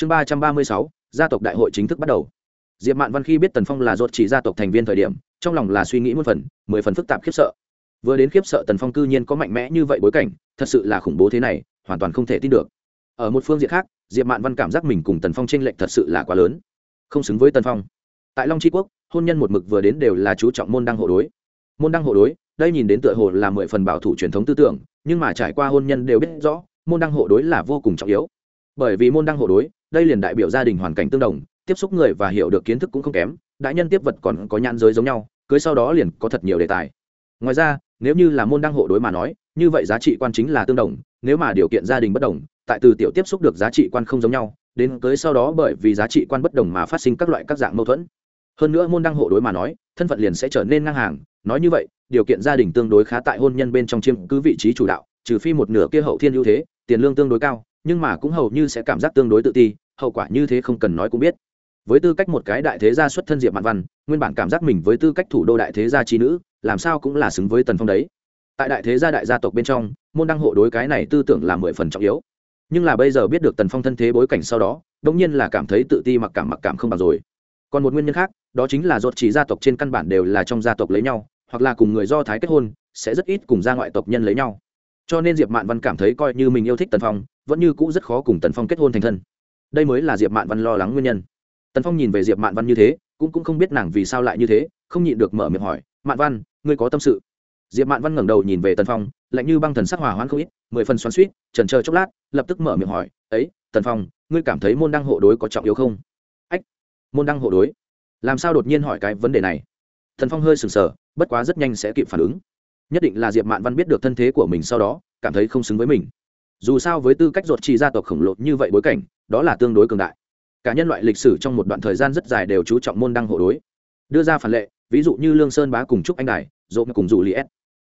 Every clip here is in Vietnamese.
chương ba trăm ba mươi sáu, gia tộc đại hội chính thức bắt đầu. Diệp mạn văn khi biết tần phong là ruột chỉ gia tộc thành viên thời điểm, trong lòng là suy nghĩ muôn phần, mười phần phức tạp khiếp sợ. Vừa đến khiếp sợ tần phong cư nhiên có mạnh mẽ như vậy bối cảnh, thật sự là khủng bố thế này, hoàn toàn không thể tin được. Ở một phương diện khác, diệp mạn văn cảm giác mình cùng tần phong tranh lệch thật sự là quá lớn. Không xứng với tần phong. Tại long tri quốc, hôn nhân một mực vừa đến đều là chú trọng môn đăng hộ đối. Môn đăng hộ đối, đây nhìn đến tựa hồ là mười phần bảo thủ truyền thống tư tưởng, nhưng mà trải qua hôn nhân đều biết rõ, môn đăng hộ đối là vô cùng trọng yếu. Bởi vì môn đăng hộ đối đây liền đại biểu gia đình hoàn cảnh tương đồng, tiếp xúc người và hiểu được kiến thức cũng không kém, đại nhân tiếp vật còn có nhãn giới giống nhau, cưới sau đó liền có thật nhiều đề tài. Ngoài ra, nếu như là môn đăng hộ đối mà nói, như vậy giá trị quan chính là tương đồng, nếu mà điều kiện gia đình bất đồng, tại từ tiểu tiếp xúc được giá trị quan không giống nhau, đến cưới sau đó bởi vì giá trị quan bất đồng mà phát sinh các loại các dạng mâu thuẫn. Hơn nữa môn đăng hộ đối mà nói, thân phận liền sẽ trở nên ngang hàng, nói như vậy, điều kiện gia đình tương đối khá tại hôn nhân bên trong chiếm cứ vị trí chủ đạo, trừ phi một nửa kia hậu thiên ưu thế, tiền lương tương đối cao, nhưng mà cũng hầu như sẽ cảm giác tương đối tự ti hậu quả như thế không cần nói cũng biết. Với tư cách một cái đại thế gia xuất thân diệp mạn văn, nguyên bản cảm giác mình với tư cách thủ đô đại thế gia trí nữ, làm sao cũng là xứng với tần phong đấy. Tại đại thế gia đại gia tộc bên trong, môn đăng hộ đối cái này tư tưởng là mười phần trọng yếu. Nhưng là bây giờ biết được tần phong thân thế bối cảnh sau đó đ ỗ n g nhiên là cảm thấy tự ti mặc cảm mặc cảm không bằng rồi. Còn một nguyên nhân khác, đó chính là dột chỉ gia tộc trên căn bản đều là trong gia tộc lấy nhau, hoặc là cùng người do thái kết hôn, sẽ rất ít cùng gia ngoại tộc nhân lấy nhau. Cho nên diệp mạn văn cảm thấy coi như mình yêu thích tần phong, vẫn như cũ rất khó cùng tần phong kết hôn thành thân đây mới là diệp mạn văn lo lắng nguyên nhân tần phong nhìn về diệp mạn văn như thế cũng cũng không biết nàng vì sao lại như thế không nhịn được mở miệng hỏi mạn văn ngươi có tâm sự diệp mạn văn ngẩng đầu nhìn về tần phong lạnh như băng thần sắc hỏa hoãn không ít mười phần xoắn suýt trần chờ chốc lát lập tức mở miệng hỏi ấy tần phong ngươi cảm thấy môn đăng hộ đối có trọng yếu không ách môn đăng hộ đối làm sao đột nhiên hỏi cái vấn đề này thần phong hơi sừng sờ bất quá rất nhanh sẽ kịp phản ứng nhất định là diệp mạn văn biết được thân thế của mình sau đó cảm thấy không xứng với mình dù sao với tư cách ruột trì gia tộc khổng lồ như vậy bối cảnh, đó là tương đối cường đại. Cả nhân loại lịch sử trong một đoạn thời gian rất dài đều chú trọng môn đăng hộ đối. Đưa ra phản lệ, ví dụ như lương sơn bá cùng trúc anh đài, dỗ cùng dù li s.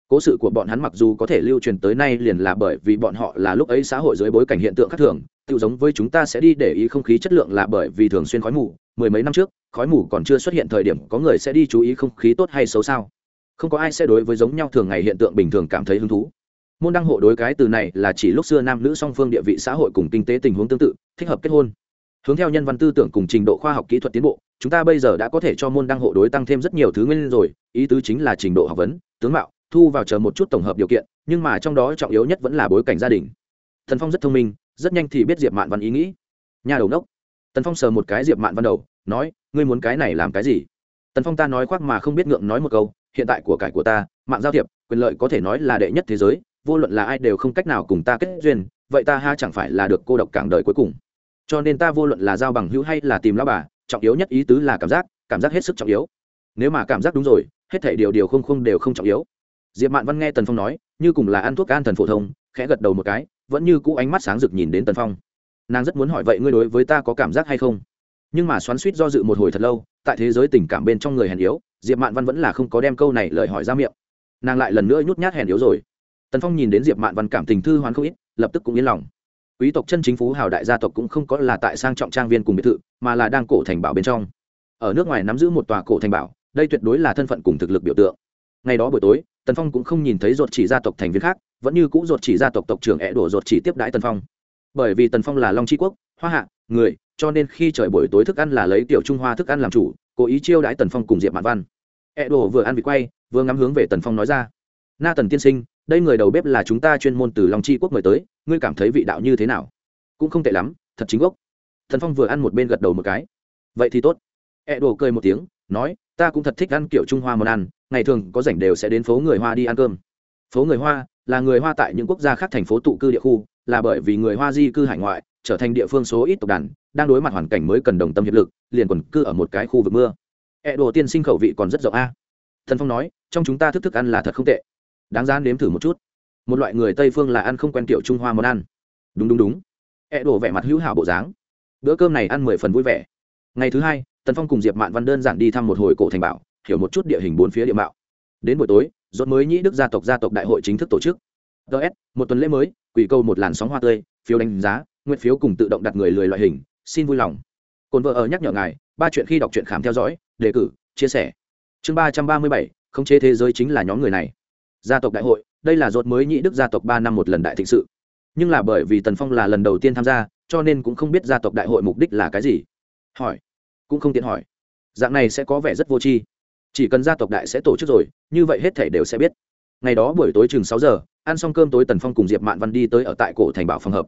Cố sự của bọn hắn mặc dù có thể lưu truyền tới nay liền là bởi vì bọn họ là lúc ấy xã hội dưới bối cảnh hiện tượng khác thường tự giống với chúng ta sẽ đi để ý không khí chất lượng là bởi vì thường xuyên khói mù, mười mấy năm trước, khói mù còn chưa xuất hiện thời điểm có người sẽ đi chú ý không khí tốt hay xấu sao? Không có ai sẽ đối với giống nhau thường ngày hiện tượng bình thường cảm thấy hứng thú môn đăng hộ đối cái từ này là chỉ lúc xưa nam nữ song phương địa vị xã hội cùng kinh tế tình huống tương tự, thích hợp kết hôn. Hướng theo nhân văn tư tưởng cùng trình độ khoa học kỹ thuật tiến bộ, chúng ta bây giờ đã có thể cho môn đăng hộ đối tăng thêm rất nhiều thứ nguyên rồi, ý tứ chính là trình độ học vấn, tướng mạo, thu vào chờ một chút tổng hợp điều kiện, nhưng mà trong đó trọng yếu nhất vẫn là bối cảnh gia đình. Thần phong rất thông minh, rất nhanh thì biết diệp mạn văn ý nghĩ. Nhà đầu đốc, tần phong sờ một cái diệp mạn văn đầu, nói, ngươi muốn cái này làm cái gì? Tần phong ta nói khoác mà không biết ngượng nói một câu, hiện tại của cải của ta, mạng giao thiệp, quyền lợi có thể nói là đệ nhất thế giới vô luận là ai đều không cách nào cùng ta kết duyên, vậy ta ha chẳng phải là được cô độc cảng đời cuối cùng. Cho nên ta vô luận là giao bằng hữu hay là tìm lao bà, trọng yếu nhất ý tứ là cảm giác cảm giác hết sức trọng yếu. Nếu mà cảm giác đúng rồi, hết thể điều điều không không đều không trọng yếu. Diệp mạn văn nghe tần phong nói, như cùng là ăn thuốc an thần phổ thông, khẽ gật đầu một cái, vẫn như cũ ánh mắt sáng rực nhìn đến tần phong. Nàng rất muốn hỏi vậy ngươi đối với ta có cảm giác hay không? Nhưng mà xoắn suýt do dự một hồi thật lâu, tại thế giới tình cảm bên trong người hèn yếu, diệp mạn văn vẫn là không có đem câu này lời hỏi ra miệng. Nàng lại lần nữa nhút nhát hèn yếu rồi tần phong nhìn đến diệp mạn văn cảm tình thư hoán không ít, lập tức cũng yên lòng. Quý tộc chân chính phú hào đại gia tộc cũng không có là tại sang trọng trang viên cùng biệt thự, mà là đang cổ thành bảo bên trong. Ở nước ngoài nắm giữ một tòa cổ thành bảo, đây tuyệt đối là thân phận cùng thực lực biểu tượng. Ngày đó buổi tối, tần phong cũng không nhìn thấy ruột chỉ gia tộc thành viên khác, vẫn như cũ ruột chỉ gia tộc tộc trưởng ẹ đổ ruột chỉ tiếp đãi tần phong. Bởi vì tần phong là long tri quốc, hoa hạ, người, cho nên khi trời buổi tối thức ăn là lấy tiểu trung hoa thức ăn làm chủ, cố ý chiêu đãi tần phong cùng diệp mạn văn. Ẹ đổ vừa ăn vị quay, vừa ngắm hướng về tần phong nói ra. Na tần tiên sinh đây người đầu bếp là chúng ta chuyên môn từ long chi quốc mời tới, ngươi cảm thấy vị đạo như thế nào? Cũng không tệ lắm, thật chính gốc. Thần phong vừa ăn một bên gật đầu một cái. Vậy thì tốt. E đồ cười một tiếng, nói, ta cũng thật thích ăn kiểu trung hoa món ăn, ngày thường có rảnh đều sẽ đến phố người hoa đi ăn cơm. Phố người hoa là người hoa tại những quốc gia khác thành phố tụ cư địa khu, là bởi vì người hoa di cư hải ngoại, trở thành địa phương số ít tộc đàn, đang đối mặt hoàn cảnh mới cần đồng tâm hiệp lực, liền quần cư ở một cái khu vực mưa. E đồ tiên sinh khẩu vị còn rất rộng a. Thần phong nói, trong chúng ta thức thức ăn là thật không tệ đáng giá nếm thử một chút. Một loại người tây phương là ăn không quen kiểu trung hoa món ăn. Đúng đúng đúng. E đổ vẻ mặt hữu hảo bộ dáng. Bữa cơm này ăn mười phần vui vẻ. Ngày thứ hai, tần phong cùng diệp mạn văn đơn giản đi thăm một hồi cổ thành bảo, hiểu một chút địa hình bốn phía địa mạo. Đến buổi tối dốt mới nhĩ đức gia tộc gia tộc đại hội chính thức tổ chức. Ts một tuần lễ mới, quỷ câu một làn sóng hoa tươi, phiếu đánh giá, nguyện phiếu cùng tự động đặt người lười loại hình, xin vui lòng. Cồn vợ ở nhắc nhở ngài, ba chuyện khi đọc truyện khám theo dõi, đề cử, chia sẻ. Chương ba trăm ba mươi bảy, khống chế thế giới chính là nhóm người này gia tộc đại hội, đây là ruột mới nhị đức gia tộc ba năm một lần đại thịnh sự. Nhưng là bởi vì tần phong là lần đầu tiên tham gia, cho nên cũng không biết gia tộc đại hội mục đích là cái gì. Hỏi, cũng không tiện hỏi. Dạng này sẽ có vẻ rất vô tri. Chỉ cần gia tộc đại sẽ tổ chức rồi, như vậy hết thể đều sẽ biết. Ngày đó buổi tối chừng sáu giờ, ăn xong cơm tối tần phong cùng diệp mạn văn đi tới ở tại cổ thành bảo phòng hợp.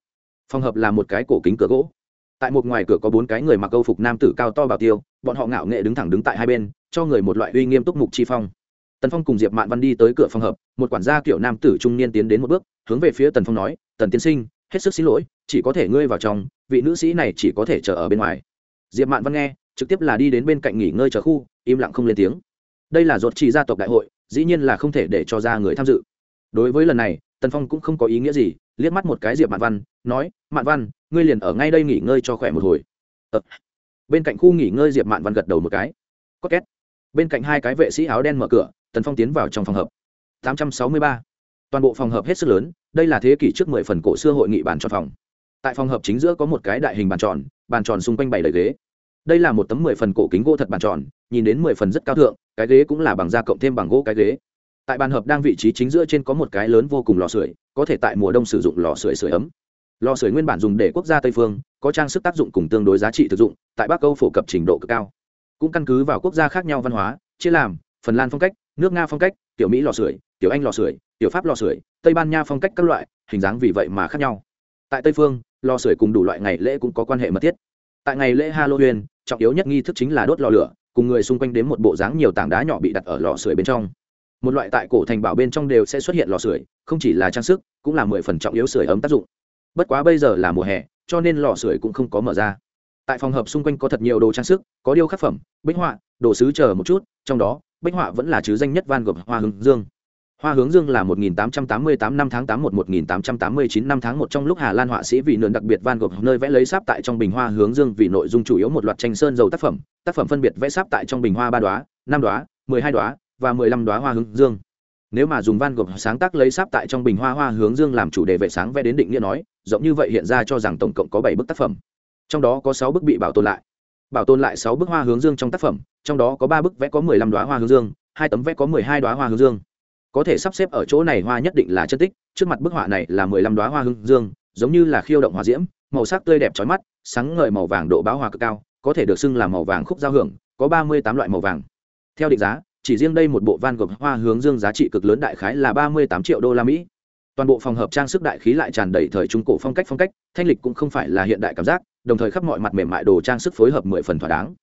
Phòng hợp là một cái cổ kính cửa gỗ. Tại một ngoài cửa có bốn cái người mặc câu phục nam tử cao to bảo tiêu, bọn họ ngạo nghệ đứng thẳng đứng tại hai bên, cho người một loại uy nghiêm túc mục chi phong tần phong cùng diệp mạn văn đi tới cửa phòng hợp, một quản gia kiểu nam tử trung niên tiến đến một bước, hướng về phía tần phong nói, tần tiên sinh, hết sức xin lỗi, chỉ có thể ngươi vào trong, vị nữ sĩ này chỉ có thể chờ ở bên ngoài. Diệp mạn văn nghe, trực tiếp là đi đến bên cạnh nghỉ ngơi chờ khu, im lặng không lên tiếng. Đây là ruột chỉ gia tộc đại hội, dĩ nhiên là không thể để cho ra người tham dự. Đối với lần này, tần phong cũng không có ý nghĩa gì, liếc mắt một cái diệp mạn văn, nói, mạn văn, ngươi liền ở ngay đây nghỉ ngơi cho khỏe một hồi. Ờ. bên cạnh khu nghỉ ngơi diệp mạn văn gật đầu một cái. Có két. Bên cạnh hai cái vệ sĩ áo đen mở cửa tần phong tiến vào trong phòng hợp 863. toàn bộ phòng hợp hết sức lớn, đây là thế kỷ trước mười phần cổ xưa hội nghị bàn tròn phòng. Tại phòng hợp chính giữa có một cái đại hình bàn tròn bàn tròn xung quanh bảy đầy ghế. Đây là một tấm mười phần cổ kính gỗ thật bàn tròn, nhìn đến mười phần rất cao thượng, cái ghế cũng là bằng da cộng thêm bằng gỗ cái ghế. Tại bàn hợp đang vị trí chính giữa trên có một cái lớn vô cùng lò sưởi, có thể tại mùa đông sử dụng lò sưởi sưởi ấm. Lò sưởi nguyên bản dùng để quốc gia tây phương, có trang sức tác dụng cùng tương đối giá trị thực dụng, tại bắc âu phổ cập trình độ cực cao. Cũng căn cứ vào quốc gia khác nhau văn hóa, chia làm, phần lan phong cách nước nga phong cách, tiểu mỹ lò sưởi, tiểu anh lò sưởi, tiểu pháp lò sưởi, tây ban nha phong cách các loại, hình dáng vì vậy mà khác nhau. Tại tây phương, lò sưởi cùng đủ loại ngày lễ cũng có quan hệ mật thiết. Tại ngày lễ halloween, trọng yếu nhất nghi thức chính là đốt lò lửa, cùng người xung quanh đến một bộ dáng nhiều tảng đá nhỏ bị đặt ở lò sưởi bên trong. Một loại tại cổ thành bảo bên trong đều sẽ xuất hiện lò sưởi, không chỉ là trang sức, cũng là mười phần trọng yếu sưởi ấm tác dụng. Bất quá bây giờ là mùa hè, cho nên lò sưởi cũng không có mở ra. Tại phòng hợp xung quanh có thật nhiều đồ trang sức, có điêu khắc phẩm, bích họa, đồ sứ chờ một chút, trong đó bích họa vẫn là chứ danh nhất van gộp hoa hướng dương. Hoa hướng dương là 1888 năm tháng 8 một 1889 năm tháng 1 trong lúc hà lan họa sĩ vị nườn đặc biệt van gộp nơi vẽ lấy sáp tại trong bình hoa hướng dương vì nội dung chủ yếu một loạt tranh sơn dầu tác phẩm tác phẩm phân biệt vẽ sáp tại trong bình hoa ba đoá năm đoá mười hai đoá và mười lăm đoá hoa hướng dương. Nếu mà dùng van gộp sáng tác lấy sáp tại trong bình hoa hoa hướng dương làm chủ đề vệ sáng vẽ đến định nghĩa nói, rộng như vậy hiện ra cho rằng tổng cộng có bảy bức tác phẩm. Trong đó có sáu bức bị bảo tồn lại bảo tồn lại sáu bức hoa hướng dương trong tác phẩm, trong đó có ba bức vẽ có mười lăm đoá hoa hướng dương, hai tấm vẽ có mười hai đoá hoa hướng dương. Có thể sắp xếp ở chỗ này hoa nhất định là chân tích, trước mặt bức họa này là mười lăm đoá hoa hướng dương, giống như là khiêu động hòa diễm, màu sắc tươi đẹp trói mắt, sáng ngời màu vàng độ báo hòa cực cao, có thể được xưng là màu vàng khúc giao hưởng, có ba mươi tám loại màu vàng. Theo định giá, chỉ riêng đây một bộ van gogh hoa hướng dương giá trị cực lớn đại khái là ba mươi tám triệu đô la mỹ. Toàn bộ phòng hợp trang sức đại khí lại tràn đầy thời trung cổ phong cách phong cách, thanh lịch cũng không phải là hiện đại cảm giác đồng thời khắp mọi mặt mềm mại đồ trang sức phối hợp mười phần thỏa đáng.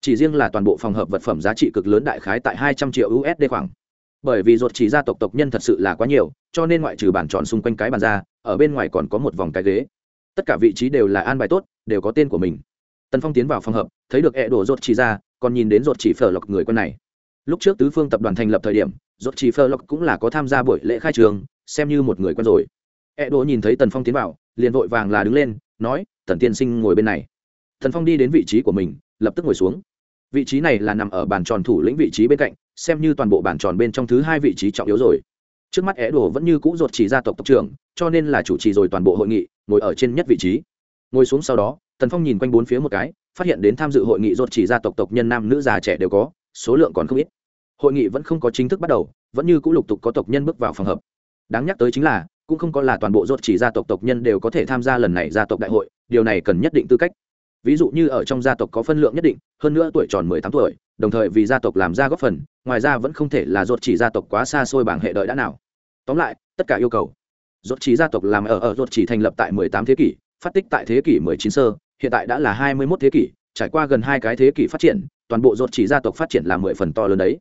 Chỉ riêng là toàn bộ phòng hợp vật phẩm giá trị cực lớn đại khái tại hai trăm triệu usd khoảng. Bởi vì ruột chỉ gia tộc tộc nhân thật sự là quá nhiều, cho nên ngoại trừ bàn tròn xung quanh cái bàn ra, ở bên ngoài còn có một vòng cái ghế. Tất cả vị trí đều là an bài tốt, đều có tên của mình. Tần phong tiến vào phòng hợp, thấy được ẹ đồ ruột chỉ ra còn nhìn đến ruột chỉ phở lộc người quân này. Lúc trước tứ phương tập đoàn thành lập thời điểm, ruột chỉ phở lộc cũng là có tham gia buổi lễ khai trường, xem như một người quen rồi. Ẹ đồ nhìn thấy tần phong tiến vào, liền vội vàng là đứng lên, nói Thần tiên sinh ngồi bên này. Thần phong đi đến vị trí của mình, lập tức ngồi xuống. Vị trí này là nằm ở bàn tròn thủ lĩnh vị trí bên cạnh, xem như toàn bộ bàn tròn bên trong thứ hai vị trí trọng yếu rồi. Trước mắt é đồ vẫn như cũ ruột chỉ gia tộc tộc trưởng, cho nên là chủ trì rồi toàn bộ hội nghị, ngồi ở trên nhất vị trí. Ngồi xuống sau đó tần phong nhìn quanh bốn phía một cái, phát hiện đến tham dự hội nghị ruột chỉ gia tộc tộc nhân nam nữ già trẻ đều có, số lượng còn không ít. Hội nghị vẫn không có chính thức bắt đầu, vẫn như cũ lục tục có tộc nhân bước vào phòng hợp đáng nhắc tới chính là cũng không có là toàn bộ rốt chỉ gia tộc tộc nhân đều có thể tham gia lần này gia tộc đại hội, điều này cần nhất định tư cách. Ví dụ như ở trong gia tộc có phân lượng nhất định, hơn nữa tuổi tròn mười tám tuổi, đồng thời vì gia tộc làm ra góp phần, ngoài ra vẫn không thể là rốt chỉ gia tộc quá xa xôi bảng hệ đợi đã nào. Tóm lại, tất cả yêu cầu, rốt chỉ gia tộc làm ở ở rốt chỉ thành lập tại mười tám thế kỷ, phát tích tại thế kỷ mười chín sơ, hiện tại đã là hai mươi 21 thế kỷ, trải qua gần hai cái thế kỷ phát triển, toàn bộ rốt chỉ gia tộc phát triển là mười phần to lớn đấy.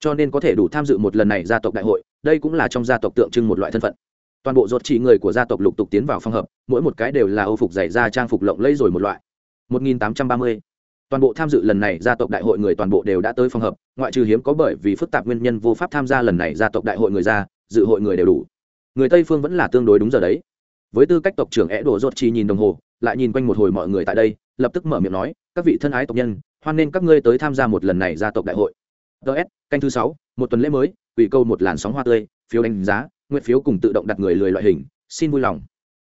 Cho nên có thể đủ tham dự một lần này gia tộc đại hội, đây cũng là trong gia tộc tượng trưng một loại thân phận toàn bộ ruột chỉ người của gia tộc lục tục tiến vào phong hợp mỗi một cái đều là âu phục dày da trang phục lộng lẫy rồi một loại 1830. Toàn bộ tham dự lần này gia tộc đại hội người toàn bộ đều đã tới phòng hợp, ngoại trừ hiếm có bởi vì phức tạp nguyên nhân vô pháp tham gia lần này gia tộc đại hội người ra, dự hội người đều đủ. Người Tây phương vẫn là tương đối đúng giờ đấy. Với tư cách tộc trưởng é đổ ruột chỉ nhìn đồng hồ, lại nhìn quanh một hồi mọi người tại đây, lập tức mở miệng nói, các vị thân ái tộc nhân, hoan nên các ngươi tới tham gia một lần này gia tộc đại hội. DS, canh thứ 6, một tuần lễ mới, ủy câu một làn sóng hoa tươi, phiếu đánh giá, nguyện phiếu cùng tự động đặt người lười loại hình, xin vui lòng.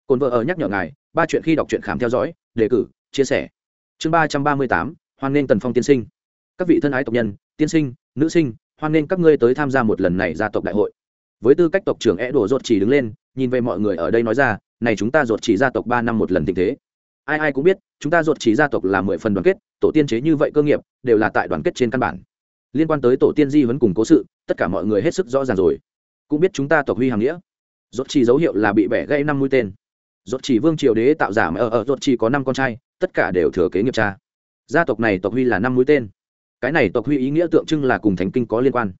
Côn vợ ở nhắc nhở ngài, ba chuyện khi đọc truyện khám theo dõi, đề cử, chia sẻ. Chương ba trăm ba mươi tám hoan nghênh tần phong tiên sinh. Các vị thân ái tộc nhân tiên sinh nữ sinh hoan nghênh các ngươi tới tham gia một lần này gia tộc đại hội. Với tư cách tộc trưởng é đổ ruột chỉ đứng lên nhìn về mọi người ở đây nói ra này chúng ta ruột chỉ gia tộc ba năm một lần tình thế. Ai ai cũng biết chúng ta ruột chỉ gia tộc là mười phần đoàn kết tổ tiên chế như vậy cơ nghiệp đều là tại đoàn kết trên căn bản. Liên quan tới tổ tiên di huấn cùng cố sự tất cả mọi người hết sức rõ ràng rồi cũng biết chúng ta tộc huy hàng nghĩa. Rốt chỉ dấu hiệu là bị bẻ gãy năm mũi tên. Rốt chỉ vương triều đế tạo giả mà ở ở chỉ có năm con trai, tất cả đều thừa kế nghiệp cha. Gia tộc này tộc huy là năm mũi tên. Cái này tộc huy ý nghĩa tượng trưng là cùng thánh kinh có liên quan.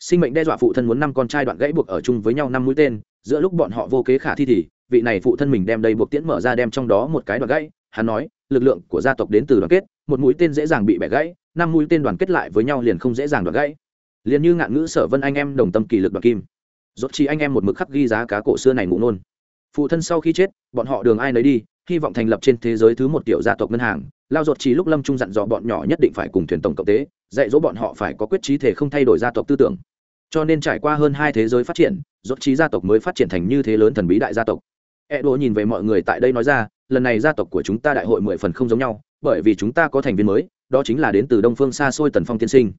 Sinh mệnh đe dọa phụ thân muốn năm con trai đoạn gãy buộc ở chung với nhau năm mũi tên, giữa lúc bọn họ vô kế khả thi thì, vị này phụ thân mình đem đây buộc tiễn mở ra đem trong đó một cái đoạn gãy. Hắn nói, lực lượng của gia tộc đến từ đoàn kết, một mũi tên dễ dàng bị bẻ gãy, năm mũi tên đoàn kết lại với nhau liền không dễ dàng đoạn gãy. Liền như ngạn ngữ sở vân anh em đồng tâm kỳ lực đoạn kim rốt chi anh em một mực khắc ghi giá cá cổ xưa này ngụ nôn phụ thân sau khi chết, bọn họ đường ai nấy đi, hy vọng thành lập trên thế giới thứ một tiểu gia tộc ngân hàng. Lao rột chỉ lúc lâm trung dặn dò bọn nhỏ nhất định phải cùng thuyền tổng cộng tế, dạy dỗ bọn họ phải có quyết trí thể không thay đổi gia tộc tư tưởng. Cho nên trải qua hơn hai thế giới phát triển, rốt trí gia tộc mới phát triển thành như thế lớn thần bí đại gia tộc. E đỗ nhìn về mọi người tại đây nói ra, lần này gia tộc của chúng ta đại hội mười phần không giống nhau, bởi vì chúng ta có thành viên mới, đó chính là đến từ đông phương xa xôi tần phong tiên sinh.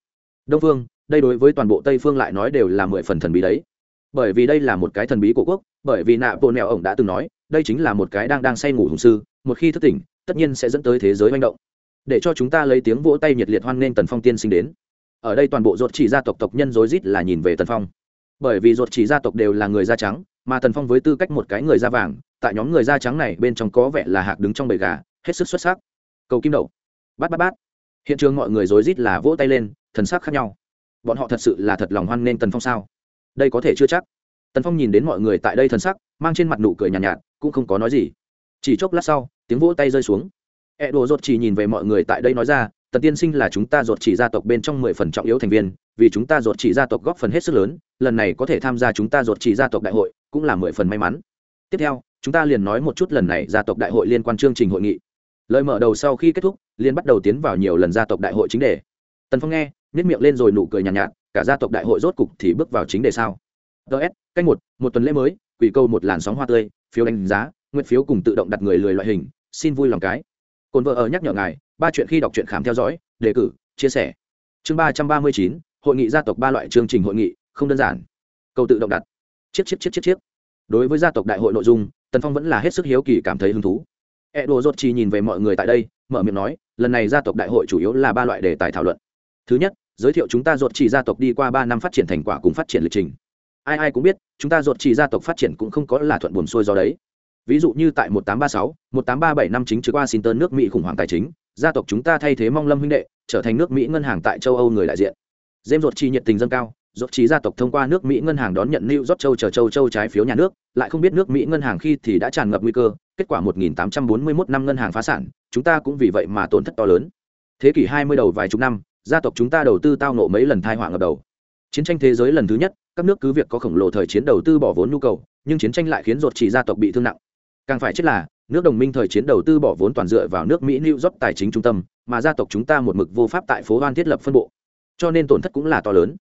Đông phương, đây đối với toàn bộ tây phương lại nói đều là mười phần thần bí đấy bởi vì đây là một cái thần bí của quốc, bởi vì nạ bộ nẹo ổng đã từng nói, đây chính là một cái đang đang say ngủ hùng sư, một khi thức tỉnh, tất nhiên sẽ dẫn tới thế giới manh động. Để cho chúng ta lấy tiếng vỗ tay nhiệt liệt hoan nghênh tần phong tiên sinh đến. Ở đây toàn bộ ruột chỉ gia tộc tộc nhân rối rít là nhìn về tần phong. Bởi vì ruột chỉ gia tộc đều là người da trắng, mà tần phong với tư cách một cái người da vàng, tại nhóm người da trắng này bên trong có vẻ là hạc đứng trong bầy gà, hết sức xuất sắc. Cầu kim đậu. Bát bát bát. Hiện trường mọi người rối rít là vỗ tay lên, thần sắc khác nhau. Bọn họ thật sự là thật lòng hoan nghênh tần phong sao? Đây có thể chưa chắc. Tần phong nhìn đến mọi người tại đây thần sắc mang trên mặt nụ cười nhàn nhạt, nhạt cũng không có nói gì. Chỉ chốc lát sau tiếng vỗ tay rơi xuống. E đồ rột chỉ nhìn về mọi người tại đây nói ra tần tiên sinh là chúng ta rột chỉ gia tộc bên trong mười phần trọng yếu thành viên vì chúng ta rột chỉ gia tộc góp phần hết sức lớn lần này có thể tham gia chúng ta rột chỉ gia tộc đại hội cũng là mười phần may mắn. Tiếp theo chúng ta liền nói một chút lần này gia tộc đại hội liên quan chương trình hội nghị. Lời mở đầu sau khi kết thúc liên bắt đầu tiến vào nhiều lần gia tộc đại hội chính đề. Tần phong nghe nhét miệng lên rồi nụ cười nhàn nhạt, nhạt cả gia tộc đại hội rốt cục thì bước vào chính đề sao. Ts canh một một tuần lễ mới, quỷ câu một làn sóng hoa tươi, phiếu đánh giá, nguyện phiếu cùng tự động đặt người lười loại hình, xin vui lòng cái. Cồn vợ ở nhắc nhở ngài, ba chuyện khi đọc truyện khám theo dõi, đề cử, chia sẻ. Chương ba trăm ba mươi chín, hội nghị gia tộc ba loại chương trình hội nghị, không đơn giản. Câu tự động đặt. Chiếc chiếc chiếc chiếc chiếc. Đối với gia tộc đại hội nội dung, tần phong vẫn là hết sức hiếu kỳ cảm thấy hứng thú. E đồ dốt chi nhìn về mọi người tại đây, mở miệng nói, lần này gia tộc đại hội chủ yếu là ba loại đề tài thảo luận. Thứ nhất giới thiệu chúng ta ruột chỉ gia tộc đi qua ba năm phát triển thành quả cùng phát triển lịch trình ai ai cũng biết chúng ta ruột chỉ gia tộc phát triển cũng không có là thuận buồn xuôi do đấy ví dụ như tại 1836, 1837 năm chính trực Washington nước Mỹ khủng hoảng tài chính, gia tộc chúng ta thay thế mong lâm huynh đệ, trở thành nước Mỹ ngân hàng tại châu Âu người đại diện. James ruột chi nhiệt tình dâng cao, ruột chi gia tộc thông qua nước Mỹ ngân hàng đón nhận New York châu chờ châu châu trái phiếu nhà nước, lại không biết nước Mỹ ngân hàng khi thì đã tràn ngập nguy cơ, kết quả 1841 năm ngân hàng phá sản, chúng ta cũng vì vậy mà tổn thất to lớn. Thế kỷ 20 đầu vài chục năm, gia tộc chúng ta đầu tư tao nộ mấy lần thai họa ngập đầu. Chiến tranh thế giới lần thứ nhất, các nước cứ việc có khổng lồ thời chiến đầu tư bỏ vốn nhu cầu, nhưng chiến tranh lại khiến ruột chỉ gia tộc bị thương nặng. Càng phải chết là nước đồng minh thời chiến đầu tư bỏ vốn toàn dựa vào nước mỹ new york tài chính trung tâm mà gia tộc chúng ta một mực vô pháp tại phố hoan thiết lập phân bộ. Cho nên tổn thất cũng là to lớn.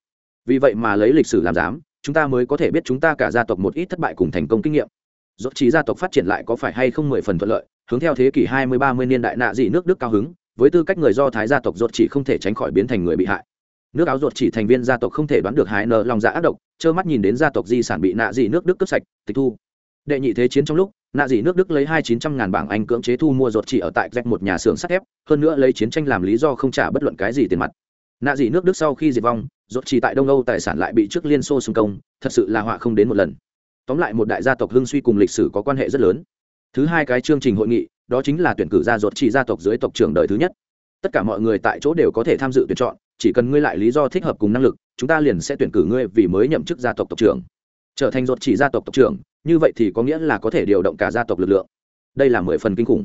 Vì vậy mà lấy lịch sử làm giám chúng ta mới có thể biết chúng ta cả gia tộc một ít thất bại cùng thành công kinh nghiệm. Dốt trí gia tộc phát triển lại có phải hay không mười phần thuận lợi hướng theo thế kỷ hai mươi ba mươi niên đại nạ dị nước đức cao hứng với tư cách người do thái gia tộc ruột chỉ không thể tránh khỏi biến thành người bị hại. Nước áo ruột chỉ thành viên gia tộc không thể đoán được hái nợ lòng dạ ác độc, trơ mắt nhìn đến gia tộc di sản bị nạ dị nước đức cướp sạch, tịch thu. Đệ nhị thế chiến trong lúc, nạ dị nước đức lấy hai chín trăm ngàn bảng anh cưỡng chế thu mua ruột chỉ ở tại z một nhà xưởng sắt thép, hơn nữa lấy chiến tranh làm lý do không trả bất luận cái gì tiền mặt. Nạ dị nước đức sau khi diệt vong, ruột chỉ tại đông âu tài sản lại bị trước liên xô xung công, thật sự là họa không đến một lần. Tóm lại một đại gia tộc hưng suy cùng lịch sử có quan hệ rất lớn. Thứ hai cái chương trình hội nghị đó chính là tuyển cử ra ruột chỉ gia tộc dưới tộc trưởng đời thứ nhất. Tất cả mọi người tại chỗ đều có thể tham dự tuyển chọn, chỉ cần ngươi lại lý do thích hợp cùng năng lực, chúng ta liền sẽ tuyển cử ngươi vì mới nhậm chức gia tộc tộc trưởng. Trở thành ruột chỉ gia tộc tộc trưởng, như vậy thì có nghĩa là có thể điều động cả gia tộc lực lượng. Đây là mười phần kinh khủng.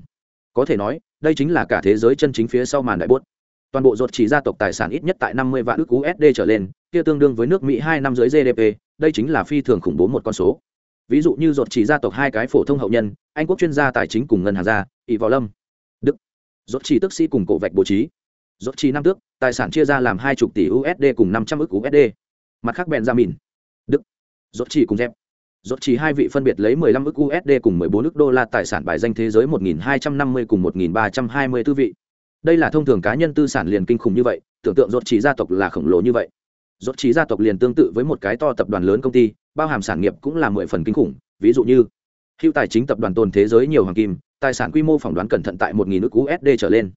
Có thể nói, đây chính là cả thế giới chân chính phía sau màn đại bốt. Toàn bộ ruột chỉ gia tộc tài sản ít nhất tại năm mươi vạn ước usd trở lên, kia tương đương với nước mỹ hai năm dưới gdp đây chính là phi thường khủng bố một con số ví dụ như dột chỉ gia tộc hai cái phổ thông hậu nhân anh quốc chuyên gia tài chính cùng ngân hàng gia ỵ vào lâm. Đức. Dột chỉ tức sĩ cùng cổ vạch bố trí. Dột chỉ năm tước tài sản chia ra làm hai chục tỷ usd cùng năm trăm ước usd mặt khác bèn ra mìn. Đức. Dột chỉ cùng dẹp. Rốt chỉ hai vị phân biệt lấy 15 ức USD cùng 14 ức đô la tài sản bài danh thế giới 1250 cùng 1320 tư vị. Đây là thông thường cá nhân tư sản liền kinh khủng như vậy, tưởng tượng rốt chỉ gia tộc là khổng lồ như vậy. Rốt trí gia tộc liền tương tự với một cái to tập đoàn lớn công ty, bao hàm sản nghiệp cũng là 10 phần kinh khủng, ví dụ như hữu tài chính tập đoàn tồn thế giới nhiều hoàng kim tài sản quy mô phỏng đoán cẩn thận tại một nghìn nước usd trở lên.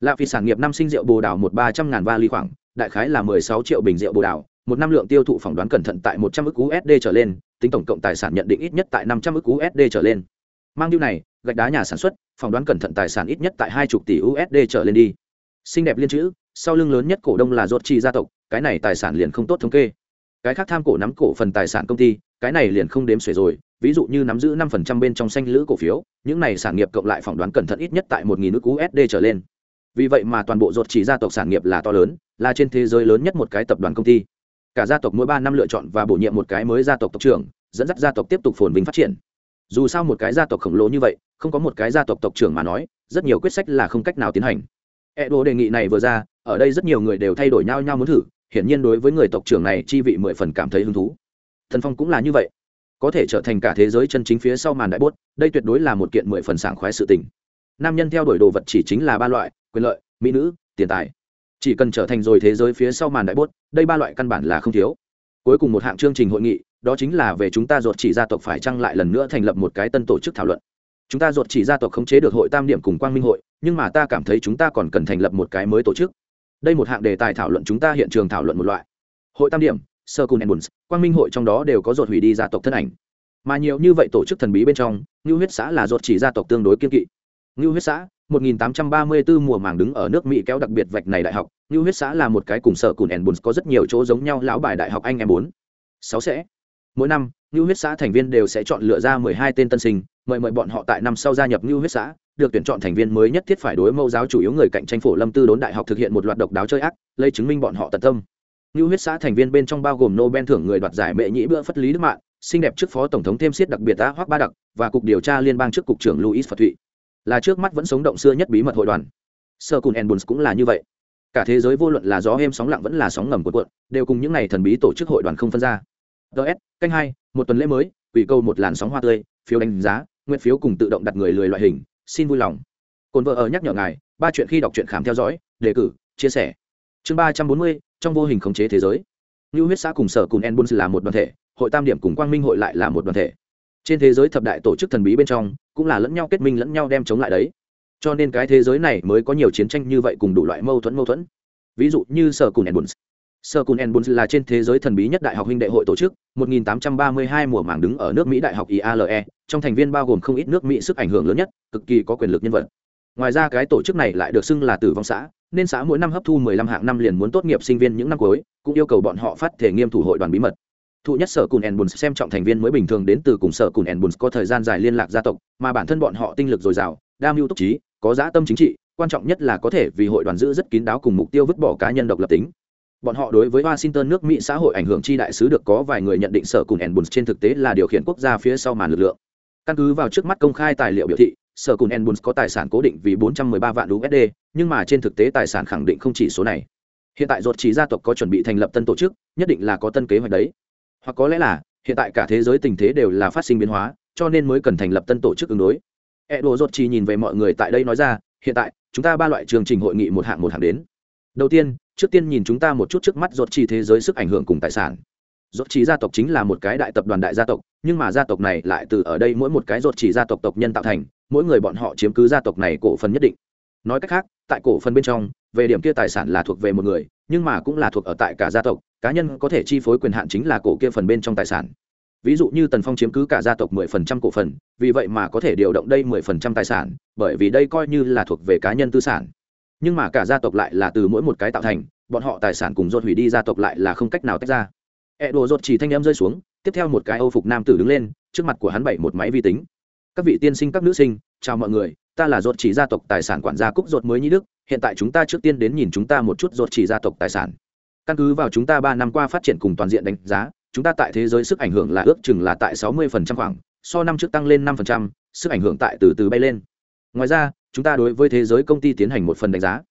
Lạ phi sản nghiệp năm sinh rượu bồ đào một ba trăm ngàn vali khoảng đại khái là mười sáu triệu bình rượu bồ đào một năm lượng tiêu thụ phỏng đoán cẩn thận tại một trăm ức usd trở lên tính tổng cộng tài sản nhận định ít nhất tại năm trăm ức usd trở lên. Mang điều này gạch đá nhà sản xuất phỏng đoán cẩn thận tài sản ít nhất tại hai chục tỷ usd trở lên đi. Xinh đẹp liên chữ sau lưng lớn nhất cổ đông là rốt chi gia tộc cái này tài sản liền không tốt thống kê. Cái khác tham cổ nắm cổ phần tài sản công ty cái này liền không đếm xuể rồi. Ví dụ như nắm giữ năm phần trăm bên trong xanh lữ cổ phiếu những này sản nghiệp cộng lại phỏng đoán cẩn thận ít nhất tại một nghìn nước usd trở lên. Vì vậy mà toàn bộ ruột chỉ gia tộc sản nghiệp là to lớn là trên thế giới lớn nhất một cái tập đoàn công ty. Cả gia tộc mỗi ba năm lựa chọn và bổ nhiệm một cái mới gia tộc tộc trưởng dẫn dắt gia tộc tiếp tục phồn vinh phát triển. Dù sao một cái gia tộc khổng lồ như vậy không có một cái gia tộc tộc trưởng mà nói rất nhiều quyết sách là không cách nào tiến hành. Edo đề nghị này vừa ra, ở đây rất nhiều người đều thay đổi nhau nhau muốn thử, hiển nhiên đối với người tộc trưởng này chi vị mười phần cảm thấy hứng thú. Thần Phong cũng là như vậy, có thể trở thành cả thế giới chân chính phía sau màn đại bốt, đây tuyệt đối là một kiện mười phần sảng khoái sự tình. Nam nhân theo đuổi đồ vật chỉ chính là ba loại, quyền lợi, mỹ nữ, tiền tài. Chỉ cần trở thành rồi thế giới phía sau màn đại bốt, đây ba loại căn bản là không thiếu. Cuối cùng một hạng chương trình hội nghị, đó chính là về chúng ta ruột chỉ gia tộc phải chăng lại lần nữa thành lập một cái tân tổ chức thảo luận chúng ta ruột chỉ gia tộc khống chế được hội tam điểm cùng quang minh hội nhưng mà ta cảm thấy chúng ta còn cần thành lập một cái mới tổ chức đây một hạng đề tài thảo luận chúng ta hiện trường thảo luận một loại hội tam điểm sơ cun enbuns quang minh hội trong đó đều có ruột hủy đi gia tộc thân ảnh mà nhiều như vậy tổ chức thần bí bên trong ngưu huyết xã là ruột chỉ gia tộc tương đối kiên kỵ ngưu huyết xã 1834 mùa màng đứng ở nước Mỹ kéo đặc biệt vạch này đại học, ngưu huyết xã là một cái cùng sở cùn Enbuns có rất nhiều chỗ giống nhau lão bài đại học anh em bốn. Sáu sẽ. Mỗi năm, ngưu huyết xã thành viên đều sẽ chọn lựa ra 12 tên tân sinh, mời mời bọn họ tại năm sau gia nhập ngưu huyết xã, được tuyển chọn thành viên mới nhất thiết phải đối mẫu giáo chủ yếu người cạnh tranh phổ lâm tư đốn đại học thực hiện một loạt độc đáo chơi ác, lấy chứng minh bọn họ tận tâm. như huyết xã thành viên bên trong bao gồm Nobel thưởng người đoạt giải mẹ nhĩ bữa phất lý đức mạng, xinh đẹp trước phó tổng thống thêm siết đặc biệt đã Hoắc Ba Đặc và cục điều tra liên bang trước cục trưởng Louis Phật Thụy. Là trước mắt vẫn sống động xưa nhất bí mật hội đoàn. sơ Kun Enbuns cũng là như vậy. Cả thế giới vô luận là gió êm sóng lặng vẫn là sóng ngầm của cuộn, đều cùng những ngày thần bí tổ chức hội đoàn không phân ra. ts canh hai, một tuần lễ mới, quỷ câu một làn sóng hoa tươi, phiếu đánh giá, nguyện phiếu cùng tự động đặt người lười loại hình xin vui lòng. Cồn vợ ở nhắc nhở ngài, ba chuyện khi đọc truyện khám theo dõi, đề cử, chia sẻ. Chương ba trăm bốn mươi, trong vô hình khống chế thế giới. Lưu huyết xã cùng sở cùng enbuns là một đoàn thể, hội tam điểm cùng quang minh hội lại là một đoàn thể. Trên thế giới thập đại tổ chức thần bí bên trong, cũng là lẫn nhau kết minh lẫn nhau đem chống lại đấy. Cho nên cái thế giới này mới có nhiều chiến tranh như vậy cùng đủ loại mâu thuẫn mâu thuẫn. Ví dụ như sở cùng enbuns Sir Kun Enbuns là trên thế giới thần bí nhất đại học huynh đệ hội tổ chức, 1832 mùa màng đứng ở nước Mỹ đại học IALE, trong thành viên bao gồm không ít nước Mỹ sức ảnh hưởng lớn nhất, cực kỳ có quyền lực nhân vật. Ngoài ra cái tổ chức này lại được xưng là tử vong xã, nên xã mỗi năm hấp thu 15 hạng năm liền muốn tốt nghiệp sinh viên những năm cuối, cũng yêu cầu bọn họ phát thể nghiêm thủ hội đoàn bí mật. Thụ nhất sở Kun Enbuns xem trọng thành viên mới bình thường đến từ cùng sở Kun Enbuns có thời gian dài liên lạc gia tộc, mà bản thân bọn họ tinh lực dồi dào, đa mưu túc trí, có giá tâm chính trị, quan trọng nhất là có thể vì hội đoàn giữ rất kín đáo cùng mục tiêu vứt bỏ cá nhân độc lập tính bọn họ đối với washington nước mỹ xã hội ảnh hưởng chi đại sứ được có vài người nhận định sở cùng enbuns trên thực tế là điều khiển quốc gia phía sau màn lực lượng. Căn cứ vào trước mắt công khai tài liệu biểu thị, sở cùng enbuns có tài sản cố định vì 413 vạn usd nhưng mà trên thực tế tài sản khẳng định không chỉ số này. Hiện tại ruột trí gia tộc có chuẩn bị thành lập tân tổ chức, nhất định là có tân kế hoạch đấy. Hoặc có lẽ là, hiện tại cả thế giới tình thế đều là phát sinh biến hóa, cho nên mới cần thành lập tân tổ chức ứng đối. Edo ruột trí nhìn về mọi người tại đây nói ra, hiện tại, chúng ta ba loại chương trình hội nghị một hạng một hạng đến. Đầu tiên trước tiên nhìn chúng ta một chút trước mắt rốt chỉ thế giới sức ảnh hưởng cùng tài sản. Rốt chỉ gia tộc chính là một cái đại tập đoàn đại gia tộc, nhưng mà gia tộc này lại từ ở đây mỗi một cái rốt chỉ gia tộc tộc nhân tạo thành, mỗi người bọn họ chiếm cứ gia tộc này cổ phần nhất định. Nói cách khác, tại cổ phần bên trong, về điểm kia tài sản là thuộc về một người, nhưng mà cũng là thuộc ở tại cả gia tộc, cá nhân có thể chi phối quyền hạn chính là cổ kia phần bên trong tài sản. Ví dụ như tần phong chiếm cứ cả gia tộc mười phần trăm cổ phần, vì vậy mà có thể điều động đây mười phần trăm tài sản, bởi vì đây coi như là thuộc về cá nhân tư sản nhưng mà cả gia tộc lại là từ mỗi một cái tạo thành, bọn họ tài sản cùng dột hủy đi gia tộc lại là không cách nào tách ra. E đồ dột chỉ thanh em rơi xuống, tiếp theo một cái âu phục nam tử đứng lên, trước mặt của hắn bảy một máy vi tính. Các vị tiên sinh, các nữ sinh, chào mọi người, ta là dột chỉ gia tộc tài sản quản gia cúc dột mới nhĩ đức, hiện tại chúng ta trước tiên đến nhìn chúng ta một chút dột chỉ gia tộc tài sản. Căn cứ vào chúng ta ba năm qua phát triển cùng toàn diện đánh giá, chúng ta tại thế giới sức ảnh hưởng là ước chừng là tại sáu mươi khoảng, so năm trước tăng lên năm sức ảnh hưởng tại từ từ bay lên ngoài ra, chúng ta đối với thế giới công ty tiến hành một phần đánh giá.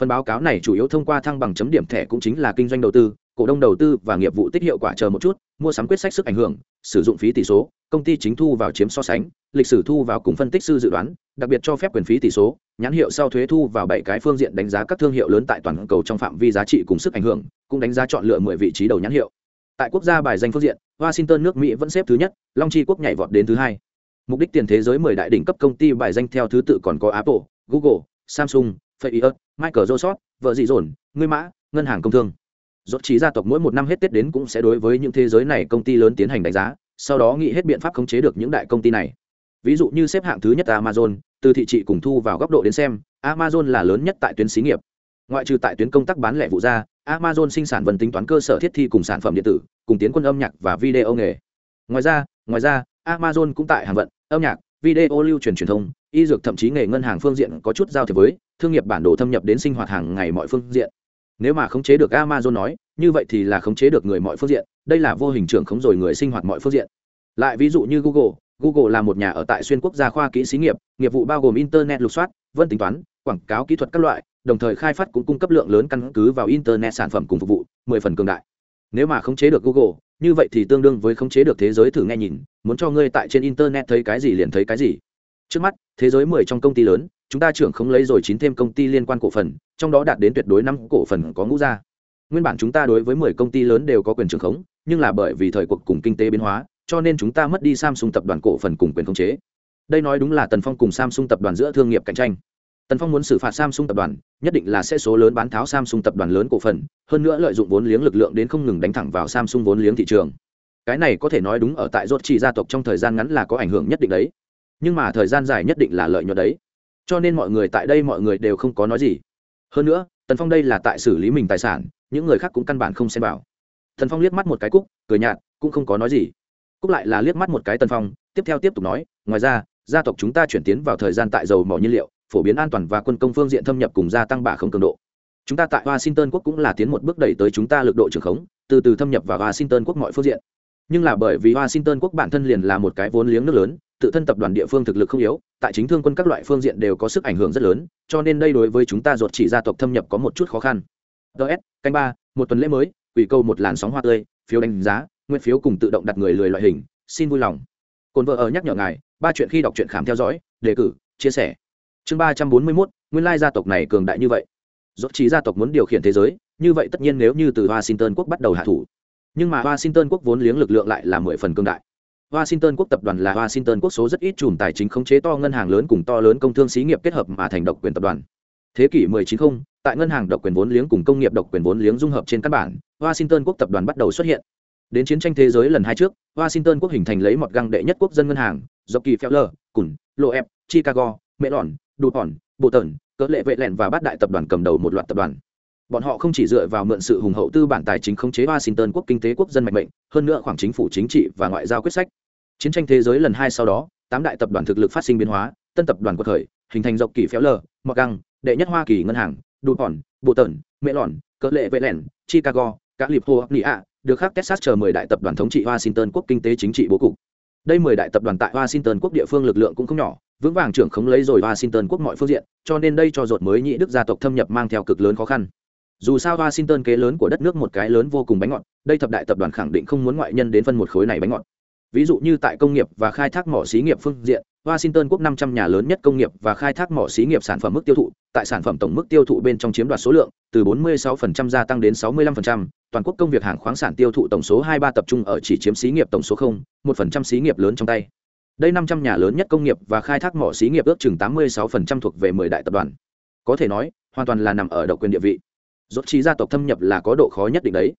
Phần báo cáo này chủ yếu thông qua thăng bằng chấm điểm thẻ cũng chính là kinh doanh đầu tư, cổ đông đầu tư và nghiệp vụ tích hiệu quả chờ một chút, mua sắm quyết sách sức ảnh hưởng, sử dụng phí tỷ số, công ty chính thu vào chiếm so sánh, lịch sử thu vào cùng phân tích sư dự đoán, đặc biệt cho phép quyền phí tỷ số, nhãn hiệu sau thuế thu vào bảy cái phương diện đánh giá các thương hiệu lớn tại toàn cầu trong phạm vi giá trị cùng sức ảnh hưởng, cũng đánh giá chọn lựa mười vị trí đầu nhãn hiệu. Tại quốc gia bài danh phương diện, washington nước mỹ vẫn xếp thứ nhất, long chi quốc nhảy vọt đến thứ hai mục đích tiền thế giới mười đại đỉnh cấp công ty bài danh theo thứ tự còn có apple, google, samsung facebook microsoft vợ dị dồn ngươi mã, ngân hàng công thương. Dốt trí gia tộc mỗi một năm hết tết đến cũng sẽ đối với những thế giới này công ty lớn tiến hành đánh giá, sau đó nghĩ hết biện pháp khống chế được những đại công ty này. Ví dụ như xếp hạng thứ nhất amazon, từ thị trị cùng thu vào góc độ đến xem, amazon là lớn nhất tại tuyến xí nghiệp. Ngoại trừ tại tuyến công tác bán lẻ vụ ra, amazon sinh sản vần tính toán cơ sở thiết thi cùng sản phẩm điện tử, cùng tiến quân âm nhạc và video nghề. Ngoài ra ngoài ra, amazon cũng tại hàng vận âm nhạc, video lưu truyền truyền thông, y dược thậm chí nghề ngân hàng phương diện có chút giao thiệp với, thương nghiệp bản đồ thâm nhập đến sinh hoạt hàng ngày mọi phương diện. Nếu mà khống chế được amazon nói, như vậy thì là khống chế được người mọi phương diện, đây là vô hình trưởng khống rồi người sinh hoạt mọi phương diện. Lại ví dụ như google google là một nhà ở tại xuyên quốc gia khoa kỹ xí nghiệp nghiệp vụ bao gồm internet lục soát, vân tính toán, quảng cáo kỹ thuật các loại, đồng thời khai phát cũng cung cấp lượng lớn căn cứ vào internet sản phẩm cùng phục vụ, mười phần cường đại. Nếu mà khống chế được google như vậy thì tương đương với khống chế được thế giới thử nghe nhìn, muốn cho ngươi tại trên internet thấy cái gì liền thấy cái gì. Trước mắt, thế giới mười trong công ty lớn, chúng ta trưởng không lấy rồi chín thêm công ty liên quan cổ phần, trong đó đạt đến tuyệt đối năm cổ phần có ngũ ra nguyên bản chúng ta đối với mười công ty lớn đều có quyền trưởng khống, nhưng là bởi vì thời cuộc cùng kinh tế biến hóa, cho nên chúng ta mất đi samsung tập đoàn cổ phần cùng quyền khống chế. Đây nói đúng là tần phong cùng samsung tập đoàn giữa thương nghiệp cạnh tranh tần phong muốn xử phạt samsung tập đoàn, nhất định là sẽ số lớn bán tháo samsung tập đoàn lớn cổ phần, hơn nữa lợi dụng vốn liếng lực lượng đến không ngừng đánh thẳng vào samsung vốn liếng thị trường. Cái này có thể nói đúng ở tại rốt chỉ gia tộc trong thời gian ngắn là có ảnh hưởng nhất định đấy. Nhưng mà thời gian dài nhất định là lợi nhuận đấy. Cho nên mọi người tại đây mọi người đều không có nói gì. Hơn nữa, tần phong đây là tại xử lý mình tài sản, những người khác cũng căn bản không xem vào. Tần phong liếc mắt một cái cúc, cười nhạt, cũng không có nói gì. Cúc lại là liếc mắt một cái tần phong, tiếp theo tiếp tục nói, ngoài ra, gia tộc chúng ta chuyển tiến vào thời gian tại dầu mỏ nhiên liệu phổ biến an toàn và quân công phương diện thâm nhập cùng gia tăng bả không cường độ. Chúng ta tại washington quốc cũng là tiến một bước đẩy tới chúng ta lực độ trưởng khống, từ từ thâm nhập vào washington quốc mọi phương diện. Nhưng là bởi vì washington quốc bản thân liền là một cái vốn liếng nước lớn, tự thân tập đoàn địa phương thực lực không yếu, tại chính thương quân các loại phương diện đều có sức ảnh hưởng rất lớn, cho nên đây đối với chúng ta ruột chỉ gia tộc thâm nhập có một chút khó khăn. Ts canh ba, một tuần lễ mới ủy câu một làn sóng hoa tươi, phiếu đánh giá, nguyên phiếu cùng tự động đặt người lười loại hình, xin vui lòng. Cồn vợ ở nhắc nhở ngài, ba chuyện khi đọc truyện khám theo dõi, đề cử, chia sẻ chương ba trăm bốn mươi mốt, nguyên lai gia tộc này cường đại như vậy. Dốt trí gia tộc muốn điều khiển thế giới, như vậy tất nhiên nếu như từ washington quốc bắt đầu hạ thủ. Nhưng mà washington quốc vốn liếng lực lượng lại là mười phần cường đại. Washington quốc tập đoàn là washington quốc số rất ít chùm tài chính khống chế to ngân hàng lớn cùng to lớn công thương xí nghiệp kết hợp mà thành độc quyền tập đoàn. Thế kỷ 19 không, tại ngân hàng độc quyền vốn liếng cùng công nghiệp độc quyền vốn liếng dung hợp trên căn bản, washington quốc tập đoàn bắt đầu xuất hiện. Đến chiến tranh thế giới lần hai trước, washington quốc hình thành lấy một găng đệ nhất quốc dân ngân hàng do kỳ feller cùn lộ ép chicago mễ lòn đụt hòn bộ tần, cỡ lệ vệ lẹn và bát đại tập đoàn cầm đầu một loạt tập đoàn. Bọn họ không chỉ dựa vào mượn sự hùng hậu tư bản tài chính khống chế washington quốc kinh tế quốc dân mạnh mệnh, hơn nữa khoảng chính phủ chính trị và ngoại giao quyết sách. Chiến tranh thế giới lần hai sau đó, tám đại tập đoàn thực lực phát sinh biến hóa, tân tập đoàn của thời, hình thành dọc kỳ phéo lờ mọc găng, đệ nhất hoa kỳ ngân hàng đụt hòn bộ tần mẹ lòn cỡ lệ vệ lẹn, chicago các liệp hô nị ạ, được khác texas chờ mười đại tập đoàn thống trị washington quốc kinh tế chính trị bố cục. Đây mười đại tập đoàn tại washington quốc địa phương lực lượng cũng không nhỏ vững vàng trưởng khống lấy rồi washington quốc mọi phương diện cho nên đây cho ruột mới nhị đức gia tộc thâm nhập mang theo cực lớn khó khăn dù sao washington kế lớn của đất nước một cái lớn vô cùng bánh ngọt đây thập đại tập đoàn khẳng định không muốn ngoại nhân đến phân một khối này bánh ngọt ví dụ như tại công nghiệp và khai thác mỏ xí nghiệp phương diện washington quốc 500 nhà lớn nhất công nghiệp và khai thác mỏ xí nghiệp sản phẩm mức tiêu thụ tại sản phẩm tổng mức tiêu thụ bên trong chiếm đoạt số lượng từ 46% gia tăng đến 65%, toàn quốc công việc hàng khoáng sản tiêu thụ tổng số 23 tập trung ở chỉ chiếm xí nghiệp tổng số 0, 1% xí nghiệp lớn trong tay. Đây 500 nhà lớn nhất công nghiệp và khai thác mỏ xí nghiệp ước chừng 86% thuộc về 10 đại tập đoàn. Có thể nói, hoàn toàn là nằm ở độc quyền địa vị. Rốt trí gia tộc thâm nhập là có độ khó nhất định đấy.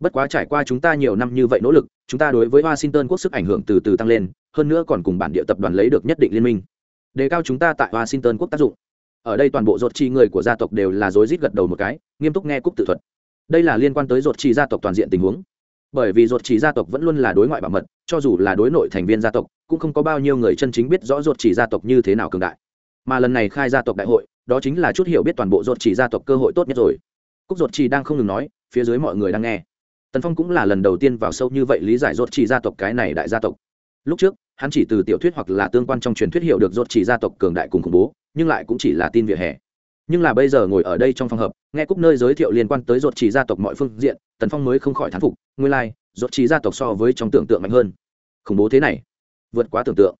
Bất quá trải qua chúng ta nhiều năm như vậy nỗ lực chúng ta đối với washington quốc sức ảnh hưởng từ từ tăng lên hơn nữa còn cùng bản địa tập đoàn lấy được nhất định liên minh. Đề cao chúng ta tại washington quốc tác dụng. Ở đây toàn bộ rốt chi người của gia tộc đều là rối rít gật đầu một cái nghiêm túc nghe cúc tự thuật. Đây là liên quan tới rốt chi gia tộc toàn diện tình huống bởi vì ruột chỉ gia tộc vẫn luôn là đối ngoại bảo mật, cho dù là đối nội thành viên gia tộc, cũng không có bao nhiêu người chân chính biết rõ ruột chỉ gia tộc như thế nào cường đại. Mà lần này khai gia tộc đại hội, đó chính là chút hiểu biết toàn bộ ruột chỉ gia tộc cơ hội tốt nhất rồi. Cúc ruột chỉ đang không ngừng nói, phía dưới mọi người đang nghe. Tần phong cũng là lần đầu tiên vào sâu như vậy lý giải ruột chỉ gia tộc cái này đại gia tộc. Lúc trước, hắn chỉ từ tiểu thuyết hoặc là tương quan trong truyền thuyết hiểu được ruột chỉ gia tộc cường đại cùng khủng bố, nhưng lại cũng chỉ là tin vỉa hè nhưng là bây giờ ngồi ở đây trong phòng hợp nghe cúc nơi giới thiệu liên quan tới ruột chỉ gia tộc mọi phương diện tần phong mới không khỏi thán phục nguyên lai、like, ruột chỉ gia tộc so với trong tưởng tượng mạnh hơn. Khủng bố thế này vượt quá tưởng tượng.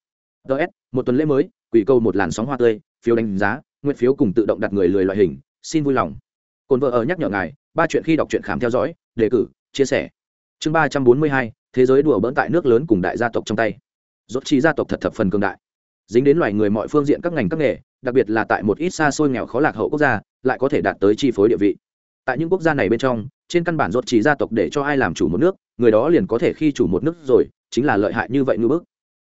Ts một tuần lễ mới quỷ câu một làn sóng hoa tươi phiếu đánh giá nguyện phiếu cùng tự động đặt người lười loại hình xin vui lòng. Cồn vợ ở nhắc nhở ngài ba chuyện khi đọc truyện khám theo dõi đề cử chia sẻ. Chương ba trăm bốn mươi hai thế giới đùa bỡn tại nước lớn cùng đại gia tộc trong tay. Rốt trí gia tộc thật thập phần cường đại. Dính đến loài người mọi phương diện các ngành các nghề đặc biệt là tại một ít xa xôi nghèo khó lạc hậu quốc gia, lại có thể đạt tới chi phối địa vị. Tại những quốc gia này bên trong, trên căn bản rốt trí gia tộc để cho ai làm chủ một nước, người đó liền có thể khi chủ một nước rồi, chính là lợi hại như vậy ngư bước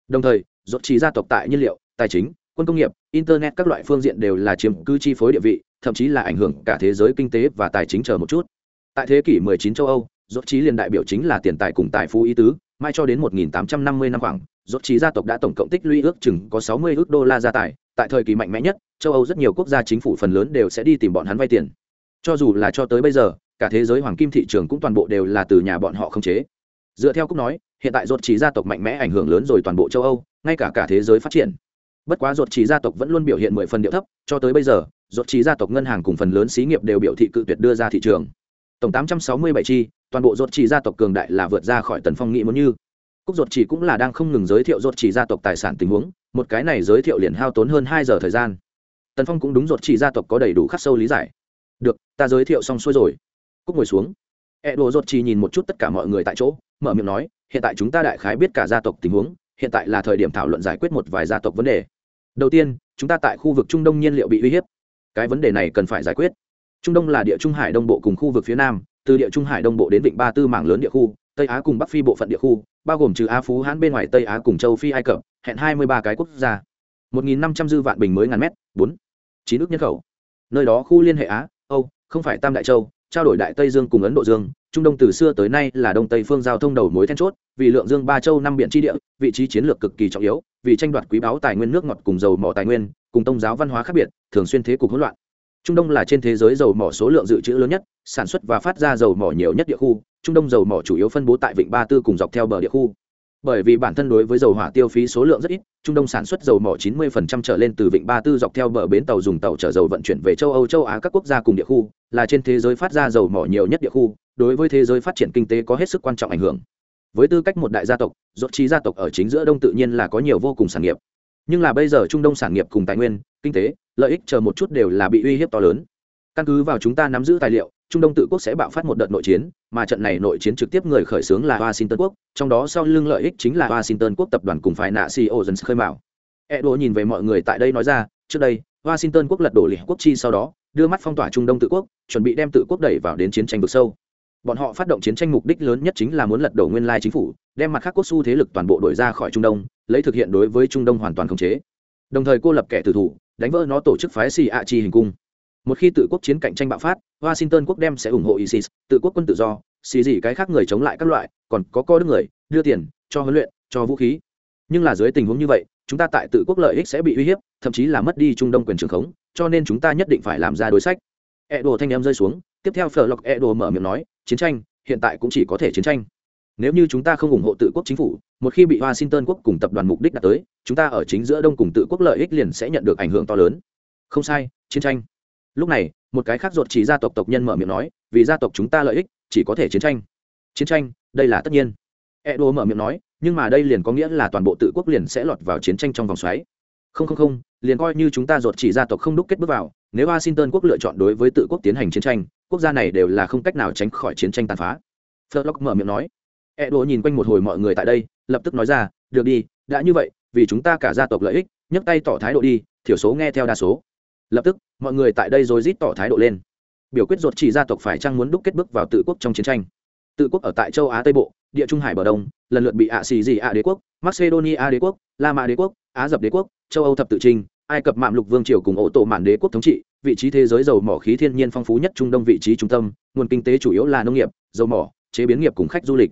đồng thời, rốt trí gia tộc tại nhiên liệu, tài chính, quân công nghiệp, internet các loại phương diện đều là chiếm cứ chi phối địa vị, thậm chí là ảnh hưởng cả thế giới kinh tế và tài chính chờ một chút. Tại thế kỷ 19 châu âu, rốt trí liền đại biểu chính là tiền tài cùng tài phú ý tứ, mai cho đến 1850 năm khoảng, rốt trí gia tộc đã tổng cộng tích lũy ước chừng có 60 ước đô la gia tài tại thời kỳ mạnh mẽ nhất, châu âu rất nhiều quốc gia chính phủ phần lớn đều sẽ đi tìm bọn hắn vay tiền. Cho dù là cho tới bây giờ, cả thế giới hoàng kim thị trường cũng toàn bộ đều là từ nhà bọn họ khống chế. Dựa theo cúc nói, hiện tại rốt trí gia tộc mạnh mẽ ảnh hưởng lớn rồi toàn bộ châu âu, ngay cả cả thế giới phát triển. Bất quá rốt trí gia tộc vẫn luôn biểu hiện mười phần điệu thấp, cho tới bây giờ rốt trí gia tộc ngân hàng cùng phần lớn xí nghiệp đều biểu thị cự tuyệt đưa ra thị trường. Tổng tám trăm sáu mươi bảy chi, toàn bộ rốt trí gia tộc cường đại là vượt ra khỏi tần phong nghĩ muốn như cúc ruột chỉ cũng là đang không ngừng giới thiệu ruột chỉ gia tộc tài sản tình huống, một cái này giới thiệu liền hao tốn hơn hai giờ thời gian. Tần phong cũng đúng ruột chỉ gia tộc có đầy đủ khắc sâu lý giải. Được, ta giới thiệu xong xuôi rồi. Cúc ngồi xuống. E đồ chỉ nhìn một chút tất cả mọi người tại chỗ, mở miệng nói, hiện tại chúng ta đại khái biết cả gia tộc tình huống, hiện tại là thời điểm thảo luận giải quyết một vài gia tộc vấn đề. Đầu tiên, chúng ta tại khu vực trung đông nhiên liệu bị uy hiếp. Cái vấn đề này cần phải giải quyết. Trung đông là địa trung hải đông bộ cùng khu vực phía nam, từ địa trung hải đông bộ đến vịnh ba tư mảng lớn địa khu tây á cùng bắc phi bộ phận địa khu, bao gồm trừ á phú hãn bên ngoài tây á cùng châu phi ai cập, hẹn hai mươi ba cái quốc gia. một nghìn năm trăm dư vạn bình mới ngàn mét, bốn. Chín nước nhân khẩu. Nơi đó khu liên hệ á, âu, không phải tam đại châu, trao đổi đại tây dương cùng ấn độ dương, trung đông từ xưa tới nay là đông tây phương giao thông đầu mối then chốt, vì lượng dương ba châu năm biển tri địa, vị trí chiến lược cực kỳ trọng yếu, vì tranh đoạt quý báu tài nguyên nước ngọt cùng dầu mỏ tài nguyên, cùng tông giáo văn hóa khác biệt, thường xuyên thế cục hỗn loạn. Trung đông là trên thế giới dầu mỏ số lượng dự trữ lớn nhất, sản xuất và phát ra dầu mỏ nhiều nhất địa khu trung đông dầu mỏ chủ yếu phân bố tại vịnh ba tư cùng dọc theo bờ địa khu. Bởi vì bản thân đối với dầu hỏa tiêu phí số lượng rất ít, trung đông sản xuất dầu mỏ 90% trở lên từ vịnh ba tư dọc theo bờ bến tàu dùng tàu chở dầu vận chuyển về châu âu, châu á, các quốc gia cùng địa khu, là trên thế giới phát ra dầu mỏ nhiều nhất địa khu, đối với thế giới phát triển kinh tế có hết sức quan trọng ảnh hưởng. Với tư cách một đại gia tộc, dốt trí gia tộc ở chính giữa đông tự nhiên là có nhiều vô cùng sản nghiệp. Nhưng là bây giờ trung đông sản nghiệp cùng tài nguyên, kinh tế, lợi ích chờ một chút đều là bị uy hiếp to lớn. Căn cứ vào chúng ta nắm giữ tài liệu trung đông tự quốc sẽ bạo phát một đợt nội chiến, mà trận này nội chiến trực tiếp người khởi xướng là washington quốc, trong đó sau lưng lợi ích chính là washington quốc tập đoàn cùng phải nạ ceo dân khơi mào. edo nhìn về mọi người tại đây nói ra, trước đây, washington quốc lật đổ liệt quốc chi sau đó, đưa mắt phong tỏa trung đông tự quốc, chuẩn bị đem tự quốc đẩy vào đến chiến tranh vực sâu. Bọn họ phát động chiến tranh mục đích lớn nhất chính là muốn lật đổ nguyên lai chính phủ, đem mặt khác quốc xu thế lực toàn bộ đổi ra khỏi trung đông, lấy thực hiện đối với trung đông hoàn toàn khống chế. Đồng thời cô lập kẻ tử thủ, đánh vỡ nó tổ chức phái xì ạ chi hình cung một khi tự quốc chiến cạnh tranh bạo phát, washington quốc đem sẽ ủng hộ isis, tự quốc quân tự do, xì gì cái khác người chống lại các loại, còn có co đức người, đưa tiền, cho huấn luyện, cho vũ khí. Nhưng là dưới tình huống như vậy, chúng ta tại tự quốc lợi ích sẽ bị uy hiếp, thậm chí là mất đi trung đông quyền trường khống, cho nên chúng ta nhất định phải làm ra đối sách. E đồ thanh em rơi xuống, tiếp theo phở lộc e đồ mở miệng nói, chiến tranh, hiện tại cũng chỉ có thể chiến tranh. Nếu như chúng ta không ủng hộ tự quốc chính phủ, một khi bị washington quốc cùng tập đoàn mục đích đạt tới, chúng ta ở chính giữa đông cùng tự quốc lợi ích liền sẽ nhận được ảnh hưởng to lớn. Không sai, chiến tranh lúc này, một cái khác ruột chỉ gia tộc tộc nhân mở miệng nói, vì gia tộc chúng ta lợi ích, chỉ có thể chiến tranh. Chiến tranh? Đây là tất nhiên. Edo mở miệng nói, nhưng mà đây liền có nghĩa là toàn bộ tự quốc liền sẽ lọt vào chiến tranh trong vòng xoáy. Không không không, liền coi như chúng ta ruột chỉ gia tộc không đúc kết bước vào, nếu washington quốc lựa chọn đối với tự quốc tiến hành chiến tranh, quốc gia này đều là không cách nào tránh khỏi chiến tranh tàn phá. Furlock mở miệng nói. Edo nhìn quanh một hồi mọi người tại đây, lập tức nói ra, được đi, đã như vậy, vì chúng ta cả gia tộc lợi ích, nhấc tay tỏ thái độ đi, thiểu số nghe theo đa số lập tức, mọi người tại đây rồi rít tỏ thái độ lên. Biểu quyết ruột chỉ gia tộc phải chăng muốn đúc kết bước vào tự quốc trong chiến tranh. Tự quốc ở tại châu á tây bộ, địa trung hải bờ đông, lần lượt bị ạ xì gì ạ đế quốc, macedonia đế quốc, la mã đế quốc, á dập đế quốc, châu âu thập tự trinh ai cập mạm lục vương triều cùng ổ tổ mạn đế quốc thống trị, vị trí thế giới dầu mỏ khí thiên nhiên phong phú nhất trung đông vị trí trung tâm, nguồn kinh tế chủ yếu là nông nghiệp, dầu mỏ, chế biến nghiệp cùng khách du lịch.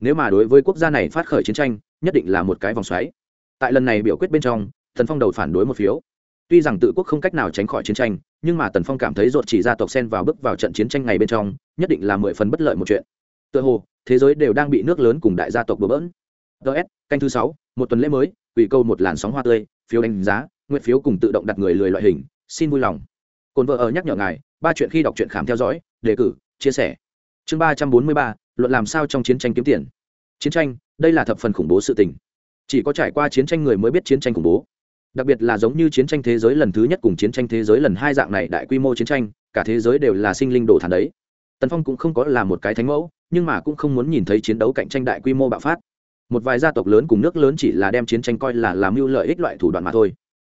Nếu mà đối với quốc gia này phát khởi chiến tranh, nhất định là một cái vòng xoáy. Tại lần này biểu quyết bên trong, thần phong đầu phản đối một phiếu tuy rằng tự quốc không cách nào tránh khỏi chiến tranh, nhưng mà tần phong cảm thấy ruột chỉ gia tộc sen vào bước vào trận chiến tranh ngày bên trong, nhất định là mười phần bất lợi một chuyện. Tựa hồ, thế giới đều đang bị nước lớn cùng đại gia tộc bừa bỡn. Ts canh thứ sáu, một tuần lễ mới, ủy câu một làn sóng hoa tươi, phiếu đánh giá, nguyện phiếu cùng tự động đặt người lười loại hình, xin vui lòng. Cồn vợ ở nhắc nhở ngài, ba chuyện khi đọc truyện khám theo dõi, đề cử, chia sẻ. Chương ba trăm bốn mươi ba, luận làm sao trong chiến tranh kiếm tiền. Chiến tranh, đây là thập phần khủng bố sự tình. Chỉ có trải qua chiến tranh người mới biết chiến tranh khủng bố đặc biệt là giống như chiến tranh thế giới lần thứ nhất cùng chiến tranh thế giới lần hai dạng này đại quy mô chiến tranh, cả thế giới đều là sinh linh đồ thản đấy. Tần phong cũng không có là một cái thánh mẫu, nhưng mà cũng không muốn nhìn thấy chiến đấu cạnh tranh đại quy mô bạo phát. Một vài gia tộc lớn cùng nước lớn chỉ là đem chiến tranh coi là làm mưu lợi ích loại thủ đoạn mà thôi.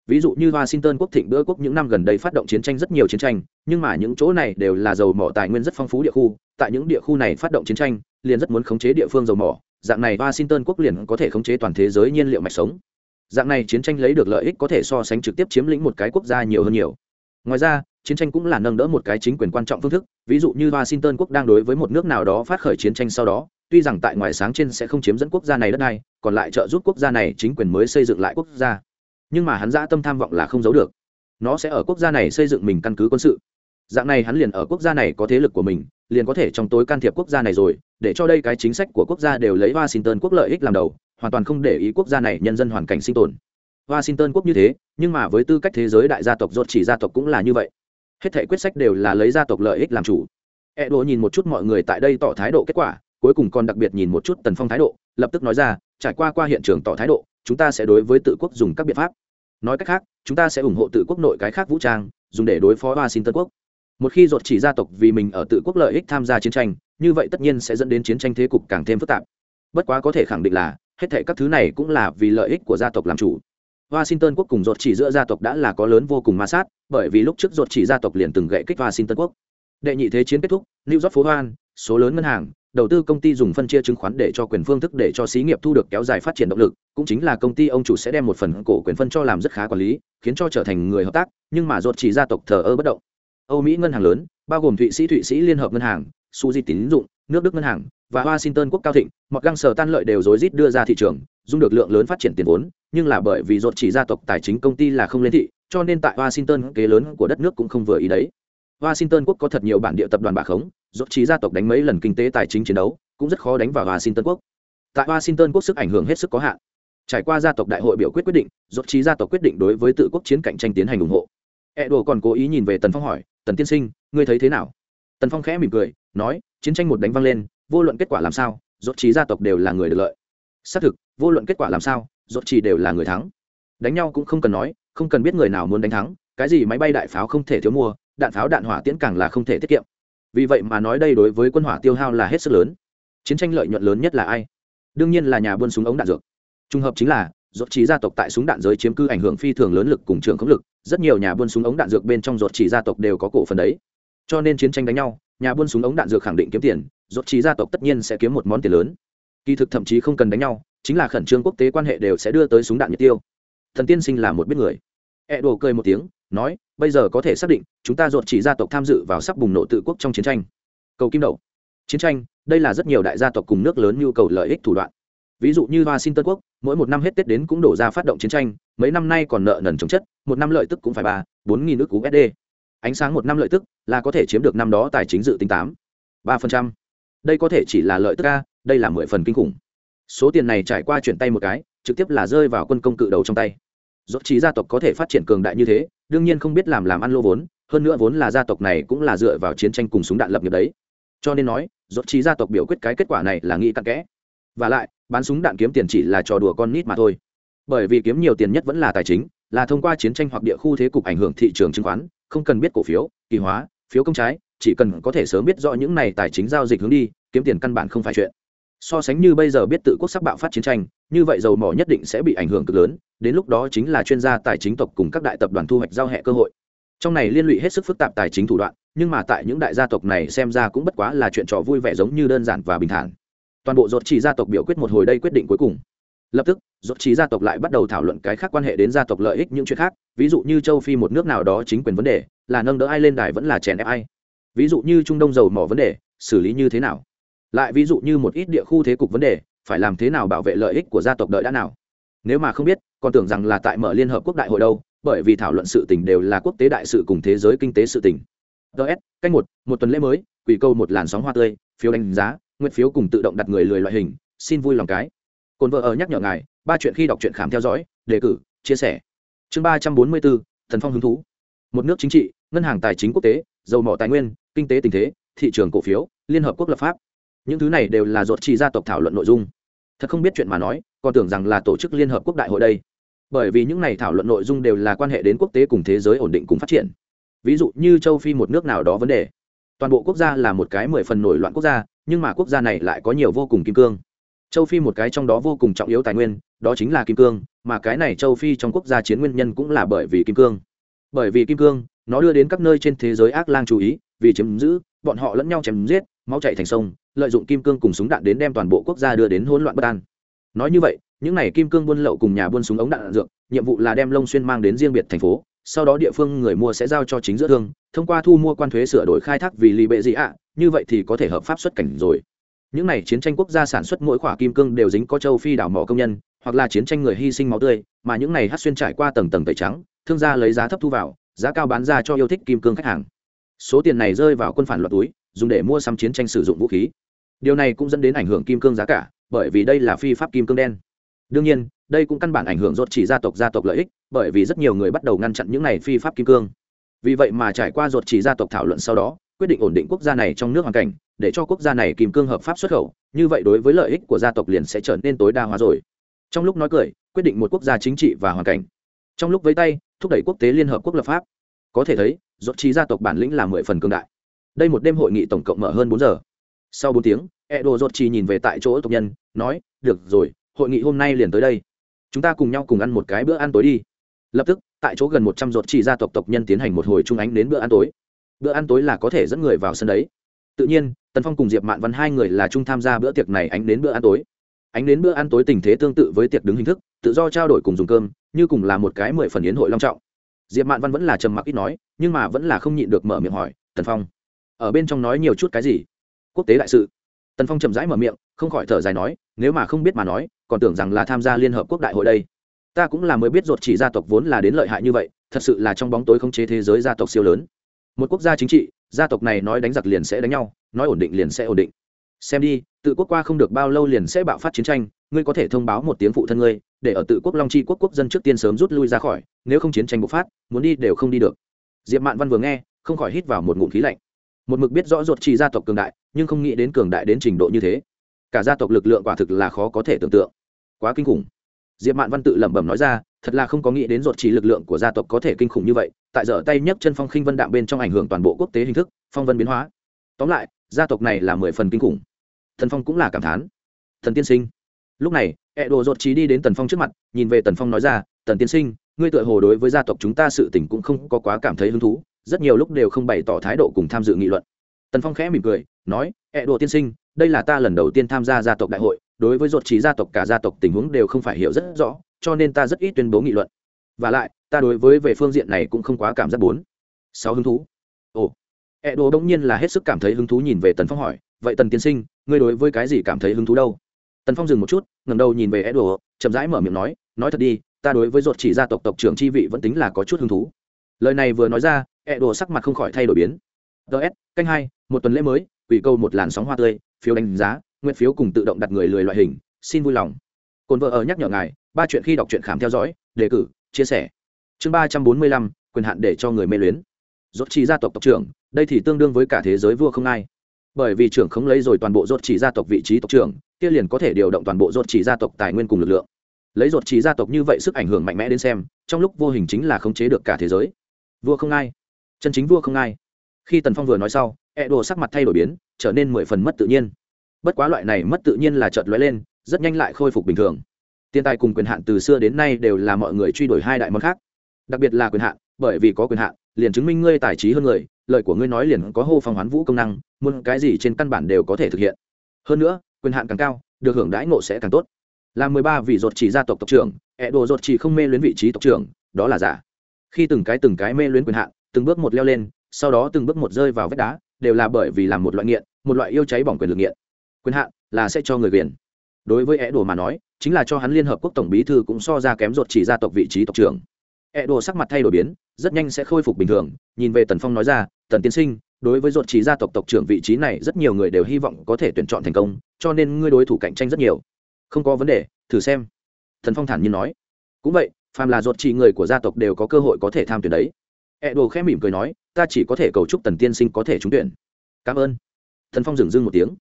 Ví dụ như washington quốc thịnh bữa quốc những năm gần đây phát động chiến tranh rất nhiều chiến tranh, nhưng mà những chỗ này đều là dầu mỏ tài nguyên rất phong phú địa khu, tại những địa khu này phát động chiến tranh, liền rất muốn khống chế địa phương dầu mỏ. Dạng này washington quốc liền có thể khống chế toàn thế giới nhiên liệu mạch sống dạng này chiến tranh lấy được lợi ích có thể so sánh trực tiếp chiếm lĩnh một cái quốc gia nhiều hơn nhiều. Ngoài ra, chiến tranh cũng là nâng đỡ một cái chính quyền quan trọng phương thức, ví dụ như washington quốc đang đối với một nước nào đó phát khởi chiến tranh sau đó, tuy rằng tại ngoài sáng trên sẽ không chiếm dẫn quốc gia này đất này, còn lại trợ giúp quốc gia này chính quyền mới xây dựng lại quốc gia. Nhưng mà hắn dã tâm tham vọng là không giấu được. Nó sẽ ở quốc gia này xây dựng mình căn cứ quân sự. Dạng này hắn liền ở quốc gia này có thế lực của mình, liền có thể trong tối can thiệp quốc gia này rồi, để cho đây cái chính sách của quốc gia đều lấy washington quốc lợi ích làm đầu hoàn toàn không để ý quốc gia này nhân dân hoàn cảnh sinh tồn. Washington quốc như thế, nhưng mà với tư cách thế giới đại gia tộc rốt chỉ gia tộc cũng là như vậy. Hết thể quyết sách đều là lấy gia tộc lợi ích làm chủ. E đồ nhìn một chút mọi người tại đây tỏ thái độ kết quả, cuối cùng còn đặc biệt nhìn một chút tần phong thái độ, lập tức nói ra, trải qua qua hiện trường tỏ thái độ, chúng ta sẽ đối với tự quốc dùng các biện pháp. Nói cách khác, chúng ta sẽ ủng hộ tự quốc nội cái khác vũ trang, dùng để đối phó washington quốc. Một khi dột chỉ gia tộc vì mình ở tự quốc lợi ích tham gia chiến tranh, như vậy tất nhiên sẽ dẫn đến chiến tranh thế cục càng thêm phức tạp. Bất quá có thể khẳng định là hết thảy các thứ này cũng là vì lợi ích của gia tộc làm chủ. Washington quốc cùng dột chỉ giữa gia tộc đã là có lớn vô cùng ma sát, bởi vì lúc trước dột chỉ gia tộc liền từng gậy kích washington quốc. Đệ nhị thế chiến kết thúc, new york phố hoan, số lớn ngân hàng, đầu tư công ty dùng phân chia chứng khoán để cho quyền phương thức để cho xí nghiệp thu được kéo dài phát triển động lực, cũng chính là công ty ông chủ sẽ đem một phần cổ quyền phân cho làm rất khá quản lý, khiến cho trở thành người hợp tác, nhưng mà dột chỉ gia tộc thờ ơ bất động. Âu mỹ ngân hàng lớn, bao gồm thụy sĩ thụy sĩ liên hợp ngân hàng, su di tín dụng, nước đức ngân hàng và washington quốc cao thịnh mặc găng sở tan lợi đều rối rít đưa ra thị trường, dung được lượng lớn phát triển tiền vốn, nhưng là bởi vì rốt chỉ gia tộc tài chính công ty là không lên thị, cho nên tại washington kế lớn của đất nước cũng không vừa ý đấy. Washington quốc có thật nhiều bản địa tập đoàn bà khống rốt chỉ gia tộc đánh mấy lần kinh tế tài chính chiến đấu, cũng rất khó đánh vào washington quốc. Tại washington quốc sức ảnh hưởng hết sức có hạn. Trải qua gia tộc đại hội biểu quyết quyết định rốt chỉ gia tộc quyết định đối với tự quốc chiến cạnh tranh tiến hành ủng hộ. Edo còn cố ý nhìn về tần phong hỏi, tần tiên sinh, ngươi thấy thế nào? Tần phong khẽ mỉm cười, nói, chiến tranh một đánh văng lên vô luận kết quả làm sao dốt trí gia tộc đều là người được lợi. Xác thực, vô luận kết quả làm sao dốt trí đều là người thắng. Đánh nhau cũng không cần nói, không cần biết người nào muốn đánh thắng, cái gì máy bay đại pháo không thể thiếu mua, đạn pháo đạn hỏa tiễn càng là không thể tiết kiệm. Vì vậy mà nói đây đối với quân hỏa tiêu hao là hết sức lớn. Chiến tranh lợi nhuận lớn nhất là ai? Đương nhiên là nhà buôn súng ống đạn dược. Trùng hợp chính là dốt trí gia tộc tại súng đạn giới chiếm cư ảnh hưởng phi thường lớn lực cùng trường khống lực, rất nhiều nhà buôn súng ống đạn dược bên trong dốt chỉ gia tộc đều có cổ phần đấy. Cho nên chiến tranh đánh nhau nhà buôn súng ống đạn dược khẳng định kiếm tiền dốt trí gia tộc tất nhiên sẽ kiếm một món tiền lớn. Kỳ thực thậm chí không cần đánh nhau, chính là khẩn trương quốc tế quan hệ đều sẽ đưa tới súng đạn nhiệt tiêu. Thần tiên sinh là một biết người. E đồ cười một tiếng, nói, bây giờ có thể xác định, chúng ta dột chỉ gia tộc tham dự vào sắp bùng nổ tự quốc trong chiến tranh. Cầu kim đậu chiến tranh, đây là rất nhiều đại gia tộc cùng nước lớn nhu cầu lợi ích thủ đoạn. Ví dụ như washington quốc, mỗi một năm hết tết đến cũng đổ ra phát động chiến tranh, mấy năm nay còn nợ nần chống chất, một năm lợi tức cũng phải ba, bốn nghìn nước usd ánh sáng một năm lợi tức là có thể chiếm được năm đó tài chính dự tính tám, ba phần trăm. Đây có thể chỉ là lợi tức a, đây là mười phần kinh khủng. Số tiền này trải qua chuyển tay một cái, trực tiếp là rơi vào quân công cự đầu trong tay. Dốt trí gia tộc có thể phát triển cường đại như thế, đương nhiên không biết làm làm ăn lô vốn, hơn nữa vốn là gia tộc này cũng là dựa vào chiến tranh cùng súng đạn lập nghiệp đấy. Cho nên nói, dốt trí gia tộc biểu quyết cái kết quả này là nghĩ cặn kẽ. Và lại, bán súng đạn kiếm tiền chỉ là trò đùa con nít mà thôi. Bởi vì kiếm nhiều tiền nhất vẫn là tài chính, là thông qua chiến tranh hoặc địa khu thế cục ảnh hưởng thị trường chứng khoán không cần biết cổ phiếu, kỳ hóa, phiếu công trái, chỉ cần có thể sớm biết rõ những này tài chính giao dịch hướng đi, kiếm tiền căn bản không phải chuyện. So sánh như bây giờ biết tự quốc sắc bạo phát chiến tranh, như vậy dầu mỏ nhất định sẽ bị ảnh hưởng cực lớn, đến lúc đó chính là chuyên gia tài chính tộc cùng các đại tập đoàn thu hoạch giao hẹ cơ hội. Trong này liên lụy hết sức phức tạp tài chính thủ đoạn, nhưng mà tại những đại gia tộc này xem ra cũng bất quá là chuyện trò vui vẻ giống như đơn giản và bình thản. Toàn bộ dột chỉ gia tộc biểu quyết một hồi đây quyết định cuối cùng. Lập tức rốt trí gia tộc lại bắt đầu thảo luận cái khác quan hệ đến gia tộc lợi ích những chuyện khác, ví dụ như châu phi một nước nào đó chính quyền vấn đề, là nâng đỡ ai lên đài vẫn là chèn ép ai. Ví dụ như trung đông dầu mỏ vấn đề, xử lý như thế nào? Lại ví dụ như một ít địa khu thế cục vấn đề, phải làm thế nào bảo vệ lợi ích của gia tộc đợi đã nào? Nếu mà không biết, còn tưởng rằng là tại mở liên hợp quốc đại hội đâu, bởi vì thảo luận sự tình đều là quốc tế đại sự cùng thế giới kinh tế sự tình. Ts canh một một tuần lễ mới, quỷ câu một làn sóng hoa tươi, phiếu đánh giá, nguyện phiếu cùng tự động đặt người lười loại hình, xin vui lòng cái. Cồn vợ ở nhắc nhở ngài ba chuyện khi đọc truyện khám theo dõi, đề cử, chia sẻ. Chương ba trăm bốn mươi bốn, thần phong hứng thú. Một nước chính trị, ngân hàng tài chính quốc tế, dầu mỏ tài nguyên, kinh tế tình thế, thị trường cổ phiếu, liên hợp quốc lập pháp. Những thứ này đều là dột chỉ gia tộc thảo luận nội dung. Thật không biết chuyện mà nói, còn tưởng rằng là tổ chức liên hợp quốc đại hội đây. Bởi vì những này thảo luận nội dung đều là quan hệ đến quốc tế cùng thế giới ổn định cùng phát triển. Ví dụ như châu phi một nước nào đó vấn đề. Toàn bộ quốc gia là một cái mười phần nổi loạn quốc gia, nhưng mà quốc gia này lại có nhiều vô cùng kim cương châu phi một cái trong đó vô cùng trọng yếu tài nguyên đó chính là kim cương mà cái này châu phi trong quốc gia chiến nguyên nhân cũng là bởi vì kim cương. Bởi vì kim cương nó đưa đến các nơi trên thế giới ác lang chú ý vì chiếm giữ bọn họ lẫn nhau chém giết máu chạy thành sông lợi dụng kim cương cùng súng đạn đến đem toàn bộ quốc gia đưa đến hỗn loạn bất an. Nói như vậy những n à y kim cương buôn lậu cùng nhà buôn súng ống đạn, đạn dược nhiệm vụ là đem lông xuyên mang đến riêng biệt thành phố sau đó địa phương người mua sẽ giao cho chính giữa thương thông qua thu mua quan thuế sửa đổi khai thác vì lì bệ gì ạ như vậy thì có thể hợp pháp xuất cảnh rồi những n à y chiến tranh quốc gia sản xuất mỗi khoả kim cương đều dính có châu phi đảo mỏ công nhân, hoặc là chiến tranh người hy sinh máu tươi, mà những n à y hát xuyên trải qua tầng tầng tẩy trắng, thương gia lấy giá thấp thu vào, giá cao bán ra cho yêu thích kim cương khách hàng. Số tiền này rơi vào quân phản loạt túi, dùng để mua xăm chiến tranh sử dụng vũ khí. Điều này cũng dẫn đến ảnh hưởng kim cương giá cả, bởi vì đây là phi pháp kim cương đen. Đương nhiên, đây cũng căn bản ảnh hưởng rột chỉ gia tộc gia tộc lợi ích, bởi vì rất nhiều người bắt đầu ngăn chặn những này phi pháp kim cương. Vì vậy mà trải qua rột chỉ gia tộc thảo luận sau đó quyết định ổn định quốc gia này trong nước hoàn cảnh, để cho quốc gia này kìm cương hợp pháp xuất khẩu, như vậy đối với lợi ích của gia tộc liền sẽ trở nên tối đa hóa rồi. Trong lúc nói cười, quyết định một quốc gia chính trị và hoàn cảnh. Trong lúc với tay, thúc đẩy quốc tế liên hợp quốc lập pháp. Có thể thấy rốt chỉ gia tộc bản lĩnh là mười phần cương đại. Đây một đêm hội nghị tổng cộng mở hơn bốn giờ. Sau bốn tiếng, edo rốt chỉ nhìn về tại chỗ tộc nhân, nói, được rồi, hội nghị hôm nay liền tới đây. Chúng ta cùng nhau cùng ăn một cái bữa ăn tối đi. Lập tức, tại chỗ gần một trăm dốt chỉ gia tộc tộc nhân tiến hành một hồi trung ánh đến bữa ăn tối bữa ăn tối là có thể dẫn người vào sân đấy. Tự nhiên, tần phong cùng diệp mạn văn hai người là chung tham gia bữa tiệc này ánh đến bữa ăn tối. Ánh đến bữa ăn tối tình thế tương tự với tiệc đứng hình thức, tự do trao đổi cùng dùng cơm, như cùng là một cái mười phần yến hội long trọng. Diệp mạn văn vẫn là trầm mặc ít nói, nhưng mà vẫn là không nhịn được mở miệng hỏi, tần phong, ở bên trong nói nhiều chút cái gì? Quốc tế đại sự. Tần phong chậm rãi mở miệng, không khỏi thở dài nói, nếu mà không biết mà nói, còn tưởng rằng là tham gia liên hợp quốc đại hội đây. Ta cũng là mới biết ruột chỉ gia tộc vốn là đến lợi hại như vậy, thật sự là trong bóng tối không chế thế giới gia tộc siêu lớn một quốc gia chính trị, gia tộc này nói đánh giặc liền sẽ đánh nhau, nói ổn định liền sẽ ổn định. Xem đi, tự quốc qua không được bao lâu liền sẽ bạo phát chiến tranh, ngươi có thể thông báo một tiếng phụ thân ngươi, để ở tự quốc long chi quốc quốc dân trước tiên sớm rút lui ra khỏi, nếu không chiến tranh bộc phát, muốn đi đều không đi được. Diệp mạn văn vừa nghe, không khỏi hít vào một ngụm khí lạnh. Một mực biết rõ ruột trì gia tộc cường đại, nhưng không nghĩ đến cường đại đến trình độ như thế. Cả gia tộc lực lượng quả thực là khó có thể tưởng tượng. Quá kinh khủng diệp mạn văn tự lẩm bẩm nói ra, thật là không có nghĩ đến ruột chỉ lực lượng của gia tộc có thể kinh khủng như vậy, tại dở tay nhấc chân phong khinh vân đạm bên trong ảnh hưởng toàn bộ quốc tế hình thức, phong vân biến hóa. Tóm lại, gia tộc này là mười phần kinh khủng. Thần phong cũng là cảm thán. Thần tiên sinh. Lúc này, ẹ đồ Ruột trí đi đến tần phong trước mặt, nhìn về tần phong nói ra, tần tiên sinh, ngươi tựa hồ đối với gia tộc chúng ta sự tình cũng không có quá cảm thấy hứng thú, rất nhiều lúc đều không bày tỏ thái độ cùng tham dự nghị luận. Tần phong khẽ mỉm cười, nói, ẹ đồ tiên sinh, đây là ta lần đầu tiên tham gia gia tộc đại hội đối với ruột trí gia tộc cả gia tộc tình huống đều không phải hiểu rất rõ, cho nên ta rất ít tuyên bố nghị luận. Và lại, ta đối với về phương diện này cũng không quá cảm giác bốn. Sáu hứng thú. Ồ. Ẹ đồ đông nhiên là hết sức cảm thấy hứng thú nhìn về tần phong hỏi, vậy tần tiên sinh, ngươi đối với cái gì cảm thấy hứng thú đâu? Tần phong dừng một chút, ngẩng đầu nhìn về ẹ đồ chậm rãi mở miệng nói nói thật đi, ta đối với ruột chỉ gia tộc tộc trưởng chi vị vẫn tính là có chút hứng thú. Lời này vừa nói ra ẹ đồ sắc mặt không khỏi thay đổi biến. Ts canh hai, một tuần lễ mới ủy câu một làn sóng hoa tươi, phiếu đánh giá nguyện phiếu cùng tự động đặt người lười loại hình, xin vui lòng. Cồn vợ ở nhắc nhở ngài, ba chuyện khi đọc truyện khám theo dõi, đề cử, chia sẻ. Chương ba trăm bốn mươi lăm, quyền hạn để cho người mê luyến. Dốt chỉ gia tộc tộc trưởng, đây thì tương đương với cả thế giới vua không ai. Bởi vì trưởng không lấy rồi toàn bộ dốt chỉ gia tộc vị trí tộc trưởng, kia liền có thể điều động toàn bộ dốt chỉ gia tộc tài nguyên cùng lực lượng. Lấy dốt chỉ gia tộc như vậy sức ảnh hưởng mạnh mẽ đến xem, trong lúc vô hình chính là khống chế được cả thế giới. Vua không ai. Chân chính vua không ai. Khi tần phong vừa nói sau e đồ sắc mặt thay đổi biến, trở nên mười phần mất tự nhiên bất quá loại này mất tự nhiên là chợt lóe lên, rất nhanh lại khôi phục bình thường. Tiền tài cùng quyền hạn từ xưa đến nay đều là mọi người truy đuổi hai đại món khác. Đặc biệt là quyền hạn, bởi vì có quyền hạn, liền chứng minh ngươi tài trí hơn người, lời của ngươi nói liền có hô phong hoán vũ công năng, muốn cái gì trên căn bản đều có thể thực hiện. Hơn nữa, quyền hạn càng cao, được hưởng đãi ngộ sẽ càng tốt. Là mười ba vị ruột chỉ gia tộc tộc trưởng ẹ đồ ruột chỉ không mê luyến vị trí tộc trưởng, đó là giả. Khi từng cái từng cái mê luyến quyền hạn, từng bước một leo lên, sau đó từng bước một rơi vào vách đá, đều là bởi vì làm một loại nghiện, một loại yêu cháy bỏng quyền lực nghiện quyền hạn là sẽ cho người quyền. Đối với ẹ đồ mà nói, chính là cho hắn liên hợp quốc tổng bí thư cũng so ra kém ruột chỉ ra tộc vị trí tộc trưởng. Ẹ đồ sắc mặt thay đổi biến, rất nhanh sẽ khôi phục bình thường, nhìn về tần phong nói ra, tần tiên sinh, đối với ruột chỉ gia tộc tộc trưởng vị trí này rất nhiều người đều hy vọng có thể tuyển chọn thành công, cho nên ngươi đối thủ cạnh tranh rất nhiều. Không có vấn đề, thử xem. Thần phong thản nhiên nói. Cũng vậy, phàm là ruột chỉ người của gia tộc đều có cơ hội có thể tham tuyển đấy. E đồ khẽ mỉm cười nói, ta chỉ có thể cầu chúc tần tiên sinh có thể trúng tuyển. Cảm ơn. Thần phong dừng dưng một tiếng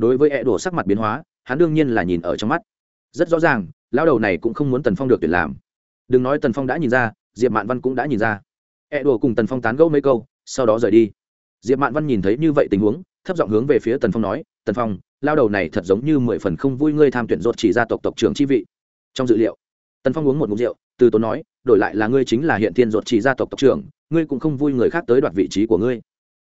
đối với ẹ đổ sắc mặt biến hóa, hắn đương nhiên là nhìn ở trong mắt. Rất rõ ràng lao đầu này cũng không muốn tần phong được tuyển làm. Đừng nói tần phong đã nhìn ra, diệp mạn văn cũng đã nhìn ra. Ẹ đổ cùng tần phong tán gẫu mấy câu, sau đó rời đi. Diệp mạn văn nhìn thấy như vậy tình huống, thấp giọng hướng về phía tần phong nói, tần phong lao đầu này thật giống như mười phần không vui ngươi tham tuyển rốt chỉ gia tộc tộc trưởng chi vị. Trong dự liệu, tần phong uống một ngụm rượu, từ tốn nói, đổi lại là ngươi chính là hiện thiên rốt chỉ gia tộc tộc trưởng, ngươi cũng không vui người khác tới đoạt vị trí của ngươi.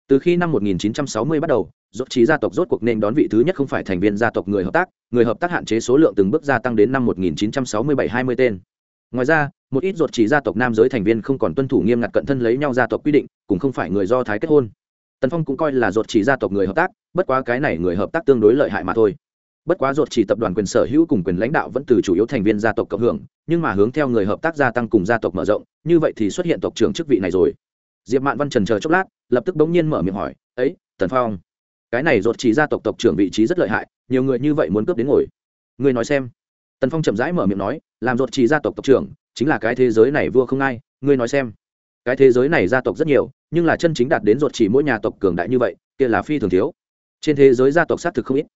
Từ khi năm 1960 bắt đầu rốt chỉ gia tộc rốt cuộc nên đón vị thứ nhất không phải thành viên gia tộc người hợp tác, người hợp tác hạn chế số lượng từng bước gia tăng đến năm 1967 20 tên. Ngoài ra, một ít rốt chỉ gia tộc nam giới thành viên không còn tuân thủ nghiêm ngặt cận thân lấy nhau gia tộc quy định, cũng không phải người do thái kết hôn. Tần phong cũng coi là rốt chỉ gia tộc người hợp tác, bất quá cái này người hợp tác tương đối lợi hại mà thôi. Bất quá rốt chỉ tập đoàn quyền sở hữu cùng quyền lãnh đạo vẫn từ chủ yếu thành viên gia tộc cộng hưởng, nhưng mà hướng theo người hợp tác gia tăng cùng gia tộc mở rộng, như vậy thì xuất hiện tộc trưởng chức vị này rồi. Diệp mạn văn trần chờ chốc lát, lập tức bỗng nhiên mở miệng hỏi, ấy, tần phong cái này ruột chỉ gia tộc tộc trưởng vị trí rất lợi hại, nhiều người như vậy muốn cướp đến ngồi. Người nói xem. Tần phong chậm rãi mở miệng nói, làm ruột chỉ gia tộc tộc trưởng, chính là cái thế giới này vua không ai, ngươi nói xem. Cái thế giới này gia tộc rất nhiều, nhưng là chân chính đạt đến ruột chỉ mỗi nhà tộc cường đại như vậy, kia là phi thường thiếu. Trên thế giới gia tộc xác thực không ít.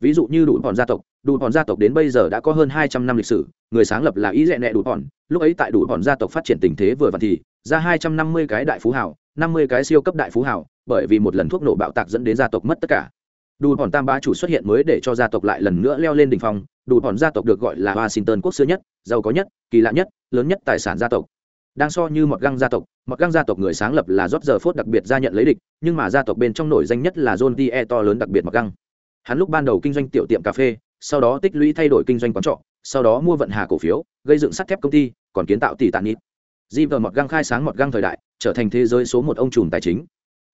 Ví dụ như đủ bọn gia tộc đủ bọn gia tộc đến bây giờ đã có hơn hai trăm năm lịch sử, người sáng lập là ý dẹ nẹ đủ bọn lúc ấy tại đủ bọn gia tộc phát triển tình thế vừa vặn thì, ra hai trăm năm mươi cái đại phú hảo năm mươi cái siêu cấp đại phú hảo, bởi vì một lần thuốc nổ bạo tạc dẫn đến gia tộc mất tất cả. Đủ bọn tam Bá chủ xuất hiện mới để cho gia tộc lại lần nữa leo lên đỉnh phong đủ bọn gia tộc được gọi là washington quốc xưa nhất, giàu có nhất, kỳ lạ nhất, lớn nhất tài sản gia tộc. Đang so như một găng gia tộc một găng gia tộc người sáng lập là rót giờ phốt đặc biệt gia nhận lấy địch, nhưng mà gia tộc bên trong nổi danh nhất là john tie to lớn đặc biệt một găng. Hắn lúc ban đầu kinh doanh tiểu tiệm cà phê, sau đó tích lũy thay đổi kinh doanh quán trọ, sau đó mua vận hà cổ phiếu, gây dựng sắt thép công ty, còn kiến tạo tỷ tàn nít. Di vợ mọt găng khai sáng mọt găng thời đại trở thành thế giới số một ông trùm tài chính.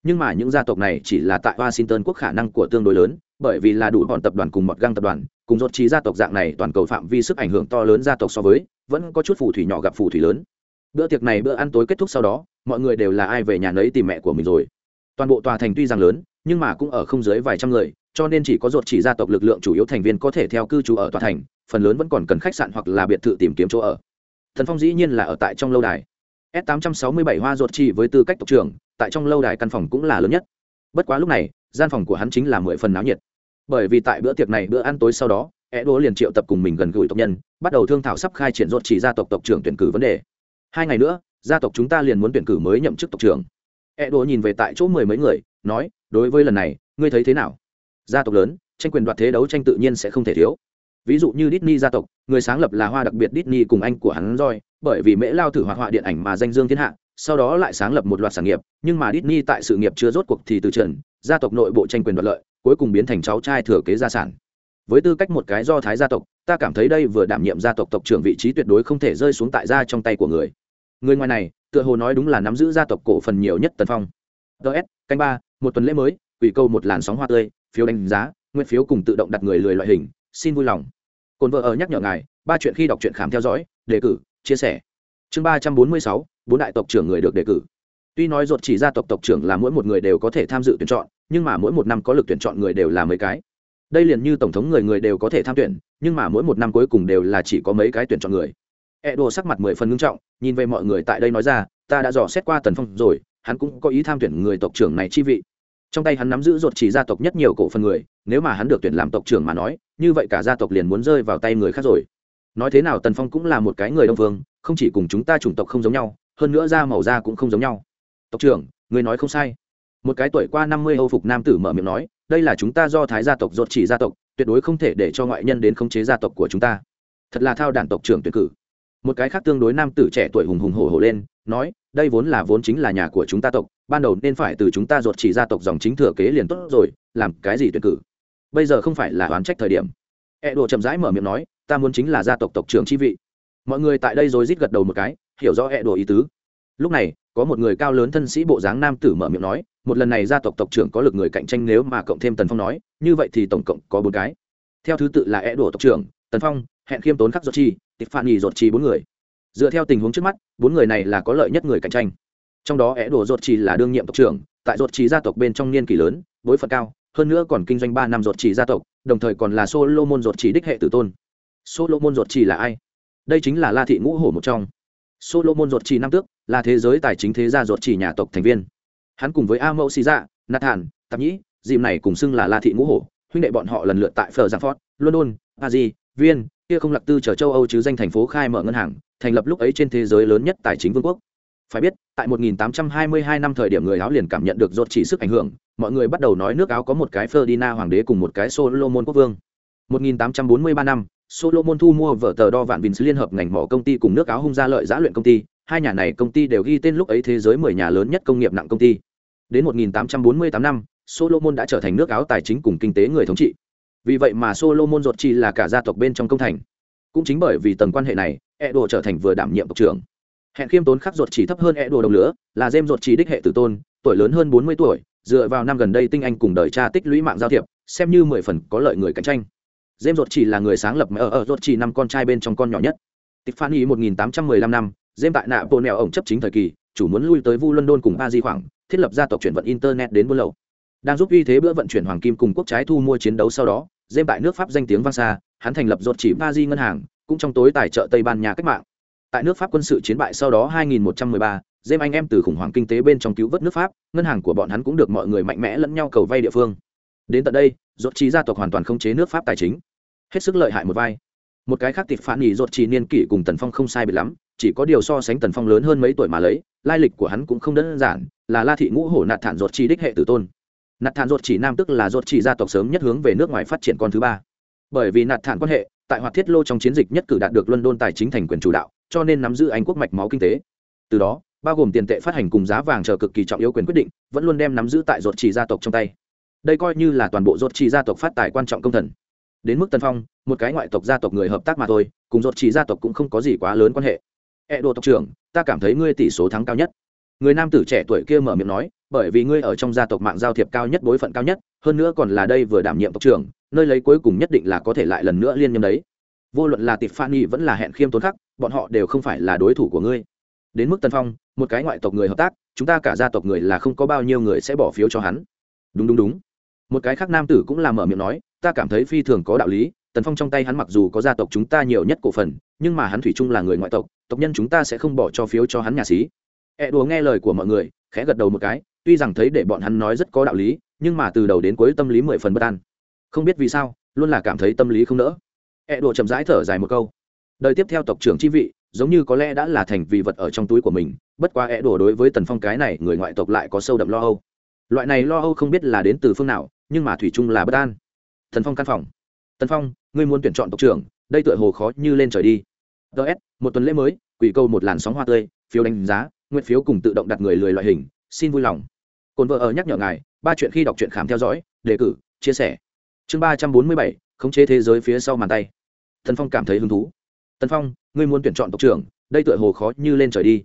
Nhưng mà những gia tộc này chỉ là tại washington quốc khả năng của tương đối lớn, bởi vì là đủ bọn tập đoàn cùng mọt găng tập đoàn, cùng dột trí gia tộc dạng này toàn cầu phạm vi sức ảnh hưởng to lớn gia tộc so với, vẫn có chút phù thủy nhỏ gặp phù thủy lớn. Bữa tiệc này bữa ăn tối kết thúc sau đó, mọi người đều là ai về nhà nấy tìm mẹ của mình rồi. Toàn bộ tòa thành tuy rằng lớn, nhưng mà cũng ở không dưới vài trăm người, cho nên chỉ có ruột chỉ gia tộc lực lượng chủ yếu thành viên có thể theo cư trú ở tòa thành, phần lớn vẫn còn cần khách sạn hoặc là biệt thự tìm kiếm chỗ ở. Thần phong dĩ nhiên là ở tại trong lâu đài s 867 hoa ruột chỉ với tư cách tộc trưởng, tại trong lâu đài căn phòng cũng là lớn nhất. Bất quá lúc này, gian phòng của hắn chính là mười phần náo nhiệt. Bởi vì tại bữa tiệc này, bữa ăn tối sau đó e đô liền triệu tập cùng mình gần gũi tộc nhân, bắt đầu thương thảo sắp khai triển ruột chỉ gia tộc tộc trưởng tuyển cử vấn đề. Hai ngày nữa, gia tộc chúng ta liền muốn tuyển cử mới nhậm chức tộc trưởng. E đô nhìn về tại chỗ mười mấy người, nói, đối với lần này, ngươi thấy thế nào? Gia tộc lớn, tranh quyền đoạt thế đấu tranh tự nhiên sẽ không thể thiếu ví dụ như Disney gia tộc người sáng lập là hoa đặc biệt Disney cùng anh của hắn Roy, bởi vì mễ lao thử hoạt họa điện ảnh mà danh dương thiên hạ sau đó lại sáng lập một loạt sản nghiệp nhưng mà Disney tại sự nghiệp chưa rốt cuộc thì từ trần gia tộc nội bộ tranh quyền đoạt lợi cuối cùng biến thành cháu trai thừa kế gia sản. Với tư cách một cái do thái gia tộc ta cảm thấy đây vừa đảm nhiệm gia tộc tộc trưởng vị trí tuyệt đối không thể rơi xuống tại gia trong tay của người. Người ngoài này tựa hồ nói đúng là nắm giữ gia tộc cổ phần nhiều nhất tần phong. DS, canh ba một tuần lễ mới quỷ câu một làn sóng hoa tươi phiếu đánh giá nguyên phiếu cùng tự động đặt người lười loại hình xin vui lòng cồn vợ ở nhắc nhở ngài, ba chuyện khi đọc truyện khám theo dõi, đề cử, chia sẻ. Chương ba trăm bốn mươi sáu, bốn đại tộc trưởng người được đề cử. Tuy nói ruột chỉ gia tộc tộc trưởng là mỗi một người đều có thể tham dự tuyển chọn, nhưng mà mỗi một năm có lực tuyển chọn người đều là mấy cái. Đây liền như tổng thống người người đều có thể tham tuyển, nhưng mà mỗi một năm cuối cùng đều là chỉ có mấy cái tuyển chọn người. E đồ sắc mặt mười phần ngưng trọng, nhìn về mọi người tại đây nói ra, ta đã dò xét qua tần phong rồi, hắn cũng có ý tham tuyển người tộc trưởng này chi vị trong tay hắn nắm giữ ruột chỉ gia tộc nhất nhiều cổ phần người, nếu mà hắn được tuyển làm tộc trưởng mà nói, như vậy cả gia tộc liền muốn rơi vào tay người khác rồi. Nói thế nào tần phong cũng là một cái người đông phương không chỉ cùng chúng ta chủng tộc không giống nhau, hơn nữa da màu da cũng không giống nhau. Tộc trưởng, người nói không sai. Một cái tuổi qua năm mươi âu phục nam tử mở miệng nói, đây là chúng ta do thái gia tộc ruột chỉ gia tộc, tuyệt đối không thể để cho ngoại nhân đến khống chế gia tộc của chúng ta. Thật là thao đản tộc trưởng tuyển cử một cái khác tương đối nam tử trẻ tuổi hùng hùng hổ hổ lên, nói, đây vốn là vốn chính là nhà của chúng ta tộc, ban đầu nên phải từ chúng ta ruột chỉ gia tộc dòng chính thừa kế liền tốt rồi, làm cái gì tuyển cử? Bây giờ không phải là oán trách thời điểm. E đồ chậm rãi mở miệng nói, ta muốn chính là gia tộc tộc trưởng chi vị. Mọi người tại đây rồi rít gật đầu một cái, hiểu rõ E đồ ý tứ. Lúc này, có một người cao lớn thân sĩ bộ dáng nam tử mở miệng nói, một lần này gia tộc tộc trưởng có lực người cạnh tranh nếu mà cộng thêm tần phong nói, như vậy thì tổng cộng có bốn cái. Theo thứ tự là e đồ tộc trưởng, tần phong hẹn khiêm tốn khắc ruột chi, tịch phản nghỉ ruột chi bốn người. Dựa theo tình huống trước mắt, bốn người này là có lợi nhất người cạnh tranh. Trong đó é đổ ruột chi là đương nhiệm tộc trưởng, tại ruột chi gia tộc bên trong niên kỷ lớn, bối phận cao, hơn nữa còn kinh doanh ba năm ruột chi gia tộc, đồng thời còn là solomon ruột chi đích hệ tử tôn. Solomon ruột chi là ai? Đây chính là la thị ngũ hổ một trong. Solomon ruột chi năm tước, là thế giới tài chính thế gia ruột chi nhà tộc thành viên. Hắn cùng với a mẫu xì dạ nạt hàn tạp nhĩ, dìm này cùng xưng là la thị ngũ hổ, huynh đệ bọn họ lần lượt tại phờ giang phót, london, paris viên, kia không lạc tư chờ châu âu chứ danh thành phố khai mở ngân hàng, thành lập lúc ấy trên thế giới lớn nhất tài chính vương quốc. Phải biết, tại 1822 năm thời điểm người áo liền cảm nhận được rốt chỉ sức ảnh hưởng, mọi người bắt đầu nói nước áo có một cái Ferdinand hoàng đế cùng một cái Solomon quốc vương. 1843 năm, Solomon thu mua vở tờ đo vạn vins liên hợp ngành mỏ công ty cùng nước áo hung gia lợi giã luyện công ty, hai nhà này công ty đều ghi tên lúc ấy thế giới 10 nhà lớn nhất công nghiệp nặng công ty. Đến 1848 năm, Solomon đã trở thành nước áo tài chính cùng kinh tế người thống trị vì vậy mà Solomon ruột chỉ là cả gia tộc bên trong công thành. Cũng chính bởi vì tầng quan hệ này, Edo trở thành vừa đảm nhiệm tộc trưởng. Hẹn khiêm tốn khắc ruột chỉ thấp hơn Edo đồng lửa, là James ruột chỉ đích hệ tử tôn, tuổi lớn hơn 40 tuổi, dựa vào năm gần đây tinh anh cùng đời cha tích lũy mạng giao thiệp, xem như mười phần có lợi người cạnh tranh. James ruột chỉ là người sáng lập ở ở ờ, ờ, ruột chỉ năm con trai bên trong con nhỏ nhất. Tiffany 1815 năm James tại nạ bộ nẹo ổng chấp chính thời kỳ, chủ muốn lui tới vu london cùng ba di khoảng, thiết lập gia tộc chuyển vận internet đến buôn lậu đang giúp uy thế bữa vận chuyển hoàng kim cùng quốc trái thu mua chiến đấu sau đó dêm tại nước Pháp danh tiếng vang xa, hắn thành lập ruột chỉ ba di ngân hàng, cũng trong tối tài trợ Tây Ban Nha cách mạng. Tại nước Pháp quân sự chiến bại sau đó 2113, dêm anh em từ khủng hoảng kinh tế bên trong cứu vớt nước Pháp, ngân hàng của bọn hắn cũng được mọi người mạnh mẽ lẫn nhau cầu vay địa phương. Đến tận đây, ruột chỉ gia tộc hoàn toàn không chế nước Pháp tài chính, hết sức lợi hại một vai. Một cái khác tịt phản nhị ruột chỉ niên kỷ cùng Tần Phong không sai biệt lắm, chỉ có điều so sánh Tần Phong lớn hơn mấy tuổi mà lấy, lai lịch của hắn cũng không đơn giản, là La thị ngũ hổ nạt thản ruột chỉ đích hệ tử tôn nạt thản ruột chỉ nam tức là ruột chỉ gia tộc sớm nhất hướng về nước ngoài phát triển con thứ ba. Bởi vì nạt thản quan hệ, tại hoạt thiết lô trong chiến dịch nhất cử đạt được london tài chính thành quyền chủ đạo, cho nên nắm giữ anh quốc mạch máu kinh tế. Từ đó, bao gồm tiền tệ phát hành cùng giá vàng chờ cực kỳ trọng yếu quyền quyết định, vẫn luôn đem nắm giữ tại ruột chỉ gia tộc trong tay. Đây coi như là toàn bộ ruột chỉ gia tộc phát tài quan trọng công thần. Đến mức tân phong, một cái ngoại tộc gia tộc người hợp tác mà thôi, cùng ruột chỉ gia tộc cũng không có gì quá lớn quan hệ. E đồ tộc trưởng, ta cảm thấy ngươi tỷ số thắng cao nhất. Người nam tử trẻ tuổi kia mở miệng nói bởi vì ngươi ở trong gia tộc mạng giao thiệp cao nhất, bối phận cao nhất, hơn nữa còn là đây vừa đảm nhiệm tộc trưởng, nơi lấy cuối cùng nhất định là có thể lại lần nữa liên nhâm đấy. Vô luận là tịp phan y vẫn là hẹn khiêm tốn khắc, bọn họ đều không phải là đối thủ của ngươi. Đến mức tân phong, một cái ngoại tộc người hợp tác, chúng ta cả gia tộc người là không có bao nhiêu người sẽ bỏ phiếu cho hắn. Đúng đúng đúng. Một cái khác nam tử cũng là mở miệng nói, ta cảm thấy phi thường có đạo lý, tần phong trong tay hắn mặc dù có gia tộc chúng ta nhiều nhất cổ phần, nhưng mà hắn thủy chung là người ngoại tộc tộc nhân chúng ta sẽ không bỏ cho phiếu cho hắn nhà xí. E đùa nghe lời của mọi người, khẽ gật đầu một cái tuy rằng thấy để bọn hắn nói rất có đạo lý, nhưng mà từ đầu đến cuối tâm lý mười phần bất an. Không biết vì sao, luôn là cảm thấy tâm lý không nỡ. E đùa chậm rãi thở dài một câu. Đời tiếp theo tộc trưởng chi vị, giống như có lẽ đã là thành vì vật ở trong túi của mình, bất quá E đùa đối với tần phong cái này, người ngoại tộc lại có sâu đậm lo âu. Loại này lo âu không biết là đến từ phương nào, nhưng mà thủy chung là bất an. Thần phong căn phòng. Tần phong, ngươi muốn tuyển chọn tộc trưởng, đây tựa hồ khó như lên trời đi. Ts một tuần lễ mới, quỷ câu một làn sóng hoa tươi, phiếu đánh giá, nguyện phiếu cùng tự động đặt người lười loại hình xin vui lòng. Cồn vợ ở nhắc nhở ngài, ba chuyện khi đọc truyện khám theo dõi, đề cử, chia sẻ. Chương ba trăm bốn mươi bảy, khống chế thế giới phía sau màn tay. Thần phong cảm thấy hứng thú. Tần phong, ngươi muốn tuyển chọn tộc trưởng, đây tựa hồ khó như lên trời đi.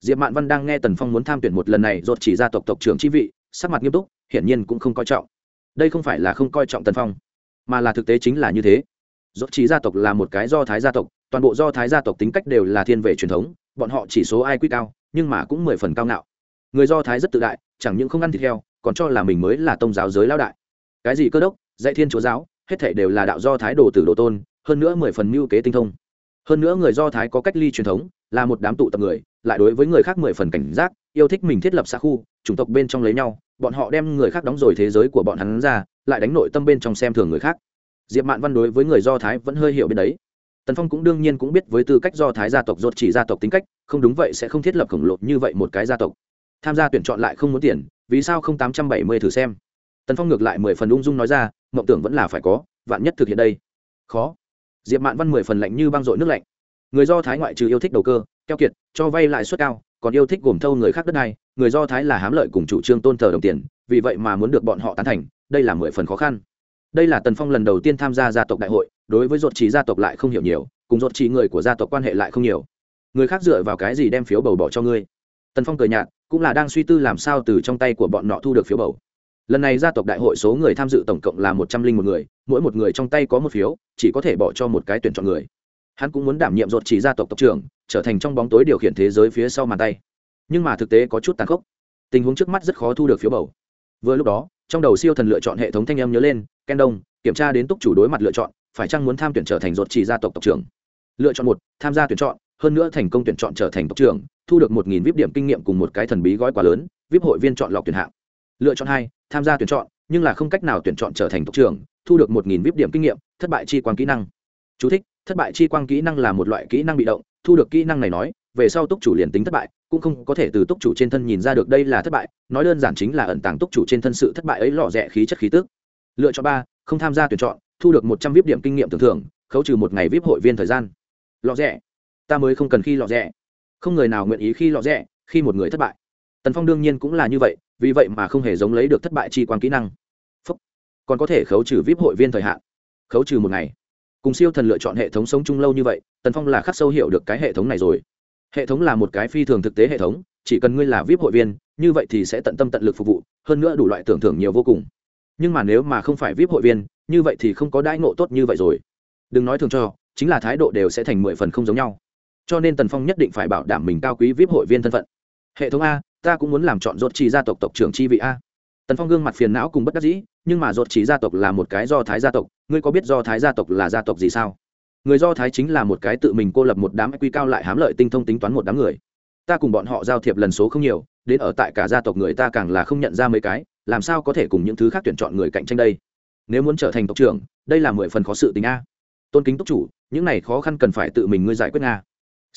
Diệp mạn văn đang nghe tần phong muốn tham tuyển một lần này dột chỉ ra tộc tộc trưởng chi vị, sắc mặt nghiêm túc, hiển nhiên cũng không coi trọng. Đây không phải là không coi trọng tần phong, mà là thực tế chính là như thế. Dột chỉ gia tộc là một cái do thái gia tộc, toàn bộ do thái gia tộc tính cách đều là thiên về truyền thống, bọn họ chỉ số ai quy cao, nhưng mà cũng mười phần cao ngạo người do thái rất tự đại, chẳng những không ăn thịt heo, còn cho là mình mới là tôn giáo giới lao đại. Cái gì cơ đốc, dạy thiên chúa giáo, hết thể đều là đạo do thái đồ tử đồ tôn, hơn nữa mười phần mưu kế tinh thông. Hơn nữa người do thái có cách ly truyền thống, là một đám tụ tập người, lại đối với người khác mười phần cảnh giác, yêu thích mình thiết lập xã khu, chủng tộc bên trong lấy nhau, bọn họ đem người khác đóng rồi thế giới của bọn hắn ra, lại đánh nội tâm bên trong xem thường người khác. Diệp mạn văn đối với người do thái vẫn hơi hiểu biết đấy. Tần phong cũng đương nhiên cũng biết với tư cách do thái gia tộc dột chỉ gia tộc tính cách, không đúng vậy sẽ không thiết lập khổng lồ như vậy một cái gia tộc tham gia tuyển chọn lại không muốn tiền, vì sao không tám trăm bảy mươi thử xem? Tần phong ngược lại mười phần ung dung nói ra, mộng tưởng vẫn là phải có, vạn nhất thực hiện đây. Khó. Diệp mạn văn mười phần lạnh như băng rội nước lạnh. Người do thái ngoại trừ yêu thích đầu cơ, keo kiệt, cho vay lãi suất cao, còn yêu thích gồm thâu người khác đất này người do thái là hám lợi cùng chủ trương tôn thờ đồng tiền, vì vậy mà muốn được bọn họ tán thành, đây là mười phần khó khăn. Đây là tần phong lần đầu tiên tham gia gia tộc đại hội, đối với ruột trí gia tộc lại không hiểu nhiều, cùng ruột trí người của gia tộc quan hệ lại không nhiều. Người khác dựa vào cái gì đem phiếu bầu bỏ cho ngươi? Tần phong cười nhạt cũng là đang suy tư làm sao từ trong tay của bọn nọ thu được phiếu bầu. Lần này gia tộc đại hội số người tham dự tổng cộng là một trăm linh một người, mỗi một người trong tay có một phiếu, chỉ có thể bỏ cho một cái tuyển chọn người. Hắn cũng muốn đảm nhiệm ruột chỉ gia tộc tộc trưởng, trở thành trong bóng tối điều khiển thế giới phía sau màn tay. Nhưng mà thực tế có chút tàn khốc. Tình huống trước mắt rất khó thu được phiếu bầu. Vừa lúc đó, trong đầu siêu thần lựa chọn hệ thống thanh âm nhớ lên, ken đông kiểm tra đến túc chủ đối mặt lựa chọn, phải chăng muốn tham tuyển trở thành ruột chỉ gia tộc tộc trưởng? Lựa chọn một, tham gia tuyển chọn, hơn nữa thành công tuyển chọn trở thành tộc trưởng thu được một nghìn vip điểm kinh nghiệm cùng một cái thần bí gói quá lớn vip hội viên chọn lọc tuyển hạng. Lựa chọn hai tham gia tuyển chọn nhưng là không cách nào tuyển chọn trở thành tộc trưởng thu được một nghìn vip điểm kinh nghiệm thất bại chi quang kỹ năng. Chú thích, thất bại chi quang kỹ năng là một loại kỹ năng bị động thu được kỹ năng này nói về sau túc chủ liền tính thất bại cũng không có thể từ túc chủ trên thân nhìn ra được đây là thất bại nói đơn giản chính là ẩn tàng túc chủ trên thân sự thất bại ấy lọ rẽ khí chất khí tức. Lựa chọn ba không tham gia tuyển chọn thu được một trăm vip điểm kinh nghiệm tưởng thưởng khấu trừ một ngày vip hội viên thời gian. Lọ rẽ ta mới không cần khi lọ rẽ không người nào nguyện ý khi lọ rẽ khi một người thất bại. Tần phong đương nhiên cũng là như vậy, vì vậy mà không hề giống lấy được thất bại chi quan kỹ năng. Phúc. còn có thể khấu trừ vip hội viên thời hạn. Khấu trừ một ngày. Cùng siêu thần lựa chọn hệ thống sống chung lâu như vậy, tần phong là khắc sâu hiểu được cái hệ thống này rồi. Hệ thống là một cái phi thường thực tế hệ thống, chỉ cần ngươi là vip hội viên, như vậy thì sẽ tận tâm tận lực phục vụ, hơn nữa đủ loại tưởng thưởng nhiều vô cùng. Nhưng mà nếu mà không phải vip hội viên, như vậy thì không có đãi ngộ tốt như vậy rồi. Đừng nói thường cho, chính là thái độ đều sẽ thành mười phần không giống nhau cho nên tần phong nhất định phải bảo đảm mình cao quý vip hội viên thân phận. Hệ thống a, ta cũng muốn làm chọn rốt trì gia tộc tộc trưởng chi vị a. Tần phong gương mặt phiền não cùng bất đắc dĩ, nhưng mà rốt trì gia tộc là một cái do thái gia tộc, ngươi có biết do thái gia tộc là gia tộc gì sao? Người do thái chính là một cái tự mình cô lập một đám quy cao lại hám lợi tinh thông tính toán một đám người. Ta cùng bọn họ giao thiệp lần số không nhiều, đến ở tại cả gia tộc người ta càng là không nhận ra mấy cái, làm sao có thể cùng những thứ khác tuyển chọn người cạnh tranh đây? Nếu muốn trở thành tộc trưởng, đây là mười phần khó sự tình a. Tôn kính tốc chủ, những này khó khăn cần phải tự mình ngươi giải quyết nga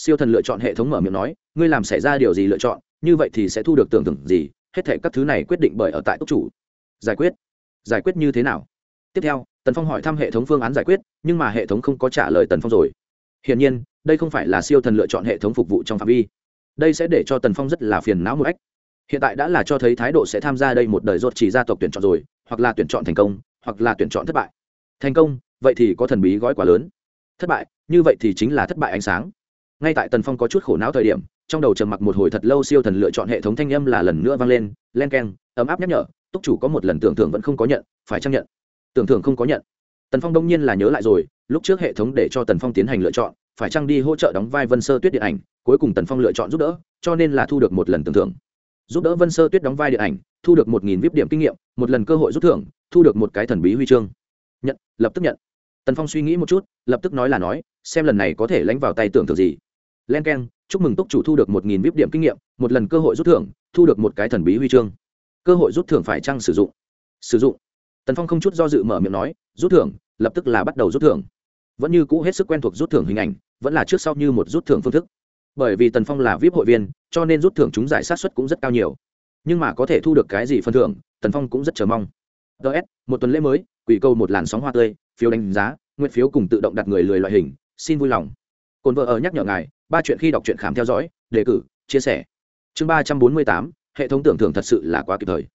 siêu thần lựa chọn hệ thống mở miệng nói, ngươi làm xảy ra điều gì lựa chọn, như vậy thì sẽ thu được tưởng tượng gì, hết thể các thứ này quyết định bởi ở tại túc chủ. Giải quyết. Giải quyết như thế nào? Tiếp theo, tần phong hỏi thăm hệ thống phương án giải quyết, nhưng mà hệ thống không có trả lời tần phong rồi. Hiển nhiên, đây không phải là siêu thần lựa chọn hệ thống phục vụ trong phạm vi. Đây sẽ để cho tần phong rất là phiền não một ách hiện tại đã là cho thấy thái độ sẽ tham gia đây một đời rốt chỉ gia tộc tuyển chọn rồi, hoặc là tuyển chọn thành công, hoặc là tuyển chọn thất bại. Thành công, vậy thì có thần bí gói quá lớn. Thất bại, như vậy thì chính là thất bại ánh sáng ngay tại tần phong có chút khổ não thời điểm, trong đầu trầm mặc một hồi thật lâu siêu thần lựa chọn hệ thống thanh âm là lần nữa vang lên, len k e n ấm áp nhắc nhở, túc chủ có một lần tưởng thưởng vẫn không có nhận, phải chấp nhận? Tưởng thưởng không có nhận. Tần phong đông nhiên là nhớ lại rồi, lúc trước hệ thống để cho tần phong tiến hành lựa chọn, phải chăng đi hỗ trợ đóng vai vân sơ tuyết điện ảnh, cuối cùng tần phong lựa chọn giúp đỡ, cho nên là thu được một lần tưởng thưởng. Giúp đỡ vân sơ tuyết đóng vai điện ảnh, thu được một nghìn vip điểm kinh nghiệm, một lần cơ hội rút thưởng, thu được một cái thần bí huy chương. Nhận, lập tức nhận. Tần phong suy nghĩ một chút, lập tức nói là nói, xem lần này có thể lánh vào tay tưởng thưởng gì len k e n chúc mừng túc chủ thu được một nghìn vip điểm kinh nghiệm, một lần cơ hội rút thưởng, thu được một cái thần bí huy chương. Cơ hội rút thưởng phải chăng sử dụng? Sử dụng. Tần phong không chút do dự mở miệng nói, rút thưởng, lập tức là bắt đầu rút thưởng. Vẫn như cũ hết sức quen thuộc rút thưởng hình ảnh, vẫn là trước sau như một rút thưởng phương thức. Bởi vì tần phong là vip hội viên, cho nên rút thưởng chúng giải sát xuất cũng rất cao nhiều. Nhưng mà có thể thu được cái gì phân thưởng, tần phong cũng rất chờ mong. Ts một tuần lễ mới, quỷ câu một làn sóng hoa tươi, phiếu đánh giá, nguyện phiếu cùng tự động đặt người lười loại hình, xin vui lòng. Cồn vợ ở nhắc nhở ngài ba chuyện khi đọc truyện khám theo dõi, đề cử, chia sẻ. Chương ba trăm bốn mươi tám, hệ thống tưởng thưởng thật sự là quá kịp thời.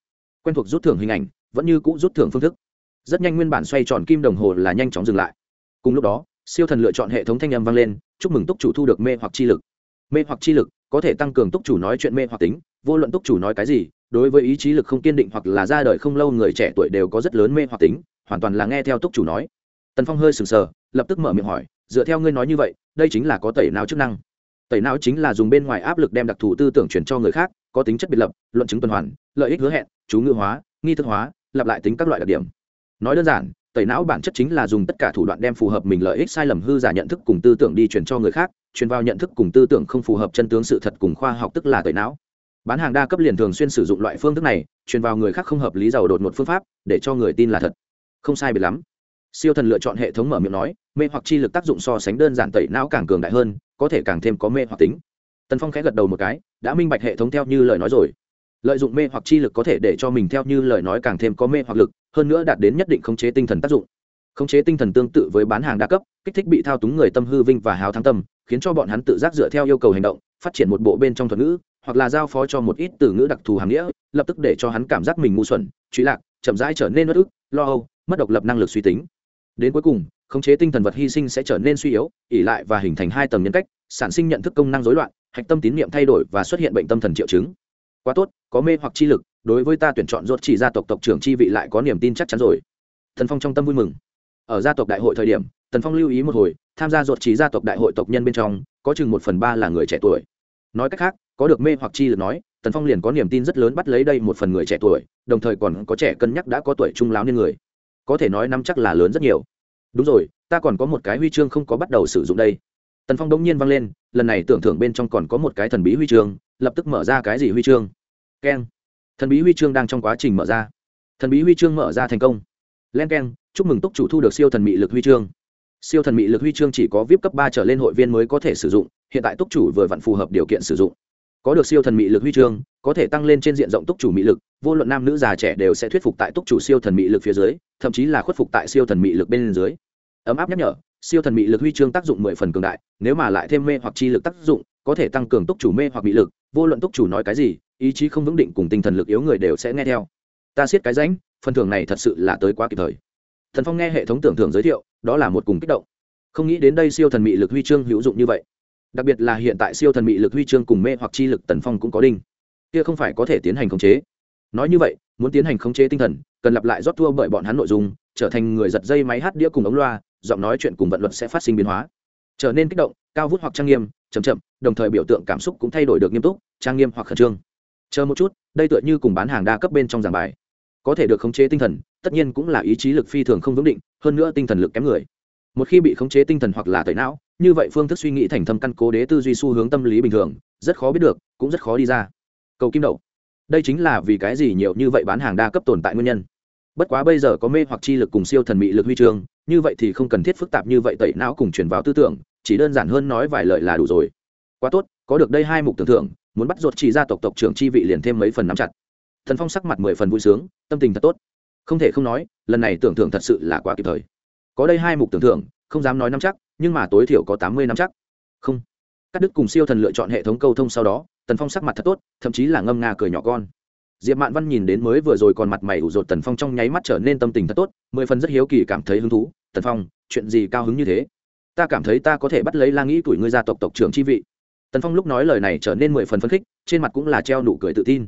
Quen thuộc rút thưởng hình ảnh, vẫn như cũ rút thưởng phương thức. Rất nhanh nguyên bản xoay tròn kim đồng hồ là nhanh chóng dừng lại. Cùng lúc đó, siêu thần lựa chọn hệ thống thanh âm vang lên, chúc mừng túc chủ thu được mê hoặc chi lực. Mê hoặc chi lực, có thể tăng cường túc chủ nói chuyện mê hoặc tính, vô luận túc chủ nói cái gì, đối với ý chí lực không kiên định hoặc là ra đời không lâu người trẻ tuổi đều có rất lớn mê hoặc tính, hoàn toàn là nghe theo túc chủ nói. Tần phong hơi sừng sờ lập tức mở miệng hỏi, dựa theo ngươi nói như vậy, đây chính là có tẩy não chức năng. Tẩy não chính là dùng bên ngoài áp lực đem đặc thù tư tưởng chuyển cho người khác, có tính chất biệt lập, luận chứng tuần hoàn, lợi ích hứa hẹn, chú ngữ hóa, nghi thức hóa, lặp lại tính các loại đặc điểm. Nói đơn giản, tẩy não bản chất chính là dùng tất cả thủ đoạn đem phù hợp mình lợi ích sai lầm hư giả nhận thức cùng tư tưởng đi chuyển cho người khác, truyền vào nhận thức cùng tư tưởng không phù hợp chân tướng sự thật cùng khoa học tức là tẩy não. Bán hàng đa cấp liền thường xuyên sử dụng loại phương thức này, truyền vào người khác không hợp lý giàu đột một phương pháp, để cho người tin là thật. Không sai biệt lắm siêu thần lựa chọn hệ thống mở miệng nói, mê hoặc chi lực tác dụng so sánh đơn giản tẩy não càng cường đại hơn, có thể càng thêm có mê hoặc tính. Tần phong khẽ gật đầu một cái, đã minh bạch hệ thống theo như lời nói rồi. Lợi dụng mê hoặc chi lực có thể để cho mình theo như lời nói càng thêm có mê hoặc lực, hơn nữa đạt đến nhất định khống chế tinh thần tác dụng. Khống chế tinh thần tương tự với bán hàng đa cấp, kích thích bị thao túng người tâm hư vinh và hào thắng tâm, khiến cho bọn hắn tự giác dựa theo yêu cầu hành động, phát triển một bộ bên trong thuật ngữ, hoặc là giao phó cho một ít từ ngữ đặc thù hàm nghĩa, lập tức để cho hắn cảm giác mình ngu xuẩn truy lạc, chậm rãi trở nên bất ức, lo âu, mất độc lập năng lực suy tính đến cuối cùng, khống chế tinh thần vật hy sinh sẽ trở nên suy yếu ỉ lại và hình thành hai tầng nhân cách, sản sinh nhận thức công năng rối loạn, hạch tâm tín niệm thay đổi và xuất hiện bệnh tâm thần triệu chứng. Quá tốt, có mê hoặc chi lực, đối với ta tuyển chọn rốt chỉ gia tộc tộc trưởng chi vị lại có niềm tin chắc chắn rồi. Thần phong trong tâm vui mừng. Ở gia tộc đại hội thời điểm tần phong lưu ý một hồi, tham gia rốt chỉ gia tộc đại hội tộc nhân bên trong, có chừng một phần ba là người trẻ tuổi. Nói cách khác, có được mê hoặc chi lực nói tần phong liền có niềm tin rất lớn bắt lấy đây một phần người trẻ tuổi, đồng thời còn có trẻ cân nhắc đã có tuổi trung láo nên người có thể nói năm chắc là lớn rất nhiều. Đúng rồi, ta còn có một cái huy chương không có bắt đầu sử dụng đây. Tần phong đống nhiên vang lên, lần này tưởng thưởng bên trong còn có một cái thần bí huy chương, lập tức mở ra cái gì huy chương? Keng. Thần bí huy chương đang trong quá trình mở ra. Thần bí huy chương mở ra thành công. Len keng, chúc mừng túc chủ thu được siêu thần mị lực huy chương. Siêu thần mị lực huy chương chỉ có vip cấp ba trở lên hội viên mới có thể sử dụng, hiện tại túc chủ vừa vặn phù hợp điều kiện sử dụng có được siêu thần mị lực huy chương, có thể tăng lên trên diện rộng túc chủ mị lực, vô luận nam nữ già trẻ đều sẽ thuyết phục tại túc chủ siêu thần mị lực phía dưới, thậm chí là khuất phục tại siêu thần mị lực bên dưới. Ấm áp nhắc nhở, siêu thần mị lực huy chương tác dụng mười phần cường đại, nếu mà lại thêm mê hoặc chi lực tác dụng, có thể tăng cường túc chủ mê hoặc mị lực, vô luận túc chủ nói cái gì, ý chí không vững định cùng tinh thần lực yếu người đều sẽ nghe theo. Ta siết cái ránh phần thưởng này thật sự là tới quá kịp thời. Thần phong nghe hệ thống tưởng thưởng giới thiệu, đó là một cùng kích động. Không nghĩ đến đây siêu thần mị lực huy chương hữu dụng như vậy đặc biệt là hiện tại siêu thần mị lực huy chương cùng mê hoặc chi lực tần phong cũng có đinh. Kia không phải có thể tiến hành khống chế. Nói như vậy, muốn tiến hành khống chế tinh thần, cần lặp lại rót thua bởi bọn hắn nội dung, trở thành người giật dây máy hát đĩa cùng ống loa, giọng nói chuyện cùng vận luật sẽ phát sinh biến hóa. Trở nên kích động, cao vút hoặc trang nghiêm, chậm chậm, đồng thời biểu tượng cảm xúc cũng thay đổi được nghiêm túc, trang nghiêm hoặc khẩn trương. Chờ một chút, đây tựa như cùng bán hàng đa cấp bên trong giảng bài. Có thể được khống chế tinh thần, tất nhiên cũng là ý chí lực phi thường không vững định, hơn nữa tinh thần lực kém người. Một khi bị khống chế tinh thần hoặc là tẩy não như vậy phương thức suy nghĩ thành thâm căn cố đế tư duy xu hướng tâm lý bình thường, rất khó biết được, cũng rất khó đi ra. Cầu kim đậu. Đây chính là vì cái gì nhiều như vậy bán hàng đa cấp tồn tại nguyên nhân. Bất quá bây giờ có mê hoặc chi lực cùng siêu thần mị lực huy chương, như vậy thì không cần thiết phức tạp như vậy tẩy não cùng truyền vào tư tưởng, chỉ đơn giản hơn nói vài lời là đủ rồi. Quá tốt, có được đây hai mục tưởng thưởng, muốn bắt ruột chỉ ra tộc tộc trưởng chi vị liền thêm mấy phần nắm chặt. Thần phong sắc mặt mười phần vui sướng, tâm tình thật tốt. Không thể không nói, lần này tưởng thưởng thật sự là quá kịp thời. Có đây hai mục tưởng thưởng, không dám nói nắm chắc nhưng mà tối thiểu có tám mươi năm chắc. Không. Các đức cùng siêu thần lựa chọn hệ thống câu thông sau đó, tần phong sắc mặt thật tốt, thậm chí là ngâm nga cười nhỏ con. Diệp mạn văn nhìn đến mới vừa rồi còn mặt mày ủ rột tần phong trong nháy mắt trở nên tâm tình thật tốt, mười phần rất hiếu kỳ cảm thấy hứng thú. Tần phong, chuyện gì cao hứng như thế? Ta cảm thấy ta có thể bắt lấy la nghĩ tuổi ngươi gia tộc tộc trưởng chi vị. Tần phong lúc nói lời này trở nên mười phần phấn khích, trên mặt cũng là treo nụ cười tự tin.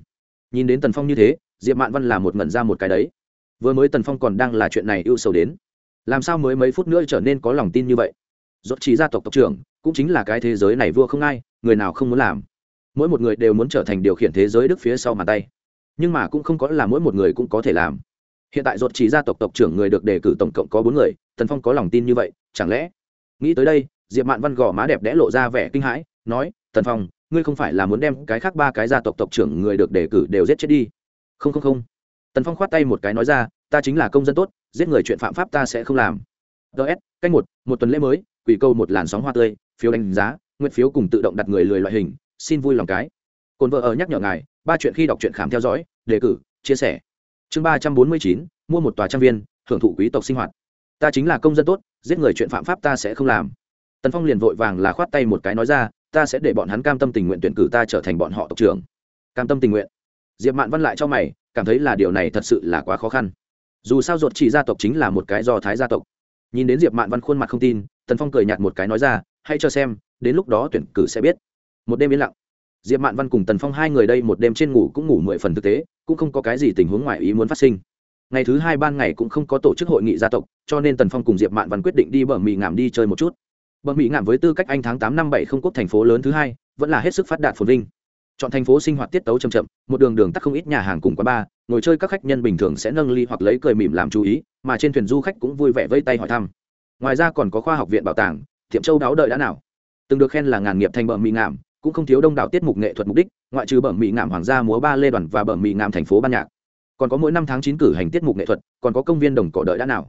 Nhìn đến tần phong như thế, diệp mạn văn là một ngẩn ra một cái đấy. Vừa mới tần phong còn đang là chuyện này ưu sầu đến. Làm sao mới mấy phút nữa trở nên có lòng tin như vậy? Dốt chỉ gia tộc tộc trưởng, cũng chính là cái thế giới này vua không ai, người nào không muốn làm. Mỗi một người đều muốn trở thành điều khiển thế giới đức phía sau bàn tay. Nhưng mà cũng không có là mỗi một người cũng có thể làm. Hiện tại dột chỉ gia tộc tộc trưởng người được đề cử tổng cộng có bốn người, tần phong có lòng tin như vậy, chẳng lẽ? Nghĩ tới đây, diệp mạn văn gò má đẹp đẽ lộ ra vẻ kinh hãi, nói, tần phong, ngươi không phải là muốn đem cái khác ba cái gia tộc tộc trưởng người được đề cử đều giết chết đi? Không không không. Tần phong khoát tay một cái nói ra, ta chính là công dân tốt, giết người chuyện phạm pháp ta sẽ không làm. Ts canh một một tuần lễ mới quỷ câu một làn sóng hoa tươi, phiếu đánh giá, nguyện phiếu cùng tự động đặt người lười loại hình, xin vui lòng cái. Cồn vợ ở nhắc nhở ngài, ba chuyện khi đọc truyện khám theo dõi, đề cử, chia sẻ. Chương ba trăm bốn mươi chín, mua một tòa trang viên hưởng thụ quý tộc sinh hoạt. Ta chính là công dân tốt, giết người chuyện phạm pháp ta sẽ không làm. Tần phong liền vội vàng là khoát tay một cái nói ra, ta sẽ để bọn hắn cam tâm tình nguyện tuyển cử ta trở thành bọn họ tộc trưởng. Cam tâm tình nguyện. Diệp mạn văn lại cho mày, cảm thấy là điều này thật sự là quá khó khăn. Dù sao ruột chỉ gia tộc chính là một cái do thái gia tộc. Nhìn đến diệp mạn văn khuôn mặt không tin tần phong cười nhạt một cái nói ra, hãy cho xem, đến lúc đó tuyển cử sẽ biết. Một đêm yên lặng. Diệp mạn văn cùng tần phong hai người đây một đêm trên ngủ cũng ngủ mười phần thực tế, cũng không có cái gì tình huống ngoài ý muốn phát sinh. Ngày thứ hai ban ngày cũng không có tổ chức hội nghị gia tộc, cho nên tần phong cùng diệp mạn văn quyết định đi bờ mì ngảm đi chơi một chút. Bờ mì ngảm với tư cách anh tháng tám năm bảy không quốc thành phố lớn thứ hai, vẫn là hết sức phát đạt phồn vinh. Chọn thành phố sinh hoạt tiết tấu chậm chậm, một đường đường tắt không ít nhà hàng cùng quán bar, ngồi chơi các khách nhân bình thường sẽ nâng ly hoặc lấy cười mỉm làm chú ý, mà trên thuyền du khách cũng vui vẻ vây tay hỏi thăm ngoài ra còn có khoa học viện bảo tàng thiệm châu đáo đợi đã nào. Từng được khen là ngàn nghiệp thành bờ mỹ ngảm cũng không thiếu đông đảo tiết mục nghệ thuật mục đích, ngoại trừ bờ mỹ ngảm hoàng gia múa ba lê đoàn và bờ mỹ ngảm thành phố ban nhạc. Còn có mỗi năm tháng chín cử hành tiết mục nghệ thuật, còn có công viên đồng cỏ đợi đã nào.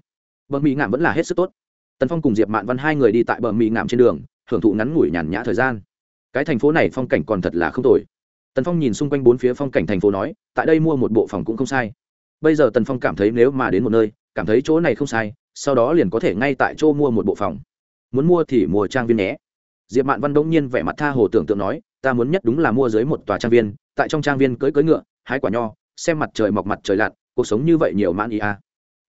Bờ mỹ ngảm vẫn là hết sức tốt. Tần phong cùng diệp mạn văn hai người đi tại bờ mỹ ngảm trên đường hưởng thụ ngắn ngủi nhàn nhã thời gian. Cái thành phố này phong cảnh còn thật là không tồi. Tần phong nhìn xung quanh bốn phía phong cảnh thành phố nói, tại đây mua một bộ phòng cũng không sai. Bây giờ tần phong cảm thấy nếu mà đến một nơi, cảm thấy chỗ này không sai sau đó liền có thể ngay tại chỗ mua một bộ phòng. Muốn mua thì mua trang viên nhé. Diệp mạn văn đông nhiên vẻ mặt tha hồ tưởng tượng nói, ta muốn nhất đúng là mua dưới một tòa trang viên, tại trong trang viên cưỡi cưỡi ngựa, hái quả nho, xem mặt trời mọc mặt trời lặn, cuộc sống như vậy nhiều mãn ý a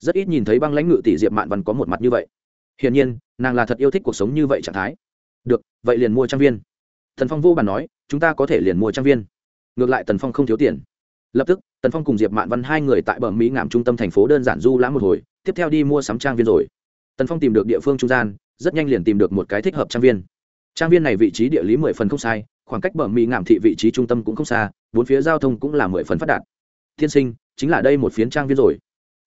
rất ít nhìn thấy băng lãnh ngự tỷ diệp mạn văn có một mặt như vậy. Hiển nhiên, nàng là thật yêu thích cuộc sống như vậy trạng thái. Được, vậy liền mua trang viên. Thần phong vô bàn nói, chúng ta có thể liền mua trang viên. Ngược lại tần phong không thiếu tiền lập tức, tần phong cùng diệp mạn văn hai người tại bờ mỹ ngảm trung tâm thành phố đơn giản du lãm một hồi, tiếp theo đi mua sắm trang viên rồi. Tần phong tìm được địa phương trung gian, rất nhanh liền tìm được một cái thích hợp trang viên. Trang viên này vị trí địa lý mười phần không sai, khoảng cách bờ mỹ ngảm thị vị trí trung tâm cũng không xa, bốn phía giao thông cũng là mười phần phát đạt. Tiên sinh, chính là đây một phiến trang viên rồi.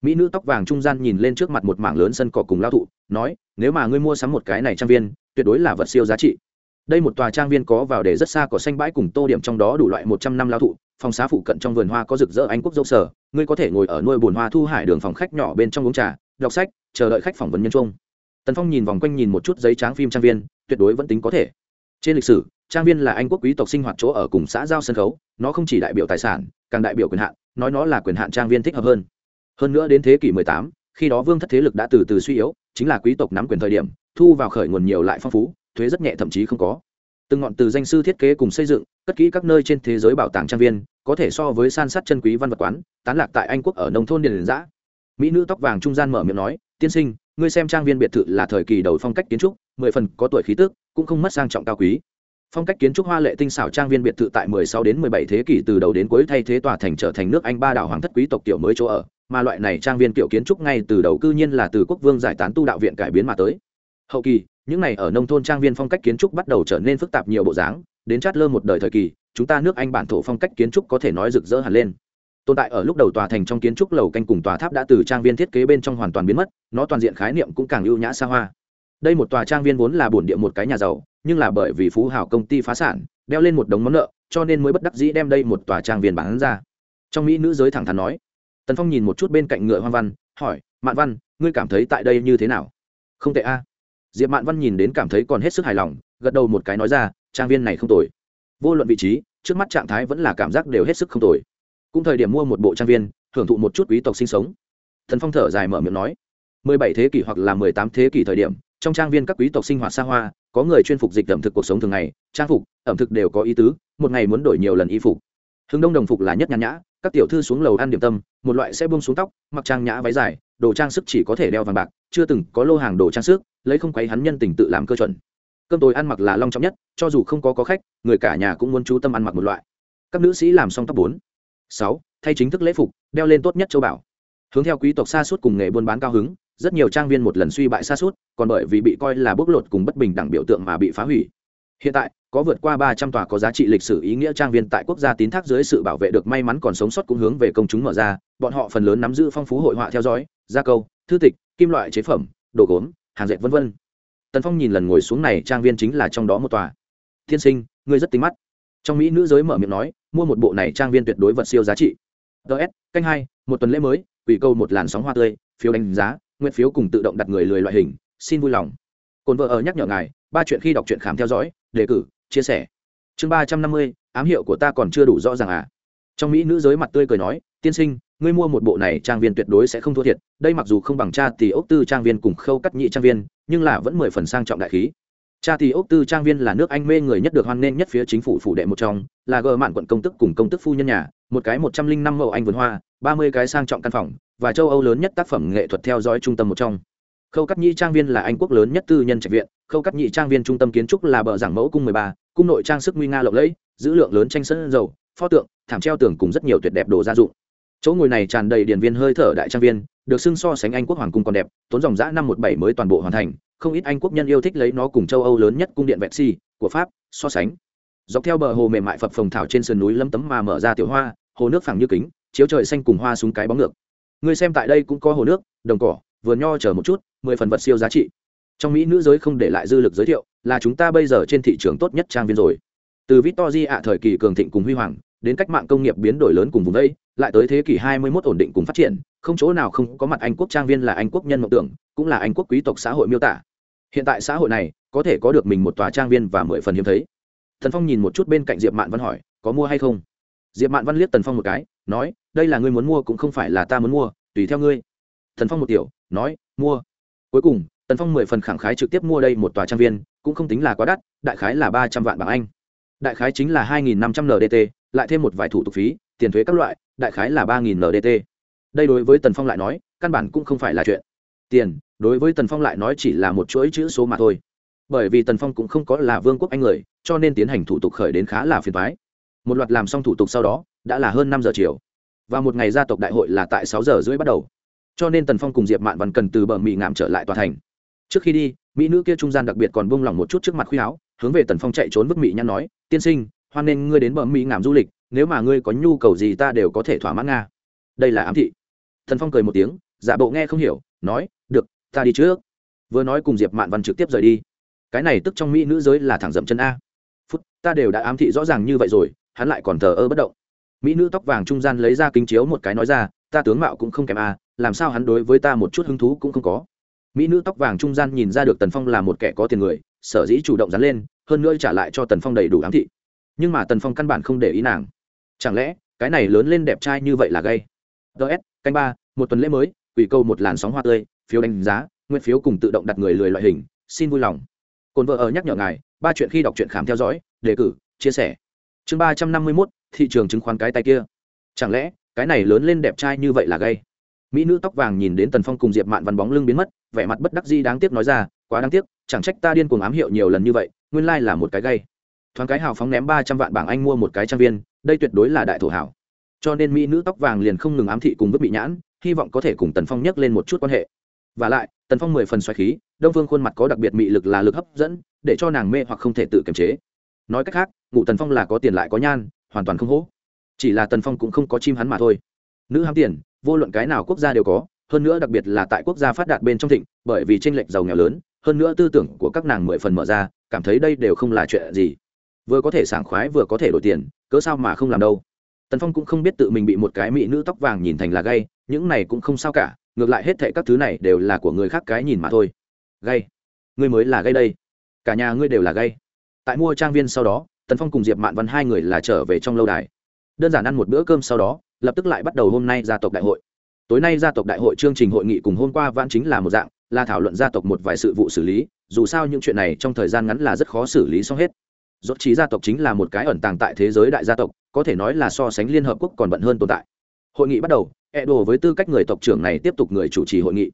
Mỹ nữ tóc vàng trung gian nhìn lên trước mặt một mảng lớn sân cỏ cùng lao thụ, nói, nếu mà ngươi mua sắm một cái này trang viên, tuyệt đối là vật siêu giá trị đây một tòa trang viên có vào để rất xa có xanh bãi cùng tô điểm trong đó đủ loại một trăm năm lao thụ phòng xá phụ cận trong vườn hoa có rực rỡ anh quốc dâu sở ngươi có thể ngồi ở nuôi bùn hoa thu hải đường phòng khách nhỏ bên trong uống trà đọc sách chờ đợi khách phỏng vấn nhân trung tần phong nhìn vòng quanh nhìn một chút giấy tráng phim trang viên tuyệt đối vẫn tính có thể. Trên lịch sử trang viên là anh quốc quý tộc sinh hoạt chỗ ở cùng xã giao sân khấu nó không chỉ đại biểu tài sản càng đại biểu quyền hạn nói nó là quyền hạn trang viên thích hợp hơn. Hơn nữa đến thế kỷ 18, khi đó vương thất thế lực đã từ từ suy yếu chính là quý tộc nắm quyền thời điểm thu vào khởi nguồn nhiều lại phong phú thuế rất nhẹ thậm chí không có. Từng ngọn từ danh sư thiết kế cùng xây dựng, cất kỹ các nơi trên thế giới bảo tàng trang viên, có thể so với san sát chân quý văn vật quán, tán lạc tại anh quốc ở nông thôn điền giã mỹ nữ tóc vàng trung gian mở miệng nói, tiên sinh, ngươi xem trang viên biệt thự là thời kỳ đầu phong cách kiến trúc, mười phần có tuổi khí tức cũng không mất sang trọng cao quý. Phong cách kiến trúc hoa lệ tinh xảo trang viên biệt thự tại 16 đến 17 thế kỷ từ đầu đến cuối thay thế tòa thành trở thành nước anh ba đảo hoàng thất quý tộc tiểu mới chỗ ở, mà loại này trang viên kiểu kiến trúc ngay từ đầu cư nhiên là từ quốc vương giải tán tu đạo viện cải biến mà tới. Hậu kỳ những này ở nông thôn trang viên phong cách kiến trúc bắt đầu trở nên phức tạp nhiều bộ dáng, đến chát lơ một đời thời kỳ, chúng ta nước anh bản thổ phong cách kiến trúc có thể nói rực rỡ hẳn lên. Tồn tại ở lúc đầu tòa thành trong kiến trúc lầu canh cùng tòa tháp đã từ trang viên thiết kế bên trong hoàn toàn biến mất, nó toàn diện khái niệm cũng càng ưu nhã xa hoa. Đây một tòa trang viên vốn là bổn địa một cái nhà giàu, nhưng là bởi vì phú hào công ty phá sản, đeo lên một đống món nợ, cho nên mới bất đắc dĩ đem đây một tòa trang viên bán ra. Trong mỹ nữ giới thẳng thắn nói, tần phong nhìn một chút bên cạnh ngựa hoang văn, hỏi, mạn văn, ngươi cảm thấy tại đây như thế nào? Không tệ a diệp mạn văn nhìn đến cảm thấy còn hết sức hài lòng, gật đầu một cái nói ra, trang viên này không tồi. Vô luận vị trí, trước mắt trạng thái vẫn là cảm giác đều hết sức không tồi. Cũng thời điểm mua một bộ trang viên hưởng thụ một chút quý tộc sinh sống. Thần phong thở dài mở miệng nói, mười bảy thế kỷ hoặc là mười tám thế kỷ thời điểm, trong trang viên các quý tộc sinh hoạt xa hoa, có người chuyên phục dịch ẩm thực cuộc sống thường ngày, trang phục, ẩm thực đều có ý tứ, một ngày muốn đổi nhiều lần y phục. Hướng đông đồng phục là nhất nhàn nhã, các tiểu thư xuống lầu ăn điểm tâm, một loại sẽ buông xuống tóc, mặc trang nhã váy dài, đồ trang sức chỉ có thể đeo vàng bạc, chưa từng có lô hàng đồ trang sức lấy không quấy hắn nhân tình tự làm cơ chuẩn. Cơm tối ăn mặc là long trọng nhất, cho dù không có có khách, người cả nhà cũng muốn chú tâm ăn mặc một loại. Các nữ sĩ làm xong tóc bốn, sáu, thay chính thức lễ phục, đeo lên tốt nhất châu bảo. Hướng theo quý tộc xa suốt cùng nghề buôn bán cao hứng, rất nhiều trang viên một lần suy bại xa suốt, còn bởi vì bị coi là bước lột cùng bất bình đẳng biểu tượng mà bị phá hủy. Hiện tại, có vượt qua ba trăm tòa có giá trị lịch sử ý nghĩa trang viên tại quốc gia tín thác dưới sự bảo vệ được may mắn còn sống sót cũng hướng về công chúng mở ra, bọn họ phần lớn nắm giữ phong phú hội họa theo dõi, gia câu, thư tịch, kim loại chế phẩm, đồ gốm hàng dệt vân vân, tần phong nhìn lần ngồi xuống này trang viên chính là trong đó một tòa. Tiên sinh ngươi rất tính mắt. Trong mỹ nữ giới mở miệng nói mua một bộ này trang viên tuyệt đối vật siêu giá trị. Ts canh hai một tuần lễ mới ủy câu một làn sóng hoa tươi phiếu đánh giá nguyện phiếu cùng tự động đặt người lười loại hình xin vui lòng. Cồn vợ ở nhắc nhở ngài ba chuyện khi đọc truyện khám theo dõi đề cử chia sẻ. Chương ba trăm năm mươi ám hiệu của ta còn chưa đủ rõ ràng à. Trong mỹ nữ giới mặt tươi cười nói tiên sinh ngươi mua một bộ này trang viên tuyệt đối sẽ không thua thiệt, đây mặc dù không bằng cha tỷ ốc tư trang viên cùng khâu cắt nhị trang viên, nhưng là vẫn mười phần sang trọng đại khí. Cha tỷ ốc tư trang viên là nước anh mê người nhất được hoan nghênh nhất phía chính phủ phủ đệ một trong, là gờ mạn quận công tức cùng công tức phu nhân nhà, một cái một trăm linh năm mẫu anh vườn hoa, ba mươi cái sang trọng căn phòng, và châu âu lớn nhất tác phẩm nghệ thuật theo dõi trung tâm một trong. Khâu cắt nhị trang viên là anh quốc lớn nhất tư nhân trạch viện, khâu cắt nhị trang viên trung tâm kiến trúc là bờ giảng mẫu cung mười ba, cung nội trang sức nguy nga lộng lẫy giữ lượng lớn tranh sân dầu, pho tượng, thảm treo tường cùng rất nhiều tuyệt đẹp đồ gia dụng chỗ ngồi này tràn đầy điện viên hơi thở đại trang viên, được xưng so sánh anh quốc hoàng cung còn đẹp, tốn dòng giã năm một bảy mới toàn bộ hoàn thành, không ít anh quốc nhân yêu thích lấy nó cùng châu âu lớn nhất cung điện vẹt si, của pháp, so sánh. Dọc theo bờ hồ mềm mại phập phồng thảo trên sườn núi lâm tấm mà mở ra tiểu hoa, hồ nước phẳng như kính, chiếu trời xanh cùng hoa xuống cái bóng ngược. Người xem tại đây cũng có hồ nước, đồng cỏ, vườn nho chờ một chút, mười phần vật siêu giá trị. Trong mỹ nữ giới không để lại dư lực giới thiệu, là chúng ta bây giờ trên thị trường tốt nhất trang viên rồi. Từ victory ạ thời kỳ cường thịnh cùng huy hoàng đến cách mạng công nghiệp biến đổi lớn cùng vùng đây, lại tới thế kỷ 21 ổn định cùng phát triển, không chỗ nào không có mặt anh quốc trang viên là anh quốc nhân mộng tưởng, cũng là anh quốc quý tộc xã hội miêu tả. Hiện tại xã hội này, có thể có được mình một tòa trang viên và mười phần hiếm thấy. Thần phong nhìn một chút bên cạnh diệp mạn văn hỏi, có mua hay không? Diệp mạn văn liếc tần phong một cái, nói, đây là ngươi muốn mua cũng không phải là ta muốn mua, tùy theo ngươi. Thần phong một tiểu, nói, mua. Cuối cùng, tần phong mười phần khẳng khái trực tiếp mua đây một tòa trang viên, cũng không tính là quá đắt, đại khái là ba trăm vạn bảng anh. Đại khái chính là hai nghìn năm trăm ldt lại thêm một vài thủ tục phí, tiền thuế các loại, đại khái là ba nghìn ndt đây đối với tần phong lại nói, căn bản cũng không phải là chuyện. Tiền, đối với tần phong lại nói chỉ là một chuỗi chữ số mà thôi. Bởi vì tần phong cũng không có là vương quốc anh người, cho nên tiến hành thủ tục khởi đến khá là phiền thoái một loạt làm xong thủ tục sau đó, đã là hơn năm giờ chiều. Và một ngày gia tộc đại hội là tại sáu giờ rưỡi bắt đầu. Cho nên tần phong cùng diệp mạn văn cần từ bờ mỹ ngạm trở lại tòa thành. Trước khi đi, mỹ nữ kia trung gian đặc biệt còn buông lỏng một chút trước mặt khuy áo, hướng về tần phong chạy trốn vứt mỹ nhăn nói, tiên sinh hoan nên ngươi đến bờ mỹ ngảm du lịch, nếu mà ngươi có nhu cầu gì ta đều có thể thỏa mãn nga. Đây là ám thị. Thần phong cười một tiếng, giả bộ nghe không hiểu, nói, được, ta đi trước. Vừa nói cùng diệp mạn văn trực tiếp rời đi. Cái này tức trong mỹ nữ giới là thẳng dậm chân a. Phút, ta đều đã ám thị rõ ràng như vậy rồi, hắn lại còn thờ ơ bất động. Mỹ nữ tóc vàng trung gian lấy ra kính chiếu một cái nói ra, ta tướng mạo cũng không kèm a, làm sao hắn đối với ta một chút hứng thú cũng không có. Mỹ nữ tóc vàng trung gian nhìn ra được tần phong là một kẻ có tiền người, sở dĩ chủ động dán lên, hơn nữa trả lại cho tần phong đầy đủ ám thị nhưng mà tần phong căn bản không để ý nàng. Chẳng lẽ, cái này lớn lên đẹp trai như vậy là gay? Ts canh ba, một tuần lễ mới ủy câu một làn sóng hoa tươi, phiếu đánh giá, nguyên phiếu cùng tự động đặt người lười loại hình, xin vui lòng. Cồn vợ ở nhắc nhở ngài, ba chuyện khi đọc truyện khám theo dõi, đề cử, chia sẻ. Chương ba trăm năm mươi mốt, thị trường chứng khoán cái tay kia. Chẳng lẽ, cái này lớn lên đẹp trai như vậy là gay? Mỹ nữ tóc vàng nhìn đến tần phong cùng diệp mạn văn bóng lưng biến mất, vẻ mặt bất đắc di đáng tiếc nói ra, quá đáng tiếc, chẳng trách ta điên cuồng ám hiệu nhiều lần như vậy, nguyên lai là một cái gay thoáng cái hào phóng ném ba trăm vạn bảng anh mua một cái trang viên, đây tuyệt đối là đại thổ hảo. Cho nên mỹ nữ tóc vàng liền không ngừng ám thị cùng vứt bị nhãn, hy vọng có thể cùng tần phong nhắc lên một chút quan hệ. V à lại, tần phong mười phần xoài khí, đông phương khuôn mặt có đặc biệt mị lực là lực hấp dẫn, để cho nàng mê hoặc không thể tự kiềm chế. Nói cách khác ngụ tần phong là có tiền lại có nhan, hoàn toàn không hố. Chỉ là tần phong cũng không có chim hắn mà thôi. Nữ hám tiền, vô luận cái nào quốc gia đều có, hơn nữa đặc biệt là tại quốc gia phát đạt bên trong thịnh, bởi vì tranh lệch giàu nghèo lớn, hơn nữa tư tưởng của các nàng mười phần mở ra, cảm thấy đây đều không là chuyện gì vừa có thể sảng khoái vừa có thể đổi tiền, cớ sao mà không làm đâu? Tần phong cũng không biết tự mình bị một cái mỹ nữ tóc vàng nhìn thành là gay, những này cũng không sao cả, ngược lại hết thệ các thứ này đều là của người khác cái nhìn mà thôi. Gay? Ngươi mới là gay đây. Cả nhà ngươi đều là gay. Tại mua trang viên sau đó, tần phong cùng diệp mạn văn hai người là trở về trong lâu đài. Đơn giản ăn một bữa cơm sau đó, lập tức lại bắt đầu hôm nay gia tộc đại hội. Tối nay gia tộc đại hội chương trình hội nghị cùng hôm qua vãn chính là một dạng, là thảo luận gia tộc một vài sự vụ xử lý, dù sao những chuyện này trong thời gian ngắn là rất khó xử lý xong hết. Rốt trí gia tộc chính là một cái ẩn tàng tại thế giới đại gia tộc, có thể nói là so sánh liên hợp quốc còn bận hơn tồn tại. Hội nghị bắt đầu e đồ với tư cách người tộc trưởng này tiếp tục người chủ trì hội nghị.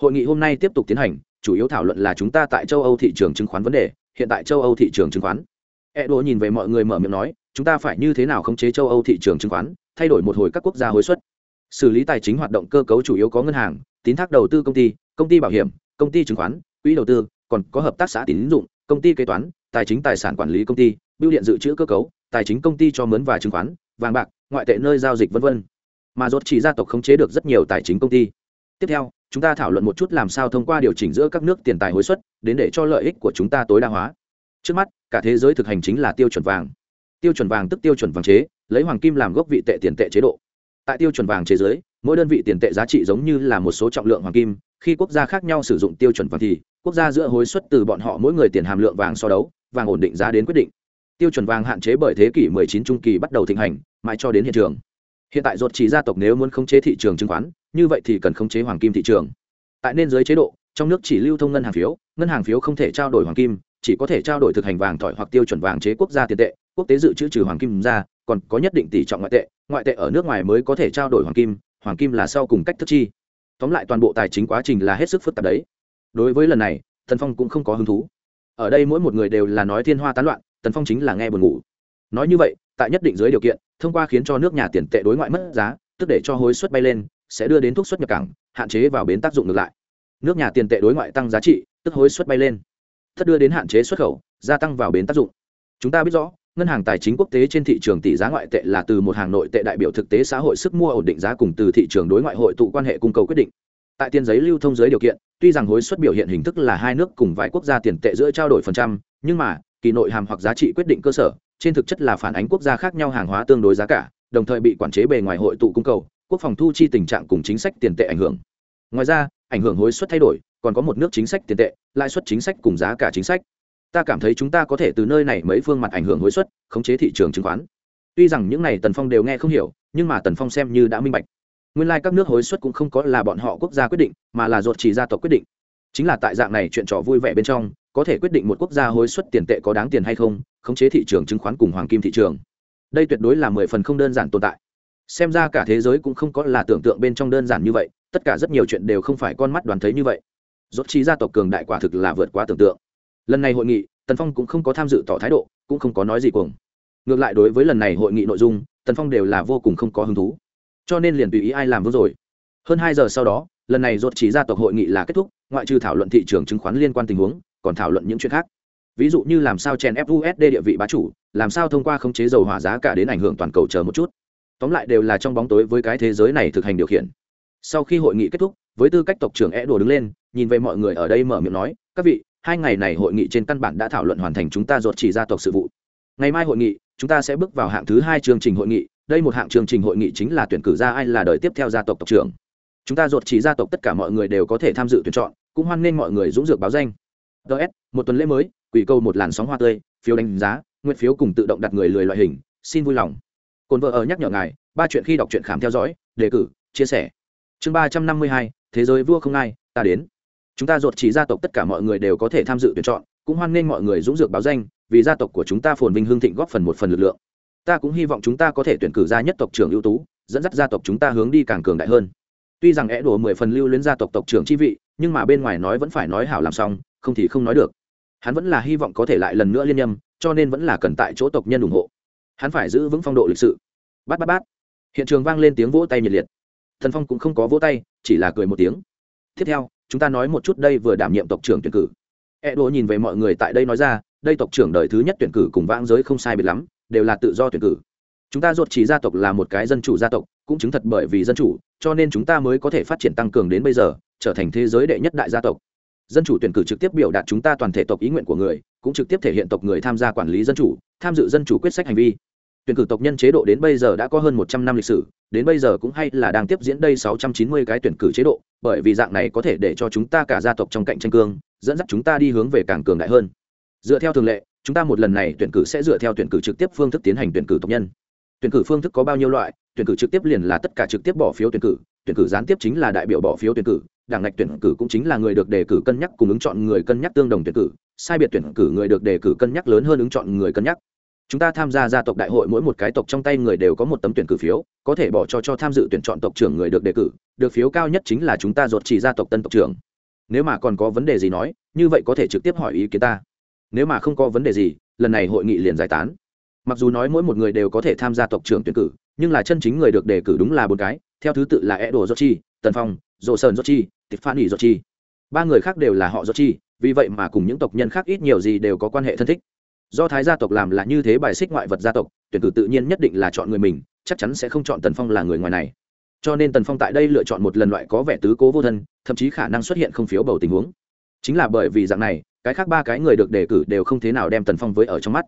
Hội nghị hôm nay tiếp tục tiến hành, chủ yếu thảo luận là chúng ta tại châu âu thị trường chứng khoán vấn đề, hiện tại châu âu thị trường chứng khoán. E đồ nhìn về mọi người mở miệng nói, chúng ta phải như thế nào khống chế châu âu thị trường chứng khoán, thay đổi một hồi các quốc gia hối suất? Xử lý tài chính hoạt động cơ cấu chủ yếu có ngân hàng, tín thác đầu tư công ty công ty bảo hiểm, công ty chứng khoán, quỹ đầu tư, còn có hợp tác xã tín dụng, công ty kế toán tài chính tài sản quản lý công ty, bưu điện dự trữ cơ cấu, tài chính công ty cho mướn và chứng khoán, vàng bạc, ngoại tệ nơi giao dịch v v mà rốt chỉ gia tộc khống chế được rất nhiều tài chính công ty. Tiếp theo, chúng ta thảo luận một chút làm sao thông qua điều chỉnh giữa các nước tiền tài hối suất, đến để cho lợi ích của chúng ta tối đa hóa. Trước mắt, cả thế giới thực hành chính là tiêu chuẩn vàng. Tiêu chuẩn vàng tức tiêu chuẩn vàng chế, lấy hoàng kim làm gốc vị tệ tiền tệ chế độ. Tại tiêu chuẩn vàng chế giới, mỗi đơn vị tiền tệ giá trị giống như là một số trọng lượng hoàng kim, khi quốc gia khác nhau sử dụng tiêu chuẩn vàng thì, quốc gia giữa hối suất từ bọn họ mỗi người tiền hàm lượng vàng so đấu vàng ổn định giá đến quyết định. Tiêu chuẩn vàng hạn chế bởi thế kỷ 19 trung kỳ bắt đầu thịnh hành, mãi cho đến hiện trường. Hiện tại ruột chỉ gia tộc nếu muốn khống chế thị trường chứng khoán, như vậy thì cần khống chế hoàng kim thị trường. Tại nên dưới chế độ, trong nước chỉ lưu thông ngân hàng phiếu, ngân hàng phiếu không thể trao đổi hoàng kim, chỉ có thể trao đổi thực hành vàng thỏi hoặc tiêu chuẩn vàng chế quốc gia tiền tệ, quốc tế dự trữ trừ hoàng kim ra, còn có nhất định tỷ trọng ngoại tệ ngoại tệ ở nước ngoài mới có thể trao đổi hoàng kim hoàng kim là sau cùng cách thức chi. Tóm lại toàn bộ tài chính quá trình là hết sức phức tạp đấy. Đối với lần này, thần phong cũng không có hứng thú ở đây mỗi một người đều là nói thiên hoa tán loạn, tần phong chính là nghe buồn ngủ. Nói như vậy, tại nhất định dưới điều kiện, thông qua khiến cho nước nhà tiền tệ đối ngoại mất giá, tức để cho hối suất bay lên, sẽ đưa đến thuốc xuất nhập cảng, hạn chế vào bến tác dụng ngược lại. Nước nhà tiền tệ đối ngoại tăng giá trị, tức hối suất bay lên. Thất đưa đến hạn chế xuất khẩu, gia tăng vào bến tác dụng. Chúng ta biết rõ, ngân hàng tài chính quốc tế trên thị trường tỷ giá ngoại tệ là từ một hàng nội tệ đại biểu thực tế xã hội sức mua ổn định giá cùng từ thị trường đối ngoại hội tụ quan hệ cung cầu quyết định tại tiền giấy lưu thông giới điều kiện, tuy rằng hối suất biểu hiện hình thức là hai nước cùng vài quốc gia tiền tệ giữa trao đổi phần trăm, nhưng mà, kỳ nội hàm hoặc giá trị quyết định cơ sở, trên thực chất là phản ánh quốc gia khác nhau hàng hóa tương đối giá cả, đồng thời bị quản chế bề ngoài hội tụ cung cầu, quốc phòng thu chi tình trạng cùng chính sách tiền tệ ảnh hưởng. Ngoài ra, ảnh hưởng hối suất thay đổi, còn có một nước chính sách tiền tệ, lãi suất chính sách cùng giá cả chính sách. Ta cảm thấy chúng ta có thể từ nơi này mấy phương mặt ảnh hưởng hối suất, khống chế thị trường chứng khoán. Tuy rằng những này tần phong đều nghe không hiểu, nhưng mà tần phong xem như đã minh bạch nguyên lai các nước hối suất cũng không có là bọn họ quốc gia quyết định, mà là ruột chỉ gia tộc quyết định. Chính là tại dạng này chuyện trò vui vẻ bên trong, có thể quyết định một quốc gia hối suất tiền tệ có đáng tiền hay không, khống chế thị trường chứng khoán cùng hoàng kim thị trường. Đây tuyệt đối là mười phần không đơn giản tồn tại. Xem ra cả thế giới cũng không có là tưởng tượng bên trong đơn giản như vậy, tất cả rất nhiều chuyện đều không phải con mắt đoàn thấy như vậy. Rốt trí gia tộc cường đại quả thực là vượt quá tưởng tượng. Lần này hội nghị, tần phong cũng không có tham dự tỏ thái độ, cũng không có nói gì cuồng. Ngược lại đối với lần này hội nghị nội dung, tần phong đều là vô cùng không có hứng thú cho nên liền tùy ý ai làm vương rồi. Hơn hai giờ sau đó, lần này rốt chỉ gia tộc hội nghị là kết thúc, ngoại trừ thảo luận thị trường chứng khoán liên quan tình huống, còn thảo luận những chuyện khác. Ví dụ như làm sao chèn FUSD địa vị bá chủ, làm sao thông qua khống chế dầu hỏa giá cả đến ảnh hưởng toàn cầu chờ một chút. Tóm lại đều là trong bóng tối với cái thế giới này thực hành điều khiển. Sau khi hội nghị kết thúc, với tư cách tộc trưởng é đùa đứng lên, nhìn về mọi người ở đây mở miệng nói, các vị, hai ngày này hội nghị trên căn bản đã thảo luận hoàn thành chúng ta ruột chỉ gia tộc sự vụ. Ngày mai hội nghị, chúng ta sẽ bước vào hạng thứ hai chương trình hội nghị đây một hạng chương trình hội nghị chính là tuyển cử ra ai là đời tiếp theo gia tộc tộc trưởng. Chúng ta ruột chỉ gia tộc tất cả mọi người đều có thể tham dự tuyển chọn, cũng hoan nghênh mọi người dũng dược báo danh. Ts một tuần lễ mới, quỷ câu một làn sóng hoa tươi, phiếu đánh giá, nguyện phiếu cùng tự động đặt người lười loại hình, xin vui lòng. Cồn vợ ở nhắc nhở ngài, ba chuyện khi đọc truyện khám theo dõi, đề cử, chia sẻ. Chương ba trăm năm mươi hai, thế giới vua không ai, ta đến. Chúng ta ruột chỉ gia tộc tất cả mọi người đều có thể tham dự tuyển chọn, cũng hoan nghênh mọi người dũng dược báo danh, vì gia tộc của chúng ta phồn vinh hương thịnh góp phần một phần lực lượng ta cũng hy vọng chúng ta có thể tuyển cử ra nhất tộc trưởng ưu tú, dẫn dắt gia tộc chúng ta hướng đi càng cường đại hơn. Tuy rằng é đổ mười phần lưu luyến gia tộc tộc trưởng chi vị, nhưng mà bên ngoài nói vẫn phải nói hảo làm xong, không thì không nói được. Hắn vẫn là hy vọng có thể lại lần nữa liên nhâm, cho nên vẫn là cần tại chỗ tộc nhân ủng hộ. Hắn phải giữ vững phong độ lịch sự. Bát bát bát. Hiện trường vang lên tiếng vỗ tay nhiệt liệt. Thần phong cũng không có vỗ tay, chỉ là cười một tiếng. Tiếp theo, chúng ta nói một chút đây vừa đảm nhiệm tộc trưởng tuyển cử. E đô nhìn về mọi người tại đây nói ra, đây tộc trưởng đời thứ nhất tuyển cử cùng vãng giới không sai biệt lắm đều là tự do tuyển cử. Chúng ta ruột chỉ gia tộc là một cái dân chủ gia tộc, cũng chứng thật bởi vì dân chủ, cho nên chúng ta mới có thể phát triển tăng cường đến bây giờ, trở thành thế giới đệ nhất đại gia tộc. Dân chủ tuyển cử trực tiếp biểu đạt chúng ta toàn thể tộc ý nguyện của người, cũng trực tiếp thể hiện tộc người tham gia quản lý dân chủ, tham dự dân chủ quyết sách hành vi. Tuyển cử tộc nhân chế độ đến bây giờ đã có hơn một trăm năm lịch sử, đến bây giờ cũng hay là đang tiếp diễn đây sáu trăm chín mươi cái tuyển cử chế độ, bởi vì dạng này có thể để cho chúng ta cả gia tộc trong cạnh tranh cương, dẫn dắt chúng ta đi hướng về càng cường đại hơn. Dựa theo thường lệ chúng ta một lần này tuyển cử sẽ dựa theo tuyển cử trực tiếp phương thức tiến hành tuyển cử tộc nhân. Tuyển cử phương thức có bao nhiêu loại, tuyển cử trực tiếp liền là tất cả trực tiếp bỏ phiếu tuyển cử tuyển cử gián tiếp chính là đại biểu bỏ phiếu tuyển cử, đảng ngạch tuyển cử cũng chính là người được đề cử cân nhắc cùng ứng chọn người cân nhắc tương đồng tuyển cử, sai biệt tuyển cử người được đề cử cân nhắc lớn hơn ứng chọn người cân nhắc. Chúng ta tham gia gia tộc đại hội mỗi một cái tộc trong tay người đều có một tấm tuyển cử phiếu, có thể bỏ cho cho tham dự tuyển chọn tộc trưởng người được đề cử, được phiếu cao nhất chính là chúng ta ruột chỉ gia tộc tân tộc trưởng. Nếu mà còn có vấn đề gì nói, như vậy có thể trực tiếp hỏi ý kiến ta nếu mà không có vấn đề gì lần này hội nghị liền giải tán. Mặc dù nói mỗi một người đều có thể tham gia tộc trưởng tuyển cử nhưng là chân chính người được đề cử đúng là bốn cái theo thứ tự là edo Chi, tần phong dồ sơn jochi tiffany jochi ba người khác đều là họ jochi vì vậy mà cùng những tộc nhân khác ít nhiều gì đều có quan hệ thân thích. Do thái gia tộc làm là như thế bài xích ngoại vật gia tộc tuyển cử tự nhiên nhất định là chọn người mình chắc chắn sẽ không chọn tần phong là người ngoài này. Cho nên tần phong tại đây lựa chọn một lần loại có vẻ tứ cố vô thân thậm chí khả năng xuất hiện không phiếu bầu tình huống. Chính là bởi vì dạng này cái khác ba cái người được đề cử đều không thế nào đem tần phong với ở trong mắt.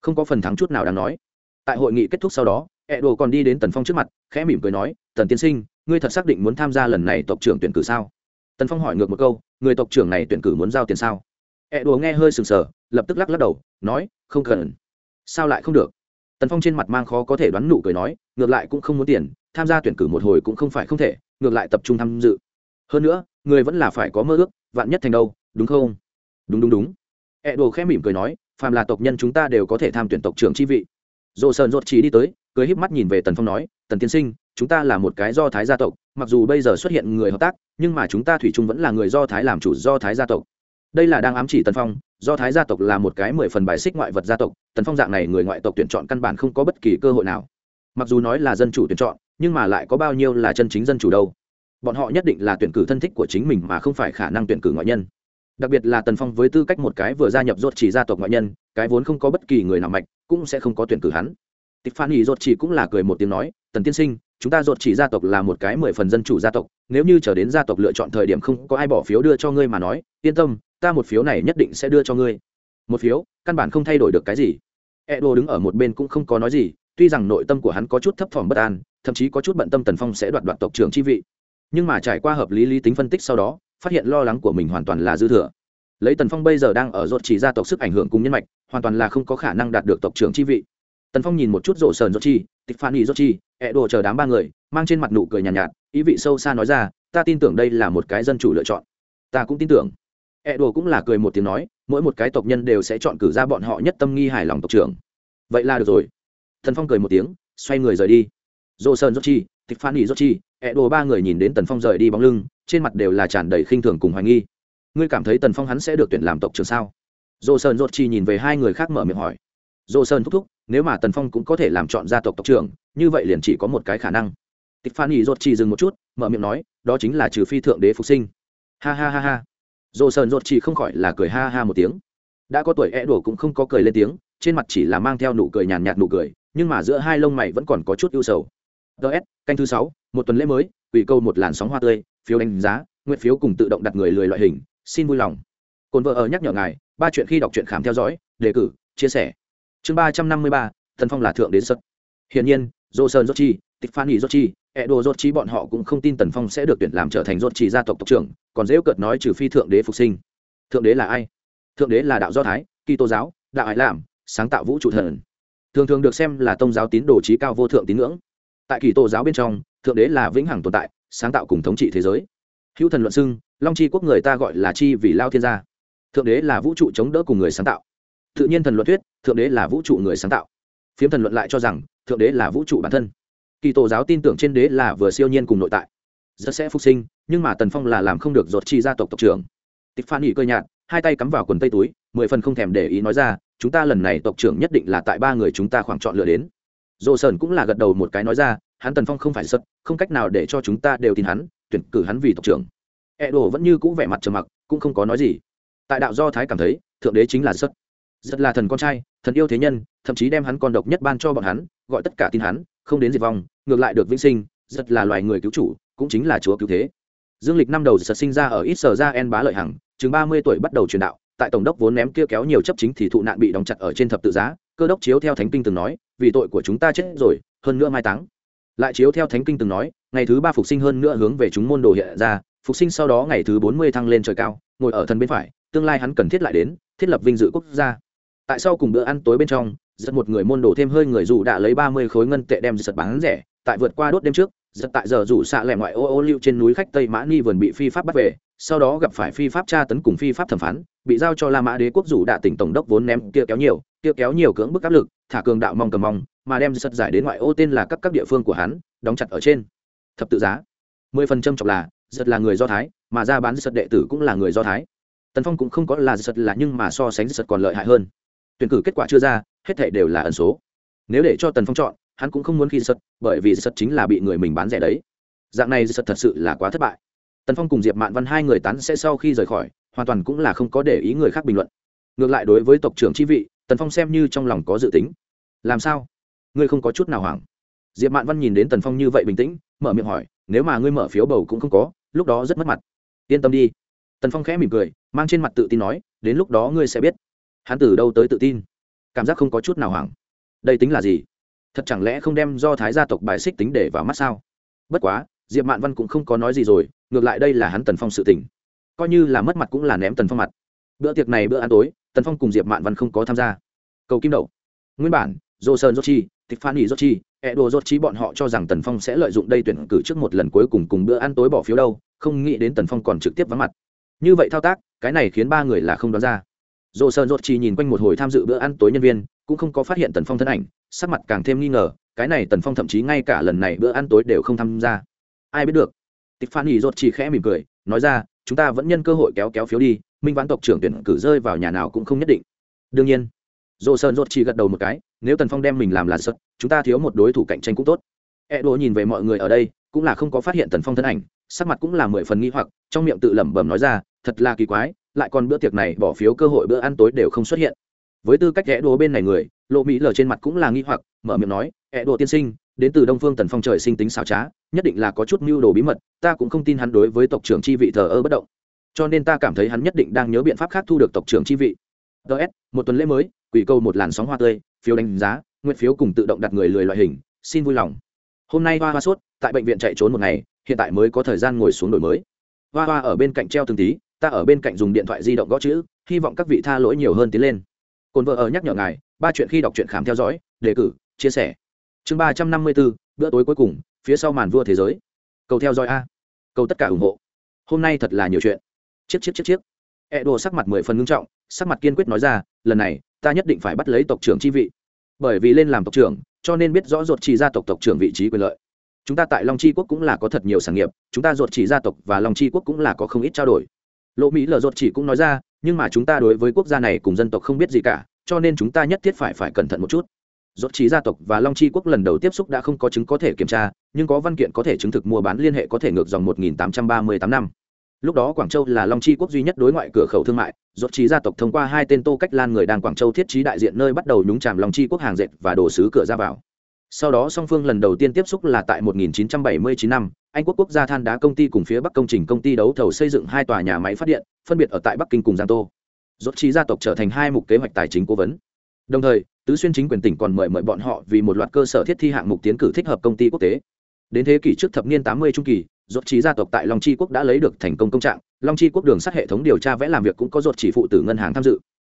Không có phần thắng chút nào đáng nói. Tại hội nghị kết thúc sau đó ẹ đồ còn đi đến tần phong trước mặt, khẽ mỉm cười nói, tần tiên sinh, ngươi thật xác định muốn tham gia lần này tộc trưởng tuyển cử sao? Tần phong hỏi ngược một câu, người tộc trưởng này tuyển cử muốn giao tiền sao? Ẹ đồ nghe hơi sừng sờ, lập tức lắc lắc đầu, nói, không cần. Sao lại không được? Tần phong trên mặt mang khó có thể đoán nụ cười nói, ngược lại cũng không muốn tiền, tham gia tuyển cử một hồi cũng không phải không thể, ngược lại tập trung tham dự. Hơn nữa, người vẫn là phải có mơ ước, vạn nhất thành đâu, đúng không? Đúng đúng đúng. Ẹ đồ khẽ mỉm cười nói, phàm là tộc nhân chúng ta đều có thể tham tuyển tộc trưởng chi vị. Dồ sơn rột chỉ đi tới, cười híp mắt nhìn về tần phong nói, tần tiên sinh, chúng ta là một cái do thái gia tộc, mặc dù bây giờ xuất hiện người hợp tác, nhưng mà chúng ta thủy chung vẫn là người do thái làm chủ, do thái gia tộc. Đây là đang ám chỉ tần phong, do thái gia tộc là một cái mười phần bài xích ngoại vật gia tộc, tần phong dạng này người ngoại tộc tuyển chọn căn bản không có bất kỳ cơ hội nào. Mặc dù nói là dân chủ tuyển chọn, nhưng mà lại có bao nhiêu là chân chính dân chủ đâu. Bọn họ nhất định là tuyển cử thân thích của chính mình mà không phải khả năng tuyển cử ngoại nhân đặc biệt là tần phong với tư cách một cái vừa gia nhập rốt chỉ gia tộc ngoại nhân, cái vốn không có bất kỳ người nào mạch cũng sẽ không có tuyển cử hắn. Tịch phan ý rốt chỉ cũng là cười một tiếng nói, tần tiên sinh, chúng ta rốt chỉ gia tộc là một cái mười phần dân chủ gia tộc, nếu như chờ đến gia tộc lựa chọn thời điểm không có ai bỏ phiếu đưa cho ngươi mà nói, yên tâm, ta một phiếu này nhất định sẽ đưa cho ngươi. Một phiếu? Căn bản không thay đổi được cái gì. Edo đứng ở một bên cũng không có nói gì, tuy rằng nội tâm của hắn có chút thấp thỏm bất an, thậm chí có chút bận tâm tần phong sẽ đoạt đoạt tộc trưởng chi vị. Nhưng mà trải qua hợp lý lý tính phân tích sau đó phát hiện lo lắng của mình hoàn toàn là dư thừa. Lấy tần phong bây giờ đang ở rốt chỉ gia tộc sức ảnh hưởng cùng nhân mạch hoàn toàn là không có khả năng đạt được tộc trưởng chi vị. Tần phong nhìn một chút rộ sờn rốt chi tiffany rốt chi ẹ đồ chờ đám ba người mang trên mặt nụ cười nhàn nhạt, nhạt ý vị sâu xa nói ra ta tin tưởng đây là một cái dân chủ lựa chọn. Ta cũng tin tưởng. Ẹ đồ cũng là cười một tiếng nói mỗi một cái tộc nhân đều sẽ chọn cử ra bọn họ nhất tâm nghi hài lòng tộc trưởng. Vậy là được rồi. Tần phong cười một tiếng xoay người rời đi. Rộ sờn rốt chi tiffany rốt chi E ẹ đồ ba người nhìn đến tần phong rời đi bóng lưng, trên mặt đều là tràn đầy khinh thường cùng hoài nghi. Ngươi cảm thấy tần phong hắn sẽ được tuyển làm tộc trưởng sao? Dồ sơn dột chi nhìn về hai người khác mở miệng hỏi. Dồ sơn thúc thúc, nếu mà tần phong cũng có thể làm chọn gia tộc tộc trưởng, như vậy liền chỉ có một cái khả năng. Tịch phan ý dột chi dừng một chút, mở miệng nói, đó chính là trừ phi thượng đế phục sinh. Ha ha ha ha. Dồ sơn dột chi không khỏi là cười ha ha một tiếng. Đã có tuổi e đổ cũng không có cười lên tiếng, trên mặt chỉ là mang theo nụ cười nhàn nhạt nụ cười, nhưng mà giữa hai lông mày vẫn còn có chút ưu sầu ts canh thứ sáu, một tuần lễ mới ủy câu một làn sóng hoa tươi, phiếu đánh giá, nguyện phiếu cùng tự động đặt người lười loại hình, xin vui lòng. Cồn vợ ở nhắc nhở ngài, ba chuyện khi đọc truyện khám theo dõi, đề cử, chia sẻ. Chương ba trăm năm mươi ba thần phong là thượng đến sật. Hiển nhiên dô sơn dốt chi Tịch Phan tiffany dốt chi edo dốt chi bọn họ cũng không tin tần phong sẽ được tuyển làm trở thành dốt chi gia tộc tộc trưởng, còn dễ cợt nói trừ phi thượng đế phục sinh. Thượng đế là ai? Thượng đế là đạo do thái kỳ tô giáo, đạo Ái làm sáng tạo vũ trụ thần. Thường thường được xem là tôn giáo tín đồ trí cao vô thượng tín ngưỡng tại kỳ tô giáo bên trong, thượng đế là vĩnh hằng tồn tại, sáng tạo cùng thống trị thế giới. Hữu thần luận xưng, long chi quốc người ta gọi là chi vì lao thiên gia. Thượng đế là vũ trụ chống đỡ cùng người sáng tạo. Tự nhiên thần luận thuyết, thượng đế là vũ trụ người sáng tạo. Phiếm thần luận lại cho rằng, thượng đế là vũ trụ bản thân. Kỳ tổ giáo tin tưởng trên đế là vừa siêu nhiên cùng nội tại. Rất sẽ phục sinh, nhưng mà tần phong là làm không được dột chi gia tộc tộc trưởng. Tịch phan nghỉ cơ nhạt, hai tay cắm vào quần tây túi, mười phần không thèm để ý nói ra, chúng ta lần này tộc trưởng nhất định là tại ba người chúng ta khoảng chọn lựa đến dồ sơn cũng là gật đầu một cái nói ra, hắn tần phong không phải sật, không cách nào để cho chúng ta đều tin hắn, tuyển cử hắn vì tộc trưởng. E đồ vẫn như cũ vẻ mặt trầm mặc, cũng không có nói gì. Tại đạo do thái cảm thấy, thượng đế chính là sật. Rất là thần con trai, thần yêu thế nhân, thậm chí đem hắn con độc nhất ban cho bọn hắn, gọi tất cả tin hắn, không đến diệt vong, ngược lại được vĩnh sinh rất là loài người cứu chủ, cũng chính là chúa cứu thế. Dương lịch năm đầu giật sinh ra ở ít sở ra en bá lợi hằng, chừng ba mươi tuổi bắt đầu truyền đạo, tại tổng đốc vốn ném kia kéo nhiều chấp chính thì thụ nạn bị đóng chặt ở trên thập tự giá, cơ đốc chiếu theo thánh kinh từng nói vì tội của chúng ta chết rồi, hơn nữa mai táng. Lại chiếu theo thánh kinh từng nói, ngày thứ ba phục sinh hơn nữa hướng về chúng môn đồ hiện ra, phục sinh sau đó ngày thứ bốn mươi thăng lên trời cao, ngồi ở thần bên phải, tương lai hắn cần thiết lại đến, thiết lập vinh dự quốc gia. Tại sau cùng bữa ăn tối bên trong, giật một người môn đồ thêm hơi người dù đã lấy ba mươi khối ngân tệ đem giật bán rẻ, tại vượt qua đốt đêm trước, giật tại giờ rủ xạ lẻ ngoại ô ô lưu trên núi khách tây mã ni vườn bị phi pháp bắt về, sau đó gặp phải phi pháp tra tấn cùng phi pháp thẩm phán, bị giao cho la mã đế quốc rủ đạ tỉnh tổng đốc vốn ném kia kéo nhiều kia kéo nhiều cưỡng bức áp lực, thả cường đạo mong cầm mong, mà đem sật giải đến ngoại ô tên là các các địa phương của hắn, đóng chặt ở trên. Thập tự giá. Mười phần trăm trọng là giật là người do thái, mà ra bán sật đệ tử cũng là người do thái. Tần phong cũng không có là sật là nhưng mà so sánh sật còn lợi hại hơn. Tuyển cử kết quả chưa ra, hết thảy đều là ẩn số. Nếu để cho tần phong chọn, hắn cũng không muốn khi sật, bởi vì sật chính là bị người mình bán rẻ đấy. Dạng này sật thật sự là quá thất bại. Tần phong cùng diệp mạn văn hai người tán sẽ sau khi rời khỏi, hoàn toàn cũng là không có để ý người khác bình luận. Ngược lại đối với tộc trưởng chi vị tần phong xem như trong lòng có dự tính làm sao ngươi không có chút nào hoảng diệp mạn văn nhìn đến tần phong như vậy bình tĩnh mở miệng hỏi nếu mà ngươi mở phiếu bầu cũng không có lúc đó rất mất mặt yên tâm đi tần phong khẽ mỉm cười mang trên mặt tự tin nói đến lúc đó ngươi sẽ biết hắn từ đâu tới tự tin cảm giác không có chút nào hoảng đây tính là gì thật chẳng lẽ không đem do thái gia tộc bài xích tính để vào mắt sao bất quá diệp mạn văn cũng không có nói gì rồi ngược lại đây là hắn tần phong sự tỉnh coi như là mất mặt cũng là ném tần phong mặt bữa tiệc này bữa ăn tối tần phong cùng diệp mạn văn không có tham gia. Cầu kim đậu nguyên bản dô sơn dốt chi tịch phan nghỉ dốt chi e đồ dốt chi bọn họ cho rằng tần phong sẽ lợi dụng đây tuyển cử trước một lần cuối cùng cùng bữa ăn tối bỏ phiếu đâu, không nghĩ đến tần phong còn trực tiếp vắng mặt. Như vậy thao tác, cái này khiến ba người là không đoán ra. Dồ sơn dốt chi nhìn quanh một hồi tham dự bữa ăn tối nhân viên, cũng không có phát hiện tần phong thân ảnh, sắc mặt càng thêm nghi ngờ, cái này tần phong thậm chí ngay cả lần này bữa ăn tối đều không tham gia. Ai biết được? Tịch phan nghỉ dốt Chi khẽ mỉm cười, nói ra, chúng ta vẫn nhân cơ hội kéo kéo phiếu đi minh vãn tộc trưởng tuyển cử rơi vào nhà nào cũng không nhất định. Đương nhiên dồ sơn rốt chỉ gật đầu một cái, nếu tần phong đem mình làm là sật, chúng ta thiếu một đối thủ cạnh tranh cũng tốt. E đồ nhìn về mọi người ở đây, cũng là không có phát hiện tần phong thân ảnh, sắc mặt cũng là mười phần nghi hoặc, trong miệng tự lẩm bẩm nói ra, thật là kỳ quái, lại còn bữa tiệc này bỏ phiếu cơ hội bữa ăn tối đều không xuất hiện. Với tư cách rẽ đố bên này người lộ mỹ lờ trên mặt cũng là nghi hoặc, mở miệng nói ẹ đồ tiên sinh, đến từ đông phương tần phong trời sinh tính xảo trá, nhất định là có chút mưu đồ bí mật, ta cũng không tin hắn đối với tộc trưởng chi vị thờ ơ bất động cho nên ta cảm thấy hắn nhất định đang nhớ biện pháp khác thu được tộc trưởng chi vị. Ts một tuần lễ mới, quỷ câu một làn sóng hoa tươi, phiếu đánh giá, nguyện phiếu cùng tự động đặt người lười loại hình, xin vui lòng. Hôm nay hoa hoa sốt, tại bệnh viện chạy trốn một ngày, hiện tại mới có thời gian ngồi xuống đổi mới. Hoa hoa ở bên cạnh treo từng tí, ta ở bên cạnh dùng điện thoại di động gõ chữ, hy vọng các vị tha lỗi nhiều hơn tiến lên. Cồn vợ ở nhắc nhở ngài, ba chuyện khi đọc truyện khám theo dõi, đề cử, chia sẻ. Chương ba trăm năm mươi bốn, bữa tối cuối cùng, phía sau màn vua thế giới. Cầu theo dõi a. Cầu tất cả ủng hộ. Hôm nay thật là nhiều chuyện chiếc chiếc chiếc chiếc. E đồ sắc mặt mười phần ngưng trọng, sắc mặt kiên quyết nói ra, lần này, ta nhất định phải bắt lấy tộc trưởng chi vị. Bởi vì lên làm tộc trưởng, cho nên biết rõ ruột chỉ gia tộc tộc trưởng vị trí quyền lợi. Chúng ta tại long chi quốc cũng là có thật nhiều sản nghiệp, chúng ta ruột chỉ gia tộc và long chi quốc cũng là có không ít trao đổi. Lộ mỹ lờ ruột chỉ cũng nói ra, nhưng mà chúng ta đối với quốc gia này cùng dân tộc không biết gì cả, cho nên chúng ta nhất thiết phải phải cẩn thận một chút. Rốt trí gia tộc và long chi quốc lần đầu tiếp xúc đã không có chứng có thể kiểm tra, nhưng có văn kiện có thể chứng thực mua bán liên hệ có thể ngược dòng 1838 năm lúc đó quảng châu là long chi quốc duy nhất đối ngoại cửa khẩu thương mại dốt trí gia tộc thông qua hai tên tô cách lan người đang quảng châu thiết trí đại diện nơi bắt đầu nhúng chàm long chi quốc hàng dệt và đồ sứ cửa ra vào. Sau đó song phương lần đầu tiên tiếp xúc là tại 1979 năm, anh quốc quốc gia than đá công ty cùng phía bắc công trình công ty đấu thầu xây dựng hai tòa nhà máy phát điện, phân biệt ở tại bắc kinh cùng giang tô. Dốt trí gia tộc trở thành hai mục kế hoạch tài chính cố vấn. Đồng thời, tứ xuyên chính quyền tỉnh còn mời mời bọn họ vì một loạt cơ sở thiết thi hạng mục tiến cử thích hợp công ty quốc tế đến thế kỷ trước thập niên tám mươi trung kỳ ruột trí gia tộc tại long chi quốc đã lấy được thành công công trạng. Long chi quốc đường sắt hệ thống điều tra vẽ làm việc cũng có ruột chỉ phụ tử ngân hàng tham dự.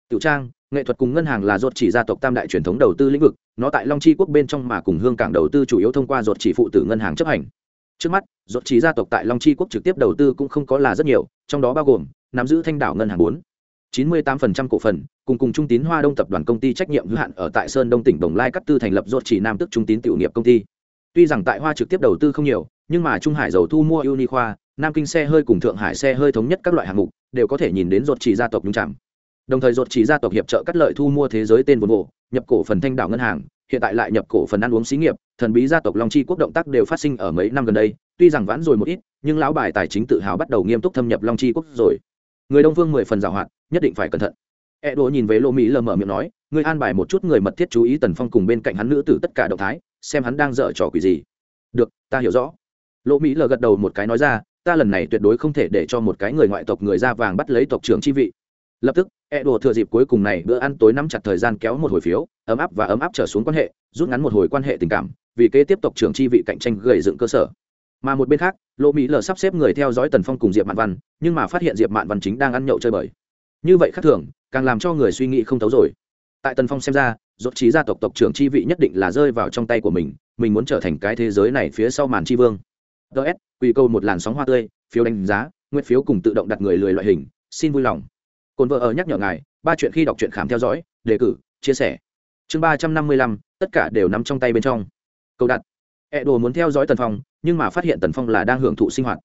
Tiểu trang nghệ thuật cùng ngân hàng là ruột chỉ gia tộc tam đại truyền thống đầu tư lĩnh vực nó tại long chi quốc bên trong mà cùng hương cảng đầu tư chủ yếu thông qua ruột chỉ phụ tử ngân hàng chấp hành. Trước mắt ruột chỉ gia tộc tại long chi quốc trực tiếp đầu tư cũng không có là rất nhiều trong đó bao gồm nắm giữ thanh đảo ngân hàng bốn 98% cổ phần, cùng cùng Trung Tín Hoa Đông tập đoàn công ty trách nhiệm hữu hạn ở tại Sơn Đông tỉnh Đồng Lai cắt tư thành lập rốt chỉ nam tức Trung Tín tiểu nghiệp công ty. Tuy rằng tại Hoa trực tiếp đầu tư không nhiều, nhưng mà Trung Hải dầu thu mua Uniqua, Nam Kinh xe hơi cùng Thượng Hải xe hơi thống nhất các loại hạng mục, đều có thể nhìn đến ruột chỉ gia tộc nhúng chạm. Đồng thời ruột chỉ gia tộc hiệp trợ cắt lợi thu mua thế giới tên vốn bộ, nhập cổ phần Thanh đảo ngân hàng, hiện tại lại nhập cổ phần ăn uống xí nghiệp, thần bí gia tộc Long Chi quốc động tác đều phát sinh ở mấy năm gần đây, tuy rằng vãn rồi một ít, nhưng lão bài tài chính tự hào bắt đầu nghiêm túc thâm nhập Long Chi quốc rồi. Người Đông Vương mười phần giàu hoạt, nhất định phải cẩn thận e đồ nhìn về lô mỹ lờ mở miệng nói, ngươi an bài một chút người mật thiết chú ý tần phong cùng bên cạnh hắn nữ tử tất cả động thái, xem hắn đang dở trò quỷ gì. Được, ta hiểu rõ. Lô mỹ lờ gật đầu một cái nói ra, ta lần này tuyệt đối không thể để cho một cái người ngoại tộc người da vàng bắt lấy tộc trưởng chi vị. Lập tức e đồ thừa dịp cuối cùng này bữa ăn tối nắm chặt thời gian kéo một hồi phiếu, ấm áp và ấm áp trở xuống quan hệ, rút ngắn một hồi quan hệ tình cảm, vì kế tiếp tộc trưởng chi vị cạnh tranh gầy dựng cơ sở. Mà một bên khác, lô mỹ lờ sắp xếp người theo dõi tần phong cùng diệp mạn văn, nhưng mà phát hiện diệp mạn văn chính đang ăn nhậu chơi bời như vậy khác thường, càng làm cho người suy nghĩ không thấu rồi. Tại tần phong xem ra dốt trí gia tộc tộc trưởng chi vị nhất định là rơi vào trong tay của mình mình muốn trở thành cái thế giới này phía sau màn tri vương. Ts quy câu một làn sóng hoa tươi, phiếu đánh giá nguyên phiếu cùng tự động đặt người lười loại hình, xin vui lòng. Cồn vợ ở nhắc nhở ngài, ba chuyện khi đọc truyện khám theo dõi, đề cử, chia sẻ. Chương ba trăm năm mươi lăm, tất cả đều nằm trong tay bên trong. Câu đặt. E đồ muốn theo dõi tần phong, nhưng mà phát hiện tần phong là đang hưởng thụ sinh hoạt.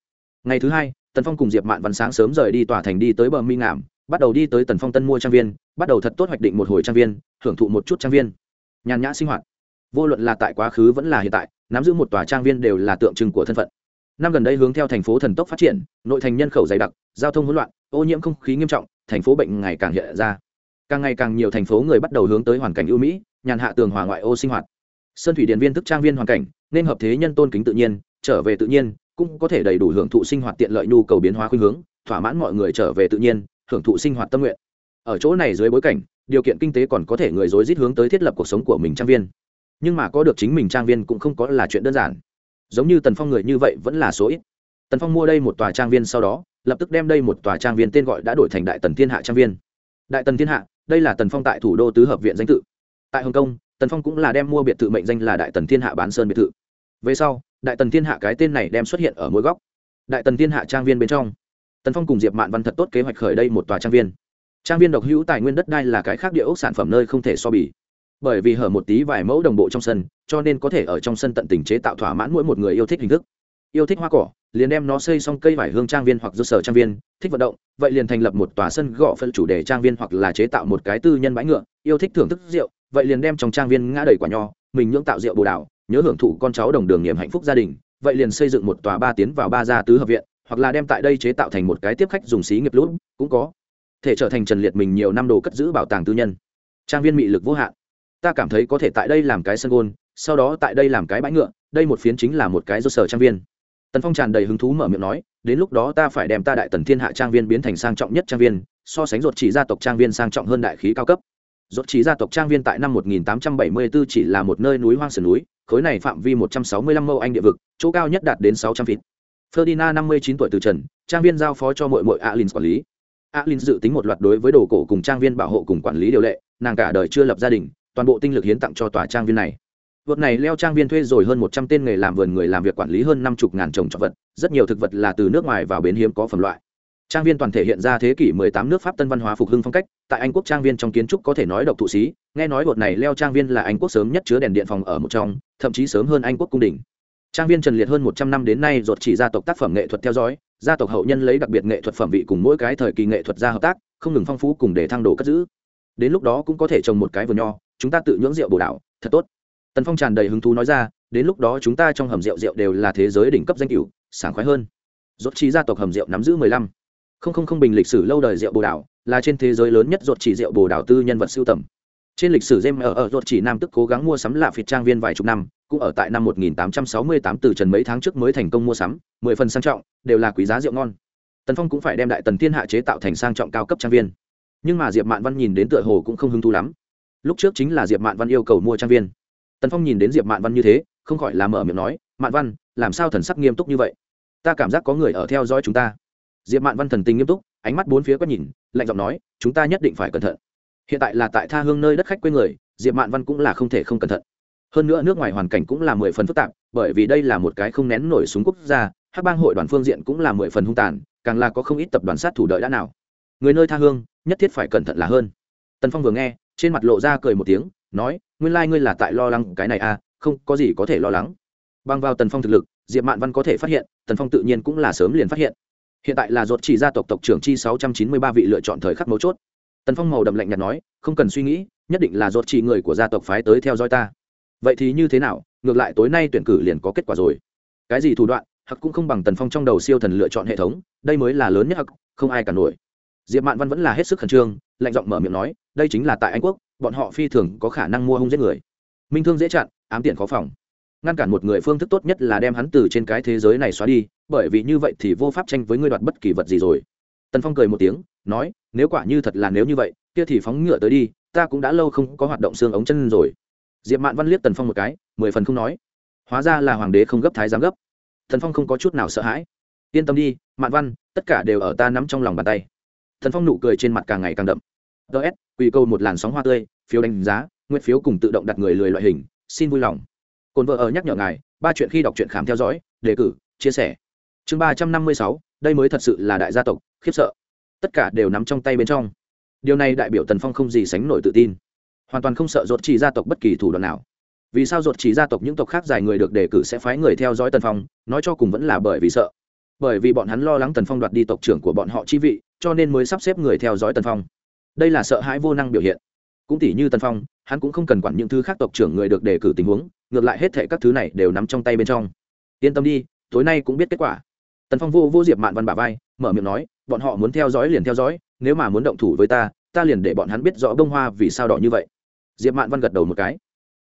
Ngày thứ hai, tần phong cùng diệp mạn văn sáng sớm rời đi tòa thành đi tới bờ mi ngảm bắt đầu đi tới tần phong tân mua trang viên, bắt đầu thật tốt hoạch định một hồi trang viên hưởng thụ một chút trang viên. Nhàn nhã sinh hoạt. Vô luận là tại quá khứ vẫn là hiện tại, nắm giữ một tòa trang viên đều là tượng trưng của thân phận. Năm gần đây hướng theo thành phố thần tốc phát triển, nội thành nhân khẩu dày đặc, giao thông hỗn loạn, ô nhiễm không khí nghiêm trọng, thành phố bệnh ngày càng hiện ra. Càng ngày càng nhiều thành phố người bắt đầu hướng tới hoàn cảnh ưu mỹ, nhàn hạ tường hòa ngoại ô sinh hoạt. Sơn thủy điện viên thức trang viên hoàn cảnh, nên hợp thế nhân tôn kính tự nhiên, trở về tự nhiên, cũng có thể đầy đủ hưởng thụ sinh hoạt tiện lợi nhu cầu biến hóa khuynh hướng, thỏa mãn mọi người trở về tự nhiên hưởng thụ sinh hoạt tâm nguyện. Ở chỗ này dưới bối cảnh, điều kiện kinh tế còn có thể người dối rít hướng tới thiết lập cuộc sống của mình trang viên. Nhưng mà có được chính mình trang viên cũng không có là chuyện đơn giản. Giống như tần phong người như vậy vẫn là số ít. Tần phong mua đây một tòa trang viên sau đó, lập tức đem đây một tòa trang viên tên gọi đã đổi thành đại tần thiên hạ trang viên. Đại tần thiên hạ, đây là tần phong tại thủ đô tứ hợp viện danh tự. Tại hồng kông, tần phong cũng là đem mua biệt thự mệnh danh là đại tần thiên hạ bán sơn biệt thự. Về sau, đại tần thiên hạ cái tên này đem xuất hiện ở mỗi góc. Đại tần thiên hạ trang viên bên trong tần phong cùng diệp mạn văn thật tốt kế hoạch khởi đây một tòa trang viên. Trang viên độc hữu tài nguyên đất đai là cái khác địa ốc sản phẩm nơi không thể so bì. Bởi vì hở một tí vài mẫu đồng bộ trong sân, cho nên có thể ở trong sân tận tình chế tạo thỏa mãn mỗi một người yêu thích hình thức. Yêu thích hoa cỏ, liền đem nó xây xong cây vải hương trang viên hoặc dư sở trang viên, thích vận động, vậy liền thành lập một tòa sân gõ phân chủ đề trang viên hoặc là chế tạo một cái tư nhân bãi ngựa, yêu thích thưởng thức rượu, vậy liền đem trong trang viên ngã đầy quả nho, mình nhưỡng tạo rượu bồ đào, nhớ hưởng thụ con cháu đồng đường niềm hạnh phúc gia đình, vậy liền xây dựng một tòa ba tiến vào ba gia tứ hợp viện hoặc là đem tại đây chế tạo thành một cái tiếp khách dùng xí nghiệp lút cũng có. Thể trở thành trần liệt mình nhiều năm đồ cất giữ bảo tàng tư nhân. Trang viên mị lực vô hạn. Ta cảm thấy có thể tại đây làm cái sân gôn, sau đó tại đây làm cái bãi ngựa, đây một phiến chính là một cái do sở trang viên. Tần phong tràn đầy hứng thú mở miệng nói, đến lúc đó ta phải đem ta đại tần thiên hạ trang viên biến thành sang trọng nhất trang viên, so sánh ruột chỉ gia tộc trang viên sang trọng hơn đại khí cao cấp. Ruột chỉ gia tộc trang viên tại năm 1874 chỉ là một nơi núi hoang sườn núi, khối này phạm vi 165 mẫu anh địa vực, chỗ cao nhất đạt đến 600 feet. Ferdinand 59 tuổi từ trần, trang viên giao phó cho muội muội Alins quản lý. Alins dự tính một loạt đối với đồ cổ cùng trang viên bảo hộ cùng quản lý điều lệ, nàng cả đời chưa lập gia đình, toàn bộ tinh lực hiến tặng cho tòa trang viên này. Vượt này leo trang viên thuê rồi hơn 100 tên nghề làm vườn người làm việc quản lý hơn 50 ngàn trồng trọt vật, rất nhiều thực vật là từ nước ngoài vào bến hiếm có phẩm loại. Trang viên toàn thể hiện ra thế kỷ 18 nước Pháp tân văn hóa phục hưng phong cách, tại Anh quốc trang viên trong kiến trúc có thể nói độc thụ sĩ, nghe nói vượt này leo trang viên là Anh quốc sớm nhất chứa đèn điện phòng ở một trong, thậm chí sớm hơn Anh quốc cung đình trang viên trần liệt hơn một trăm năm đến nay ruột chỉ gia tộc tác phẩm nghệ thuật theo dõi, gia tộc hậu nhân lấy đặc biệt nghệ thuật phẩm vị cùng mỗi cái thời kỳ nghệ thuật ra hợp tác, không ngừng phong phú cùng để thăng đồ cất giữ. Đến lúc đó cũng có thể trồng một cái vườn nho, chúng ta tự nhưỡng rượu bồ đảo thật tốt. Tần phong tràn đầy hứng thú nói ra, đến lúc đó chúng ta trong hầm rượu rượu đều là thế giới đỉnh cấp danh cửu, sảng khoái hơn. Ruột chỉ gia tộc hầm rượu nắm giữ mười lăm. Không không không bình lịch sử lâu đời rượu bồ đảo là trên thế giới lớn nhất ruột chỉ rượu bồ đảo tư nhân vật sưu tầm. Trên lịch sử jem ở ở ruột chỉ nam tức cố gắng mua sắm lạ phịt trang viên vài chục năm cũng ở tại năm 1868 từ trần mấy tháng trước mới thành công mua sắm, 10 phần sang trọng, đều là quý giá rượu ngon. Tần Phong cũng phải đem đại tần thiên hạ chế tạo thành sang trọng cao cấp trang viên. Nhưng mà Diệp Mạn Văn nhìn đến tựa hồ cũng không hứng thú lắm. Lúc trước chính là Diệp Mạn Văn yêu cầu mua trang viên. Tần Phong nhìn đến Diệp Mạn Văn như thế, không khỏi là mở miệng nói, "Mạn Văn, làm sao thần sắc nghiêm túc như vậy? Ta cảm giác có người ở theo dõi chúng ta." diệp mạn văn thần tình nghiêm túc ánh mắt bốn phía quét nhìn lạnh giọng nói chúng ta nhất định phải cẩn thận hiện tại là tại tha hương nơi đất khách quê người diệp mạn văn cũng là không thể không cẩn thận hơn nữa nước ngoài hoàn cảnh cũng là mười phần phức tạp, bởi vì đây là một cái không nén nổi súng quốc gia, hắc bang hội đoàn phương diện cũng là mười phần hung tàn, càng là có không ít tập đoàn sát thủ đợi đã nào. Người nơi tha hương, nhất thiết phải cẩn thận là hơn. Tần phong vừa nghe, trên mặt lộ ra cười một tiếng, nói, nguyên lai、like、ngươi là tại lo lắng cái này à không có gì có thể lo lắng. Bằng vào tần phong thực lực, diệp mạn văn có thể phát hiện, tần phong tự nhiên cũng là sớm liền phát hiện. Hiện tại là ruột chỉ gia tộc tộc trưởng chi sáu trăm chín mươi ba vị lựa chọn thời khắc mấu chốt. Tần phong màu đậm lạnh nhạt nói, không cần suy nghĩ, nhất định là ruột chỉ người của gia tộc phái tới theo dõi ta vậy thì như thế nào? Ngược lại tối nay tuyển cử liền có kết quả rồi. Cái gì thủ đoạn? Hặc cũng không bằng tần phong trong đầu siêu thần lựa chọn hệ thống, đây mới là lớn nhất hặc không ai cả nổi. Diệp mạn văn vẫn là hết sức khẩn trương, lạnh giọng mở miệng nói, đây chính là tại anh quốc, bọn họ phi thường có khả năng mua hung giết người. Minh thương dễ chặn, ám tiện khó phòng. Ngăn cản một người phương thức tốt nhất là đem hắn từ trên cái thế giới này xóa đi, bởi vì như vậy thì vô pháp tranh với ngươi đoạt bất kỳ vật gì rồi. Tần phong cười một tiếng, nói, nếu quả như thật là nếu như vậy, kia thì phóng ngựa tới đi, ta cũng đã lâu không có hoạt động xương ống chân rồi diệp mạn văn liếc tần phong một cái, mười phần không nói. Hóa ra là hoàng đế không gấp thái giám gấp. Thần phong không có chút nào sợ hãi. Yên tâm đi, mạn văn, tất cả đều ở ta nắm trong lòng bàn tay. Thần phong nụ cười trên mặt càng ngày càng đậm. Ts quy câu một làn sóng hoa tươi, phiếu đánh giá, nguyện phiếu cùng tự động đặt người lười loại hình, xin vui lòng. Cồn vợ ở nhắc nhở ngài, ba chuyện khi đọc truyện khám theo dõi, đề cử, chia sẻ. Chương ba trăm năm mươi sáu, đây mới thật sự là đại gia tộc, khiếp sợ. Tất cả đều nắm trong tay bên trong. Điều này đại biểu tần phong không gì sánh nổi tự tin hoàn toàn không sợ ruột chỉ gia tộc bất kỳ thủ đoạn nào. Vì sao ruột chỉ gia tộc những tộc khác dài người được đề cử sẽ phái người theo dõi tần phong, nói cho cùng vẫn là bởi vì sợ. Bởi vì bọn hắn lo lắng tần phong đoạt đi tộc trưởng của bọn họ chi vị, cho nên mới sắp xếp người theo dõi tần phong. Đây là sợ hãi vô năng biểu hiện. Cũng tỷ như tần phong, hắn cũng không cần quản những thứ khác tộc trưởng người được đề cử tình huống, ngược lại hết thệ các thứ này đều nắm trong tay bên trong. Yên tâm đi, tối nay cũng biết kết quả. Tần phong vô vô diệp mạn văn bà vai, mở miệng nói, bọn họ muốn theo dõi liền theo dõi, nếu mà muốn động thủ với ta ta liền để bọn hắn biết rõ bông hoa vì sao đỏ như vậy diệp mạn văn gật đầu một cái.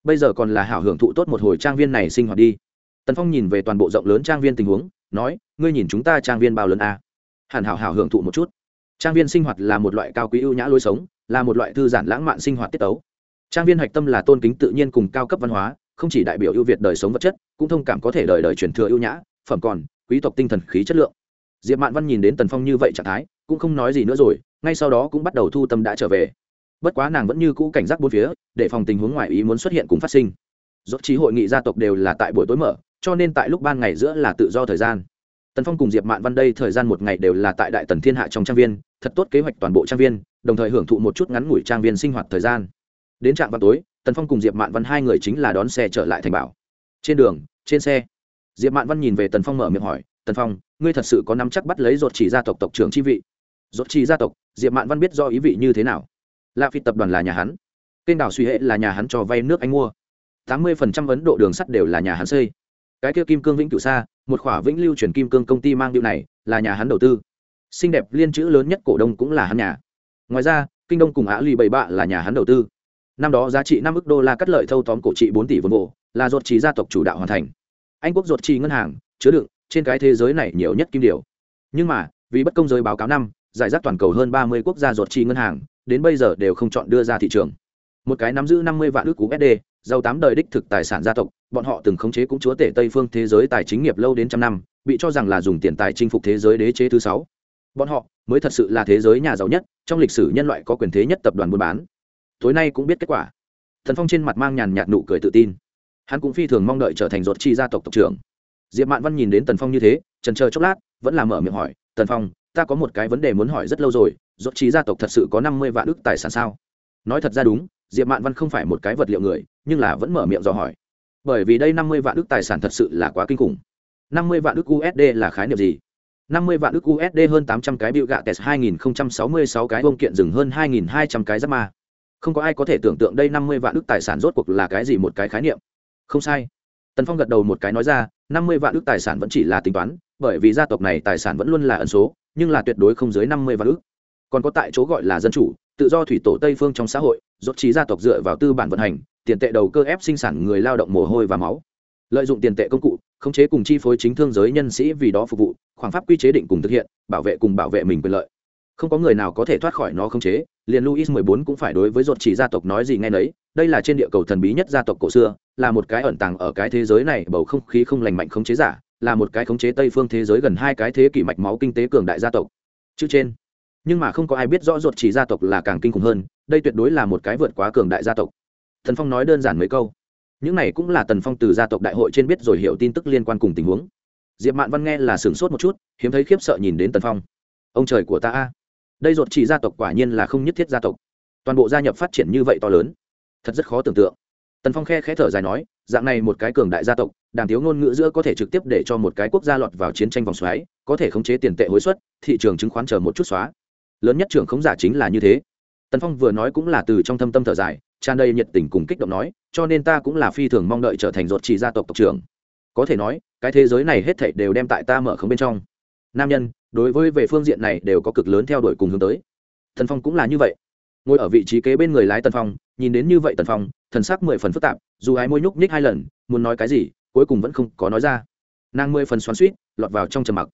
Bây giờ còn là hảo hưởng thụ tốt một hồi trang viên này sinh hoạt đi. Tần phong nhìn về toàn bộ rộng lớn trang viên tình huống, nói, ngươi nhìn chúng ta trang viên bao lớn à? hẳn hảo hảo hưởng thụ một chút. Trang viên sinh hoạt là một loại cao quý ưu nhã lối sống, là một loại thư giản lãng mạn sinh hoạt tiết tấu. Trang viên hạch tâm là tôn kính tự nhiên cùng cao cấp văn hóa, không chỉ đại biểu ưu việt đời sống vật chất, cũng thông cảm có thể đời đời truyền thừa ưu nhã, phẩm còn, quý tộc tinh thần khí chất lượng. Diệp mạn văn nhìn đến tần phong như vậy trạng thái, cũng không nói gì nữa rồi, ngay sau đó cũng bắt đầu thu tâm đã trở về bất quá nàng vẫn như cũ cảnh giác bốn phía, để phòng tình huống ngoại ý muốn xuất hiện cùng phát sinh. Dốt trí hội nghị gia tộc đều là tại buổi tối mở, cho nên tại lúc ban ngày giữa là tự do thời gian. Tần phong cùng diệp mạn văn đây thời gian một ngày đều là tại đại tần thiên hạ trong trang viên, thật tốt kế hoạch toàn bộ trang viên, đồng thời hưởng thụ một chút ngắn ngủi trang viên sinh hoạt thời gian. Đến trạm vào tối, tần phong cùng diệp mạn văn hai người chính là đón xe trở lại thành bảo. Trên đường, trên xe, diệp mạn văn nhìn về tần phong mở miệng hỏi, tần phong, ngươi thật sự có nắm chắc bắt lấy ruột chỉ gia tộc tộc trưởng chi vị? Ruột chỉ gia tộc? Diệp mạn văn biết do ý vị như thế nào lạ phi tập đoàn là nhà hắn. Kênh đảo suy hệ là nhà hắn cho vay nước anh mua. Tám mươi phần trăm ấn độ đường sắt đều là nhà hắn xây. Cái kia kim cương vĩnh cửu xa một khỏa vĩnh lưu chuyển kim cương công ty mang điệu này, là nhà hắn đầu tư. Xinh đẹp liên chữ lớn nhất cổ đông cũng là hắn nhà. Ngoài ra, kinh đông cùng á lì bảy bạ là nhà hắn đầu tư. Năm đó giá trị năm ức đô la cắt lợi thâu tóm cổ trị bốn tỷ vốn bộ, là ruột trí gia tộc chủ đạo hoàn thành. Anh quốc ruột trì ngân hàng, chứa đựng trên cái thế giới này nhiều nhất kim điều. Nhưng mà, vì bất công giới báo cáo năm giải rác toàn cầu hơn ba mươi quốc gia ruột chi ngân hàng, đến bây giờ đều không chọn đưa ra thị trường. Một cái nắm giữ năm mươi vạn ước usd giàu tám đời đích thực tài sản gia tộc, bọn họ từng khống chế cũng chúa tể tây phương thế giới tài chính nghiệp lâu đến trăm năm, bị cho rằng là dùng tiền tài chinh phục thế giới đế chế thứ sáu. Bọn họ mới thật sự là thế giới nhà giàu nhất, trong lịch sử nhân loại có quyền thế nhất tập đoàn buôn bán. Tối nay cũng biết kết quả. Thần phong trên mặt mang nhàn nhạt nụ cười tự tin. Hắn cũng phi thường mong đợi trở thành ruột chi gia tộc tộc trưởng. Diệp mạn văn nhìn đến tần phong như thế, trần chờ chốc lát, vẫn là mở miệng hỏi, tần phong ta có một cái vấn đề muốn hỏi rất lâu rồi dốt trí gia tộc thật sự có năm mươi vạn ước tài sản sao? Nói thật ra đúng, diệp mạn văn không phải một cái vật liệu người, nhưng là vẫn mở miệng dò hỏi. Bởi vì đây năm mươi vạn ước tài sản thật sự là quá kinh khủng. Năm mươi vạn ước usd là khái niệm gì? Năm mươi vạn ước usd hơn tám trăm cái bịu gạ tes hai nghìn sáu mươi sáu cái bông kiện rừng hơn hai nghìn hai trăm cái giáp ma. Không có ai có thể tưởng tượng đây năm mươi vạn ước tài sản rốt cuộc là cái gì một cái khái niệm. Không sai. Tần phong gật đầu một cái nói ra, năm mươi vạn ước tài sản vẫn chỉ là tính toán, bởi vì gia tộc này tài sản vẫn luôn là ẩn số nhưng là tuyệt đối không dưới năm mươi vạn ước. Còn có tại chỗ gọi là dân chủ, tự do thủy tổ tây phương trong xã hội, rốt trí gia tộc dựa vào tư bản vận hành, tiền tệ đầu cơ ép sinh sản người lao động mồ hôi và máu. Lợi dụng tiền tệ công cụ, khống chế cùng chi phối chính thương giới nhân sĩ vì đó phục vụ khoảng pháp quy chế định cùng thực hiện, bảo vệ cùng bảo vệ mình quyền lợi. Không có người nào có thể thoát khỏi nó khống chế, liền luis mười bốn cũng phải đối với ruột chỉ gia tộc nói gì ngay nấy, đây là trên địa cầu thần bí nhất gia tộc cổ xưa, là một cái ẩn tàng ở cái thế giới này bầu không khí không lành mạnh khống chế giả là một cái khống chế tây phương thế giới gần hai cái thế kỷ mạch máu kinh tế cường đại gia tộc. Chữ trên. Nhưng mà không có ai biết rõ ruột chỉ gia tộc là càng kinh khủng hơn, đây tuyệt đối là một cái vượt quá cường đại gia tộc. Thần phong nói đơn giản mấy câu. Những này cũng là tần phong từ gia tộc đại hội trên biết rồi hiểu tin tức liên quan cùng tình huống. Diệp mạn văn nghe là sửng sốt một chút, hiếm thấy khiếp sợ nhìn đến tần phong. Ông trời của ta a. Đây ruột chỉ gia tộc quả nhiên là không nhất thiết gia tộc. Toàn bộ gia nhập phát triển như vậy to lớn, thật rất khó tưởng tượng. Tần phong khe khẽ thở dài nói, dạng này một cái cường đại gia tộc đàm thiếu ngôn ngữ giữa có thể trực tiếp để cho một cái quốc gia lọt vào chiến tranh vòng xoáy, có thể khống chế tiền tệ hối suất, thị trường chứng khoán chờ một chút xóa. Lớn nhất trưởng khống giả chính là như thế. Tần phong vừa nói cũng là từ trong thâm tâm thở dài, tràn đầy nhiệt tình cùng kích động nói, cho nên ta cũng là phi thường mong đợi trở thành ruột chỉ gia tộc tộc trưởng. Có thể nói, cái thế giới này hết thảy đều đem tại ta mở khống bên trong. Nam nhân, đối với về phương diện này đều có cực lớn theo đuổi cùng hướng tới. Tần phong cũng là như vậy. Ngồi ở vị trí kế bên người lái tần phong, nhìn đến như vậy tần phong, thần sắc mười phần phức tạp, dù ái môi nhúc nhích hai lần, muốn nói cái gì cuối cùng vẫn không có nói ra. Nàng mười phần xoắn suýt lọt vào trong trầm mặc.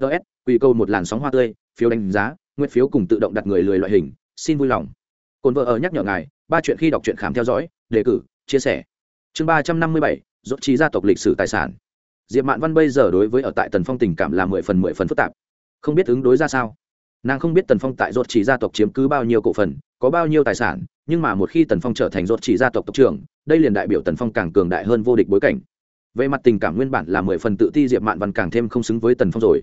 Ts quy câu một làn sóng hoa tươi, phiếu đánh giá nguyên phiếu cùng tự động đặt người lười loại hình, xin vui lòng. Cồn vợ ở nhắc nhở ngài, ba chuyện khi đọc truyện khám theo dõi, đề cử, chia sẻ. Chương ba trăm năm mươi bảy dốt trí gia tộc lịch sử tài sản. Diệp mạn văn bây giờ đối với ở tại tần phong tình cảm là mười phần mười phần phức tạp. Không biết ứng đối ra sao. Nàng không biết tần phong tại dốt chỉ gia tộc chiếm cứ bao nhiêu cổ phần, có bao nhiêu tài sản, nhưng mà một khi tần phong trở thành dốt chỉ gia tộc tộc trưởng, đây liền đại biểu tần phong càng cường đại hơn vô địch bối cảnh về mặt tình cảm nguyên bản là mười phần tự ti, diệp mạn văn càng thêm không xứng với tần phong rồi.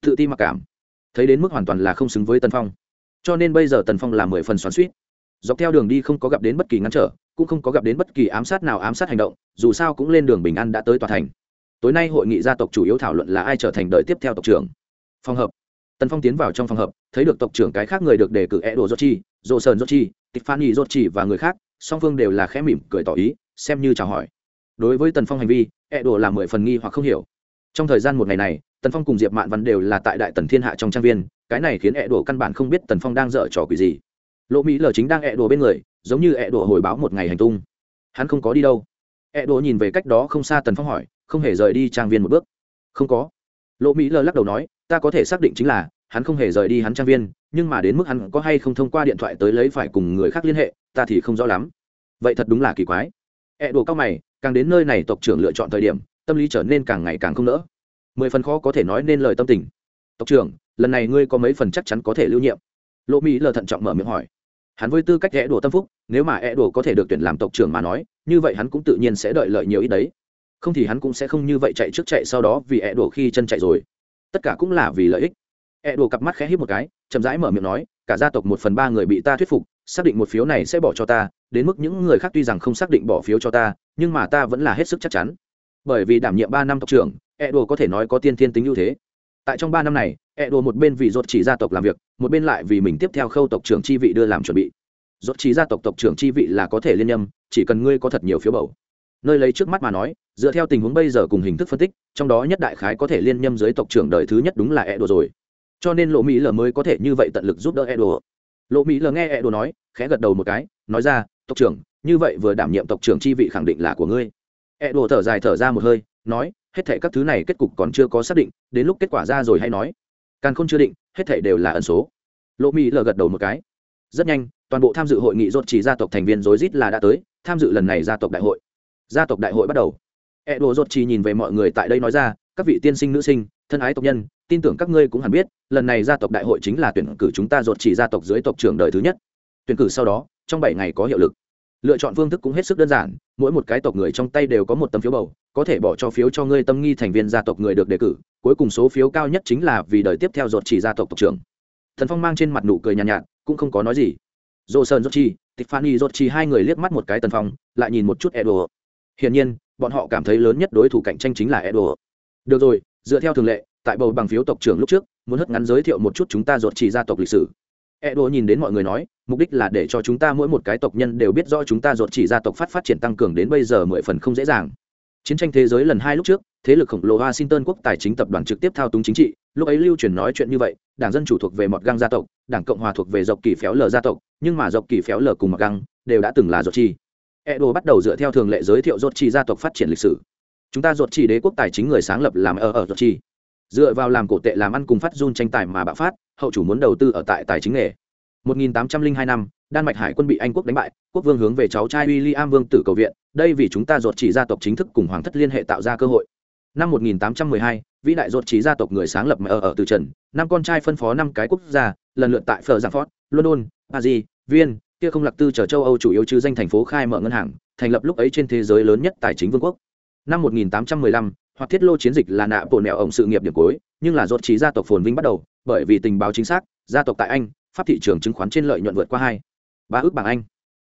Tự ti mặc cảm. Thấy đến mức hoàn toàn là không xứng với tần phong. Cho nên bây giờ tần phong là mười phần xoắn suýt dọc theo đường đi không có gặp đến bất kỳ ngăn trở, cũng không có gặp đến bất kỳ ám sát nào, ám sát hành động, dù sao cũng lên đường bình an đã tới tòa thành. Tối nay hội nghị gia tộc chủ yếu thảo luận là ai trở thành đợi tiếp theo tộc trưởng. Phòng hợp. Tần phong tiến vào trong phòng hợp, thấy được tộc trưởng cái khác người được đề cử e đồ chi dồ sơn chi tiffany chi và người khác, song phương đều là khẽ mỉm cười tỏ ý, xem như chào hỏi đối với tần phong hành vi e đổ là mười phần nghi hoặc không hiểu. Trong thời gian một ngày này, tần phong cùng diệp mạn văn đều là tại đại tần thiên hạ trong trang viên, cái này khiến e đổ căn bản không biết tần phong đang dở trò quỷ gì. Lộ mỹ lờ chính đang e đổ bên người, giống như e đổ hồi báo một ngày hành tung. Hắn không có đi đâu. E đổ nhìn về cách đó không xa tần phong hỏi, không hề rời đi trang viên một bước. Không có. Lộ mỹ lờ lắc đầu nói, ta có thể xác định chính là, hắn không hề rời đi hắn trang viên, nhưng mà đến mức hắn có hay không thông qua điện thoại tới lấy phải cùng người khác liên hệ, ta thì không rõ lắm. Vậy thật đúng là kỳ quái. E đồ cao mày, càng đến nơi này tộc trưởng lựa chọn thời điểm, tâm lý trở nên càng ngày càng không nỡ. Mười phần khó có thể nói nên lời tâm tình. Tộc trưởng, lần này ngươi có mấy phần chắc chắn có thể lưu nhiệm? Lộ mỹ lờ thận trọng mở miệng hỏi. Hắn với tư cách E đồ tâm phúc, nếu mà E đồ có thể được tuyển làm tộc trưởng mà nói, như vậy hắn cũng tự nhiên sẽ đợi lợi nhiều ít đấy. Không thì hắn cũng sẽ không như vậy chạy trước chạy sau đó vì E đồ khi chân chạy rồi. Tất cả cũng là vì lợi ích. E đồ cặp mắt khẽ híp một cái, chậm rãi mở miệng nói, cả gia tộc một phần ba người bị ta thuyết phục xác định một phiếu này sẽ bỏ cho ta, đến mức những người khác tuy rằng không xác định bỏ phiếu cho ta, nhưng mà ta vẫn là hết sức chắc chắn. Bởi vì đảm nhiệm ba năm tộc trưởng, Edo đồ có thể nói có tiên thiên tính ưu thế. Tại trong ba năm này, Edo đồ một bên vì dột chỉ gia tộc làm việc, một bên lại vì mình tiếp theo khâu tộc trưởng chi vị đưa làm chuẩn bị. Dột chỉ gia tộc tộc trưởng chi vị là có thể liên nhâm, chỉ cần ngươi có thật nhiều phiếu bầu. Nơi lấy trước mắt mà nói, dựa theo tình huống bây giờ cùng hình thức phân tích, trong đó nhất đại khái có thể liên nhâm dưới tộc trưởng đời thứ nhất đúng là e đồ rồi. Cho nên lộ mỹ lờ mới có thể như vậy tận lực giúp đỡ e đồ lộ mỹ lờ nghe e đồ nói, khẽ gật đầu một cái, nói ra, tộc trưởng, như vậy vừa đảm nhiệm tộc trưởng chi vị khẳng định là của ngươi. E đồ thở dài thở ra một hơi, nói, hết thể các thứ này kết cục còn chưa có xác định, đến lúc kết quả ra rồi hay nói. Càng không chưa định, hết thể đều là ẩn số. Lộ mỹ lờ gật đầu một cái. Rất nhanh, toàn bộ tham dự hội nghị rốt chỉ gia tộc thành viên rối rít là đã tới, tham dự lần này gia tộc đại hội. Gia tộc đại hội bắt đầu. E đồ rốt chỉ nhìn về mọi người tại đây nói ra, các vị tiên sinh nữ sinh, thân ái tộc nhân tin tưởng các ngươi cũng hẳn biết lần này gia tộc đại hội chính là tuyển cử chúng ta dột chỉ gia tộc dưới tộc trưởng đời thứ nhất. Tuyển cử sau đó trong bảy ngày có hiệu lực. Lựa chọn phương thức cũng hết sức đơn giản mỗi một cái tộc người trong tay đều có một tấm phiếu bầu có thể bỏ cho phiếu cho ngươi tâm nghi thành viên gia tộc người được đề cử cuối cùng số phiếu cao nhất chính là vì đời tiếp theo dột chỉ gia tộc tộc trưởng. Thần phong mang trên mặt nụ cười nhàn nhạt, nhạt cũng không có nói gì. Dô sơn dốt chi tiffany dốt chi hai người liếc mắt một cái tần phong lại nhìn một chút edo hiển nhiên bọn họ cảm thấy lớn nhất đối thủ cạnh tranh chính là edo được rồi dựa theo thường lệ tại bầu bằng phiếu tộc trưởng lúc trước, muốn hất ngắn giới thiệu một chút chúng ta ruột chỉ gia tộc lịch sử. E edo nhìn đến mọi người nói, mục đích là để cho chúng ta mỗi một cái tộc nhân đều biết rõ chúng ta ruột chỉ gia tộc phát phát triển tăng cường đến bây giờ mười phần không dễ dàng. Chiến tranh thế giới lần hai lúc trước, thế lực khổng lồ washington quốc tài chính tập đoàn trực tiếp thao túng chính trị, lúc ấy lưu truyền nói chuyện như vậy, đảng dân chủ thuộc về mọt găng gia tộc, đảng cộng hòa thuộc về dọc kỳ phéo lờ gia tộc, nhưng mà dọc kỳ phéo lờ cùng mọt găng đều đã từng là ruột chi edo bắt đầu dựa theo thường lệ giới thiệu ruột chi gia tộc phát triển lịch sử. Chúng ta ruột chi đế quốc tài chính người sáng lập làm ở ở ruột chi dựa vào làm cổ tệ làm ăn cùng phát run tranh tài mà bạo phát hậu chủ muốn đầu tư ở tại tài chính nghề. 1802 năm đan mạch hải quân bị anh quốc đánh bại quốc vương hướng về cháu trai William vương tử cầu viện đây vì chúng ta ruột chỉ gia tộc chính thức cùng hoàng thất liên hệ tạo ra cơ hội. Năm 1812 vĩ đại ruột chỉ gia tộc người sáng lập ở ở từ trần năm con trai phân phó năm cái quốc gia lần lượt tại phở giang phót london paris viên kia không lạc tư trở châu âu chủ yếu chứ danh thành phố khai mở ngân hàng thành lập lúc ấy trên thế giới lớn nhất tài chính vương quốc. Năm 1815, hoặc thiết lô chiến dịch là nạ bộ nẹo ổng sự nghiệp điểm cuối nhưng là ruột trí gia tộc phồn vinh bắt đầu bởi vì tình báo chính xác gia tộc tại anh pháp thị trường chứng khoán trên lợi nhuận vượt qua hai ba ước bảng anh.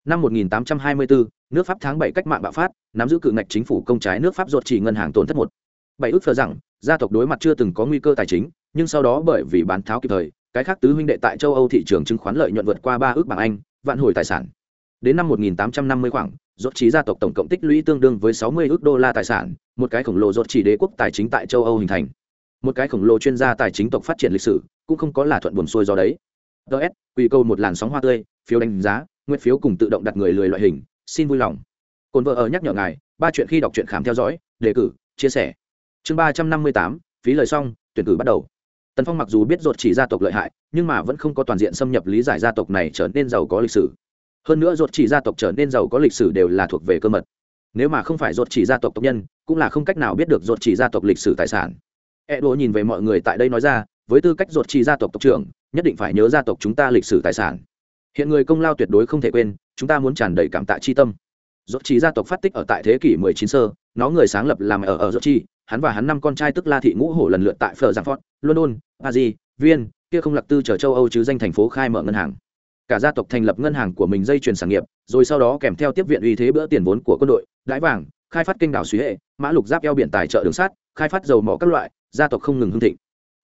Năm 1824, nước pháp tháng 7 cách mạng bạo phát nắm giữ cự ngạch chính phủ công trái nước pháp ruột chỉ ngân hàng tổn thất một. Bảy ước phờ rằng gia tộc đối mặt chưa từng có nguy cơ tài chính nhưng sau đó bởi vì bán tháo kịp thời cái khác tứ huynh đệ tại châu âu thị trường chứng khoán lợi nhuận vượt qua ba ước bảng anh vạn hồi tài sản. Đến năm 1850 khoảng rốt trí gia tộc tổng cộng tích lũy tương đương với 60 ước đô la tài sản một cái khổng lồ rốt chỉ đế quốc tài chính tại châu âu hình thành. Một cái khổng lồ chuyên gia tài chính tộc phát triển lịch sử, cũng không có là thuận buồm xuôi do đấy. Ts quy câu một làn sóng hoa tươi, phiếu đánh giá, nguyện phiếu cùng tự động đặt người lười loại hình, xin vui lòng. Cồn vợ ở nhắc nhở ngài, ba chuyện khi đọc truyện khám theo dõi, đề cử, chia sẻ. Chương ba trăm năm mươi tám, phí lời xong, tuyển cử bắt đầu. Tần phong mặc dù biết ruột chỉ gia tộc lợi hại, nhưng mà vẫn không có toàn diện xâm nhập lý giải gia tộc này trở nên giàu có lịch sử. Hơn nữa ruột chỉ gia tộc trở nên giàu có lịch sử đều là thuộc về cơ mật nếu mà không phải ruột chỉ gia tộc tộc nhân, cũng là không cách nào biết được ruột chỉ gia tộc lịch sử tài sản. E đô nhìn về mọi người tại đây nói ra, với tư cách ruột chỉ gia tộc tộc trưởng, nhất định phải nhớ gia tộc chúng ta lịch sử tài sản. Hiện người công lao tuyệt đối không thể quên, chúng ta muốn tràn đầy cảm tạ chi tâm. Ruột chỉ gia tộc phát tích ở tại thế kỷ 19 sơ, nó người sáng lập làm ở ở ruột chi hắn và hắn năm con trai tức la thị ngũ hổ lần lượt tại phở giang phót london, paris viên kia không lạc tư trở châu âu chứ danh thành phố khai mở ngân hàng cả gia tộc thành lập ngân hàng của mình dây chuyền sản nghiệp, rồi sau đó kèm theo tiếp viện uy thế bữa tiền vốn của quân đội đãi vàng, khai phát kênh đảo suy hệ, mã lục giáp eo biển tài trợ đường sắt, khai phát dầu mỏ các loại, gia tộc không ngừng hưng thịnh.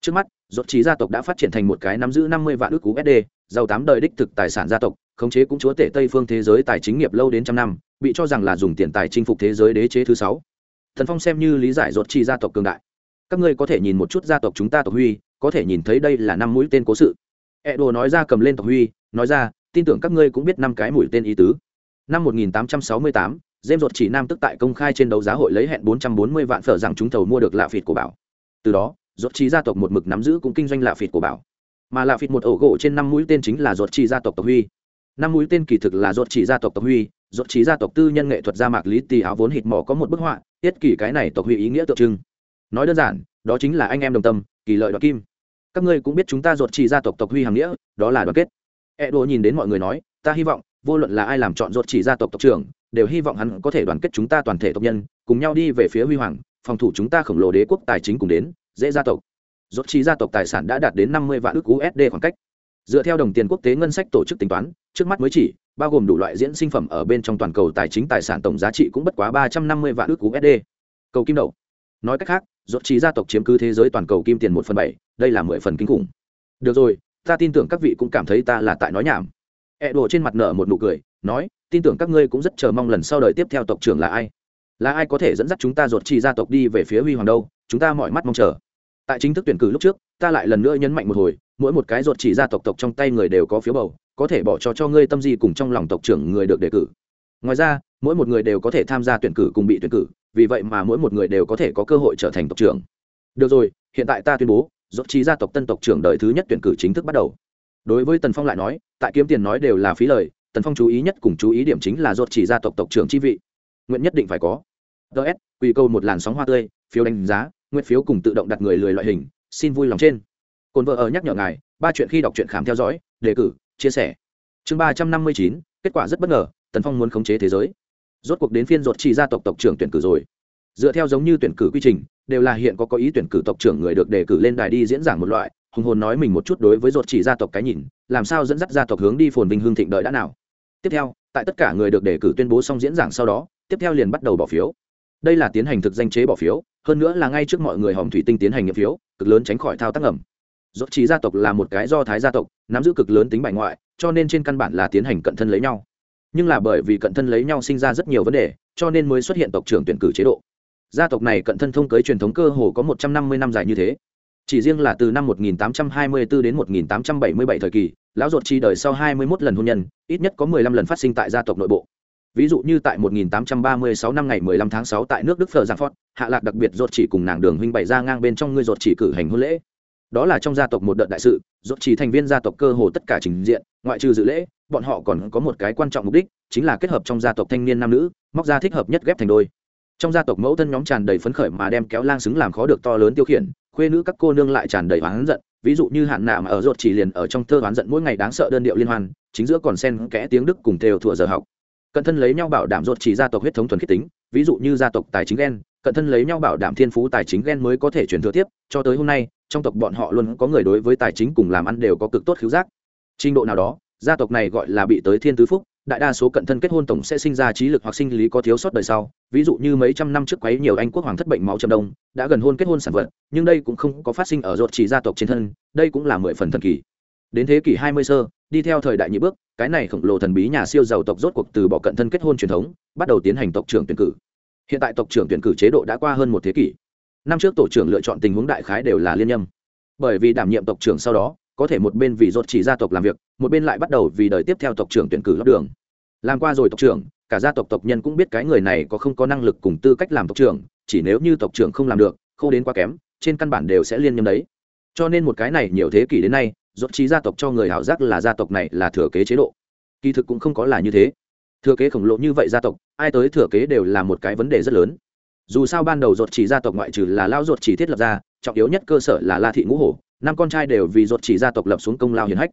Trước mắt dốt trí gia tộc đã phát triển thành một cái nắm giữ năm mươi vạn ước usd giàu tám đời đích thực tài sản gia tộc, khống chế cũng chúa tể tây phương thế giới tài chính nghiệp lâu đến trăm năm, bị cho rằng là dùng tiền tài chinh phục thế giới đế chế thứ sáu. Thần phong xem như lý giải dốt chi gia tộc cường đại. Các ngươi có thể nhìn một chút gia tộc chúng ta tộc huy, có thể nhìn thấy đây là năm mũi tên cố sự. E nói ra cầm lên tộc huy nói ra tin tưởng các ngươi cũng biết năm cái mũi tên ý tứ. Năm 1868, James ruột chỉ nam tức tại công khai trên đấu giá hội lấy hẹn 440 vạn phở rằng chúng thầu mua được lạ phịt của bảo. Từ đó ruột chỉ gia tộc một mực nắm giữ cũng kinh doanh lạ phịt của bảo. Mà lạ phịt một ổ gỗ trên năm mũi tên chính là ruột chỉ gia tộc tộc huy. Năm mũi tên kỳ thực là ruột chỉ gia tộc tộc huy. Ruột chỉ gia tộc tư nhân nghệ thuật gia mạc lý tì áo vốn hịt mỏ có một bức họa tiết kỳ cái này tộc huy ý nghĩa tượng trưng. Nói đơn giản đó chính là anh em đồng tâm kỳ lợi đoạt kim. Các ngươi cũng biết chúng ta ruột chỉ gia tộc tộc huy hàng nghĩa đó là đoàn kết e đồ nhìn đến mọi người nói ta hy vọng vô luận là ai làm chọn ruột chỉ gia tộc tộc trưởng đều hy vọng hắn có thể đoàn kết chúng ta toàn thể tộc nhân cùng nhau đi về phía huy hoàng phòng thủ chúng ta khổng lồ đế quốc tài chính cùng đến dễ gia tộc rốt chỉ gia tộc tài sản đã đạt đến năm mươi vạn ước USD khoảng cách. Dựa theo đồng tiền quốc tế ngân sách tổ chức tính toán, trước mắt mới chỉ bao gồm đủ loại diễn sinh phẩm ở bên trong toàn cầu tài chính tài sản tổng giá trị cũng bất quá ba trăm năm mươi vạn ước USD. Cầu kim đậu. Nói cách khác, rốt chỉ gia tộc chiếm cứ thế giới toàn cầu kim tiền một phần bảy, đây là mười phần kinh khủng. Được rồi, ta tin tưởng các vị cũng cảm thấy ta là tại nói nhảm. E đổ trên mặt nở một nụ cười, nói, tin tưởng các ngươi cũng rất chờ mong lần sau đời tiếp theo tộc trưởng là ai. Là ai có thể dẫn dắt chúng ta ruột trì gia tộc đi về phía huy hoàng đâu, chúng ta mọi mắt mong chờ tại chính thức tuyển cử lúc trước ta lại lần nữa nhấn mạnh một hồi mỗi một cái ruột chỉ gia tộc tộc trong tay người đều có phiếu bầu có thể bỏ cho cho ngươi tâm di cùng trong lòng tộc trưởng người được đề cử ngoài ra mỗi một người đều có thể tham gia tuyển cử cùng bị tuyển cử vì vậy mà mỗi một người đều có thể có cơ hội trở thành tộc trưởng được rồi hiện tại ta tuyên bố dốt chỉ gia tộc tân tộc trưởng đời thứ nhất tuyển cử chính thức bắt đầu. Đối với tần phong lại nói, tại kiếm tiền nói đều là phí lời, tần phong chú ý nhất cùng chú ý điểm chính là dốt chỉ gia tộc tộc trưởng chi vị. Nguyện nhất định phải có. Ts quy câu một làn sóng hoa tươi, phiếu đánh giá, nguyện phiếu cùng tự động đặt người lười loại hình, xin vui lòng trên. Cồn vợ ở nhắc nhở ngài, ba chuyện khi đọc truyện khám theo dõi, đề cử, chia sẻ. Chương ba trăm năm mươi chín, kết quả rất bất ngờ, tần phong muốn khống chế thế giới. Rốt cuộc đến phiên ruột chỉ gia tộc tộc trưởng tuyển cử rồi. Dựa theo giống như tuyển cử quy trình đều là hiện có có ý tuyển cử tộc trưởng người được đề cử lên đài đi diễn giảng một loại, hùng hồn nói mình một chút đối với ruột chỉ gia tộc cái nhìn, làm sao dẫn dắt gia tộc hướng đi phồn vinh hương thịnh đợi đã nào. Tiếp theo, tại tất cả người được đề cử tuyên bố xong diễn giảng sau đó, tiếp theo liền bắt đầu bỏ phiếu. Đây là tiến hành thực danh chế bỏ phiếu, hơn nữa là ngay trước mọi người hòm thủy tinh tiến hành nghiệm phiếu, cực lớn tránh khỏi thao tác ẩm dốt trí gia tộc là một cái do thái gia tộc, nắm giữ cực lớn tính bại ngoại, cho nên trên căn bản là tiến hành cận thân lấy nhau. Nhưng là bởi vì cận thân lấy nhau sinh ra rất nhiều vấn đề, cho nên mới xuất hiện tộc trưởng tuyển cử chế độ gia tộc này cận thân thông cưới truyền thống cơ hồ có một trăm năm mươi năm dài như thế chỉ riêng là từ năm 1824 đến 1877 thời kỳ lão ruột chi đời sau 21 lần hôn nhân ít nhất có 15 lần phát sinh tại gia tộc nội bộ ví dụ như tại 1836 năm ngày 15 tháng 6 tại nước Đức Phở Giang Phót, hạ lạc đặc biệt ruột chỉ cùng nàng đường huynh bày ra ngang bên trong người ruột chỉ cử hành hôn lễ. Đó là trong gia tộc một đợt đại sự, ruột chỉ thành viên gia tộc cơ hồ tất cả trình diện, ngoại trừ dự lễ, bọn họ còn có một cái quan trọng mục đích, chính là kết hợp trong gia tộc thanh niên nam nữ, móc ra thích hợp nhất ghép thành đôi trong gia tộc mẫu thân nhóm tràn đầy phấn khởi mà đem kéo lang xứng làm khó được to lớn tiêu khiển, khuê nữ các cô nương lại tràn đầy oán giận, ví dụ như hạn nạm ở ruột chỉ liền ở trong thơ oán giận mỗi ngày đáng sợ đơn điệu liên hoan, chính giữa còn sen kẽ tiếng đức cùng theo thủa giờ học. Cận thân lấy nhau bảo đảm ruột chỉ gia tộc huyết thống thuần khiết tính, ví dụ như gia tộc tài chính ghen cận thân lấy nhau bảo đảm thiên phú tài chính ghen mới có thể chuyển thừa tiếp, cho tới hôm nay, trong tộc bọn họ luôn có người đối với tài chính cùng làm ăn đều có cực tốt khiếu giác. Trình độ nào đó, gia tộc này gọi là bị tới thiên tứ phúc đại đa số cận thân kết hôn tổng sẽ sinh ra trí lực hoặc sinh lý có thiếu sót đời sau. Ví dụ như mấy trăm năm trước quấy nhiều anh quốc hoàng thất bệnh máu trầm đông, đã gần hôn kết hôn sản vật, nhưng đây cũng không có phát sinh ở ruột chỉ gia tộc trên thân, đây cũng là mười phần thần kỳ. Đến thế kỷ hai mươi sơ, đi theo thời đại nhị bước, cái này khổng lồ thần bí nhà siêu giàu tộc rốt cuộc từ bỏ cận thân kết hôn truyền thống, bắt đầu tiến hành tộc trưởng tuyển cử. Hiện tại tộc trưởng tuyển cử chế độ đã qua hơn một thế kỷ. Năm trước tổ trưởng lựa chọn tình huống đại khái đều là liên nhâm. Bởi vì đảm nhiệm tộc trưởng sau đó có thể một bên vì rốt chỉ gia tộc làm việc, một bên lại bắt đầu vì đời tiếp theo tộc trưởng tuyển cử lót đường. Làm qua rồi tộc trưởng, cả gia tộc tộc nhân cũng biết cái người này có không có năng lực cùng tư cách làm tộc trưởng, chỉ nếu như tộc trưởng không làm được không đến quá kém, trên căn bản đều sẽ liên nhâm đấy. Cho nên một cái này nhiều thế kỷ đến nay rốt trí gia tộc cho người hảo giác là gia tộc này là thừa kế chế độ. Kỳ thực cũng không có là như thế. Thừa kế khổng lồ như vậy gia tộc, ai tới thừa kế đều là một cái vấn đề rất lớn. Dù sao ban đầu ruột chỉ gia tộc ngoại trừ là lao ruột chỉ thiết lập ra, trọng yếu nhất cơ sở là la thị ngũ hổ năm con trai đều vì ruột chỉ gia tộc lập xuống công lao hiển hách.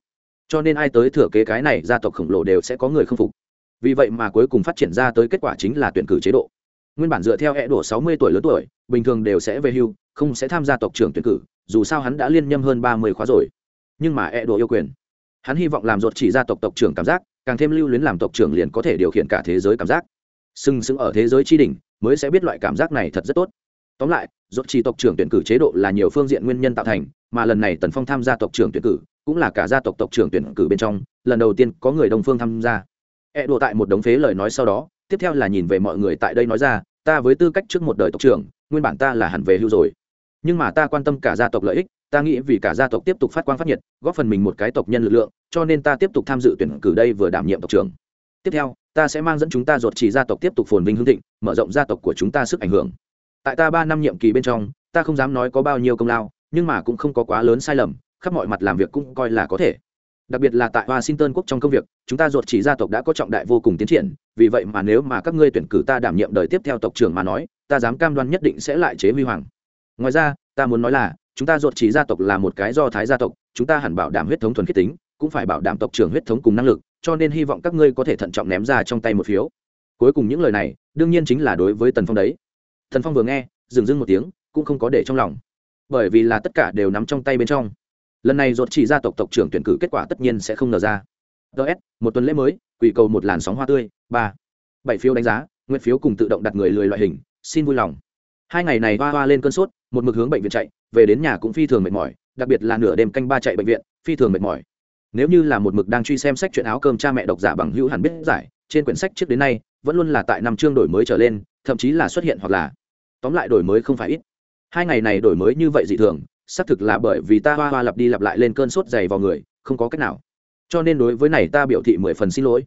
Cho nên ai tới thừa kế cái này, gia tộc khổng lồ đều sẽ có người không phục. Vì vậy mà cuối cùng phát triển ra tới kết quả chính là tuyển cử chế độ. Nguyên bản dựa theo e hẹ đổ sáu mươi tuổi lớn tuổi, bình thường đều sẽ về hưu, không sẽ tham gia tộc trưởng tuyển cử, dù sao hắn đã liên nhâm hơn ba mươi khóa rồi. Nhưng mà e hẹ đổ yêu quyền. Hắn hy vọng làm ruột chỉ gia tộc tộc trưởng cảm giác, càng thêm lưu luyến làm tộc trưởng liền có thể điều khiển cả thế giới cảm giác. Sừng sững ở thế giới tri đình mới sẽ biết loại cảm giác này thật rất tốt. Tóm lại dốt chỉ tộc trưởng tuyển cử chế độ là nhiều phương diện nguyên nhân tạo thành mà lần này tần phong tham gia tộc trưởng tuyển cử cũng là cả gia tộc tộc trưởng tuyển cử bên trong lần đầu tiên có người đồng phương tham gia E đùa tại một đống phế lời nói sau đó, tiếp theo là nhìn về mọi người tại đây nói ra, ta với tư cách trước một đời tộc trưởng, nguyên bản ta là hẳn về hưu rồi. Nhưng mà ta quan tâm cả gia tộc lợi ích, ta nghĩ vì cả gia tộc tiếp tục phát quang phát nhiệt, góp phần mình một cái tộc nhân lực lượng, cho nên ta tiếp tục tham dự tuyển cử đây vừa đảm nhiệm tộc trưởng. Tiếp theo, ta sẽ mang dẫn chúng ta ruột chỉ gia tộc tiếp tục phồn vinh hương thịnh, mở rộng gia tộc của chúng ta sức ảnh hưởng. Tại ta ba năm nhiệm kỳ bên trong, ta không dám nói có bao nhiêu công lao, nhưng mà cũng không có quá lớn sai lầm, khắp mọi mặt làm việc cũng coi là có thể. Đặc biệt là tại washington quốc trong công việc chúng ta ruột chỉ gia tộc đã có trọng đại vô cùng tiến triển vì vậy mà nếu mà các ngươi tuyển cử ta đảm nhiệm đời tiếp theo tộc trưởng mà nói ta dám cam đoan nhất định sẽ lại chế huy hoàng. Ngoài ra ta muốn nói là chúng ta ruột chỉ gia tộc là một cái do thái gia tộc chúng ta hẳn bảo đảm huyết thống thuần khiết tính cũng phải bảo đảm tộc trưởng huyết thống cùng năng lực cho nên hy vọng các ngươi có thể thận trọng ném ra trong tay một phiếu. Cuối cùng những lời này đương nhiên chính là đối với tần phong đấy thần phong vừa nghe, dừng dưng một tiếng, cũng không có để trong lòng. Bởi vì là tất cả đều nắm trong tay bên trong. Lần này dột chỉ gia tộc tộc trưởng tuyển cử kết quả tất nhiên sẽ không ngờ ra. Ts một tuần lễ mới, quỷ cầu một làn sóng hoa tươi, ba. Bảy phiếu đánh giá, nguyện phiếu cùng tự động đặt người lười loại hình, xin vui lòng. Hai ngày này hoa hoa lên cơn sốt, một mực hướng bệnh viện chạy, về đến nhà cũng phi thường mệt mỏi, đặc biệt là nửa đêm canh ba chạy bệnh viện, phi thường mệt mỏi. Nếu như là một mực đang truy xem sách chuyện áo cơm cha mẹ độc giả bằng hữu hẳn biết giải, trên quyển sách trước đến nay, vẫn luôn là tại năm chương đổi mới trở lên, thậm chí là xuất hiện hoặc là tóm lại đổi mới không phải ít. Hai ngày này đổi mới như vậy dị thường, xác thực là bởi vì ta hoa hoa lặp đi lặp lại lên cơn sốt dày vào người, không có cách nào. Cho nên đối với này ta biểu thị mười phần xin lỗi.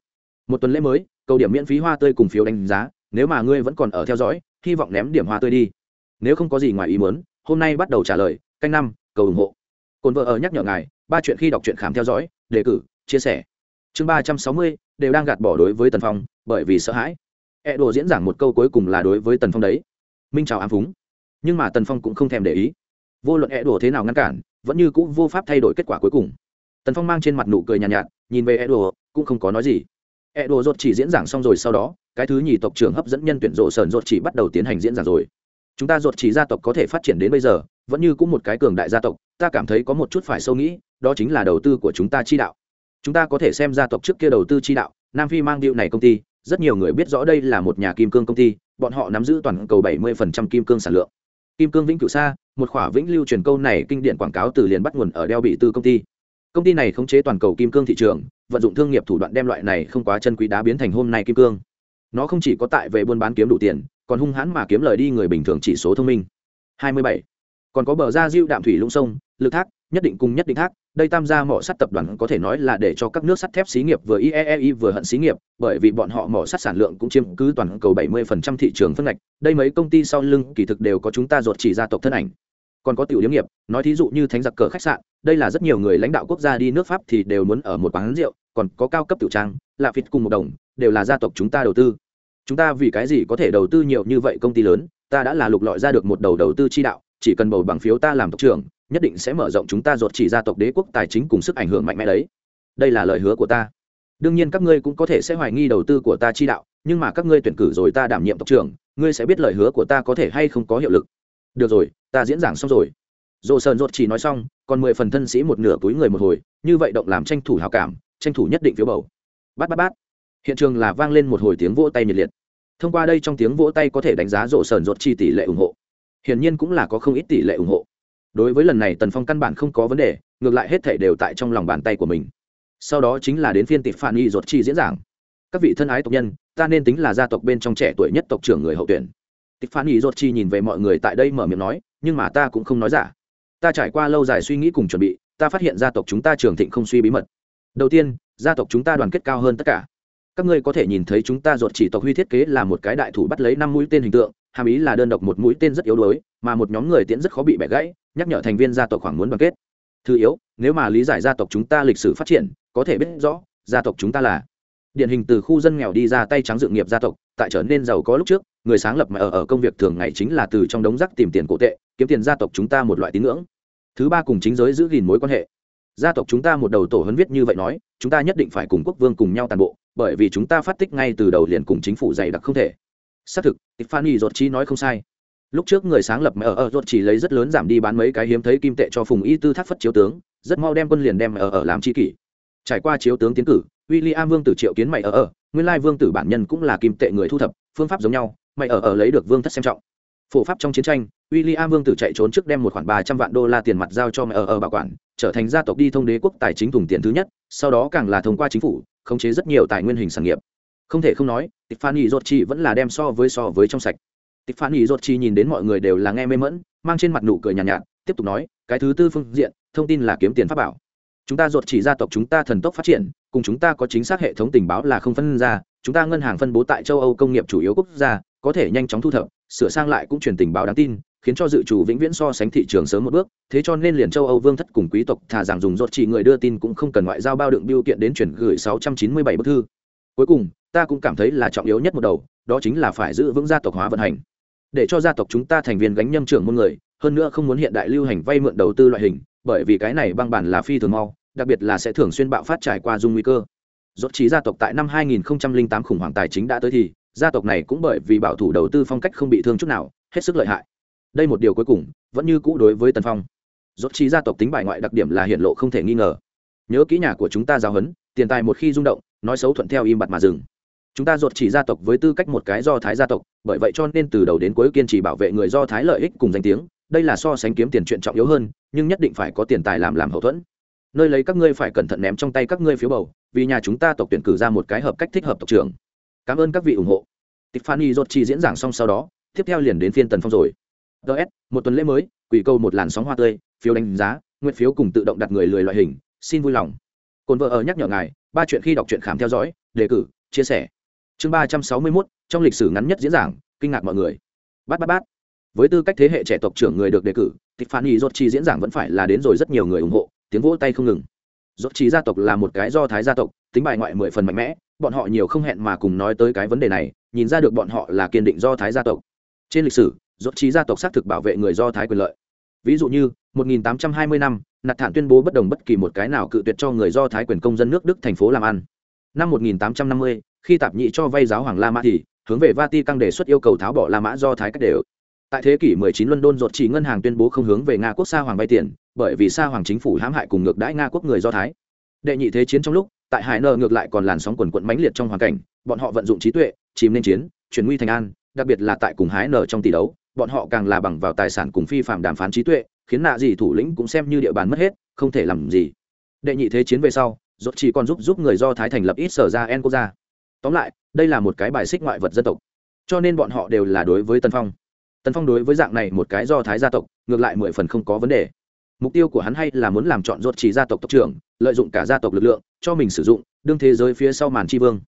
Một tuần lễ mới, cầu điểm miễn phí hoa tươi cùng phiếu đánh giá, nếu mà ngươi vẫn còn ở theo dõi, hy vọng ném điểm hoa tươi đi. Nếu không có gì ngoài ý muốn, hôm nay bắt đầu trả lời, canh năm, cầu ủng hộ. Cồn vợ ở nhắc nhở ngài, ba chuyện khi đọc truyện khám theo dõi, đề cử, chia sẻ. Chương ba trăm sáu mươi, đều đang gạt bỏ đối với tần phong, bởi vì sợ hãi. E đồ diễn giảng một câu cuối cùng là đối với tần phong đấy minh chào ám phúng. Nhưng mà tần phong cũng không thèm để ý. Vô luận e đùa thế nào ngăn cản vẫn như cũng vô pháp thay đổi kết quả cuối cùng. Tần phong mang trên mặt nụ cười nhàn nhạt, nhạt nhìn về e đùa cũng không có nói gì. E đùa rột chỉ diễn giảng xong rồi sau đó cái thứ nhì tộc trưởng hấp dẫn nhân tuyển rộ sờn rột chỉ bắt đầu tiến hành diễn giảng rồi. Chúng ta rột chỉ gia tộc có thể phát triển đến bây giờ vẫn như cũng một cái cường đại gia tộc ta cảm thấy có một chút phải sâu nghĩ đó chính là đầu tư của chúng ta chi đạo. Chúng ta có thể xem gia tộc trước kia đầu tư chi đạo nam phi mang điệu này công ty rất nhiều người biết rõ đây là một nhà kim cương công ty bọn họ nắm giữ toàn cầu 70% kim cương sản lượng. Kim cương vĩnh cửu xa, một khỏa vĩnh lưu truyền câu này kinh điển quảng cáo từ liền bắt nguồn ở đeo bị tư công ty. Công ty này khống chế toàn cầu kim cương thị trường, vận dụng thương nghiệp thủ đoạn đem loại này không quá chân quý đá biến thành hôm nay kim cương. Nó không chỉ có tại về buôn bán kiếm đủ tiền, còn hung hãn mà kiếm lời đi người bình thường chỉ số thông minh. 27. còn có bờ ra diêu đạm thủy lũng sông, lực thác nhất định cùng nhất định thác đây tam gia mỏ sắt tập đoàn có thể nói là để cho các nước sắt thép xí nghiệp vừa ieei vừa hận xí nghiệp, bởi vì bọn họ mỏ sắt sản lượng cũng chiếm cứ toàn cầu 70% thị trường phân ngạch, đây mấy công ty sau lưng kỳ thực đều có chúng ta ruột chỉ gia tộc thân ảnh. Còn có tiểu điểm nghiệp, nói thí dụ như thánh giặc cờ khách sạn, đây là rất nhiều người lãnh đạo quốc gia đi nước Pháp thì đều muốn ở một quán rượu, còn có cao cấp tiểu trang, là phịt cùng một đồng, đều là gia tộc chúng ta đầu tư. chúng ta vì cái gì có thể đầu tư nhiều như vậy công ty lớn ta đã là lục lọi ra được một đầu đầu tư chi đạo chỉ cần bầu bằng phiếu ta làm tộc trưởng nhất định sẽ mở rộng chúng ta ruột chỉ gia tộc đế quốc tài chính cùng sức ảnh hưởng mạnh mẽ đấy. Đây là lời hứa của ta. Đương nhiên các ngươi cũng có thể sẽ hoài nghi đầu tư của ta chi đạo, nhưng mà các ngươi tuyển cử rồi ta đảm nhiệm tộc trưởng, ngươi sẽ biết lời hứa của ta có thể hay không có hiệu lực. Được rồi, ta diễn giảng xong rồi. Dồ sơn ruột chỉ nói xong, còn mười phần thân sĩ một nửa túi người một hồi, như vậy động làm tranh thủ hào cảm, tranh thủ nhất định phiếu bầu. Bát bát bát. Hiện trường là vang lên một hồi tiếng vỗ tay nhiệt liệt. Thông qua đây trong tiếng vỗ tay có thể đánh giá rộ sờn rột chi tỷ lệ ủng hộ. Hiển nhiên cũng là có không ít tỷ lệ ủng hộ đối với lần này tần phong căn bản không có vấn đề, ngược lại hết thể đều tại trong lòng bàn tay của mình. Sau đó chính là đến phiên tịp phản y ruột chi diễn giảng. Các vị thân ái tộc nhân, ta nên tính là gia tộc bên trong trẻ tuổi nhất tộc trưởng người hậu tuyển. Tịp phản y ruột chi nhìn về mọi người tại đây mở miệng nói, nhưng mà ta cũng không nói giả. Ta trải qua lâu dài suy nghĩ cùng chuẩn bị, ta phát hiện gia tộc chúng ta trường thịnh không suy bí mật. Đầu tiên, gia tộc chúng ta đoàn kết cao hơn tất cả các ngươi có thể nhìn thấy chúng ta ruột chỉ tộc huy thiết kế là một cái đại thủ bắt lấy năm mũi tên hình tượng, hàm ý là đơn độc một mũi tên rất yếu đuối, mà một nhóm người tiễn rất khó bị bẻ gãy, nhắc nhở thành viên gia tộc khoảng muốn đoàn kết. Thứ yếu, nếu mà lý giải gia tộc chúng ta lịch sử phát triển, có thể biết rõ, gia tộc chúng ta là điển hình từ khu dân nghèo đi ra tay trắng dự nghiệp gia tộc, tại trở nên giàu có lúc trước, người sáng lập mà ở ở công việc thường ngày chính là từ trong đống rác tìm tiền cổ tệ, kiếm tiền gia tộc chúng ta một loại tín ngưỡng. Thứ ba cùng chính giới giữ gìn mối quan hệ. Gia tộc chúng ta một đầu tổ huấn viết như vậy nói, chúng ta nhất định phải cùng quốc vương cùng nhau tàn bộ bởi vì chúng ta phát tích ngay từ đầu liền cùng chính phủ dày đặc không thể. Xác thực, tiffany ruột chi nói không sai. Lúc trước người sáng lập mẹ ở ở ruột chỉ lấy rất lớn giảm đi bán mấy cái hiếm thấy kim tệ cho phùng y tư thác phất chiếu tướng, rất mau đem quân liền đem ở ở làm chi kỷ. Trải qua chiếu tướng tiến cử, William vương tử triệu kiến mày ở ở nguyên lai vương tử bản nhân cũng là kim tệ người thu thập, phương pháp giống nhau mày ở ở lấy được vương thất xem trọng phổ pháp trong chiến tranh William vương tử chạy trốn trước đem một khoản ba trăm vạn đô la tiền mặt giao cho mẹ ở ở bảo quản trở thành gia tộc đi thông đế quốc tài chính thùng tiền thứ nhất sau đó càng là thông qua chính phủ khống chế rất nhiều tài nguyên hình sản nghiệp. Không thể không nói tiffany Rotchi vẫn là đem so với so với trong sạch. Tiffany Rotchi nhìn đến mọi người đều là nghe mê mẫn mang trên mặt nụ cười nhàn nhạt, nhạt tiếp tục nói cái thứ tư phương diện thông tin là kiếm tiền pháp bảo. Chúng ta ruột chỉ gia tộc chúng ta thần tốc phát triển cùng chúng ta có chính xác hệ thống tình báo là không phân ra chúng ta ngân hàng phân bố tại châu âu công nghiệp chủ yếu quốc gia có thể nhanh chóng thu thập, sửa sang lại cũng truyền tình báo đáng tin, khiến cho dự chủ vĩnh viễn so sánh thị trường sớm một bước. Thế cho nên liền châu âu vương thất cùng quý tộc thà rằng dùng rốt chỉ người đưa tin cũng không cần ngoại giao bao đựng biêu kiện đến chuyển gửi 697 bức thư. Cuối cùng, ta cũng cảm thấy là trọng yếu nhất một đầu, đó chính là phải giữ vững gia tộc hóa vận hành. Để cho gia tộc chúng ta thành viên gánh nhâm trưởng môn người, hơn nữa không muốn hiện đại lưu hành vay mượn đầu tư loại hình, bởi vì cái này băng bản là phi thường mau, đặc biệt là sẽ thường xuyên bạo phát trải qua dung nguy cơ. Dốt trí gia tộc tại năm 2008 khủng hoảng tài chính đã tới thì gia tộc này cũng bởi vì bảo thủ đầu tư phong cách không bị thương chút nào, hết sức lợi hại. Đây một điều cuối cùng, vẫn như cũ đối với tần phong. Dốt trí gia tộc tính bài ngoại đặc điểm là hiện lộ không thể nghi ngờ. Nhớ kỹ nhà của chúng ta giáo huấn, tiền tài một khi rung động, nói xấu thuận theo im bặt mà dừng. Chúng ta dột chỉ gia tộc với tư cách một cái do thái gia tộc, bởi vậy cho nên từ đầu đến cuối kiên trì bảo vệ người do thái lợi ích cùng danh tiếng, đây là so sánh kiếm tiền chuyện trọng yếu hơn, nhưng nhất định phải có tiền tài làm làm hậu thuẫn. Nơi lấy các ngươi phải cẩn thận ném trong tay các ngươi phiếu bầu, vì nhà chúng ta tộc tuyển cử ra một cái hợp cách thích hợp tộc trưởng cảm ơn các vị ủng hộ. Tiffany dột Chi diễn giảng xong sau đó, tiếp theo liền đến phiên tần phong rồi. Ts một tuần lễ mới, quỷ câu một làn sóng hoa tươi, phiếu đánh giá, nguyện phiếu cùng tự động đặt người lười loại hình, xin vui lòng. Cồn vợ ở nhắc nhở ngài, ba chuyện khi đọc truyện khám theo dõi, đề cử, chia sẻ. Chương ba trăm sáu mươi mốt, trong lịch sử ngắn nhất diễn giảng, kinh ngạc mọi người. Bát bát bát. Với tư cách thế hệ trẻ tộc trưởng người được đề cử, Tiffany phản chi diễn giảng vẫn phải là đến rồi rất nhiều người ủng hộ, tiếng vỗ tay không ngừng. Dốt chi gia tộc là một cái do thái gia tộc, tính bài ngoại mười phần mạnh mẽ bọn họ nhiều không hẹn mà cùng nói tới cái vấn đề này nhìn ra được bọn họ là kiên định do thái gia tộc. Trên lịch sử dốt trí gia tộc xác thực bảo vệ người do thái quyền lợi. Ví dụ như 1820 năm nạt thản tuyên bố bất đồng bất kỳ một cái nào cự tuyệt cho người do thái quyền công dân nước đức thành phố làm ăn. Năm 1850, khi tạp nhị cho vay giáo hoàng la mã thì hướng về vatican đề xuất yêu cầu tháo bỏ la mã do thái cách đều. Tại thế kỷ 19 london ruột chỉ ngân hàng tuyên bố không hướng về nga quốc sa hoàng vay tiền bởi vì sa hoàng chính phủ hãm hại cùng ngược đãi nga quốc người do thái. Đệ nhị thế chiến trong lúc tại hải nờ ngược lại còn làn sóng quần quận mãnh liệt trong hoàn cảnh, bọn họ vận dụng trí tuệ, chìm nên chiến, chuyển nguy thành an, đặc biệt là tại cùng hái nờ trong tỷ đấu, bọn họ càng là bằng vào tài sản cùng phi phạm đàm phán trí tuệ, khiến nạ gì thủ lĩnh cũng xem như địa bàn mất hết, không thể làm gì. Đệ nhị thế chiến về sau dốt chỉ còn giúp giúp người do thái thành lập ít sở ra en quốc gia. Tóm lại, đây là một cái bài xích ngoại vật dân tộc. Cho nên bọn họ đều là đối với tân phong. Tân phong đối với dạng này một cái do thái gia tộc, ngược lại mười phần không có vấn đề mục tiêu của hắn hay là muốn làm chọn ruột chỉ gia tộc tộc trưởng, lợi dụng cả gia tộc lực lượng, cho mình sử dụng, đương thế giới phía sau màn tri vương.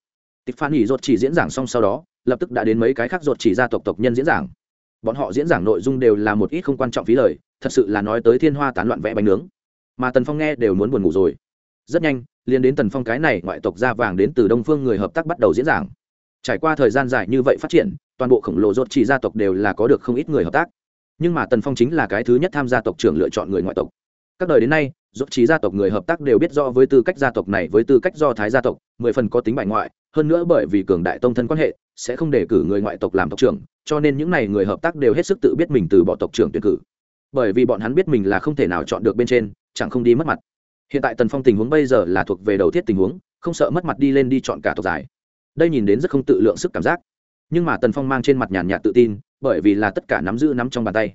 Tịch phan nghỉ ruột chỉ diễn giảng xong sau đó, lập tức đã đến mấy cái khác ruột chỉ gia tộc tộc nhân diễn giảng. Bọn họ diễn giảng nội dung đều là một ít không quan trọng phí lời, thật sự là nói tới thiên hoa tán loạn vẽ bánh nướng. Mà tần phong nghe đều muốn buồn ngủ rồi. Rất nhanh, liền đến tần phong cái này ngoại tộc gia vàng đến từ đông phương người hợp tác bắt đầu diễn giảng. Trải qua thời gian dài như vậy phát triển, toàn bộ khổng lồ ruột chỉ gia tộc đều là có được không ít người hợp tác nhưng mà tần phong chính là cái thứ nhất tham gia tộc trưởng lựa chọn người ngoại tộc. Các đời đến nay dốt chỉ gia tộc người hợp tác đều biết rõ với tư cách gia tộc này với tư cách do thái gia tộc, mười phần có tính bại ngoại, hơn nữa bởi vì cường đại tông thân quan hệ, sẽ không để cử người ngoại tộc làm tộc trưởng, cho nên những n à y người hợp tác đều hết sức tự biết mình từ bỏ tộc trưởng tuyển cử. Bởi vì bọn hắn biết mình là không thể nào chọn được bên trên, chẳng không đi mất mặt. Hiện tại tần phong tình huống bây giờ là thuộc về đầu thiết tình huống, không sợ mất mặt đi lên đi chọn cả tộc giải đây nhìn đến rất không tự lượng sức cảm giác. Nhưng mà tần phong mang trên mặt nhàn nhạt tự tin bởi vì là tất cả nắm giữ nắm trong bàn tay.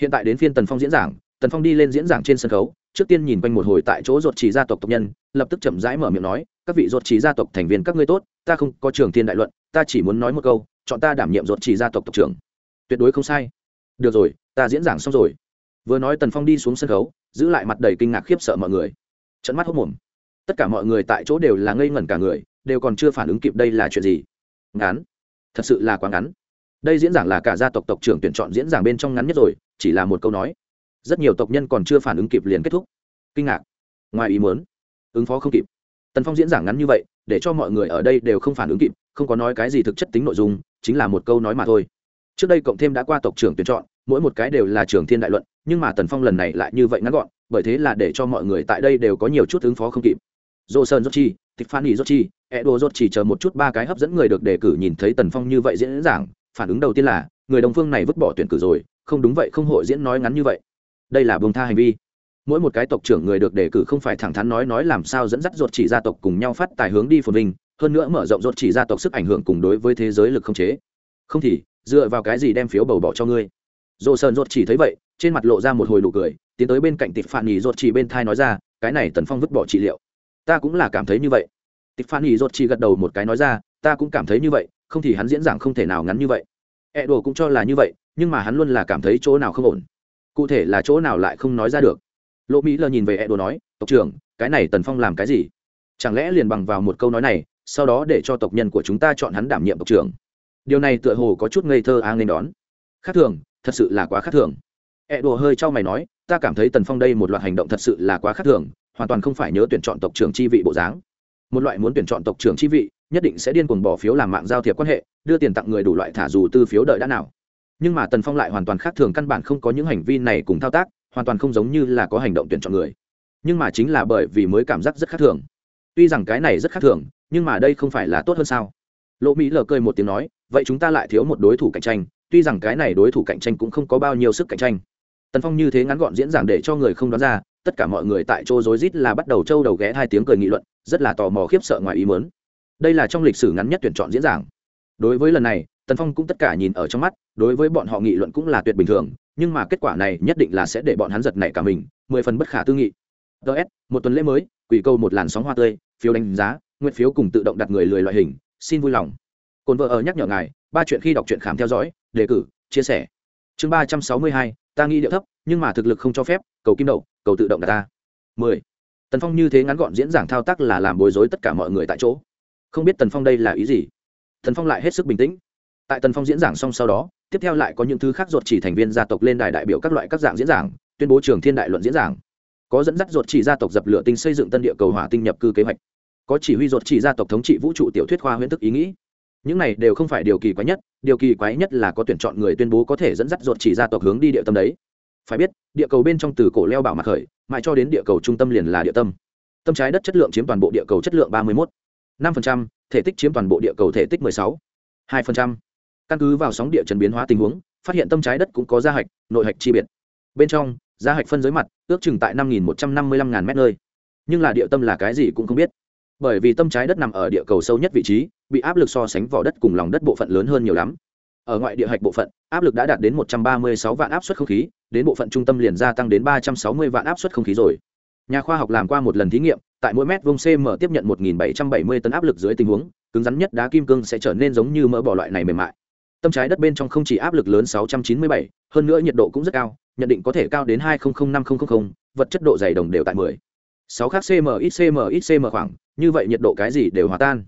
Hiện tại đến phiên tần phong diễn giảng, tần phong đi lên diễn giảng trên sân khấu, trước tiên nhìn quanh một hồi tại chỗ ruột chỉ gia tộc tộc nhân, lập tức chậm rãi mở miệng nói, các vị ruột chỉ gia tộc thành viên các ngươi tốt, ta không có trường thiên đại luận, ta chỉ muốn nói một câu, chọn ta đảm nhiệm ruột chỉ gia tộc tộc trưởng. Tuyệt đối không sai. Được rồi, ta diễn giảng xong rồi. Vừa nói tần phong đi xuống sân khấu, giữ lại mặt đầy kinh ngạc khiếp sợ mọi người. Trận mắt hốc mồm. Tất cả mọi người tại chỗ đều là ngây ngẩn cả người, đều còn chưa phản ứng kịp đây là chuyện gì. Ngắn. Thật sự là quá ngắn đây diễn giảng là cả gia tộc tộc trưởng tuyển chọn diễn giảng bên trong ngắn nhất rồi, chỉ là một câu nói. Rất nhiều tộc nhân còn chưa phản ứng kịp liền kết thúc. Kinh ngạc. Ngoài ý muốn. Ứng phó không kịp. Tần phong diễn giảng ngắn như vậy, để cho mọi người ở đây đều không phản ứng kịp, không có nói cái gì thực chất tính nội dung, chính là một câu nói mà thôi. Trước đây cộng thêm đã qua tộc trưởng tuyển chọn, mỗi một cái đều là trường thiên đại luận, nhưng mà tần phong lần này lại như vậy ngắn gọn, bởi thế là để cho mọi người tại đây đều có nhiều chút ứng phó không kịp. Dô sơn dốt chi tịch phan nghỉ dốt chi edo dốt chỉ chờ một chút ba cái hấp dẫn người được đề cử nhìn thấy tần phong như vậy diễn giảng phản ứng đầu tiên là, người đồng phương này vứt bỏ tuyển cử rồi, không đúng vậy, không hội diễn nói ngắn như vậy. Đây là bông tha hành vi. Mỗi một cái tộc trưởng người được đề cử không phải thẳng thắn nói nói làm sao dẫn dắt ruột chỉ gia tộc cùng nhau phát tài hướng đi phồn vinh, hơn nữa mở rộng ruột chỉ gia tộc sức ảnh hưởng cùng đối với thế giới lực không chế. Không thì, dựa vào cái gì đem phiếu bầu bỏ cho ngươi? Dồ sơn ruột chỉ thấy vậy, trên mặt lộ ra một hồi nụ cười, tiến tới bên cạnh tịch phản nhì ruột chỉ bên thai nói ra, cái này tần phong vứt bỏ trị liệu. Ta cũng là cảm thấy như vậy. Tịch phản nhì ruột chỉ gật đầu một cái nói ra, ta cũng cảm thấy như vậy không thì hắn diễn giảng không thể nào ngắn như vậy. E đồ cũng cho là như vậy, nhưng mà hắn luôn là cảm thấy chỗ nào không ổn. Cụ thể là chỗ nào lại không nói ra được. Lộ mỹ lờ nhìn về e đồ nói, tộc trưởng, cái này tần phong làm cái gì? Chẳng lẽ liền bằng vào một câu nói này, sau đó để cho tộc nhân của chúng ta chọn hắn đảm nhiệm tộc trưởng? Điều này tựa hồ có chút ngây thơ a à nên đón. Khác thường, thật sự là quá khác thường. E đồ hơi trao mày nói, ta cảm thấy tần phong đây một loạt hành động thật sự là quá khác thường, hoàn toàn không phải nhớ tuyển chọn tộc trưởng chi vị bộ dáng một loại muốn tuyển chọn tộc trưởng chi vị, nhất định sẽ điên cuồng bỏ phiếu làm mạng giao thiệp quan hệ, đưa tiền tặng người đủ loại thả dù tư phiếu đợi đã nào. Nhưng mà tần phong lại hoàn toàn khác thường căn bản không có những hành vi này cùng thao tác, hoàn toàn không giống như là có hành động tuyển chọn người. Nhưng mà chính là bởi vì mới cảm giác rất khác thường. Tuy rằng cái này rất khác thường, nhưng mà đây không phải là tốt hơn sao? Lỗ mỹ lờ cười một tiếng nói, vậy chúng ta lại thiếu một đối thủ cạnh tranh, tuy rằng cái này đối thủ cạnh tranh cũng không có bao nhiêu sức cạnh tranh. Tần phong như thế ngắn gọn diễn giảng để cho người không đoán ra tất cả mọi người tại chỗ rối rít là bắt đầu trâu đầu ghé hai tiếng cười nghị luận, rất là tò mò khiếp sợ ngoài ý mớn đây là trong lịch sử ngắn nhất tuyển chọn diễn giảng. Đối với lần này, tần phong cũng tất cả nhìn ở trong mắt, đối với bọn họ nghị luận cũng là tuyệt bình thường, nhưng mà kết quả này nhất định là sẽ để bọn hắn giật nảy cả mình, mười phần bất khả tư nghị. Ts một tuần lễ mới, quỷ câu một làn sóng hoa tươi, phiếu đánh giá, nguyện phiếu cùng tự động đặt người lười loại hình, xin vui lòng. Cồn vợ ở nhắc nhở ngài, ba chuyện khi đọc truyện khám theo dõi, đề cử, chia sẻ. Chương ba trăm sáu mươi hai ta nghĩ điệu thấp, nhưng mà thực lực không cho phép, cầu kim đậu, cầu tự động đặt ta. Mười. Tần phong như thế ngắn gọn diễn giảng thao tác là làm bối rối tất cả mọi người tại chỗ. Không biết tần phong đây là ý gì? Tần phong lại hết sức bình tĩnh. Tại tần phong diễn giảng xong sau đó, tiếp theo lại có những thứ khác ruột chỉ thành viên gia tộc lên đài đại biểu các loại các dạng diễn giảng, tuyên bố trường thiên đại luận diễn giảng. Có dẫn dắt ruột chỉ gia tộc dập lửa tinh xây dựng tân địa cầu hỏa tinh nhập cư kế hoạch. Có chỉ huy ruột chỉ gia tộc thống trị vũ trụ tiểu thuyết khoa huyễn thức ý nghĩ những này đều không phải điều kỳ quái nhất, điều kỳ quái nhất là có tuyển chọn người tuyên bố có thể dẫn dắt ruột chỉ gia tộc hướng đi địa tâm đấy. Phải biết, địa cầu bên trong từ cổ leo bảo mặt khởi, mãi cho đến địa cầu trung tâm liền là địa tâm. Tâm trái đất chất lượng chiếm toàn bộ địa cầu chất lượng ba mươi một năm thể tích chiếm toàn bộ địa cầu thể tích mười sáu. hai căn cứ vào sóng địa chấn biến hóa tình huống, phát hiện tâm trái đất cũng có gia hạch, nội hạch chi biệt. Bên trong, gia hạch phân giới mặt, ước chừng tại năm một trăm năm mươi lăm ngàn mét nơi. Nhưng là địa tâm là cái gì cũng không biết bởi vì tâm trái đất nằm ở địa cầu sâu nhất vị trí bị áp lực so sánh vỏ đất cùng lòng đất bộ phận lớn hơn nhiều lắm. Ở ngoại địa hạch bộ phận áp lực đã đạt đến một trăm ba mươi sáu vạn áp suất không khí đến bộ phận trung tâm liền gia tăng đến ba trăm sáu mươi vạn áp suất không khí rồi. Nhà khoa học làm qua một lần thí nghiệm tại mỗi mét vuông cm tiếp nhận một bảy trăm bảy mươi tấn áp lực dưới tình huống cứng rắn nhất đá kim cương sẽ trở nên giống như mỡ bỏ loại này mềm mại. Tâm trái đất bên trong không chỉ áp lực lớn 697, hơn nữa nhiệt độ cũng rất cao nhận định có thể cao đến 2005000, vật chất độ dày đồng đều tại 10. 6 khác cm ít cm ít cm khoảng như vậy nhiệt độ cái gì đều hòa tan.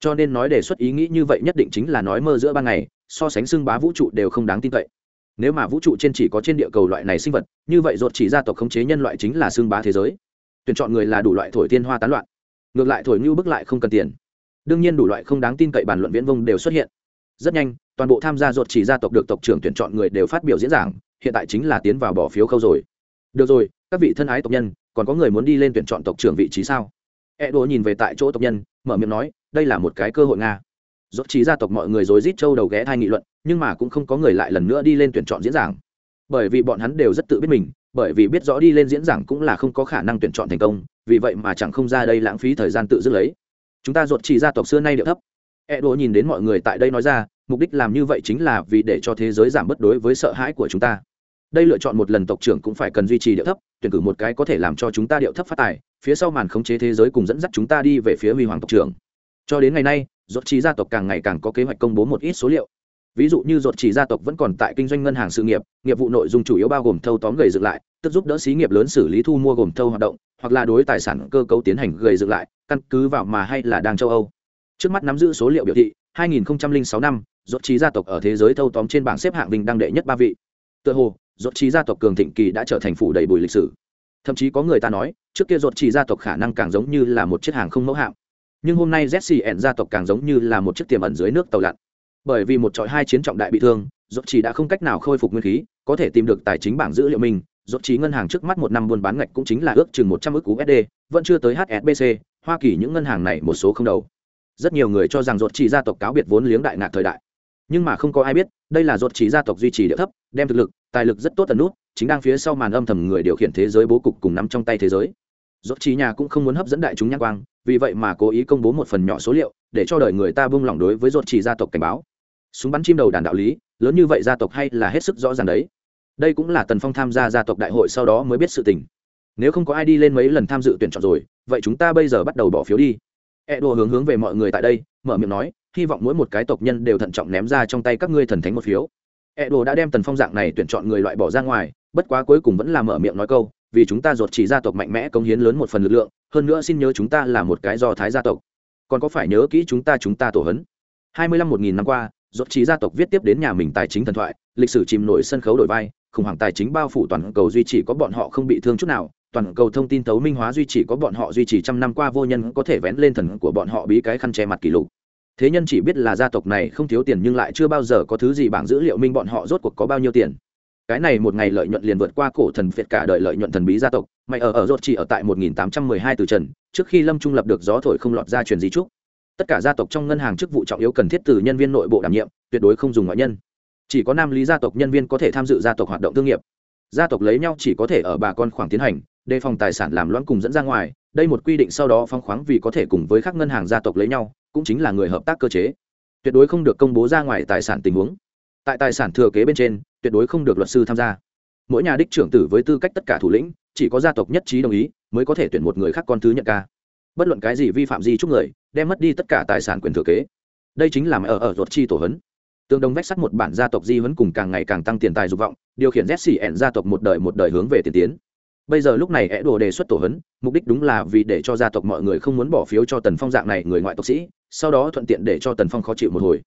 Cho nên nói đề xuất ý nghĩ như vậy nhất định chính là nói mơ giữa ban ngày, so sánh xưng bá vũ trụ đều không đáng tin cậy. Nếu mà vũ trụ trên chỉ có trên địa cầu loại này sinh vật, như vậy ruột chỉ gia tộc khống chế nhân loại chính là xưng bá thế giới. Tuyển chọn người là đủ loại thổi tiên hoa tán loạn. Ngược lại thổi như bức lại không cần tiền. Đương nhiên đủ loại không đáng tin cậy bàn luận viễn vông đều xuất hiện. Rất nhanh, toàn bộ tham gia ruột chỉ gia tộc được tộc trưởng tuyển chọn người đều phát biểu diễn giảng, hiện tại chính là tiến vào bỏ phiếu khâu rồi. Được rồi, các vị thân ái tộc nhân, còn có người muốn đi lên tuyển chọn tộc trưởng vị trí sao? E đồ nhìn về tại chỗ tộc nhân, mở miệng nói, đây là một cái cơ hội nga. Dốt trí gia tộc mọi người rối rít châu đầu ghé thai nghị luận, nhưng mà cũng không có người lại lần nữa đi lên tuyển chọn diễn giảng. Bởi vì bọn hắn đều rất tự biết mình, bởi vì biết rõ đi lên diễn giảng cũng là không có khả năng tuyển chọn thành công, vì vậy mà chẳng không ra đây lãng phí thời gian tự dứt lấy. Chúng ta rốt chỉ gia tộc xưa nay điệu thấp. E đồ nhìn đến mọi người tại đây nói ra, mục đích làm như vậy chính là vì để cho thế giới giảm bất đối với sợ hãi của chúng ta đây lựa chọn một lần tộc trưởng cũng phải cần duy trì điệu thấp, tuyển cử một cái có thể làm cho chúng ta điệu thấp phát tài, phía sau màn khống chế thế giới cùng dẫn dắt chúng ta đi về phía huy hoàng tộc trưởng. Cho đến ngày nay dột chỉ gia tộc càng ngày càng có kế hoạch công bố một ít số liệu. Ví dụ như dột chỉ gia tộc vẫn còn tại kinh doanh ngân hàng sự nghiệp nghiệp vụ nội dung chủ yếu bao gồm thâu tóm gầy dựng lại, tức giúp đỡ xí nghiệp lớn xử lý thu mua gồm thâu hoạt động, hoặc là đối tài sản cơ cấu tiến hành gầy dựng lại, căn cứ vào mà hay là đang châu âu. Trước mắt nắm giữ số liệu biểu thị 2006 năm dột chỉ gia tộc ở thế giới thâu tóm trên bảng xếp hạng vinh đăng đệ nhất ba vị. Tựa hồ ruột trí gia tộc cường thịnh kỳ đã trở thành phủ đầy bùi lịch sử thậm chí có người ta nói trước kia ruột trí gia tộc khả năng càng giống như là một chiếc hàng không mẫu hạm. nhưng hôm nay ZCN gia tộc càng giống như là một chiếc tiềm ẩn dưới nước tàu lặn bởi vì một trọi hai chiến trọng đại bị thương rốt trí đã không cách nào khôi phục nguyên khí có thể tìm được tài chính bảng dữ liệu mình rốt trí ngân hàng trước mắt một năm buôn bán ngạch cũng chính là ước chừng một trăm ước USD, vẫn chưa tới HSBC, Hoa Kỳ những ngân hàng này một số không đầu. Rất nhiều người cho rằng rốt trí gia tộc cáo biệt vốn liếng đại ngạc thời đại. Nhưng mà không có ai biết, đây là ruột trí gia tộc duy trì địa thấp, đem thực lực, tài lực rất tốt tần nút, chính đang phía sau màn âm thầm người điều khiển thế giới bố cục cùng nắm trong tay thế giới. Ruột trí nhà cũng không muốn hấp dẫn đại chúng nhãn quang, vì vậy mà cố ý công bố một phần nhỏ số liệu, để cho đời người ta buông lỏng đối với ruột trí gia tộc cảnh báo. Súng bắn chim đầu đàn đạo lý lớn như vậy gia tộc hay là hết sức rõ ràng đấy. Đây cũng là tần phong tham gia gia tộc đại hội sau đó mới biết sự tình. Nếu không có ai đi lên mấy lần tham dự tuyển chọn rồi vậy chúng ta bây giờ bắt đầu bỏ phiếu đi. E đùa hướng hướng về mọi người tại đây mở miệng nói hy vọng mỗi một cái tộc nhân đều thận trọng ném ra trong tay các ngươi thần thánh một phiếu. E đồ đã đem tần phong dạng này tuyển chọn người loại bỏ ra ngoài, bất quá cuối cùng vẫn là mở miệng nói câu, vì chúng ta ruột chỉ gia tộc mạnh mẽ công hiến lớn một phần lực lượng, hơn nữa xin nhớ chúng ta là một cái do thái gia tộc. Còn có phải nhớ kỹ chúng ta chúng ta tổ hấn. Hai mươi lăm một nghìn năm qua, ruột chỉ gia tộc viết tiếp đến nhà mình tài chính thần thoại, lịch sử chìm nổi sân khấu đổi vai, khủng hoảng tài chính bao phủ toàn cầu duy trì có bọn họ không bị thương chút nào, toàn cầu thông tin tấu minh hóa duy trì có bọn họ duy trì trăm năm qua vô nhân có thể vén lên thần của bọn họ bí cái khăn che mặt kỷ lục thế nhân chỉ biết là gia tộc này không thiếu tiền nhưng lại chưa bao giờ có thứ gì bảng dữ liệu minh bọn họ rốt cuộc có bao nhiêu tiền. Cái này một ngày lợi nhuận liền vượt qua cổ thần việt cả đời lợi nhuận thần bí gia tộc, mày ở ở rốt chỉ ở tại 1812 từ trần, trước khi lâm trung lập được gió thổi không lọt ra truyền di trúc. Tất cả gia tộc trong ngân hàng chức vụ trọng yếu cần thiết từ nhân viên nội bộ đảm nhiệm, tuyệt đối không dùng ngoại nhân. Chỉ có nam lý gia tộc nhân viên có thể tham dự gia tộc hoạt động thương nghiệp. Gia tộc lấy nhau chỉ có thể ở bà con khoảng tiến hành, đề phòng tài sản làm loãng cùng dẫn ra ngoài, đây một quy định sau đó phong khoáng vì có thể cùng với các ngân hàng gia tộc lấy nhau cũng chính là người hợp tác cơ chế. Tuyệt đối không được công bố ra ngoài tài sản tình huống. Tại tài sản thừa kế bên trên, tuyệt đối không được luật sư tham gia. Mỗi nhà đích trưởng tử với tư cách tất cả thủ lĩnh, chỉ có gia tộc nhất trí đồng ý, mới có thể tuyển một người khác con thứ nhận ca. Bất luận cái gì vi phạm gì chúc người, đem mất đi tất cả tài sản quyền thừa kế. Đây chính là ở ở ruột chi tổ hấn. Tương đồng vách sắt một bản gia tộc di hấn cùng càng ngày càng tăng tiền tài dục vọng, điều khiển zcn gia tộc một đời một đời hướng về tiền tiến. Bây giờ lúc này é đồ đề xuất tổ hấn, mục đích đúng là vì để cho gia tộc mọi người không muốn bỏ phiếu cho tần phong dạng này người ngoại tộc sĩ sau đó thuận tiện để cho tần phong khó chịu một hồi.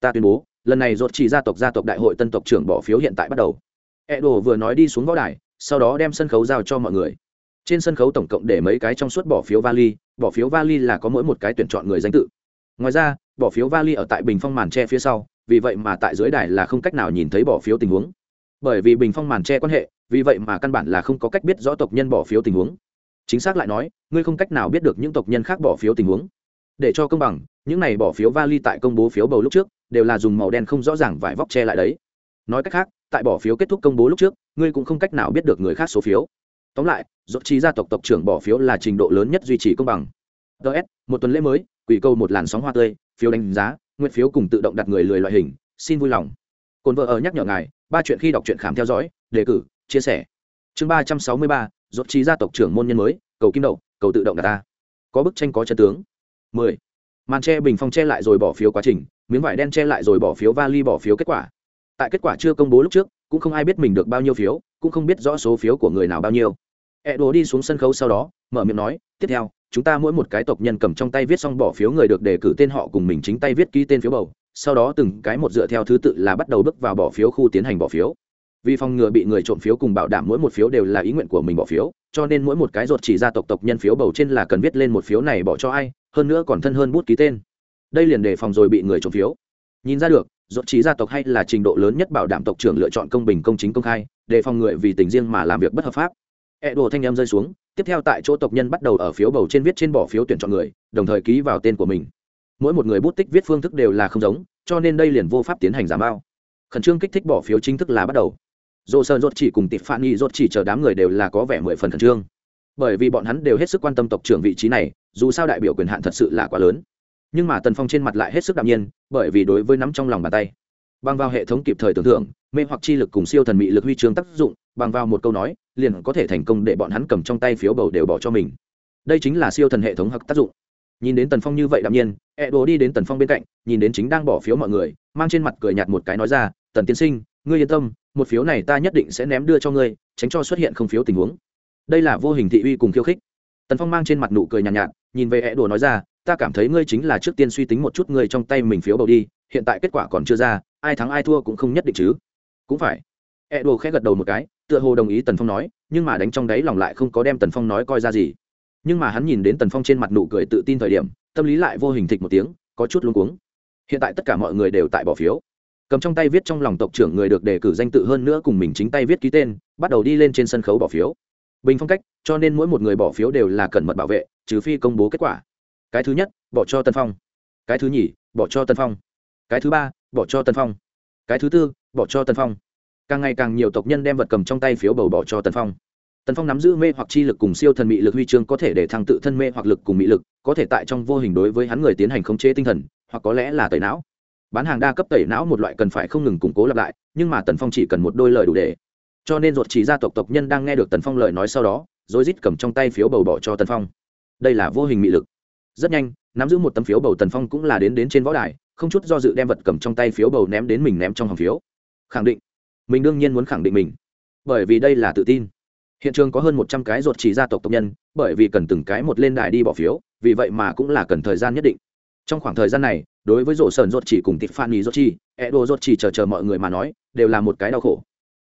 Ta tuyên bố, lần này dột chỉ gia tộc gia tộc đại hội tân tộc trưởng bỏ phiếu hiện tại bắt đầu. E đồ vừa nói đi xuống võ đài, sau đó đem sân khấu giao cho mọi người. Trên sân khấu tổng cộng để mấy cái trong suốt bỏ phiếu vali, bỏ phiếu vali là có mỗi một cái tuyển chọn người danh tự. Ngoài ra, bỏ phiếu vali ở tại bình phong màn tre phía sau, vì vậy mà tại dưới đài là không cách nào nhìn thấy bỏ phiếu tình huống. Bởi vì bình phong màn tre quan hệ, vì vậy mà căn bản là không có cách biết rõ tộc nhân bỏ phiếu tình huống. Chính xác lại nói, ngươi không cách nào biết được những tộc nhân khác bỏ phiếu tình huống. Để cho công bằng những này bỏ phiếu vali tại công bố phiếu bầu lúc trước, đều là dùng màu đen không rõ ràng vải vóc che lại đấy. Nói cách khác, tại bỏ phiếu kết thúc công bố lúc trước, ngươi cũng không cách nào biết được người khác số phiếu. Tóm lại dốt trí gia tộc tộc trưởng bỏ phiếu là trình độ lớn nhất duy trì công bằng. Ts một tuần lễ mới, quỷ câu một làn sóng hoa tươi, phiếu đánh giá, nguyện phiếu cùng tự động đặt người lười loại hình, xin vui lòng. Cồn vợ ở nhắc nhở ngài, ba chuyện khi đọc truyện khám theo dõi, đề cử, chia sẻ. Chương ba trăm sáu mươi ba dốt trí gia tộc trưởng môn nhân mới, cầu kim đậu, cầu tự động đặt ta. Có bức tranh có chân tướng. Mười màn che bình phong che lại rồi bỏ phiếu quá trình, miếng vải đen che lại rồi bỏ phiếu vali bỏ phiếu kết quả. Tại kết quả chưa công bố lúc trước, cũng không ai biết mình được bao nhiêu phiếu, cũng không biết rõ số phiếu của người nào bao nhiêu. E đồ đi xuống sân khấu sau đó, mở miệng nói, tiếp theo, chúng ta mỗi một cái tộc nhân cầm trong tay viết xong bỏ phiếu người được đề cử tên họ cùng mình chính tay viết ký tên phiếu bầu, sau đó từng cái một dựa theo thứ tự là bắt đầu bước vào bỏ phiếu khu tiến hành bỏ phiếu vì phòng ngừa bị người trộm phiếu cùng bảo đảm mỗi một phiếu đều là ý nguyện của mình bỏ phiếu, cho nên mỗi một cái ruột chỉ ra tộc tộc nhân phiếu bầu trên là cần viết lên một phiếu này bỏ cho ai, hơn nữa còn thân hơn bút ký tên. Đây liền đề phòng rồi bị người trộm phiếu. Nhìn ra được, ruột trí gia tộc hay là trình độ lớn nhất bảo đảm tộc trưởng lựa chọn công bình, công chính, công khai đề phòng người vì tình riêng mà làm việc bất hợp pháp. E đồ thanh em rơi xuống, tiếp theo tại chỗ tộc nhân bắt đầu ở phiếu bầu trên viết trên bỏ phiếu tuyển chọn người, đồng thời ký vào tên của mình. Mỗi một người bút tích viết phương thức đều là không giống, cho nên đây liền vô pháp tiến hành giảm bao khẩn trương kích thích bỏ phiếu chính thức là bắt đầu dồ sơn rốt chỉ cùng tịp phản nghi rốt chỉ chờ đám người đều là có vẻ mười phần khẩn trương. Bởi vì bọn hắn đều hết sức quan tâm tộc trưởng vị trí này, dù sao đại biểu quyền hạn thật sự là quá lớn. Nhưng mà tần phong trên mặt lại hết sức đạm nhiên, bởi vì đối với nắm trong lòng bàn tay. Bằng vào hệ thống kịp thời tưởng tượng, mê hoặc chi lực cùng siêu thần mị lực huy chương tác dụng, bằng vào một câu nói, liền có thể thành công để bọn hắn cầm trong tay phiếu bầu đều bỏ cho mình. Đây chính là siêu thần hệ thống hoặc tác dụng. Nhìn đến tần phong như vậy đạm nhiên ẹ đồ đi đến tần phong bên cạnh, nhìn đến chính đang bỏ phiếu mọi người, mang trên mặt cười nhạt một cái nói ra, tần tiên sinh, ngươi yên tâm một phiếu này ta nhất định sẽ ném đưa cho ngươi tránh cho xuất hiện không phiếu tình huống. Đây là vô hình thị uy cùng khiêu khích. Tần phong mang trên mặt nụ cười nhàn nhạt, nhạt nhìn về e đồ nói ra ta cảm thấy ngươi chính là trước tiên suy tính một chút ngươi trong tay mình phiếu bầu đi hiện tại kết quả còn chưa ra ai thắng ai thua cũng không nhất định chứ. Cũng phải. E đồ khẽ gật đầu một cái tựa hồ đồng ý tần phong nói nhưng mà đánh trong đáy lòng lại không có đem tần phong nói coi ra gì. Nhưng mà hắn nhìn đến tần phong trên mặt nụ cười tự tin thời điểm tâm lý lại vô hình thịch một tiếng có chút luống cuống. Hiện tại tất cả mọi người đều tại bỏ phiếu cầm trong tay viết trong lòng tộc trưởng người được đề cử danh tự hơn nữa cùng mình chính tay viết ký tên, bắt đầu đi lên trên sân khấu bỏ phiếu. Bình phong cách, cho nên mỗi một người bỏ phiếu đều là cẩn mật bảo vệ, trừ phi công bố kết quả. Cái thứ nhất, bỏ cho tân phong. Cái thứ nhì, bỏ cho tân phong. Cái thứ ba, bỏ cho tân phong. Cái thứ tư, bỏ cho tân phong. Càng ngày càng nhiều tộc nhân đem vật cầm trong tay phiếu bầu bỏ cho tân phong. Tần phong nắm giữ mê hoặc chi lực cùng siêu thần mị lực huy chương có thể để thăng tự thân mê hoặc lực cùng mị lực, có thể tại trong vô hình đối với hắn người tiến hành khống chế tinh thần, hoặc có lẽ là tẩy não bán hàng đa cấp tẩy não một loại cần phải không ngừng củng cố lặp lại, nhưng mà tần phong chỉ cần một đôi lời đủ để. Cho nên ruột chỉ gia tộc tộc nhân đang nghe được tần phong lời nói sau đó, rồi rít cầm trong tay phiếu bầu bỏ cho tần phong. Đây là vô hình mị lực. Rất nhanh, nắm giữ một tấm phiếu bầu tần phong cũng là đến đến trên võ đài, không chút do dự đem vật cầm trong tay phiếu bầu ném đến mình ném trong hòm phiếu. Khẳng định. Mình đương nhiên muốn khẳng định mình. Bởi vì đây là tự tin. Hiện trường có hơn một trăm cái ruột chỉ gia tộc tộc nhân, bởi vì cần từng cái một lên đài đi bỏ phiếu, vì vậy mà cũng là cần thời gian nhất định. Trong khoảng thời gian này đối với rổ sờn rốt chỉ cùng tịp phan nhì rốt chi e đồ rốt chỉ chờ chờ mọi người mà nói, đều là một cái đau khổ.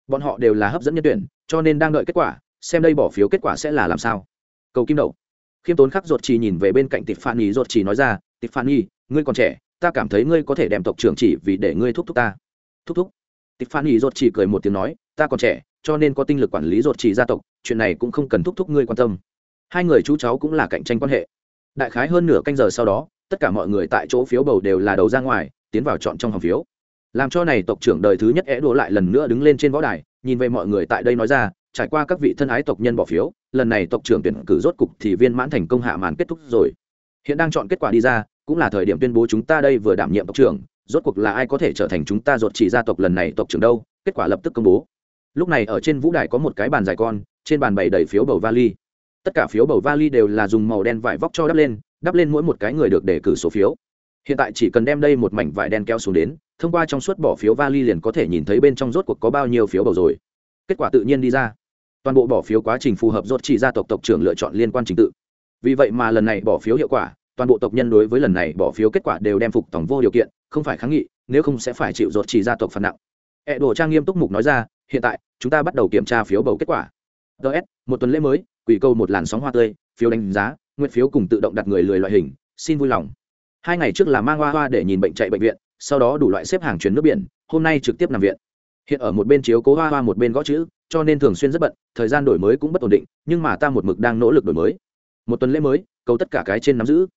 Bọn họ đều là hấp dẫn nhân tuyển, cho nên đang đợi kết quả, xem đây bỏ phiếu kết quả sẽ là làm sao. Cầu kim đậu khiêm tốn khắc rốt chỉ nhìn về bên cạnh tịp phan nhì rốt chỉ nói ra tịp phan nhì, ngươi còn trẻ, ta cảm thấy ngươi có thể đem tộc trưởng chỉ vì để ngươi thúc thúc ta. Thúc thúc? Tịp phan nhì rốt chỉ cười một tiếng nói, ta còn trẻ, cho nên có tinh lực quản lý rốt chỉ gia tộc, chuyện này cũng không cần thúc thúc ngươi quan tâm. Hai người chú cháu cũng là cạnh tranh quan hệ. Đại khái hơn nửa canh giờ sau đó tất cả mọi người tại chỗ phiếu bầu đều là đầu ra ngoài, tiến vào chọn trong hòm phiếu. Làm cho này tộc trưởng đời thứ nhất é đổ lại lần nữa đứng lên trên võ đài, nhìn về mọi người tại đây nói ra, trải qua các vị thân ái tộc nhân bỏ phiếu, lần này tộc trưởng tuyển cử rốt cục thì viên mãn thành công hạ màn kết thúc rồi. Hiện đang chọn kết quả đi ra, cũng là thời điểm tuyên bố chúng ta đây vừa đảm nhiệm tộc trưởng, rốt cuộc là ai có thể trở thành chúng ta ruột chỉ gia tộc lần này tộc trưởng đâu? Kết quả lập tức công bố. Lúc này ở trên vũ đài có một cái bàn dài con, trên bàn bày đầy phiếu bầu vali. Tất cả phiếu bầu vali đều là dùng màu đen vải vóc cho đắp lên đắp lên mỗi một cái người được đề cử số phiếu. Hiện tại chỉ cần đem đây một mảnh vải đen kéo xuống đến, thông qua trong suốt bỏ phiếu vali liền có thể nhìn thấy bên trong rốt cuộc có bao nhiêu phiếu bầu rồi. Kết quả tự nhiên đi ra. Toàn bộ bỏ phiếu quá trình phù hợp rốt chỉ gia tộc tộc trưởng lựa chọn liên quan trình tự. Vì vậy mà lần này bỏ phiếu hiệu quả, toàn bộ tộc nhân đối với lần này bỏ phiếu kết quả đều đem phục tổng vô điều kiện, không phải kháng nghị, nếu không sẽ phải chịu rốt chỉ gia tộc phạt nặng. E đồ trang nghiêm túc mục nói ra, hiện tại, chúng ta bắt đầu kiểm tra phiếu bầu kết quả. Ts một tuần lễ mới, quỷ câu một làn sóng hoa tươi, phiếu đánh giá nguyện phiếu cùng tự động đặt người lười loại hình, xin vui lòng. Hai ngày trước là mang hoa hoa để nhìn bệnh chạy bệnh viện, sau đó đủ loại xếp hàng chuyến nước biển, hôm nay trực tiếp nằm viện. Hiện ở một bên chiếu cố hoa hoa một bên gõ chữ, cho nên thường xuyên rất bận, thời gian đổi mới cũng bất ổn định, nhưng mà ta một mực đang nỗ lực đổi mới. Một tuần lễ mới, cầu tất cả cái trên nắm giữ.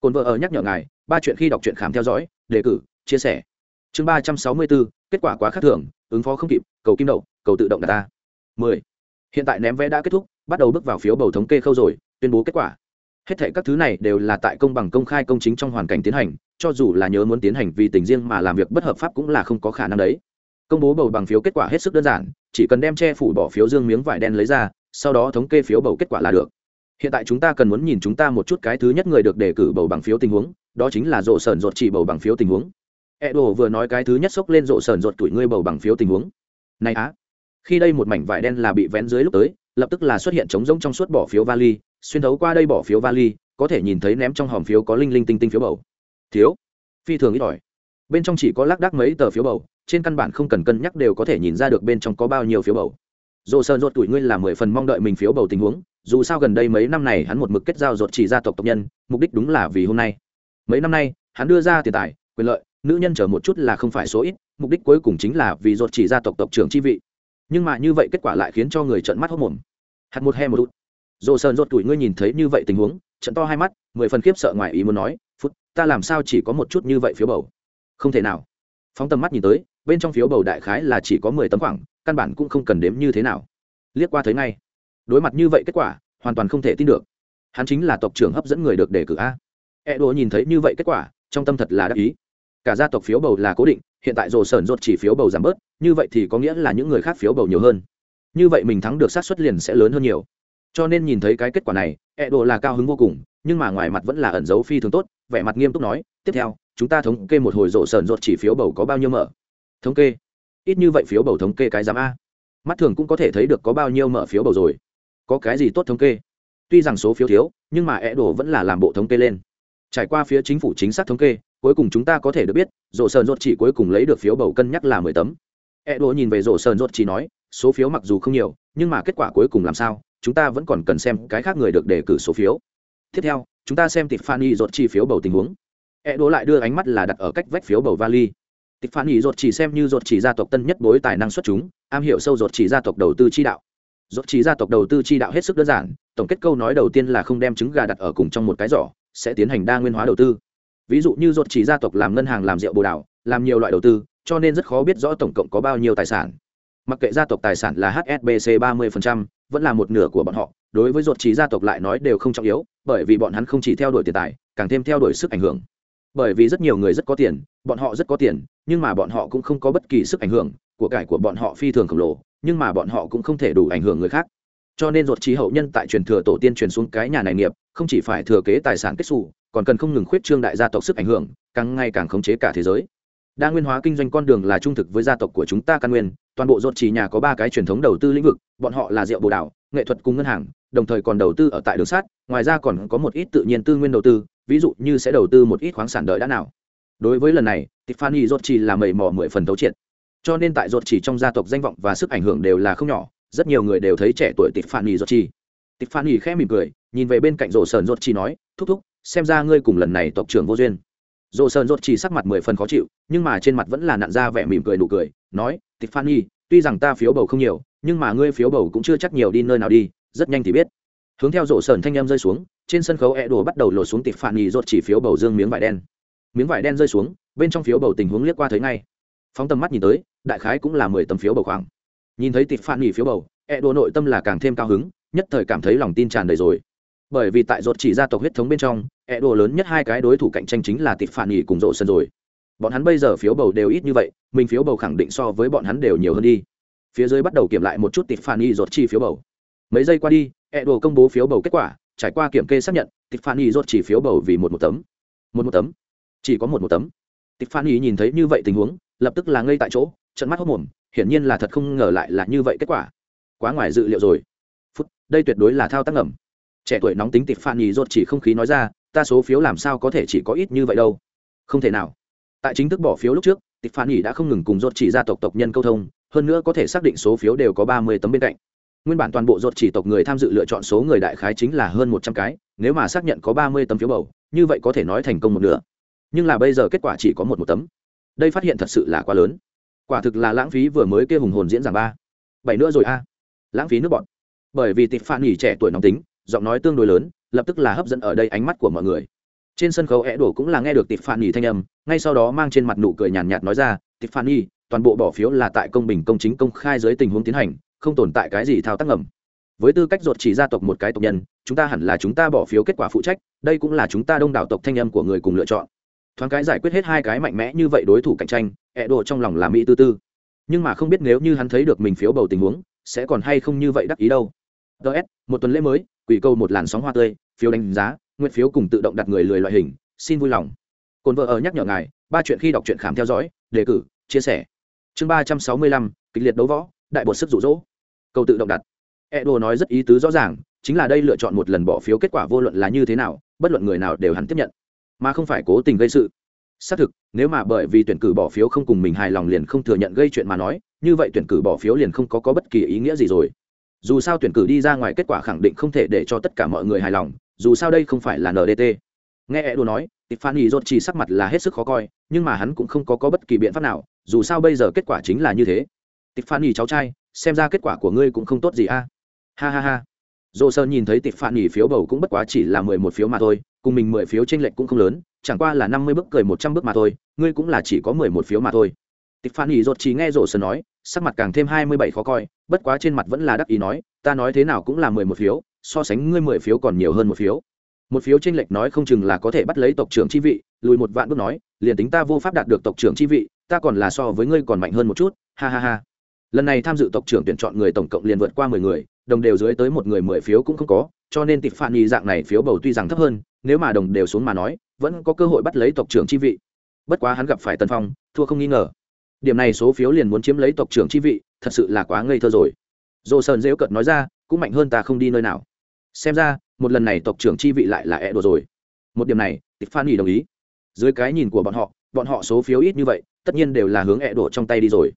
Cồn vợ ở nhắc nhở ngài, ba chuyện khi đọc truyện khám theo dõi, đề cử, chia sẻ. Chương ba trăm sáu mươi bốn, kết quả quá khác thường, ứng phó không kịp, cầu kim đậu, cầu tự động đặt ta. Mười. Hiện tại ném vé đã kết thúc, bắt đầu bước vào phiếu bầu thống kê khâu rồi, tuyên bố kết quả hết thệ các thứ này đều là tại công bằng công khai công chính trong hoàn cảnh tiến hành, cho dù là nhớ muốn tiến hành vì tình riêng mà làm việc bất hợp pháp cũng là không có khả năng đấy. Công bố bầu bằng phiếu kết quả hết sức đơn giản, chỉ cần đem che phủ bỏ phiếu dương miếng vải đen lấy ra, sau đó thống kê phiếu bầu kết quả là được. Hiện tại chúng ta cần muốn nhìn chúng ta một chút cái thứ nhất người được đề cử bầu bằng phiếu tình huống, đó chính là rộ sờn rột chỉ bầu bằng phiếu tình huống. Edo vừa nói cái thứ nhất xốc lên rộ sờn rột tuổi ngươi bầu bằng phiếu tình huống. Này á, khi đây một mảnh vải đen là bị vén dưới lúc tới, lập tức là xuất hiện trống rỗng trong suốt bỏ phiếu vali xuyên thấu qua đây bỏ phiếu vali, có thể nhìn thấy ném trong hòm phiếu có linh linh tinh tinh phiếu bầu. Thiếu. Phi thường ít ỏi. Bên trong chỉ có lác đác mấy tờ phiếu bầu, trên căn bản không cần cân nhắc đều có thể nhìn ra được bên trong có bao nhiêu phiếu bầu. Dồ sơn ruột tuổi ngươi là mười phần mong đợi mình phiếu bầu tình huống, dù sao gần đây mấy năm này hắn một mực kết giao ruột chỉ gia tộc tộc nhân, mục đích đúng là vì hôm nay. Mấy năm nay, hắn đưa ra tiền tài, quyền lợi, nữ nhân chờ một chút là không phải số ít, mục đích cuối cùng chính là vì ruột chỉ gia tộc tộc trưởng chi vị. Nhưng mà như vậy kết quả lại khiến cho người trợn mắt hốc mồm. Hạt một he một út dồ sơn rột tuổi ngươi nhìn thấy như vậy tình huống, trận to hai mắt, mười phần khiếp sợ ngoài ý muốn nói, phút, ta làm sao chỉ có một chút như vậy phiếu bầu? Không thể nào. Phóng tầm mắt nhìn tới, bên trong phiếu bầu đại khái là chỉ có mười tấm khoảng, căn bản cũng không cần đếm như thế nào. Liếc qua thấy ngay, đối mặt như vậy kết quả, hoàn toàn không thể tin được. Hắn chính là tộc trưởng hấp dẫn người được đề cử a. E đồ nhìn thấy như vậy kết quả, trong tâm thật là đắc ý. Cả gia tộc phiếu bầu là cố định, hiện tại rồ sơn rột chỉ phiếu bầu giảm bớt, như vậy thì có nghĩa là những người khác phiếu bầu nhiều hơn. Như vậy mình thắng được sát xuất liền sẽ lớn hơn nhiều cho nên nhìn thấy cái kết quả này ẹ đồ là cao hứng vô cùng, nhưng mà ngoài mặt vẫn là ẩn dấu phi thường tốt, vẻ mặt nghiêm túc nói, tiếp theo, chúng ta thống kê một hồi rộ sờn rột chỉ phiếu bầu có bao nhiêu mở. Thống kê? Ít như vậy phiếu bầu thống kê cái giám a. Mắt thường cũng có thể thấy được có bao nhiêu mở phiếu bầu rồi. Có cái gì tốt thống kê? Tuy rằng số phiếu thiếu, nhưng mà ẹ đồ vẫn là làm bộ thống kê lên. Trải qua phía chính phủ chính xác thống kê, cuối cùng chúng ta có thể được biết, rộ sờn rột chỉ cuối cùng lấy được phiếu bầu cân nhắc là mười tấm. Ẹ đồ nhìn về rộ sờn rột chỉ nói, số phiếu mặc dù không nhiều, nhưng mà kết quả cuối cùng làm sao? Chúng ta vẫn còn cần xem cái khác người được đề cử số phiếu. Tiếp theo chúng ta xem tiffany phan chi phiếu bầu tình huống. E đố lại đưa ánh mắt là đặt ở cách vách phiếu bầu vali. Tiffany phan chỉ xem như rột chỉ gia tộc tân nhất bối tài năng xuất chúng am hiểu sâu rột chỉ gia tộc đầu tư chi đạo. Rột chỉ gia tộc đầu tư chi đạo hết sức đơn giản tổng kết câu nói đầu tiên là không đem trứng gà đặt ở cùng trong một cái giỏ sẽ tiến hành đa nguyên hóa đầu tư. Ví dụ như rột chỉ gia tộc làm ngân hàng làm rượu bồ đảo, làm nhiều loại đầu tư cho nên rất khó biết rõ tổng cộng có bao nhiêu tài sản. Mặc kệ gia tộc tài sản là hsbc 30%, vẫn là một nửa của bọn họ, đối với ruột trí gia tộc lại nói đều không trọng yếu, bởi vì bọn hắn không chỉ theo đuổi tiền tài, càng thêm theo đuổi sức ảnh hưởng. Bởi vì rất nhiều người rất có tiền, bọn họ rất có tiền, nhưng mà bọn họ cũng không có bất kỳ sức ảnh hưởng, của cải của bọn họ phi thường khổng lồ, nhưng mà bọn họ cũng không thể đủ ảnh hưởng người khác. Cho nên ruột trí hậu nhân tại truyền thừa tổ tiên truyền xuống cái nhà này nghiệp, không chỉ phải thừa kế tài sản kết xù, còn cần không ngừng khuyết trương đại gia tộc sức ảnh hưởng, càng ngày càng khống chế cả thế giới đa nguyên hóa kinh doanh con đường là trung thực với gia tộc của chúng ta căn nguyên, toàn bộ ruột chỉ nhà có ba cái truyền thống đầu tư lĩnh vực, bọn họ là rượu bồ đảo nghệ thuật cùng ngân hàng, đồng thời còn đầu tư ở tại đường sắt, ngoài ra còn có một ít tự nhiên tư nguyên đầu tư, ví dụ như sẽ đầu tư một ít khoáng sản đợi đã nào. Đối với lần này, tiffany ruột chỉ là mầy mò mười phần thấu triệt. Cho nên tại ruột chỉ trong gia tộc danh vọng và sức ảnh hưởng đều là không nhỏ, rất nhiều người đều thấy trẻ tuổi tiffany ruột chỉ. Tiffany khẽ mỉm cười, nhìn về bên cạnh rổ sờn ruột chỉ nói, thúc thúc, xem ra ngươi cùng lần này tộc trưởng vô duyên rổ sơn rốt chỉ sắc mặt mười phần khó chịu, nhưng mà trên mặt vẫn là nặn ra vẻ mỉm cười nụ cười, nói, tiffany, tuy rằng ta phiếu bầu không nhiều, nhưng mà ngươi phiếu bầu cũng chưa chắc nhiều đi nơi nào đi, rất nhanh thì biết. Hướng theo rổ sờn thanh em rơi xuống, trên sân khấu e đồ bắt đầu lột xuống tịp phản nhì rột chỉ phiếu bầu dương miếng vải đen. Miếng vải đen rơi xuống, bên trong phiếu bầu tình huống liếc qua thấy ngay. Phóng tầm mắt nhìn tới, đại khái cũng là mười tấm phiếu bầu khoảng. Nhìn thấy tịp phản nhì phiếu bầu e đồ nội tâm là càng thêm cao hứng, nhất thời cảm thấy lòng tin tràn đầy rồi. Bởi vì tại rột chỉ gia tộc huyết thống bên trong e đồ lớn nhất hai cái đối thủ cạnh tranh chính là tịp phản nghỉ cùng rộ sân rồi. Bọn hắn bây giờ phiếu bầu đều ít như vậy, mình phiếu bầu khẳng định so với bọn hắn đều nhiều hơn đi. Phía dưới bắt đầu kiểm lại một chút tịp phản nghỉ rột chi phiếu bầu. Mấy giây qua đi e đồ công bố phiếu bầu kết quả, trải qua kiểm kê xác nhận tịp phản nghỉ rột chỉ phiếu bầu vì một một tấm. Một một tấm. Chỉ có một một tấm. Tịp phản nghỉ nhìn thấy như vậy tình huống, lập tức là ngây tại chỗ trận mắt hốc mồm, hiển nhiên là thật không ngờ lại là như vậy kết quả. Quá ngoài dự liệu rồi. Phút, đây tuyệt đối là thao tác ngầm. Trẻ tuổi nóng tính tịp phản nghỉ rột chỉ không khí nói ra ta số phiếu làm sao có thể chỉ có ít như vậy đâu? Không thể nào. Tại chính thức bỏ phiếu lúc trước, Tịch phản y đã không ngừng cùng dốt chỉ gia tộc tộc nhân câu thông, hơn nữa có thể xác định số phiếu đều có ba mươi tấm bên cạnh. Nguyên bản toàn bộ dốt chỉ tộc người tham dự lựa chọn số người đại khái chính là hơn một trăm cái, nếu mà xác nhận có ba mươi tấm phiếu bầu, như vậy có thể nói thành công một nửa. Nhưng là bây giờ kết quả chỉ có một một tấm. Đây phát hiện thật sự là quá lớn. Quả thực là lãng phí vừa mới kia hùng hồn diễn giảng ba. Bảy nữa rồi a. Lãng phí nước bọn. Bởi vì Tịch phản nghỉ trẻ tuổi nóng tính, giọng nói tương đối lớn lập tức là hấp dẫn ở đây ánh mắt của mọi người. Trên sân khấu é đổ cũng là nghe được tịp phản nhì thanh âm, ngay sau đó mang trên mặt nụ cười nhàn nhạt nói ra tịp phản nhì toàn bộ bỏ phiếu là tại công bình công chính công khai dưới tình huống tiến hành, không tồn tại cái gì thao tác ngầm. Với tư cách ruột chỉ gia tộc một cái tộc nhân, chúng ta hẳn là chúng ta bỏ phiếu kết quả phụ trách, đây cũng là chúng ta đông đảo tộc thanh âm của người cùng lựa chọn. Thoáng cái giải quyết hết hai cái mạnh mẽ như vậy đối thủ cạnh tranh ẹ đồ trong lòng là mỹ tư tư. Nhưng mà không biết nếu như hắn thấy được mình phiếu bầu tình huống, sẽ còn hay không như vậy đắc ý đâu. Ts một tuần lễ mới quỷ câu một làn sóng hoa tươi phiếu đánh giá nguyện phiếu cùng tự động đặt người lười loại hình xin vui lòng. Cồn vợ ở nhắc nhở ngài ba chuyện khi đọc truyện khám theo dõi đề cử chia sẻ. Chương ba trăm sáu mươi lăm kịch liệt đấu võ đại bột sức rụ rỗ. Câu tự động đặt. Edo nói rất ý tứ rõ ràng chính là đây lựa chọn một lần bỏ phiếu kết quả vô luận là như thế nào bất luận người nào đều hắn tiếp nhận. Mà không phải cố tình gây sự. Xác thực nếu mà bởi vì tuyển cử bỏ phiếu không cùng mình hài lòng liền không thừa nhận gây chuyện mà nói như vậy tuyển cử bỏ phiếu liền không có, có bất kỳ ý nghĩa gì rồi dù sao tuyển cử đi ra ngoài kết quả khẳng định không thể để cho tất cả mọi người hài lòng dù sao đây không phải là ndt nghe ẹ đồ nói tiffany rốt chỉ sắc mặt là hết sức khó coi nhưng mà hắn cũng không có, có bất kỳ biện pháp nào dù sao bây giờ kết quả chính là như thế. Tiffany cháu trai xem ra kết quả của ngươi cũng không tốt gì a. Ha ha ha. Dồ sơn nhìn thấy tiffany phiếu bầu cũng bất quá chỉ là mười một phiếu mà thôi cùng mình mười phiếu tranh lệch cũng không lớn chẳng qua là năm mươi bước cười một trăm bước mà thôi ngươi cũng là chỉ có mười một phiếu mà thôi tiffany rốt chỉ nghe rô sơn nói, sắc mặt càng thêm hai mươi bảy khó coi, bất quá trên mặt vẫn là đắc ý nói, ta nói thế nào cũng là mười một phiếu, so sánh ngươi mười phiếu còn nhiều hơn một phiếu. Một phiếu tranh lệch nói không chừng là có thể bắt lấy tộc trưởng chi vị, lùi một vạn bước nói, liền tính ta vô pháp đạt được tộc trưởng chi vị, ta còn là so với ngươi còn mạnh hơn một chút. Ha ha ha. Lần này tham dự tộc trưởng tuyển chọn người tổng cộng liền vượt qua mười người, đồng đều dưới tới một người mười phiếu cũng không có, cho nên Tịch phản nghi dạng này phiếu bầu tuy rằng thấp hơn, nếu mà đồng đều xuống mà nói, vẫn có cơ hội bắt lấy tộc trưởng chi vị. Bất quá hắn gặp phải tân phong, thua không nghi ngờ điểm này số phiếu liền muốn chiếm lấy tộc trưởng chi vị thật sự là quá ngây thơ rồi. Dồ sơn dễu cợt nói ra cũng mạnh hơn ta không đi nơi nào. Xem ra một lần này tộc trưởng chi vị lại là e đồ rồi. Một điểm này tiffany đồng ý. Dưới cái nhìn của bọn họ bọn họ số phiếu ít như vậy tất nhiên đều là hướng e đồ trong tay đi rồi.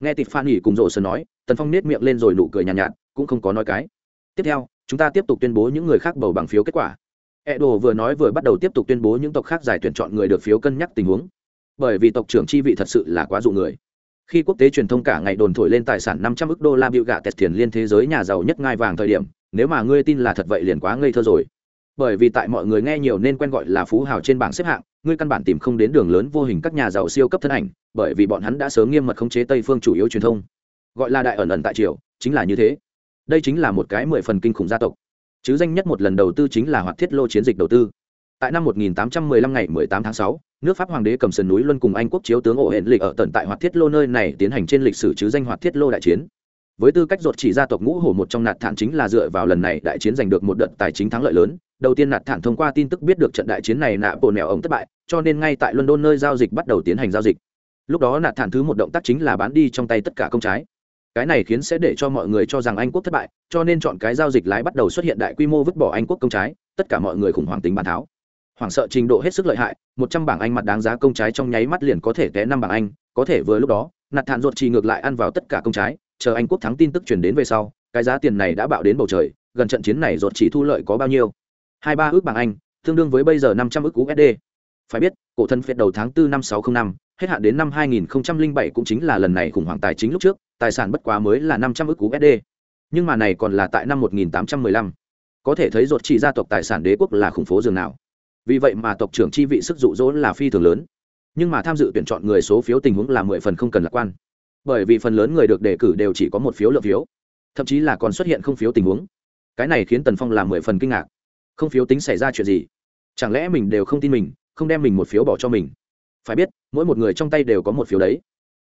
Nghe tiffany cùng rộ sơn nói tần phong nết miệng lên rồi nụ cười nhàn nhạt, nhạt cũng không có nói cái. Tiếp theo chúng ta tiếp tục tuyên bố những người khác bầu bằng phiếu kết quả. E đồ vừa nói vừa bắt đầu tiếp tục tuyên bố những tộc khác giải tuyển chọn người được phiếu cân nhắc tình huống bởi vì tộc trưởng chi vị thật sự là quá dụ người. Khi quốc tế truyền thông cả ngày đồn thổi lên tài sản năm trăm ức đô la bịu gạ tẹt tiền liên thế giới nhà giàu nhất ngai vàng thời điểm nếu mà ngươi tin là thật vậy liền quá ngây thơ rồi. Bởi vì tại mọi người nghe nhiều nên quen gọi là phú hào trên bảng xếp hạng ngươi căn bản tìm không đến đường lớn vô hình các nhà giàu siêu cấp thân ảnh bởi vì bọn hắn đã sớm nghiêm mật khống chế tây phương chủ yếu truyền thông. Gọi là đại ẩn ẩn tại triều chính là như thế. Đây chính là một cái mười phần kinh khủng gia tộc. Chứ danh nhất một lần đầu tư chính là hoạt thiết lô chiến dịch đầu tư. Tại năm 1815 ngày 18 tháng 6, nước pháp hoàng đế cầm sườn núi luân cùng anh quốc chiếu tướng ổ hển lịch ở tận tại hoạt thiết lô nơi này tiến hành trên lịch sử chứ danh hoạt thiết lô đại chiến. Với tư cách ruột chỉ gia tộc ngũ hổ một trong nạt thản chính là dựa vào lần này đại chiến giành được một đợt tài chính thắng lợi lớn. Đầu tiên nạt thản thông qua tin tức biết được trận đại chiến này nạ bồ nẻo ống thất bại, cho nên ngay tại london nơi giao dịch bắt đầu tiến hành giao dịch. Lúc đó nạt thản thứ một động tác chính là bán đi trong tay tất cả công trái. Cái này khiến sẽ để cho mọi người cho rằng anh quốc thất bại, cho nên chọn cái giao dịch lái bắt đầu xuất hiện đại quy mô vứt bỏ anh quốc công trái, tất cả mọi người khủng hoảng tính bàn tháo hoảng sợ trình độ hết sức lợi hại một trăm bảng anh mặt đáng giá công trái trong nháy mắt liền có thể té năm bảng anh có thể vừa lúc đó nạt thản ruột chỉ ngược lại ăn vào tất cả công trái chờ anh quốc thắng tin tức chuyển đến về sau cái giá tiền này đã bạo đến bầu trời gần trận chiến này ruột chỉ thu lợi có bao nhiêu hai ba ước bảng anh tương đương với bây giờ năm trăm ước usd phải biết cổ thân phiệt đầu tháng tư năm 605, hết hạn đến năm 2007 cũng chính là lần này khủng hoảng tài chính lúc trước, tài sản bất quá mới là 500 ức USD. Nhưng mà này còn là tại năm 1815. Có thể thấy ruột chỉ gia tộc tài sản đế quốc là khủng phố dường nào vì vậy mà tộc trưởng chi vị sức dụ dỗ là phi thường lớn. Nhưng mà tham dự tuyển chọn người số phiếu tình huống là mười phần không cần lạc quan. Bởi vì phần lớn người được đề cử đều chỉ có một phiếu lượng phiếu. Thậm chí là còn xuất hiện không phiếu tình huống. Cái này khiến tần phong làm mười phần kinh ngạc. Không phiếu tính xảy ra chuyện gì? Chẳng lẽ mình đều không tin mình, không đem mình một phiếu bỏ cho mình? Phải biết, mỗi một người trong tay đều có một phiếu đấy.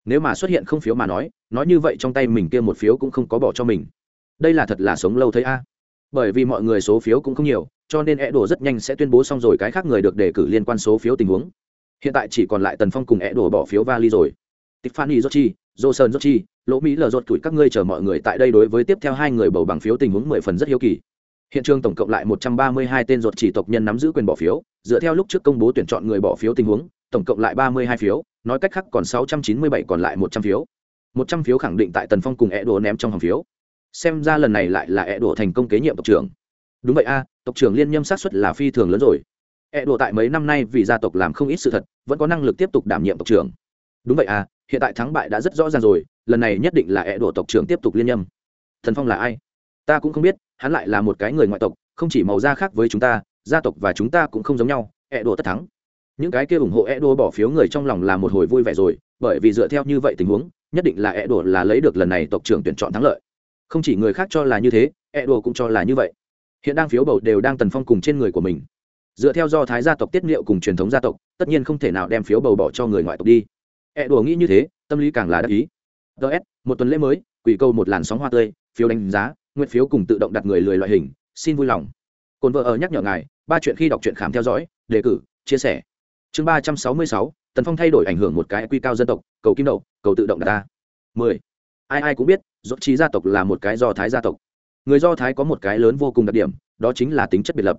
Nếu mà xuất hiện không phiếu mà nói nói như vậy trong tay mình kia một phiếu cũng không có bỏ cho mình. Đây là thật là sống lâu thấy a bởi vì mọi người số phiếu cũng không nhiều, cho nên e đồ rất nhanh sẽ tuyên bố xong rồi cái khác người được đề cử liên quan số phiếu tình huống. Hiện tại chỉ còn lại tần phong cùng e đồ bỏ phiếu vali rồi. Tiffany jochi johnson jochi lỗ mỹ lờ rột tuổi các ngươi chờ mọi người tại đây đối với tiếp theo hai người bầu bằng phiếu tình huống mười phần rất hiếu kỳ. Hiện trường tổng cộng lại một trăm ba mươi hai tên ruột chỉ tộc nhân nắm giữ quyền bỏ phiếu, dựa theo lúc trước công bố tuyển chọn người bỏ phiếu tình huống, tổng cộng lại ba mươi hai phiếu, nói cách khác còn sáu trăm chín mươi bảy còn lại một trăm phiếu. Một trăm phiếu khẳng định tại tần phong cùng e đồ ném trong hòm phiếu xem ra lần này lại là e đổ thành công kế nhiệm tộc trưởng. Đúng vậy a, tộc trưởng liên nhâm sát xuất là phi thường lớn rồi. Ẹ đổ tại mấy năm nay vì gia tộc làm không ít sự thật, vẫn có năng lực tiếp tục đảm nhiệm tộc trưởng. Đúng vậy à hiện tại thắng bại đã rất rõ ràng rồi, lần này nhất định là ẹ đổ tộc trưởng tiếp tục liên nhâm. Thần phong là ai? Ta cũng không biết, hắn lại là một cái người ngoại tộc, không chỉ màu da khác với chúng ta, gia tộc và chúng ta cũng không giống nhau, ẹ đổ tất thắng. Những cái kia ủng hộ ẹ đổ bỏ phiếu người trong lòng là một hồi vui vẻ rồi, bởi vì dựa theo như vậy tình huống, nhất định là ẹ đổ là lấy được lần này tộc trưởng tuyển chọn thắng lợi không chỉ người khác cho là như thế, ẹ đồ cũng cho là như vậy. Hiện đang phiếu bầu đều đang tần phong cùng trên người của mình. Dựa theo do thái gia tộc tiết liệu cùng truyền thống gia tộc, tất nhiên không thể nào đem phiếu bầu bỏ cho người ngoại tộc đi. Ẹ đùa nghĩ như thế, tâm lý càng là đắc ý. Ts một tuần lễ mới, quỷ câu một làn sóng hoa tươi, phiếu đánh giá, nguyện phiếu cùng tự động đặt người lười loại hình, xin vui lòng. Cồn vợ ở nhắc nhở ngài, ba chuyện khi đọc truyện khám theo dõi, đề cử, chia sẻ. Chương ba trăm sáu mươi sáu, tần phong thay đổi ảnh hưởng một cái quy cao dân tộc, cầu kim đậu, cầu tự động đặt ta mười ai ai cũng biết dốt trí gia tộc là một cái do thái gia tộc. Người do thái có một cái lớn vô cùng đặc điểm, đó chính là tính chất biệt lập.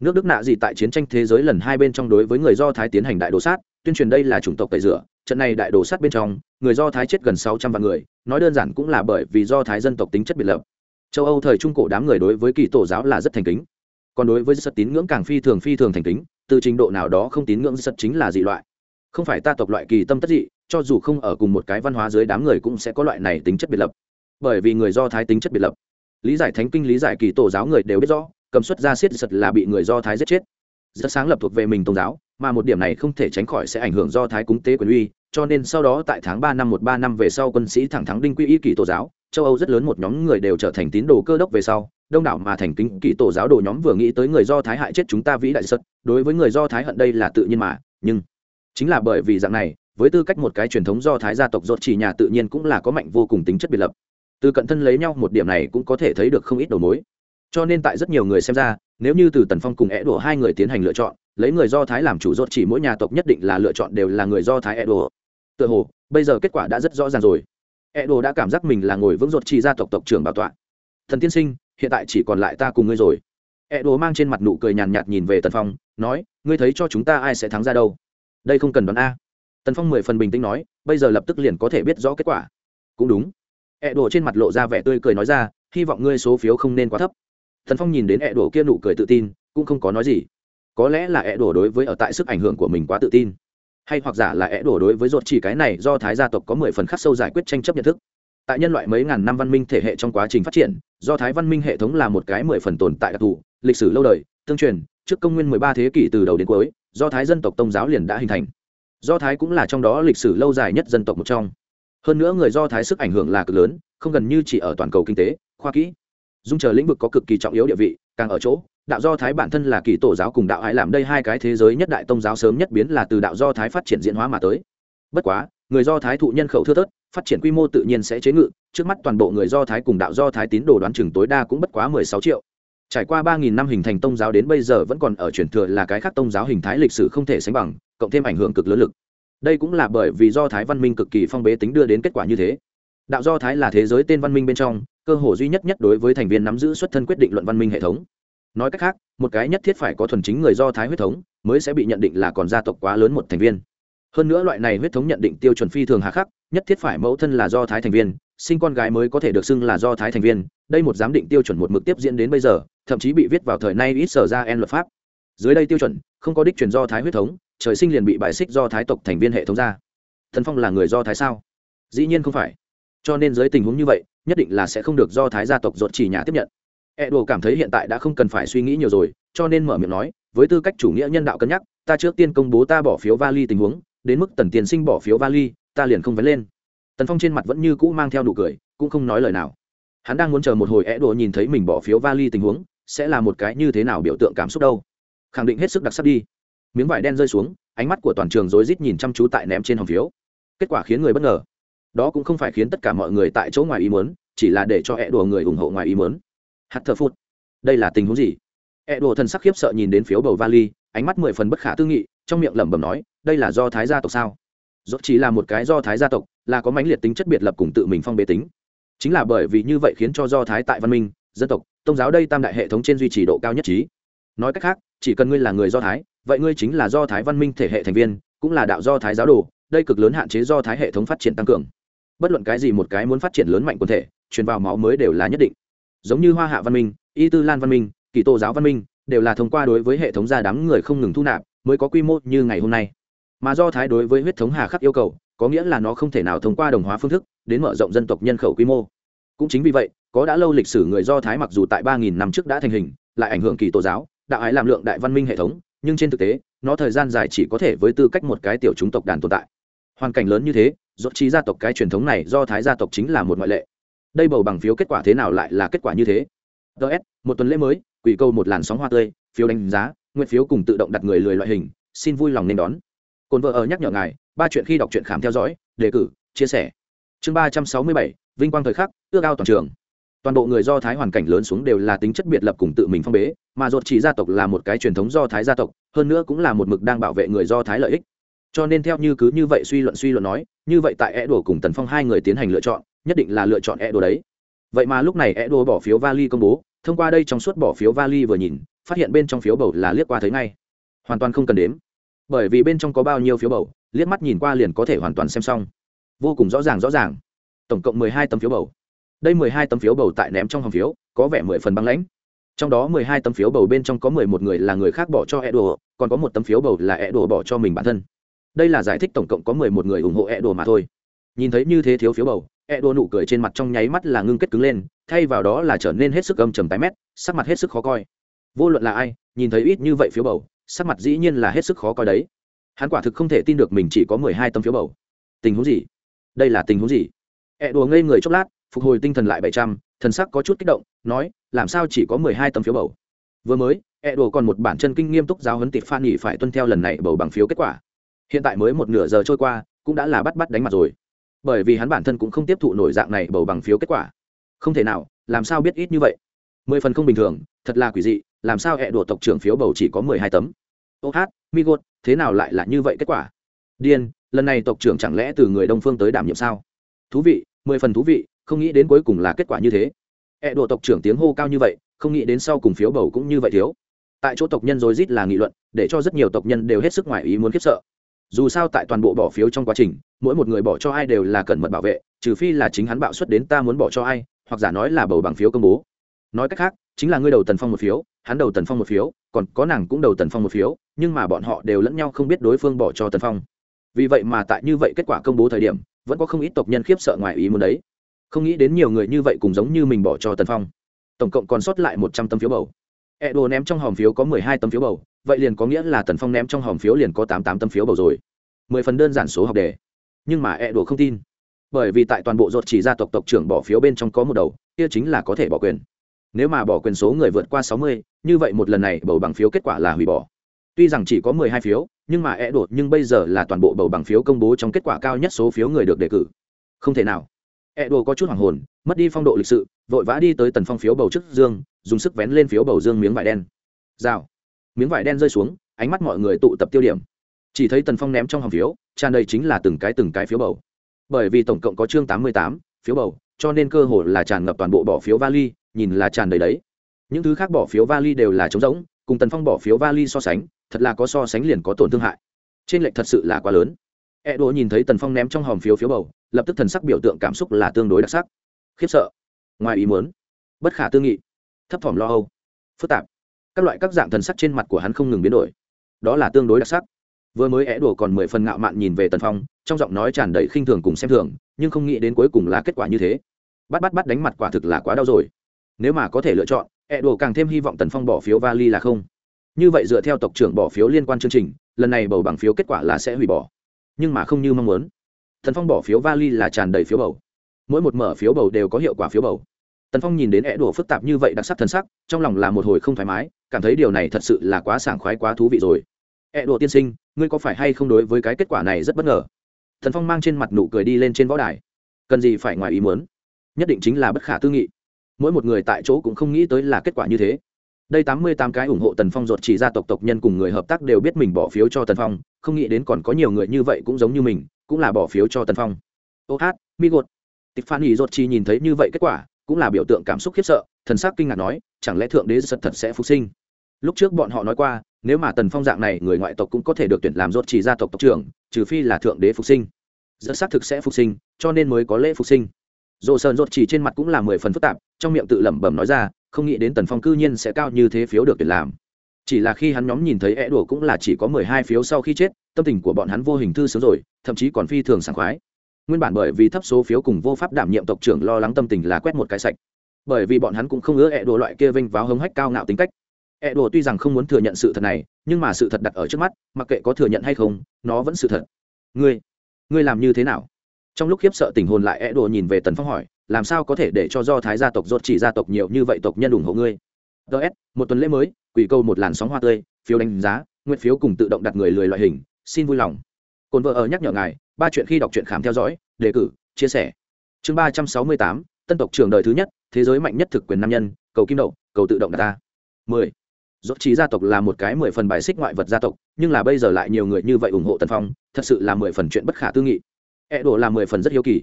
Nước đức nạ gì tại chiến tranh thế giới lần hai bên trong đối với người do thái tiến hành đại đồ sát, tuyên truyền đây là chủng tộc tẩy rửa. Trận này đại đồ sát bên trong, người do thái chết gần sáu trăm vạn người, nói đơn giản cũng là bởi vì do thái dân tộc tính chất biệt lập. Châu âu thời trung cổ đám người đối với kỳ tổ giáo là rất thành kính. Còn đối với sật tín ngưỡng càng phi thường phi thường thành kính, từ trình độ nào đó không tín ngưỡng sật chính là dị loại không phải ta tộc loại kỳ tâm tất dị, cho dù không ở cùng một cái văn hóa dưới đám người cũng sẽ có loại này tính chất biệt lập. Bởi vì người do thái tính chất biệt lập. Lý giải thánh kinh, lý giải kỳ tổ giáo người đều biết rõ, cầm xuất ra siết giật là bị người do thái giết chết. Rất sáng lập thuộc về mình tôn giáo, mà một điểm này không thể tránh khỏi sẽ ảnh hưởng do thái cúng tế quyền uy, cho nên sau đó tại tháng ba năm một ba năm về sau quân sĩ thẳng thắng đinh quy y kỳ tổ giáo, châu âu rất lớn một nhóm người đều trở thành tín đồ cơ đốc về sau, đông đảo mà thành kính kỳ tổ giáo đồ nhóm vừa nghĩ tới người do thái hại chết chúng ta vĩ đại sật, đối với người do thái hận đây là tự nhiên mà, nhưng chính là bởi vì dạng này, với tư cách một cái truyền thống do thái gia tộc dột chỉ nhà tự nhiên cũng là có mạnh vô cùng tính chất biệt lập. Từ cận thân lấy nhau một điểm này cũng có thể thấy được không ít đầu mối. Cho nên tại rất nhiều người xem ra, nếu như từ tần phong cùng é đổ hai người tiến hành lựa chọn, lấy người do thái làm chủ dột chỉ mỗi nhà tộc nhất định là lựa chọn đều là người do thái é đổ. Tựa hồ, bây giờ kết quả đã rất rõ ràng rồi. É đổ đã cảm giác mình là ngồi vững dột chỉ gia tộc tộc trưởng bảo tọa. Thần tiên sinh, hiện tại chỉ còn lại ta cùng ngươi rồi. É đổ mang trên mặt nụ cười nhàn nhạt nhìn về tần phong, nói, ngươi thấy cho chúng ta ai sẽ thắng ra đâu? Đây không cần đoán a. Tần phong mười phần bình tĩnh nói, bây giờ lập tức liền có thể biết rõ kết quả. Cũng đúng. Ẹ đổ trên mặt lộ ra vẻ tươi cười nói ra, hy vọng ngươi số phiếu không nên quá thấp. Tần phong nhìn đến ẹ đổ kia nụ cười tự tin, cũng không có nói gì. Có lẽ là ẹ đổ đối với ở tại sức ảnh hưởng của mình quá tự tin. Hay hoặc giả là ẹ đổ đối với ruột chỉ cái này do thái gia tộc có mười phần khắc sâu giải quyết tranh chấp nhận thức. Tại nhân loại mấy ngàn năm văn minh thể hệ trong quá trình phát triển, do thái văn minh hệ thống là một cái mười phần tồn tại đặc thù, lịch sử lâu đời, tương truyền trước công nguyên mười ba thế kỷ từ đầu đến cuối, do thái dân tộc tông giáo liền đã hình thành. Do thái cũng là trong đó lịch sử lâu dài nhất dân tộc một trong. Hơn nữa người do thái sức ảnh hưởng là cực lớn, không gần như chỉ ở toàn cầu kinh tế, khoa kỹ. Dung chờ lĩnh vực có cực kỳ trọng yếu địa vị, càng ở chỗ, đạo do thái bản thân là kỳ tổ giáo cùng đạo Hải làm đây hai cái thế giới nhất đại tông giáo sớm nhất biến là từ đạo do thái phát triển diễn hóa mà tới. Bất quá, người do thái thụ nhân khẩu thưa thớt, phát triển quy mô tự nhiên sẽ chế ngự, trước mắt toàn bộ người do thái cùng đạo do thái tín đồ đoán chừng tối đa cũng bất quá mười sáu triệu trải qua ba nghìn năm hình thành tông giáo đến bây giờ vẫn còn ở truyền thừa là cái khác tông giáo hình thái lịch sử không thể sánh bằng, cộng thêm ảnh hưởng cực lớn lực. Đây cũng là bởi vì do thái văn minh cực kỳ phong bế tính đưa đến kết quả như thế. Đạo do thái là thế giới tên văn minh bên trong, cơ hồ duy nhất nhất đối với thành viên nắm giữ xuất thân quyết định luận văn minh hệ thống. Nói cách khác, một cái nhất thiết phải có thuần chính người do thái huyết thống, mới sẽ bị nhận định là còn gia tộc quá lớn một thành viên hơn nữa loại này huyết thống nhận định tiêu chuẩn phi thường hà khắc, nhất thiết phải mẫu thân là do thái thành viên, sinh con gái mới có thể được xưng là do thái thành viên, đây một giám định tiêu chuẩn một mực tiếp diễn đến bây giờ, thậm chí bị viết vào thời nay ít sở ra en luật pháp. Dưới đây tiêu chuẩn, không có đích truyền do thái huyết thống, trời sinh liền bị bài xích do thái tộc thành viên hệ thống ra. Thần phong là người do thái sao? Dĩ nhiên không phải. Cho nên dưới tình huống như vậy, nhất định là sẽ không được do thái gia tộc dột chỉ nhà tiếp nhận. E đồ cảm thấy hiện tại đã không cần phải suy nghĩ nhiều rồi, cho nên mở miệng nói, với tư cách chủ nghĩa nhân đạo cân nhắc, ta trước tiên công bố ta bỏ phiếu vali tình huống đến mức tần tiền sinh bỏ phiếu vali, ta liền không vấn lên. Tần phong trên mặt vẫn như cũ mang theo nụ cười, cũng không nói lời nào. Hắn đang muốn chờ một hồi é đồ nhìn thấy mình bỏ phiếu vali tình huống, sẽ là một cái như thế nào biểu tượng cảm xúc đâu. Khẳng định hết sức đặc sắc đi. Miếng vải đen rơi xuống, ánh mắt của toàn trường rối rít nhìn chăm chú tại ném trên hòm phiếu. Kết quả khiến người bất ngờ. Đó cũng không phải khiến tất cả mọi người tại chỗ ngoài ý muốn, chỉ là để cho é đùa người ủng hộ ngoài ý muốn. Hạt thờ phút đây là tình huống gì? É đùa thần sắc khiếp sợ nhìn đến phiếu bầu vali, ánh mắt mười phần bất khả tư nghị, trong miệng lẩm bẩm nói đây là do thái gia tộc sao? Dốt chỉ là một cái do thái gia tộc, là có mãnh liệt tính chất biệt lập cùng tự mình phong bế tính. Chính là bởi vì như vậy khiến cho do thái tại văn minh, dân tộc, tôn giáo đây tam đại hệ thống trên duy trì độ cao nhất trí. Nói cách khác, chỉ cần ngươi là người do thái, vậy ngươi chính là do thái văn minh thể hệ thành viên, cũng là đạo do thái giáo đồ, đây cực lớn hạn chế do thái hệ thống phát triển tăng cường. Bất luận cái gì một cái muốn phát triển lớn mạnh quần thể, truyền vào máu mới đều là nhất định. Giống như hoa hạ văn minh, y tư lan văn minh, kỳ tô giáo văn minh, đều là thông qua đối với hệ thống gia đám người không ngừng thu nạp, mới có quy mô như ngày hôm nay mà do thái đối với huyết thống hà khắc yêu cầu, có nghĩa là nó không thể nào thông qua đồng hóa phương thức đến mở rộng dân tộc nhân khẩu quy mô. Cũng chính vì vậy, có đã lâu lịch sử người do thái mặc dù tại ba nghìn năm trước đã thành hình, lại ảnh hưởng kỳ tô giáo, đạo ái làm lượng đại văn minh hệ thống, nhưng trên thực tế, nó thời gian dài chỉ có thể với tư cách một cái tiểu chúng tộc đàn tồn tại. Hoàn cảnh lớn như thế dốt trí gia tộc cái truyền thống này do thái gia tộc chính là một ngoại lệ. Đây bầu bằng phiếu kết quả thế nào lại là kết quả như thế? Ts một tuần lễ mới, quỷ câu một làn sóng hoa tươi, phiếu đánh giá, nguyện phiếu cùng tự động đặt người lười loại hình, xin vui lòng nên đón cồn vợ ở nhắc nhở ngài, ba chuyện khi đọc truyện khám theo dõi, đề cử, chia sẻ. Chương ba trăm sáu mươi bảy, vinh quang thời khắc, ước ao toàn trường. Toàn bộ người do thái hoàn cảnh lớn xuống đều là tính chất biệt lập cùng tự mình phong bế, mà ruột chỉ gia tộc là một cái truyền thống do thái gia tộc, hơn nữa cũng là một mực đang bảo vệ người do thái lợi ích. Cho nên theo như cứ như vậy suy luận suy luận nói, như vậy tại e đồ cùng tần phong hai người tiến hành lựa chọn, nhất định là lựa chọn e đồ đấy. Vậy mà lúc này e đồ bỏ phiếu vali công bố, thông qua đây trong suốt bỏ phiếu vali vừa nhìn, phát hiện bên trong phiếu bầu là liếc qua thấy ngay. Hoàn toàn không cần đếm bởi vì bên trong có bao nhiêu phiếu bầu, liếc mắt nhìn qua liền có thể hoàn toàn xem xong. Vô cùng rõ ràng rõ ràng. Tổng cộng mười hai tấm phiếu bầu. Đây mười hai tấm phiếu bầu tại ném trong hòm phiếu, có vẻ mười phần băng lãnh. Trong đó mười hai tấm phiếu bầu bên trong có mười một người là người khác bỏ cho e đồ còn có một tấm phiếu bầu là e đồ bỏ cho mình bản thân. Đây là giải thích tổng cộng có mười một người ủng hộ e đồ mà thôi. Nhìn thấy như thế thiếu phiếu bầu e đồ nụ cười trên mặt trong nháy mắt là ngưng kết cứng lên, thay vào đó là trở nên hết sức âm trầm tái mét, sắc mặt hết sức khó coi. Vô luận là ai, nhìn thấy ít như vậy phiếu bầu sắc mặt dĩ nhiên là hết sức khó coi đấy. Hắn quả thực không thể tin được mình chỉ có mười hai tấm phiếu bầu. Tình huống gì? Đây là tình huống gì? Ẹ、e、đùa đùa ngây người chốc lát, phục hồi tinh thần lại bảy trăm, thần sắc có chút kích động, nói, làm sao chỉ có mười hai tấm phiếu bầu? Vừa mới ẹ、e、đùa đùa còn một bản chân kinh nghiêm túc giáo huấn tịp phan nghỉ phải tuân theo lần này bầu bằng phiếu kết quả. Hiện tại mới một nửa giờ trôi qua, cũng đã là bắt bắt đánh mặt rồi. Bởi vì hắn bản thân cũng không tiếp thụ nổi dạng này bầu bằng phiếu kết quả. Không thể nào, làm sao biết ít như vậy? Mười phần không bình thường, thật là quỷ dị, làm sao hẹ đùa tộc trưởng phiếu bầu chỉ có mười hai tấm? Ô hát migot thế nào lại là như vậy kết quả? Điên, lần này tộc trưởng chẳng lẽ từ người đông phương tới đảm nhiệm sao? Thú vị, mười phần thú vị, không nghĩ đến cuối cùng là kết quả như thế. Hẹ đùa tộc trưởng tiếng hô cao như vậy, không nghĩ đến sau cùng phiếu bầu cũng như vậy thiếu. Tại chỗ tộc nhân rồi rít là nghị luận, để cho rất nhiều tộc nhân đều hết sức ngoài ý muốn khiếp sợ. Dù sao tại toàn bộ bỏ phiếu trong quá trình, mỗi một người bỏ cho ai đều là cẩn mật bảo vệ, trừ phi là chính hắn bạo xuất đến ta muốn bỏ cho ai, hoặc giả nói là bầu bằng phiếu công bố nói cách khác, chính là ngươi đầu tần phong một phiếu, hắn đầu tần phong một phiếu, còn có nàng cũng đầu tần phong một phiếu, nhưng mà bọn họ đều lẫn nhau không biết đối phương bỏ cho tần phong. Vì vậy mà tại như vậy kết quả công bố thời điểm, vẫn có không ít tộc nhân khiếp sợ ngoài ý muốn đấy. Không nghĩ đến nhiều người như vậy cùng giống như mình bỏ cho tần phong. Tổng cộng còn sót lại một trăm tấm phiếu bầu. E đồ ném trong hòm phiếu có mười hai tấm phiếu bầu, vậy liền có nghĩa là tần phong ném trong hòm phiếu liền có tám tám tấm phiếu bầu rồi. Mười phần đơn giản số học đề. Nhưng mà e đồ không tin. Bởi vì tại toàn bộ ruột chỉ gia tộc tộc trưởng bỏ phiếu bên trong có một đầu, kia chính là có thể bỏ quyền nếu mà bỏ quyền số người vượt qua sáu mươi, như vậy một lần này bầu bằng phiếu kết quả là hủy bỏ. Tuy rằng chỉ có mười hai phiếu, nhưng mà e đột nhưng bây giờ là toàn bộ bầu bằng phiếu công bố trong kết quả cao nhất số phiếu người được đề cử. Không thể nào. E đồ có chút hoàng hồn, mất đi phong độ lịch sự, vội vã đi tới tần phong phiếu bầu trước dương, dùng sức vén lên phiếu bầu dương miếng vải đen. Rào. Miếng vải đen rơi xuống, ánh mắt mọi người tụ tập tiêu điểm. Chỉ thấy tần phong ném trong hòm phiếu, tràn đầy chính là từng cái từng cái phiếu bầu. Bởi vì tổng cộng có chương tám mươi tám phiếu bầu, cho nên cơ hội là tràn ngập toàn bộ bỏ phiếu vali nhìn là tràn đầy đấy. Những thứ khác bỏ phiếu vali đều là trống rỗng, cùng tần phong bỏ phiếu vali so sánh, thật là có so sánh liền có tổn thương hại. Trên lệch thật sự là quá lớn. E đỗ nhìn thấy tần phong ném trong hòm phiếu phiếu bầu, lập tức thần sắc biểu tượng cảm xúc là tương đối đặc sắc. Khiếp sợ. Ngoài ý muốn, bất khả tư nghị, thấp thỏm lo âu, phức tạp. Các loại các dạng thần sắc trên mặt của hắn không ngừng biến đổi. Đó là tương đối đặc sắc. Vừa mới é đổ còn mười phần ngạo mạn nhìn về tần phong, trong giọng nói tràn đầy khinh thường cùng xem thường, nhưng không nghĩ đến cuối cùng là kết quả như thế. Bắt bắt bắt đánh mặt quả thực là quá đau rồi nếu mà có thể lựa chọn, ẹ đổ càng thêm hy vọng tần phong bỏ phiếu vali là không. Như vậy dựa theo tộc trưởng bỏ phiếu liên quan chương trình, lần này bầu bằng phiếu kết quả là sẽ hủy bỏ. Nhưng mà không như mong muốn. Tần phong bỏ phiếu vali là tràn đầy phiếu bầu. Mỗi một mở phiếu bầu đều có hiệu quả phiếu bầu. Tần phong nhìn đến é đổ phức tạp như vậy đặc sắc thần sắc, trong lòng là một hồi không thoải mái, cảm thấy điều này thật sự là quá sảng khoái quá thú vị rồi. É đổ tiên sinh, ngươi có phải hay không đối với cái kết quả này rất bất ngờ? Tần phong mang trên mặt nụ cười đi lên trên võ đài. Cần gì phải ngoài ý muốn? Nhất định chính là bất khả tư nghị mỗi một người tại chỗ cũng không nghĩ tới là kết quả như thế. Đây tám mươi tám cái ủng hộ tần phong ruột chỉ ra tộc tộc nhân cùng người hợp tác đều biết mình bỏ phiếu cho tần phong, không nghĩ đến còn có nhiều người như vậy cũng giống như mình, cũng là bỏ phiếu cho tần phong. Ô hát, mi gột. Tiffany ruột chỉ nhìn thấy như vậy kết quả, cũng là biểu tượng cảm xúc khiếp sợ, thần sắc kinh ngạc nói, chẳng lẽ thượng đế sật thật sẽ phục sinh? Lúc trước bọn họ nói qua, nếu mà tần phong dạng này, người ngoại tộc cũng có thể được tuyển làm ruột chỉ gia tộc tộc trưởng, trừ phi là thượng đế phục sinh. Rất xác thực sẽ phục sinh, cho nên mới có lễ phục sinh dồ sơn rốt chỉ trên mặt cũng là mười phần phức tạp, trong miệng tự lẩm bẩm nói ra, không nghĩ đến tần phong cư nhiên sẽ cao như thế phiếu được tuyển làm. Chỉ là khi hắn nhóm nhìn thấy é đùa cũng là chỉ có mười hai phiếu sau khi chết, tâm tình của bọn hắn vô hình thư sướng rồi, thậm chí còn phi thường sảng khoái. Nguyên bản bởi vì thấp số phiếu cùng vô pháp đảm nhiệm tộc trưởng lo lắng tâm tình là quét một cái sạch. Bởi vì bọn hắn cũng không ưa é đùa loại kia vinh váo hống hách cao ngạo tính cách. É đùa tuy rằng không muốn thừa nhận sự thật này, nhưng mà sự thật đặt ở trước mắt, mặc kệ có thừa nhận hay không, nó vẫn sự thật. Ngươi ngươi làm như thế nào? Trong lúc khiếp sợ tình hồn lại e đùa nhìn về tần phong hỏi, làm sao có thể để cho do thái gia tộc dốt chỉ gia tộc nhiều như vậy tộc nhân ủng hộ ngươi? Ts một tuần lễ mới, quỷ câu một làn sóng hoa tươi, phiếu đánh giá, nguyện phiếu cùng tự động đặt người lười loại hình, xin vui lòng. Cồn vợ ở nhắc nhở ngài, ba chuyện khi đọc truyện khám theo dõi, đề cử, chia sẻ. Chương ba trăm sáu mươi tám, tân tộc trường đời thứ nhất, thế giới mạnh nhất thực quyền nam nhân, cầu kim đậu, cầu tự động đặt ta. Mười. Dốt trí gia tộc là một cái mười phần bài xích ngoại vật gia tộc, nhưng là bây giờ lại nhiều người như vậy ủng hộ tần phong, thật sự là mười phần chuyện bất khả tư nghị e đổ là mười phần rất hiếu kỳ.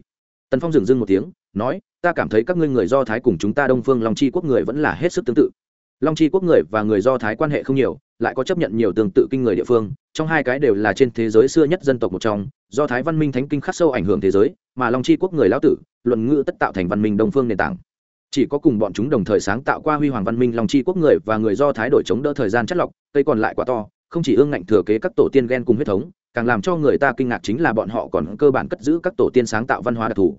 Tần phong dừng dưng một tiếng, nói, ta cảm thấy các ngươi người do thái cùng chúng ta đông phương long chi quốc người vẫn là hết sức tương tự. Long chi quốc người và người do thái quan hệ không nhiều, lại có chấp nhận nhiều tương tự kinh người địa phương, trong hai cái đều là trên thế giới xưa nhất dân tộc một trong, do thái văn minh thánh kinh khắc sâu ảnh hưởng thế giới, mà long chi quốc người lão tử, luận ngữ tất tạo thành văn minh đông phương nền tảng. Chỉ có cùng bọn chúng đồng thời sáng tạo qua huy hoàng văn minh long chi quốc người và người do thái đổi chống đỡ thời gian chất lọc, cây còn lại quả to, không chỉ ương ngạnh thừa kế các tổ tiên ghen cùng huyết thống càng làm cho người ta kinh ngạc chính là bọn họ còn cơ bản cất giữ các tổ tiên sáng tạo văn hóa đặc thù.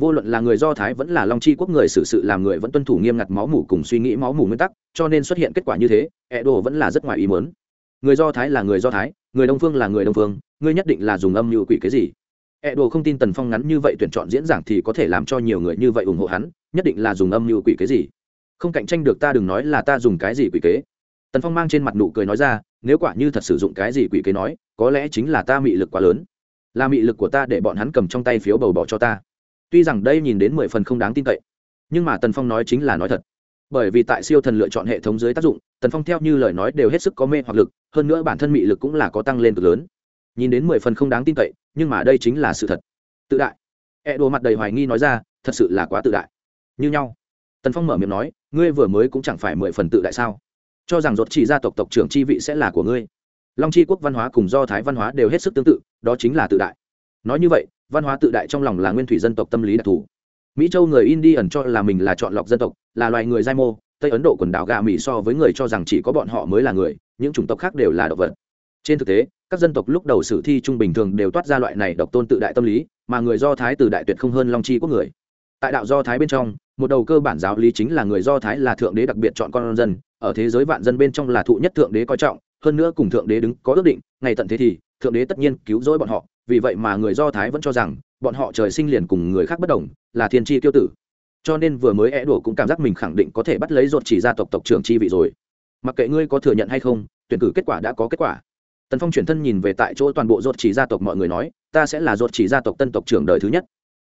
Vô luận là người do thái vẫn là long chi quốc người xử sự làm người vẫn tuân thủ nghiêm ngặt máu mủ cùng suy nghĩ máu mủ nguyên tắc, cho nên xuất hiện kết quả như thế ẹ đồ vẫn là rất ngoài ý mớn người do thái là người do thái, người đông phương là người đông phương, ngươi nhất định là dùng âm mưu quỷ cái gì? Ẹ đồ không tin tần phong ngắn như vậy tuyển chọn diễn giảng thì có thể làm cho nhiều người như vậy ủng hộ hắn, nhất định là dùng âm mưu quỷ cái gì? Không cạnh tranh được ta đừng nói là ta dùng cái gì quỷ kế tần phong mang trên mặt nụ cười nói ra, nếu quả như thật sử dụng cái gì quỷ kế nói, có lẽ chính là ta mị lực quá lớn. Là mị lực của ta để bọn hắn cầm trong tay phiếu bầu bỏ cho ta. Tuy rằng đây nhìn đến mười phần không đáng tin cậy, nhưng mà tần phong nói chính là nói thật. Bởi vì tại siêu thần lựa chọn hệ thống dưới tác dụng, tần phong theo như lời nói đều hết sức có mê hoặc lực, hơn nữa bản thân mị lực cũng là có tăng lên cực lớn. Nhìn đến mười phần không đáng tin cậy, nhưng mà đây chính là sự thật. Tự đại. E đồ mặt đầy hoài nghi nói ra, thật sự là quá tự đại. Như nhau. Tần phong mở miệng nói, ngươi vừa mới cũng chẳng phải mười phần tự đại sao? Cho rằng ruột chỉ gia tộc tộc trưởng chi vị sẽ là của ngươi. Long c quốc văn hóa cùng do thái văn hóa đều hết sức tương tự, đó chính là tự đại. Nói như vậy, văn hóa tự đại trong lòng là nguyên thủy dân tộc tâm lý đặc thù. Mỹ châu người indian cho là mình là chọn lọc dân tộc, là loài người giai mô, tây ấn độ quần đảo gà mỹ so với người cho rằng chỉ có bọn họ mới là người, những chủng tộc khác đều là động vật. Trên thực tế, các dân tộc lúc đầu sử thi trung bình thường đều toát ra loại này độc tôn tự đại tâm lý, mà người do thái từ đại tuyệt không hơn long chi quốc người tại đạo do thái bên trong, một đầu cơ bản giáo lý chính là người do thái là thượng đế đặc biệt chọn con dân, ở thế giới vạn dân bên trong là thụ nhất thượng đế coi trọng, hơn nữa cùng thượng đế đứng có ước định, ngày tận thế thì, thượng đế tất nhiên cứu rỗi bọn họ, vì vậy mà người do thái vẫn cho rằng, bọn họ trời sinh liền cùng người khác bất đồng, là thiên tri tiêu tử. Cho nên vừa mới e é đổ cũng cảm giác mình khẳng định có thể bắt lấy ruột chỉ gia tộc tộc trưởng chi vị rồi. Mặc kệ ngươi có thừa nhận hay không, tuyển cử kết quả đã có kết quả. Tần phong chuyển thân nhìn về tại chỗ toàn bộ ruột chỉ gia tộc mọi người nói, ta sẽ là ruột chỉ gia tộc tân tộc trưởng đời thứ nhất.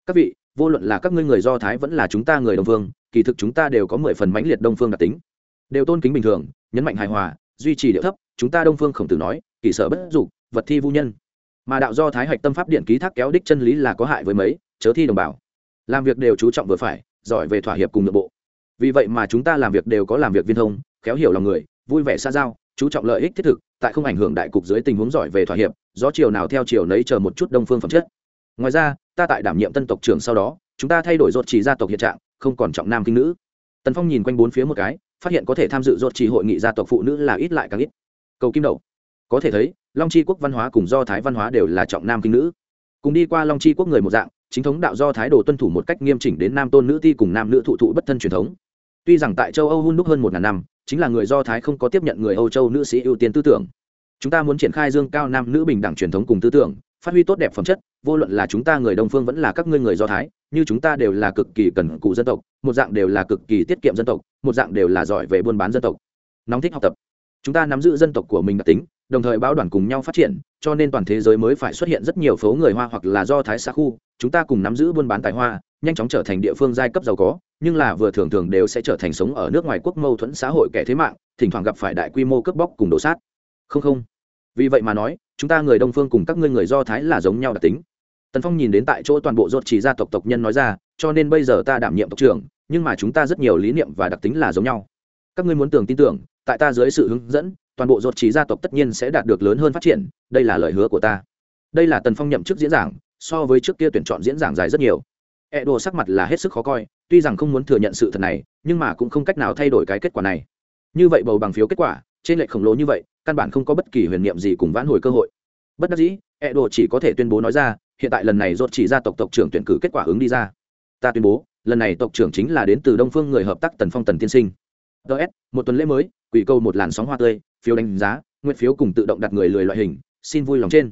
Các vị vô luận là các ngươi người do thái vẫn là chúng ta người đông phương, kỳ thực chúng ta đều có mười phần mãnh liệt đông phương đặc tính. Đều tôn kính bình thường, nhấn mạnh hài hòa, duy trì điệu thấp, chúng ta đông phương khổng tử nói kỷ sở bất dục, vật thi vô nhân. Mà đạo do thái hạch tâm pháp điện ký thác kéo đích chân lý là có hại với mấy, chớ thi đồng bào. Làm việc đều chú trọng vừa phải, giỏi về thỏa hiệp cùng nội bộ. Vì vậy mà chúng ta làm việc đều có làm việc viên thông, khéo hiểu lòng người, vui vẻ xa giao, chú trọng lợi ích thiết thực, tại không ảnh hưởng đại cục dưới tình huống giỏi về thỏa hiệp do chiều nào theo chiều nấy chờ một chút đông phương phẩm chất ngoài ra, ta tại đảm nhiệm tân tộc trưởng sau đó, chúng ta thay đổi rột chỉ gia tộc hiện trạng, không còn trọng nam kinh nữ. Tần phong nhìn quanh bốn phía một cái, phát hiện có thể tham dự rột chỉ hội nghị gia tộc phụ nữ là ít lại càng ít. Cầu kim đầu. Có thể thấy, long c quốc văn hóa cùng do thái văn hóa đều là trọng nam kinh nữ. Cùng đi qua long c quốc người một dạng, chính thống đạo do thái đồ tuân thủ một cách nghiêm chỉnh đến nam tôn nữ ti cùng nam nữ thụ thụ bất thân truyền thống. Tuy rằng tại châu âu hôn đúc hơn một ngàn năm, chính là người do thái không có tiếp nhận người âu châu nữ sĩ ưu tiên tư tưởng. Chúng ta muốn triển khai dương cao nam nữ bình đẳng truyền thống cùng tư tưởng phát huy tốt đẹp phẩm chất, vô luận là chúng ta người đông phương vẫn là các ngươi người do thái, như chúng ta đều là cực kỳ cần cụ dân tộc, một dạng đều là cực kỳ tiết kiệm dân tộc, một dạng đều là giỏi về buôn bán dân tộc. Nóng thích học tập. Chúng ta nắm giữ dân tộc của mình đặc tính, đồng thời báo đoàn cùng nhau phát triển, cho nên toàn thế giới mới phải xuất hiện rất nhiều phố người hoa hoặc là do thái xã khu, chúng ta cùng nắm giữ buôn bán tài hoa, nhanh chóng trở thành địa phương giai cấp giàu có, nhưng là vừa thường thường đều sẽ trở thành sống ở nước ngoài quốc mâu thuẫn xã hội kẻ thế mạng, thỉnh thoảng gặp phải đại quy mô cướp bóc cùng đổ sát. Không không. Vì vậy mà nói chúng ta người đông phương cùng các ngươi người do thái là giống nhau đặc tính. Tần phong nhìn đến tại chỗ toàn bộ dốt chỉ gia tộc tộc nhân nói ra, cho nên bây giờ ta đảm nhiệm tộc trưởng, nhưng mà chúng ta rất nhiều lý niệm và đặc tính là giống nhau. Các ngươi muốn tưởng tin tưởng, tại ta dưới sự hướng dẫn, toàn bộ dốt chỉ gia tộc tất nhiên sẽ đạt được lớn hơn phát triển, đây là lời hứa của ta. Đây là tần phong nhậm chức diễn giảng, so với trước kia tuyển chọn diễn giảng dài rất nhiều. E đồ sắc mặt là hết sức khó coi, tuy rằng không muốn thừa nhận sự thật này, nhưng mà cũng không cách nào thay đổi cái kết quả này. Như vậy bầu bằng phiếu kết quả, trên lệ khổng lồ như vậy căn bản không có bất kỳ huyền niệm gì cùng vãn hồi cơ hội. Bất đắc dĩ e đồ chỉ có thể tuyên bố nói ra, hiện tại lần này rốt chỉ gia tộc tộc trưởng tuyển cử kết quả ứng đi ra. Ta tuyên bố, lần này tộc trưởng chính là đến từ đông phương người hợp tác tần phong tần tiên sinh. Ts một tuần lễ mới, quỷ câu một làn sóng hoa tươi, phiếu đánh giá, nguyện phiếu cùng tự động đặt người lười loại hình, xin vui lòng trên.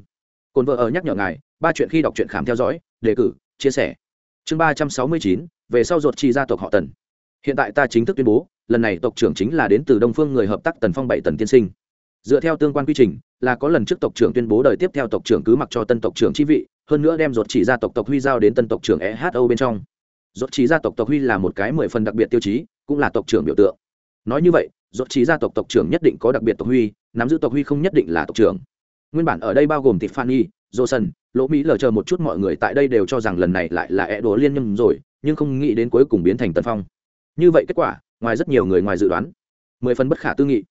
Cồn vợ ở nhắc nhở ngài, ba chuyện khi đọc truyện khám theo dõi, đề cử, chia sẻ. Chương ba trăm sáu mươi chín, về sau ruột chi gia tộc họ tần. Hiện tại ta chính thức tuyên bố, lần này tộc trưởng chính là đến từ đông phương người hợp tác tần phong bảy tần tiên sinh dựa theo tương quan quy trình, là có lần trước tộc trưởng tuyên bố đời tiếp theo tộc trưởng cứ mặc cho tân tộc trưởng chi vị, hơn nữa đem ruột chỉ gia tộc tộc huy giao đến tân tộc trưởng eho bên trong. Ruột chỉ gia tộc tộc huy là một cái mười phần đặc biệt tiêu chí, cũng là tộc trưởng biểu tượng. Nói như vậy, ruột chỉ gia tộc tộc trưởng nhất định có đặc biệt tộc huy, nắm giữ tộc huy không nhất định là tộc trưởng. Nguyên bản ở đây bao gồm tiffany johnson lỗ mỹ lờ chờ một chút mọi người tại đây đều cho rằng lần này lại là e đồ liên nhâm rồi, nhưng không nghĩ đến cuối cùng biến thành tân phong. Như vậy kết quả, ngoài rất nhiều người ngoài dự đoán. Mười phần bất khả tư nghị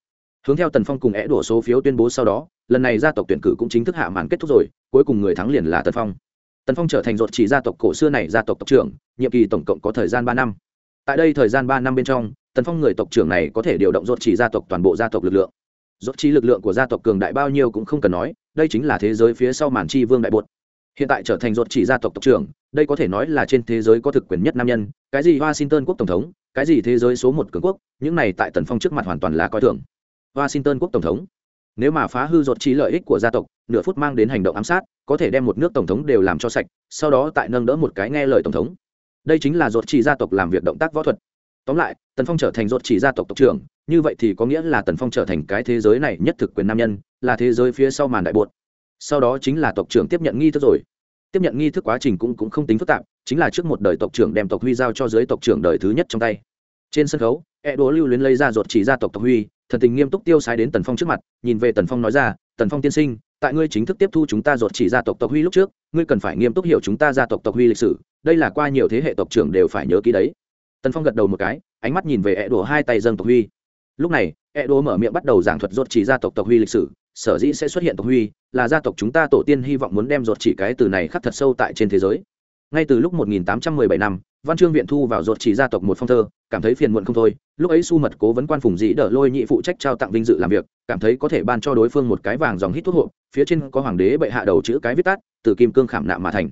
hướng theo tần phong cùng é đổ số phiếu tuyên bố sau đó, lần này gia tộc tuyển cử cũng chính thức hạ màn kết thúc rồi, cuối cùng người thắng liền là tần phong. Tần phong trở thành ruột chỉ gia tộc cổ xưa này gia tộc tộc trưởng, nhiệm kỳ tổng cộng có thời gian ba năm. Tại đây thời gian ba năm bên trong, tần phong người tộc trưởng này có thể điều động ruột chỉ gia tộc toàn bộ gia tộc lực lượng. Ruột chỉ lực lượng của gia tộc cường đại bao nhiêu cũng không cần nói, đây chính là thế giới phía sau màn chi vương đại bột. Hiện tại trở thành ruột chỉ gia tộc tộc trưởng, đây có thể nói là trên thế giới có thực quyền nhất nam nhân, cái gì washington quốc tổng thống, cái gì thế giới số một cường quốc, những này tại tần phong trước mặt hoàn toàn là coi thường washington quốc tổng thống. Nếu mà phá hư rốt chỉ lợi ích của gia tộc, nửa phút mang đến hành động ám sát, có thể đem một nước tổng thống đều làm cho sạch, sau đó tại nâng đỡ một cái nghe lời tổng thống. Đây chính là rốt chỉ gia tộc làm việc động tác võ thuật. Tóm lại, tần phong trở thành rốt chỉ gia tộc tộc trưởng, như vậy thì có nghĩa là tần phong trở thành cái thế giới này nhất thực quyền nam nhân, là thế giới phía sau màn đại bột. Sau đó chính là tộc trưởng tiếp nhận nghi thức rồi. Tiếp nhận nghi thức quá trình cũng cũng không tính phức tạp, chính là trước một đời tộc trưởng đem tộc huy giao cho dưới tộc trưởng đời thứ nhất trong tay. Trên sân khấu e đố lưu luyến lấy ra ruột chỉ gia tộc tộc huy thần tình nghiêm túc tiêu sái đến tần phong trước mặt, nhìn về tần phong nói ra, tần phong tiên sinh, tại ngươi chính thức tiếp thu chúng ta ruột chỉ gia tộc tộc huy lúc trước, ngươi cần phải nghiêm túc hiểu chúng ta gia tộc tộc huy lịch sử, đây là qua nhiều thế hệ tộc trưởng đều phải nhớ kỹ đấy. Tần phong gật đầu một cái, ánh mắt nhìn về e đổ hai tay dâng tộc huy. Lúc này e đổ mở miệng bắt đầu giảng thuật ruột chỉ gia tộc tộc huy lịch sử, sở dĩ sẽ xuất hiện tộc huy, là gia tộc chúng ta tổ tiên hy vọng muốn đem ruột chỉ cái từ này khắc thật sâu tại trên thế giới ngay từ lúc 1817 năm, văn chương viện thu vào ruột chỉ gia tộc một phong thơ, cảm thấy phiền muộn không thôi. Lúc ấy su mật cố vấn quan phùng dĩ đỡ lôi nhị phụ trách trao tặng vinh dự làm việc, cảm thấy có thể ban cho đối phương một cái vàng dòng hít thuốc hộ. Phía trên có hoàng đế bệ hạ đầu chữ cái viết tắt, từ kim cương khảm nạm mà thành.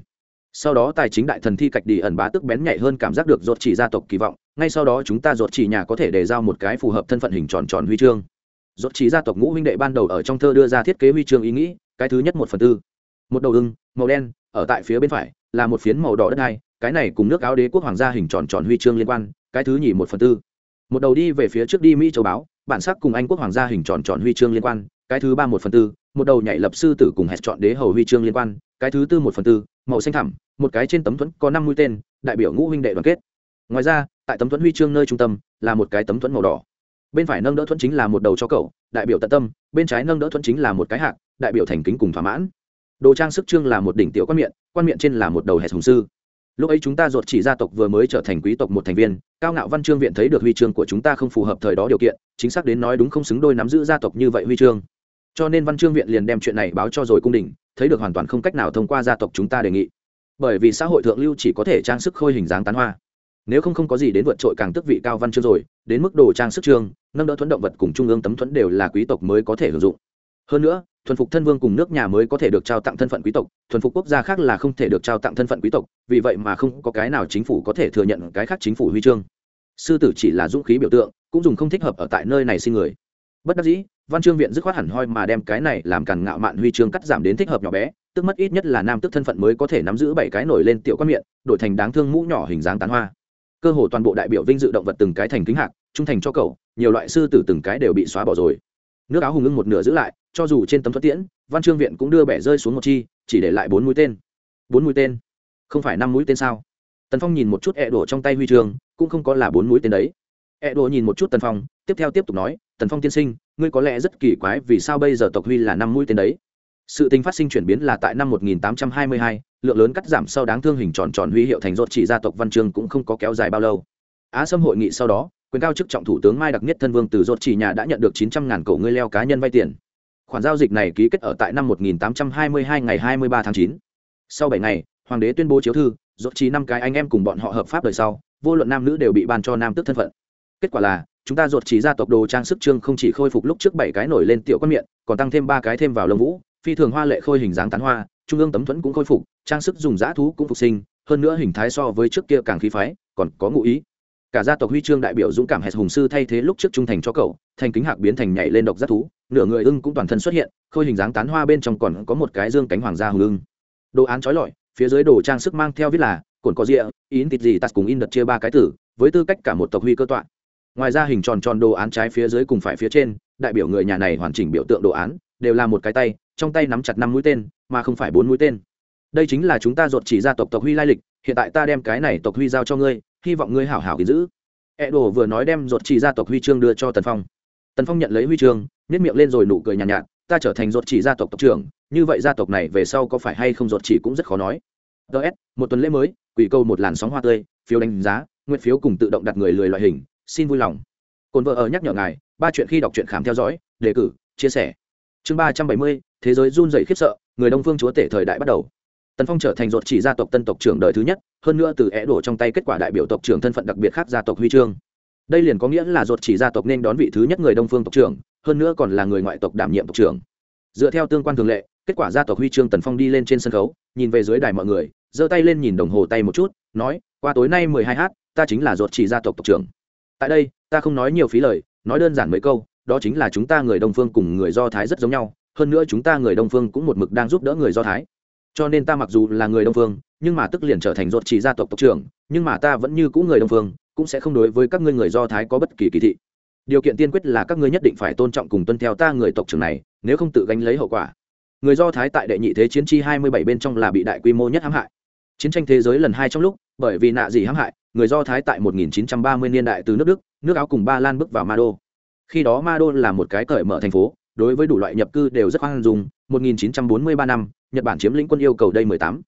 Sau đó tài chính đại thần thi cạch đi ẩn bá tức bén nhạy hơn cảm giác được ruột chỉ gia tộc kỳ vọng. Ngay sau đó chúng ta ruột chỉ nhà có thể đề giao một cái phù hợp thân phận hình tròn tròn huy chương. Rốt chỉ gia tộc ngũ huynh đệ ban đầu ở trong thơ đưa ra thiết kế huy chương ý nghĩ, cái thứ nhất một phần tư. Một đầu ưng, màu đen, ở tại phía bên phải là một phiến màu đỏ đất hai cái này cùng nước áo đế quốc hoàng gia hình tròn tròn huy chương liên quan, cái thứ nhì một phần tư. Một đầu đi về phía trước đi mỹ châu báo, bản sắc cùng anh quốc hoàng gia hình tròn tròn huy chương liên quan, cái thứ ba một phần tư, một đầu nhảy lập sư tử cùng hẹn chọn đế hầu huy chương liên quan, cái thứ tư một phần tư, màu xanh thẳm, một cái trên tấm thuẫn có năm mũi tên, đại biểu ngũ huynh đệ đoàn kết. Ngoài ra, tại tấm thuẫn huy chương nơi trung tâm là một cái tấm thuẫn màu đỏ. Bên phải nâng đỡ thuẫn chính là một đầu cho cậu, đại biểu tận tâm, bên trái nâng đỡ thuẫn chính là một cái hạc, đại biểu thành kính cùng thỏa mãn đồ trang sức trương là một đỉnh tiểu quan miệng quan miệng trên là một đầu hẹn hùng sư. Lúc ấy chúng ta ruột chỉ gia tộc vừa mới trở thành quý tộc một thành viên, cao ngạo văn trương viện thấy được huy chương của chúng ta không phù hợp thời đó điều kiện, chính xác đến nói đúng không xứng đôi nắm giữ gia tộc như vậy huy chương. Cho nên văn trương viện liền đem chuyện này báo cho rồi cung đình, thấy được hoàn toàn không cách nào thông qua gia tộc chúng ta đề nghị. Bởi vì xã hội thượng lưu chỉ có thể trang sức khôi hình dáng tán hoa. Nếu không không có gì đến vượt trội càng tức vị cao văn chương rồi, đến mức đồ trang sức trương, nâng đỡ thuẫn động vật cùng trung ương tấm thuẫn đều là quý tộc mới có thể sử dụng hơn nữa, thuần phục thân vương cùng nước nhà mới có thể được trao tặng thân phận quý tộc, thuần phục quốc gia khác là không thể được trao tặng thân phận quý tộc, vì vậy mà không có cái nào chính phủ có thể thừa nhận cái khác chính phủ huy chương. Sư tử chỉ là dũng khí biểu tượng, cũng dùng không thích hợp ở tại nơi này sinh người. Bất đắc dĩ, văn chương viện dứt khoát hẳn hoi mà đem cái này làm càn ngạo mạn huy chương cắt giảm đến thích hợp nhỏ bé, tức mất ít nhất là nam tức thân phận mới có thể nắm giữ bảy cái nổi lên tiểu quan miệng, đổi thành đáng thương mũ nhỏ hình dáng tán hoa. Cơ hồ toàn bộ đại biểu vinh dự động vật từng cái thành kính hạc, trung thành cho cậu, nhiều loại sư tử từng cái đều bị xóa bỏ rồi. Nước áo hùng ưng một nửa giữ lại cho dù trên tấm thuất tiễn văn chương viện cũng đưa bẻ rơi xuống một chi chỉ để lại bốn mũi tên. Bốn mũi tên? Không phải năm mũi tên sao? Tần phong nhìn một chút ẹ đổ trong tay huy trường, cũng không có là bốn mũi tên đấy. Ẹ đổ nhìn một chút tần phong tiếp theo tiếp tục nói tần phong tiên sinh ngươi có lẽ rất kỳ quái vì sao bây giờ tộc huy là năm mũi tên đấy? Sự tình phát sinh chuyển biến là tại năm 1822, lượng lớn cắt giảm sau đáng thương hình tròn tròn huy hiệu thành rốt chỉ gia tộc văn chương cũng không có kéo dài bao lâu. Á sâm hội nghị sau đó quyền cao chức trọng thủ tướng mai đặc nhất thân vương từ rốt chỉ nhà đã nhận được chín trăm ngàn cổ ngươi leo cá nhân vay tiền khoản giao dịch này ký kết ở tại năm 1822 ngày 23 tháng 9. sau bảy ngày, hoàng đế tuyên bố chiếu thư, rốt chỉ năm cái anh em cùng bọn họ hợp pháp đời sau, vô luận nam nữ đều bị ban cho nam tước thân phận. Kết quả là, chúng ta rốt chỉ gia tộc đồ trang sức trương không chỉ khôi phục lúc trước bảy cái nổi lên tiểu quan miệng, còn tăng thêm ba cái thêm vào lông vũ, phi thường hoa lệ khôi hình dáng tán hoa, trung ương tấm thuẫn cũng khôi phục, trang sức dùng giá thú cũng phục sinh, hơn nữa hình thái so với trước kia càng khí phái, còn có ngụ ý. Cả gia tộc huy chương đại biểu dũng cảm hệt hùng sư thay thế lúc trước trung thành cho cậu, thành kính hạc biến thành nhảy lên độc giác thú nửa người ưng cũng toàn thân xuất hiện, khôi hình dáng tán hoa bên trong còn có một cái dương cánh hoàng gia hùng ưng. Đồ án trói lọi, phía dưới đồ trang sức mang theo viết là cồn có rịa in tịt gì tạt cùng in đật chia ba cái tử, với tư cách cả một tộc huy cơ tọa. Ngoài ra hình tròn tròn đồ án trái phía dưới cùng phải phía trên, đại biểu người nhà này hoàn chỉnh biểu tượng đồ án, đều là một cái tay, trong tay nắm chặt năm mũi tên, mà không phải bốn mũi tên. Đây chính là chúng ta dột chỉ ra tộc tộc huy lai lịch, hiện tại ta đem cái này tộc huy giao cho ngươi, hy vọng ngươi hảo hảo gìn giữ. E đồ vừa nói đem dột chỉ ra tộc huy chương đưa cho tần phong. Tần phong nhận lấy huy chương nếp miệng lên rồi nụ cười nhàn nhạt, nhạt ta trở thành ruột chỉ gia tộc tộc trưởng như vậy gia tộc này về sau có phải hay không ruột chỉ cũng rất khó nói. Ts một tuần lễ mới quỷ câu một làn sóng hoa tươi phiếu đánh giá nguyện phiếu cùng tự động đặt người lười loại hình xin vui lòng. Cồn vợ ở nhắc nhở ngài ba chuyện khi đọc truyện khám theo dõi đề cử chia sẻ. Chương ba trăm bảy mươi thế giới run rẩy khiếp sợ người đông phương chúa tể thời đại bắt đầu. Tần phong trở thành ruột chỉ gia tộc tân tộc trưởng đời thứ nhất hơn nữa từ é đổ trong tay kết quả đại biểu tộc trưởng thân phận đặc biệt khác gia tộc huy chương. Đây liền có nghĩa là ruột chỉ gia tộc nên đón vị thứ nhất người đông phương tộc trưởng hơn nữa còn là người ngoại tộc đảm nhiệm tộc trưởng. Dựa theo tương quan thường lệ, kết quả gia tộc huy chương tần phong đi lên trên sân khấu, nhìn về dưới đài mọi người, giơ tay lên nhìn đồng hồ tay một chút, nói, qua tối nay mười hai h ta chính là ruột chỉ gia tộc tộc trưởng. Tại đây, ta không nói nhiều phí lời, nói đơn giản mấy câu, đó chính là chúng ta người đông phương cùng người do thái rất giống nhau, hơn nữa chúng ta người đông phương cũng một mực đang giúp đỡ người do thái. Cho nên ta mặc dù là người đông phương, nhưng mà tức liền trở thành ruột chỉ gia tộc tộc trưởng, nhưng mà ta vẫn như cũ người đông phương, cũng sẽ không đối với các ngươi người do thái có bất kỳ kỳ thị điều kiện tiên quyết là các ngươi nhất định phải tôn trọng cùng tuân theo ta người tộc trưởng này, nếu không tự gánh lấy hậu quả. Người do thái tại đệ nhị thế chiến chi hai mươi bảy bên trong là bị đại quy mô nhất hãm hại. Chiến tranh thế giới lần hai trong lúc, bởi vì nạ gì hãm hại, người do thái tại 1930 niên đại từ nước đức, nước áo cùng ba lan bước vào ma đô. Khi đó ma đô là một cái cởi mở thành phố, đối với đủ loại nhập cư đều rất hoang dung. 1943 năm, nhật bản chiếm lĩnh quân yêu cầu đây 18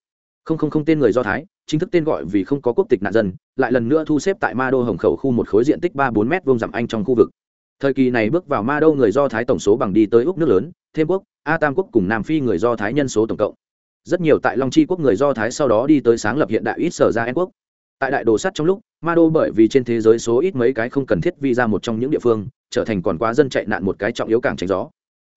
không không không tên người do thái, chính thức tên gọi vì không có quốc tịch nạn dân, lại lần nữa thu xếp tại ma đô hồng khẩu khu một khối diện tích ba bốn m vuông dặm anh trong khu vực. Thời kỳ này bước vào ma đô, người do thái tổng số bằng đi tới úc nước lớn, thêm quốc, a tam quốc cùng nam phi người do thái nhân số tổng cộng. Rất nhiều tại long chi quốc người do thái sau đó đi tới sáng lập hiện đại ít sở ra anh quốc. Tại đại đồ sắt trong lúc, ma đô bởi vì trên thế giới số ít mấy cái không cần thiết vi ra một trong những địa phương, trở thành còn quá dân chạy nạn một cái trọng yếu cảng tránh gió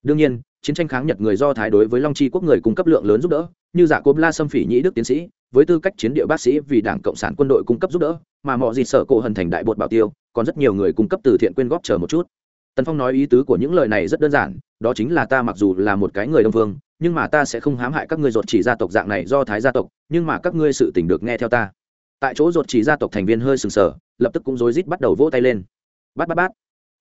đương nhiên, chiến tranh kháng nhật người do thái đối với long chi quốc người cung cấp lượng lớn giúp đỡ, như giả cốp la xâm phỉ nhĩ đức tiến sĩ, với tư cách chiến địa bác sĩ vì đảng cộng sản quân đội cung cấp giúp đỡ, mà mọi gì sợ cổ hần thành đại bột bảo tiêu, còn rất nhiều người cung cấp từ thiện quyên góp chờ một chút. Tần phong nói ý tứ của những lời này rất đơn giản, đó chính là ta mặc dù là một cái người đông phương nhưng mà ta sẽ không hãm hại các ngươi ruột chỉ gia tộc dạng này do thái gia tộc, nhưng mà các ngươi sự tình được nghe theo ta. Tại chỗ ruột chỉ gia tộc thành viên hơi sừng sờ, lập tức cũng rối rít bắt đầu vỗ tay lên. Bát bát bát.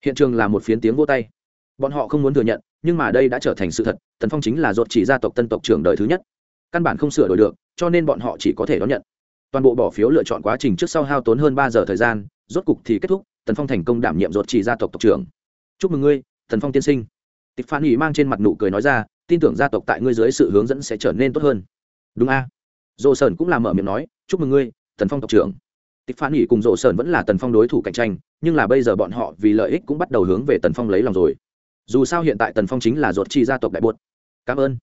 Hiện trường là một phiến tiếng vỗ tay. Bọn họ không muốn thừa nhận nhưng mà đây đã trở thành sự thật, tần phong chính là ruột chỉ gia tộc tân tộc trưởng đời thứ nhất. Căn bản không sửa đổi được, cho nên bọn họ chỉ có thể đón nhận. Toàn bộ bỏ phiếu lựa chọn quá trình trước sau hao tốn hơn ba giờ thời gian, rốt cục thì kết thúc, tần phong thành công đảm nhiệm ruột chỉ gia tộc tộc trưởng. Chúc mừng ngươi, tần phong tiên sinh. Tịch phan nghỉ mang trên mặt nụ cười nói ra, tin tưởng gia tộc tại ngươi dưới sự hướng dẫn sẽ trở nên tốt hơn. Đúng a. À? dồ sơn cũng làm mở miệng nói, chúc mừng ngươi, tần phong tộc trưởng. Tịch phan nghỉ cùng dồ sơn vẫn là tần phong đối thủ cạnh tranh, nhưng là bây giờ bọn họ vì lợi ích cũng bắt đầu hướng về tần phong lấy lòng rồi dù sao hiện tại tần phong chính là ruột chi gia tộc đại bột. cảm ơn.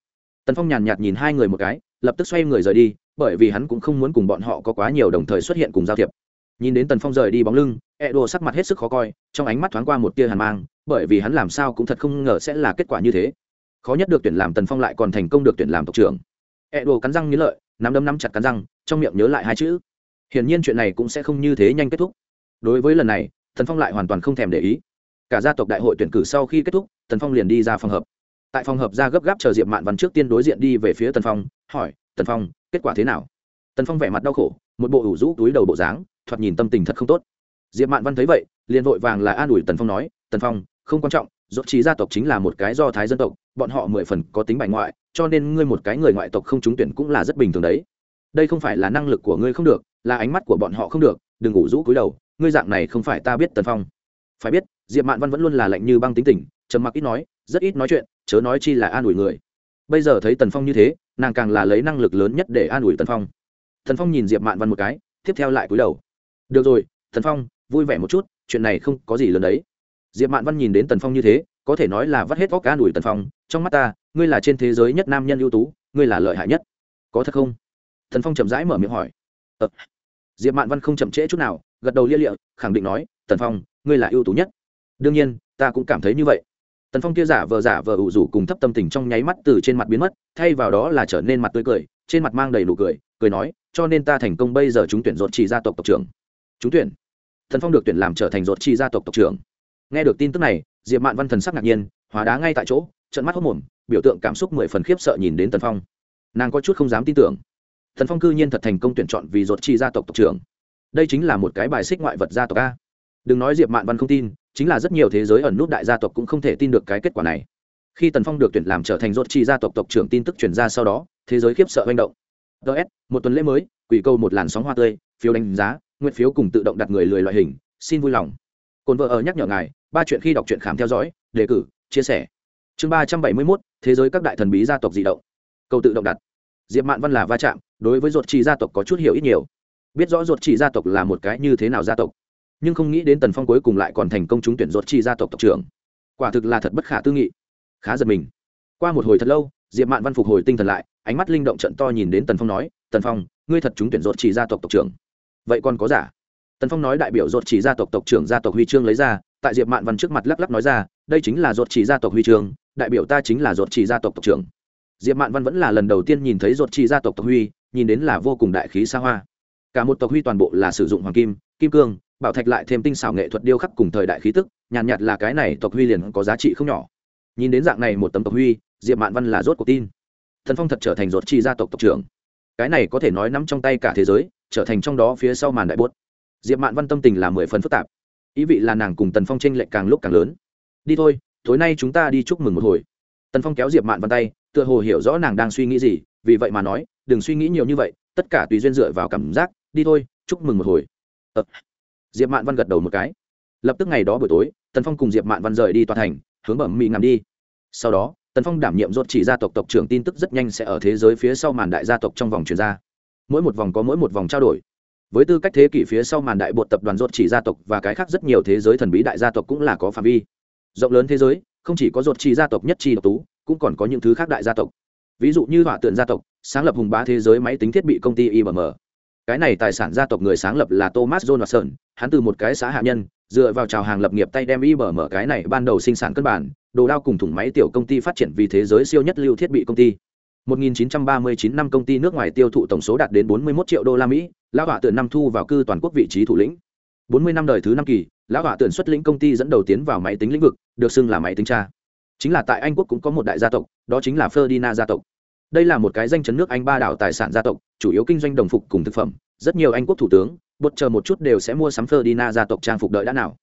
Tần phong nhàn nhạt nhìn hai người một cái, lập tức xoay người rời đi, bởi vì hắn cũng không muốn cùng bọn họ có quá nhiều đồng thời xuất hiện cùng giao thiệp. Nhìn đến tần phong rời đi bóng lưng e đồ sắc mặt hết sức khó coi, trong ánh mắt thoáng qua một tia hàn mang, bởi vì hắn làm sao cũng thật không ngờ sẽ là kết quả như thế. Khó nhất được tuyển làm tần phong lại còn thành công được tuyển làm tộc trưởng. E đồ cắn răng nghĩ lợi, nắm đấm nắm chặt cắn răng, trong miệng nhớ lại hai chữ. Hiển nhiên chuyện này cũng sẽ không như thế nhanh kết thúc. Đối với lần này, tần phong lại hoàn toàn không thèm để ý cả gia tộc đại hội tuyển cử sau khi kết thúc, tần phong liền đi ra phòng hợp tại phòng hợp ra gấp gáp chờ diệp mạn văn trước tiên đối diện đi về phía tần phong, hỏi, tần phong, kết quả thế nào? Tần phong vẻ mặt đau khổ, một bộ ủ rũ túi đầu bộ dáng, thoạt nhìn tâm tình thật không tốt. Diệp mạn văn thấy vậy, liền vội vàng là an ủi tần phong nói, tần phong, không quan trọng dốt trí gia tộc chính là một cái do thái dân tộc, bọn họ mười phần có tính bài ngoại, cho nên ngươi một cái người ngoại tộc không trúng tuyển cũng là rất bình thường đấy. Đây không phải là năng lực của ngươi không được, là ánh mắt của bọn họ không được, đừng ủ rũ cúi đầu, ngươi dạng này không phải ta biết tần phong. Phải biết diệp mạn văn vẫn luôn là lạnh như băng tính tình trầm mặc ít nói rất ít nói chuyện chớ nói chi là an ủi người bây giờ thấy tần phong như thế nàng càng là lấy năng lực lớn nhất để an ủi tần phong tần phong nhìn diệp mạn văn một cái tiếp theo lại cúi đầu được rồi tần phong vui vẻ một chút chuyện này không có gì lớn đấy diệp mạn văn nhìn đến tần phong như thế có thể nói là vắt hết óc an ủi tần phong trong mắt ta ngươi là trên thế giới nhất nam nhân ưu tú ngươi là lợi hại nhất có thật không tần phong chậm rãi mở miệng hỏi ờ. diệp mạn văn không chậm trễ chút nào gật đầu lia lịa khẳng định nói tần phong ngươi là ưu tú nhất đương nhiên, ta cũng cảm thấy như vậy. Tần phong kia giả vờ giả vờ ủ rủ cùng thấp tâm tình trong nháy mắt từ trên mặt biến mất, thay vào đó là trở nên mặt tươi cười, trên mặt mang đầy nụ cười cười nói, cho nên ta thành công bây giờ chúng tuyển dột chỉ gia tộc tộc trưởng. Chúng tuyển? Thần phong được tuyển làm trở thành dột chi gia tộc tộc trưởng. Nghe được tin tức này, diệp mạn văn thần sắc ngạc nhiên, hóa đá ngay tại chỗ trận mắt hốc mồm, biểu tượng cảm xúc mười phần khiếp sợ nhìn đến tần phong. Nàng có chút không dám tin tưởng. Thần phong cư nhiên thật thành công tuyển chọn vì dột chi gia tộc tộc trưởng. Đây chính là một cái bài xích ngoại vật gia tộc a. Đừng nói diệp mạn văn không tin chính là rất nhiều thế giới ẩn nút đại gia tộc cũng không thể tin được cái kết quả này. Khi tần phong được tuyển làm trở thành rốt chi gia tộc tộc trưởng tin tức chuyển ra sau đó, thế giới khiếp sợ manh động. Ts một tuần lễ mới, quỷ câu một làn sóng hoa tươi, phiếu đánh giá, nguyện phiếu cùng tự động đặt người lười loại hình, xin vui lòng. Cồn vợ ở nhắc nhở ngài, ba chuyện khi đọc truyện khám theo dõi, đề cử, chia sẻ. Chương ba trăm bảy mươi mốt, thế giới các đại thần bí gia tộc di động. Câu tự động đặt. Diệp mạn văn là va chạm, đối với ruột chi gia tộc có chút hiểu ít nhiều. Biết rõ ruột chỉ gia tộc là một cái như thế nào gia tộc nhưng không nghĩ đến tần phong cuối cùng lại còn thành công trúng tuyển ruột chi gia tộc tộc trưởng. Quả thực là thật bất khả tư nghị. Khá giật mình. Qua một hồi thật lâu, diệp mạn văn phục hồi tinh thần lại, ánh mắt linh động trận to nhìn đến tần phong nói, tần phong, ngươi thật chúng tuyển ruột chỉ gia tộc tộc trưởng. Vậy còn có giả? Tần phong nói đại biểu ruột chỉ gia tộc tộc trưởng gia tộc huy chương lấy ra, tại diệp mạn văn trước mặt lắc lắc nói ra, đây chính là ruột chỉ gia tộc huy chương, đại biểu ta chính là ruột chỉ gia tộc tộc trưởng. Diệp mạn văn vẫn là lần đầu tiên nhìn thấy ruột chỉ gia tộc tộc huy, nhìn đến là vô cùng đại khí xa hoa. Cả một tộc huy toàn bộ là sử dụng hoàng kim kim cương bảo thạch lại thêm tinh xảo nghệ thuật điêu khắc cùng thời đại khí tức nhàn nhạt, nhạt là cái này tộc huy liền có giá trị không nhỏ. Nhìn đến dạng này một tấm tộc huy diệp mạn văn là rốt cuộc tin. Thần phong thật trở thành rốt chi gia tộc tộc trưởng. Cái này có thể nói nắm trong tay cả thế giới trở thành trong đó phía sau màn đại bốt. Diệp mạn văn tâm tình là mười phần phức tạp. Ý vị là nàng cùng tần phong tranh lệch càng lúc càng lớn. Đi thôi tối nay chúng ta đi chúc mừng một hồi. Tần phong kéo diệp mạn văn tay tựa hồ hiểu rõ nàng đang suy nghĩ gì vì vậy mà nói đừng suy nghĩ nhiều như vậy tất cả tùy duyên dựa vào cảm giác đi thôi chúc mừng một hồi. Ờ diệp mạn văn gật đầu một cái. Lập tức ngày đó buổi tối, tần phong cùng diệp mạn văn rời đi tòa thành, hướng bẩm mỹ ngắm đi. Sau đó, tần phong đảm nhiệm rốt chỉ gia tộc tộc trưởng tin tức rất nhanh sẽ ở thế giới phía sau màn đại gia tộc trong vòng truyền ra. Mỗi một vòng có mỗi một vòng trao đổi. Với tư cách thế kỷ phía sau màn đại bột tập đoàn rốt chỉ gia tộc và cái khác rất nhiều thế giới thần bí đại gia tộc cũng là có phạm vi. Rộng lớn thế giới, không chỉ có rốt chỉ gia tộc nhất chi độc tú, cũng còn có những thứ khác đại gia tộc. Ví dụ như họa tượng gia tộc, sáng lập hùng bá thế giới máy tính thiết bị công ty ibm cái này tài sản gia tộc người sáng lập là thomas john watson hắn từ một cái xã hạ nhân dựa vào trào hàng lập nghiệp tay đem ibm cái này ban đầu sinh sản cân bản đồ đao cùng thủng máy tiểu công ty phát triển vì thế giới siêu nhất lưu thiết bị công ty 1939 năm công ty nước ngoài tiêu thụ tổng số đạt đến 41 triệu đô la Mỹ, lão hỏa tượng năm thu vào cư toàn quốc vị trí thủ lĩnh. 40 năm đời thứ năm kỳ, lão hỏa tượng xuất lĩnh công ty dẫn đầu tiến vào máy tính lĩnh vực, được xưng là máy tính cha. Chính là tại Anh quốc cũng có một đại gia tộc, đó chính là Ferdinand gia tộc. Đây là một cái danh chấn nước Anh ba đảo tài sản gia tộc, chủ yếu kinh doanh đồng phục cùng thực phẩm, rất nhiều Anh quốc thủ tướng, bột chờ một chút đều sẽ mua sắm Ferdinand gia tộc trang phục đợi đã nào.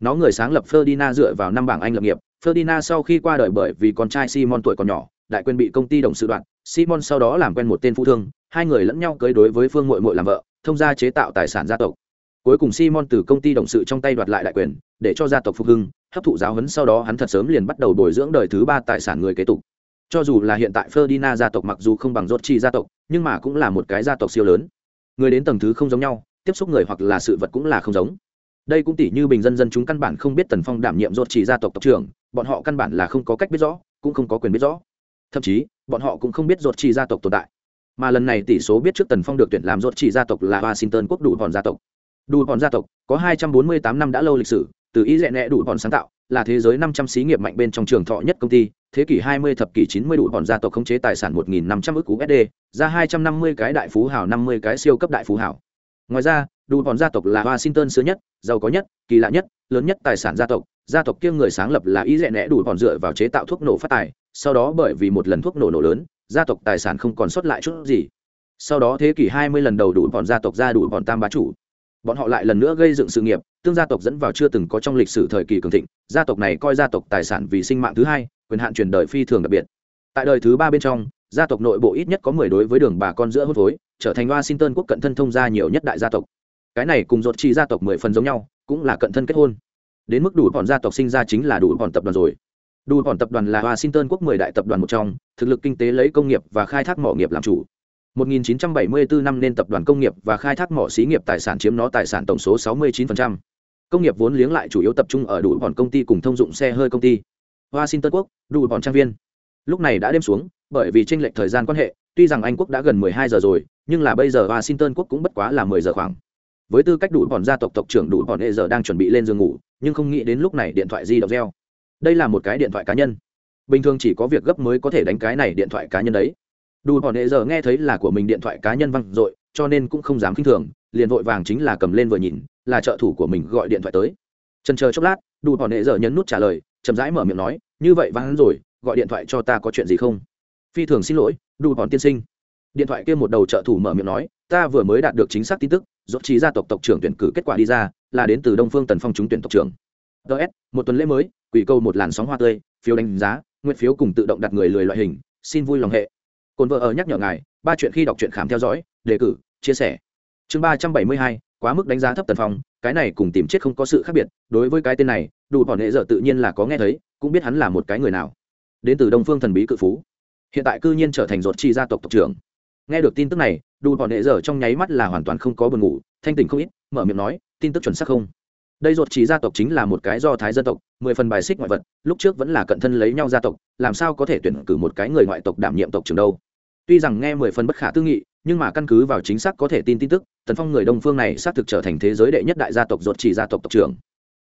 Nó người sáng lập Ferdinand dựa vào năm bảng Anh lập nghiệp, Ferdinand sau khi qua đời bởi vì con trai Simon tuổi còn nhỏ, đại quyền bị công ty đồng sự đoạn, Simon sau đó làm quen một tên phụ thương, hai người lẫn nhau cưới đối với Phương Muội Muội làm vợ, thông gia chế tạo tài sản gia tộc. Cuối cùng Simon từ công ty đồng sự trong tay đoạt lại đại quyền, để cho gia tộc phục hưng, hấp thụ giáo huấn sau đó hắn thật sớm liền bắt đầu bồi dưỡng đời thứ ba tài sản người kế tục. Cho dù là hiện tại Ferdinand gia tộc mặc dù không bằng rốt chi gia tộc, nhưng mà cũng là một cái gia tộc siêu lớn. Người đến tầng thứ không giống nhau, tiếp xúc người hoặc là sự vật cũng là không giống. Đây cũng tỷ như bình dân dân chúng căn bản không biết tần phong đảm nhiệm rốt chỉ gia tộc tộc trưởng bọn họ căn bản là không có cách biết rõ cũng không có quyền biết rõ. Thậm chí bọn họ cũng không biết rốt chỉ gia tộc tồn tại. Mà lần này tỷ số biết trước tần phong được tuyển làm rốt chỉ gia tộc là washington quốc đủ bọn gia tộc. Đủ bọn gia tộc có hai trăm bốn mươi tám năm đã lâu lịch sử từ ý dẹ nẹ đủ bọn sáng tạo là thế giới năm trăm xí nghiệp mạnh bên trong trường thọ nhất công ty thế kỷ hai mươi thập kỷ chín mươi đủ bọn gia tộc khống chế tài sản một nghìn năm trăm ước USD, ra hai trăm năm mươi cái đại phú hào năm mươi cái siêu cấp đại phú hào. Ngoài ra đủ bọn gia tộc là washington xưa nhất giàu có nhất kỳ lạ nhất lớn nhất tài sản gia tộc. Gia tộc kia người sáng lập là ý rẻ nẻ đủ bọn dựa vào chế tạo thuốc nổ phát tài sau đó bởi vì một lần thuốc nổ nổ lớn gia tộc tài sản không còn sót lại chút gì. Sau đó thế kỷ hai mươi lần đầu đủ bọn gia tộc ra đủ bọn tam bá chủ bọn họ lại lần nữa gây dựng sự nghiệp, tương gia tộc dẫn vào chưa từng có trong lịch sử thời kỳ cường thịnh, gia tộc này coi gia tộc tài sản vì sinh mạng thứ hai, quyền hạn truyền đời phi thường đặc biệt. Tại đời thứ ba bên trong, gia tộc nội bộ ít nhất có mười đối với đường bà con giữa hôn phối, trở thành washington quốc cận thân thông gia nhiều nhất đại gia tộc. Cái này cùng dột chi gia tộc mười phần giống nhau, cũng là cận thân kết hôn. Đến mức đủ bọn gia tộc sinh ra chính là đủ bọn tập đoàn rồi. Đủ bọn tập đoàn là washington quốc mười đại tập đoàn một trong, thực lực kinh tế lấy công nghiệp và khai thác mỏ nghiệp làm chủ. 1974 năm nên tập đoàn công nghiệp và khai thác mỏ xí nghiệp tài sản chiếm nó tài sản tổng số 69%. Công nghiệp vốn liếng lại chủ yếu tập trung ở đủ bọn công ty cùng thông dụng xe hơi công ty. Washington quốc, đủ bọn trang viên. Lúc này đã đêm xuống, bởi vì chênh lệch thời gian quan hệ, tuy rằng Anh quốc đã gần 12 giờ rồi, nhưng là bây giờ Washington quốc cũng bất quá là 10 giờ khoảng với tư cách đủ bọn gia tộc tộc trưởng đủ bọn hệ giờ đang chuẩn bị lên giường ngủ nhưng không nghĩ đến lúc này điện thoại di động reo đây là một cái điện thoại cá nhân bình thường chỉ có việc gấp mới có thể đánh cái này điện thoại cá nhân đấy đủ bọn hệ giờ nghe thấy là của mình điện thoại cá nhân văng r cho nên cũng không dám k i n h thường, liền vội vàng chính là cầm lên vừa nhìn, là trợ thủ của mình gọi điện thoại tới. Trần chờ chốc lát đủ bọn hệ giờ nhấn nút trả lời, chậm rãi mở miệng nói, như vậy vắng rồi, gọi điện thoại cho ta có chuyện gì không? Phi thường xin lỗi đủ bọn tiên sinh. Điện thoại kia một đầu trợ thủ mở miệng nói, ta vừa mới đạt được chính xác tin tức, dốt trí gia tộc tộc trưởng tuyển cử kết quả đi ra, là đến từ đông phương tần phong trúng tuyển tộc trưởng. Ts một tuần lễ mới, quỷ câu một làn sóng hoa tươi, phiếu đánh giá, nguyện phiếu cùng tự động đặt người lười loại hình, xin vui lòng hệ cồn vợ ở nhắc nhở ngài, ba chuyện khi đọc truyện khám theo dõi, đề cử, chia sẻ. Chương ba trăm bảy mươi hai, quá mức đánh giá thấp tần phong, cái này cùng tìm chết không có sự khác biệt, đối với cái tên này, đủ bọn hệ giờ tự nhiên là có nghe thấy, cũng biết hắn là một cái người nào. Đến từ đông phương thần bí cự phú. Hiện tại cư nhiên trở thành ruột chi gia tộc tộc trưởng. Nghe được tin tức này, đủ bọn đệ giờ trong nháy mắt là hoàn toàn không có buồn ngủ, thanh tỉnh không ít, mở miệng nói, tin tức chuẩn xác không? Đây ruột chỉ gia tộc chính là một cái do thái dân tộc, mười phần bài xích ngoại vật, lúc trước vẫn là cận thân lấy nhau gia tộc, làm sao có thể tuyển cử một cái người ngoại tộc đảm nhiệm tộc trưởng đâu? Tuy rằng nghe mười phần bất khả tư nghị, nhưng mà căn cứ vào chính xác có thể tin tin tức, tần phong người đông phương này xác thực trở thành thế giới đệ nhất đại gia tộc ruột chỉ gia tộc tộc trưởng.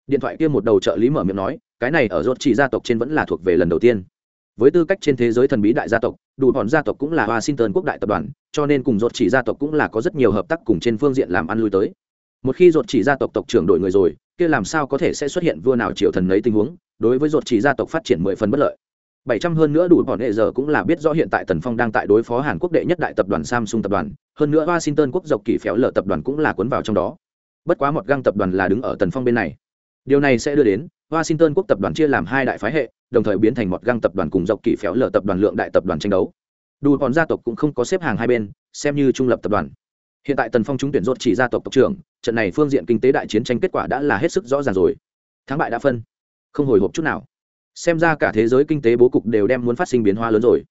Điện thoại kia một đầu trợ lý mở miệng nói, cái này ở ruột chỉ gia tộc trên vẫn là thuộc về lần đầu tiên. Với tư cách trên thế giới thần bí đại gia tộc, đủ bọn gia tộc cũng là washington quốc đại tập đoàn, cho nên cùng ruột chỉ gia tộc cũng là có rất nhiều hợp tác cùng trên phương diện làm ăn lui tới. Một khi ruột chỉ gia tộc tộc trưởng đổi người rồi, kia làm sao có thể sẽ xuất hiện vua nào triệu thần lấy tình huống, đối với ruột chỉ gia tộc phát triển mười phần bất lợi bảy trăm hơn nữa đủ bọn hệ giờ cũng là biết rõ hiện tại tần phong đang tại đối phó hàn quốc đệ nhất đại tập đoàn samsung tập đoàn, hơn nữa washington quốc dọc kỳ phéo lở tập đoàn cũng là cuốn vào trong đó. Bất quá một găng tập đoàn là đứng ở tần phong bên này. Điều này sẽ đưa đến, washington quốc tập đoàn chia làm hai đại phái hệ, đồng thời biến thành một găng tập đoàn cùng dọc kỳ phéo lở tập đoàn lượng đại tập đoàn tranh đấu. Đủ bọn gia tộc cũng không có xếp hàng hai bên, xem như trung lập tập đoàn. Hiện tại tần phong chúng tuyển rốt chỉ gia tộc tộc trưởng, trận này phương diện kinh tế đại chiến tranh kết quả đã là hết sức rõ ràng rồi. Thắng bại đã phân. Không hồi hộp chút nào xem ra cả thế giới kinh tế bố cục đều đem muốn phát sinh biến hóa lớn rồi.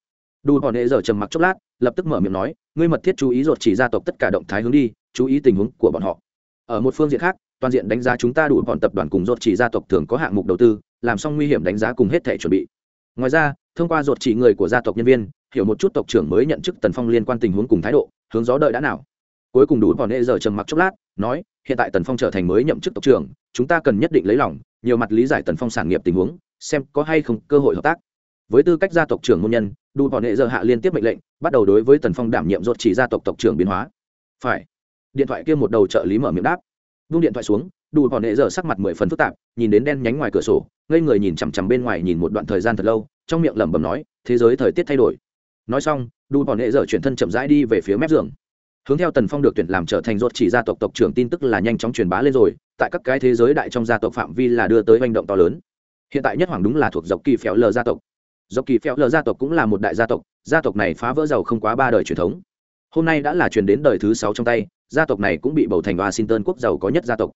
Đủ họ nệ giờ trầm mặc chốc lát, lập tức mở miệng nói, ngươi mật thiết chú ý rốt chỉ gia tộc tất cả động thái hướng đi, chú ý tình huống của bọn họ. Ở một phương diện khác, toàn diện đánh giá chúng ta đủ bọn tập đoàn cùng rốt chỉ gia tộc thường có hạng mục đầu tư, làm xong nguy hiểm đánh giá cùng hết thể chuẩn bị. Ngoài ra, thông qua rốt chỉ người của gia tộc nhân viên, hiểu một chút tộc trưởng mới nhận chức tần phong liên quan tình huống cùng thái độ, hướng gió đợi đã nào. Cuối cùng đủ bọn nệ giờ trầm mặc chốc lát, nói, hiện tại tần phong trở thành mới nhậm chức tộc trưởng, chúng ta cần nhất định lấy lòng, nhiều mặt lý giải tần phong sản nghiệp tình huống xem có hay không cơ hội hợp tác. Với tư cách gia tộc trưởng môn nhân đủ bọn hệ giờ hạ liên tiếp mệnh lệnh, bắt đầu đối với tần phong đảm nhiệm rốt chỉ gia tộc tộc trưởng biến hóa. Phải. Điện thoại kia một đầu trợ lý mở miệng đáp. Vung điện thoại xuống đủ bọn hệ giờ sắc mặt mười phần phức tạp, nhìn đến đen nhánh ngoài cửa sổ, ngây người nhìn chằm chằm bên ngoài nhìn một đoạn thời gian thật lâu, trong miệng lẩm bẩm nói, thế giới thời tiết thay đổi. Nói xong đủ bọn hệ giờ chuyển thân chậm rãi đi về phía mép giường. Hướng theo tần phong được tuyển làm trở thành rốt chỉ gia tộc tộc trưởng tin tức là nhanh chóng truyền bá lên rồi, tại các cái thế giới đại trong gia tộc phạm vi là đưa tới hành động to lớn hiện tại nhất hoàng đúng là thuộc dọc kỳ phéo lờ gia tộc. Dọc kỳ phéo lờ gia tộc cũng là một đại gia tộc gia tộc này phá vỡ giàu không quá ba đời truyền thống. Hôm nay đã là truyền đến đời thứ sáu trong tay, gia tộc này cũng bị bầu thành washington quốc giàu có nhất gia tộc.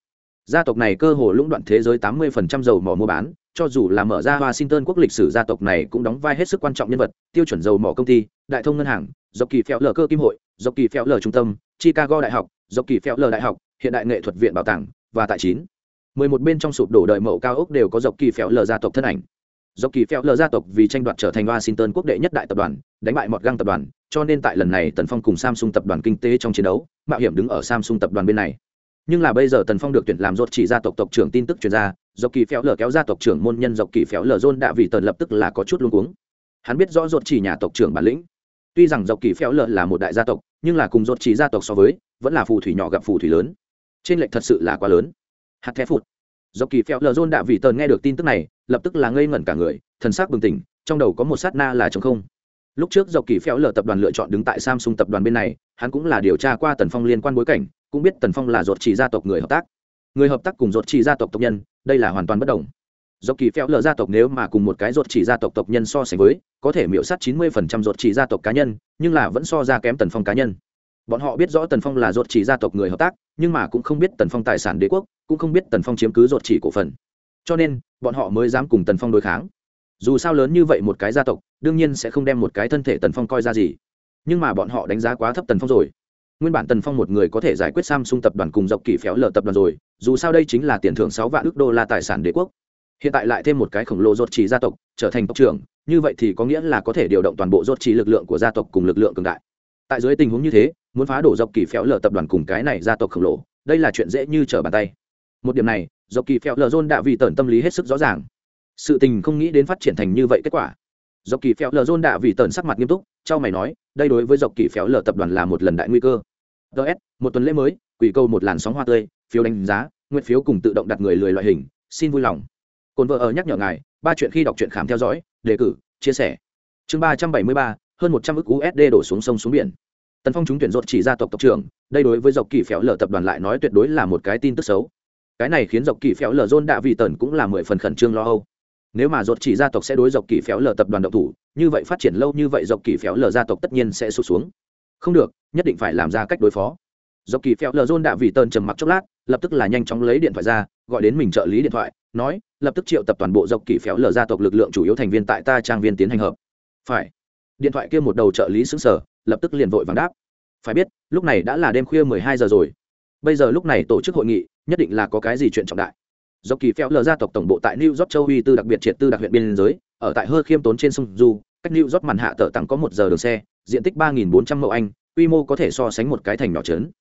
Gia tộc này cơ hồ lũng đoạn thế giới tám 80% dầu mỏ mua bán, cho dù là mở ra washington quốc lịch sử, gia tộc này cũng đóng vai hết sức quan trọng nhân vật, tiêu chuẩn dầu mỏ công ty, đại thông ngân hàng dọc kỳ phèo lờ cơ kim hội dọc kỳ phèo lờ trung tâm, chicago đại học dọc kỳ phèo lờ đại học, hiện đại nghệ thuật viện bảo tàng và tại chín mười một bên trong sụp đổ đời mậu cao ốc đều có dọc kỳ phèo lờ gia tộc thân ảnh. Dọc kỳ phèo lờ gia tộc vì tranh đoạt trở thành washington quốc đệ nhất đại tập đoàn, đánh bại mọt găng tập đoàn, cho nên tại lần này tần phong cùng samsung tập đoàn kinh tế trong chiến đấu, mạo hiểm đứng ở samsung tập đoàn bên này. Nhưng là bây giờ tần phong được tuyển làm rốt chỉ gia tộc tộc trưởng tin tức truyền ra, dọc kỳ phéo lờ kéo ra tộc trưởng môn nhân dọc kỳ phéo lờ john đã vì tần lập tức là có chút luôn cuống. Hắn biết rõ rốt chỉ nhà tộc trưởng bản lĩnh. Tuy rằng dọc kỳ phéo lờ là một đại gia tộc, nhưng là cùng rốt chỉ gia tộc so với, vẫn là phù thủy nhỏ gặp phù thủy lớn. Trên lệnh thật sự là quá lớn hạt thép phụt. Do kỳ phèo lờ dôn đạ vị tần nghe được tin tức này, lập tức là ngây ngẩn cả người, thần sắc bừng tỉnh, trong đầu có một sát na là trống không. Lúc trước do kỳ phèo lờ tập đoàn lựa chọn đứng tại samsung tập đoàn bên này, hắn cũng là điều tra qua tần phong liên quan bối cảnh, cũng biết tần phong là ruột chỉ gia tộc người hợp tác. Người hợp tác cùng ruột chỉ gia tộc tộc nhân, đây là hoàn toàn bất đồng. Do kỳ phèo lờ gia tộc nếu mà cùng một cái ruột chỉ gia tộc tộc nhân so sánh với, có thể miễu sát chín mươi phần trăm ruột chỉ gia tộc cá nhân, nhưng là vẫn so ra kém tần phong cá nhân bọn họ biết rõ tần phong là ruột chỉ gia tộc người hợp tác, nhưng mà cũng không biết tần phong tài sản đế quốc, cũng không biết tần phong chiếm cứ ruột chỉ cổ phần. Cho nên, bọn họ mới dám cùng tần phong đối kháng. Dù sao lớn như vậy một cái gia tộc, đương nhiên sẽ không đem một cái thân thể tần phong coi ra gì. Nhưng mà bọn họ đánh giá quá thấp tần phong rồi. Nguyên bản tần phong một người có thể giải quyết samsung tập đoàn cùng dọc kỳ phéo lờ tập đoàn rồi, dù sao đây chính là tiền thưởng sáu vạn ước đô la tài sản đế quốc. Hiện tại lại thêm một cái khổng lồ rốt chỉ gia tộc, trở thành tộc trưởng, như vậy thì có nghĩa là có thể điều động toàn bộ rốt chỉ lực lượng của gia tộc cùng lực lượng cường đại. Tại dưới tình huống như thế muốn phá đổ dọc kỳ phéo lờ tập đoàn cùng cái này gia tộc khổng lồ, đây là chuyện dễ như trở bàn tay. Một điểm này, dọc kỳ phéo lờ john đã vì tần tâm lý hết sức rõ ràng. Sự tình không nghĩ đến phát triển thành như vậy kết quả. Dọc kỳ phéo lờ john đã vì tần sắc mặt nghiêm túc, trao mày nói, đây đối với dọc kỳ phéo lờ tập đoàn là một lần đại nguy cơ. Ts một tuần lễ mới, quỷ câu một làn sóng hoa tươi, phiếu đánh giá, nguyện phiếu cùng tự động đặt người lười loại hình, xin vui lòng. Cồn vợ ở nhắc nhở ngài, ba chuyện khi đọc truyện khám theo dõi, đề cử, chia sẻ. Chương ba trăm bảy mươi ba, hơn một trăm ức usd đổ xuống sông xuống biển tần phong chúng tuyển rột chỉ gia tộc tộc trưởng, đây đối với dọc kỳ phéo lờ tập đoàn lại nói tuyệt đối là một cái tin tức xấu. Cái này khiến dọc kỳ phéo lờ dôn đạ vị tần cũng là mười phần khẩn trương lo âu. Nếu mà dột chỉ gia tộc sẽ đối dọc kỳ phéo lờ tập đoàn độc thủ, như vậy phát triển lâu như vậy dọc kỳ phéo lờ gia tộc tất nhiên sẽ sụt xuống. Không được, nhất định phải làm ra cách đối phó. Dọc kỳ phéo lờ dôn đạ vị tần trầm mặc chốc lát, lập tức là nhanh chóng lấy điện thoại ra, gọi đến mình trợ lý điện thoại, nói, lập tức triệu tập toàn bộ dọc kỳ phéo lờ gia tộc lực lượng chủ yếu thành viên tại ta trang viên tiến hành hợp phải điện thoại kia một đầu trợ lý xứng sở, lập tức liền vội vàng đáp. Phải biết, lúc này đã là đêm khuya mười hai giờ rồi. Bây giờ lúc này tổ chức hội nghị, nhất định là có cái gì chuyện trọng đại. Do kỳ phèo lờ gia tộc tổng bộ tại new york, châu uy, tư đặc biệt triệt tư đặc huyện biên giới, ở tại hơi khiêm tốn trên sông du, cách new york màn hạ tờ tặng có một giờ đường xe, diện tích ba nghìn bốn trăm mẫu anh, quy mô có thể so sánh một cái thành nhỏ trấn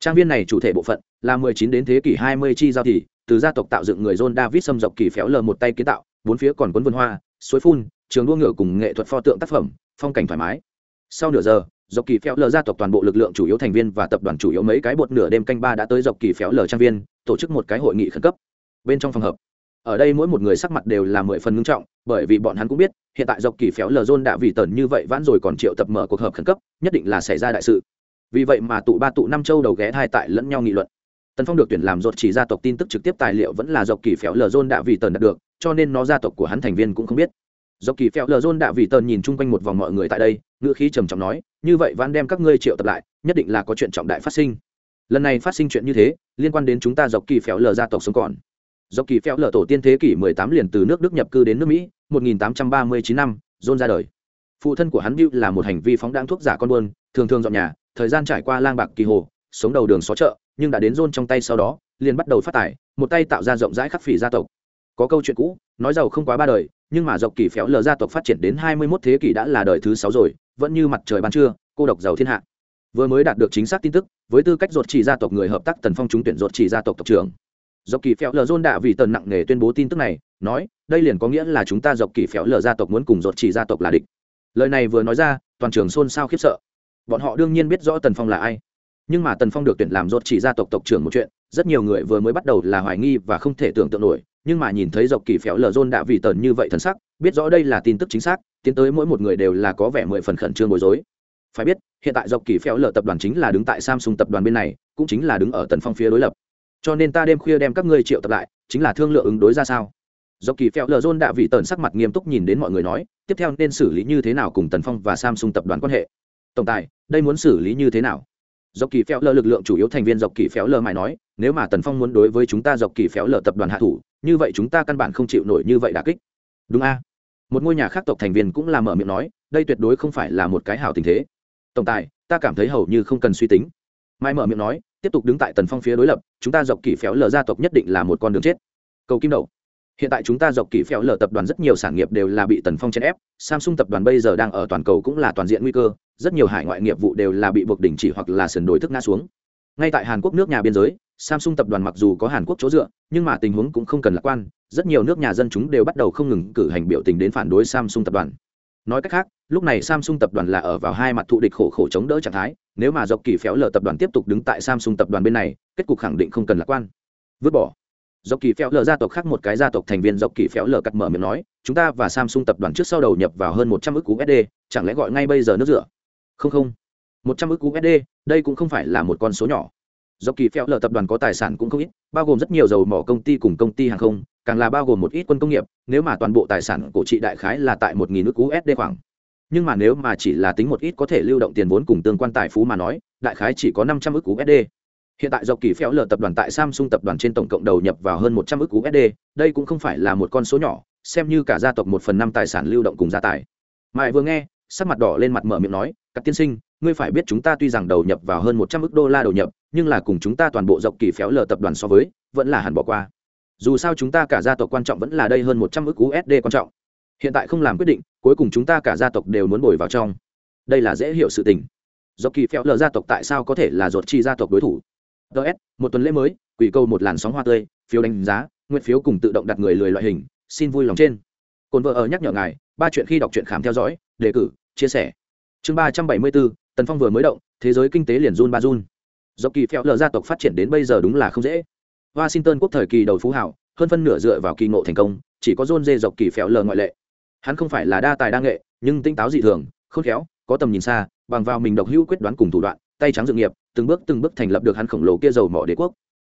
trang viên này chủ thể bộ phận là 19 đến thế kỷ 20 chi giao thì từ gia tộc tạo dựng người John David xâm dọc kỳ phéo lờ một tay kiến tạo, bốn phía còn cuốn vườn hoa, suối phun, trường đua ngựa cùng nghệ thuật pho tượng tác phẩm phong cảnh thoải mái. Sau nửa giờ, dọc kỳ phéo lờ gia tộc toàn bộ lực lượng chủ yếu thành viên và tập đoàn chủ yếu mấy cái bột nửa đêm canh ba đã tới dọc kỳ phéo lờ trang viên, tổ chức một cái hội nghị khẩn cấp. Bên trong phòng hợp ở đây mỗi một người sắc mặt đều là mười phần ngưng trọng, bởi vì bọn hắn cũng biết, hiện tại dọc kỳ phéo lờ John đã vì tần như vậy vãn rồi còn triệu tập mở cuộc họp khẩn cấp, nhất định là xảy ra đại sự. Vì vậy mà tụ ba tụ năm châu đầu ghé hai tại lẫn nhau nghị luận. Tần phong được tuyển làm ruột chỉ gia tộc tin tức trực tiếp tài liệu vẫn là dọc kỳ phéo lờ John đã vì tần đạt được, cho nên nó gia tộc của hắn thành viên cũng không biết dọc kỳ phèo lờ John đạ vì tần nhìn chung quanh một vòng mọi người tại đây, ngữ khí trầm trọng nói, như vậy van đem các ngươi triệu tập lại, nhất định là có chuyện trọng đại phát sinh. Lần này phát sinh chuyện như thế, liên quan đến chúng ta dọc kỳ phèo lờ gia tộc sống còn. Dọc kỳ phèo lờ tổ tiên thế kỷ 18 liền từ nước đức nhập cư đến nước mỹ 1839 năm john ra đời. Phụ thân của hắn Bill là một hành vi phóng đáng thuốc giả con buôn, thường thường dọn nhà, thời gian trải qua lang bạc kỳ hồ, sống đầu đường xó chợ, nhưng đã đến john trong tay sau đó, liền bắt đầu phát tài, một tay tạo ra rộng rãi khắc phỉ gia tộc có câu chuyện cũ, nói giàu không quá ba đời, nhưng mà dọc kỳ phéo lờ gia tộc phát triển đến 21 thế kỷ đã là đời thứ sáu rồi, vẫn như mặt trời ban trưa, cô độc giàu thiên hạ. Vừa mới đạt được chính xác tin tức, với tư cách ruột chỉ gia tộc người hợp tác tần phong trúng tuyển ruột chỉ gia tộc tộc trưởng. Dọc kỳ phéo lờ john đã vì tần nặng nề tuyên bố tin tức này, nói, đây liền có nghĩa là chúng ta dọc kỳ phéo lờ gia tộc muốn cùng ruột chỉ gia tộc là địch. Lời này vừa nói ra, toàn trường xôn xao khiếp sợ. Bọn họ đương nhiên biết rõ tần phong là ai. Nhưng mà tần phong được tuyển làm ruột chỉ gia tộc tộc trưởng một chuyện, rất nhiều người vừa mới bắt đầu là hoài nghi và không thể tưởng tượng nổi nhưng mà nhìn thấy dọc kỳ phéo lờ john đã vì tần như vậy thần sắc, biết rõ đây là tin tức chính xác, tiến tới mỗi một người đều là có vẻ mười phần khẩn trương bối rối. Phải biết, hiện tại dọc kỳ phéo lờ tập đoàn chính là đứng tại samsung tập đoàn bên này, cũng chính là đứng ở tần phong phía đối lập. Cho nên ta đêm khuya đem các ngươi triệu tập lại, chính là thương lượng ứng đối ra sao. Dọc kỳ phèo lờ john đã vị tần sắc mặt nghiêm túc nhìn đến mọi người nói, tiếp theo nên xử lý như thế nào cùng tần phong và samsung tập đoàn quan hệ? Tổng tài, đây muốn xử lý như thế nào? Dọc kỳ phéo lờ lực lượng chủ yếu thành viên dọc kỳ phéo lờ mãi nói nếu mà tần phong muốn đối với chúng ta dọc kỳ phéo lở tập đoàn hạ thủ, như vậy chúng ta căn bản không chịu nổi như vậy đà kích. Đúng a? Một ngôi nhà khác tộc thành viên cũng là mở miệng nói, đây tuyệt đối không phải là một cái hảo tình thế. Tổng tài, ta cảm thấy hầu như không cần suy tính. Mai mở miệng nói, tiếp tục đứng tại tần phong phía đối lập, chúng ta dọc kỳ phéo lở gia tộc nhất định là một con đường chết. Cầu kim đầu. Hiện tại chúng ta dọc kỳ phéo lở tập đoàn rất nhiều sản nghiệp đều là bị tần phong chèn ép, samsung tập đoàn bây giờ đang ở toàn cầu cũng là toàn diện nguy cơ, rất nhiều hải ngoại nghiệp vụ đều là bị buộc đình chỉ hoặc là sườn đổi thức ngã xuống. Ngay tại hàn quốc nước nhà biên giới samsung tập đoàn mặc dù có hàn quốc chỗ dựa, nhưng mà tình huống cũng không cần lạc quan, rất nhiều nước nhà dân chúng đều bắt đầu không ngừng cử hành biểu tình đến phản đối samsung tập đoàn. Nói cách khác, lúc này samsung tập đoàn là ở vào hai mặt thụ địch khổ khổ chống đỡ trạng thái, nếu mà dọc kỳ phéo lờ tập đoàn tiếp tục đứng tại samsung tập đoàn bên này, kết cục khẳng định không cần lạc quan. Vứt bỏ. Dọc kỳ phéo lờ gia tộc khác một cái gia tộc thành viên dọc kỳ phéo lờ cắt mở miệng nói, chúng ta và samsung tập đoàn trước sau đầu nhập vào hơn một trăm usd chẳng lẽ gọi ngay bây giờ nước rửa? Không không. Một trăm usd đây cũng không phải là một con số nhỏ dọc kỳ phèo lờ tập đoàn có tài sản cũng không ít, bao gồm rất nhiều dầu mỏ công ty cùng công ty hàng không, càng là bao gồm một ít quân công nghiệp, nếu mà toàn bộ tài sản của chị đại khái là tại một nghìn ước usd khoảng. Nhưng mà nếu mà chỉ là tính một ít có thể lưu động tiền vốn cùng tương quan tài phú mà nói, đại khái chỉ có năm trăm ước usd hiện tại do kỳ phèo lờ tập đoàn tại samsung tập đoàn trên tổng cộng đầu nhập vào hơn một trăm ước usd đây cũng không phải là một con số nhỏ, xem như cả gia tộc một phần năm tài sản lưu động cùng gia tài. Mãi vừa nghe, sắc mặt đỏ lên mặt mở miệng nói các tiên sinh, ngươi phải biết chúng ta tuy rằng đầu nhập vào hơn một trăm ước đô la đầu nhập, nhưng là cùng chúng ta toàn bộ dọc kỳ phéo lờ tập đoàn so với, vẫn là hẳn bỏ qua. Dù sao chúng ta cả gia tộc quan trọng vẫn là đây hơn một trăm ước usd quan trọng. Hiện tại không làm quyết định, cuối cùng chúng ta cả gia tộc đều muốn bồi vào trong. Đây là dễ hiểu sự tình. Dọc kỳ phéo lờ gia tộc tại sao có thể là ruột chi gia tộc đối thủ? Ts một tuần lễ mới, quỷ câu một làn sóng hoa tươi, phiếu đánh giá, nguyện phiếu cùng tự động đặt người lười loại hình, xin vui lòng trên. Cồn vợ ở nhắc nhở ngài, ba chuyện khi đọc truyện khám theo dõi, đề cử, chia sẻ chương ba trăm bảy mươi bốn tần phong vừa mới động, thế giới kinh tế liền run ba run. Dọc kỳ phèo lờ gia tộc phát triển đến bây giờ đúng là không dễ. Washington quốc thời kỳ đầu phú hảo, hơn phân nửa dựa vào kỳ ngộ thành công, chỉ có john dê dọc kỳ phèo lờ ngoại lệ. Hắn không phải là đa tài đa nghệ, nhưng tinh táo dị thường, khôn khéo, có tầm nhìn xa, bằng vào mình độc hữu quyết đoán cùng thủ đoạn, tay trắng dự nghiệp, từng bước từng bước thành lập được hắn khổng lồ kia dầu mỏ đế quốc.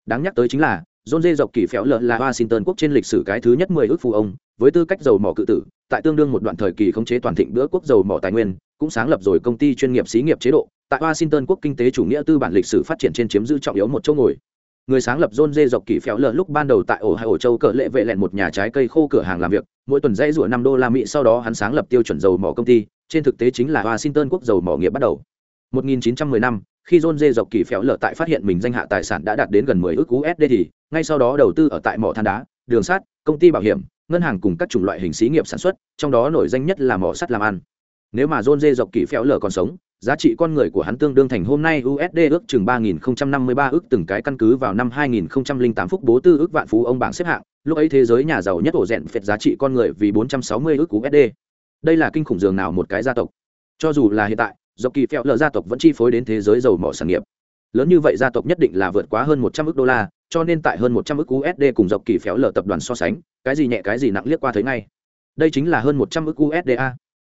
Đáng nhắc tới chính là John Dê dọc kỳ phéo lợ là Washington quốc trên lịch sử cái thứ nhất mười ước phụ ông, với tư cách dầu mỏ cự tử, tại tương đương một đoạn thời kỳ khống chế toàn thịnh bữa quốc dầu mỏ tài nguyên, cũng sáng lập rồi công ty chuyên nghiệp xí nghiệp chế độ, tại Washington quốc kinh tế chủ nghĩa tư bản lịch sử phát triển trên chiếm giữ trọng yếu một chỗ ngồi. Người sáng lập John Dê dọc kỳ phéo lợ lúc ban đầu tại ổ hai ổ châu cỡ lệ vệ lẹn một nhà trái cây khô cửa hàng làm việc, mỗi tuần dãy rủa năm đô la Mỹ sau đó hắn sáng lập tiêu chuẩn dầu mỏ công ty, trên thực tế chính là Washington quốc dầu mỏ nghiệp bắt đầu. 1910 năm, khi John Dê dọc kỳ phéo lở tại phát hiện mình danh hạ tài sản đã đạt đến gần 10 ức USD thì, ngay sau đó đầu tư ở tại mỏ than đá, đường sắt công ty bảo hiểm ngân hàng cùng các chủng loại hình xí nghiệp sản xuất trong đó nổi danh nhất là mỏ sắt làm ăn nếu mà john dê dọc kỳ phéo lở còn sống giá trị con người của hắn tương đương thành hôm nay USD ước chừng 3053 ước từng cái căn cứ vào năm 2008 phút bố tư ước vạn phú ông bảng xếp hạng, lúc ấy thế giới nhà giàu nhất ổ rèn phệt giá trị con người vì 460 ước USD. Đây là kinh khủng dường nào một cái gia tộc. Cho dù là hiện tại, dọc kỳ phèo lở gia tộc vẫn chi phối đến thế giới giàu mỏ sản nghiệp. Lớn như vậy gia tộc nhất định là vượt quá hơn 100 ước đô la, cho nên tại hơn 100 ức USD cùng dọc kỳ phèo lở tập đoàn so sánh, cái gì nhẹ cái gì nặng liếc qua thấy ngay. Đây chính là hơn 100 ức USD a.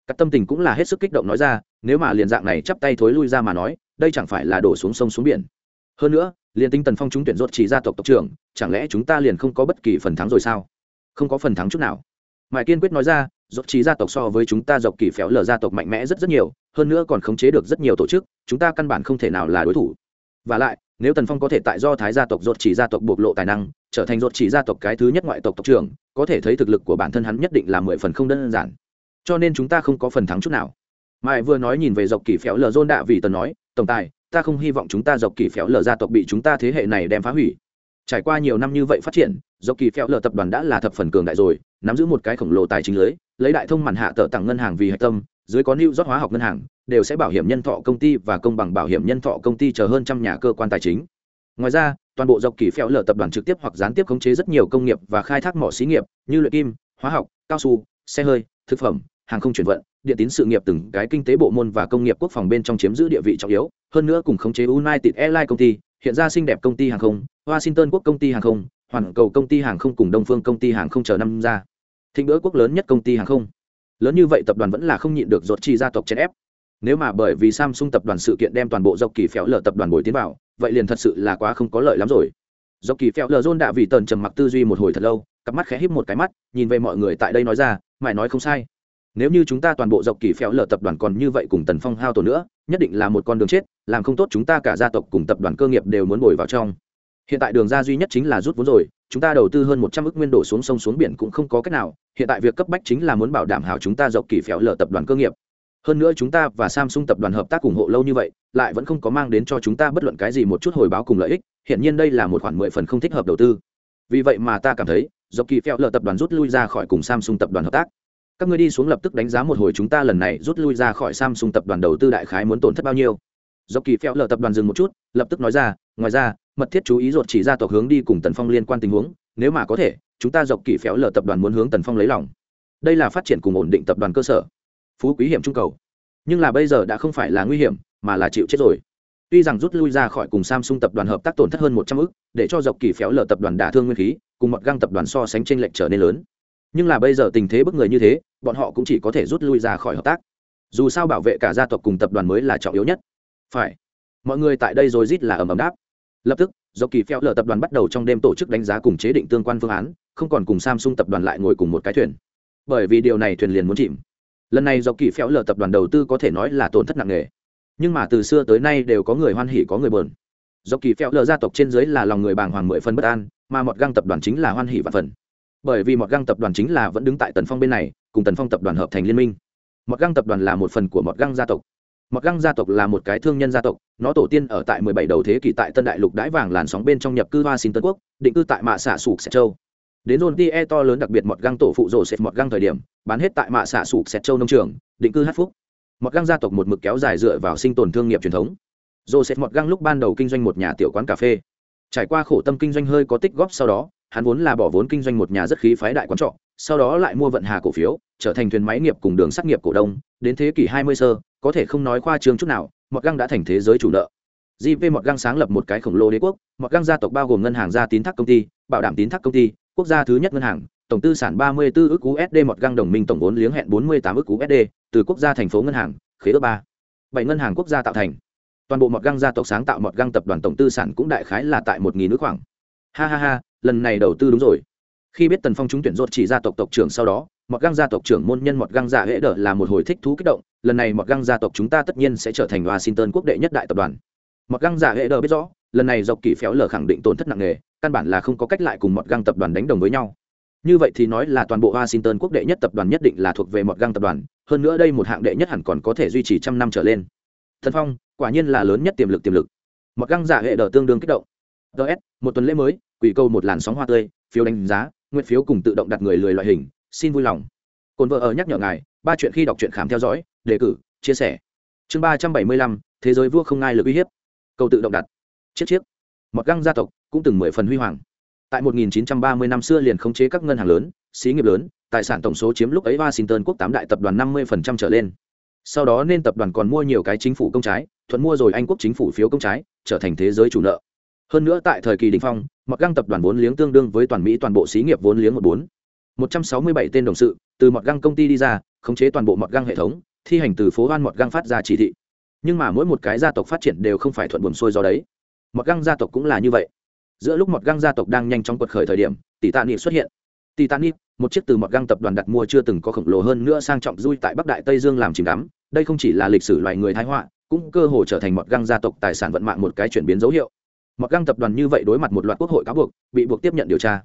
Các tâm tình cũng là hết sức kích động nói ra, nếu mà liền dạng này chắp tay thối lui ra mà nói, đây chẳng phải là đổ xuống sông xuống biển. Hơn nữa, liền tinh tần phong chúng tuyển rốt chỉ gia tộc tộc trưởng, chẳng lẽ chúng ta liền không có bất kỳ phần thắng rồi sao? Không có phần thắng chút nào. Mại kiên quyết nói ra, rốt chỉ gia tộc so với chúng ta dọc kỳ phéo lở gia tộc mạnh mẽ rất rất nhiều, hơn nữa còn khống chế được rất nhiều tổ chức, chúng ta căn bản không thể nào là đối thủ. Và lại, nếu tần phong có thể tại do thái gia tộc dột chỉ gia tộc bộc lộ tài năng, trở thành dột chỉ gia tộc cái thứ nhất ngoại tộc tộc trưởng, có thể thấy thực lực của bản thân hắn nhất định là mười phần không đơn giản. Cho nên chúng ta không có phần thắng chút nào. Mãi vừa nói nhìn về dọc kỳ phéo lờ dôn đạ vì tần nói tổng tài ta không hy vọng chúng ta dọc kỳ phéo lờ gia tộc bị chúng ta thế hệ này đem phá hủy. Trải qua nhiều năm như vậy phát triển dọc kỳ phéo lờ tập đoàn đã là thập phần cường đại rồi nắm giữ một cái khổng lồ tài chính lưới lấy đại thông màn hạ tờ tặng ngân hàng vì hạch tâm dưới có lưu rót hóa học ngân hàng đều sẽ bảo hiểm nhân thọ công ty và công bằng bảo hiểm nhân thọ công ty chờ hơn trăm nhà cơ quan tài chính. Ngoài ra, toàn bộ dọc kỳ phèo lở tập đoàn trực tiếp hoặc gián tiếp khống chế rất nhiều công nghiệp và khai thác mỏ xí nghiệp như luyện kim, hóa học, cao su, xe hơi, thực phẩm, hàng không chuyển vận điện tín sự nghiệp từng cái kinh tế bộ môn và công nghiệp quốc phòng bên trong chiếm giữ địa vị trọng yếu. Hơn nữa cùng khống chế united airlines công ty, hiện ra xinh đẹp công ty hàng không, washington quốc công ty hàng không, hoàn cầu công ty hàng không cùng đông phương công ty hàng không chờ năm ra. Thịnh đỡ quốc lớn nhất công ty hàng không. Lớn như vậy tập đoàn vẫn là không nhịn được dột chi gia tộc chèn ép nếu mà bởi vì samsung tập đoàn sự kiện đem toàn bộ dọc kỳ phéo lờ tập đoàn bồi tiến vào, vậy liền thật sự là quá không có lợi lắm rồi. Dọc kỳ phéo lờ john đã vì tần trầm mặc tư duy một hồi thật lâu, cặp mắt khẽ híp một cái mắt, nhìn về mọi người tại đây nói ra mãi nói không sai. Nếu như chúng ta toàn bộ dọc kỳ phéo lờ tập đoàn còn như vậy cùng tần phong hao tổn nữa, nhất định là một con đường chết, làm không tốt chúng ta cả gia tộc cùng tập đoàn cơ nghiệp đều muốn bồi vào trong. Hiện tại đường ra duy nhất chính là rút vốn rồi, chúng ta đầu tư hơn một trăm ước nguyên đổ xuống sông xuống biển cũng không có cách nào, hiện tại việc cấp bách chính là muốn bảo đảm hảo chúng ta dọc kỳ phéo lờ tập đoàn cơ nghiệp hơn nữa chúng ta và samsung tập đoàn hợp tác ủng hộ lâu như vậy, lại vẫn không có mang đến cho chúng ta bất luận cái gì một chút hồi báo cùng lợi ích hiện nhiên đây là một khoản mười phần không thích hợp đầu tư. Vì vậy mà ta cảm thấy, dọc kỳ phèo lợ tập đoàn rút lui ra khỏi cùng samsung tập đoàn hợp tác. Các ngươi đi xuống lập tức đánh giá một hồi chúng ta lần này rút lui ra khỏi samsung tập đoàn đầu tư đại khái muốn tổn thất bao nhiêu. Do kỳ phèo lợ tập đoàn dừng một chút, lập tức nói ra, ngoài ra, mật thiết chú ý ruột chỉ ra tộc hướng đi cùng tần phong liên quan tình huống, nếu mà có thể, chúng ta dọc kỳ phéo lờ tập đoàn muốn hướng tần phong lấy lòng. Đây là phát triển cùng ổn định tập đoàn cơ sở phú quý hiểm trung cầu. Nhưng là bây giờ đã không phải là nguy hiểm, mà là chịu chết rồi. Tuy rằng rút lui ra khỏi cùng samsung tập đoàn hợp tác tổn thất hơn một trăm ước, để cho dọc kỳ phéo lờ tập đoàn đả thương nguyên khí, cùng mọt găng tập đoàn so sánh tranh lệch trở nên lớn. Nhưng là bây giờ tình thế bức người như thế, bọn họ cũng chỉ có thể rút lui ra khỏi hợp tác. Dù sao bảo vệ cả gia tộc cùng tập đoàn mới là trọng yếu nhất. Phải. Mọi người tại đây rồi rít là ầm ầm đáp. Lập tức do kỳ phèo lờ tập đoàn bắt đầu trong đêm tổ chức đánh giá cùng chế định tương quan phương án, không còn cùng samsung tập đoàn lại ngồi cùng một cái thuyền. Bởi vì điều này thuyền liền muốn chìm lần này do kỳ phèo lờ tập đoàn đầu tư có thể nói là tổn thất nặng nề. Nhưng mà từ xưa tới nay đều có người hoan hỉ, có người bờn do kỳ phèo lờ gia tộc trên dưới là lòng người bàng hoàng mười phân bất an, mà một găng tập đoàn chính là hoan hỉ và phần. Bởi vì mọt găng tập đoàn chính là vẫn đứng tại tần phong bên này, cùng tần phong tập đoàn hợp thành liên minh. Mọt găng tập đoàn là một phần của mọt găng gia tộc. Mọt găng gia tộc là một cái thương nhân gia tộc, nó tổ tiên ở tại 17 đầu thế kỷ tại tân đại lục đãi vàng làn sóng bên trong nhập cư washington quốc, định cư tại mạ xạ sụp sẹt châu đến dồn tie to lớn đặc biệt mọt găng tổ phụ rổ sệt mọt găng thời điểm bán hết tại mạ xạ sụp sẹt châu nông trường định cư hát phúc. Mọt găng gia tộc một mực kéo dài dựa vào sinh tồn thương nghiệp truyền thống. Joseph Mọt Găng lúc ban đầu kinh doanh một nhà tiểu quán cà phê. Trải qua khổ tâm kinh doanh hơi có tích góp sau đó, hắn vốn là bỏ vốn kinh doanh một nhà rất khí phái đại quán trọ sau đó lại mua vận hà cổ phiếu trở thành thuyền máy nghiệp cùng đường sắt nghiệp cổ đông đến thế kỷ 20 sơ có thể không nói khoa trương chút nào mọt găng đã thành thế giới chủ nợ. Gp mọt găng sáng lập một cái khổng lồ đế quốc mọt găng gia tộc bao gồm ngân hàng gia tín thác công ty bảo đảm tín thác công ty quốc gia thứ nhất ngân hàng, tổng tư sản 34 ức USD một găng đồng minh tổng vốn liếng hẹn 48 ức USD từ quốc gia thành phố ngân hàng, khế ước ba. Bảy ngân hàng quốc gia tạo thành. Toàn bộ một găng gia tộc sáng tạo một găng tập đoàn tổng tư sản cũng đại khái là tại một nghìn nước khoảng. Ha ha ha, lần này đầu tư đúng rồi. Khi biết tần phong trúng tuyển rốt chỉ gia tộc tộc trưởng sau đó mọt găng gia tộc trưởng môn nhân mọt găng giả hễ đỡ là một hồi thích thú kích động, lần này mọt găng gia tộc chúng ta tất nhiên sẽ trở thành washington quốc đệ nhất đại tập đoàn. Mọt găng giả hễ đỡ biết rõ, lần này dọc kỳ phéo lở khẳng định tổn thất nặng nề căn bản là không có cách lại cùng mọt găng tập đoàn đánh đồng với nhau. Như vậy thì nói là toàn bộ washington quốc đệ nhất tập đoàn nhất định là thuộc về mọt găng tập đoàn, hơn nữa đây một hạng đệ nhất hẳn còn có thể duy trì trăm năm trở lên. Thần phong, quả nhiên là lớn nhất tiềm lực tiềm lực. Mọt găng giả hệ đờ tương đương kích động. Ts một tuần lễ mới, quỷ câu một làn sóng hoa tươi, phiếu đánh giá, nguyện phiếu cùng tự động đặt người lười loại hình, xin vui lòng. Cồn vợ ở nhắc nhở ngài, ba chuyện khi đọc truyện khám theo dõi, đề cử, chia sẻ. Chương ba trăm bảy mươi lăm, thế giới vua không ai lực uy hiếp. Câu tự động đặt. Chiếc chiếc. Mọt găng gia tộc cũng từng mười phần huy hoàng. Tại 1930 năm xưa liền khống chế các ngân hàng lớn, xí nghiệp lớn, tài sản tổng số chiếm lúc ấy washington quốc tám đại tập đoàn 50% trở lên. Sau đó nên tập đoàn còn mua nhiều cái chính phủ công trái, thuận mua rồi anh quốc chính phủ phiếu công trái, trở thành thế giới chủ nợ. Hơn nữa tại thời kỳ đình phong mọt găng tập đoàn vốn liếng tương đương với toàn mỹ toàn bộ xí nghiệp vốn liếng một bốn. một trăm sáu mươi bảy tên đồng sự, từ mọt găng công ty đi ra, khống chế toàn bộ mọt găng hệ thống, thi hành từ phố hoan mọt găng phát ra chỉ thị. Nhưng mà mỗi một cái gia tộc phát triển đều không phải thuận buồm xuôi do đấy. Mọt găng gia tộc cũng là như vậy giữa lúc mọt găng gia tộc đang nhanh chóng quật khởi thời điểm, tỷ tạ nịp xuất hiện. Titanic một chiếc từ mọt găng tập đoàn đặt mua chưa từng có khổng lồ hơn nữa sang trọng dui tại bắc đại tây dương làm chìm đắm. Đây không chỉ là lịch sử loài người thái họa, cũng cơ hồ trở thành mọt găng gia tộc tài sản vận mạng một cái chuyển biến dấu hiệu. Mọt găng tập đoàn như vậy đối mặt một loạt quốc hội cáo buộc, bị buộc tiếp nhận điều tra.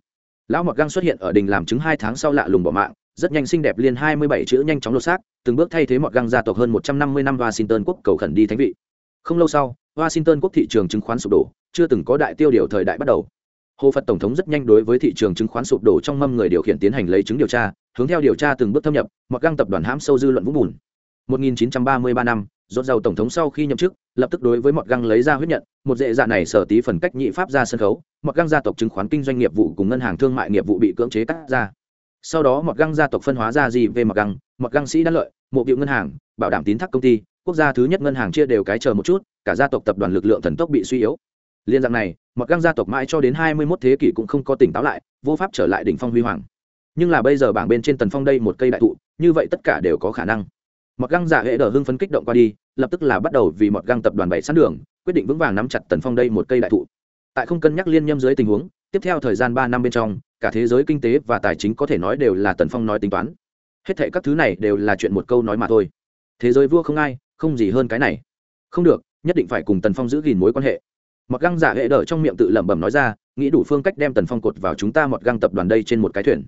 Lão mọt găng xuất hiện ở đình làm chứng hai tháng sau lạ lùng bỏ mạng, rất nhanh xinh đẹp liên hai mươi bảy chữ nhanh chóng lột xác, từng bước thay thế mọt găng gia tộc hơn một trăm năm mươi năm washington quốc cầu khẩn đi thánh vị. Không lâu sau, washington quốc thị trường chứng khoán sụp đổ chưa từng có đại tiêu điều thời đại bắt đầu. Hồ phật tổng thống rất nhanh đối với thị trường chứng khoán sụp đổ trong mâm người điều khiển tiến hành lấy chứng điều tra, hướng theo điều tra từng bước thâm nhập, mặc găng tập đoàn hãm sâu dư luận vũng bùn. 1933 năm, rốt giàu tổng thống sau khi nhậm chức, lập tức đối với mọt găng lấy ra huyết nhận, một dễ dạ này sở tí phần cách nhị pháp ra sân khấu mọt găng gia tộc chứng khoán kinh doanh nghiệp vụ cùng ngân hàng thương mại nghiệp vụ bị cưỡng chế cắt ra. Sau đó mọt găng gia tộc phân hóa ra gì về mọt găng mọt găng sĩ đã lợi, mộ biệu ngân hàng, bảo đảm tín thác công ty, quốc gia thứ nhất ngân hàng chia đều cái chờ một chút, cả gia tộc tập đoàn lực lượng thần tốc bị suy yếu liên dạng này, mặc găng gia tộc mãi cho đến hai mươi 21 thế kỷ cũng không có tỉnh táo lại, vô pháp trở lại đỉnh phong huy hoàng. Nhưng là bây giờ bảng bên trên tần phong đây một cây đại thụ, như vậy tất cả đều có khả năng. Mặc găng giả hệ đờ hưng phấn kích động qua đi, lập tức là bắt đầu vì mọt găng tập đoàn bảy sẵn đường, quyết định vững vàng nắm chặt tần phong đây một cây đại thụ. Tại không cân nhắc liên nhâm dưới tình huống, tiếp theo thời gian ba năm bên trong, cả thế giới kinh tế và tài chính có thể nói đều là tần phong nói tính toán. Hết thệ các thứ này đều là chuyện một câu nói mà thôi. Thế giới vua không ai, không gì hơn cái này. Không được, nhất định phải cùng tần phong giữ gìn mối quan hệ mặc găng giả hệ đỡ trong miệng tự lẩm bẩm nói ra, nghĩ đủ phương cách đem tần phong cột vào chúng ta một găng tập đoàn đây trên một cái thuyền.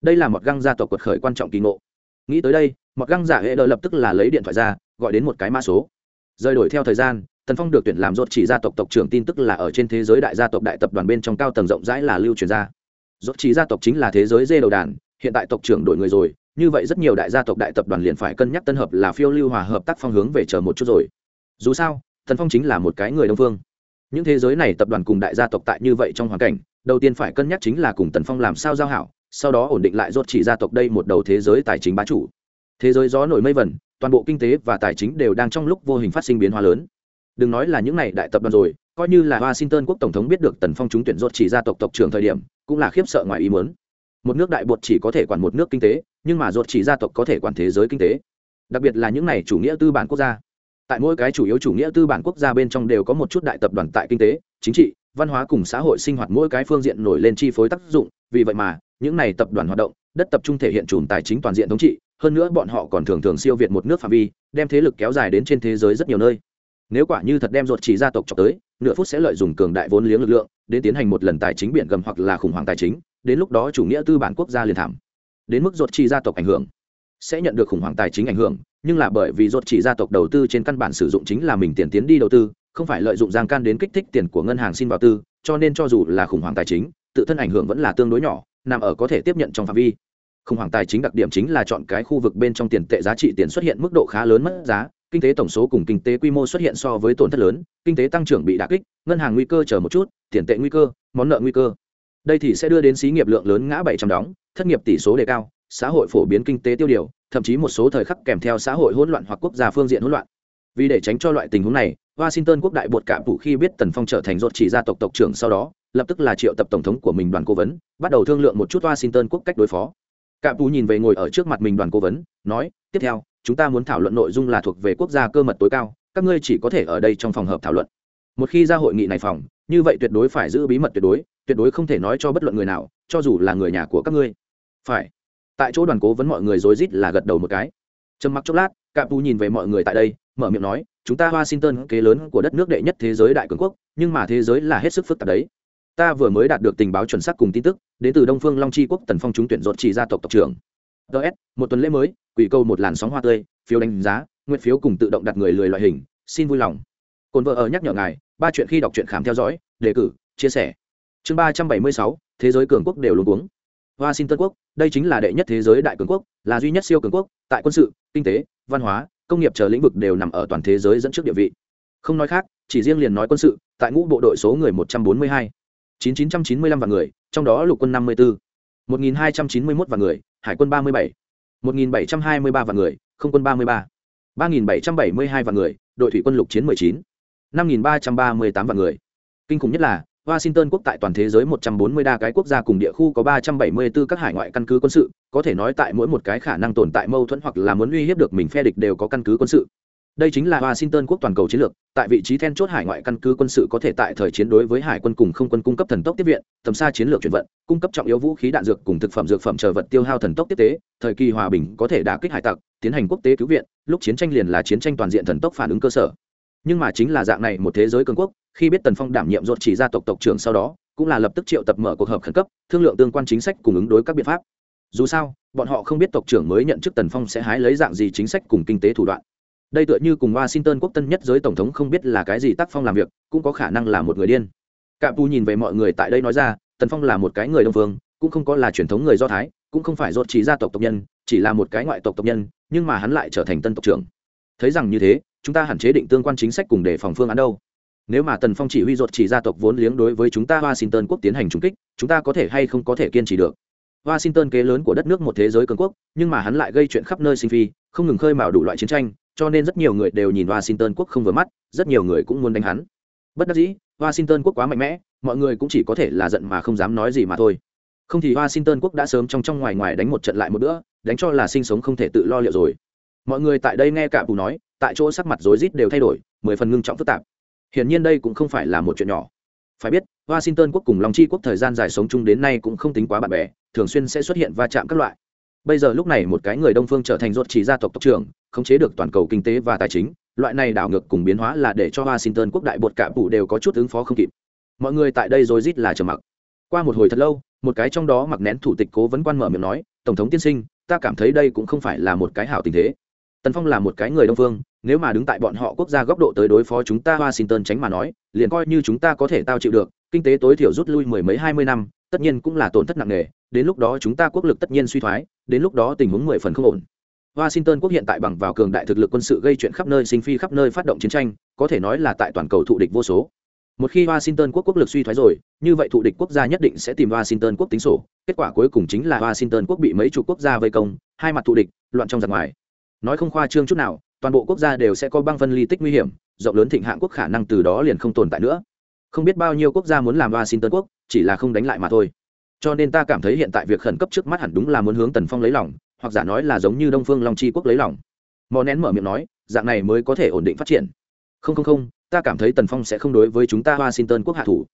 Đây là một găng gia tộc quật khởi quan trọng kỳ ngộ. Nghĩ tới đây, mọt găng giả hệ đỡ lập tức là lấy điện thoại ra, gọi đến một cái mã số. Rời đổi theo thời gian, tần phong được tuyển làm rốt chỉ gia tộc tộc trưởng tin tức là ở trên thế giới đại gia tộc đại tập đoàn bên trong cao tầng rộng rãi là lưu truyền ra. Rốt chỉ gia tộc chính là thế giới dê đầu đàn, hiện tại tộc trưởng đổi người rồi, như vậy rất nhiều đại gia tộc đại tập đoàn liền phải cân nhắc tân hợp là phiêu lưu hòa hợp tác phong hướng về chờ một chút rồi. Dù sao, tần phong chính là một cái người đông phương những thế giới này tập đoàn cùng đại gia tộc tại như vậy trong hoàn cảnh, đầu tiên phải cân nhắc chính là cùng tần phong làm sao giao hảo, sau đó ổn định lại rốt chỉ gia tộc đây một đầu thế giới tài chính bá chủ. Thế giới gió nổi mây vẩn toàn bộ kinh tế và tài chính đều đang trong lúc vô hình phát sinh biến hóa lớn. Đừng nói là những này đại tập đoàn rồi, coi như là washington quốc tổng thống biết được tần phong trúng tuyển rốt chỉ gia tộc tộc trưởng thời điểm, cũng là khiếp sợ ngoài ý muốn. Một nước đại bột chỉ có thể quản một nước kinh tế, nhưng mà rốt chỉ gia tộc có thể quản thế giới kinh tế. Đặc biệt là những này chủ nghĩa tư bản quốc gia tại mỗi cái chủ yếu chủ nghĩa tư bản quốc gia bên trong đều có một chút đại tập đoàn tại kinh tế, chính trị, văn hóa cùng xã hội sinh hoạt mỗi cái phương diện nổi lên chi phối tác dụng. Vì vậy mà, những này tập đoàn hoạt động, đất tập trung thể hiện chùm tài chính toàn diện thống trị, hơn nữa bọn họ còn thường thường siêu việt một nước phạm vi, đem thế lực kéo dài đến trên thế giới rất nhiều nơi. Nếu quả như thật đem ruột chỉ gia tộc chọc tới, nửa phút sẽ lợi dụng cường đại vốn liếng lực lượng, đến tiến hành một lần tài chính biển gầm hoặc là khủng hoảng tài chính, đến lúc đó chủ nghĩa tư bản quốc gia liền thảm. Đến mức ruột chỉ gia tộc ảnh hưởng, sẽ nhận được khủng hoảng tài chính ảnh hưởng nhưng là bởi vì ruột chỉ gia tộc đầu tư trên căn bản sử dụng chính là mình tiền tiến đi đầu tư, không phải lợi dụng giang can đến kích thích tiền của ngân hàng xin vào tư, cho nên cho dù là khủng hoảng tài chính, tự thân ảnh hưởng vẫn là tương đối nhỏ, nằm ở có thể tiếp nhận trong phạm vi. Khủng hoảng tài chính đặc điểm chính là chọn cái khu vực bên trong tiền tệ giá trị tiền xuất hiện mức độ khá lớn mất giá, kinh tế tổng số cùng kinh tế quy mô xuất hiện so với tổn thất lớn, kinh tế tăng trưởng bị đà kích, ngân hàng nguy cơ chờ một chút, tiền tệ nguy cơ, món nợ nguy cơ. Đây thì sẽ đưa đến xí nghiệp lượng lớn ngã bảy trăm đóng, thất nghiệp tỷ số đề cao, xã hội phổ biến kinh tế tiêu điều thậm chí một số thời khắc kèm theo xã hội hỗn loạn hoặc quốc gia phương diện hỗn loạn. Vì để tránh cho loại tình huống này, washington quốc đại bột cả phụ khi biết tần phong trở thành rốt chỉ gia tộc tộc trưởng sau đó, lập tức là triệu tập tổng thống của mình đoàn cố vấn, bắt đầu thương lượng một chút washington quốc cách đối phó. Cả phụ nhìn về ngồi ở trước mặt mình đoàn cố vấn, nói, tiếp theo, chúng ta muốn thảo luận nội dung là thuộc về quốc gia cơ mật tối cao, các ngươi chỉ có thể ở đây trong phòng hợp thảo luận. Một khi ra hội nghị này phòng, như vậy tuyệt đối phải giữ bí mật tuyệt đối tuyệt đối không thể nói cho bất luận người nào, cho dù là người nhà của các ngươi. Phải tại chỗ đoàn cố vấn mọi người rối rít là gật đầu một cái. Trầm mặc chốc lát, cạm tu nhìn về mọi người tại đây, mở miệng nói, chúng ta washington, kế lớn của đất nước đệ nhất thế giới đại cường quốc, nhưng mà thế giới là hết sức phức tạp đấy. Ta vừa mới đạt được tình báo chuẩn xác cùng tin tức, đến từ đông phương long tri quốc tần phong chúng tuyển dột chỉ gia tộc tộc trưởng. Ts một tuần lễ mới, quỷ câu một làn sóng hoa tươi, phiếu đánh giá, nguyện phiếu cùng tự động đặt người lười loại hình, xin vui lòng. Cồn vợ ở nhắc nhở ngài, ba chuyện khi đọc truyện khám theo dõi, đề cử, chia sẻ. Chương ba trăm bảy mươi sáu, thế giới cường quốc đều luôn uống washington quốc, đây chính là đệ nhất thế giới đại cường quốc, là duy nhất siêu cường quốc, tại quân sự, kinh tế, văn hóa, công nghiệp chờ lĩnh vực đều nằm ở toàn thế giới dẫn trước địa vị. Không nói khác, chỉ riêng liền nói quân sự, tại ngũ bộ đội số người một trăm bốn mươi hai, chín chín trăm chín mươi lăm vạn người, trong đó lục quân năm mươi bốn một nghìn hai trăm chín mươi mốt vạn người, hải quân ba mươi bảy, một nghìn bảy trăm hai mươi ba vạn người, không quân ba mươi ba ba nghìn bảy trăm bảy mươi hai vạn người, đội thủy quân lục chiến mười chín, năm nghìn ba trăm ba mươi tám vạn người. Kinh khủng nhất là Washington quốc tại toàn thế giới 140 đa cái quốc gia cùng địa khu có 374 các hải ngoại căn cứ quân sự, có thể nói tại mỗi một cái khả năng tồn tại mâu thuẫn hoặc là muốn uy hiếp được mình phe địch đều có căn cứ quân sự. Đây chính là Washington quốc toàn cầu chiến lược, tại vị trí then chốt hải ngoại căn cứ quân sự có thể tại thời chiến đối với hải quân cùng không quân cung cấp thần tốc tiếp viện, tầm xa chiến lược chuyển vận, cung cấp trọng yếu vũ khí đạn dược cùng thực phẩm dược phẩm chờ vật tiêu hao thần tốc tiếp tế, thời kỳ hòa bình có thể đả kích hải tặc, tiến hành quốc tế cứu viện, lúc chiến tranh liền là chiến tranh toàn diện thần tốc phản ứng cơ sở nhưng mà chính là dạng này một thế giới cường quốc, khi biết tần phong đảm nhiệm ruột chỉ gia tộc tộc trưởng sau đó, cũng là lập tức triệu tập mở cuộc họp khẩn cấp, thương lượng tương quan chính sách cùng ứng đối các biện pháp. Dù sao, bọn họ không biết tộc trưởng mới nhận chức tần phong sẽ hái lấy dạng gì chính sách cùng kinh tế thủ đoạn. Đây tựa như cùng washington quốc tân nhất giới tổng thống không biết là cái gì tác phong làm việc, cũng có khả năng là một người điên. Cạ pu nhìn về mọi người tại đây nói ra, tần phong là một cái người đông phương, cũng không có là truyền thống người do thái, cũng không phải dột chỉ gia tộc tộc nhân, chỉ là một cái ngoại tộc tộc nhân, nhưng mà hắn lại trở thành tân tộc trưởng. Thấy rằng như thế chúng ta hạn chế định tương quan chính sách cùng đề phòng phương án đâu. Nếu mà tần phong chỉ huy ruột chỉ gia tộc vốn liếng đối với chúng ta washington quốc tiến hành trúng kích, chúng ta có thể hay không có thể kiên trì được? Washington kế lớn của đất nước một thế giới cường quốc, nhưng mà hắn lại gây chuyện khắp nơi sinh phi, không ngừng khơi mào đủ loại chiến tranh, cho nên rất nhiều người đều nhìn washington quốc không vừa mắt, rất nhiều người cũng muốn đánh hắn. Bất đắc dĩ, washington quốc quá mạnh mẽ, mọi người cũng chỉ có thể là giận mà không dám nói gì mà thôi. Không thì washington quốc đã sớm trong trong ngoài ngoài đánh một trận lại một bữa, đánh cho là sinh sống không thể tự lo liệu rồi. Mọi người tại đây nghe cả bù nói tại chỗ sắc mặt rối rít đều thay đổi, mười phần ngưng trọng phức tạp. Hiển nhiên đây cũng không phải là một chuyện nhỏ. Phải biết, washington quốc cùng long chi quốc thời gian dài sống chung đến nay cũng không tính quá bạn bè, thường xuyên sẽ xuất hiện va chạm các loại. Bây giờ lúc này một cái người đông phương trở thành ruột chỉ gia tộc tộc trưởng, khống chế được toàn cầu kinh tế và tài chính, loại này đảo ngược cùng biến hóa là để cho washington quốc đại bột cả vụ đều có chút ứng phó không kịp. Mọi người tại đây rối rít là trầm mặc. Qua một hồi thật lâu, một cái trong đó mặc nén thủ tịch cố vấn quan mở miệng nói, tổng thống tiên sinh, ta cảm thấy đây cũng không phải là một cái hảo tình thế tần phong là một cái người đông phương, nếu mà đứng tại bọn họ quốc gia góc độ tới đối phó chúng ta washington tránh mà nói, liền coi như chúng ta có thể tao chịu được, kinh tế tối thiểu rút lui mười mấy hai mươi năm, tất nhiên cũng là tổn thất nặng nề, đến lúc đó chúng ta quốc lực tất nhiên suy thoái, đến lúc đó tình huống mười phần không ổn. Washington quốc hiện tại bằng vào cường đại thực lực quân sự gây chuyện khắp nơi, sinh phi khắp nơi phát động chiến tranh, có thể nói là tại toàn cầu thụ địch vô số. Một khi washington quốc quốc lực suy thoái rồi, như vậy thụ địch quốc gia nhất định sẽ tìm washington quốc tính sổ, kết quả cuối cùng chính là washington quốc bị mấy chục quốc gia vây công, hai mặt thụ địch, loạn trong giặc ngoài nói không khoa trương chút nào, toàn bộ quốc gia đều sẽ có băng phân ly tích nguy hiểm, rộng lớn thịnh hạng quốc khả năng từ đó liền không tồn tại nữa. Không biết bao nhiêu quốc gia muốn làm washington quốc, chỉ là không đánh lại mà thôi. Cho nên ta cảm thấy hiện tại việc khẩn cấp trước mắt hẳn đúng là muốn hướng tần phong lấy lòng, hoặc giả nói là giống như đông phương long chi quốc lấy lòng. Mò nén mở miệng nói, dạng này mới có thể ổn định phát triển. Không không không, ta cảm thấy tần phong sẽ không đối với chúng ta washington quốc hạ thủ.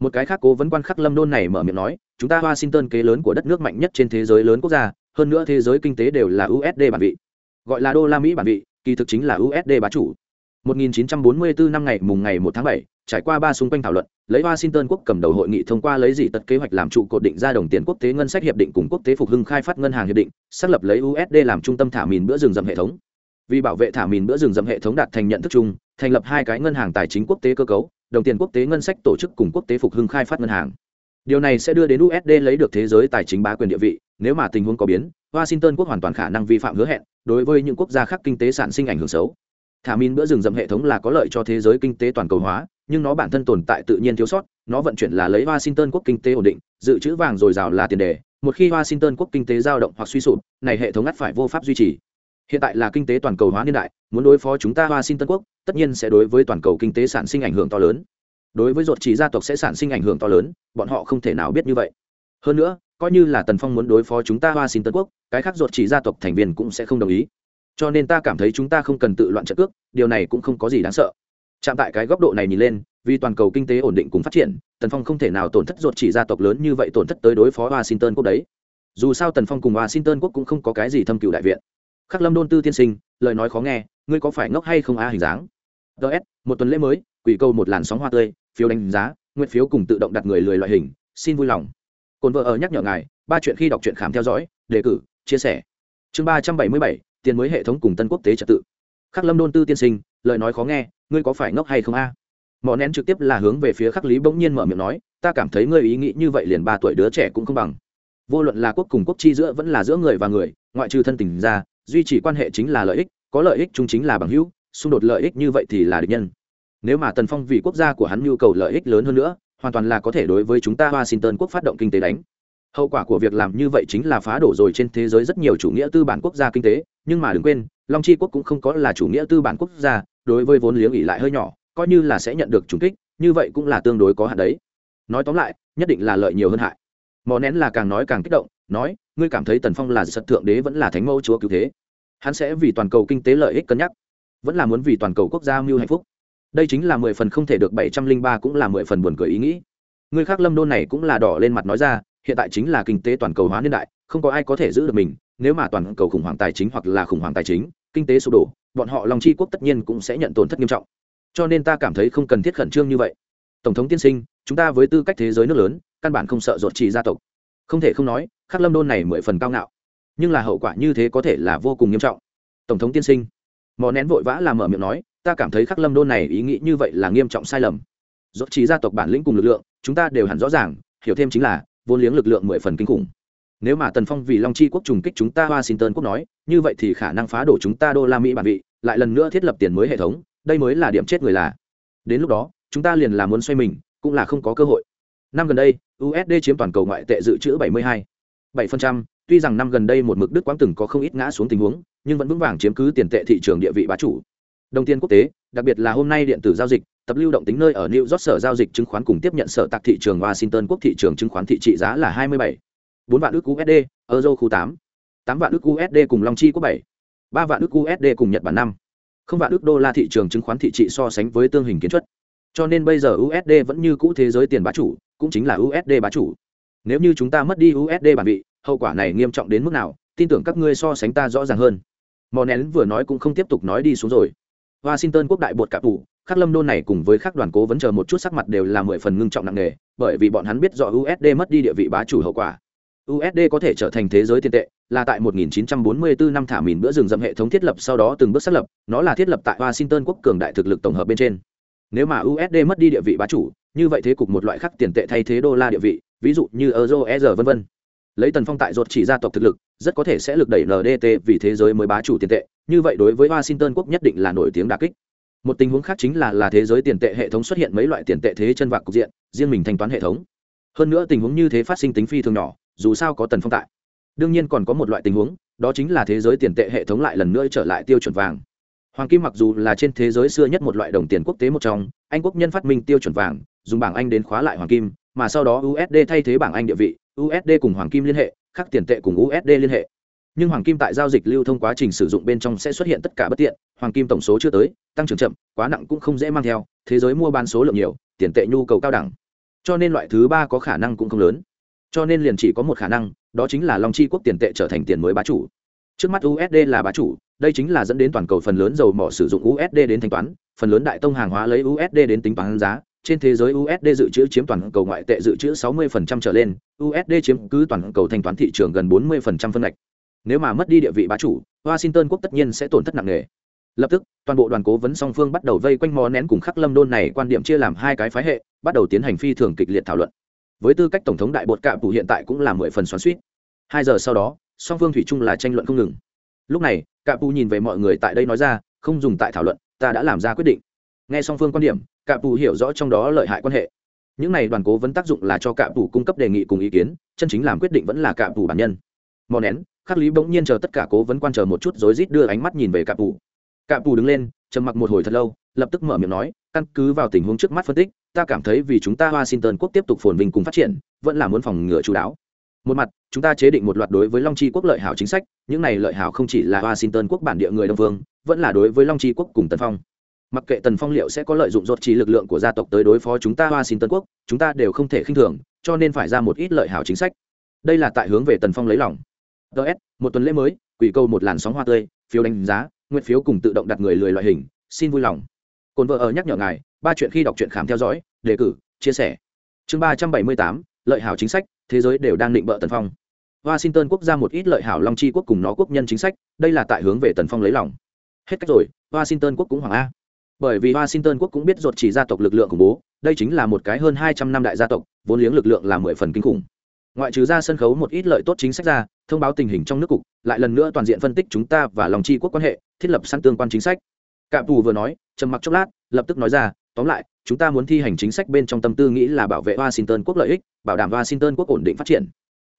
Một cái khác cố vấn quan khắc lâm đôn này mở miệng nói, chúng ta washington kế lớn của đất nước mạnh nhất trên thế giới lớn quốc gia, hơn nữa thế giới kinh tế đều là usd bản vị gọi là đô la mỹ bản vị kỳ thực chính là usd bá chủ 1944 năm ngày mùng ngày 1 tháng 7, trải qua ba xung quanh thảo luận, lấy Washington quốc cầm đầu hội nghị thông qua lấy dị tật kế hoạch làm trụ cột định ra đồng tiền quốc tế ngân sách hiệp định cùng quốc tế phục hưng khai phát ngân hàng hiệp định, xác lập lấy USD làm trung tâm thả mìn bữa rừng rậm hệ thống. Vì bảo vệ thả mìn bữa rừng rậm hệ thống đạt thành nhận thức chung, thành lập hai cái ngân hàng tài chính quốc tế cơ cấu, đồng tiền quốc tế ngân sách tổ chức cùng quốc tế phục hưng khai phát ngân hàng. Điều này sẽ đưa đến USD lấy được thế giới tài chính bá quyền địa vị, nếu mà tình huống có biến, Washington quốc hoàn toàn khả năng vi phạm hứa hẹn, đối với những quốc gia khác kinh tế sản sinh ảnh hưởng xấu. Thả min bữa rừng rậm hệ thống là có lợi cho thế giới kinh tế toàn cầu hóa nhưng nó bản thân tồn tại tự nhiên thiếu sót nó vận chuyển là lấy washington quốc kinh tế ổn định dự trữ vàng dồi dào là tiền đề một khi washington quốc kinh tế dao động hoặc suy sụp này hệ thống ngắt phải vô pháp duy trì. Hiện tại là kinh tế toàn cầu hóa niên đại muốn đối phó chúng ta washington quốc tất nhiên sẽ đối với toàn cầu kinh tế sản sinh ảnh hưởng to lớn đối với ruột chỉ gia tộc sẽ sản sinh ảnh hưởng to lớn, bọn họ không thể nào biết như vậy. Hơn nữa, coi như là tần phong muốn đối phó chúng ta hoa sin tân quốc, cái khác ruột chỉ gia tộc thành viên cũng sẽ không đồng ý. Cho nên ta cảm thấy chúng ta không cần tự loạn trận cước, điều này cũng không có gì đáng sợ. Chạm tại cái góc độ này nhìn lên, vì toàn cầu kinh tế ổn định cùng phát triển, tần phong không thể nào tổn thất ruột chỉ gia tộc lớn như vậy tổn thất tới đối phó washington quốc đấy. Dù sao tần phong cùng washington quốc cũng không có cái gì thâm cựu đại viện. Khắc lâm đôn tư tiên sinh, lời nói khó nghe, ngươi có phải ngốc hay không a hình dáng? Ts một tuần lễ mới quỷ câu một làn sóng hoa tươi, phiếu đánh giá, nguyện phiếu cùng tự động đặt người lười loại hình, xin vui lòng. Cồn vợ ở nhắc nhở ngài, ba chuyện khi đọc truyện khám theo dõi, đề cử, chia sẻ. Chương ba trăm bảy mươi bảy, tiền mới hệ thống cùng tân quốc tế trật tự. Khắc lâm đôn tư tiên sinh, lời nói khó nghe, ngươi có phải ngốc hay không a? À? mỏ nén trực tiếp là hướng về phía khắc lý bỗng nhiên mở miệng nói, ta cảm thấy ngươi ý nghĩ như vậy liền ba tuổi đứa trẻ cũng không bằng. Vô luận là quốc cùng quốc chi giữa vẫn là giữa người và người, ngoại trừ thân tình ra, duy trì quan hệ chính là lợi ích, có lợi ích chung chính là bằng hữu, xung đột lợi ích như vậy thì là địch nhân nếu mà tần phong vì quốc gia của hắn nhu cầu lợi ích lớn hơn nữa, hoàn toàn là có thể đối với chúng ta washington quốc phát động kinh tế đánh. Hậu quả của việc làm như vậy chính là phá đổ rồi trên thế giới rất nhiều chủ nghĩa tư bản quốc gia kinh tế, nhưng mà đừng quên, long chi quốc cũng không có là chủ nghĩa tư bản quốc gia, đối với vốn liếng ỉ lại hơi nhỏ, coi như là sẽ nhận được trùng kích, như vậy cũng là tương đối có hạn đấy. Nói tóm lại, nhất định là lợi nhiều hơn hại. Mò nén là càng nói càng kích động, nói, ngươi cảm thấy tần phong là sật thượng đế vẫn là thánh mẫu chúa cứu thế? Hắn sẽ vì toàn cầu kinh tế lợi ích cân nhắc, vẫn là muốn vì toàn cầu quốc gia mưu hạnh phúc đây chính là mười phần không thể được bảy trăm linh ba cũng là mười phần buồn cười ý nghĩ. Người khác lâm đôn này cũng là đỏ lên mặt nói ra, hiện tại chính là kinh tế toàn cầu hóa niên đại, không có ai có thể giữ được mình, nếu mà toàn cầu khủng hoảng tài chính hoặc là khủng hoảng tài chính, kinh tế sụp đổ, bọn họ lòng chi quốc tất nhiên cũng sẽ nhận tổn thất nghiêm trọng. Cho nên ta cảm thấy không cần thiết khẩn trương như vậy. Tổng thống tiên sinh, chúng ta với tư cách thế giới nước lớn, căn bản không sợ ruột trì gia tộc. Không thể không nói khắc lâm đôn này mười phần cao ngạo. Nhưng là hậu quả như thế có thể là vô cùng nghiêm trọng. Tổng thống tiên sinh, mò nén vội vã làm mở miệng nói ta cảm thấy khắc lâm đôn này ý nghĩ như vậy là nghiêm trọng sai lầm. Dốt trí gia tộc bản lĩnh cùng lực lượng chúng ta đều hẳn rõ ràng hiểu thêm chính là vốn liếng lực lượng mười phần kinh khủng. Nếu mà tần phong vì long chi quốc trùng kích chúng ta washington quốc nói như vậy thì khả năng phá đổ chúng ta đô la mỹ bản vị lại lần nữa thiết lập tiền mới hệ thống đây mới là điểm chết người là. Đến lúc đó chúng ta liền là muốn xoay mình cũng là không có cơ hội. Năm gần đây usd chiếm toàn cầu ngoại tệ dự trữ 72 7%, tuy rằng năm gần đây một mực đức quãng từng có không ít ngã xuống tình huống nhưng vẫn vững vàng chiếm cứ tiền tệ thị trường địa vị bá chủ đồng tiền quốc tế đặc biệt là hôm nay điện tử giao dịch tập lưu động tính nơi ở New York sở giao dịch chứng khoán cùng tiếp nhận sở tạc thị trường Washington quốc thị trường chứng khoán thị trị giá là 27 4 vạn ước USD, Euro khu 8, 8 vạn ước USD cùng Long Chi quốc 7, 3 vạn ước USD cùng Nhật Bản 5. Không vạn ước đô la thị trường chứng khoán thị trị so sánh với tương hình kiến chất. Cho nên bây giờ USD vẫn như cũ thế giới tiền bá chủ, cũng chính là USD bá chủ. Nếu như chúng ta mất đi USD bản vị, hậu quả này nghiêm trọng đến mức nào, tin tưởng các ngươi so sánh ta rõ ràng hơn. Mò nén vừa nói cũng không tiếp tục nói đi xuống rồi. Washington quốc đại bột cả tủ, khắc lâm đôn này cùng với khắc đoàn cố vấn chờ một chút sắc mặt đều là mười phần ngưng trọng nặng nề bởi vì bọn hắn biết rõ usd mất đi địa vị bá chủ hậu quả. Usd có thể trở thành thế giới tiền tệ là tại 1944 năm thả mìn bữa rừng rậm hệ thống thiết lập sau đó từng bước xác lập nó là thiết lập tại washington quốc cường đại thực lực tổng hợp bên trên. Nếu mà usd mất đi địa vị bá chủ như vậy thế cục một loại khác tiền tệ thay thế đô la địa vị ví dụ như euro e vân vân. Lấy tần phong tại ruột chỉ gia tộc thực lực rất có thể sẽ lực đẩy ndt vì thế giới mới bá chủ tiền tệ như vậy đối với washington quốc nhất định là nổi tiếng đà kích. Một tình huống khác chính là là thế giới tiền tệ hệ thống xuất hiện mấy loại tiền tệ thế chân vạc cục diện, riêng mình thanh toán hệ thống. Hơn nữa tình huống như thế phát sinh tính phi thường nhỏ, dù sao có tần phong tại. Đương nhiên còn có một loại tình huống, đó chính là thế giới tiền tệ hệ thống lại lần nữa trở lại tiêu chuẩn vàng. Hoàng kim mặc dù là trên thế giới xưa nhất một loại đồng tiền quốc tế một trong, anh quốc nhân phát minh tiêu chuẩn vàng, dùng bảng anh đến khóa lại hoàng kim, mà sau đó usd thay thế bảng anh địa vị usd cùng hoàng kim liên hệ, khác tiền tệ cùng usd liên hệ nhưng hoàng kim tại giao dịch lưu thông quá trình sử dụng bên trong sẽ xuất hiện tất cả bất tiện hoàng kim tổng số chưa tới tăng trưởng chậm quá nặng cũng không dễ mang theo thế giới mua bán số lượng nhiều tiền tệ nhu cầu cao đẳng. Cho nên loại thứ ba có khả năng cũng không lớn. Cho nên liền chỉ có một khả năng đó chính là long chi quốc tiền tệ trở thành tiền mới bá chủ. Trước mắt usd là bá chủ đây chính là dẫn đến toàn cầu phần lớn dầu mỏ sử dụng usd đến thanh toán phần lớn đại tông hàng hóa lấy usd đến tính toán giá. Trên thế giới USD dự trữ chiếm toàn cầu ngoại tệ dự trữ 60% trở lên, USD chiếm cứ toàn cầu thanh toán thị trường gần 40% phân ngạch nếu mà mất đi địa vị bá chủ, washington quốc tất nhiên sẽ tổn thất nặng nề. Lập tức, toàn bộ đoàn cố vấn song phương bắt đầu vây quanh mò nén cùng khắc lâm đôn này quan điểm chia làm hai cái phái hệ, bắt đầu tiến hành phi thường kịch liệt thảo luận. Với tư cách tổng thống đại bột cạm phủ hiện tại cũng là mười phần xoắn suýt hai giờ sau đó, song phương thủy chung là tranh luận không ngừng. Lúc này cạm phủ nhìn về mọi người tại đây nói ra, không dùng tại thảo luận, ta đã làm ra quyết định. Nghe song phương quan điểm cạm phủ hiểu rõ trong đó lợi hại quan hệ. Những này đoàn cố vấn tác dụng là cho cạm phủ cung cấp đề nghị cùng ý kiến, chân chính làm quyết định vẫn là cạm phủ bản nhân mò nén, khắc lý bỗng nhiên chờ tất cả cố vấn quan chờ một chút rối rít đưa ánh mắt nhìn về cạp pù cạp pù đứng lên, trầm mặc một hồi thật lâu, lập tức mở miệng nói, căn cứ vào tình huống trước mắt phân tích, ta cảm thấy vì chúng ta washington quốc tiếp tục phồn vinh cùng phát triển, vẫn là muốn phòng ngừa chú đáo. Một mặt, chúng ta chế định một loạt đối với long chi quốc lợi hảo chính sách, những này lợi hảo không chỉ là washington quốc bản địa người đông phương vẫn là đối với long chi quốc cùng tần phong. Mặc kệ tần phong liệu sẽ có lợi dụng rốt trí lực lượng của gia tộc tới đối phó chúng ta washington quốc, chúng ta đều không thể khinh thường, cho nên phải ra một ít lợi hảo chính sách. Đây là tại hướng về tần phong lấy lòng ts một tuần lễ mới, quỷ câu một làn sóng hoa tươi, phiếu đánh giá, nguyện phiếu cùng tự động đặt người lười loại hình, xin vui lòng. Cồn vợ ở nhắc nhở ngài, ba chuyện khi đọc truyện khám theo dõi, đề cử, chia sẻ. Chương ba trăm bảy mươi tám, lợi hảo chính sách, thế giới đều đang định bợ tần phong. Washington quốc gia một ít lợi hảo long chi quốc cùng nó quốc nhân chính sách, đây là tại hướng về tần phong lấy lòng. Hết cách rồi, washington quốc cũng hoàng a. Bởi vì washington quốc cũng biết ruột chỉ gia tộc lực lượng khủng bố, đây chính là một cái hơn hai trăm năm đại gia tộc, vốn liếng lực lượng là mười phần kinh khủng. Ngoại trừ ra sân khấu một ít lợi tốt chính sách ra thông báo tình hình trong nước cục, lại lần nữa toàn diện phân tích chúng ta và lòng tri quốc quan hệ, thiết lập sẵn tương quan chính sách. Cạm tù vừa nói, trầm mặc chốc lát, lập tức nói ra, tóm lại, chúng ta muốn thi hành chính sách bên trong tâm tư nghĩ là bảo vệ washington quốc lợi ích, bảo đảm washington quốc ổn định phát triển.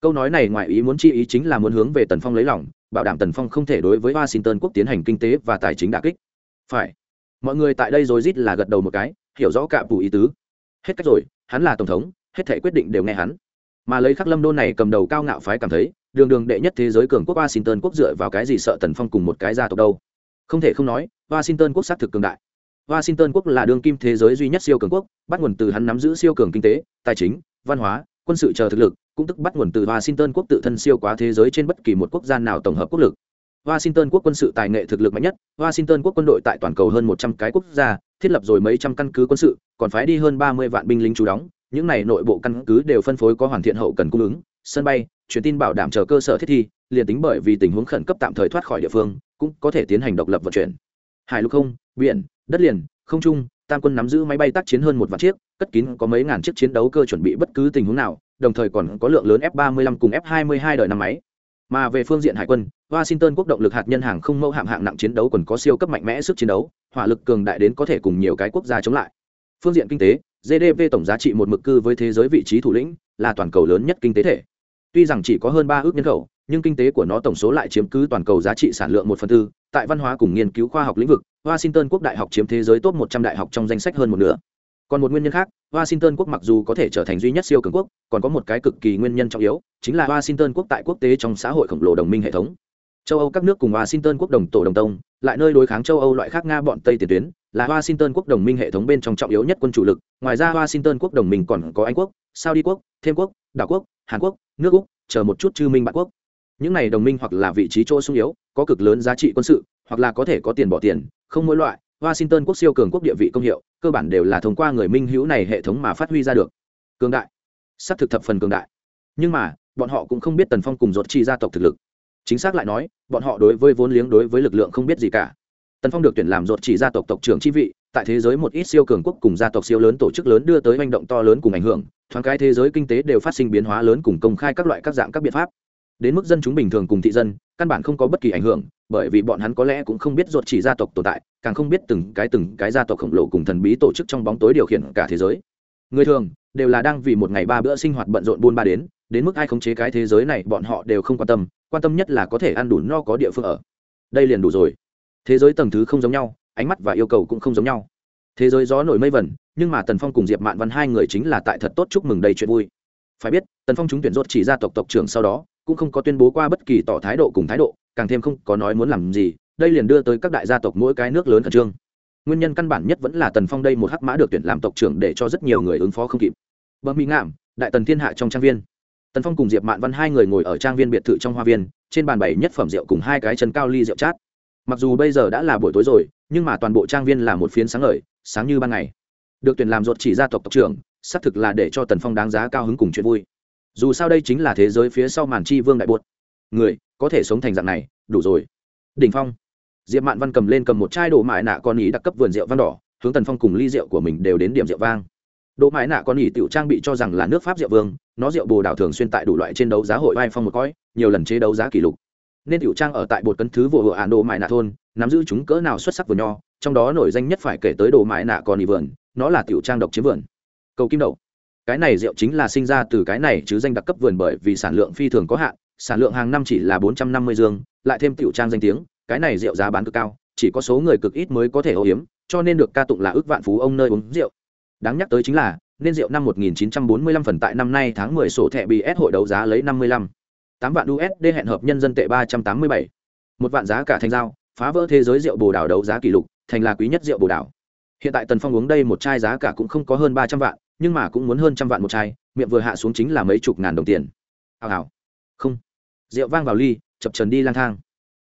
Câu nói này ngoài ý muốn chi ý chính là muốn hướng về tần phong lấy lòng, bảo đảm tần phong không thể đối với washington quốc tiến hành kinh tế và tài chính đà kích. Phải. Mọi người tại đây rồi rít là gật đầu một cái, hiểu rõ cạm tù ý tứ. Hết cách rồi, hắn là tổng thống, hết thể quyết định đều nghe hắn. Mà lấy khắc lâm đôn này cầm đầu cao ngạo phái cảm thấy đường đường đệ nhất thế giới cường quốc washington quốc dựa vào cái gì sợ tần phong cùng một cái gia tộc đâu? Không thể không nói, washington quốc xác thực cường đại. Washington quốc là đương kim thế giới duy nhất siêu cường quốc, bắt nguồn từ hắn nắm giữ siêu cường kinh tế, tài chính, văn hóa, quân sự chờ thực lực, cũng tức bắt nguồn từ washington quốc tự thân siêu quá thế giới trên bất kỳ một quốc gia nào tổng hợp quốc lực. Washington quốc quân sự tài nghệ thực lực mạnh nhất, washington quốc quân đội tại toàn cầu hơn một trăm cái quốc gia, thiết lập rồi mấy trăm căn cứ quân sự, còn phái đi hơn ba mươi vạn binh lính trú đóng những này nội bộ căn cứ đều phân phối có hoàn thiện hậu cần cung ứng, sân bay, truyền tin bảo đảm chờ cơ sở thiết thi, liền tính bởi vì tình huống khẩn cấp tạm thời thoát khỏi địa phương, cũng có thể tiến hành độc lập vận chuyển. Hải lục không, biển, đất liền, không trung, tam quân nắm giữ máy bay tác chiến hơn một vạn chiếc, cất kín có mấy ngàn chiếc chiến đấu cơ chuẩn bị bất cứ tình huống nào, đồng thời còn có lượng lớn f 35 cùng f 22 đời năm máy. Mà về phương diện hải quân, washington quốc động lực hạt nhân hàng không mẫu hạm hạng nặng chiến đấu còn có siêu cấp mạnh mẽ sức chiến đấu, hỏa lực cường đại đến có thể cùng nhiều cái quốc gia chống lại. Phương diện kinh tế gdp tổng giá trị một mực cư với thế giới vị trí thủ lĩnh là toàn cầu lớn nhất kinh tế thể. Tuy rằng chỉ có hơn ba ước nhân khẩu, nhưng kinh tế của nó tổng số lại chiếm cứ toàn cầu giá trị sản lượng một phần tư. Tại văn hóa cùng nghiên cứu khoa học lĩnh vực, washington quốc đại học chiếm thế giới top một trăm đại học trong danh sách hơn một nửa. Còn một nguyên nhân khác, washington quốc mặc dù có thể trở thành duy nhất siêu cường quốc, còn có một cái cực kỳ nguyên nhân trọng yếu, chính là washington quốc tại quốc tế trong xã hội khổng lồ đồng minh hệ thống. Châu âu các nước cùng washington quốc đồng tổ đồng tông, lại nơi đối kháng châu âu loại khác nga bọn tây tiền tuyến là washington quốc đồng minh hệ thống bên trong trọng yếu nhất quân chủ lực. Ngoài ra washington quốc đồng minh còn có anh quốc, saudi quốc, thêm quốc, đảo quốc, hàn quốc, nước úc, chờ một chút chư minh bạn quốc. Những này đồng minh hoặc là vị trí chỗ sung yếu, có cực lớn giá trị quân sự, hoặc là có thể có tiền bỏ tiền, không mỗi loại, washington quốc siêu cường quốc địa vị công hiệu, cơ bản đều là thông qua người minh hữu này hệ thống mà phát huy ra được. Cường đại. Sắp thực thập phần cường đại. Nhưng mà, bọn họ cũng không biết tần phong cùng dột chi gia tộc thực lực. Chính xác lại nói, bọn họ đối với vốn liếng đối với lực lượng không biết gì cả tần phong được tuyển làm ruột chỉ gia tộc tộc trưởng chi vị, tại thế giới một ít siêu cường quốc cùng gia tộc siêu lớn tổ chức lớn đưa tới manh động to lớn cùng ảnh hưởng, thoáng cái thế giới kinh tế đều phát sinh biến hóa lớn cùng công khai các loại các dạng các biện pháp. Đến mức dân chúng bình thường cùng thị dân, căn bản không có bất kỳ ảnh hưởng, bởi vì bọn hắn có lẽ cũng không biết ruột chỉ gia tộc tồn tại, càng không biết từng cái từng cái gia tộc khổng lồ cùng thần bí tổ chức trong bóng tối điều khiển cả thế giới. Người thường, đều là đang vì một ngày ba bữa sinh hoạt bận rộn buôn ba đến đến mức ai khống chế cái thế giới này, bọn họ đều không quan tâm quan tâm nhất là có thể ăn đủ no có địa phương ở. Đây liền đủ rồi thế giới tầng thứ không giống nhau, ánh mắt và yêu cầu cũng không giống nhau. Thế giới gió nổi mây vẩn nhưng mà tần phong cùng diệp mạn văn hai người chính là tại thật tốt chúc mừng đầy chuyện vui. Phải biết, tần phong chúng tuyển rốt chỉ ra tộc tộc trưởng sau đó, cũng không có tuyên bố qua bất kỳ tỏ thái độ cùng thái độ, càng thêm không có nói muốn làm gì, đây liền đưa tới các đại gia tộc mỗi cái nước lớn khẩn trương. Nguyên nhân căn bản nhất vẫn là tần phong đây một hắc mã được tuyển làm tộc trưởng để cho rất nhiều người ứng phó không kịp. Bờ mỹ ngạm, đại tần thiên hạ trong trang viên. Tần phong cùng diệp mạn văn hai người ngồi ở trang viên biệt thự trong hoa viên, trên bàn bày nhất phẩm rượu cùng hai cái chân cao ly rượu chát mặc dù bây giờ đã là buổi tối rồi, nhưng mà toàn bộ trang viên là một phiến sáng ngời, sáng như ban ngày. Được tuyển làm ruột chỉ gia tộc tộc trưởng, xác thực là để cho tần phong đáng giá cao hứng cùng chuyện vui. Dù sao đây chính là thế giới phía sau màn chi vương đại buột người, có thể sống thành dạng này, đủ rồi. Đỉnh phong. Diệp mạn văn cầm lên cầm một chai đồ mại nạ con ý đặc cấp vườn rượu văn đỏ, hướng tần phong cùng ly rượu của mình đều đến điểm rượu vang. Đồ mại nạ con ý tiểu trang bị cho rằng là nước pháp rượu vương, nó rượu bồ đào thường xuyên tại đủ loại trên đấu giá hội vai phong một cõi, nhiều lần chế đấu giá kỷ lục nên tiểu trang ở tại bột cấn thứ vụ hộ ản đồ mại nạ thôn, nắm giữ chúng cỡ nào xuất sắc vừa nho, trong đó nổi danh nhất phải kể tới đồ mại nạ còn ỉ vườn, nó là tiểu trang độc chiếm vườn. Cầu kim đậu. Cái này rượu chính là sinh ra từ cái này chứ danh đặc cấp vườn bởi vì sản lượng phi thường có hạn, sản lượng hàng năm chỉ là bốn trăm năm mươi dương, lại thêm tiểu trang danh tiếng, cái này rượu giá bán cực cao, chỉ có số người cực ít mới có thể ô hiếm cho nên được ca tụng là ước vạn phú ông nơi uống rượu. Đáng nhắc tới chính là, nên rượu năm 1945 phần tại năm nay tháng 10 sổ thẻ BS hội đấu giá lấy 55 8 vạn USD hẹn hợp nhân dân tệ 387 một vạn giá cả thành giao, phá vỡ thế giới rượu bồ đào đấu giá kỷ lục, thành là quý nhất rượu bồ đào. Hiện tại tần phong uống đây một chai giá cả cũng không có hơn 300 vạn, nhưng mà cũng muốn hơn trăm vạn một chai, miệng vừa hạ xuống chính là mấy chục ngàn đồng tiền. Hào hào. Không. Rượu vang vào ly, chập trần đi lang thang.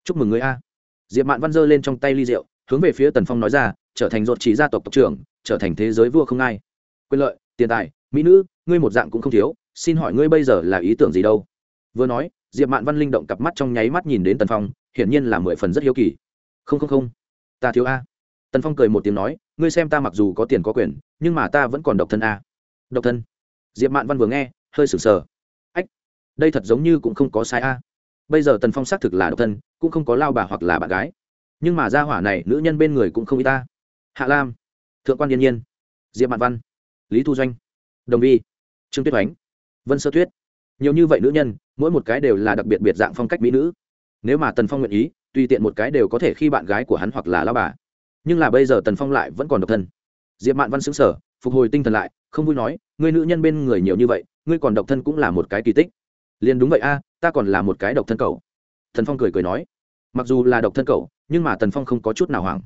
Chúc mừng người a. Diệp mạn văn giơ lên trong tay ly rượu, hướng về phía tần phong nói ra, trở thành ruột chỉ gia tộc tộc trưởng, trở thành thế giới vua không ai. Quyền lợi, tiền tài, mỹ nữ, ngươi một dạng cũng không thiếu, xin hỏi ngươi bây giờ là ý tưởng gì đâu? Vừa nói, diệp mạn văn linh động cặp mắt trong nháy mắt nhìn đến tần phong, hiển nhiên là mười phần rất hiếu kỳ. Không không không. Ta thiếu a. Tần phong cười một tiếng nói, ngươi xem ta mặc dù có tiền có quyền, nhưng mà ta vẫn còn độc thân a. Độc thân? Diệp mạn văn vừa nghe, hơi sừng sờ. Ách, đây thật giống như cũng không có sai a. Bây giờ tần phong xác thực là độc thân, cũng không có lao bà hoặc là bạn gái. Nhưng mà gia hỏa này, nữ nhân bên người cũng không y ta hạ lam, thượng quan yên nhiên. Diệp mạn văn, lý thu doanh, đồng vi, trương tuyết oánh vân sơ tuyết. Nhiều như vậy nữ nhân mỗi một cái đều là đặc biệt biệt dạng phong cách mỹ nữ. Nếu mà tần phong nguyện ý, tùy tiện một cái đều có thể khi bạn gái của hắn hoặc là lao bà. Nhưng là bây giờ tần phong lại vẫn còn độc thân. Diệp mạn văn xứng sở phục hồi tinh thần lại, không vui nói người nữ nhân bên người nhiều như vậy, ngươi còn độc thân cũng là một cái kỳ tích. Liền đúng vậy a, ta còn là một cái độc thân cầu thần phong cười cười nói. Mặc dù là độc thân cầu nhưng mà tần phong không có chút nào hoảng.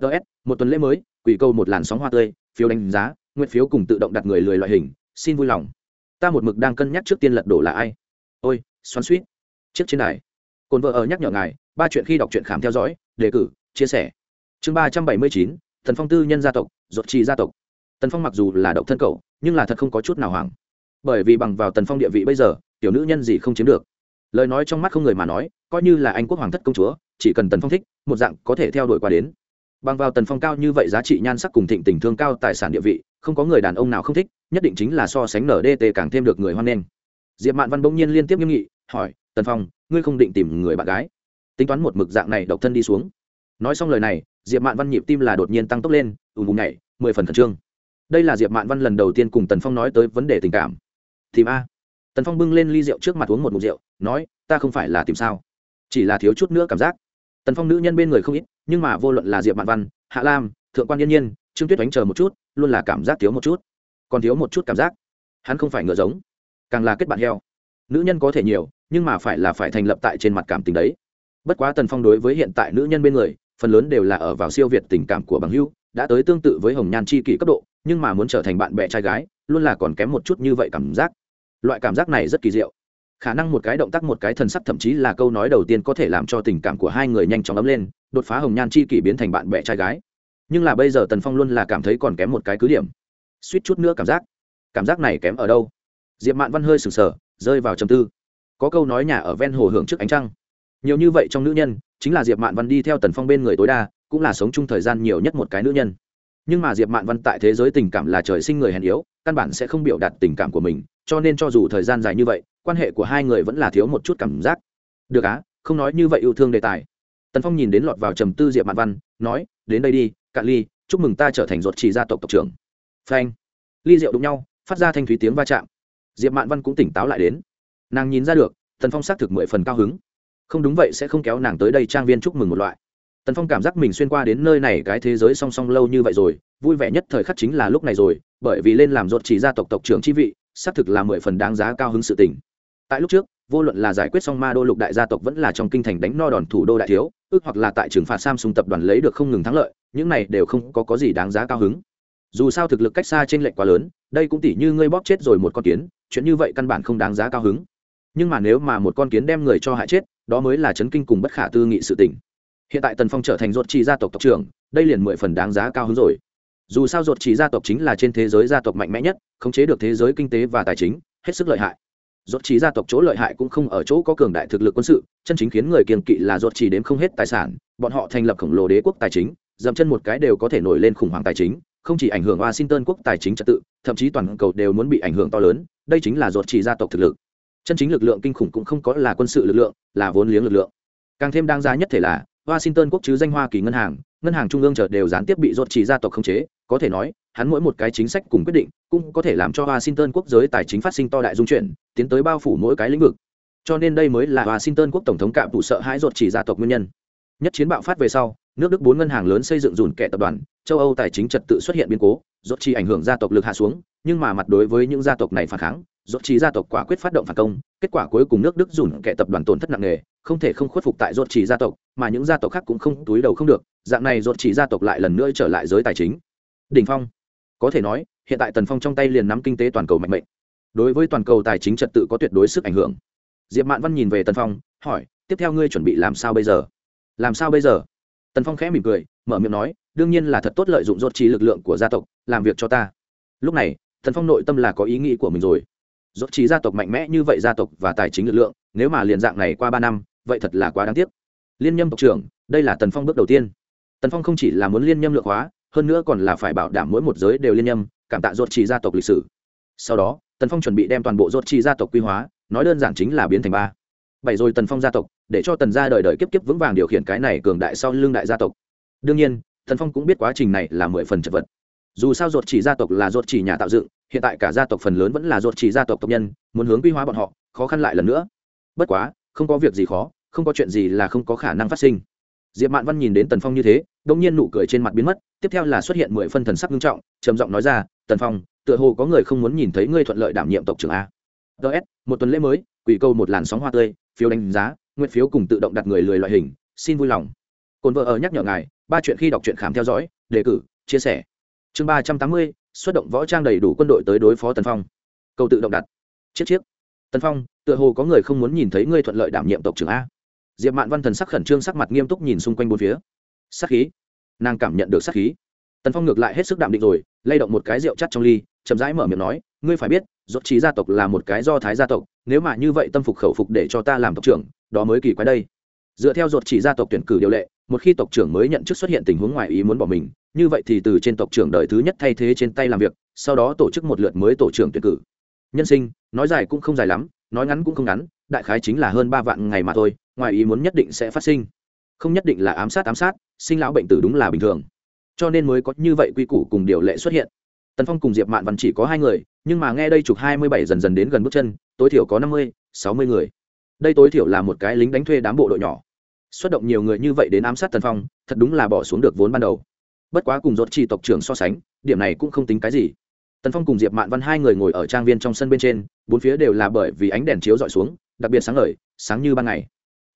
Ts một tuần lễ mới, quỷ câu một làn sóng hoa tươi, phiếu đánh giá, nguyện phiếu cùng tự động đặt người lười loại hình, xin vui lòng. Ta một mực đang cân nhắc trước tiên lật đổ là ai ôi, xoắn suýt chiếc trên đài. Cồn vợ ở nhắc nhở ngài, ba chuyện khi đọc truyện khám theo dõi, đề cử, chia sẻ. Chương ba trăm bảy mươi chín thần phong tư nhân gia tộc, ruột trì gia tộc. Tần phong mặc dù là độc thân cậu, nhưng là thật không có chút nào hoảng. Bởi vì bằng vào tần phong địa vị bây giờ, tiểu nữ nhân gì không chiếm được. Lời nói trong mắt không người mà nói, coi như là anh quốc hoàng thất công chúa, chỉ cần tần phong thích, một dạng có thể theo đuổi qua đến. Bằng vào tần phong cao như vậy giá trị nhan sắc cùng thịnh tình thương cao tài sản địa vị, không có người đàn ông nào không thích, nhất định chính là so sánh ndt càng thêm được người hoan nghênh diệp mạn văn bỗng nhiên liên tiếp nghiêm nghị, hỏi, tần phong, ngươi không định tìm người bạn gái? Tính toán một mực dạng này độc thân đi xuống. Nói xong lời này, diệp mạn văn nhịp tim là đột nhiên tăng tốc lên ùm ùm nhảy, mười phần khẩn trương. Đây là diệp mạn văn lần đầu tiên cùng tần phong nói tới vấn đề tình cảm. Tìm a. Tần phong bưng lên ly rượu trước mặt uống một mục rượu, nói, ta không phải là tìm sao, chỉ là thiếu chút nữa cảm giác. Tần phong nữ nhân bên người không ít, nhưng mà vô luận là diệp mạn văn, hạ lam, thượng quan yên nhiên, trương tuyết đánh chờ một chút, luôn là cảm giác thiếu một chút. Còn thiếu một chút cảm giác. Hắn không phải ngựa giống càng là kết bạn heo. Nữ nhân có thể nhiều, nhưng mà phải là phải thành lập tại trên mặt cảm tình đấy. Bất quá tần phong đối với hiện tại nữ nhân bên người, phần lớn đều là ở vào siêu việt tình cảm của bằng hưu đã tới tương tự với hồng nhan c h i kỷ cấp độ, nhưng mà muốn trở thành bạn bè trai gái, luôn là còn kém một chút như vậy cảm giác. Loại cảm giác này rất kỳ diệu. Khả năng một cái động tác một cái thần sắc thậm chí là câu nói đầu tiên có thể làm cho tình cảm của hai người nhanh chóng ấm lên, đột phá hồng nhan chi kỷ biến thành bạn bè trai gái. Nhưng là bây giờ tần phong luôn là cảm thấy còn kém một cái cứ điểm. Suýt chút nữa cảm giác. Cảm giác này kém ở đâu? Diệp mạn văn hơi sừng sờ, rơi vào trầm tư. Có câu nói nhà ở ven hồ hưởng trước ánh trăng. Nhiều như vậy trong nữ nhân, chính là diệp mạn văn đi theo tần phong bên người tối đa, cũng là sống chung thời gian nhiều nhất một cái nữ nhân. Nhưng mà diệp mạn văn tại thế giới tình cảm là trời sinh người hèn yếu, căn bản sẽ không biểu đạt tình cảm của mình, cho nên cho dù thời gian dài như vậy, quan hệ của hai người vẫn là thiếu một chút cảm giác. Được á, không nói như vậy yêu thương đề tài. Tần phong nhìn đến lọt vào trầm tư diệp mạn văn, nói, đến đây đi, cạn ly, chúc mừng ta trở thành ruột chỉ gia tộc tộc trưởng. Phanh. Ly rượu đụng nhau, phát ra thanh thúy tiếng va chạm diệp mạn văn cũng tỉnh táo lại đến. Nàng nhìn ra được tần phong xác thực mười phần cao hứng. Không đúng vậy sẽ không kéo nàng tới đây trang viên chúc mừng một loại. Tần phong cảm giác mình xuyên qua đến nơi này cái thế giới song song lâu như vậy rồi vui vẻ nhất thời khắc chính là lúc này rồi bởi vì lên làm ruột chỉ gia tộc tộc trưởng chi vị xác thực là mười phần đáng giá cao hứng sự tình. Tại lúc trước vô luận là giải quyết xong ma đô lục đại gia tộc vẫn là trong kinh thành đánh no đòn thủ đô đại thiếu ước hoặc là tại trường phạt samsung tập đoàn lấy được không ngừng thắng lợi những này đều không có, có gì đáng giá cao hứng. Dù sao thực lực cách xa trên lệnh quá lớn đây cũng tỉ như ngươi bóp chết rồi một con kiến chuyện như vậy căn bản không đáng giá cao hứng. Nhưng mà nếu mà một con kiến đem người cho hại chết, đó mới là chấn kinh cùng bất khả tư nghị sự tình. Hiện tại tần phong trở thành ruột trì gia tộc tộc trưởng, đây liền mười phần đáng giá cao hứng rồi. Dù sao ruột trì gia tộc chính là trên thế giới gia tộc mạnh mẽ nhất, khống chế được thế giới kinh tế và tài chính, hết sức lợi hại. Ruột trì gia tộc chỗ lợi hại cũng không ở chỗ có cường đại thực lực quân sự, chân chính khiến người kiềm kỵ là ruột trì đếm không hết tài sản, bọn họ thành lập khổng lồ đế quốc tài chính, dậm chân một cái đều có thể nổi lên khủng hoảng tài chính không chỉ ảnh hưởng washington quốc tài chính trật tự, thậm chí toàn cầu đều muốn bị ảnh hưởng to lớn, đây chính là ruột chỉ gia tộc thực lực. Chân chính lực lượng kinh khủng cũng không có là quân sự lực lượng, là vốn liếng lực lượng. Càng thêm đáng giá nhất thể là, washington quốc chứ danh hoa kỳ ngân hàng ngân hàng trung ương chợt đều gián tiếp bị ruột chỉ gia tộc khống chế, có thể nói, hắn mỗi một cái chính sách cùng quyết định, cũng có thể làm cho washington quốc giới tài chính phát sinh to đại dung chuyển, tiến tới bao phủ mỗi cái lĩnh vực. Cho nên đây mới là washington quốc tổng thống cạm tụ sợ hãi ruột chỉ gia tộc nguyên nhân. Nhất chiến bạo phát về sau, nước đức bốn ngân hàng lớn xây dựng dùn kẻ tập đoàn châu âu tài chính trật tự xuất hiện biến cố rốt chi ảnh hưởng gia tộc lực hạ xuống nhưng mà mặt đối với những gia tộc này phản kháng rốt chi gia tộc quả quyết phát động phản công kết quả cuối cùng nước đức dùn kẻ tập đoàn tổn thất nặng nề không thể không khuất phục tại rốt chi gia tộc mà những gia tộc khác cũng không túi đầu không được dạng này rốt chi gia tộc lại lần nữa trở lại giới tài chính. Đỉnh phong. Có thể nói hiện tại tần phong trong tay liền nắm kinh tế toàn cầu mạnh mẽ, đối với toàn cầu tài chính trật tự có tuyệt đối sức ảnh hưởng. Diệp mạn văn nhìn về tần phong hỏi tiếp theo ngươi chuẩn bị làm sao bây giờ? Làm sao bây giờ? Tần phong khẽ mỉm cười mở miệng nói, đương nhiên là thật tốt lợi dụng rốt trí lực lượng của gia tộc, làm việc cho ta. Lúc này, thần phong nội tâm là có ý nghĩ của mình rồi. Rốt trí gia tộc mạnh mẽ như vậy gia tộc và tài chính lực lượng, nếu mà liền dạng này qua ba năm, vậy thật là quá đáng tiếc. Liên nhâm tộc trưởng, đây là tần phong bước đầu tiên. Tần phong không chỉ là muốn liên nhâm lượng hóa, hơn nữa còn là phải bảo đảm mỗi một giới đều liên nhâm, cảm tạ rốt trí gia tộc lịch sử. Sau đó, tần phong chuẩn bị đem toàn bộ rốt trí gia tộc quy hóa, nói đơn giản chính là biến thành ba. Bảy rồi tần phong gia tộc, để cho tần gia đời đời kiếp kiếp vững vàng điều khiển cái này cường đại sau lưng đại gia tộc đương nhiên thần phong cũng biết quá trình này là mười phần chật vật. Dù sao ruột chỉ gia tộc là ruột chỉ nhà tạo dựng, hiện tại cả gia tộc phần lớn vẫn là ruột chỉ gia tộc tộc nhân, muốn hướng quy hóa bọn họ, khó khăn lại lần nữa. Bất quá, không có việc gì khó, không có chuyện gì là không có khả năng phát sinh. Diệp mạn văn nhìn đến tần phong như thế đông nhiên nụ cười trên mặt biến mất, tiếp theo là xuất hiện mười phân thần sắc nghiêm trọng, trầm giọng nói ra, tần phong, tựa hồ có người không muốn nhìn thấy ngươi thuận lợi đảm nhiệm tộc trưởng a. Ts một tuần lễ mới, quỷ câu một làn sóng hoa tươi, phiếu đánh giá, nguyện phiếu cùng tự động đặt người lười loại hình, xin vui lòng. Cồn vợ ở nhắc nhở ngài ba chuyện khi đọc truyện khám theo dõi, đề cử, chia sẻ. Chương ba trăm tám mươi, xuất động võ trang đầy đủ quân đội tới đối phó tần phong. Câu tự động đặt. Chiếc chiếc. Tần phong, tựa hồ có người không muốn nhìn thấy ngươi thuận lợi đảm nhiệm tộc trưởng a. Diệp mạn văn thần sắc khẩn trương sắc mặt nghiêm túc nhìn xung quanh bốn phía. Sắc khí. Nàng cảm nhận được sắc khí. Tần phong ngược lại hết sức đạm định rồi, lay động một cái rượu chắt trong ly, chậm rãi mở miệng nói, ngươi phải biết dốt trí gia tộc là một cái do thái gia tộc, nếu mà như vậy tâm phục khẩu phục để cho ta làm tộc trưởng, đó mới kỳ quái đây. Dựa theo dột chỉ gia tộc tuyển cử điều lệ một khi tộc trưởng mới nhận chức xuất hiện tình huống ngoài ý muốn bỏ mình, như vậy thì từ trên tộc trưởng đời thứ nhất thay thế trên tay làm việc, sau đó tổ chức một lượt mới tổ trưởng tuyển cử. Nhân sinh, nói dài cũng không dài lắm, nói ngắn cũng không ngắn, đại khái chính là hơn ba vạn ngày mà thôi, ngoài ý muốn nhất định sẽ phát sinh. Không nhất định là ám sát ám sát, sinh lão bệnh tử đúng là bình thường. Cho nên mới có như vậy quy củ cùng điều lệ xuất hiện. Tần phong cùng diệp mạn văn chỉ có hai người, nhưng mà nghe đây chục hai mươi bảy dần dần đến gần bước chân, tối thiểu có năm mươi, sáu mươi người. Đây tối thiểu là một cái lính đánh thuê đám bộ đội nhỏ xuất động nhiều người như vậy đến ám sát tần phong, thật đúng là bỏ xuống được vốn ban đầu. Bất quá cùng dốt chỉ tộc trưởng so sánh, điểm này cũng không tính cái gì. Tần phong cùng diệp mạn văn hai người ngồi ở trang viên trong sân bên trên, bốn phía đều là bởi vì ánh đèn chiếu d ọ i xuống, đặc biệt sáng ngời, sáng như ban ngày.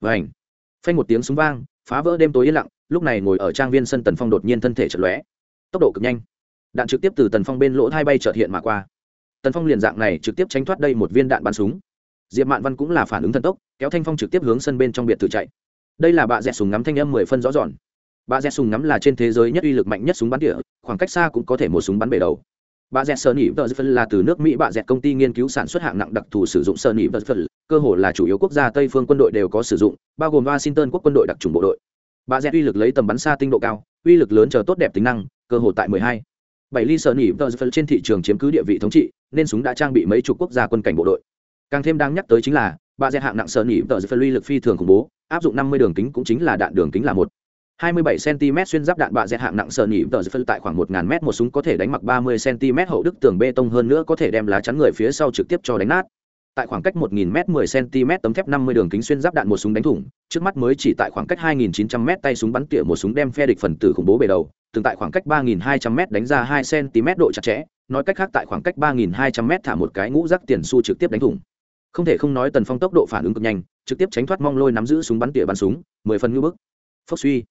Và ảnh phanh một tiếng súng vang, phá vỡ đêm tối yên lặng, lúc này ngồi ở trang viên sân tần phong đột nhiên thân thể chật lóe. Tốc độ cực nhanh. Đạn trực tiếp từ tần phong bên lỗ hai bay trợt hiện mà qua. Tần phong liền dạng này trực tiếp tránh thoát đây một viên đạn bắn súng. Diệp mạn văn cũng là phản ứng thần tốc, kéo thanh phong trực tiếp hướng sân bên trong biệt thự chạy đây là bạ dẹt súng ngắm thanh âm mười phân rõ ròn bạ dẹt súng ngắm là trên thế giới nhất uy lực mạnh nhất súng bắn tỉa, khoảng cách xa cũng có thể một súng bắn bể đầu. Bạ dẹt sơn nỉ vợ phân là từ nước mỹ bạ dẹt công ty nghiên cứu sản xuất hạng nặng đặc thù sử dụng sơn nỉ vợ phân, cơ hồ là chủ yếu quốc gia tây phương quân đội đều có sử dụng, bao gồm washington quốc quân đội đặc trùng bộ đội. Bạ dẹt uy lực lấy tầm bắn xa tinh độ cao, uy lực lớn chờ tốt đẹp tính năng, cơ hồ tại 12. bảy ly sơn nỉ vợ phân trên thị trường chiếm cứ địa vị thống trị, nên súng đã trang bị mấy chục quốc gia quân cảnh bộ đội. Càng thêm đáng nhắc tới chính là, bạ dẹt hạng nặng sơn nỉ vợ phân uy lực phi thường khủng bố áp dụng 50 đường kính cũng chính là đạn đường kính là một 27 cm xuyên giáp đạn bạ dẹt hạng nặng sờ nhị tờ phân tại khoảng 1000 m một súng có thể đánh mặc 30 cm hậu đức tường bê tông hơn nữa có thể đem lá chắn người phía sau trực tiếp cho đánh nát. Tại khoảng cách 1000 m 10 cm tấm thép 50 đường kính xuyên giáp đạn một súng đánh thủng, trước mắt mới chỉ tại khoảng cách 2900 m tay súng bắn tỉa một súng đem phe địch phần tử khủng bố bề đầu, từng tại khoảng cách 3200 m đánh ra 2 cm độ chặt chẽ, nói cách khác tại khoảng cách 3200 m thả một cái ngũ rắc tiền xu trực tiếp đánh thủng. Không thể không nói Tần Phong tốc độ phản ứng cực nhanh, trực tiếp tránh thoát mong lôi nắm giữ súng bắn tỉa bắn súng, 10 phần ngưỡng bức. Phốc suy.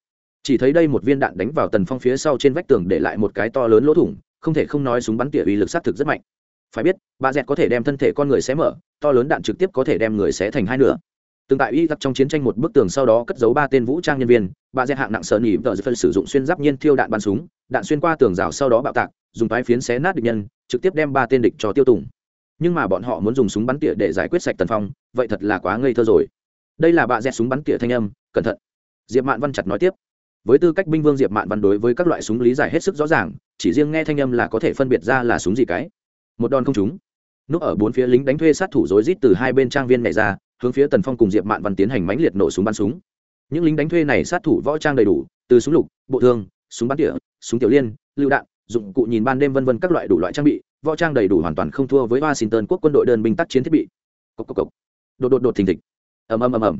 Chỉ thấy đây một viên đạn đánh vào tần phong phía sau trên vách tường để lại một cái to lớn lỗ thủng không thể không nói súng bắn tỉa uy lực xác thực rất mạnh. Phải biết bà dẹt có thể đem thân thể con người xé mở to lớn đạn trực tiếp có thể đem người xé thành hai nửa. Từng tại y giặc trong chiến tranh một bức tường sau đó cất giấu ba tên vũ trang nhân viên bà dẹt hạng nặng sợ nỉ vợ phân sử dụng xuyên giáp nhiên thiêu đạn bắn súng đạn xuyên qua tường rào sau đó bạo tạc dùng tái phiến xé nát địch nhân trực tiếp đem ba tên địch cho tiêu tùng nhưng mà bọn họ muốn dùng súng bắn tỉa để giải quyết sạch tần phong, vậy thật là quá ngây thơ rồi. Đây là bà dẹt súng bắn tỉa thanh âm, cẩn thận. Diệp mạn văn chặt nói tiếp. Với tư cách binh vương diệp mạn văn đối với các loại súng lý giải hết sức rõ ràng, chỉ riêng nghe thanh âm là có thể phân biệt ra là súng gì cái. Một đòn không trúng. Núp ở bốn phía lính đánh thuê sát thủ rối rít từ hai bên trang viên này ra, hướng phía tần phong cùng diệp mạn văn tiến hành mãnh liệt nổ súng bắn súng. Những lính đánh thuê này sát thủ võ trang đầy đủ, từ súng lục, bộ thương, súng bắn tỉa, súng tiểu liên, lựu đạn, dụng cụ nhìn ban đêm vân vân các loại đủ loại trang bị võ trang đầy đủ hoàn toàn không thua với washington quốc quân đội đơn binh tác chiến thiết bị. Cốc cốc cốc. đột đột đột thình thịch. Ầm ầm ầm ầm.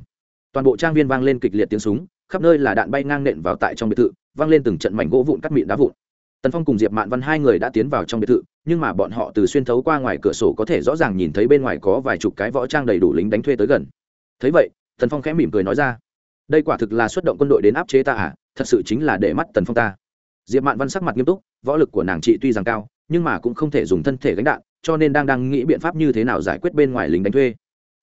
Toàn bộ trang viên vang lên kịch liệt tiếng súng, khắp nơi là đạn bay ngang nện vào tại trong biệt thự, vang lên từng trận mảnh gỗ vụn cắt mịn đá vụn. Tần phong cùng diệp mạn văn hai người đã tiến vào trong biệt thự, nhưng mà bọn họ từ xuyên thấu qua ngoài cửa sổ có thể rõ ràng nhìn thấy bên ngoài có vài chục cái võ trang đầy đủ lính đánh thuê tới gần. Thấy vậy, tần phong khẽ mỉm cười nói ra, đây quả thực là xuất động quân đội đến áp chế ta à thật sự chính là để mắt tần phong ta. Diệp mạn văn sắc mặt nghiêm túc, võ lực của nàng chị tuy rằng cao nhưng mà cũng không thể dùng thân thể gánh đạn, cho nên đang đang nghĩ biện pháp như thế nào giải quyết bên ngoài lính đánh thuê.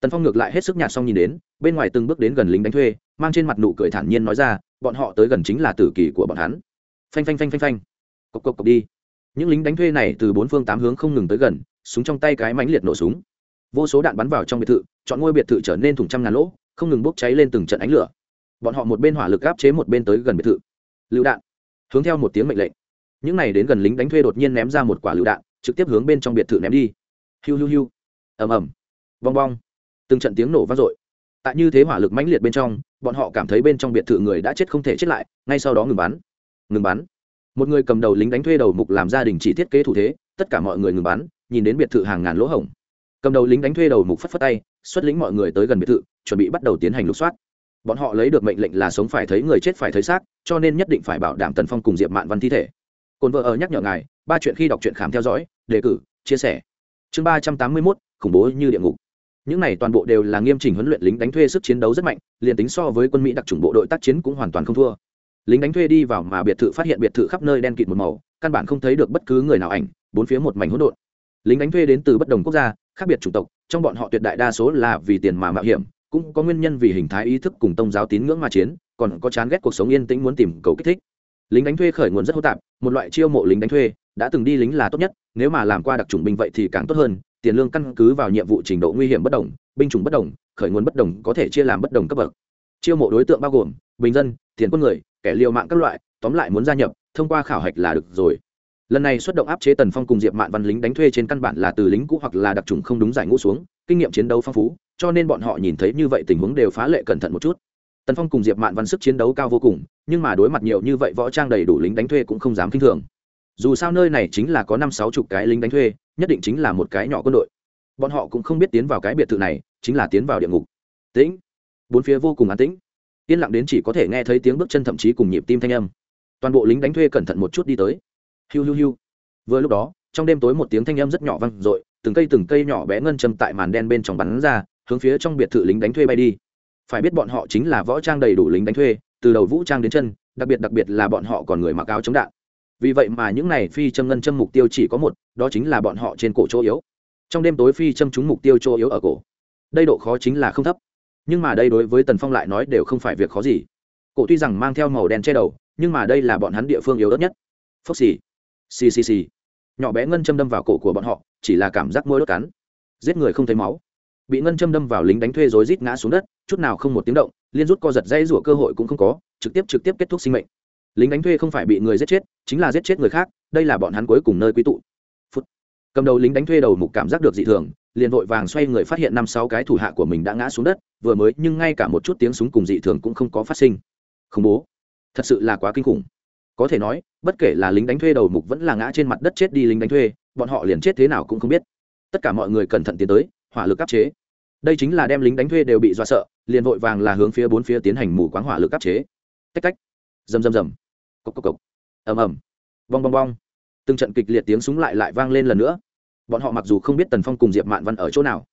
Tần phong ngược lại hết sức nhạt xong nhìn đến, bên ngoài từng bước đến gần lính đánh thuê, mang trên mặt nụ cười thản nhiên nói ra, bọn họ tới gần chính là tử kỳ của bọn hắn. Phanh phanh phanh phanh phanh. Cộc cộc cộc đi. Những lính đánh thuê này từ bốn phương tám hướng không ngừng tới gần, súng trong tay cái mãnh liệt nổ súng. Vô số đạn bắn vào trong biệt thự, chọn ngôi biệt thự trở nên thùng trăm ngàn lỗ, không ngừng bốc cháy lên từng trận ánh lửa. Bọn họ một bên hỏa lực áp chế một bên tới gần biệt thự. Lựu đạn. Hướng theo một tiếng mệnh lệnh những này đến gần lính đánh thuê đột nhiên ném ra một quả lựu đạn, trực tiếp hướng bên trong biệt thự ném đi. Hiu hiu hiu. Ầm ầm. Bong bong. Từng trận tiếng nổ vang dội. Tại như thế hỏa lực mãnh liệt bên trong, bọn họ cảm thấy bên trong biệt thự người đã chết không thể chết lại, ngay sau đó ngừng bắn. Ngừng bắn. Một người cầm đầu lính đánh thuê đầu mục làm gia đình chỉ thiết kế thủ thế, tất cả mọi người ngừng bắn, nhìn đến biệt thự hàng ngàn lỗ hổng. Cầm đầu lính đánh thuê đầu mục phất phất tay, xuất lĩnh mọi người tới gần biệt thự, chuẩn bị bắt đầu tiến hành lục soát. Bọn họ lấy được mệnh lệnh là sống phải thấy người chết phải thấy xác, cho nên nhất định phải bảo đảm tần phong cùng diệp mạn văn thi thể cồn vợ ở nhắc nhở ngài, ba chuyện khi đọc truyện khám theo dõi, đề cử, chia sẻ. Chương ba trăm tám mươi mốt, khủng bố như địa ngục. Những này toàn bộ đều là nghiêm chỉnh huấn luyện lính đánh thuê sức chiến đấu rất mạnh, liền tính so với quân mỹ đặc trùng bộ đội tác chiến cũng hoàn toàn không thua. Lính đánh thuê đi vào mà biệt thự phát hiện biệt thự khắp nơi đen kịt một màu, căn bản không thấy được bất cứ người nào ảnh, bốn phía một mảnh hỗn độn. Lính đánh thuê đến từ bất đồng quốc gia, khác biệt chủng tộc, trong bọn họ tuyệt đại đa số là vì tiền mà mạo hiểm, cũng có nguyên nhân vì hình thái ý thức cùng tôn giáo tín ngưỡng mà chiến, còn có chán ghét cuộc sống yên tĩnh muốn tìm cầu kích thích lính đánh thuê khởi nguồn rất hô tạp, một loại chiêu mộ lính đánh thuê, đã từng đi lính là tốt nhất, nếu mà làm qua đặc trùng binh vậy thì càng tốt hơn, tiền lương căn cứ vào nhiệm vụ trình độ nguy hiểm bất đồng, binh chủng bất đồng, khởi nguồn bất đồng có thể chia làm bất đồng cấp bậc. Chiêu mộ đối tượng bao gồm bình dân, tiền quân người, kẻ liều mạng các loại, tóm lại muốn gia nhập, thông qua khảo hạch là được rồi. Lần này xuất động áp chế tần phong cùng diệp mạn văn lính đánh thuê trên căn bản là từ lính cũ hoặc là đặc trùng không đúng giải ngũ xuống, kinh nghiệm chiến đấu phong phú, cho nên bọn họ nhìn thấy như vậy tình huống đều phá lệ cẩn thận một chút tần phong cùng diệp mạn văn sức chiến đấu cao vô cùng, nhưng mà đối mặt nhiều như vậy võ trang đầy đủ lính đánh thuê cũng không dám k i n h thường. Dù sao nơi này chính là có năm sáu chục cái lính đánh thuê, nhất định chính là một cái nhỏ quân đội. Bọn họ cũng không biết tiến vào cái biệt thự này, chính là tiến vào địa ngục. Tĩnh. Bốn phía vô cùng an tĩnh. Yên lặng đến chỉ có thể nghe thấy tiếng bước chân thậm chí cùng nhịp tim thanh âm. Toàn bộ lính đánh thuê cẩn thận một chút đi tới. Hiu hiu hiu. Vừa lúc đó, trong đêm tối một tiếng thanh âm rất nhỏ vang i từng cây từng cây nhỏ bé ngân châm tại màn đen bên trong bắn ra, hướng phía trong biệt thự lính đánh thuê bay đi phải biết bọn họ chính là võ trang đầy đủ lính đánh thuê, từ đầu vũ trang đến chân, đặc biệt đặc biệt là bọn họ còn người mặc áo chống đạn. Vì vậy mà những này phi châm ngân châm mục tiêu chỉ có một, đó chính là bọn họ trên cổ chỗ yếu. Trong đêm tối phi châm trúng mục tiêu chỗ yếu ở cổ. Đây độ khó chính là không thấp. Nhưng mà đây đối với tần phong lại nói đều không phải việc khó gì. Cổ tuy rằng mang theo màu đen che đầu, nhưng mà đây là bọn hắn địa phương yếu ớt nhất. Phốc xì. Xì xì xì. Nhỏ bé ngân châm đâm vào cổ của bọn họ, chỉ là cảm giác môi đốt cắn. Giết người không thấy máu bị ngân châm đâm vào lính đánh thuê rối rít ngã xuống đất, chút nào không một tiếng động, liên rút co giật dây rủa cơ hội cũng không có, trực tiếp trực tiếp kết thúc sinh mệnh. Lính đánh thuê không phải bị người giết chết, chính là giết chết người khác, đây là bọn hắn cuối cùng nơi quy tụ. Phút. cầm đầu lính đánh thuê đầu mục cảm giác được dị thường, liền vội vàng xoay người phát hiện năm sáu cái thủ hạ của mình đã ngã xuống đất, vừa mới, nhưng ngay cả một chút tiếng súng cùng dị thường cũng không có phát sinh. Khủng bố. Thật sự là quá kinh khủng. Có thể nói, bất kể là lính đánh thuê đầu mục vẫn là ngã trên mặt đất chết đi lính đánh thuê, bọn họ liền chết thế nào cũng không biết. Tất cả mọi người cẩn thận tiến tới hỏa lực áp chế. Đây chính là đem lính đánh thuê đều bị dọa sợ, liền vội vàng là hướng phía bốn phía tiến hành mù quáng hỏa lực áp chế. Tách tách. Rầm rầm rầm. Cộc cộc cộc. Ầm ầm. Bong bong bong. Từng trận kịch liệt tiếng súng lại lại vang lên lần nữa. Bọn họ mặc dù không biết tần phong cùng diệp mạn văn ở chỗ nào,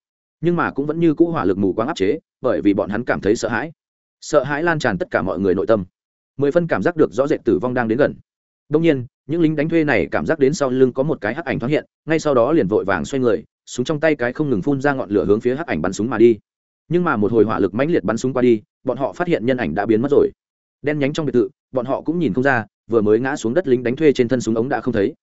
nhưng mà cũng vẫn như cũ hỏa lực mù quáng áp chế, bởi vì bọn hắn cảm thấy sợ hãi. Sợ hãi lan tràn tất cả mọi người nội tâm. Mười phân cảm giác được rõ rệt tử vong đang đến gần. Đông nhiên, những lính đánh thuê này cảm giác đến sau lưng có một cái hắc ảnh thoáng hiện, ngay sau đó liền vội vàng xoay người súng trong tay cái không ngừng phun ra ngọn lửa hướng phía hắc ảnh bắn súng mà đi. Nhưng mà một hồi hỏa lực mãnh liệt bắn súng qua đi, bọn họ phát hiện nhân ảnh đã biến mất rồi. Đen nhánh trong biệt thự, bọn họ cũng nhìn không ra, vừa mới ngã xuống đất lính đánh thuê trên thân súng ống đã không thấy.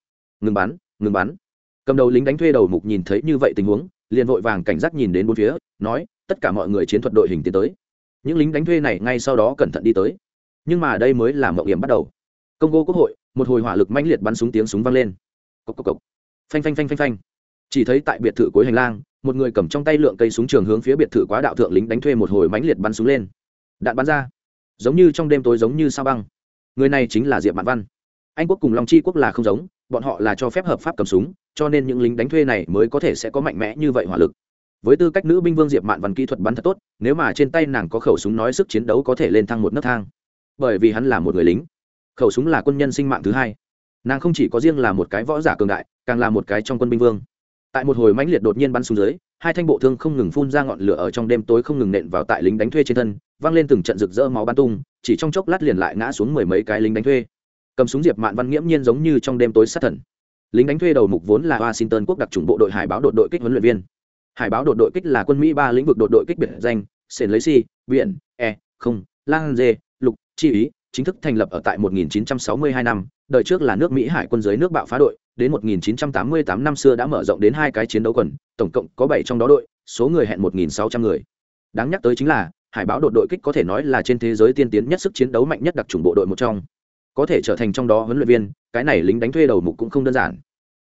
Ngừng bắn ngừng bắn. Cầm đầu lính đánh thuê đầu mục nhìn thấy như vậy tình huống, liền vội vàng cảnh giác nhìn đến bốn phía, nói, tất cả mọi người chiến thuật đội hình tiến tới. Những lính đánh thuê này ngay sau đó cẩn thận đi tới. Nhưng mà đây mới là mậu hiểm bắt đầu. Congo quốc hội, một hồi hỏa lực mãnh liệt bắn súng tiếng súng vang lên. Cốc cốc cốc. phanh phanh phanh phanh phanh chỉ thấy tại biệt thự cuối hành lang, một người cầm trong tay lượng cây súng trường hướng phía biệt thự quá đạo thượng lính đánh thuê một hồi mãnh liệt bắn súng lên. Đạn bắn ra. Giống như trong đêm tối giống như sao băng. Người này chính là diệp mạn văn. Anh quốc cùng long chi quốc là không giống, bọn họ là cho phép hợp pháp cầm súng, cho nên những lính đánh thuê này mới có thể sẽ có mạnh mẽ như vậy hỏa lực. Với tư cách nữ binh vương diệp mạn văn kỹ thuật bắn thật tốt, nếu mà trên tay nàng có khẩu súng nói sức chiến đấu có thể lên thăng một nấc thang. Bởi vì hắn là một người lính. Khẩu súng là quân nhân sinh mạng thứ hai. Nàng không chỉ có riêng là một cái võ giả cường đại, càng là một cái trong quân binh vương tại một hồi mãnh liệt đột nhiên bắn xuống dưới, hai thanh bộ thương không ngừng phun ra ngọn lửa ở trong đêm tối không ngừng nện vào tại lính đánh thuê trên thân văng lên từng trận rực rỡ máu bắn tung, chỉ trong chốc lát liền lại ngã xuống mười mấy cái lính đánh thuê. Cầm súng diệp mạn văn nghiễm nhiên giống như trong đêm tối sát thần. Lính đánh thuê đầu mục vốn là washington quốc đặc trùng bộ đội hải báo đột đội kích huấn luyện viên. Hải báo đột đội kích là quân mỹ ba lĩnh vực đột đội kích biệt danh sển lấy si, biển e không lan dê, lục, chi ý, chính thức thành lập ở tại 1962 năm, đời trước là nước mỹ hải quân dưới nước bạo phá đội đến 1988 năm xưa đã mở rộng đến hai cái chiến đấu quần tổng cộng có bảy trong đó đội số người hẹn 1600 người. Đáng nhắc tới chính là hải báo đột đội kích có thể nói là trên thế giới tiên tiến nhất sức chiến đấu mạnh nhất đặc trùng bộ đội một trong. Có thể trở thành trong đó huấn luyện viên cái này lính đánh thuê đầu mục cũng không đơn giản.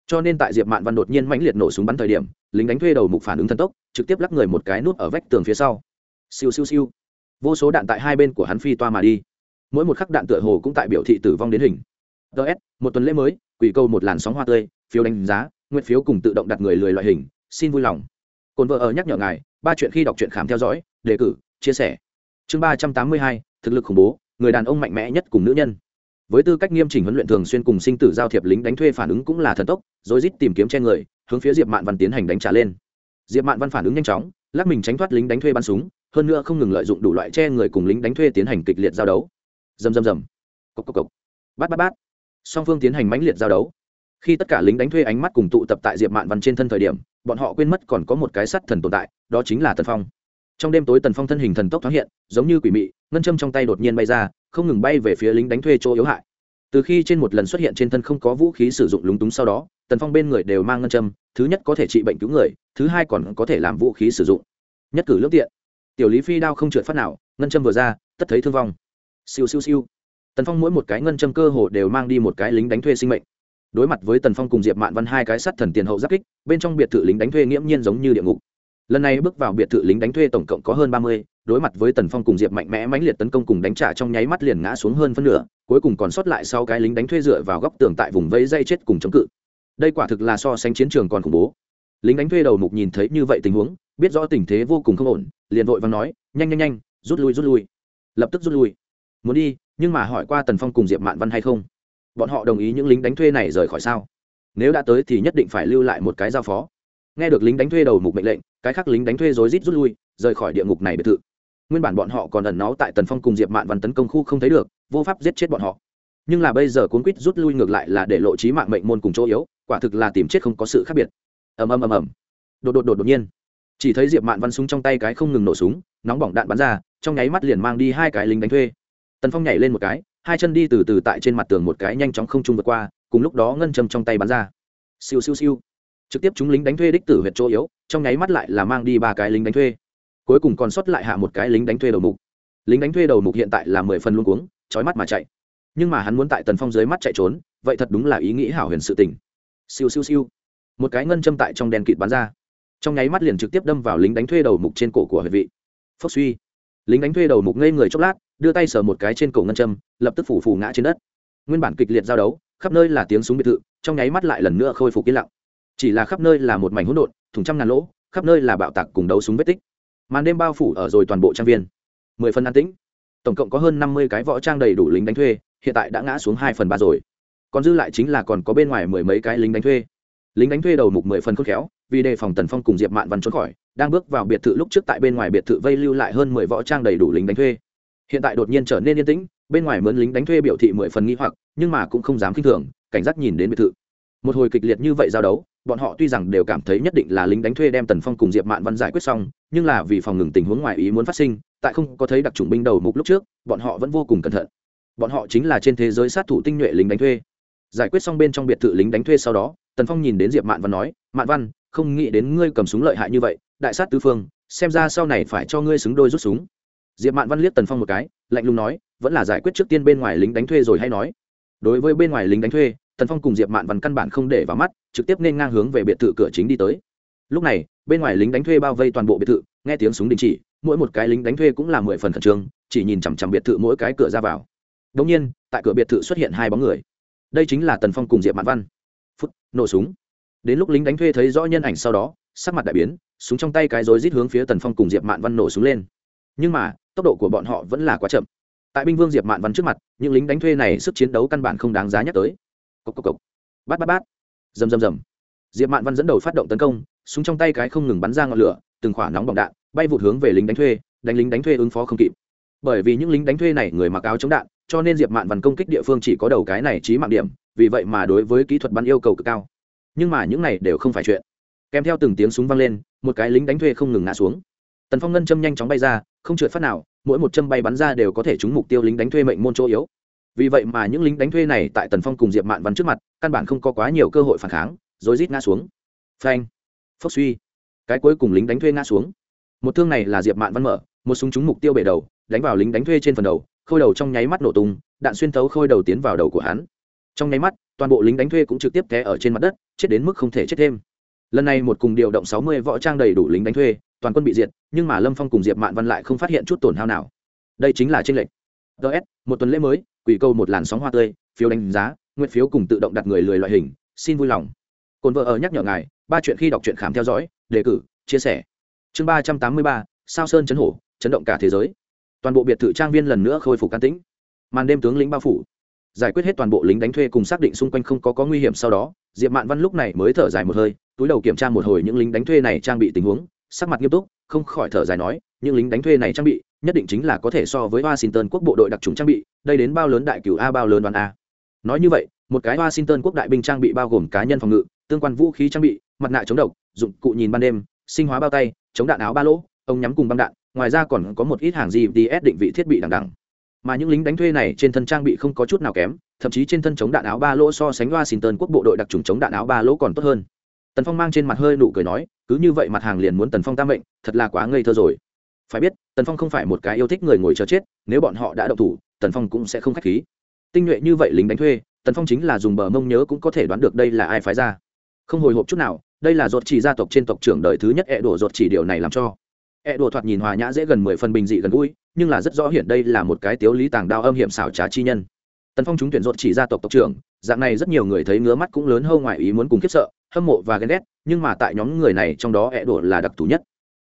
Cho nên tại diệp mạn văn đột nhiên mãnh liệt nổ súng bắn thời điểm lính đánh thuê đầu mục phản ứng thần tốc trực tiếp lắc người một cái nút ở vách tường phía sau. Siêu siêu siêu. Vô số đạn tại hai bên của hắn phi toa mà đi. Mỗi một khắc đạn tựa hồ cũng tại biểu thị tử vong đến hình. DS, một tuần lễ mới quỷ câu một làn sóng hoa tươi, phiếu đánh giá, nguyện phiếu cùng tự động đặt người lười loại hình, xin vui lòng. Cồn vợ ở nhắc nhở ngài, ba chuyện khi đọc truyện khám theo dõi, đề cử, chia sẻ. Chương ba trăm tám mươi hai, thực lực khủng bố, người đàn ông mạnh mẽ nhất cùng nữ nhân. Với tư cách nghiêm chỉnh huấn luyện thường xuyên cùng sinh tử giao thiệp lính đánh thuê phản ứng cũng là thần tốc rồi rít tìm kiếm che người, hướng phía diệp mạn văn tiến hành đánh trả lên. Diệp mạn văn phản ứng nhanh chóng, lắc mình tránh thoát lính đánh thuê bắn súng, hơn nữa không ngừng lợi dụng đủ loại che người cùng lính đánh thuê tiến hành kịch liệt giao đấu. Dầm dầm dầm cốc cốc cốc bát bát bát song phương tiến hành mãnh liệt giao đấu. Khi tất cả lính đánh thuê ánh mắt cùng tụ tập tại diệp mạn văn trên thân thời điểm, bọn họ quên mất còn có một cái sắt thần tồn tại, đó chính là tần phong. Trong đêm tối tần phong thân hình thần tốc thoáng hiện, giống như quỷ mị, ngân châm trong tay đột nhiên bay ra, không ngừng bay về phía lính đánh thuê chỗ yếu hại. Từ khi trên một lần xuất hiện trên thân không có vũ khí sử dụng lúng túng sau đó, tần phong bên người đều mang ngân châm, thứ nhất có thể trị bệnh cứu người, thứ hai còn có thể làm vũ khí sử dụng. Nhất cử lương tiện. Tiểu lý phi đao không trượt phát nào, ngân châm vừa ra, tất thấy thương vong. Siêu siêu siêu tần phong mỗi một cái ngân châm cơ hồ đều mang đi một cái lính đánh thuê sinh mệnh. Đối mặt với tần phong cùng diệp mạn văn hai cái sắt thần tiền hậu giáp kích, bên trong biệt thự lính đánh thuê nghiễm nhiên giống như địa ngục. Lần này bước vào biệt thự lính đánh thuê tổng cộng có hơn ba mươi, đối mặt với tần phong cùng diệp mạnh mẽ mãnh liệt tấn công cùng đánh trả trong nháy mắt liền ngã xuống hơn phân nửa, cuối cùng còn sót lại sau cái lính đánh thuê dựa vào góc tường tại vùng vây dây chết cùng chống cự. Đây quả thực là so sánh chiến trường còn khủng bố. Lính đánh thuê đầu mục nhìn thấy như vậy tình huống, biết rõ tình thế vô cùng không ổn, liền vội và nói, nhanh nhanh nhanh, rút lui rút lui. Lập tức rút lui. Muốn đi nhưng mà hỏi qua tần phong cùng diệp mạn văn hay không? Bọn họ đồng ý những lính đánh thuê này rời khỏi sao? Nếu đã tới thì nhất định phải lưu lại một cái giao phó. Nghe được lính đánh thuê đầu mục mệnh lệnh, cái khác lính đánh thuê rối rít rút lui, rời khỏi địa ngục này biệt thự. Nguyên bản bọn họ còn ẩn náu tại tần phong cùng diệp mạn văn tấn công khu không thấy được, vô pháp giết chết bọn họ. Nhưng là bây giờ cuốn quýt rút lui ngược lại là để lộ trí mạng mệnh môn cùng chỗ yếu, quả thực là tìm chết không có sự khác biệt. Ầm ầm ầm ầm. Đột đột đột đột nhiên, chỉ thấy diệp mạn văn súng trong tay cái không ngừng nổ súng, nóng bỏng đạn bắn ra, trong nháy mắt liền mang đi hai cái lính đánh thuê tần phong nhảy lên một cái, hai chân đi từ từ tại trên mặt tường một cái nhanh chóng không trung vượt qua, cùng lúc đó ngân châm trong tay bắn ra. Siêu siêu siêu. Trực tiếp chúng lính đánh thuê đích tử huyệt chỗ yếu, trong nháy mắt lại là mang đi ba cái lính đánh thuê. Cuối cùng còn sót lại hạ một cái lính đánh thuê đầu mục. Lính đánh thuê đầu mục hiện tại là mười phần luôn cuống trói mắt mà chạy. Nhưng mà hắn muốn tại tần phong dưới mắt chạy trốn, vậy thật đúng là ý nghĩ hảo huyền sự tình. Siêu siêu siêu. Một cái ngân châm tại trong đèn kịt bắn ra. Trong nháy mắt liền trực tiếp đâm vào lính đánh thuê đầu mục trên cổ của huệ vị. Phốc suy. Lính đánh thuê đầu mục ngây người chốc lát đưa tay sờ một cái trên cổ ngân châm, lập tức phủ phủ ngã trên đất. Nguyên bản kịch liệt giao đấu, khắp nơi là tiếng súng biệt thự, trong nháy mắt lại lần nữa khôi phục yên lặng. Chỉ là khắp nơi là một mảnh hỗn độn, thùng trăm ngàn lỗ, khắp nơi là bạo tạc cùng đấu súng vết tích. Màn đêm bao phủ ở rồi toàn bộ trang viên. Mười phần an tĩnh. Tổng cộng có hơn năm mươi cái võ trang đầy đủ lính đánh thuê, hiện tại đã ngã xuống hai phần ba rồi. Còn dư lại chính là còn có bên ngoài mười mấy cái lính đánh thuê. Lính đánh thuê đầu mục mười phần khôn khéo, vì đề phòng tần phong cùng diệp mạn văn trốn khỏi, đang bước vào biệt thự lúc trước tại bên ngoài biệt thự vây lưu lại hơn mười võ trang đầy đủ lính đánh thuê hiện tại đột nhiên trở nên yên tĩnh, bên ngoài mướn lính đánh thuê biểu thị mười phần nghi hoặc, nhưng mà cũng không dám k i n h thường, cảnh giác nhìn đến biệt thự. Một hồi kịch liệt như vậy giao đấu, bọn họ tuy rằng đều cảm thấy nhất định là lính đánh thuê đem tần phong cùng diệp mạn văn giải quyết xong, nhưng là vì phòng ngừng tình huống ngoài ý muốn phát sinh, tại không có thấy đặc trùng binh đầu mục lúc trước, bọn họ vẫn vô cùng cẩn thận. Bọn họ chính là trên thế giới sát thủ tinh nhuệ lính đánh thuê. Giải quyết xong bên trong biệt thự lính đánh thuê sau đó, tần phong nhìn đến diệp mạn văn nói, mạn văn, không nghĩ đến ngươi cầm súng lợi hại như vậy, đại sát tứ phương, xem ra sau này phải cho ngươi xứng đôi rút súng diệp mạn văn liếc tần phong một cái, lạnh lùng nói, vẫn là giải quyết trước tiên bên ngoài lính đánh thuê rồi hay nói. Đối với bên ngoài lính đánh thuê, tần phong cùng diệp mạn văn căn bản không để vào mắt, trực tiếp nên ngang hướng về biệt thự cửa chính đi tới. Lúc này, bên ngoài lính đánh thuê bao vây toàn bộ biệt thự, nghe tiếng súng đình chỉ, mỗi một cái lính đánh thuê cũng là mười phần khẩn trương, chỉ nhìn chằm chằm biệt thự mỗi cái cửa ra vào. Đông nhiên, tại cửa biệt thự xuất hiện hai bóng người. Đây chính là tần phong cùng diệp mạn văn. Phút, nổ súng. Đến lúc lính đánh thuê thấy rõ nhân ảnh sau đó, sắc mặt đại biến, súng trong tay cái rối rít hướng phía tần phong cùng diệp mạn văn nổ súng lên nhưng mà, tốc độ của bọn họ vẫn là quá chậm. Tại binh vương diệp mạn văn trước mặt, những lính đánh thuê này sức chiến đấu căn bản không đáng giá nhắc tới. Cốc cốc cốc. bát bát bát. Rầm rầm rầm. Diệp mạn văn dẫn đầu phát động tấn công, súng trong tay cái không ngừng bắn ra ngọn lửa, từng khỏa nóng bỏng đạn, bay vụt hướng về lính đánh thuê, đánh lính đánh thuê ứng phó không kịp. Bởi vì những lính đánh thuê này người mặc áo chống đạn, cho nên diệp mạn văn công kích địa phương chỉ có đầu cái này trí mạng điểm, vì vậy mà đối với kỹ thuật bắn yêu cầu cực cao. Nhưng mà những này đều không phải chuyện. Kèm theo từng tiếng súng vang lên, một cái lính đánh thuê không ngừng ngã xuống tần phong ngân châm nhanh chóng bay ra, không trượt phát nào, mỗi một châm bay bắn ra đều có thể trúng mục tiêu lính đánh thuê mệnh môn chỗ yếu. Vì vậy mà những lính đánh thuê này tại tần phong cùng diệp mạn văn trước mặt, căn bản không có quá nhiều cơ hội phản kháng, rồi rít ngã xuống. Phanh, phốc suy. Cái cuối cùng lính đánh thuê ngã xuống. Một thương này là diệp mạn văn mở, một súng trúng mục tiêu bể đầu, đánh vào lính đánh thuê trên phần đầu, khôi đầu trong nháy mắt nổ tung, đạn xuyên thấu khôi đầu tiến vào đầu của hắn. Trong nháy mắt, toàn bộ lính đánh thuê cũng trực tiếp té ở trên mặt đất, chết đến mức không thể chết thêm. Lần này một cùng điều động sáu mươi võ trang đầy đủ lính đánh thuê toàn quân bị diệt, nhưng mà lâm phong cùng diệp mạn văn lại không phát hiện chút tổn hao nào. Đây chính là tranh lệch. Ts một tuần lễ mới, quỷ câu một làn sóng hoa tươi, phiếu đánh giá, nguyện phiếu cùng tự động đặt người lười loại hình, xin vui lòng. Cồn vợ ở nhắc nhở ngài, ba chuyện khi đọc truyện khám theo dõi, đề cử, chia sẻ. Chương ba trăm tám mươi ba, sao sơn chấn hổ, chấn động cả thế giới. Toàn bộ biệt thự trang viên lần nữa khôi phục can tĩnh. Màn đêm tướng lĩnh bao phủ. Giải quyết hết toàn bộ lính đánh thuê cùng xác định xung quanh không có có nguy hiểm sau đó, diệp mạn văn lúc này mới thở dài một hơi, túi đầu kiểm tra một hồi những lính đánh thuê này trang bị tình huống sắc mặt nghiêm túc, không khỏi thở dài nói, những lính đánh thuê này trang bị, nhất định chính là có thể so với washington quốc bộ đội đặc trùng trang bị, đây đến bao lớn đại cửu a, bao lớn đoàn a. Nói như vậy, một cái washington quốc đại binh trang bị bao gồm cá nhân phòng ngự, tương quan vũ khí trang bị, mặt nạ chống độc, dụng cụ nhìn ban đêm, sinh hóa bao tay, chống đạn áo ba lỗ, ông nhắm cùng băng đạn, ngoài ra còn có một ít hàng gps định vị thiết bị đằng đằng. Mà những lính đánh thuê này trên thân trang bị không có chút nào kém, thậm chí trên thân chống đạn áo ba lỗ so sánh washington quốc bộ đội đặc trùng chống đạn áo ba lỗ còn tốt hơn tần phong mang trên mặt hơi nụ cười nói, cứ như vậy mặt hàng liền muốn tần phong tam mệnh, thật là quá ngây thơ rồi. Phải biết, tần phong không phải một cái yêu thích người ngồi chờ chết, nếu bọn họ đã đậu thủ, tần phong cũng sẽ không k h á c h khí. Tinh nhuệ như vậy lính đánh thuê, tần phong chính là dùng bờ mông nhớ cũng có thể đoán được đây là ai phái ra. Không hồi hộp chút nào, đây là ruột chỉ gia tộc trên tộc trưởng đời thứ nhất ẹ đổ ruột chỉ điều này làm cho. Ẹ đổ thoạt nhìn hòa nhã dễ gần mười phần bình dị gần gũi, nhưng là rất rõ hiện đây là một cái tiếu lý tàng đao âm hiểm xảo trá chi nhân. Tần phong trúng tuyển ruột chỉ gia tộc tộc trưởng, dạng này rất nhiều người thấy ngứa mắt cũng lớn hơn ngoài ý muốn cùng khiếp sợ hâm mộ và ghen ghét, nhưng mà tại nhóm người này trong đó ẹ đổ là đặc thù nhất.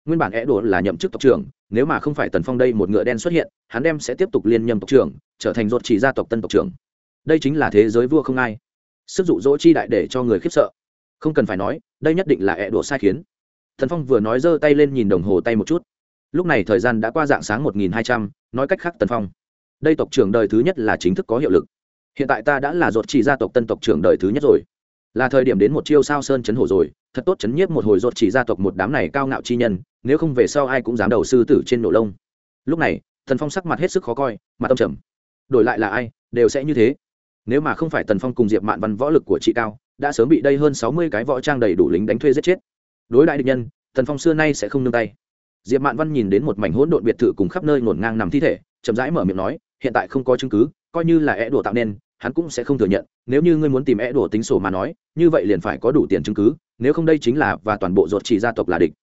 Nguyên bản ẹ đổ là nhậm chức tộc trưởng, nếu mà không phải tần phong đây một ngựa đen xuất hiện, hắn đem sẽ tiếp tục liên nhâm tộc trưởng, trở thành ruột chỉ gia tộc tân tộc trưởng. Đây chính là thế giới vua không ai. Sức dụ dỗ chi đại để cho người khiếp sợ. Không cần phải nói, đây nhất định là ẹ đổ sai khiến. Thần phong vừa nói giơ tay lên nhìn đồng hồ tay một chút. Lúc này thời gian đã qua dạng sáng một nghìn hai trăm, nói cách khác tần phong. Đây tộc trưởng đời thứ nhất là chính thức có hiệu lực. Hiện tại ta đã là ruột chỉ gia tộc tân tộc trưởng đời thứ nhất rồi là thời điểm đến một chiêu sao sơn chấn hổ rồi, thật tốt chấn nhiếp một hồi rột chỉ gia tộc một đám này cao ngạo chi nhân, nếu không về sau ai cũng dám đầu sư tử trên nổ lông. Lúc này thần phong sắc mặt hết sức khó coi, mặt tâm trầm. Đổi lại là ai, đều sẽ như thế. Nếu mà không phải tần phong cùng diệp mạn văn võ lực của chị cao, đã sớm bị đây hơn sáu mươi cái võ trang đầy đủ lính đánh thuê giết chết. Đối đại địch nhân, tần phong xưa nay sẽ không nương tay. Diệp mạn văn nhìn đến một mảnh hỗn độn biệt thự cùng khắp nơi ngổn ngang nằm thi thể, chậm rãi mở miệng nói, hiện tại không có chứng cứ, coi như là é đùa tạo nên hắn cũng sẽ không thừa nhận, nếu như ngươi muốn tìm é đổ tính sổ mà nói, như vậy liền phải có đủ tiền chứng cứ, nếu không đây chính là và toàn bộ ruột chỉ gia tộc là địch.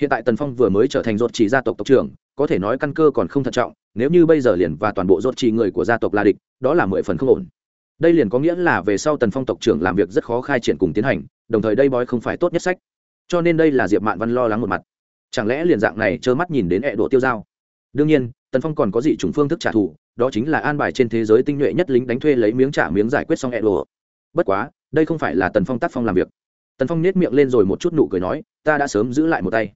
Hiện tại tần phong vừa mới trở thành ruột chỉ gia tộc tộc trưởng, có thể nói căn cơ còn không thận trọng, nếu như bây giờ liền và toàn bộ ruột chỉ người của gia tộc là địch, đó là mười phần không ổn. Đây liền có nghĩa là về sau tần phong tộc trưởng làm việc rất khó khai triển cùng tiến hành, đồng thời đây bói không phải tốt nhất sách. Cho nên đây là diệp mạn văn lo lắng một mặt. Chẳng lẽ liền dạng này trơ mắt nhìn đến ẹ đổ tiêu dao? Đương nhiên, tần phong còn có dị chủng phương thức trả thù đó chính là an bài trên thế giới tinh nhuệ nhất lính đánh thuê lấy miếng trả miếng giải quyết xong e độ bất quá, đây không phải là tần phong tác phong làm việc. Tần phong nết miệng lên rồi một chút nụ cười nói, ta đã sớm giữ lại một tay.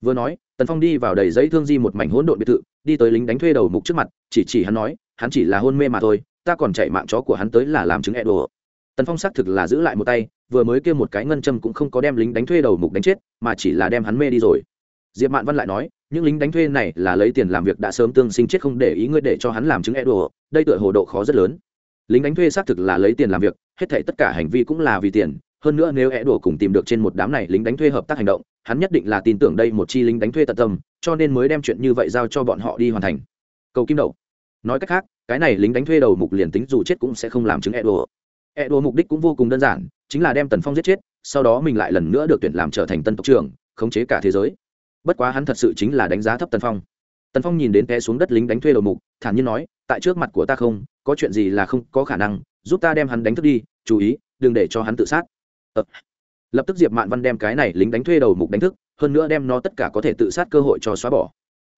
Vừa nói, tần phong đi vào đầy giấy thương di một mảnh hỗn độn biệt thự, đi tới lính đánh thuê đầu mục trước mặt, chỉ chỉ hắn nói, hắn chỉ là hôn mê mà thôi, ta còn chạy mạng chó của hắn tới là làm chứng e đồ tần phong xác thực là giữ lại một tay, vừa mới kêu một cái ngân châm cũng không có đem lính đánh thuê đầu mục đánh chết, mà chỉ là đem hắn mê đi rồi. Diệp mạn văn lại nói những lính đánh thuê này là lấy tiền làm việc đã sớm tương sinh chết không để ý ngươi để cho hắn làm chứng e đùa, đây tựa hồ độ khó rất lớn. Lính đánh thuê xác thực là lấy tiền làm việc, hết thảy tất cả hành vi cũng là vì tiền, hơn nữa nếu e đùa cùng tìm được trên một đám này lính đánh thuê hợp tác hành động, hắn nhất định là tin tưởng đây một chi lính đánh thuê tận tâm, cho nên mới đem chuyện như vậy giao cho bọn họ đi hoàn thành. Cầu kim đậu nói cách khác, cái này lính đánh thuê đầu mục liền tính dù chết cũng sẽ không làm chứng e đùa. E đùa mục đích cũng vô cùng đơn giản, chính là đem tần phong giết chết, sau đó mình lại lần nữa được tuyển làm trở thành tân tộc trưởng, khống chế cả thế giới bất quá hắn thật sự chính là đánh giá thấp tần phong. Tần phong nhìn đến té xuống đất lính đánh thuê đầu mục, thản nhiên nói, tại trước mặt của ta không, có chuyện gì là không có khả năng, giúp ta đem hắn đánh thức đi, chú ý, đừng để cho hắn tự sát. Ờ. lập tức diệp mạn văn đem cái này lính đánh thuê đầu mục đánh thức, hơn nữa đem nó tất cả có thể tự sát cơ hội cho xóa bỏ.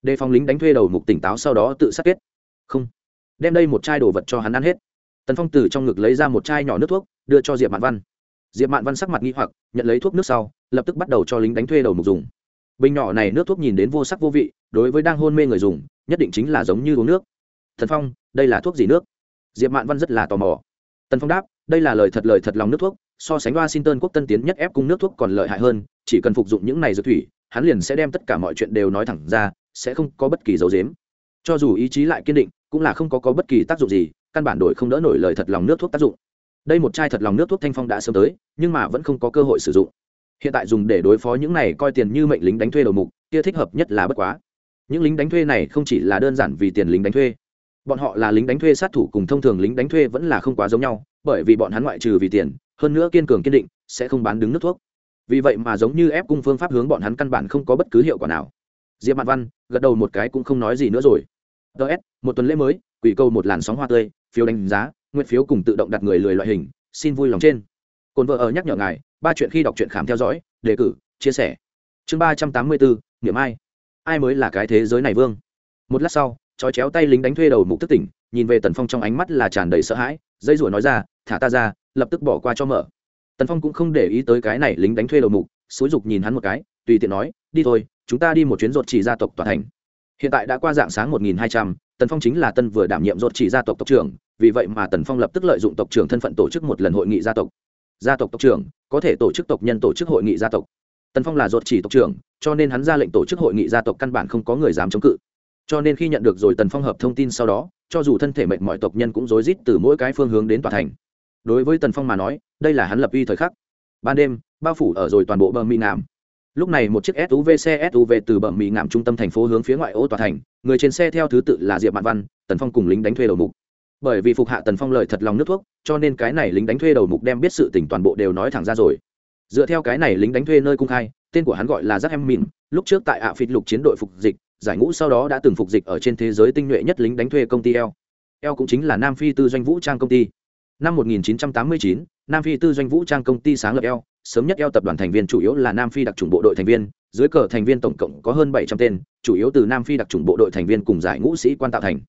Đề phòng lính đánh thuê đầu mục tỉnh táo sau đó tự sát kết. Không, đem đây một chai đồ vật cho hắn ăn hết. Tần phong từ trong ngực lấy ra một chai nhỏ nước thuốc, đưa cho diệp mạn văn. Diệp mạn văn sắc mặt nghi hoặc, nhận lấy thuốc nước sau, lập tức bắt đầu cho lính đánh thuê đầu mục dùng bình nhỏ này nước thuốc nhìn đến vô sắc vô vị đối với đang hôn mê người dùng nhất định chính là giống như uống nước. Thần phong đây là thuốc gì nước? Diệp mạn văn rất là tò mò. Tần phong đáp đây là lời thật lời thật lòng nước thuốc so sánh washington quốc tân tiến nhất ép cung nước thuốc còn lợi hại hơn chỉ cần phục dụng những này dược thủy hắn liền sẽ đem tất cả mọi chuyện đều nói thẳng ra sẽ không có bất kỳ dấu dếm cho dù ý chí lại kiên định cũng là không có, có bất kỳ tác dụng gì căn bản đổi không đỡ nổi lời thật lòng nước thuốc tác dụng. Đây một chai thật lòng nước thuốc thanh phong đã sớm tới nhưng mà vẫn không có cơ hội sử dụng hiện tại dùng để đối phó những này coi tiền như mệnh lính đánh thuê đầu mục, kia thích hợp nhất là bất quá. Những lính đánh thuê này không chỉ là đơn giản vì tiền lính đánh thuê. Bọn họ là lính đánh thuê sát thủ cùng thông thường lính đánh thuê vẫn là không quá giống nhau, bởi vì bọn hắn ngoại trừ vì tiền, hơn nữa kiên cường kiên định, sẽ không bán đứng nước thuốc. Vì vậy mà giống như ép cung phương pháp hướng bọn hắn căn bản không có bất cứ hiệu quả nào. Diệp mạn văn, gật đầu một cái cũng không nói gì nữa rồi. Ts một tuần lễ mới, quỷ câu một làn sóng hoa tươi, phiếu đánh giá, nguyện phiếu cùng tự động đặt người lười loại hình, xin vui lòng trên cồn vợ ở nhắc nhở ngài, ba chuyện khi đọc truyện khám theo dõi, đề cử, chia sẻ. Chương ba trăm tám mươi bốn, niệm ai? Ai mới là cái thế giới này vương? Một lát sau, chói chéo tay lính đánh thuê đầu mục thức tỉnh, nhìn về tần phong trong ánh mắt là tràn đầy sợ hãi, dây rủa nói ra, thả ta ra, lập tức bỏ qua cho mở. Tần phong cũng không để ý tới cái này lính đánh thuê đầu mục, xúi dục nhìn hắn một cái, tùy tiện nói, đi thôi, chúng ta đi một chuyến ruột chỉ gia tộc tòa thành. Hiện tại đã qua dạng sáng một nghìn hai trăm, tần phong chính là tân vừa đảm nhiệm ruột chỉ gia tộc tộc trưởng, vì vậy mà tần phong lập tức lợi dụng tộc trưởng thân phận tổ chức một lần hội nghị gia tộc gia tộc tộc trưởng, có thể tổ chức tộc nhân tổ chức hội nghị gia tộc. Tần phong là ruột chỉ tộc trưởng, cho nên hắn ra lệnh tổ chức hội nghị gia tộc căn bản không có người dám chống cự. Cho nên khi nhận được rồi tần phong hợp thông tin sau đó, cho dù thân thể mệnh mọi tộc nhân cũng rối rít từ mỗi cái phương hướng đến tòa thành. Đối với tần phong mà nói, đây là hắn lập uy thời khắc. Ban đêm, bao phủ ở rồi toàn bộ bờ mỹ ngàm lúc này một chiếc suv xe suv từ bờ mỹ ngàm trung tâm thành phố hướng phía ngoại ô tòa thành, người trên xe theo thứ tự là diệp mạn văn, tần phong cùng lính đánh thuê đầu mục bởi vì phục hạ tần phong lời thật lòng nước thuốc cho nên cái này lính đánh thuê đầu mục đem biết sự tình toàn bộ đều nói thẳng ra rồi. Dựa theo cái này lính đánh thuê nơi cung khai tên của hắn gọi là giác em mìn lúc trước tại ạ phịt lục chiến đội phục dịch giải ngũ sau đó đã từng phục dịch ở trên thế giới tinh nhuệ nhất lính đánh thuê công ty eo eo cũng chính là nam phi tư doanh vũ trang công ty. Năm 1989, nam phi tư doanh vũ trang công ty sáng lập eo sớm nhất eo tập đoàn thành viên chủ yếu là nam phi đặc trùng bộ đội thành viên dưới cờ thành viên tổng cộng có hơn 700 tên chủ yếu từ nam phi đặc trùng bộ đội thành viên cùng giải ngũ sĩ quan tạo thành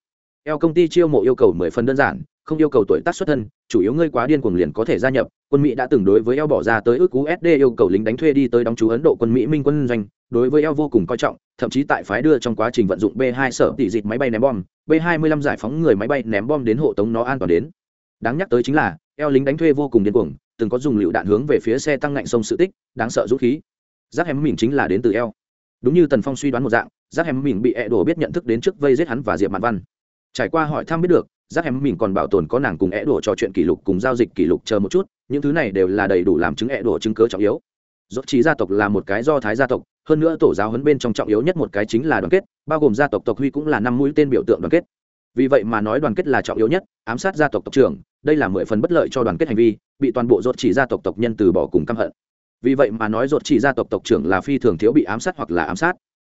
eo công ty chiêu mộ yêu cầu 10 phần đơn giản, không yêu cầu tuổi tác xuất thân, chủ yếu ngươi quá điên cuồng liền có thể gia nhập. Quân mỹ đã từng đối với eo bỏ ra tới ước usd yêu cầu lính đánh thuê đi tới đóng chú ấn độ quân mỹ minh quân doanh, đối với eo vô cùng coi trọng, thậm chí tại phái đưa trong quá trình vận dụng b 2 sở tỷ dịch máy bay ném bom, b 25 giải phóng người máy bay ném bom đến hộ tống nó an toàn đến. Đáng nhắc tới chính là, eo lính đánh thuê vô cùng điên cuồng, từng có dùng lựu đạn hướng về phía xe tăng ngạnh sông sự tích, đáng sợ dũng khí. Giác hẻm mình chính là đến từ eo. Đúng như tần phong suy đoán một dạng giác hẻm mình bị ẹ đổ biết nhận thức đến trước vây giết hắn và diệp mạn văn trải qua hỏi thăm biết được giác em mình còn bảo tồn có nàng cùng é đổ trò chuyện kỷ lục cùng giao dịch kỷ lục chờ một chút, những thứ này đều là đầy đủ làm chứng é đổ chứng cớ trọng yếu. Dốt trí gia tộc là một cái do thái gia tộc, hơn nữa tổ giáo huấn bên trong trọng yếu nhất một cái chính là đoàn kết, bao gồm gia tộc tộc huy cũng là năm mũi tên biểu tượng đoàn kết. Vì vậy mà nói đoàn kết là trọng yếu nhất, ám sát gia tộc tộc trưởng, đây là mười phần bất lợi cho đoàn kết hành vi, bị toàn bộ dốt chỉ gia tộc tộc nhân từ bỏ cùng căm hận. Vì vậy mà nói dốt chỉ gia tộc tộc trưởng là phi thường thiếu bị ám sát hoặc là ám sát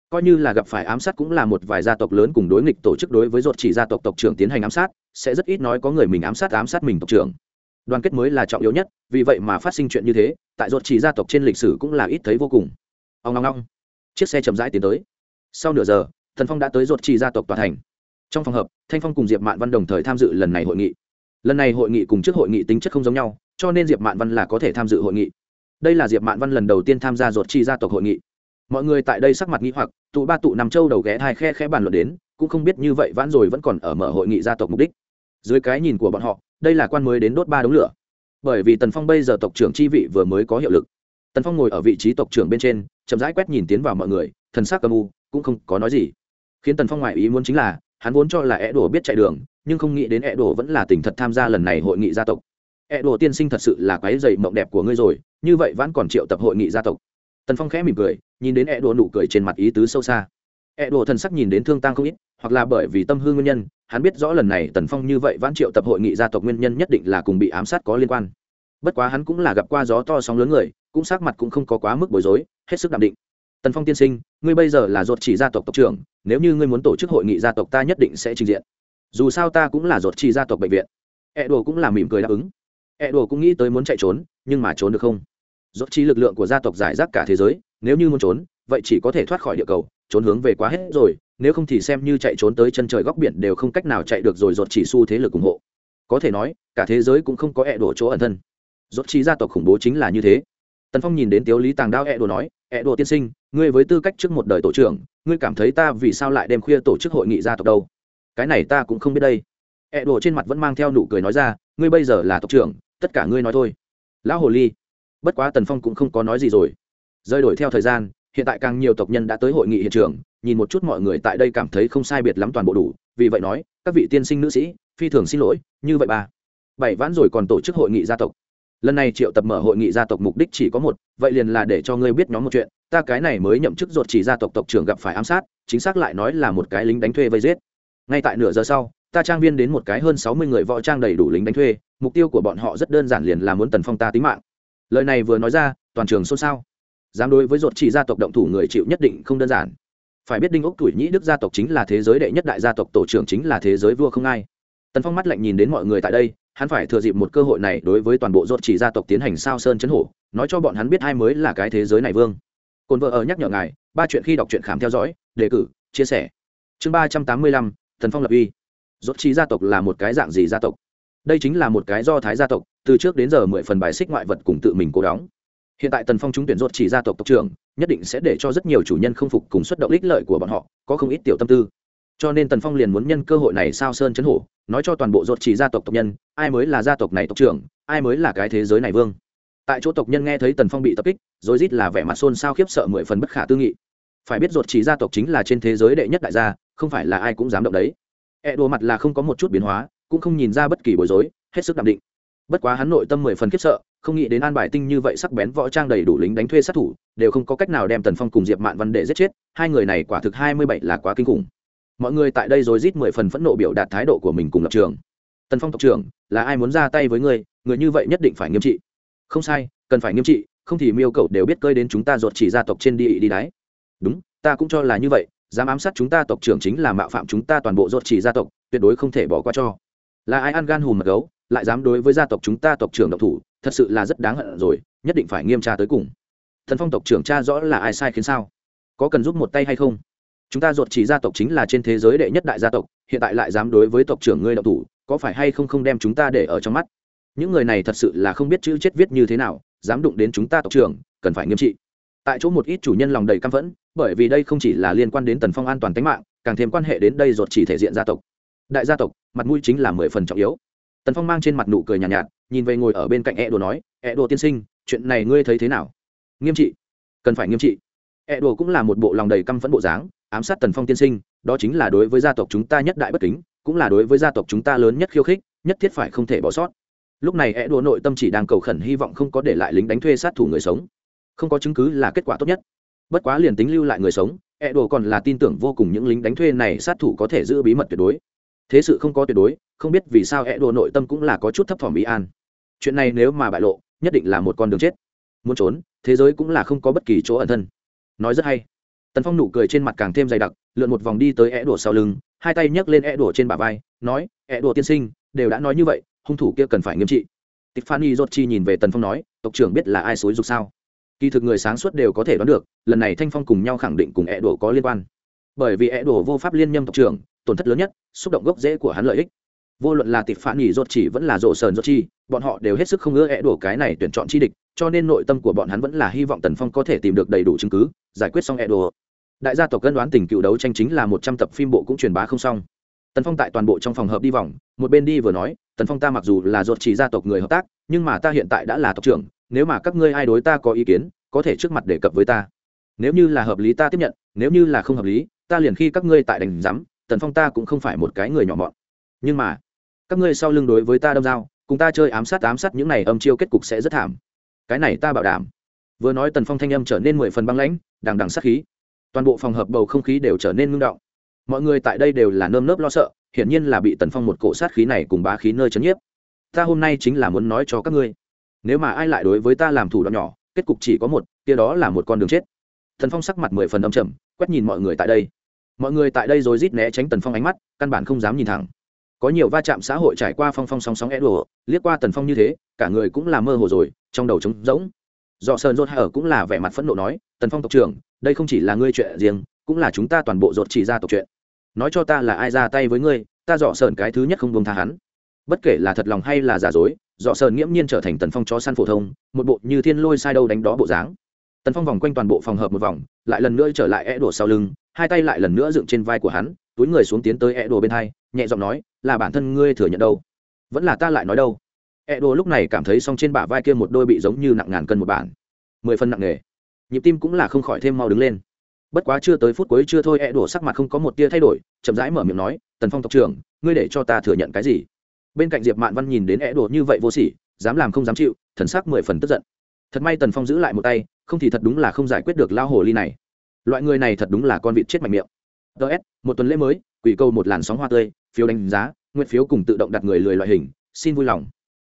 coi như là gặp phải ám sát cũng là một vài gia tộc lớn cùng đối nghịch tổ chức đối với ruột chỉ gia tộc tộc trưởng tiến hành ám sát, sẽ rất ít nói có người mình ám sát ám sát mình tộc trưởng. Đoàn kết mới là trọng yếu nhất, vì vậy mà phát sinh chuyện như thế, tại ruột chỉ gia tộc trên lịch sử cũng là ít thấy vô cùng. Ông long long chiếc xe chậm rãi tiến tới. Sau nửa giờ, thần phong đã tới ruột chỉ gia tộc tòa thành. Trong phòng hợp thanh phong cùng diệp mạn văn đồng thời tham dự lần này hội nghị. Lần này hội nghị cùng trước hội nghị tính chất không giống nhau, cho nên diệp mạn văn là có thể tham dự hội nghị. Đây là diệp mạn văn lần đầu tiên tham gia ruột chi gia tộc hội nghị mọi người tại đây sắc mặt nghĩ hoặc, tụ ba tụ nằm châu đầu ghé hai khe khẽ bàn luận đến, cũng không biết như vậy vãn rồi vẫn còn ở mở hội nghị gia tộc mục đích. Dưới cái nhìn của bọn họ, đây là quan mới đến đốt ba đống lửa. Bởi vì tần phong bây giờ tộc trưởng chi vị vừa mới có hiệu lực. Tần phong ngồi ở vị trí tộc trưởng bên trên, chậm rãi quét nhìn tiến vào mọi người, thần sắc cầm u, cũng không có nói gì. Khiến tần phong ngoại ý muốn chính là, hắn vốn cho là é đổ biết chạy đường, nhưng không nghĩ đến é đổ vẫn là tình thật tham gia lần này hội nghị gia tộc. É đổ tiên sinh thật sự là quái dày mộng đẹp của ngươi rồi, như vậy vẫn còn triệu tập hội nghị gia tộc tần phong khẽ mỉm cười, nhìn đến é Đồ nụ cười trên mặt ý tứ sâu xa. É Đồ thần sắc nhìn đến thương tăng không ít, hoặc là bởi vì tâm hư nguyên nhân, hắn biết rõ lần này tần phong như vậy vãn triệu tập hội nghị gia tộc nguyên nhân nhất định là cùng bị ám sát có liên quan. Bất quá hắn cũng là gặp qua gió to sóng lớn người, cũng sắc mặt cũng không có quá mức bối rối, hết sức đạm định. Tần phong tiên sinh, ngươi bây giờ là ruột chỉ gia tộc tộc trưởng, nếu như ngươi muốn tổ chức hội nghị gia tộc ta nhất định sẽ trình diện. Dù sao ta cũng là ruột chỉ gia tộc bệnh viện. E đồ cũng là mỉm cười đáp ứng. E đồ cũng nghĩ tới muốn chạy trốn, nhưng mà trốn được không? Ruột chi lực lượng của gia tộc giải rác cả thế giới, nếu như muốn trốn, vậy chỉ có thể thoát khỏi địa cầu, trốn hướng về quá hết rồi, nếu không thì xem như chạy trốn tới chân trời góc biển đều không cách nào chạy được rồi ruột chỉ xu thế lực ủng hộ. Có thể nói, cả thế giới cũng không có e đồ chỗ ẩn thân. Ruột chi gia tộc khủng bố chính là như thế. Tần phong nhìn đến tiếu lý tàng đao e đồ nói e đồ tiên sinh, ngươi với tư cách trước một đời tổ trưởng, ngươi cảm thấy ta vì sao lại đêm khuya tổ chức hội nghị gia tộc đâu? Cái này ta cũng không biết đây. E đồ trên mặt vẫn mang theo nụ cười nói ra, ngươi bây giờ là tộc trưởng, tất cả ngươi nói thôi. Lão hồ ly bất quá tần phong cũng không có nói gì rồi. Rơi đổi theo thời gian, hiện tại càng nhiều tộc nhân đã tới hội nghị hiện trường, nhìn một chút mọi người tại đây cảm thấy không sai biệt lắm toàn bộ đủ. Vì vậy nói, các vị tiên sinh nữ sĩ, phi thường xin lỗi, như vậy ba. Bảy vãn rồi còn tổ chức hội nghị gia tộc. Lần này triệu tập mở hội nghị gia tộc mục đích chỉ có một, vậy liền là để cho ngươi biết nhóm một chuyện. Ta cái này mới nhậm chức ruột chỉ gia tộc tộc trưởng gặp phải ám sát, chính xác lại nói là một cái lính đánh thuê vây giết. Ngay tại nửa giờ sau, ta trang viên đến một cái hơn sáu mươi người võ trang đầy đủ lính đánh thuê, mục tiêu của bọn họ rất đơn giản liền là muốn tần phong ta tính mạng lời này vừa nói ra, toàn trường xôn xao. Dám đối với ruột chỉ gia tộc động thủ người chịu nhất định không đơn giản. Phải biết đinh ốc tuổi nhĩ đức gia tộc chính là thế giới đệ nhất đại gia tộc, tổ trưởng chính là thế giới vua không ai. Tần phong mắt lạnh nhìn đến mọi người tại đây, hắn phải thừa dịp một cơ hội này đối với toàn bộ ruột chỉ gia tộc tiến hành sao sơn chấn hổ, nói cho bọn hắn biết ai mới là cái thế giới này vương. Cồn vợ ở nhắc nhở ngài, ba chuyện khi đọc truyện khám theo dõi, đề cử, chia sẻ. Chương ba trăm tám mươi lăm, tần phong lập uy. Ruột chỉ gia tộc là một cái dạng gì gia tộc? Đây chính là một cái do thái gia tộc, từ trước đến giờ mười phần bài xích ngoại vật cùng tự mình cố đóng. Hiện tại tần phong trúng tuyển rốt chỉ gia tộc tộc trưởng, nhất định sẽ để cho rất nhiều chủ nhân không phục cùng xuất động ích lợi của bọn họ, có không ít tiểu tâm tư. Cho nên tần phong liền muốn nhân cơ hội này sao sơn chấn hổ, nói cho toàn bộ rốt chỉ gia tộc tộc nhân, ai mới là gia tộc này tộc trưởng, ai mới là cái thế giới này vương. Tại chỗ tộc nhân nghe thấy tần phong bị tập kích rồi rít là vẻ mặt xôn xao khiếp sợ mười phần bất khả tư nghị. Phải biết ruột chỉ gia tộc chính là trên thế giới đệ nhất đại gia, không phải là ai cũng dám động đấy. E đùa mặt là không có một chút biến hóa cũng không nhìn ra bất kỳ bối rối, hết sức đạm định. Bất quá hắn nội tâm mười phần khiếp sợ, không nghĩ đến an bài tinh như vậy sắc bén võ trang đầy đủ lính đánh thuê sát thủ, đều không có cách nào đem tần phong cùng diệp mạn văn để giết chết, hai người này quả thực hai mươi bảy là quá kinh khủng. Mọi người tại đây rồi rít mười phần phẫn nộ biểu đạt thái độ của mình cùng lập trường. Tần phong tộc trưởng, là ai muốn ra tay với người người như vậy nhất định phải nghiêm trị. Không sai, cần phải nghiêm trị, không thì miêu cầu đều biết cơi đến chúng ta ruột chỉ gia tộc trên đi đi đáy đúng, ta cũng cho là như vậy, dám ám sát chúng ta tộc trưởng chính là mạo phạm chúng ta toàn bộ ruột chỉ gia tộc, tuyệt đối không thể bỏ qua cho là ai ăn gan hùm mật gấu, lại dám đối với gia tộc chúng ta tộc trưởng độc thủ, thật sự là rất đáng hận rồi, nhất định phải nghiêm tra tới cùng. Thần phong tộc trưởng cha rõ là ai sai khiến sao? Có cần giúp một tay hay không? Chúng ta ruột chỉ gia tộc chính là trên thế giới đệ nhất đại gia tộc, hiện tại lại dám đối với tộc trưởng ngươi độc thủ, có phải hay không không đem chúng ta để ở trong mắt? Những người này thật sự là không biết chữ chết viết như thế nào, dám đụng đến chúng ta tộc trưởng, cần phải nghiêm trị. Tại chỗ một ít chủ nhân lòng đầy căm phẫn, bởi vì đây không chỉ là liên quan đến tần phong an toàn tính mạng, càng thêm quan hệ đến đây ruột chỉ thể diện gia tộc đại gia tộc mặt mũi chính là mười phần trọng yếu. Tần phong mang trên mặt nụ cười nhàn nhạt, nhạt nhìn về ngồi ở bên cạnh e đồ nói e đồ tiên sinh chuyện này ngươi thấy thế nào? Nghiêm trị. Cần phải nghiêm trị. E đồ cũng là một bộ lòng đầy căm phẫn bộ dáng ám sát tần phong tiên sinh đó chính là đối với gia tộc chúng ta nhất đại bất kính cũng là đối với gia tộc chúng ta lớn nhất khiêu khích nhất thiết phải không thể bỏ sót. Lúc này e đồ nội tâm chỉ đang cầu khẩn hy vọng không có để lại lính đánh thuê sát thủ người sống. Không có chứng cứ là kết quả tốt nhất. Bất quá liền tính lưu lại người sống e đồ còn là tin tưởng vô cùng những lính đánh thuê này sát thủ có thể giữ bí mật tuyệt đối thế sự không có tuyệt đối, không biết vì sao e đồ nội tâm cũng là có chút thấp thỏm bị an. Chuyện này nếu mà bại lộ, nhất định là một con đường chết. Muốn trốn, thế giới cũng là không có bất kỳ chỗ ẩn thân. Nói rất hay. Tần phong nụ cười trên mặt càng thêm dày đặc, lượn một vòng đi tới É đổ sau lưng, hai tay nhấc lên É đổ trên bả vai, nói É đổ tiên sinh, đều đã nói như vậy, hung thủ kia cần phải nghiêm trị. Tiffany rốt chi nhìn về tần phong nói, tộc trưởng biết là ai xối dục sao? Kỳ thực người sáng suốt đều có thể đoán được, lần này thanh phong cùng nhau khẳng định cùng É đổ có liên quan. Bởi vì É đổ vô pháp liên nhâm tộc trưởng tổn thất lớn nhất, xúc động gốc rễ của hắn lợi ích. Vô luận là tịp phản nghỉ rốt chỉ vẫn là rộ sờn rốt chi, bọn họ đều hết sức không ngỡ é đổ cái này tuyển chọn chi địch, cho nên nội tâm của bọn hắn vẫn là hy vọng tần phong có thể tìm được đầy đủ chứng cứ, giải quyết xong é đổ. Đại gia tộc cân đoán tình cựu đấu tranh chính là một trăm tập phim bộ cũng truyền bá không xong. Tần phong tại toàn bộ trong phòng hợp đi vòng, một bên đi vừa nói, tần phong ta mặc dù là ruột chỉ gia tộc người hợp tác, nhưng mà ta hiện tại đã là tộc trưởng, nếu mà các ngươi ai đối ta có ý kiến, có thể trước mặt đề cập với ta. Nếu như là hợp lý ta tiếp nhận, nếu như là không hợp lý, ta liền khi các ngươi tại đành giám tần phong ta cũng không phải một cái người nhỏ mọn. Nhưng mà, các ngươi sau lưng đối với ta đâm dao, cùng ta chơi ám sát ám sát những này âm chiêu kết cục sẽ rất thảm. Cái này ta bảo đảm. Vừa nói tần phong thanh âm trở nên mười phần băng lãnh, đằng đằng sát khí. Toàn bộ phòng hợp bầu không khí đều trở nên ngưng động. Mọi người tại đây đều là nơm nớp lo sợ, hiển nhiên là bị tần phong một cổ sát khí này cùng bá khí nơi chấn nhiếp. Ta hôm nay chính là muốn nói cho các ngươi, nếu mà ai lại đối với ta làm thủ đoạn nhỏ, kết cục chỉ có một, kia đó là một con đường chết. Thần phong sắc mặt mười phần âm trầm, quét nhìn mọi người tại đây mọi người tại đây rồi rít né tránh tần phong ánh mắt căn bản không dám nhìn thẳng có nhiều va chạm xã hội trải qua phong phong sóng sóng é đùa liếc qua tần phong như thế, cả người cũng là mơ hồ rồi, trong đầu trống rỗng. Dọ sơn rốt ở cũng là vẻ mặt phẫn nộ nói, tần phong tộc trưởng, đây không chỉ là ngươi chuyện riêng, cũng là chúng ta toàn bộ rột chỉ ra tộc chuyện. Nói cho ta là ai ra tay với ngươi, ta dọ sơn cái thứ nhất không buông tha hắn. Bất kể là thật lòng hay là giả dối, dọ sơn nghiễm nhiên trở thành tần phong chó săn phổ thông, một bộ như thiên lôi sai đâu đánh đó bộ dáng tần phong vòng quanh toàn bộ phòng hợp một vòng, lại lần nữa trở lại é đổ sau lưng, hai tay lại lần nữa dựng trên vai của hắn, túi người xuống tiến tới é đổ bên hai, nhẹ giọng nói, là bản thân ngươi thừa nhận đâu? Vẫn là ta lại nói đâu? É đổ lúc này cảm thấy xong trên bả vai kia một đôi bị giống như nặng ngàn cân một bản, mười phân nặng nghề nhịp tim cũng là không khỏi thêm mau đứng lên. Bất quá chưa tới phút cuối chưa thôi é đổ sắc mặt không có một tia thay đổi, chậm rãi mở miệng nói, tần phong tộc trưởng, ngươi để cho ta thừa nhận cái gì? Bên cạnh diệp mạn văn nhìn đến é đổ như vậy vô sỉ, dám làm không dám chịu, thần sắc mười phần tức giận. Thật may tần phong giữ lại một tay không thì thật đúng là không giải quyết được lao hồ ly này. Loại người này thật đúng là con vịt chết mạnh miệng. Ts một tuần lễ mới, quỷ câu một làn sóng hoa tươi, phiếu đánh giá, nguyện phiếu cùng tự động đặt người lười loại hình, xin vui lòng.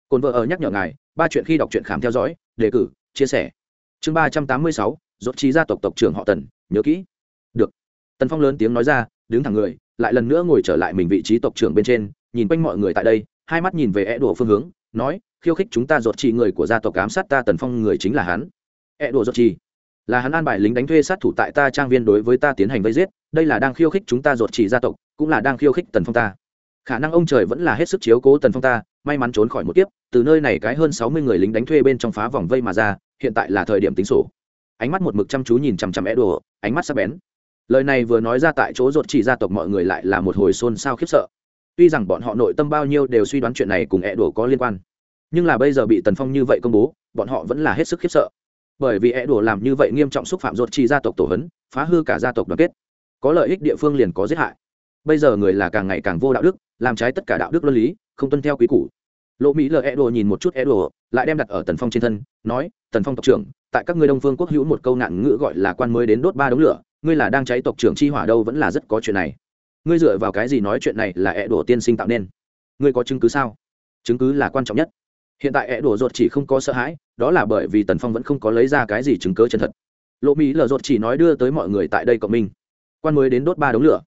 Cồn vợ ở nhắc nhở ngài, ba chuyện khi đọc truyện khám theo dõi, đề cử, chia sẻ. Chương ba trăm tám mươi sáu dốt trí gia tộc tộc trưởng họ tần, nhớ kỹ. Được. Tần phong lớn tiếng nói ra, đứng thẳng người, lại lần nữa ngồi trở lại mình vị trí tộc trưởng bên trên, nhìn quanh mọi người tại đây, hai mắt nhìn về é đổ phương hướng, nói, khiêu khích chúng ta dột trị người của gia tộc ám sát ta tần phong người chính là hắn. E đùa dột chỉ là hắn an bài lính đánh thuê sát thủ tại ta trang viên đối với ta tiến hành vây giết, đây là đang khiêu khích chúng ta dột chỉ gia tộc, cũng là đang khiêu khích tần phong ta. Khả năng ông trời vẫn là hết sức chiếu cố tần phong ta, may mắn trốn khỏi một kiếp, từ nơi này cái hơn sáu mươi người lính đánh thuê bên trong phá vòng vây mà ra, hiện tại là thời điểm tính sổ. Ánh mắt một mực chăm chú nhìn chằm chằm e đồ ánh mắt sắc bén. Lời này vừa nói ra tại chỗ ruột chỉ gia tộc mọi người lại là một hồi xôn xao khiếp sợ. Tuy rằng bọn họ nội tâm bao nhiêu đều suy đoán chuyện này cùng e đồ có liên quan, nhưng là bây giờ bị tần phong như vậy công bố, bọn họ vẫn là hết sức khiếp sợ bởi vì é đùa làm như vậy nghiêm trọng xúc phạm ruột chi gia tộc tổ hấn, phá hư cả gia tộc đoàn kết. Có lợi ích địa phương liền có giết hại. Bây giờ người là càng ngày càng vô đạo đức, làm trái tất cả đạo đức luân lý, không tuân theo quý củ. Lỗ mỹ lờ e đồ nhìn một chút e đồ lại đem đặt ở tần phong trên thân, nói, tần phong tộc trưởng, tại các ngươi đông phương quốc hữu một câu nạn ngữ gọi là quan mới đến đốt ba đống lửa, ngươi là đang cháy tộc trưởng chi hỏa đâu vẫn là rất có chuyện này. Ngươi dựa vào cái gì nói chuyện này là e đồ tiên sinh tạo nên? Ngươi có chứng cứ sao? Chứng cứ là quan trọng nhất hiện tại ẹ đổ ruột chỉ không có sợ hãi, đó là bởi vì tần phong vẫn không có lấy ra cái gì chứng cớ chân thật. Lỗ mỹ lờ ruột chỉ nói đưa tới mọi người tại đây cộng minh. Quan mới đến đốt ba đống lửa.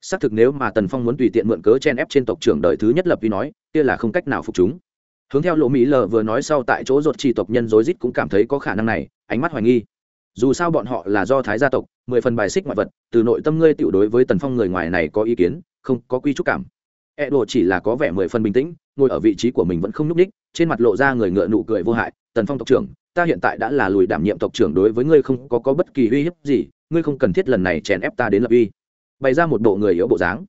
Xác thực nếu mà tần phong muốn tùy tiện mượn cớ chen ép trên tộc trưởng đời thứ nhất lập vi nói, kia là không cách nào phục chúng. Hướng theo lỗ mỹ lờ vừa nói sau tại chỗ ruột chỉ tộc nhân rối rít cũng cảm thấy có khả năng này, ánh mắt hoài nghi. Dù sao bọn họ là do thái gia tộc, mười phần bài xích ngoại vật, từ nội tâm ngươi tiểu đối với tần phong người ngoài này có ý kiến, không có quy trúc cảm. E đồ chỉ là có vẻ mười phần bình tĩnh ngồi ở vị trí của mình vẫn không nhúc ních trên mặt lộ ra người ngựa nụ cười vô hại tần phong tộc trưởng ta hiện tại đã là lùi đảm nhiệm tộc trưởng đối với ngươi không có, có bất kỳ uy hiếp gì ngươi không cần thiết lần này chèn ép ta đến lập uy. Bày ra một bộ người yếu bộ dáng.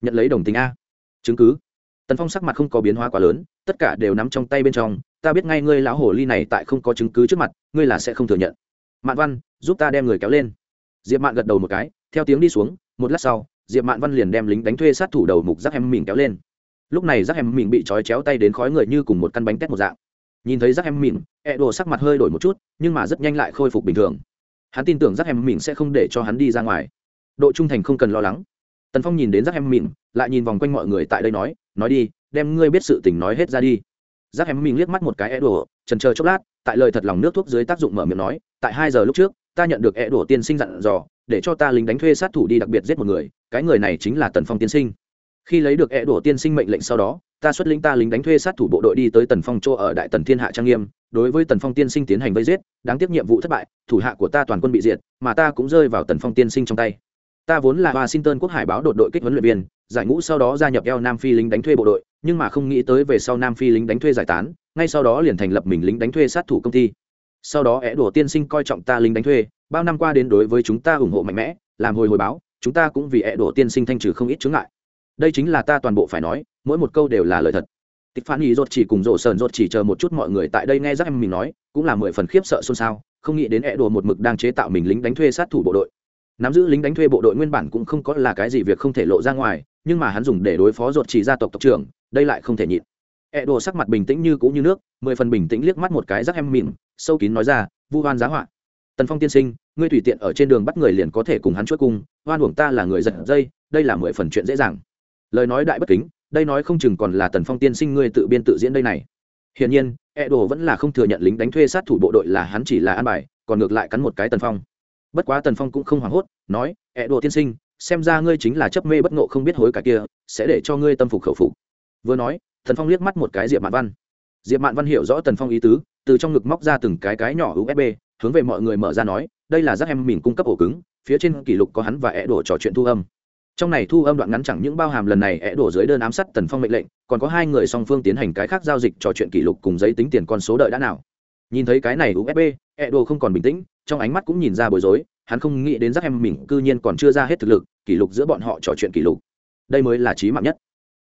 Nhận lấy đồng tình a. Chứng cứ. Tần phong sắc mặt không có biến hóa quá lớn tất cả đều nắm trong tay bên trong ta biết ngay ngươi lão hồ ly này tại không có chứng cứ trước mặt ngươi là sẽ không thừa nhận. Mạn văn giúp ta đem người kéo lên. Diệp mạn gật đầu một cái theo tiếng đi xuống một lát sau diệp mạn văn liền đem lính đánh thuê sát thủ đầu mục giác em mình kéo lên lúc này rác em mìn bị trói chéo tay đến khói người như cùng một căn bánh tét một dạng. Nhìn thấy rác em mìn e đồ sắc mặt hơi đổi một chút, nhưng mà rất nhanh lại khôi phục bình thường. Hắn tin tưởng rác em mìn sẽ không để cho hắn đi ra ngoài. Độ trung thành không cần lo lắng. Tần phong nhìn đến rác em mìn lại nhìn vòng quanh mọi người tại đây nói nói đi, đem ngươi biết sự tình nói hết ra đi. Rác em mìn liếc mắt một cái e đổ trần chờ chốc lát, tại lời thật lòng nước thuốc dưới tác dụng mở miệng nói, tại hai giờ lúc trước, ta nhận được e đổ tiên sinh dặn dò, để cho ta lính đánh thuê sát thủ đi đặc biệt giết một người, cái người này chính là tần phong tiên sinh khi lấy được é đổ tiên sinh mệnh lệnh sau đó, ta xuất lính ta lính đánh thuê sát thủ bộ đội đi tới tần phong chỗ ở đại tần thiên hạ trang nghiêm, đối với tần phong tiên sinh tiến hành vây giết, đáng tiếc nhiệm vụ thất bại, thủ hạ của ta toàn quân bị diệt, mà ta cũng rơi vào tần phong tiên sinh trong tay. Ta vốn là washington quốc hải báo đột đội kích huấn luyện viên, giải ngũ sau đó gia nhập eo nam phi lính đánh thuê bộ đội, nhưng mà không nghĩ tới về sau nam phi lính đánh thuê giải tán, ngay sau đó liền thành lập mình lính đánh thuê sát thủ công ty. Sau đó é đổ tiên sinh coi trọng ta lính đánh thuê, bao năm qua đến đối với chúng ta ủng hộ mạnh mẽ, làm hồi hồi báo, chúng ta cũng vì é đổ tiên sinh thanh trừ không ít chướng ngại đây chính là ta toàn bộ phải nói, mỗi một câu đều là lời thật. Tịch phản ý rốt chỉ cùng rổ sờn rốt chỉ chờ một chút mọi người tại đây nghe rắc em mình nói, cũng là mười phần khiếp sợ xôn xao, không nghĩ đến é đùa một mực đang chế tạo mình lính đánh thuê sát thủ bộ đội. Nắm giữ lính đánh thuê bộ đội nguyên bản cũng không có là cái gì việc không thể lộ ra ngoài, nhưng mà hắn dùng để đối phó rột chỉ gia tộc tộc trưởng, đây lại không thể nhịn. E đùa sắc mặt bình tĩnh như cũ như nước, mười phần bình tĩnh liếc mắt một cái rắc em mìn sâu kín nói ra, vu hoan giá họa. Tần phong tiên sinh, ngươi tùy tiện ở trên đường bắt người liền có thể cùng hắn chuốt cung, hoan uổng ta là người giật dây, đây là mười phần chuyện dễ dàng lời nói đại bất kính, đây nói không chừng còn là tần phong tiên sinh ngươi tự biên tự diễn đây này. Hiển nhiên E đồ vẫn là không thừa nhận lính đánh thuê sát thủ bộ đội là hắn chỉ là an bài, còn ngược lại cắn một cái tần phong. Bất quá tần phong cũng không hoảng hốt, nói e đồ tiên sinh, xem ra ngươi chính là chấp mê bất ngộ không biết hối cả kia, sẽ để cho ngươi tâm phục khẩu phục. Vừa nói, tần phong liếc mắt một cái diệp mạn văn. Diệp mạn văn hiểu rõ tần phong ý tứ, từ trong ngực móc ra từng cái cái nhỏ usb hướng về mọi người mở ra nói, đây là rác em mình cung cấp ổ cứng, phía trên kỷ lục có hắn và e đồ trò chuyện thu âm trong này thu âm đoạn ngắn chẳng những bao hàm lần này é đổ dưới đơn ám sát tần phong mệnh lệnh, còn có hai người song phương tiến hành cái khác giao dịch trò chuyện kỷ lục cùng giấy tính tiền con số đợi đã nào. Nhìn thấy cái này usb é đổ không còn bình tĩnh, trong ánh mắt cũng nhìn ra bối rối, hắn không nghĩ đến rắc em mình cư nhiên còn chưa ra hết thực lực, kỷ lục giữa bọn họ trò chuyện kỷ lục. Đây mới là trí mạng nhất.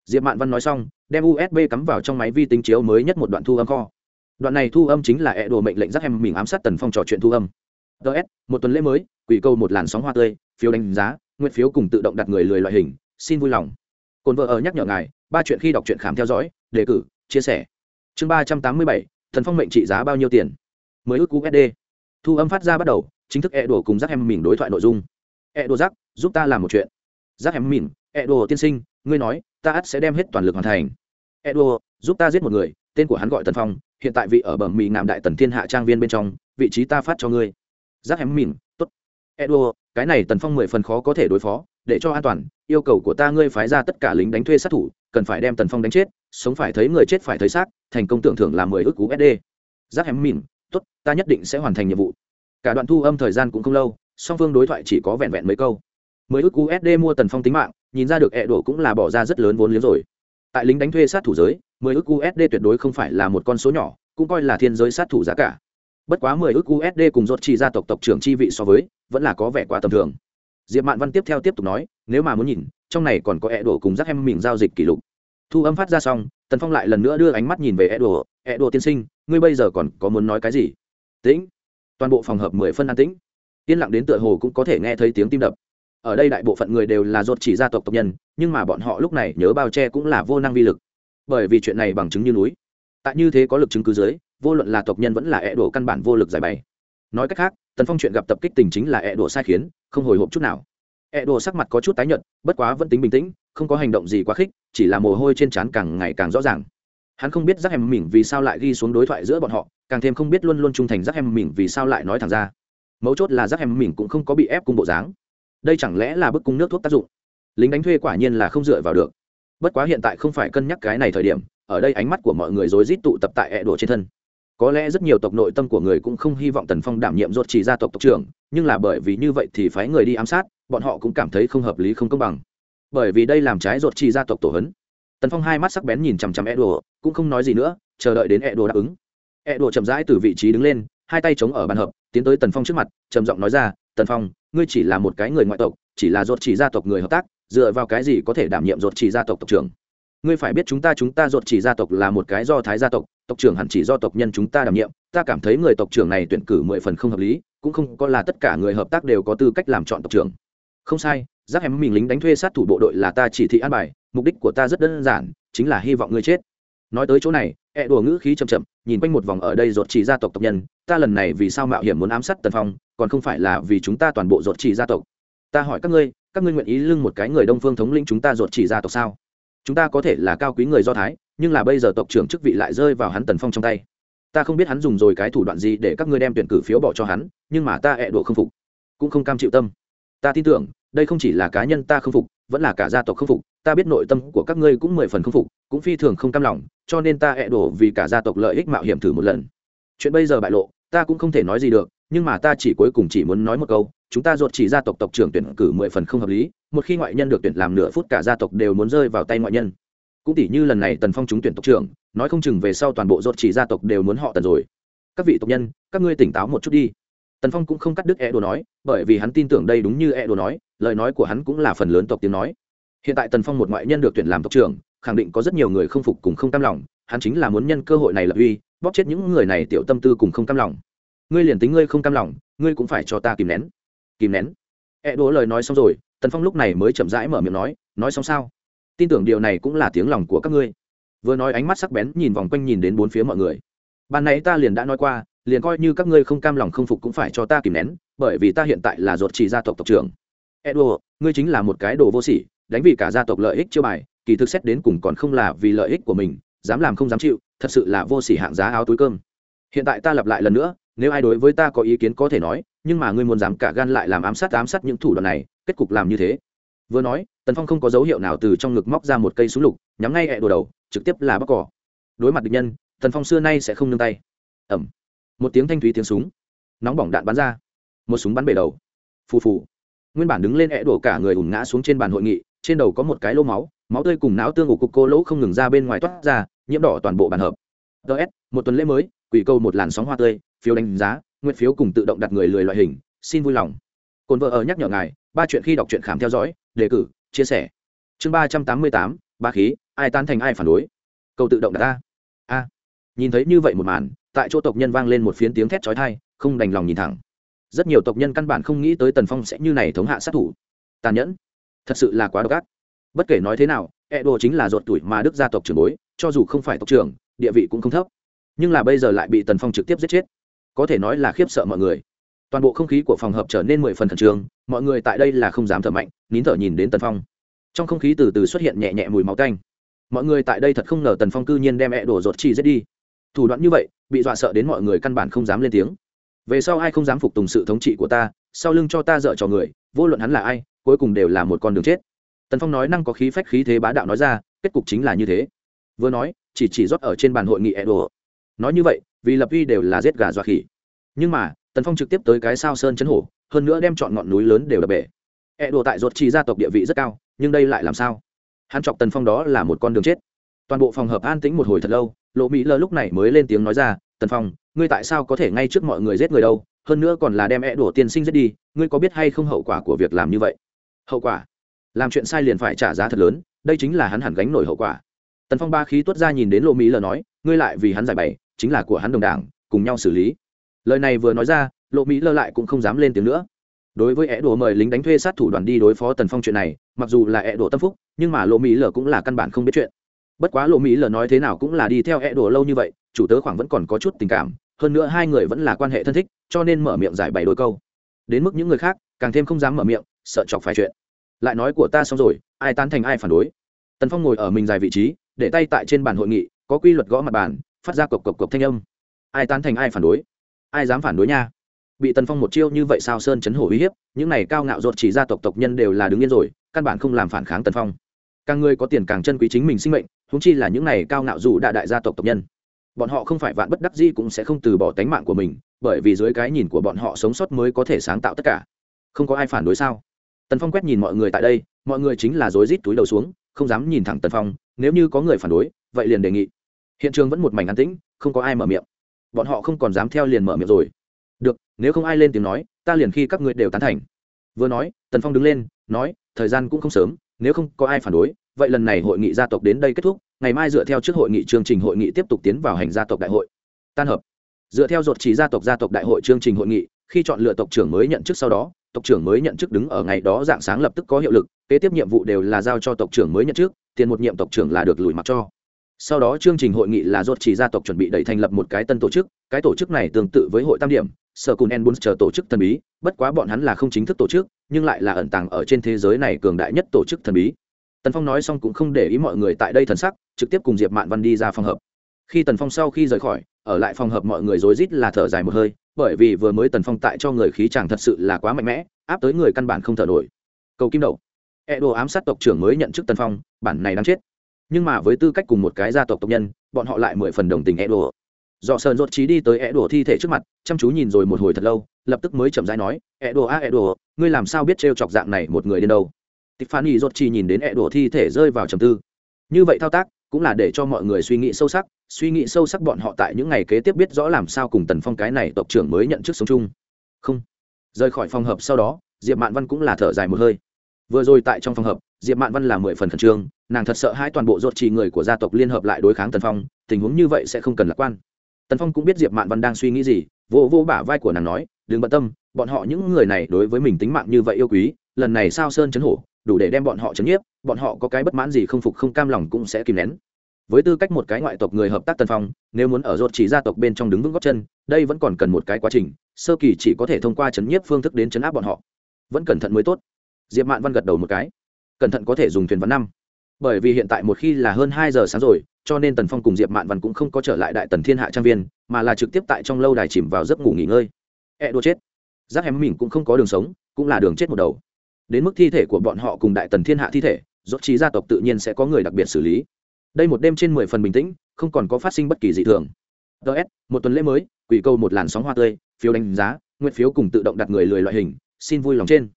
Diệp mạn văn nói xong, đem usb cắm vào trong máy vi tính chiếu mới nhất một đoạn thu âm kho. Đoạn này thu âm chính là é đổ mệnh lệnh rắc em mình ám sát tần phong trò chuyện thu âm. Ts một tuần lễ mới, quỷ câu một làn sóng hoa tươi, phiếu đánh giá nguyện phiếu cùng tự động đặt người lười loại hình, xin vui lòng. Cồn vợ ở nhắc nhở ngài, ba chuyện khi đọc truyện khám theo dõi, đề cử, chia sẻ. Chương ba trăm tám mươi bảy, thần phong mệnh trị giá bao nhiêu tiền? Mới ước usd thu âm phát ra bắt đầu, chính thức e đồ cùng giác em mình đối thoại nội dung. E đồ giác giúp ta làm một chuyện. Giác em mình e đồ tiên sinh, ngươi nói, ta ắt sẽ đem hết toàn lực hoàn thành. E đồ giúp ta giết một người, tên của hắn gọi tần phong, hiện tại vị ở bẩm mỹ ngạm đại tần thiên hạ trang viên bên trong, vị trí ta phát cho ngươi. Giác hém mỉm tốt. Edward cái này tần phong mười phần khó có thể đối phó, để cho an toàn, yêu cầu của ta ngươi phái ra tất cả lính đánh thuê sát thủ, cần phải đem tần phong đánh chết, sống phải thấy người chết phải thấy xác, thành công tưởng thưởng là mười ước cú sd giác hém mỉm tốt, ta nhất định sẽ hoàn thành nhiệm vụ. Cả đoạn thu âm thời gian cũng không lâu, song phương đối thoại chỉ có vẹn vẹn mấy câu. Mười ước usd sd mua tần phong tính mạng, nhìn ra được ẹ đổ cũng là bỏ ra rất lớn vốn liếng rồi. Tại lính đánh thuê sát thủ giới, mười ước usd tuyệt đối không phải là một con số nhỏ, cũng coi là thiên giới sát thủ giá cả. Bất quá mười ước usd cùng rốt chỉ gia tộc tộc trưởng chi vị so với vẫn là có vẻ quá tầm thường. Diệp mạn văn tiếp theo tiếp tục nói, nếu mà muốn nhìn, trong này còn có ẹ cùng rắc em mình giao dịch kỷ lục. Thu âm phát ra xong, tần phong lại lần nữa đưa ánh mắt nhìn về ẹ đổ ẹ tiên sinh, ngươi bây giờ còn có muốn nói cái gì? Tĩnh. Toàn bộ phòng hợp mười phân an tĩnh. Yên lặng đến tựa hồ cũng có thể nghe thấy tiếng tim đập. Ở đây đại bộ phận người đều là ruột chỉ gia tộc tộc nhân, nhưng mà bọn họ lúc này nhớ bao che cũng là vô năng vi lực. Bởi vì chuyện này bằng chứng như núi. Tại như thế có lực chứng cứ dưới, vô luận là tộc nhân vẫn là ẹ đổ căn bản vô lực giải bày nói cách khác, tần phong chuyện gặp tập kích tình chính là ẹ đổ sai khiến, không hồi hộp chút nào. Ẹ đổ sắc mặt có chút tái nhợt, bất quá vẫn tính bình tĩnh, không có hành động gì quá khích, chỉ là mồ hôi trên trán càng ngày càng rõ ràng. Hắn không biết giác em mình vì sao lại ghi xuống đối thoại giữa bọn họ, càng thêm không biết luôn luôn trung thành giác em mình vì sao lại nói thẳng ra. Mấu chốt là giác em mình cũng không có bị ép cung bộ dáng. Đây chẳng lẽ là bức cung nước thuốc tác dụng? Lính đánh thuê quả nhiên là không dựa vào được. Bất quá hiện tại không phải cân nhắc cái này thời điểm, ở đây ánh mắt của mọi người rối rít tụ tập tại ẹ đổ trên thân có lẽ rất nhiều tộc nội tâm của người cũng không hy vọng tần phong đảm nhiệm rốt chỉ gia tộc tộc trưởng, nhưng là bởi vì như vậy thì phái người đi ám sát, bọn họ cũng cảm thấy không hợp lý, không công bằng. Bởi vì đây làm trái rốt chỉ gia tộc tổ hấn. Tần phong hai mắt sắc bén nhìn chằm chằm e đùa cũng không nói gì nữa, chờ đợi đến e đùa đáp ứng. E đùa chậm rãi từ vị trí đứng lên, hai tay chống ở bàn hợp, tiến tới tần phong trước mặt, trầm giọng nói ra, tần phong, ngươi chỉ là một cái người ngoại tộc, chỉ là ruột chỉ gia tộc người hợp tác, dựa vào cái gì có thể đảm nhiệm ruột chỉ gia tộc tộc trưởng? Ngươi phải biết chúng ta chúng ta ruột chỉ gia tộc là một cái do thái gia tộc tộc trưởng hẳn chỉ do tộc nhân chúng ta đảm nhiệm. Ta cảm thấy người tộc trưởng này tuyển cử mười phần không hợp lý, cũng không có là tất cả người hợp tác đều có tư cách làm chọn tộc trưởng. Không sai giác em mình lính đánh thuê sát thủ bộ đội là ta chỉ thị an bài, mục đích của ta rất đơn giản, chính là hy vọng ngươi chết. Nói tới chỗ này e đùa ngữ khí chậm chậm, nhìn quanh một vòng ở đây ruột chỉ gia tộc tộc nhân, ta lần này vì sao mạo hiểm muốn ám sát tần phong, còn không phải là vì chúng ta toàn bộ ruột chỉ gia tộc. Ta hỏi các ngươi các ngươi nguyện ý lưng một cái người đông phương thống lĩnh chúng ta ruột chỉ gia tộc sao? Chúng ta có thể là cao quý người do thái, nhưng là bây giờ tộc trưởng chức vị lại rơi vào hắn tần phong trong tay. Ta không biết hắn dùng rồi cái thủ đoạn gì để các ngươi đem tuyển cử phiếu bỏ cho hắn, nhưng mà ta hẹ đổ không phục. Cũng không cam chịu tâm. Ta tin tưởng, đây không chỉ là cá nhân ta không phục, vẫn là cả gia tộc không phục. Ta biết nội tâm của các ngươi cũng mười phần không phục, cũng phi thường không cam lòng, cho nên ta hẹ đổ vì cả gia tộc lợi ích mạo hiểm thử một lần. Chuyện bây giờ bại lộ, ta cũng không thể nói gì được, nhưng mà ta chỉ cuối cùng chỉ muốn nói một câu chúng ta ruột chỉ gia tộc tộc trưởng tuyển cử mười phần không hợp lý, một khi ngoại nhân được tuyển làm nửa phút cả gia tộc đều muốn rơi vào tay ngoại nhân. Cũng tỷ như lần này tần phong chúng tuyển tộc trưởng, nói không chừng về sau toàn bộ ruột chỉ gia tộc đều muốn họ tần rồi. Các vị tộc nhân, các ngươi tỉnh táo một chút đi. Tần phong cũng không cắt đứt e đồ nói, bởi vì hắn tin tưởng đây đúng như e đồ nói, lời nói của hắn cũng là phần lớn tộc tiếng nói. Hiện tại tần phong một ngoại nhân được tuyển làm tộc trưởng, khẳng định có rất nhiều người không phục cùng không cam lòng, hắn chính là muốn nhân cơ hội này lập uy, bóp chết những người này tiểu tâm tư cùng không cam lòng. Ngươi liền tính ngươi không cam lòng, ngươi cũng phải cho ta kìm nén kìm nén. E đố lời nói xong rồi, tần phong lúc này mới chậm rãi mở miệng nói nói xong sao? Tin tưởng điều này cũng là tiếng lòng của các ngươi. Vừa nói ánh mắt sắc bén nhìn vòng quanh nhìn đến bốn phía mọi người. Ban nãy ta liền đã nói qua, liền coi như các ngươi không cam lòng không phục cũng phải cho ta kìm nén, bởi vì ta hiện tại là ruột chỉ gia tộc tộc trưởng. Edo ngươi chính là một cái đồ vô sỉ, đánh vì cả gia tộc lợi ích chưa bài, kỳ thực xét đến cùng còn không là vì lợi ích của mình, dám làm không dám chịu, thật sự là vô sỉ hạng giá áo túi cơm. Hiện tại ta lặp lại lần nữa nếu ai đối với ta có ý kiến có thể nói, nhưng mà ngươi muốn dám cả gan lại làm ám sát ám sát những thủ đoạn này, kết cục làm như thế. Vừa nói, tần phong không có dấu hiệu nào từ trong ngực móc ra một cây súng lục, nhắm ngay hẹ đồ đầu, trực tiếp là bóc cỏ đối mặt địch nhân, tần phong xưa nay sẽ không nương tay. Ẩm. Một tiếng thanh thúy tiếng súng. Nóng bỏng đạn bắn ra. Một súng bắn bể đầu. Phù phù. Nguyên bản đứng lên hẹ đổ cả người ủn ngã xuống trên bàn hội nghị, trên đầu có một cái lô máu máu tươi cùng não tương ủ cục cô lỗ không ngừng ra bên ngoài toát ra, nhiễm đỏ toàn bộ bàn hợp. Ts một tuần lễ mới, quỷ câu một làn sóng hoa tươi phiếu đánh giá, nguyện phiếu cùng tự động đặt người lười loại hình, xin vui lòng. Cồn vợ ở nhắc nhở ngài, ba chuyện khi đọc truyện khám theo dõi, đề cử, chia sẻ. Chương ba trăm tám mươi tám, ba khí, ai tan thành ai phản đối? Câu tự động đặt a a. Nhìn thấy như vậy một màn, tại chỗ tộc nhân vang lên một phiến tiếng thét chói tai, không đành lòng nhìn thẳng. Rất nhiều tộc nhân căn bản không nghĩ tới tần phong sẽ như này thống hạ sát thủ. Tàn nhẫn. Thật sự là quá độc ác. Bất kể nói thế nào e đồ chính là ruột tuổi mà đức gia tộc trưởng bối, cho dù không phải tộc trưởng, địa vị cũng không thấp. Nhưng là bây giờ lại bị tần phong trực tiếp giết chết có thể nói là khiếp sợ mọi người. Toàn bộ không khí của phòng hợp trở nên mười phần khẩn trương, mọi người tại đây là không dám thở mạnh, nín thở nhìn đến tần phong. Trong không khí từ từ xuất hiện nhẹ nhẹ mùi máu tanh. Mọi người tại đây thật không ngờ tần phong cư nhiên đem e đổ chi giết đi. Thủ đoạn như vậy, bị dọa sợ đến mọi người căn bản không dám lên tiếng. Về sau ai không dám phục tùng sự thống trị của ta, sau lưng cho ta dợ trò người, vô luận hắn là ai, cuối cùng đều là một con đường chết. Tần phong nói năng có khí phách khí thế bá đạo nói ra, kết cục chính là như thế. Vừa nói, chỉ chỉ rót ở trên bàn hội nghị ẹ、e、đổ. Nói như vậy vì lập uy đều là giết gà dọa khỉ. Nhưng mà, tần phong trực tiếp tới cái sao sơn chấn hổ, hơn nữa đem chọn ngọn núi lớn đều đập bể. Edo tại ruột chỉ gia tộc địa vị rất cao, nhưng đây lại làm sao? Hắn chọc tần phong đó là một con đường chết. Toàn bộ phòng hợp an tĩnh một hồi thật lâu lộ mỹ lơ lúc này mới lên tiếng nói ra, tần phong, ngươi tại sao có thể ngay trước mọi người giết người đâu? Hơn nữa còn là đem e đồ tiên sinh giết đi, ngươi có biết hay không hậu quả của việc làm như vậy? Hậu quả? Làm chuyện sai liền phải trả giá thật lớn, đây chính là hắn hẳn gánh nổi hậu quả. Tần phong ba khí tuất ra nhìn đến lộ mỹ lờ nói, ngươi lại vì hắn giải bày chính là của hắn đồng đảng, cùng nhau xử lý. Lời này vừa nói ra, lộ mỹ lơ lại cũng không dám lên tiếng nữa. Đối với ẻ đổ mời lính đánh thuê sát thủ đoàn đi đối phó tần phong chuyện này, mặc dù là ẻ đổ tâm phúc, nhưng mà lộ mỹ lờ cũng là căn bản không biết chuyện. Bất quá lộ mỹ lờ nói thế nào cũng là đi theo ẻ đổ lâu như vậy, chủ tớ khoảng vẫn còn có chút tình cảm, hơn nữa hai người vẫn là quan hệ thân thích, cho nên mở miệng giải bày đôi câu. Đến mức những người khác, càng thêm không dám mở miệng, sợ chọc phải chuyện. Lại nói của ta xong rồi, ai tán thành ai phản đối? Tần phong ngồi ở mình dài vị trí, để tay tại trên bàn hội nghị, có quy luật gõ mặt bàn phát ra cộc cộc cộc thanh âm. Ai tán thành, ai phản đối? Ai dám phản đối nha? Bị tần phong một chiêu như vậy sao sơn chấn hổ uy hiếp, những này cao ngạo ruột chỉ gia tộc tộc nhân đều là đứng yên rồi, căn bản không làm phản kháng tần phong. Càng người có tiền càng chân quý chính mình sinh mệnh húng chi là những này cao ngạo dù đại đại gia tộc tộc nhân. Bọn họ không phải vạn bất đắc gì cũng sẽ không từ bỏ tánh mạng của mình, bởi vì dưới cái nhìn của bọn họ sống sót mới có thể sáng tạo tất cả. Không có ai phản đối sao? Tần phong quét nhìn mọi người tại đây, mọi người chính là rối rít túi đầu xuống, không dám nhìn thẳng tần phong, nếu như có người phản đối, vậy liền đề nghị hiện trường vẫn một mảnh an tĩnh, không có ai mở miệng. Bọn họ không còn dám theo liền mở miệng rồi. Được, nếu không ai lên tiếng nói, ta liền khi các ngươi đều tán thành. Vừa nói, tần phong đứng lên, nói, thời gian cũng không sớm, nếu không có ai phản đối, vậy lần này hội nghị gia tộc đến đây kết thúc, ngày mai dựa theo trước hội nghị chương trình hội nghị tiếp tục tiến vào hành gia tộc đại hội. Tan hợp. Dựa theo dột chỉ gia tộc gia tộc đại hội chương trình hội nghị, khi chọn lựa tộc trưởng mới nhận chức sau đó, tộc trưởng mới nhận chức đứng ở ngày đó dạng sáng lập tức có hiệu lực, kế tiếp nhiệm vụ đều là giao cho tộc trưởng mới nhận chức, tiền một nhiệm tộc trưởng là được lùi mặc cho sau đó chương trình hội nghị là ruột chỉ gia tộc chuẩn bị đẩy thành lập một cái tân tổ chức cái tổ chức này tương tự với hội tam điểm sở cùn en chờ tổ chức thần bí bất quá bọn hắn là không chính thức tổ chức nhưng lại là ẩn tàng ở trên thế giới này cường đại nhất tổ chức thần bí. Tần phong nói xong cũng không để ý mọi người tại đây thần sắc trực tiếp cùng diệp mạn văn đi ra phòng hợp khi tần phong sau khi rời khỏi ở lại phòng hợp mọi người rối rít là thở dài một hơi bởi vì vừa mới tần phong tại cho người khí chàng thật sự là quá mạnh mẽ áp tới người căn bản không thở nổi. Cầu kim đầu, e đồ ám sát tộc trưởng mới nhận chức tần phong bản này đáng chết nhưng mà với tư cách cùng một cái gia tộc tộc nhân bọn họ lại mười phần đồng tình e đùa. dọ sơn rốt trí đi tới e đùa thi thể trước mặt chăm chú nhìn rồi một hồi thật lâu lập tức mới chậm rãi nói e đùa a e đùa, ngươi làm sao biết trêu chọc dạng này một người đến đâu? Tiffany rốt trí nhìn đến e đùa thi thể rơi vào trầm tư. Như vậy thao tác cũng là để cho mọi người suy nghĩ sâu sắc suy nghĩ sâu sắc bọn họ tại những ngày kế tiếp biết rõ làm sao cùng tần phong cái này tộc trưởng mới nhận chức sống chung. Không. Rời khỏi phòng hợp sau đó diệp mạn văn cũng là thở dài một hơi. Vừa rồi tại trong phòng hợp diệp mạn văn là mười phần khẩn trương nàng thật sợ hai toàn bộ ruột chỉ người của gia tộc liên hợp lại đối kháng tần phong, tình huống như vậy sẽ không cần lạc quan. Tần phong cũng biết diệp mạn văn đang suy nghĩ gì, vô vô bả vai của nàng nói, đừng bận tâm, bọn họ những người này đối với mình tính mạng như vậy yêu quý, lần này sao sơn chấn hổ, đủ để đem bọn họ chấn nhiếp, bọn họ có cái bất mãn gì không phục không cam lòng cũng sẽ kìm nén. Với tư cách một cái ngoại tộc người hợp tác tân phong, nếu muốn ở rột chỉ gia tộc bên trong đứng vững góc chân, đây vẫn còn cần một cái quá trình, sơ kỳ chỉ có thể thông qua chấn nhiếp phương thức đến chấn áp bọn họ. Vẫn cẩn thận mới tốt. Diệp mạn văn gật đầu một cái. Cẩn thận có thể dùng thuyền văn năm bởi vì hiện tại một khi là hơn hai giờ sáng rồi, cho nên tần phong cùng diệp mạn văn cũng không có trở lại đại tần thiên hạ trang viên, mà là trực tiếp tại trong lâu đài chìm vào giấc ngủ nghỉ ngơi. E đua chết. Giác hém mình cũng không có đường sống, cũng là đường chết một đầu. Đến mức thi thể của bọn họ cùng đại tần thiên hạ thi thể dốt trí gia tộc tự nhiên sẽ có người đặc biệt xử lý. Đây một đêm trên mười phần bình tĩnh, không còn có phát sinh bất kỳ dị thường. Ts một tuần lễ mới, quỷ câu một làn sóng hoa tươi, phiếu đánh giá, nguyện phiếu cùng tự động đặt người lười loại hình, xin vui lòng trên.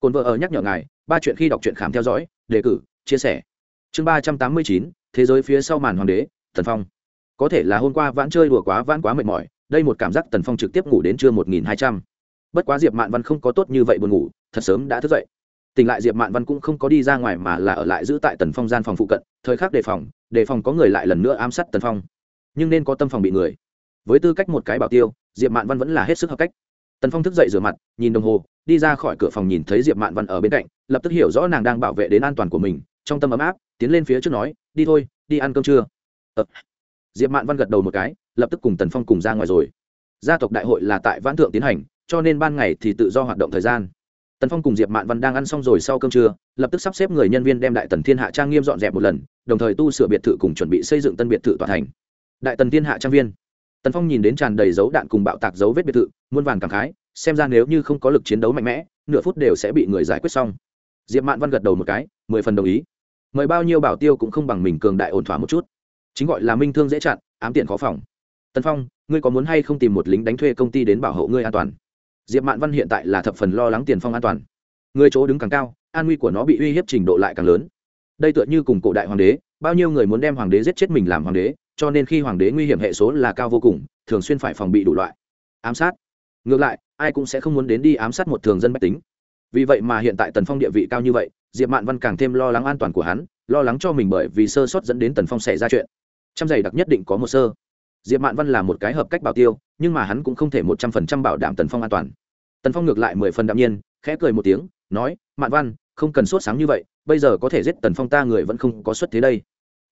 Cồn vợ ở nhắc nhở ngài, ba chuyện khi đọc truyện khám theo dõi, đề cử, chia sẻ chương ba trăm tám mươi chín, thế giới phía sau màn hoàng đế, Tần phong. Có thể là hôm qua vãn chơi đùa quá vãn quá mệt mỏi, đây một cảm giác tần phong trực tiếp ngủ đến trưa một nghìn hai trăm. Bất quá diệp mạn văn không có tốt như vậy buồn ngủ, thật sớm đã thức dậy. Tỉnh lại diệp mạn văn cũng không có đi ra ngoài mà là ở lại giữ tại tần phong gian phòng phụ cận, thời khắc đề phòng đề phòng có người lại lần nữa ám sát tần phong. Nhưng nên có tâm phòng bị người. Với tư cách một cái bảo tiêu, diệp mạn văn vẫn là hết sức hợp cách. Tần phong thức dậy rửa mặt, nhìn đồng hồ đi ra khỏi cửa phòng nhìn thấy diệp mạn văn ở bên cạnh, lập tức hiểu rõ nàng đang bảo vệ đến an toàn của mình, trong tâm ấm áp, tiến lên phía trước nói, đi thôi, đi ăn cơm trưa. Ờ. diệp mạn văn gật đầu một cái, lập tức cùng tần phong cùng ra ngoài rồi. Gia tộc đại hội là tại vãn thượng tiến hành, cho nên ban ngày thì tự do hoạt động thời gian. Tần phong cùng diệp mạn văn đang ăn xong rồi sau cơm trưa, lập tức sắp xếp người nhân viên đem đại tần thiên hạ trang nghiêm dọn dẹp một lần, đồng thời tu sửa biệt thự cùng chuẩn bị xây dựng tân biệt thự tòa thành. Đại tần thiên hạ trang viên tần phong nhìn đến tràn đầy dấu đạn cùng bạo tạc dấu vết biệt thự, muôn vàn cảm khái, xem ra nếu như không có lực chiến đấu mạnh mẽ, nửa phút đều sẽ bị người giải quyết xong. Diệp mạn văn gật đầu một cái, mười phần đồng ý. Mời bao nhiêu bảo tiêu cũng không bằng mình cường đại ổn thỏa một chút. Chính gọi là minh thương dễ chặn, ám tiện khó phòng. Tần phong, ngươi có muốn hay không tìm một lính đánh thuê công ty đến bảo hộ ngươi an toàn? Diệp mạn văn hiện tại là thập phần lo lắng tiền phong an toàn. Người chỗ đứng càng cao, an nguy của nó bị uy hiếp trình độ lại càng lớn. Đây tựa như cùng cổ đại hoàng đế, bao nhiêu người muốn đem hoàng đế giết chết mình làm hoàng đế cho nên khi hoàng đế nguy hiểm hệ số là cao vô cùng, thường xuyên phải phòng bị đủ loại. Ám sát. Ngược lại, ai cũng sẽ không muốn đến đi ám sát một thường dân bách tính. Vì vậy mà hiện tại tần phong địa vị cao như vậy, diệp mạn văn càng thêm lo lắng an toàn của hắn, lo lắng cho mình bởi vì sơ sót dẫn đến tần phong xảy ra chuyện. Trăm giày đặc nhất định có một sơ. Diệp mạn văn là một cái hợp cách bảo tiêu, nhưng mà hắn cũng không thể một trăm phần trăm bảo đảm tần phong an toàn. Tần phong ngược lại mười phần đạm nhiên, khẽ cười một tiếng, nói, mạn văn, không cần sốt sáng như vậy, bây giờ có thể giết tần phong ta người vẫn không có xuất thế đây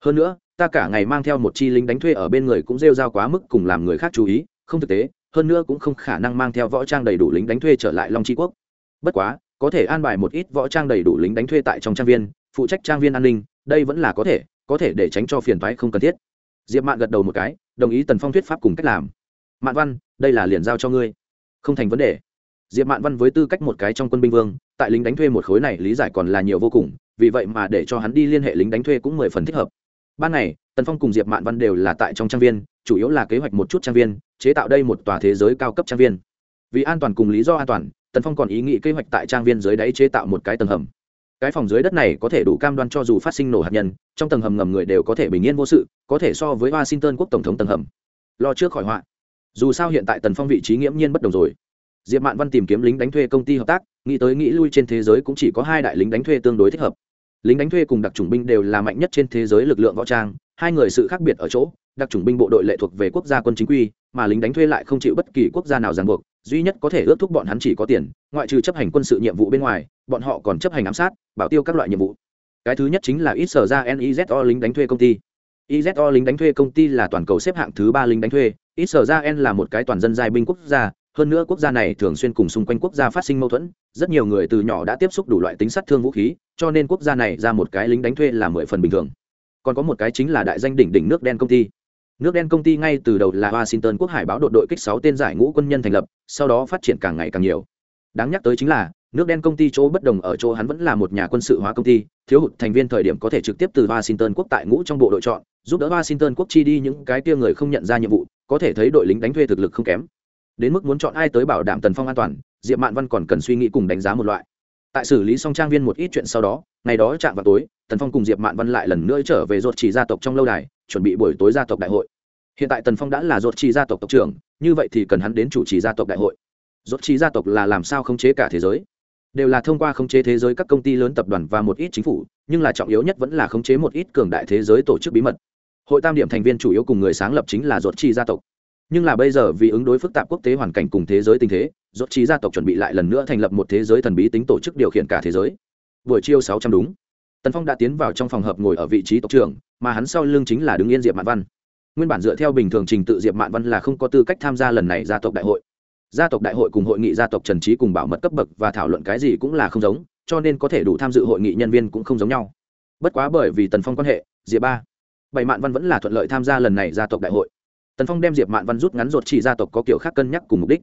hơn nữa, ta cả ngày mang theo một chi lính đánh thuê ở bên người cũng rêu r a o quá mức cùng làm người khác chú ý, không thực tế, hơn nữa cũng không khả năng mang theo võ trang đầy đủ lính đánh thuê trở lại long tri quốc. Bất quá, có thể an bài một ít võ trang đầy đủ lính đánh thuê tại trong trang viên, phụ trách trang viên an ninh, đây vẫn là có thể có thể để tránh cho phiền thoái không cần thiết. Diệp mạn gật đầu một cái, đồng ý tần phong thuyết pháp cùng cách làm. Mạn văn, đây là liền giao cho ngươi. Không thành vấn đề. Diệp mạn văn với tư cách một cái trong quân binh vương, tại lính đánh thuê một khối này lý giải còn là nhiều vô cùng, vì vậy mà để cho hắn đi liên hệ lính đánh thuê cũng mười phần thích hợp ban ngày, tần phong cùng diệp mạn văn đều là tại trong trang viên, chủ yếu là kế hoạch một chút trang viên, chế tạo đây một tòa thế giới cao cấp trang viên. Vì an toàn cùng lý do an toàn, tần phong còn ý nghĩ kế hoạch tại trang viên dưới đáy chế tạo một cái tầng hầm. Cái phòng dưới đất này có thể đủ cam đoan cho dù phát sinh nổ hạt nhân, trong tầng hầm ngầm người đều có thể bình yên vô sự, có thể so với washington quốc tổng thống tầng hầm. Lo trước khỏi họa. Dù sao hiện tại tần phong vị trí nghiễm nhiên bất đồng rồi. Diệp mạn văn tìm kiếm lính đánh thuê công ty hợp tác, nghĩ tới nghĩ lui trên thế giới cũng chỉ có hai đại lính đánh thuê tương đối thích hợp lính đánh thuê cùng đặc chủng binh đều là mạnh nhất trên thế giới lực lượng võ trang, hai người sự khác biệt ở chỗ, đặc chủng binh bộ đội lệ thuộc về quốc gia quân chính quy, mà lính đánh thuê lại không chịu bất kỳ quốc gia nào ràng buộc, duy nhất có thể ước thúc bọn hắn chỉ có tiền, ngoại trừ chấp hành quân sự nhiệm vụ bên ngoài, bọn họ còn chấp hành ám sát, bảo tiêu các loại nhiệm vụ. Cái thứ nhất chính là ít sở ra nizo lính đánh thuê công ty. Izo lính đánh thuê công ty là toàn cầu xếp hạng thứ ba lính đánh thuê ít sở ra n là một cái toàn dân giai binh quốc gia hơn nữa quốc gia này thường xuyên cùng xung quanh quốc gia phát sinh mâu thuẫn, rất nhiều người từ nhỏ đã tiếp xúc đủ loại tính sát thương vũ khí, cho nên quốc gia này ra một cái lính đánh thuê là mười phần bình thường. Còn có một cái chính là đại danh đỉnh đỉnh nước đen công ty. Nước đen công ty ngay từ đầu là washington quốc hải báo đội đội kích sáu tên giải ngũ quân nhân thành lập, sau đó phát triển càng ngày càng nhiều. Đáng nhắc tới chính là, nước đen công ty chỗ bất đồng ở chỗ hắn vẫn là một nhà quân sự hóa công ty, thiếu hụt thành viên thời điểm có thể trực tiếp từ washington quốc tại ngũ trong bộ đội chọn, giúp đỡ washington quốc chi đi những cái kia người không nhận ra nhiệm vụ, có thể thấy đội lính đánh thuê thực lực không kém đến mức muốn chọn ai tới bảo đảm tần phong an toàn, diệp mạn văn còn cần suy nghĩ cùng đánh giá một loại. Tại xử lý xong trang viên một ít chuyện sau đó, ngày đó chạm vào tối, tần phong cùng diệp mạn văn lại lần nữa trở về ruột chỉ gia tộc trong lâu đài, chuẩn bị buổi tối gia tộc đại hội. Hiện tại tần phong đã là ruột chỉ gia tộc tộc trưởng, như vậy thì cần hắn đến chủ trì gia tộc đại hội. Ruột chỉ gia tộc là làm sao khống chế cả thế giới? Đều là thông qua khống chế thế giới các công ty lớn tập đoàn và một ít chính phủ, nhưng là trọng yếu nhất vẫn là khống chế một ít cường đại thế giới tổ chức bí mật. Hội tam điểm thành viên chủ yếu cùng người sáng lập chính là ruột chi gia tộc nhưng là bây giờ vì ứng đối phức tạp quốc tế hoàn cảnh cùng thế giới tình thế dốt trí gia tộc chuẩn bị lại lần nữa thành lập một thế giới thần bí tính tổ chức điều khiển cả thế giới. Buổi chiều sáu trăm đúng. Tần phong đã tiến vào trong phòng hợp ngồi ở vị trí tộc trưởng, mà hắn sau lưng chính là đứng yên diệp mạn văn. Nguyên bản dựa theo bình thường trình tự diệp mạn văn là không có tư cách tham gia lần này gia tộc đại hội. Gia tộc đại hội cùng hội nghị gia tộc trần trí cùng bảo mật cấp bậc và thảo luận cái gì cũng là không giống, cho nên có thể đủ tham dự hội nghị nhân viên cũng không giống nhau. Bất quá bởi vì tần phong quan hệ, diệp ba, bảy mạn văn vẫn là thuận lợi tham gia lần này gia tộc đại hội tần phong đem diệp mạn văn rút ngắn ruột chỉ gia tộc có kiểu khác cân nhắc cùng mục đích.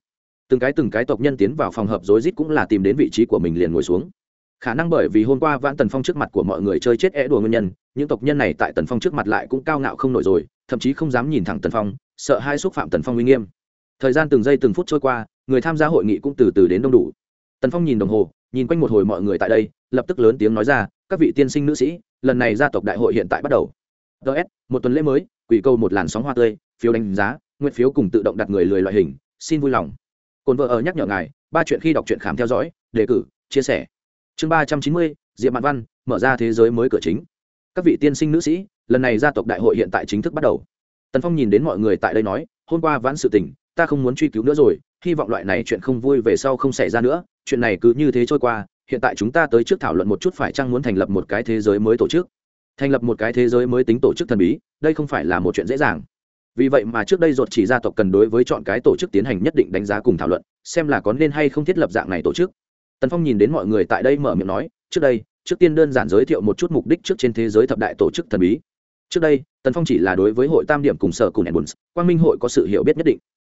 Từng cái từng cái tộc nhân tiến vào phòng hợp rối rít cũng là tìm đến vị trí của mình liền ngồi xuống. Khả năng bởi vì hôm qua vãn tần phong trước mặt của mọi người chơi chết é đùa nguyên nhân, những tộc nhân này tại tần phong trước mặt lại cũng cao ngạo không nổi rồi, thậm chí không dám nhìn thẳng tần phong, sợ hai xúc phạm tần phong uy nghiêm. Thời gian từng giây từng phút trôi qua, người tham gia hội nghị cũng từ từ đến đông đủ. Tần phong nhìn đồng hồ, nhìn quanh một hồi mọi người tại đây, lập tức lớn tiếng nói ra, các vị tiên sinh nữ sĩ, lần này gia tộc đại hội hiện tại bắt đầu. Ts một tuần lễ mới, quỷ câu một làn sóng hoa tươi phiếu đánh giá, nguyện phiếu cùng tự động đặt người lười loại hình, xin vui lòng. Cồn vợ ở nhắc nhở ngài, ba chuyện khi đọc truyện khám theo dõi, đề cử, chia sẻ. Chương ba trăm chín mươi, diệp mạn văn, mở ra thế giới mới cửa chính. Các vị tiên sinh nữ sĩ, lần này gia tộc đại hội hiện tại chính thức bắt đầu. Tần phong nhìn đến mọi người tại đây nói, hôm qua vãn sự tình, ta không muốn truy cứu nữa rồi, hy vọng loại này chuyện không vui về sau không xảy ra nữa, chuyện này cứ như thế trôi qua, hiện tại chúng ta tới trước thảo luận một chút phải chăng muốn thành lập một cái thế giới mới tổ chức. Thành lập một cái thế giới mới tính tổ chức thần bí, đây không phải là một chuyện dễ dàng vì vậy mà trước đây ruột chỉ gia tộc cần đối với chọn cái tổ chức tiến hành nhất định đánh giá cùng thảo luận, xem là có nên hay không thiết lập dạng này tổ chức. Tần phong nhìn đến mọi người tại đây mở miệng nói, trước đây, trước tiên đơn giản giới thiệu một chút mục đích trước trên thế giới thập đại tổ chức thần bí. Trước đây, tần phong chỉ là đối với hội tam điểm cùng sở cùng edmunds, quang minh hội có sự hiểu biết nhất định.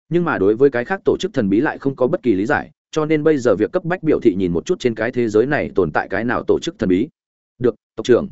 Nhưng mà đối với cái khác tổ chức thần bí lại không có bất kỳ lý giải, cho nên bây giờ việc cấp bách biểu thị nhìn một chút trên cái thế giới này tồn tại cái nào tổ chức thần bí. Được, tộc trưởng.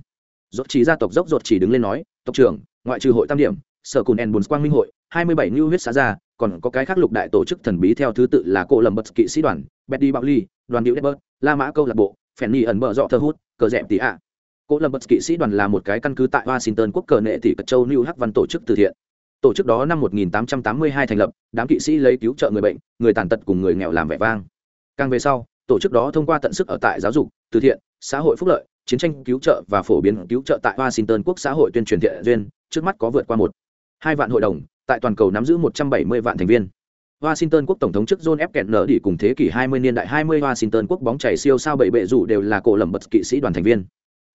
Dốt chỉ gia tộc dốc dột chỉ đứng lên nói, tộc trưởng, ngoại trừ hội tam điểm sở cùn en bùn quang minh hội, hai mươi bảy ngưu huyết xã gia, còn có cái khác lục đại tổ chức thần bí theo thứ tự là cộ lầm bật kỵ sĩ đoàn, betty bạo ly đoàn điệu đebert la mã câu lạc bộ, phèn ni ẩn mở dọ thơ hút, cờ dẹp tỉ ạ. Cộ lầm bật kỵ sĩ đoàn là một cái căn cứ tại washington quốc cờ nệ tỷ cật châu new hắc văn tổ chức từ thiện. Tổ chức đó năm 1882 thành lập, đám kỵ sĩ lấy cứu trợ người bệnh, người tàn tật cùng người nghèo làm vẻ vang. Càng về sau, tổ chức đó thông qua tận sức ở tại giáo dục, từ thiện, xã hội phúc lợi, chiến tranh cứu trợ và phổ biến cứu trợ tại washington quốc xã hội tuyên truyền thiện duyên, trước mắt có vượt qua một hai vạn hội đồng tại toàn cầu nắm giữ 170 vạn thành viên Washington quốc tổng thống chức John F. Kennedy cùng thế kỷ 20 niên đại 20 Washington quốc bóng chảy siêu sao bảy bệ rủ đều là cổ lầm bật kỵ sĩ đoàn thành viên.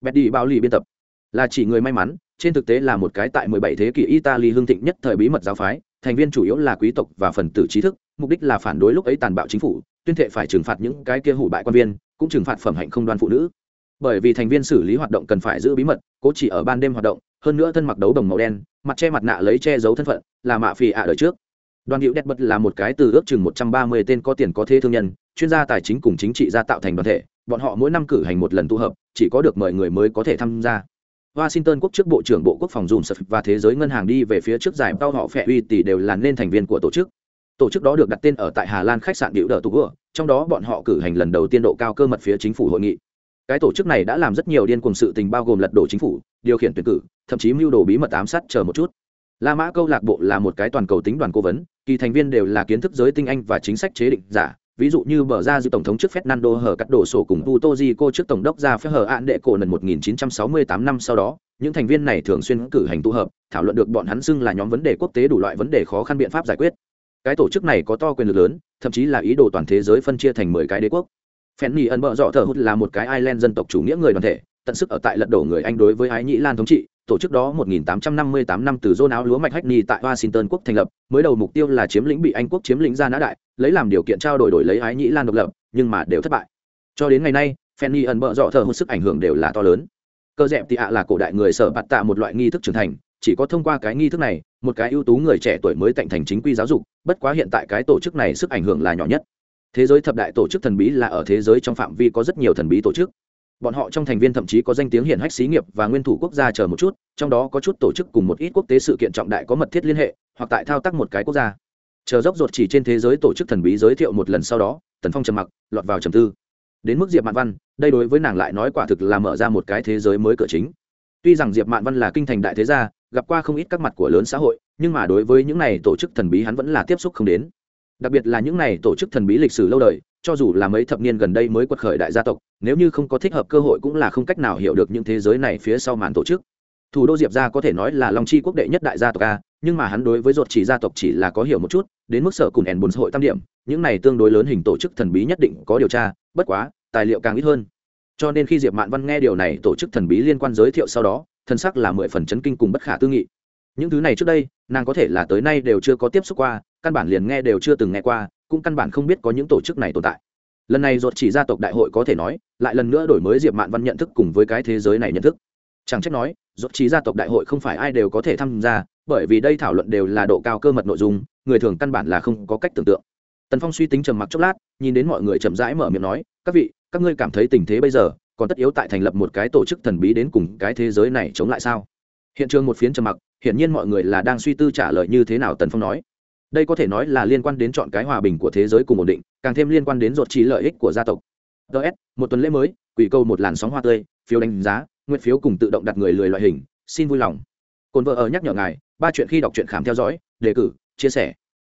Betty báo lì biên tập là chỉ người may mắn, trên thực tế là một cái tại 17 thế kỷ Italy hưng thịnh nhất thời bí mật giáo phái, thành viên chủ yếu là quý tộc và phần tử trí thức, mục đích là phản đối lúc ấy tàn bạo chính phủ, tuyên thệ phải trừng phạt những cái kia hủ bại quan viên, cũng trừng phạt phẩm hạnh không đoan phụ nữ. Bởi vì thành viên xử lý hoạt động cần phải giữ bí mật, cố chỉ ở ban đêm hoạt động, hơn nữa thân mặc đấu đồng màu đen, mặt che mặt nạ lấy che giấu thân phận, là mạ phì ạ đời trước. Đoàn Hữu Đẹp Bật là một cái từ ước chừng 130 tên có tiền có thế thương nhân, chuyên gia tài chính cùng chính trị gia tạo thành đoàn thể, bọn họ mỗi năm cử hành một lần tụ hợp, chỉ có được mời người mới có thể tham gia. Washington quốc trước bộ trưởng bộ quốc phòng dùm sập và thế giới ngân hàng đi về phía trước giải bao họ phẹ uy tỷ đều là nên thành viên của tổ chức. Tổ chức đó được đặt tên ở tại Hà Lan khách sạn Điệu Đờ Tụ Gua, trong đó bọn họ cử hành lần đầu tiên độ cao cơ mật phía chính phủ hội nghị. Cái tổ chức này đã làm rất nhiều điên cuồng sự tình bao gồm lật đổ chính phủ, điều khiển tuyển cử, thậm chí mưu đồ bí mật ám sát chờ một chút. La Mã câu lạc bộ là một cái toàn cầu tính đoàn cố vấn, kỳ thành viên đều là kiến thức giới tinh anh và chính sách chế định giả, ví dụ như bờ ra dự tổng thống trước Fernando hở cắt đổ sổ cùng Puto cô trước tổng đốc ra phép hở án đệ cổ lần 1968 năm sau đó, những thành viên này thường xuyên cử hành tụ hợp, thảo luận được bọn hắn xưng là nhóm vấn đề quốc tế đủ loại vấn đề khó khăn biện pháp giải quyết. Cái tổ chức này có to quyền lực lớn, thậm chí là ý đồ toàn thế giới phân chia thành 10 cái đế quốc. Fanny ẩn bợ dọ thở hụt là một cái Ireland dân tộc chủ nghĩa người đoàn thể, tận sức ở tại lật đổ người Anh đối với Ái Nhĩ Lan thống trị, tổ chức đó 1858 năm từ dôn áo lúa mạch Hackney tại Washington quốc thành lập, mới đầu mục tiêu là chiếm lĩnh bị Anh quốc chiếm lĩnh ra nã đại, lấy làm điều kiện trao đổi đổi lấy Ái Nhĩ Lan độc lập, nhưng mà đều thất bại. Cho đến ngày nay, Fanny ẩn bợ dọ thở hụt sức ảnh hưởng đều là to lớn. Cơ dẹp thì ạ là cổ đại người sở bạt tạ một loại nghi thức trưởng thành, chỉ có thông qua cái nghi thức này, một cái ưu tú người trẻ tuổi mới tạnh thành chính quy giáo dục, bất quá hiện tại cái tổ chức này sức ảnh hưởng là nhỏ nhất. Thế giới thập đại tổ chức thần bí là ở thế giới trong phạm vi có rất nhiều thần bí tổ chức. Bọn họ trong thành viên thậm chí có danh tiếng hiển hách xí nghiệp và nguyên thủ quốc gia chờ một chút, trong đó có chút tổ chức cùng một ít quốc tế sự kiện trọng đại có mật thiết liên hệ, hoặc tại thao tác một cái quốc gia. Chờ dốc ruột chỉ trên thế giới tổ chức thần bí giới thiệu một lần sau đó, tần phong trầm mặc, lọt vào trầm tư. Đến mức diệp mạn văn, đây đối với nàng lại nói quả thực là mở ra một cái thế giới mới cửa chính. Tuy rằng diệp mạn văn là kinh thành đại thế gia, gặp qua không ít các mặt của lớn xã hội, nhưng mà đối với những này tổ chức thần bí hắn vẫn là tiếp xúc không đến đặc biệt là những này tổ chức thần bí lịch sử lâu đời, cho dù là mấy thập niên gần đây mới quật khởi đại gia tộc, nếu như không có thích hợp cơ hội cũng là không cách nào hiểu được những thế giới này phía sau màn tổ chức. Thủ đô diệp gia có thể nói là long chi quốc đệ nhất đại gia tộc a, nhưng mà hắn đối với ruột chỉ gia tộc chỉ là có hiểu một chút, đến mức sở cùng ẻn bồn hội tam điểm, những này tương đối lớn hình tổ chức thần bí nhất định có điều tra, bất quá, tài liệu càng ít hơn. Cho nên khi diệp mạn văn nghe điều này, tổ chức thần bí liên quan giới thiệu sau đó, thân sắc là mười phần chấn kinh cùng bất khả tư nghị những thứ này trước đây, nàng có thể là tới nay đều chưa có tiếp xúc qua, căn bản liền nghe đều chưa từng nghe qua, cũng căn bản không biết có những tổ chức này tồn tại. Lần này ruột chỉ gia tộc đại hội có thể nói, lại lần nữa đổi mới diệp mạn văn nhận thức cùng với cái thế giới này nhận thức. Chẳng trách nói, ruột chỉ gia tộc đại hội không phải ai đều có thể tham gia, bởi vì đây thảo luận đều là độ cao cơ mật nội dung, người thường căn bản là không có cách tưởng tượng. Tần phong suy tính trầm mặc chốc lát, nhìn đến mọi người chậm rãi mở miệng nói, các vị, các ngươi cảm thấy tình thế bây giờ, còn tất yếu tại thành lập một cái tổ chức thần bí đến cùng cái thế giới này chống lại sao? Hiện trường một phiến trầm mặc hiển nhiên mọi người là đang suy tư trả lời như thế nào tần phong nói. Đây có thể nói là liên quan đến chọn cái hòa bình của thế giới cùng ổn định, càng thêm liên quan đến ruột trí lợi ích của gia tộc. Ts một tuần lễ mới, quỷ câu một làn sóng hoa tươi, phiếu đánh giá, nguyện phiếu cùng tự động đặt người lười loại hình, xin vui lòng. Cồn vợ ở nhắc nhở ngài, ba chuyện khi đọc truyện khám theo dõi, đề cử, chia sẻ.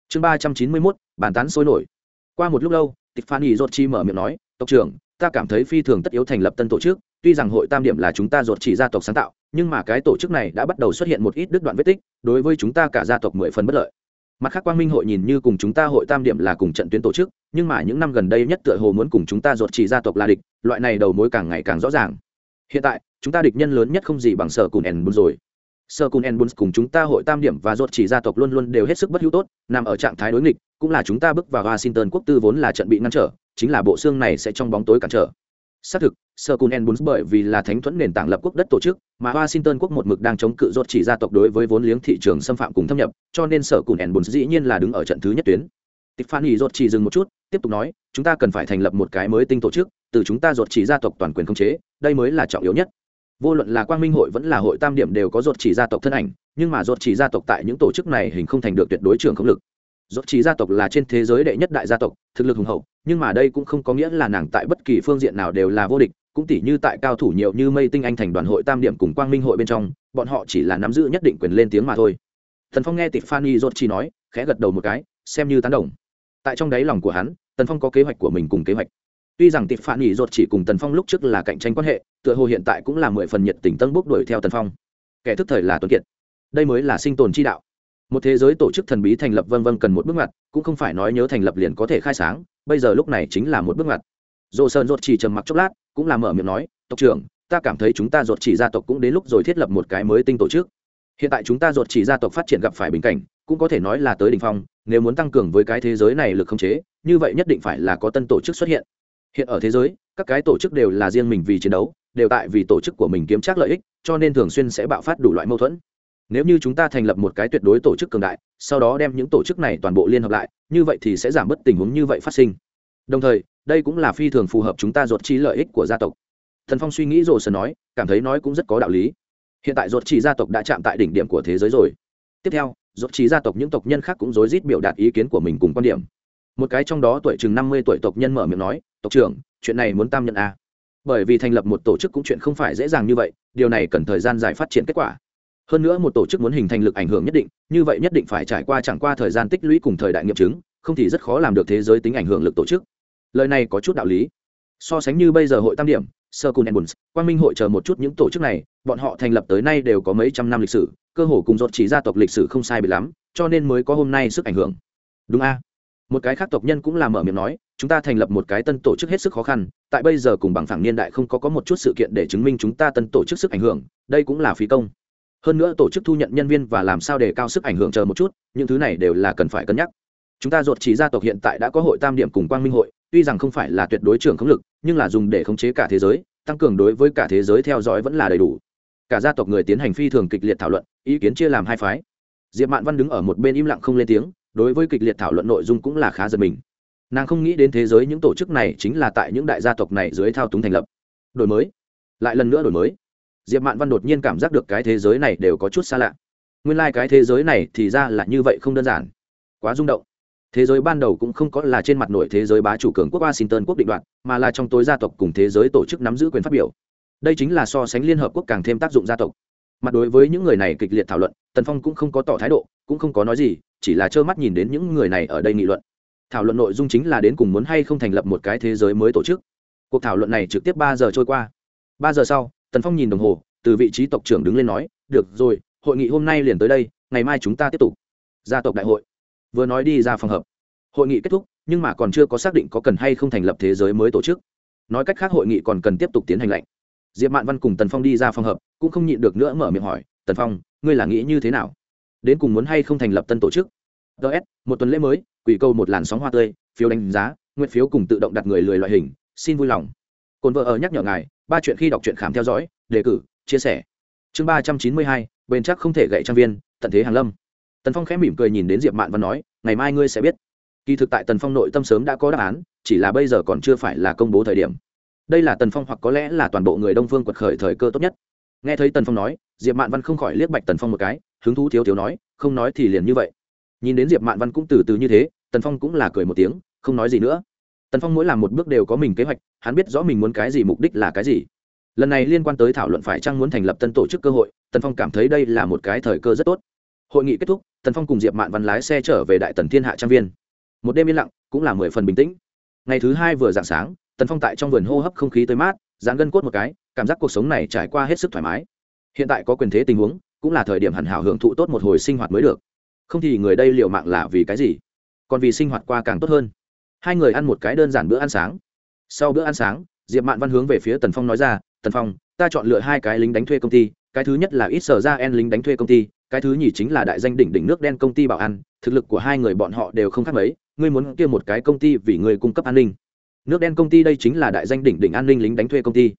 Chương ba trăm chín mươi mốt, bàn tán sôi nổi. Qua một lúc lâu tiffany ruột chi mở miệng nói, tộc trưởng, ta cảm thấy phi thường tất yếu thành lập tân tổ chức, tuy rằng hội tam điểm là chúng ta ruột chỉ gia tộc sáng tạo nhưng mà cái tổ chức này đã bắt đầu xuất hiện một ít đứt đoạn vết tích, đối với chúng ta cả gia tộc mười phần bất lợi. Mặt khác, quang minh hội nhìn như cùng chúng ta hội tam điểm là cùng trận tuyến tổ chức, nhưng mà những năm gần đây nhất tựa hồ muốn cùng chúng ta ruột chỉ gia tộc là địch, loại này đầu mối càng ngày càng rõ ràng. Hiện tại, chúng ta địch nhân lớn nhất không gì bằng sở cùn ẩn bùn rồi. Sở cùn ẩn bùn cùng chúng ta hội tam điểm và ruột chỉ gia tộc luôn luôn đều hết sức bất hữu tốt, nằm ở trạng thái đối nghịch, cũng là chúng ta bước vào washington quốc tư vốn là trận bị ngăn trở, chính là bộ xương này sẽ trong bóng tối cản trở xác thực sơ Cun Enbuns bởi vì là thánh thuẫn nền tảng lập quốc đất tổ chức, mà Washington quốc một mực đang chống cự rốt chỉ gia tộc đối với vốn liếng thị trường xâm phạm cùng thâm nhập, cho nên Sở Cun Enbuns dĩ nhiên là đứng ở trận thứ nhất tuyến. Tiffany rốt chỉ dừng một chút, tiếp tục nói, chúng ta cần phải thành lập một cái mới tinh tổ chức, từ chúng ta rốt chỉ gia tộc toàn quyền khống chế, đây mới là trọng yếu nhất. Vô luận là Quang Minh hội vẫn là hội Tam điểm đều có rốt chỉ gia tộc thân ảnh, nhưng mà rốt chỉ gia tộc tại những tổ chức này hình không thành được tuyệt đối trường không lực. Rốt chỉ gia tộc là trên thế giới đệ nhất đại gia tộc, thực lực hùng hậu, nhưng mà đây cũng không có nghĩa là nàng tại bất kỳ phương diện nào đều là vô địch, cũng tỷ như tại cao thủ nhiều như mây tinh anh thành đoàn hội tam điểm cùng quang minh hội bên trong bọn họ chỉ là nắm giữ nhất định quyền lên tiếng mà thôi. Thần phong nghe tịp phan rốt chỉ nói khẽ gật đầu một cái xem như tán đồng. Tại trong đáy lòng của hắn tần phong có kế hoạch của mình cùng kế hoạch. Tuy rằng tịp phan rốt chỉ cùng tần phong lúc trước là cạnh tranh quan hệ tựa hồ hiện tại cũng là mười phần nhiệt tình tân bốc đuổi theo tần phong. Kẻ thức thời là tuấn kiệt. Đây mới là sinh tồn chi đạo một thế giới tổ chức thần bí thành lập vân vân cần một bước ngoặt, cũng không phải nói nhớ thành lập liền có thể khai sáng, bây giờ lúc này chính là một bước ngoặt. Dồ sơn dột chỉ trầm mặc chốc lát, cũng là mở miệng nói, tộc trưởng, ta cảm thấy chúng ta ruột chỉ gia tộc cũng đến lúc rồi thiết lập một cái mới tinh tổ chức. Hiện tại chúng ta ruột chỉ gia tộc phát triển gặp phải bình cảnh, cũng có thể nói là tới đỉnh phong, nếu muốn tăng cường với cái thế giới này lực không chế, như vậy nhất định phải là có tân tổ chức xuất hiện. Hiện ở thế giới, các cái tổ chức đều là riêng mình vì chiến đấu, đều tại vì tổ chức của mình kiếm trác lợi ích, cho nên thường xuyên sẽ bạo phát đủ loại mâu thuẫn nếu như chúng ta thành lập một cái tuyệt đối tổ chức cường đại, sau đó đem những tổ chức này toàn bộ liên hợp lại, như vậy thì sẽ giảm bớt tình huống như vậy phát sinh. Đồng thời, đây cũng là phi thường phù hợp chúng ta ruột chi lợi ích của gia tộc. Thần phong suy nghĩ rồi sơn nói, cảm thấy nói cũng rất có đạo lý. Hiện tại ruột chi gia tộc đã chạm tại đỉnh điểm của thế giới rồi. Tiếp theo, ruột chi gia tộc những tộc nhân khác cũng rối rít biểu đạt ý kiến của mình cùng quan điểm. Một cái trong đó tuổi chừng năm mươi tuổi tộc nhân mở miệng nói, tộc trưởng, chuyện này muốn tam nhận a à? bởi vì thành lập một tổ chức cũng chuyện không phải dễ dàng như vậy, điều này cần thời gian dài phát triển kết quả hơn nữa một tổ chức muốn hình thành lực ảnh hưởng nhất định, như vậy nhất định phải trải qua chẳng qua thời gian tích lũy cùng thời đại nghiệm chứng, không thì rất khó làm được thế giới tính ảnh hưởng lực tổ chức. Lời này có chút đạo lý. So sánh như bây giờ hội tam điểm sơ cun enbuns quang minh hội chờ một chút những tổ chức này, bọn họ thành lập tới nay đều có mấy trăm năm lịch sử, cơ hồ cùng dột chỉ gia tộc lịch sử không sai bị lắm, cho nên mới có hôm nay sức ảnh hưởng. Đúng a? Một cái khác tộc nhân cũng làm mở miệng nói, chúng ta thành lập một cái tân tổ chức hết sức khó khăn, tại bây giờ cùng bằng phẳng niên đại không có có một chút sự kiện để chứng minh chúng ta tân tổ chức sức ảnh hưởng, đây cũng là phí công hơn nữa tổ chức thu nhận nhân viên và làm sao để cao sức ảnh hưởng chờ một chút, những thứ này đều là cần phải cân nhắc. Chúng ta ruột chỉ gia tộc hiện tại đã có hội tam điểm cùng quang minh hội, tuy rằng không phải là tuyệt đối trưởng khống lực, nhưng là dùng để khống chế cả thế giới, tăng cường đối với cả thế giới theo dõi vẫn là đầy đủ. Cả gia tộc người tiến hành phi thường kịch liệt thảo luận, ý kiến chia làm hai phái. Diệp mạn văn đứng ở một bên im lặng không lên tiếng, đối với kịch liệt thảo luận nội dung cũng là khá giật mình. Nàng không nghĩ đến thế giới những tổ chức này chính là tại những đại gia tộc này dưới thao túng thành lập. Đổi mới. Lại lần nữa đổi mới diệp mạn văn đột nhiên cảm giác được cái thế giới này đều có chút xa lạ. Nguyên lai、like、cái thế giới này thì ra là như vậy không đơn giản. Quá rung động. Thế giới ban đầu cũng không có là trên mặt nội thế giới bá chủ cường quốc washington quốc định đoạn mà là trong tối gia tộc cùng thế giới tổ chức nắm giữ quyền phát biểu. Đây chính là so sánh liên hợp quốc càng thêm tác dụng gia tộc. Mặt đối với những người này kịch liệt thảo luận, tần phong cũng không có tỏ thái độ, cũng không có nói gì, chỉ là trơ mắt nhìn đến những người này ở đây nghị luận. Thảo luận nội dung chính là đến cùng muốn hay không thành lập một cái thế giới mới tổ chức. Cuộc thảo luận này trực tiếp ba giờ trôi qua. Ba giờ sau tần phong nhìn đồng hồ, từ vị trí tộc trưởng đứng lên nói, được rồi, hội nghị hôm nay liền tới đây, ngày mai chúng ta tiếp tục. Gia tộc đại hội. Vừa nói đi ra phòng hợp hội nghị kết thúc, nhưng mà còn chưa có xác định có cần hay không thành lập thế giới mới tổ chức. Nói cách khác hội nghị còn cần tiếp tục tiến hành lệnh diệp mạn văn cùng tần phong đi ra phòng hợp cũng không nhịn được nữa mở miệng hỏi, tần phong, ngươi là nghĩ như thế nào? Đến cùng muốn hay không thành lập tân tổ chức? Ts một tuần lễ mới, quỷ câu một làn sóng hoa tươi, phiếu đánh giá, nguyện phiếu cùng tự động đặt người lười loại hình, xin vui lòng cồn vợ ở nhắc nhở ngài, ba chuyện khi đọc truyện khám theo dõi, đề cử, chia sẻ. Chương ba trăm chín mươi hai bền chắc không thể gậy trang viên, tận thế hàng lâm. Tần phong khẽ mỉm cười nhìn đến diệp mạn văn nói, ngày mai ngươi sẽ biết. Kỳ thực tại tần phong nội tâm sớm đã có đáp án, chỉ là bây giờ còn chưa phải là công bố thời điểm. Đây là tần phong hoặc có lẽ là toàn bộ người đông phương quật khởi thời cơ tốt nhất. Nghe thấy tần phong nói, diệp mạn văn không khỏi liếc bạch tần phong một cái, hứng thú thiếu thiếu nói, không nói thì liền như vậy. Nhìn đến diệp mạn văn cũng từ từ như thế, tần phong cũng là cười một tiếng, không nói gì nữa tần phong mỗi làm một bước đều có mình kế hoạch hắn biết rõ mình muốn cái gì mục đích là cái gì lần này liên quan tới thảo luận phải chăng muốn thành lập tân tổ chức cơ hội tần phong cảm thấy đây là một cái thời cơ rất tốt hội nghị kết thúc tần phong cùng diệp mạn văn lái xe trở về đại tần thiên hạ trang viên một đêm yên lặng cũng là mười phần bình tĩnh ngày thứ hai vừa dạng sáng tần phong tại trong vườn hô hấp không khí tới mát dán gân cốt một cái cảm giác cuộc sống này trải qua hết sức thoải mái hiện tại có quyền thế tình huống cũng là thời điểm hẳn hảo hưởng thụ tốt một hồi sinh hoạt mới được không thì người đây liệu mạng là vì cái gì còn vì sinh hoạt qua càng tốt hơn hai người ăn một cái đơn giản bữa ăn sáng. Sau bữa ăn sáng, diệp mạn văn hướng về phía tần phong nói ra, tần phong, ta chọn lựa hai cái lính đánh thuê công ty, cái thứ nhất là ít sở ra en lính đánh thuê công ty, cái thứ nhì chính là đại danh đỉnh đỉnh nước đen công ty bảo an, thực lực của hai người bọn họ đều không khác mấy, ngươi muốn kia một cái công ty vì người cung cấp an ninh. Nước đen công ty đây chính là đại danh đỉnh đỉnh an ninh lính đánh thuê công ty.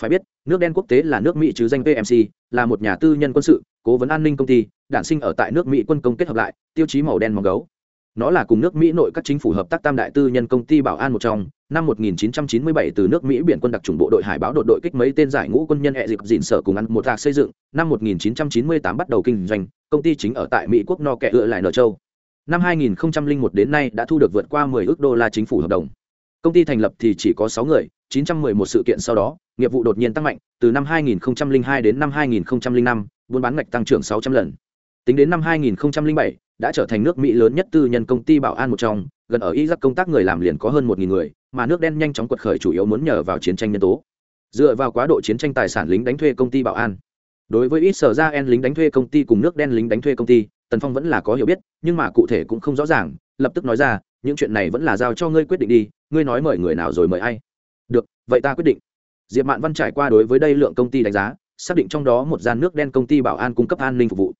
Phải biết, nước đen quốc tế là nước mỹ chứ danh pmc là một nhà tư nhân quân sự, cố vấn an ninh công ty, đản sinh ở tại nước mỹ quân công kết hợp lại, tiêu chí màu đen màu gấu nó là cùng nước mỹ nội các chính phủ hợp tác tam đại tư nhân công ty bảo an một trong. Năm 1997 từ nước mỹ biển quân đặc chủng bộ đội hải báo đột đội kích mấy tên giải ngũ quân nhân hệ dịp dịn sở cùng ăn một tạc xây dựng. Năm 1998 bắt đầu kinh doanh, công ty chính ở tại mỹ quốc no kẻ ựa lại nở châu. Năm 2001 đến nay đã thu được vượt qua 10 ước đô la chính phủ hợp đồng. Công ty thành lập thì chỉ có 6 người 911 sự kiện sau đó, nghiệp vụ đột nhiên tăng mạnh, từ năm 2002 đến năm 2005 buôn bán ngạch tăng trưởng 600 lần. Tính đến năm 2007 đã trở thành nước mỹ lớn nhất tư nhân công ty bảo an một trong, gần ở iraq công tác người làm liền có hơn 1.000 người, mà nước đen nhanh chóng quật khởi chủ yếu muốn nhờ vào chiến tranh nhân tố. Dựa vào quá độ chiến tranh tài sản lính đánh thuê công ty bảo an. Đối với ít sở ra en lính đánh thuê công ty cùng nước đen lính đánh thuê công ty, tần phong vẫn là có hiểu biết, nhưng mà cụ thể cũng không rõ ràng, lập tức nói ra, những chuyện này vẫn là giao cho ngươi quyết định đi, ngươi nói mời người nào rồi mời ai? Được, vậy ta quyết định. Diệp mạn văn trải qua đối với đây lượng công ty đánh giá, xác định trong đó một gian nước đen công ty bảo an cung cấp an ninh phục vụ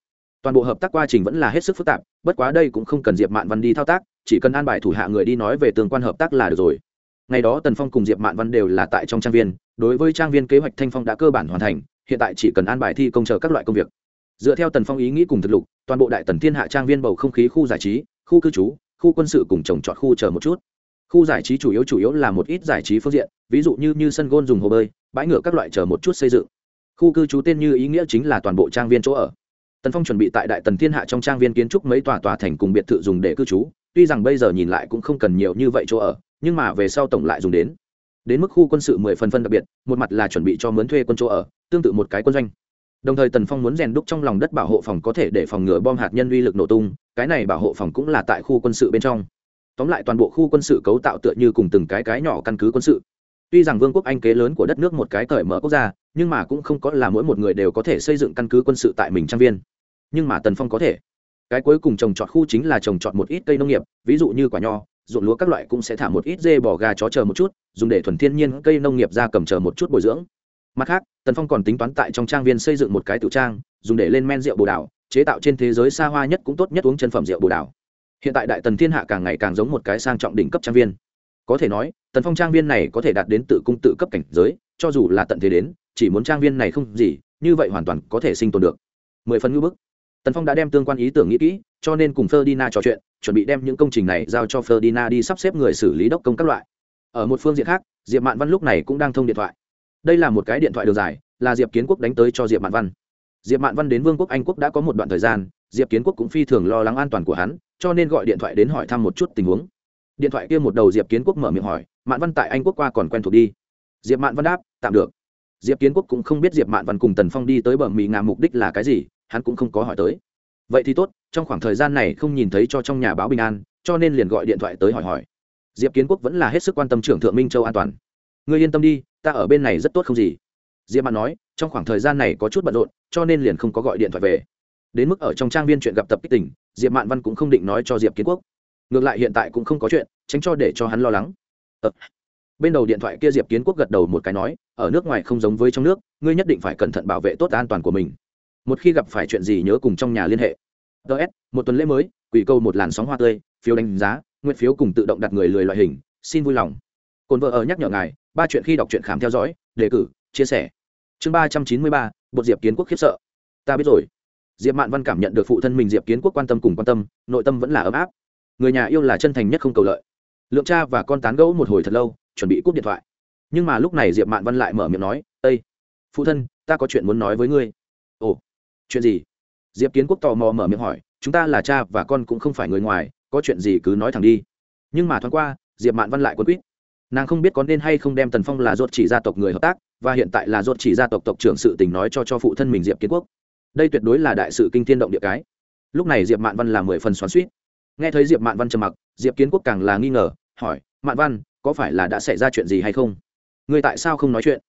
toàn bộ hợp tác quá trình vẫn là hết sức phức tạp, bất quá đây cũng không cần diệp mạn văn đi thao tác, chỉ cần an bài thủ hạ người đi nói về tương quan hợp tác là được rồi. Ngày đó tần phong cùng diệp mạn văn đều là tại trong trang viên, đối với trang viên kế hoạch thanh phong đã cơ bản hoàn thành, hiện tại chỉ cần an bài thi công chờ các loại công việc. Dựa theo tần phong ý nghĩ cùng thực lục, toàn bộ đại tần thiên hạ trang viên bầu không khí khu giải trí, khu cư trú, khu quân sự cùng trồng trọt khu chờ một chút. Khu giải trí chủ yếu chủ yếu là một ít giải trí phương diện, ví dụ như như sân gôn dùng hồ bơi, bãi ngựa các loại chờ một chút xây dựng. Khu cư trú tên như ý nghĩa chính là toàn bộ trang viên chỗ ở tần phong chuẩn bị tại đại tần thiên hạ trong trang viên kiến trúc mấy tòa tòa thành cùng biệt thự dùng để cư trú, tuy rằng bây giờ nhìn lại cũng không cần nhiều như vậy chỗ ở, nhưng mà về sau tổng lại dùng đến. Đến mức khu quân sự mười phần phân đặc biệt, một mặt là chuẩn bị cho mướn thuê quân chỗ ở, tương tự một cái quân doanh. Đồng thời tần phong muốn rèn đúc trong lòng đất bảo hộ phòng có thể để phòng ngừa bom hạt nhân uy lực nổ tung, cái này bảo hộ phòng cũng là tại khu quân sự bên trong. Tóm lại toàn bộ khu quân sự cấu tạo tựa như cùng từng cái cái nhỏ căn cứ quân sự. Tuy rằng vương quốc anh kế lớn của đất nước một cái cởi mở quốc gia, nhưng mà cũng không có là mỗi một người đều có thể xây dựng căn cứ quân sự tại mình trang viên nhưng mà tần phong có thể. Cái cuối cùng trồng trọt khu chính là trồng trọt một ít cây nông nghiệp, ví dụ như quả nho, ruộng lúa các loại cũng sẽ thả một ít dê bò gà chó chờ một chút, dùng để thuần thiên nhiên cây nông nghiệp ra cầm chờ một chút bồi dưỡng. Mặt khác, tần phong còn tính toán tại trong trang viên xây dựng một cái tự trang, dùng để lên men rượu bồ đào, chế tạo trên thế giới xa hoa nhất cũng tốt nhất uống chân phẩm rượu bồ đào. Hiện tại đại tần thiên hạ càng ngày càng giống một cái sang trọng đỉnh cấp trang viên. Có thể nói, tần phong trang viên này có thể đạt đến tự cung tự cấp cảnh giới, cho dù là tận thế đến, chỉ muốn trang viên này không gì, như vậy hoàn toàn có thể sinh tồn được. Mười phần ngư bức tần phong đã đem tương quan ý tưởng nghĩ kỹ, cho nên cùng ferdina trò chuyện, chuẩn bị đem những công trình này giao cho ferdina đi sắp xếp người xử lý đốc công các loại. Ở một phương diện khác, diệp mạn văn lúc này cũng đang thông điện thoại. Đây là một cái điện thoại đường dài, là diệp kiến quốc đánh tới cho diệp mạn văn. Diệp mạn văn đến vương quốc anh quốc đã có một đoạn thời gian, diệp kiến quốc cũng phi thường lo lắng an toàn của hắn, cho nên gọi điện thoại đến hỏi thăm một chút tình huống. Điện thoại kia một đầu diệp kiến quốc mở miệng hỏi, mạn văn tại anh quốc qua còn quen thuộc đi? Diệp mạn văn đáp, tạm được. Diệp kiến quốc cũng không biết diệp mạn văn cùng tần phong đi tới bờ mì ngàm mục đích là cái gì hắn cũng không có hỏi tới. Vậy thì tốt, trong khoảng thời gian này không nhìn thấy cho trong nhà báo bình an, cho nên liền gọi điện thoại tới hỏi hỏi. Diệp kiến quốc vẫn là hết sức quan tâm trưởng thượng minh châu an toàn. Ngươi yên tâm đi, ta ở bên này rất tốt không gì. Diệp mạn nói, trong khoảng thời gian này có chút bận rộn, cho nên liền không có gọi điện thoại về. Đến mức ở trong trang viên chuyện gặp tập kích tỉnh diệp mạn văn cũng không định nói cho diệp kiến quốc. Ngược lại hiện tại cũng không có chuyện, tránh cho để cho hắn lo lắng. Ờ. bên đầu điện thoại kia diệp kiến quốc gật đầu một cái nói, ở nước ngoài không giống với trong nước, ngươi nhất định phải cẩn thận bảo vệ tốt an toàn của mình một khi gặp phải chuyện gì nhớ cùng trong nhà liên hệ. Ts một tuần lễ mới, quỷ câu một làn sóng hoa tươi, phiếu đánh giá, nguyện phiếu cùng tự động đặt người lười loại hình, xin vui lòng. Cồn vợ ở nhắc nhở ngài, ba chuyện khi đọc truyện khám theo dõi, đề cử, chia sẻ. Chương ba trăm chín mươi ba, bột diệp kiến quốc khiếp sợ. Ta biết rồi. Diệp mạn văn cảm nhận được phụ thân mình diệp kiến quốc quan tâm cùng quan tâm, nội tâm vẫn là ấm áp. Người nhà yêu là chân thành nhất không cầu lợi. Lượng cha và con tán gẫu một hồi thật lâu, chuẩn bị cúp điện thoại. Nhưng mà lúc này diệp mạn văn lại mở miệng nói ây phụ thân, ta có chuyện muốn nói với ngươi. Ồ chuyện gì? Diệp kiến quốc tò mò mở miệng hỏi, chúng ta là cha và con cũng không phải người ngoài, có chuyện gì cứ nói thẳng đi. Nhưng mà thoáng qua, diệp mạn văn lại quân quýt. Nàng không biết có nên hay không đem tần phong là ruột chỉ gia tộc người hợp tác, và hiện tại là ruột chỉ gia tộc tộc trưởng sự tình nói cho cho phụ thân mình diệp kiến quốc. Đây tuyệt đối là đại sự kinh thiên động địa cái. Lúc này diệp mạn văn là mười phần xoắn suýt nghe thấy diệp mạn văn trầm mặc, diệp kiến quốc càng là nghi ngờ, hỏi, mạn văn, có phải là đã xảy ra chuyện gì hay không? Người tại sao không nói chuyện?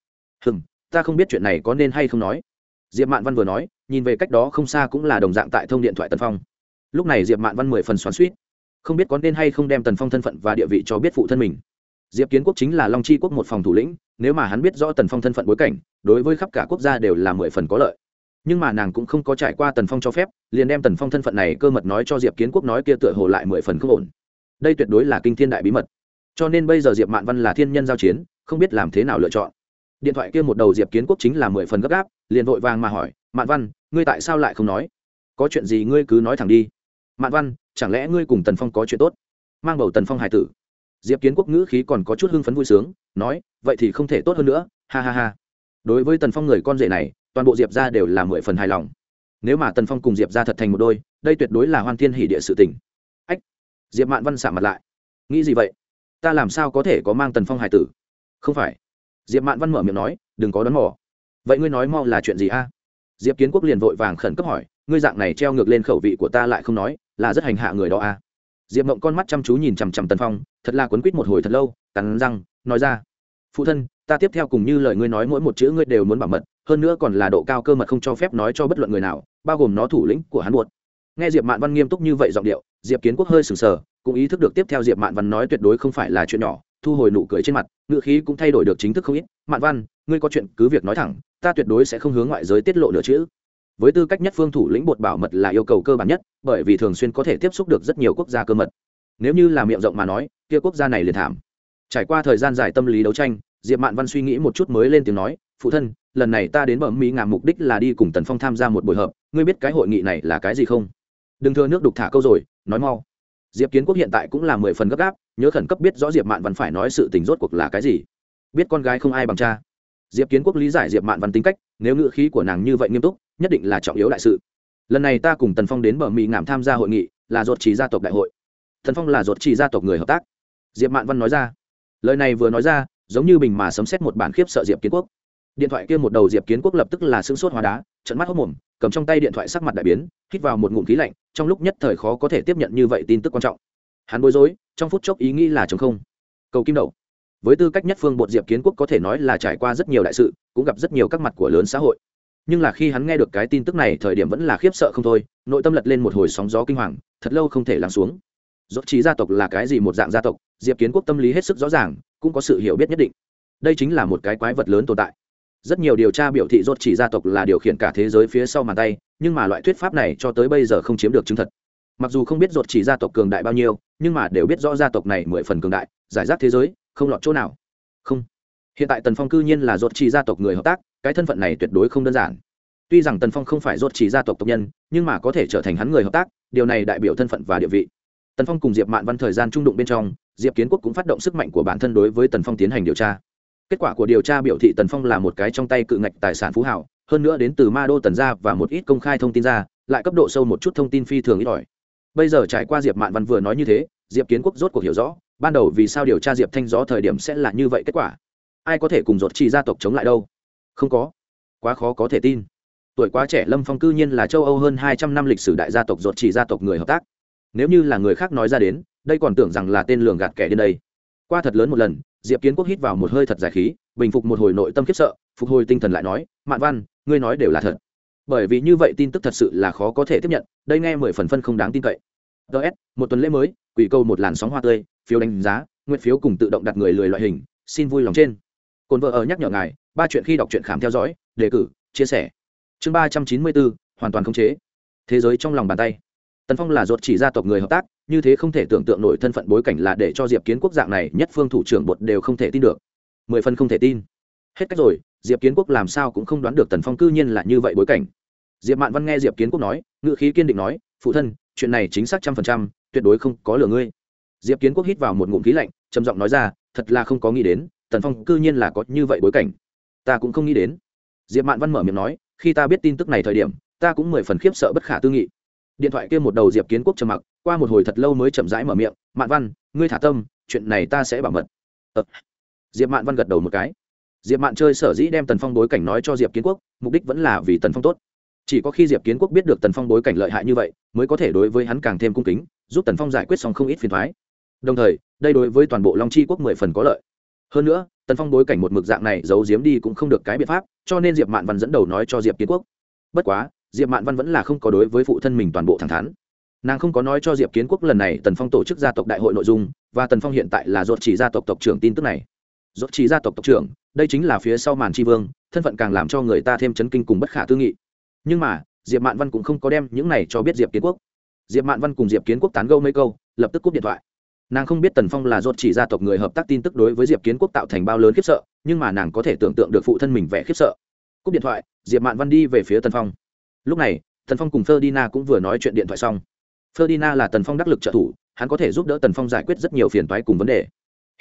Hừm, ta không biết chuyện này có nên hay không nói diệp mạn văn vừa nói, nhìn về cách đó không xa cũng là đồng dạng tại thông điện thoại tần phong. Lúc này diệp mạn văn mười phần xoắn suýt không biết có nên hay không đem tần phong thân phận và địa vị cho biết phụ thân mình. Diệp kiến quốc chính là long chi quốc một phòng thủ lĩnh, nếu mà hắn biết rõ tần phong thân phận bối cảnh, đối với khắp cả quốc gia đều là mười phần có lợi. Nhưng mà nàng cũng không có trải qua tần phong cho phép, liền đem tần phong thân phận này cơ mật nói cho diệp kiến quốc nói kia tựa hồ lại mười phần không ổn. Đây tuyệt đối là kinh thiên đại bí mật. Cho nên bây giờ diệp mạn văn là thiên nhân giao chiến, không biết làm thế nào lựa chọn. Điện thoại kia một đầu diệp kiến quốc chính là mười phần gấp gáp liền vội vàng mà hỏi, mạn văn, ngươi tại sao lại không nói? Có chuyện gì ngươi cứ nói thẳng đi. Mạn văn, chẳng lẽ ngươi cùng tần phong có chuyện tốt? Mang bầu tần phong hải tử. Diệp kiến quốc ngữ khí còn có chút hưng phấn vui sướng, nói, vậy thì không thể tốt hơn nữa, ha ha ha. Đối với tần phong người con rể này, toàn bộ diệp ra đều là mười phần hài lòng. Nếu mà tần phong cùng diệp ra thật thành một đôi, đây tuyệt đối là hoan thiên hỷ địa sự tình. Ách! Diệp mạn văn xả mặt lại. Nghĩ gì vậy? Ta làm sao có thể có mang tần phong hải tử? Không phải. Diệp mạn văn mở miệng nói, đừng có đón mỏ vậy ngươi nói mau là chuyện gì a? Diệp kiến quốc liền vội vàng khẩn cấp hỏi, ngươi dạng này treo ngược lên khẩu vị của ta lại không nói, là rất hành hạ người đó a. Diệp mộng con mắt chăm chú nhìn chằm chằm tần phong, thật là quấn quýt một hồi thật lâu, cắn răng, nói ra, phụ thân, ta tiếp theo cùng như lời ngươi nói mỗi một chữ ngươi đều muốn bảo mật, hơn nữa còn là độ cao cơ mật không cho phép nói cho bất luận người nào, bao gồm nó thủ lĩnh của hắn buột nghe diệp mạn văn nghiêm túc như vậy giọng điệu, diệp kiến quốc hơi sừng sờ, cũng ý thức được tiếp theo diệp mạn văn nói tuyệt đối không phải là chuyện nhỏ thu hồi nụ cười trên mặt ngựa khí cũng thay đổi được chính thức không ít. Mạn văn, ngươi có chuyện cứ việc nói thẳng, ta tuyệt đối sẽ không hướng ngoại giới tiết lộ nữa chữ với tư cách nhất phương thủ lĩnh bột bảo mật là yêu cầu cơ bản nhất, bởi vì thường xuyên có thể tiếp xúc được rất nhiều quốc gia cơ mật. Nếu như là miệng rộng mà nói, kia quốc gia này liền thảm. Trải qua thời gian dài tâm lý đấu tranh, diệp mạn văn suy nghĩ một chút mới lên tiếng nói, phụ thân, lần này ta đến bờ mỹ ngàm mục đích là đi cùng tần phong tham gia một buổi họp, ngươi biết cái hội nghị này là cái gì không? Đừng thưa nước đục thả câu rồi, nói mau diệp kiến quốc hiện tại cũng là mười phần gấp gáp, nhớ khẩn cấp biết rõ diệp mạn văn phải nói sự tình rốt cuộc là cái gì. Biết con gái không ai bằng cha. Diệp kiến quốc lý giải diệp mạn văn tính cách, nếu ngữ khí của nàng như vậy nghiêm túc, nhất định là trọng yếu đại sự. Lần này ta cùng tần phong đến bờ mỹ ngảm tham gia hội nghị, là ruột chỉ gia tộc đại hội. Tần phong là ruột chỉ gia tộc người hợp tác. Diệp mạn văn nói ra. Lời này vừa nói ra, giống như bình mà sấm xét một bản khiếp sợ diệp kiến quốc. Điện thoại kia một đầu diệp kiến quốc lập tức là sưng sốt hóa đá trận mắt hốc mồm cầm trong tay điện thoại sắc mặt đại biến, hít vào một ngụm khí lạnh, trong lúc nhất thời khó có thể tiếp nhận như vậy tin tức quan trọng. Hắn bối rối, trong phút chốc ý nghĩ là chống không. Cầu kim đậu với tư cách nhất phương bột diệp kiến quốc có thể nói là trải qua rất nhiều đại sự, cũng gặp rất nhiều các mặt của lớn xã hội. Nhưng là khi hắn nghe được cái tin tức này, thời điểm vẫn là khiếp sợ không thôi, nội tâm lật lên một hồi sóng gió kinh hoàng, thật lâu không thể lắng xuống. Dốt trí gia tộc là cái gì một dạng gia tộc, diệp kiến quốc tâm lý hết sức rõ ràng, cũng có sự hiểu biết nhất định. Đây chính là một cái quái vật lớn tồn tại rất nhiều điều tra biểu thị rốt chỉ gia tộc là điều khiển cả thế giới phía sau màn tay, nhưng mà loại thuyết pháp này cho tới bây giờ không chiếm được chứng thật. Mặc dù không biết rốt chỉ gia tộc cường đại bao nhiêu, nhưng mà đều biết rõ gia tộc này mười phần cường đại, giải rác thế giới, không lọt chỗ nào. Không. Hiện tại tần phong cư nhiên là rốt chỉ gia tộc người hợp tác, cái thân phận này tuyệt đối không đơn giản. Tuy rằng tần phong không phải rốt chỉ gia tộc tộc nhân, nhưng mà có thể trở thành hắn người hợp tác, điều này đại biểu thân phận và địa vị. Tần phong cùng diệp mạn văn thời gian trung đụng bên trong, diệp kiến quốc cũng phát động sức mạnh của bản thân đối với tần phong tiến hành điều tra kết quả của điều tra biểu thị tần phong là một cái trong tay cự ngạch tài sản phú hảo hơn nữa đến từ ma đô tần gia và một ít công khai thông tin ra, lại cấp độ sâu một chút thông tin phi thường ít ỏi. Bây giờ trải qua diệp mạn văn vừa nói như thế, diệp kiến quốc rốt cuộc hiểu rõ, ban đầu vì sao điều tra diệp thanh gió thời điểm sẽ là như vậy kết quả. Ai có thể cùng dột chỉ gia tộc chống lại đâu? Không có. Quá khó có thể tin. Tuổi quá trẻ lâm phong cư nhiên là châu âu hơn hai trăm năm lịch sử đại gia tộc dột chỉ gia tộc người hợp tác. Nếu như là người khác nói ra đến, đây còn tưởng rằng là tên lường gạt kẻ đến đây. Qua thật lớn một lần diệp kiến quốc hít vào một hơi thật dài khí, bình phục một hồi nội tâm khiếp sợ, phục hồi tinh thần lại nói, mạn văn, ngươi nói đều là thật. Bởi vì như vậy tin tức thật sự là khó có thể tiếp nhận, đây nghe mười phần phân không đáng tin cậy. Ts một tuần lễ mới, quỷ câu một làn sóng hoa tươi, phiếu đánh giá, nguyện phiếu cùng tự động đặt người lười loại hình, xin vui lòng trên. Cồn vợ ở nhắc nhở ngài, ba chuyện khi đọc truyện khám theo dõi, đề cử, chia sẻ. Chương ba trăm chín mươi bốn, hoàn toàn khống chế. Thế giới trong lòng bàn tay. Tần phong là ruột chỉ gia tộc người hợp tác như thế không thể tưởng tượng nổi thân phận bối cảnh là để cho diệp kiến quốc dạng này nhất phương thủ trưởng bột đều không thể tin được. Mười phần không thể tin. Hết cách rồi, diệp kiến quốc làm sao cũng không đoán được tần phong cư nhiên là như vậy bối cảnh. Diệp mạn văn nghe diệp kiến quốc nói ngự khí kiên định nói, phụ thân, chuyện này chính xác trăm phần trăm, tuyệt đối không có lừa ngươi. Diệp kiến quốc hít vào một ngụm khí lạnh, trầm giọng nói ra, thật là không có nghĩ đến, tần phong cư nhiên là có như vậy bối cảnh. Ta cũng không nghĩ đến. Diệp mạn văn mở miệng nói, khi ta biết tin tức này thời điểm, ta cũng mười phần khiếp sợ bất khả tư nghị. Điện thoại kia một đầu diệp kiến quốc trầm mặc qua một hồi thật lâu mới chậm rãi mở miệng, mạn văn, ngươi thả tâm, chuyện này ta sẽ bảo mật. Ờ. diệp mạn văn gật đầu một cái. Diệp mạn chơi sở dĩ đem tần phong bối cảnh nói cho diệp kiến quốc, mục đích vẫn là vì tần phong tốt. Chỉ có khi diệp kiến quốc biết được tần phong bối cảnh lợi hại như vậy, mới có thể đối với hắn càng thêm cung kính, giúp tần phong giải quyết xong không ít phiền thoái đồng thời, đây đối với toàn bộ long chi quốc mười phần có lợi. Hơn nữa, tần phong bối cảnh một mực dạng này giấu giếm đi cũng không được cái biện pháp, cho nên diệp mạn văn dẫn đầu nói cho diệp kiến quốc. Bất quá, diệp mạn văn vẫn là không có đối với phụ thân mình toàn bộ thẳng thắn nàng không có nói cho diệp kiến quốc lần này tần phong tổ chức gia tộc đại hội nội dung, và tần phong hiện tại là dột chỉ gia tộc tộc trưởng tin tức này. Dột chỉ gia tộc tộc trưởng, đây chính là phía sau màn tri vương, thân phận càng làm cho người ta thêm chấn kinh cùng bất khả tư nghị. Nhưng mà, diệp mạn văn cũng không có đem những này cho biết diệp kiến quốc. Diệp mạn văn cùng diệp kiến quốc tán gâu mấy câu, lập tức cúp điện thoại. Nàng không biết tần phong là ruột chỉ gia tộc người hợp tác tin tức đối với diệp kiến quốc tạo thành bao lớn khiếp sợ, nhưng mà nàng có thể tưởng tượng được phụ thân mình vẻ khiếp sợ. Cúp điện thoại, diệp mạn văn đi về phía tần phong. Lúc này, tần phong cùng ferdina cũng vừa nói chuyện điện thoại xong ferdina là tần phong đắc lực trợ thủ hắn có thể giúp đỡ tần phong giải quyết rất nhiều phiền toái cùng vấn đề.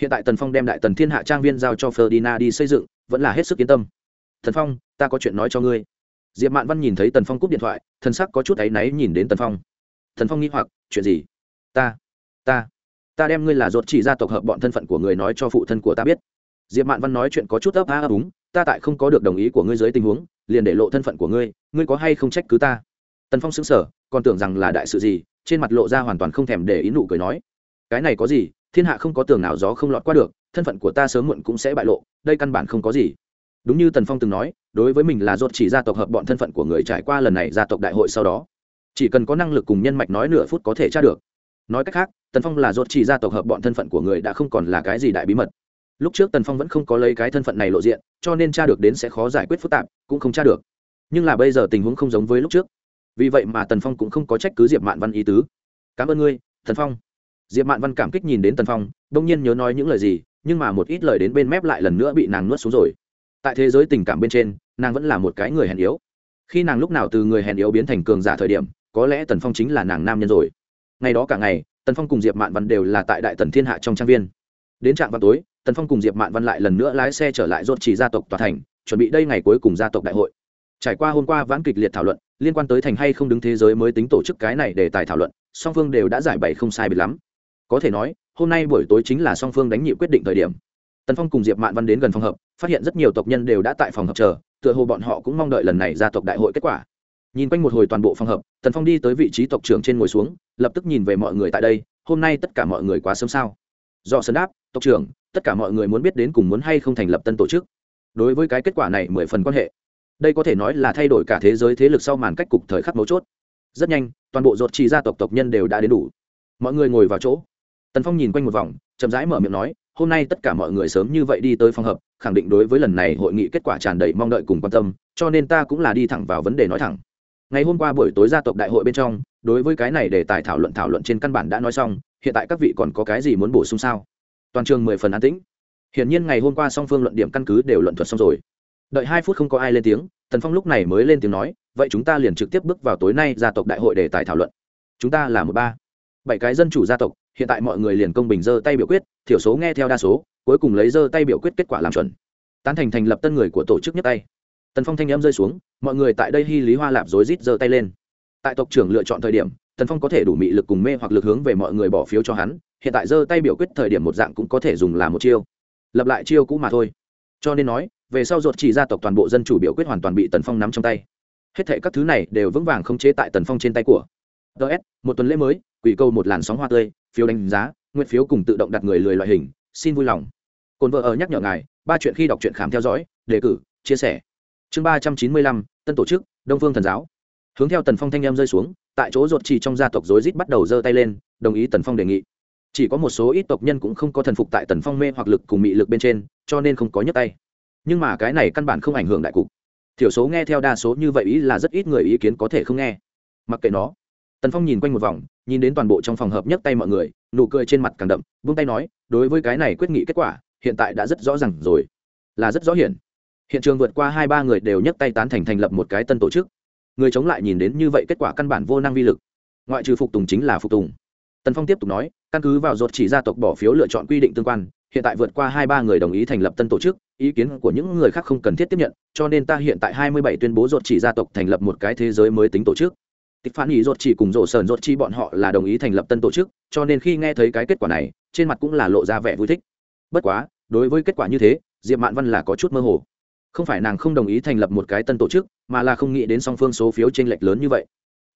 Hiện tại tần phong đem đại tần thiên hạ trang viên giao cho ferdina đi xây dựng vẫn là hết sức yên tâm. Tần phong ta có chuyện nói cho ngươi. Diệp mạn văn nhìn thấy tần phong cúp điện thoại thần sắc có chút áy náy nhìn đến tần phong. Tần phong nghi hoặc chuyện gì? Ta ta ta đem ngươi là ruột chỉ gia tộc hợp bọn thân phận của người nói cho phụ thân của ta biết. Diệp mạn văn nói chuyện có chút ấp a ấp ta tại không có được đồng ý của ngươi dưới tình huống liền để lộ thân phận của ngươi ngươi có hay không trách cứ ta? Tần phong sững sờ, còn tưởng rằng là đại sự gì trên mặt lộ ra hoàn toàn không thèm để ý nụ cười nói, cái này có gì, thiên hạ không có tường nào gió không lọt qua được, thân phận của ta sớm muộn cũng sẽ bại lộ, đây căn bản không có gì. Đúng như tần phong từng nói, đối với mình là dốt chỉ gia tộc hợp bọn thân phận của người trải qua lần này gia tộc đại hội sau đó, chỉ cần có năng lực cùng nhân mạch nói nửa phút có thể tra được. Nói cách khác, tần phong là dốt chỉ gia tộc hợp bọn thân phận của người đã không còn là cái gì đại bí mật. Lúc trước tần phong vẫn không có lấy cái thân phận này lộ diện, cho nên tra được đến sẽ khó giải quyết phức tạp, cũng không tra được. Nhưng là bây giờ tình huống không giống với lúc trước vì vậy mà tần phong cũng không có trách cứ diệp mạn văn ý tứ. Cảm ơn ngươi, tần phong. Diệp mạn văn cảm kích nhìn đến tần phong, đông nhiên nhớ nói những lời gì, nhưng mà một ít lời đến bên mép lại lần nữa bị nàng nuốt xuống rồi. Tại thế giới tình cảm bên trên, nàng vẫn là một cái người hèn yếu. Khi nàng lúc nào từ người hèn yếu biến thành cường giả thời điểm, có lẽ tần phong chính là nàng nam nhân rồi. Ngày đó cả ngày, tần phong cùng diệp mạn văn đều là tại đại tần thiên hạ trong trang viên. Đến trạm vào tối, tần phong cùng diệp mạn văn lại lần nữa lái xe trở lại rốt chỉ gia tộc tòa thành, chuẩn bị đây ngày cuối cùng gia tộc đại hội. Trải qua hôm qua vãn kịch liệt thảo luận liên quan tới thành hay không đứng thế giới mới tính tổ chức cái này để tài thảo luận, song phương đều đã giải bày không sai biệt lắm. Có thể nói, hôm nay buổi tối chính là song phương đánh nhị quyết định thời điểm. Tần phong cùng diệp mạn văn đến gần phòng hợp phát hiện rất nhiều tộc nhân đều đã tại phòng hợp chờ, tựa hồ bọn họ cũng mong đợi lần này ra tộc đại hội kết quả. Nhìn quanh một hồi toàn bộ phòng hợp tần phong đi tới vị trí tộc trưởng trên ngồi xuống, lập tức nhìn về mọi người tại đây, hôm nay tất cả mọi người quá sớm sao? Do sân đáp, tộc trưởng, tất cả mọi người muốn biết đến cùng muốn hay không thành lập tân tổ chức. Đối với cái kết quả này mười phần quan hệ đây có thể nói là thay đổi cả thế giới thế lực sau màn cách cục thời khắc mấu chốt. Rất nhanh, toàn bộ ruột trì gia tộc tộc nhân đều đã đến đủ. Mọi người ngồi vào chỗ. Tần phong nhìn quanh một vòng, chậm rãi mở miệng nói, hôm nay tất cả mọi người sớm như vậy đi tới phòng hợp khẳng định đối với lần này hội nghị kết quả tràn đầy mong đợi cùng quan tâm, cho nên ta cũng là đi thẳng vào vấn đề nói thẳng. Ngày hôm qua buổi tối gia tộc đại hội bên trong, đối với cái này để tài thảo luận thảo luận trên căn bản đã nói xong, hiện tại các vị còn có cái gì muốn bổ sung sao? Toàn trường mười phần an tĩnh. Hiển nhiên ngày hôm qua song phương luận điểm căn cứ đều luận thuật xong rồi đợi hai phút không có ai lên tiếng, tần phong lúc này mới lên tiếng nói, vậy chúng ta liền trực tiếp bước vào tối nay gia tộc đại hội để tài thảo luận. Chúng ta là một ba, bảy cái dân chủ gia tộc, hiện tại mọi người liền công bình giơ tay biểu quyết, thiểu số nghe theo đa số, cuối cùng lấy giơ tay biểu quyết kết quả làm chuẩn. Tán thành thành lập tân người của tổ chức nhất tay. Tần phong thanh em rơi xuống, mọi người tại đây hy lý hoa lạp rối rít giơ tay lên. Tại tộc trưởng lựa chọn thời điểm, tần phong có thể đủ mị lực cùng mê hoặc lực hướng về mọi người bỏ phiếu cho hắn, hiện tại giơ tay biểu quyết thời điểm một dạng cũng có thể dùng là một chiêu. Lập lại chiêu cũ mà thôi. Cho nên nói về sau ruột chỉ gia tộc toàn bộ dân chủ biểu quyết hoàn toàn bị tần phong nắm trong tay. Hết thệ các thứ này đều vững vàng không chế tại tần phong trên tay của. Ts một tuần lễ mới, quỷ câu một làn sóng hoa tươi, phiếu đánh giá, nguyện phiếu cùng tự động đặt người lười loại hình, xin vui lòng. Cồn vợ ở nhắc nhở ngài, ba chuyện khi đọc truyện khám theo dõi, đề cử, chia sẻ. Chương ba trăm chín mươi lăm, tân tổ chức, đông phương thần giáo. Hướng theo tần phong thanh em rơi xuống, tại chỗ ruột chỉ trong gia tộc rối rít bắt đầu giơ tay lên, đồng ý tần phong đề nghị. Chỉ có một số ít tộc nhân cũng không có thần phục tại tần phong mê hoặc lực cùng mị lực bên trên, cho nên không có nhấc tay nhưng mà cái này căn bản không ảnh hưởng đại cục. Thiểu số nghe theo đa số như vậy ý là rất ít người ý kiến có thể không nghe. Mặc kệ nó. Tần phong nhìn quanh một vòng, nhìn đến toàn bộ trong phòng hợp nhất tay mọi người, nụ cười trên mặt càng đậm, vung tay nói, đối với cái này quyết nghị kết quả, hiện tại đã rất rõ ràng rồi. Là rất rõ hiển. Hiện trường vượt qua hai ba người đều nhấc tay tán thành thành lập một cái tân tổ chức. Người chống lại nhìn đến như vậy kết quả căn bản vô năng vi lực. Ngoại trừ phục tùng chính là phục tùng. Tần phong tiếp tục nói, căn cứ vào ruột chỉ gia tộc bỏ phiếu lựa chọn quy định tương quan, hiện tại vượt qua hai ba người đồng ý thành lập tân tổ chức ý kiến của những người khác không cần thiết tiếp nhận, cho nên ta hiện tại hai mươi bảy tuyên bố ruột chỉ gia tộc thành lập một cái thế giới mới tính tổ chức. Tịch phản ý ruột chỉ cùng rổ sờn ruột chi bọn họ là đồng ý thành lập tân tổ chức, cho nên khi nghe thấy cái kết quả này, trên mặt cũng là lộ ra vẻ vui thích. Bất quá, đối với kết quả như thế, diệp mạn văn là có chút mơ hồ. Không phải nàng không đồng ý thành lập một cái tân tổ chức, mà là không nghĩ đến song phương số phiếu t r ê n lệch lớn như vậy.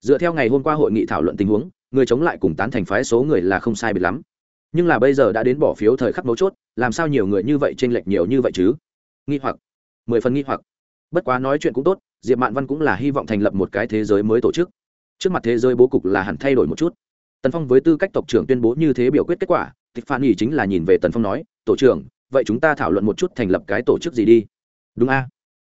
Dựa theo ngày hôm qua hội nghị thảo luận tình huống, người chống lại cùng tán thành phái số người là không sai biệt lắm nhưng là bây giờ đã đến bỏ phiếu thời khắc mấu chốt, làm sao nhiều người như vậy t r ê n lệch nhiều như vậy chứ? Nghi hoặc, mười phần nghi hoặc. Bất quá nói chuyện cũng tốt, diệp mạn văn cũng là hy vọng thành lập một cái thế giới mới tổ chức. Trước mặt thế giới bố cục là hẳn thay đổi một chút. Tần phong với tư cách tộc trưởng tuyên bố như thế biểu quyết kết quả, tịch phan nghỉ chính là nhìn về tần phong nói, tổ trưởng, vậy chúng ta thảo luận một chút thành lập cái tổ chức gì đi. Đúng a. À?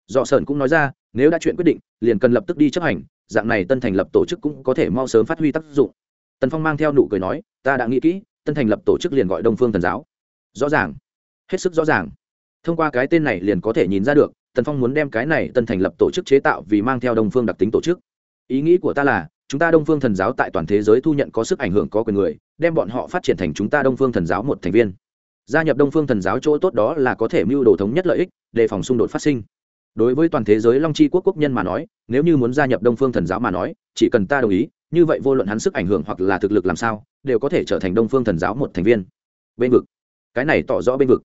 dọ sơn cũng nói ra, nếu đã chuyện quyết định, liền cần lập tức đi chấp hành, dạng này tân thành lập tổ chức cũng có thể mau sớm phát huy tác dụng. Tần phong mang theo nụ cười nói, ta đã nghĩ kỹ tân thành lập tổ chức liền gọi đông phương thần giáo. Rõ ràng. Hết sức rõ ràng. Thông qua cái tên này liền có thể nhìn ra được, tần phong muốn đem cái này tân thành lập tổ chức chế tạo vì mang theo đông phương đặc tính tổ chức. Ý nghĩ của ta là, chúng ta đông phương thần giáo tại toàn thế giới thu nhận có sức ảnh hưởng có quyền người, đem bọn họ phát triển thành chúng ta đông phương thần giáo một thành viên. Gia nhập đông phương thần giáo chỗ tốt đó là có thể mưu đồ thống nhất lợi ích, đề phòng xung đột phát sinh. Đối với toàn thế giới long chi quốc quốc nhân mà nói, nếu như muốn gia nhập đông phương thần giáo mà nói, chỉ cần ta đồng ý như vậy vô luận hắn sức ảnh hưởng hoặc là thực lực làm sao, đều có thể trở thành đông phương thần giáo một thành viên. Bên vực. Cái này tỏ rõ bên vực.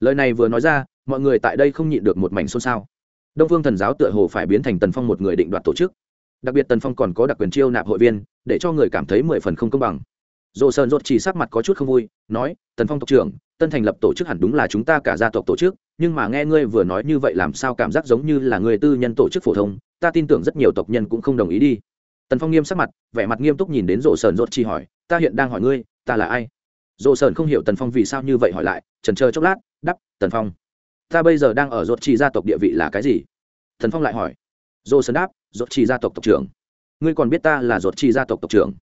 Lời này vừa nói ra, mọi người tại đây không nhịn được một mảnh xôn xao. Đông phương thần giáo tựa hồ phải biến thành tần phong một người định đoạt tổ chức. Đặc biệt tần phong còn có đặc quyền chiêu nạp hội viên, để cho người cảm thấy mười phần không công bằng. Dồ sơn dốt chỉ sắc mặt có chút không vui, nói, tần phong tộc trưởng, tân thành lập tổ chức hẳn đúng là chúng ta cả gia tộc tổ chức, nhưng mà nghe ngươi vừa nói như vậy làm sao cảm giác giống như là người tư nhân tổ chức phổ thông, ta tin tưởng rất nhiều tộc nhân cũng không đồng ý đi tần phong nghiêm sắc mặt, vẻ mặt nghiêm túc nhìn đến rộ sờn rốt chi hỏi, ta hiện đang hỏi ngươi, ta là ai? Rộ sờn không hiểu tần phong vì sao như vậy hỏi lại, trần chờ chốc lát đắp tần phong. Ta bây giờ đang ở rốt chi gia tộc địa vị là cái gì? Tần phong lại hỏi. Rộ sờn đáp, rốt chi gia tộc tộc trưởng. Ngươi còn biết ta là rốt chi gia tộc tộc trưởng?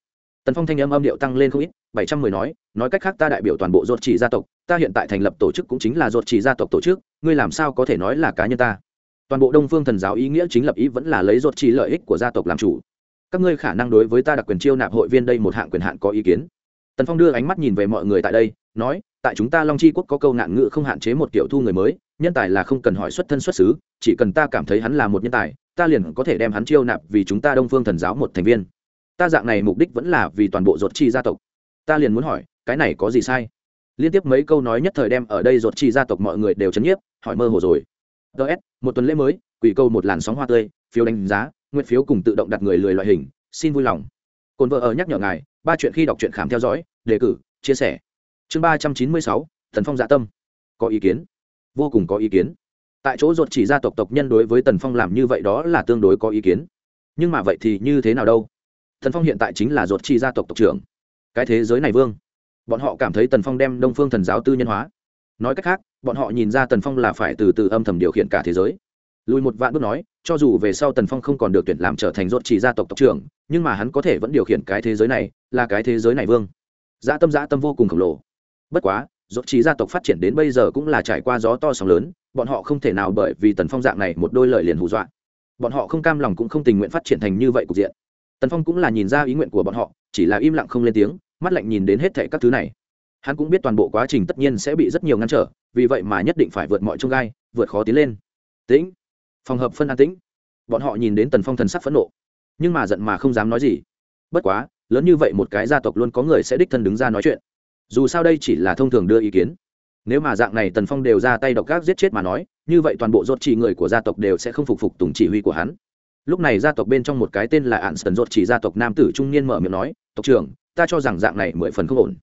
Tần phong thanh âm âm điệu tăng lên không ít, bảy trăm mười nói nói cách khác ta đại biểu toàn bộ rốt chi gia tộc, ta hiện tại thành lập tổ chức cũng chính là rốt chi gia tộc tổ chức, ngươi làm sao có thể nói là cá nhân ta? Toàn bộ đông phương thần giáo ý nghĩa chính lập ý vẫn là lấy rốt chi lợi ích của gia tộc làm chủ các ngươi khả năng đối với ta đặc quyền chiêu nạp hội viên đây một hạng quyền hạn có ý kiến. Tần phong đưa ánh mắt nhìn về mọi người tại đây, nói, tại chúng ta long chi quốc có câu nạn ngữ không hạn chế một kiểu thu người mới, nhân tài là không cần hỏi xuất thân xuất xứ, chỉ cần ta cảm thấy hắn là một nhân tài, ta liền có thể đem hắn chiêu nạp vì chúng ta đông phương thần giáo một thành viên. Ta dạng này mục đích vẫn là vì toàn bộ ruột chi gia tộc. Ta liền muốn hỏi, cái này có gì sai? Liên tiếp mấy câu nói nhất thời đem ở đây ruột chi gia tộc mọi người đều chấn nhiếp, hỏi mơ hồ rồi. Ts một tuần lễ mới, quỷ câu một làn sóng hoa tươi, phiếu đánh giá nguyện phiếu cùng tự động đặt người lười loại hình, xin vui lòng. Cồn vợ ở nhắc nhở ngài, ba chuyện khi đọc truyện khám theo dõi, đề cử, chia sẻ. Chương ba trăm chín mươi sáu thần phong dạ tâm. Có ý kiến. Vô cùng có ý kiến. Tại chỗ ruột chỉ gia tộc tộc nhân đối với tần phong làm như vậy đó là tương đối có ý kiến. Nhưng mà vậy thì như thế nào đâu? Thần phong hiện tại chính là ruột chỉ gia tộc tộc trưởng. Cái thế giới này vương. Bọn họ cảm thấy tần phong đem đông phương thần giáo tư nhân hóa. Nói cách khác, bọn họ nhìn ra tần phong là phải từ từ âm thầm điều khiển cả thế giới lùi một vạn bước nói, cho dù về sau tần phong không còn được tuyển làm trở thành rốt chỉ gia tộc tộc trưởng, nhưng mà hắn có thể vẫn điều khiển cái thế giới này, là cái thế giới này vương. Dã tâm dã tâm vô cùng khổng lồ. Bất quá, rốt chỉ gia tộc phát triển đến bây giờ cũng là trải qua gió to sóng lớn, bọn họ không thể nào bởi vì tần phong dạng này một đôi lời liền hù dọa. Bọn họ không cam lòng cũng không tình nguyện phát triển thành như vậy cục diện. Tần phong cũng là nhìn ra ý nguyện của bọn họ, chỉ là im lặng không lên tiếng, mắt lạnh nhìn đến hết thệ các thứ này. Hắn cũng biết toàn bộ quá trình tất nhiên sẽ bị rất nhiều ngăn trở, vì vậy mà nhất định phải vượt mọi trông gai, vượt khó tiến lên. Tĩnh! Phòng hợp phân an tĩnh. Bọn họ nhìn đến tần phong thần sắc phẫn nộ, nhưng mà giận mà không dám nói gì. Bất quá, lớn như vậy một cái gia tộc luôn có người sẽ đích thân đứng ra nói chuyện. Dù sao đây chỉ là thông thường đưa ý kiến. Nếu mà dạng này tần phong đều ra tay độc gác giết chết mà nói, như vậy toàn bộ rốt chỉ người của gia tộc đều sẽ không phục phục tùng chỉ huy của hắn. Lúc này gia tộc bên trong một cái tên là ạn sần rốt chỉ gia tộc nam tử trung niên mở miệng nói, tộc trưởng, ta cho rằng dạng này mười phần không ổn.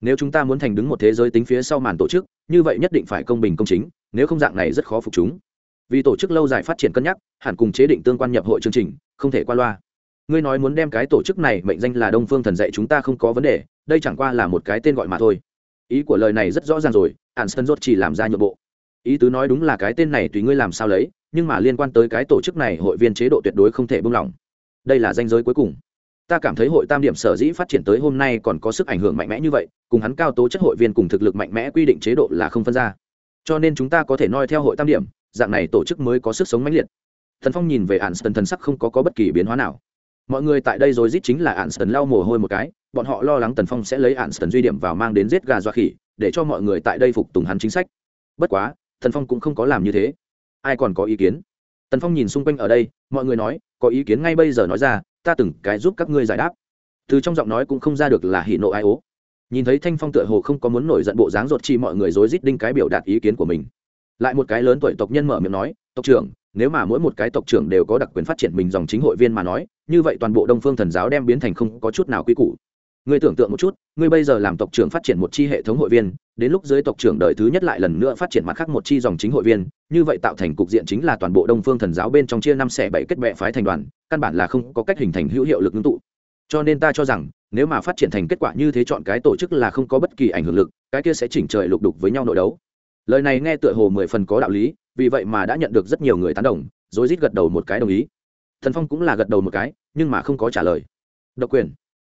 Nếu chúng ta muốn thành đứng một thế giới tính phía sau màn tổ chức, như vậy nhất định phải công bình công chính, nếu không dạng này rất khó phục chúng vì tổ chức lâu dài phát triển cân nhắc, hẳn cùng chế định tương quan nhập hội chương trình, không thể qua loa. Ngươi nói muốn đem cái tổ chức này mệnh danh là đông phương thần dạy chúng ta không có vấn đề, đây chẳng qua là một cái tên gọi mà thôi. Ý của lời này rất rõ ràng rồi hẳn sơn rốt chỉ làm ra nhượng bộ. Ý tứ nói đúng là cái tên này tùy ngươi làm sao lấy, nhưng mà liên quan tới cái tổ chức này, hội viên chế độ tuyệt đối không thể buông lỏng. Đây là danh giới cuối cùng. Ta cảm thấy hội tam điểm sở dĩ phát triển tới hôm nay còn có sức ảnh hưởng mạnh mẽ như vậy, cùng hắn cao tố chất hội viên cùng thực lực mạnh mẽ quy định chế độ là không phân ra. Cho nên chúng ta có thể noi theo hội tam điểm dạng này tổ chức mới có sức sống mãnh liệt. Thần phong nhìn về ạn sơn thần sắc không có, có bất kỳ biến hóa nào. Mọi người tại đây rồi giết chính là ạn sơn lau mồ hôi một cái bọn họ lo lắng tần phong sẽ lấy ạn sơn duy điểm vào mang đến giết gà doa khỉ để cho mọi người tại đây phục tùng hắn chính sách. Bất quá thần phong cũng không có làm như thế. Ai còn có ý kiến? Tần phong nhìn xung quanh ở đây mọi người nói có ý kiến ngay bây giờ nói ra ta từng cái giúp các ngươi giải đáp. Từ trong giọng nói cũng không ra được là hỉ nộ ai ố. Nhìn thấy thanh phong tựa hồ không có muốn nổi giận bộ dáng ruột chi mọi người rối rít đinh cái biểu đạt ý kiến của mình lại một cái lớn tuổi tộc nhân mở miệng nói, tộc trưởng, nếu mà mỗi một cái tộc trưởng đều có đặc quyền phát triển mình dòng chính hội viên mà nói, như vậy toàn bộ đông phương thần giáo đem biến thành không có chút nào quy củ. Ngươi tưởng tượng một chút, ngươi bây giờ làm tộc trưởng phát triển một chi hệ thống hội viên, đến lúc dưới tộc trưởng đời thứ nhất lại lần nữa phát triển mặt khác một chi dòng chính hội viên, như vậy tạo thành cục diện chính là toàn bộ đông phương thần giáo bên trong chia năm xẻ bảy kết bệ phái thành đoàn, căn bản là không có cách hình thành hữu hiệu lực ngưng tụ. Cho nên ta cho rằng, nếu mà phát triển thành kết quả như thế chọn cái tổ chức là không có bất kỳ ảnh hưởng lực, cái kia sẽ chỉnh trời lục đục với nhau nội đấu lời này nghe tựa hồ mười phần có đạo lý, vì vậy mà đã nhận được rất nhiều người tán đồng rồi rít gật đầu một cái đồng ý. Thần phong cũng là gật đầu một cái, nhưng mà không có trả lời. Độc quyền.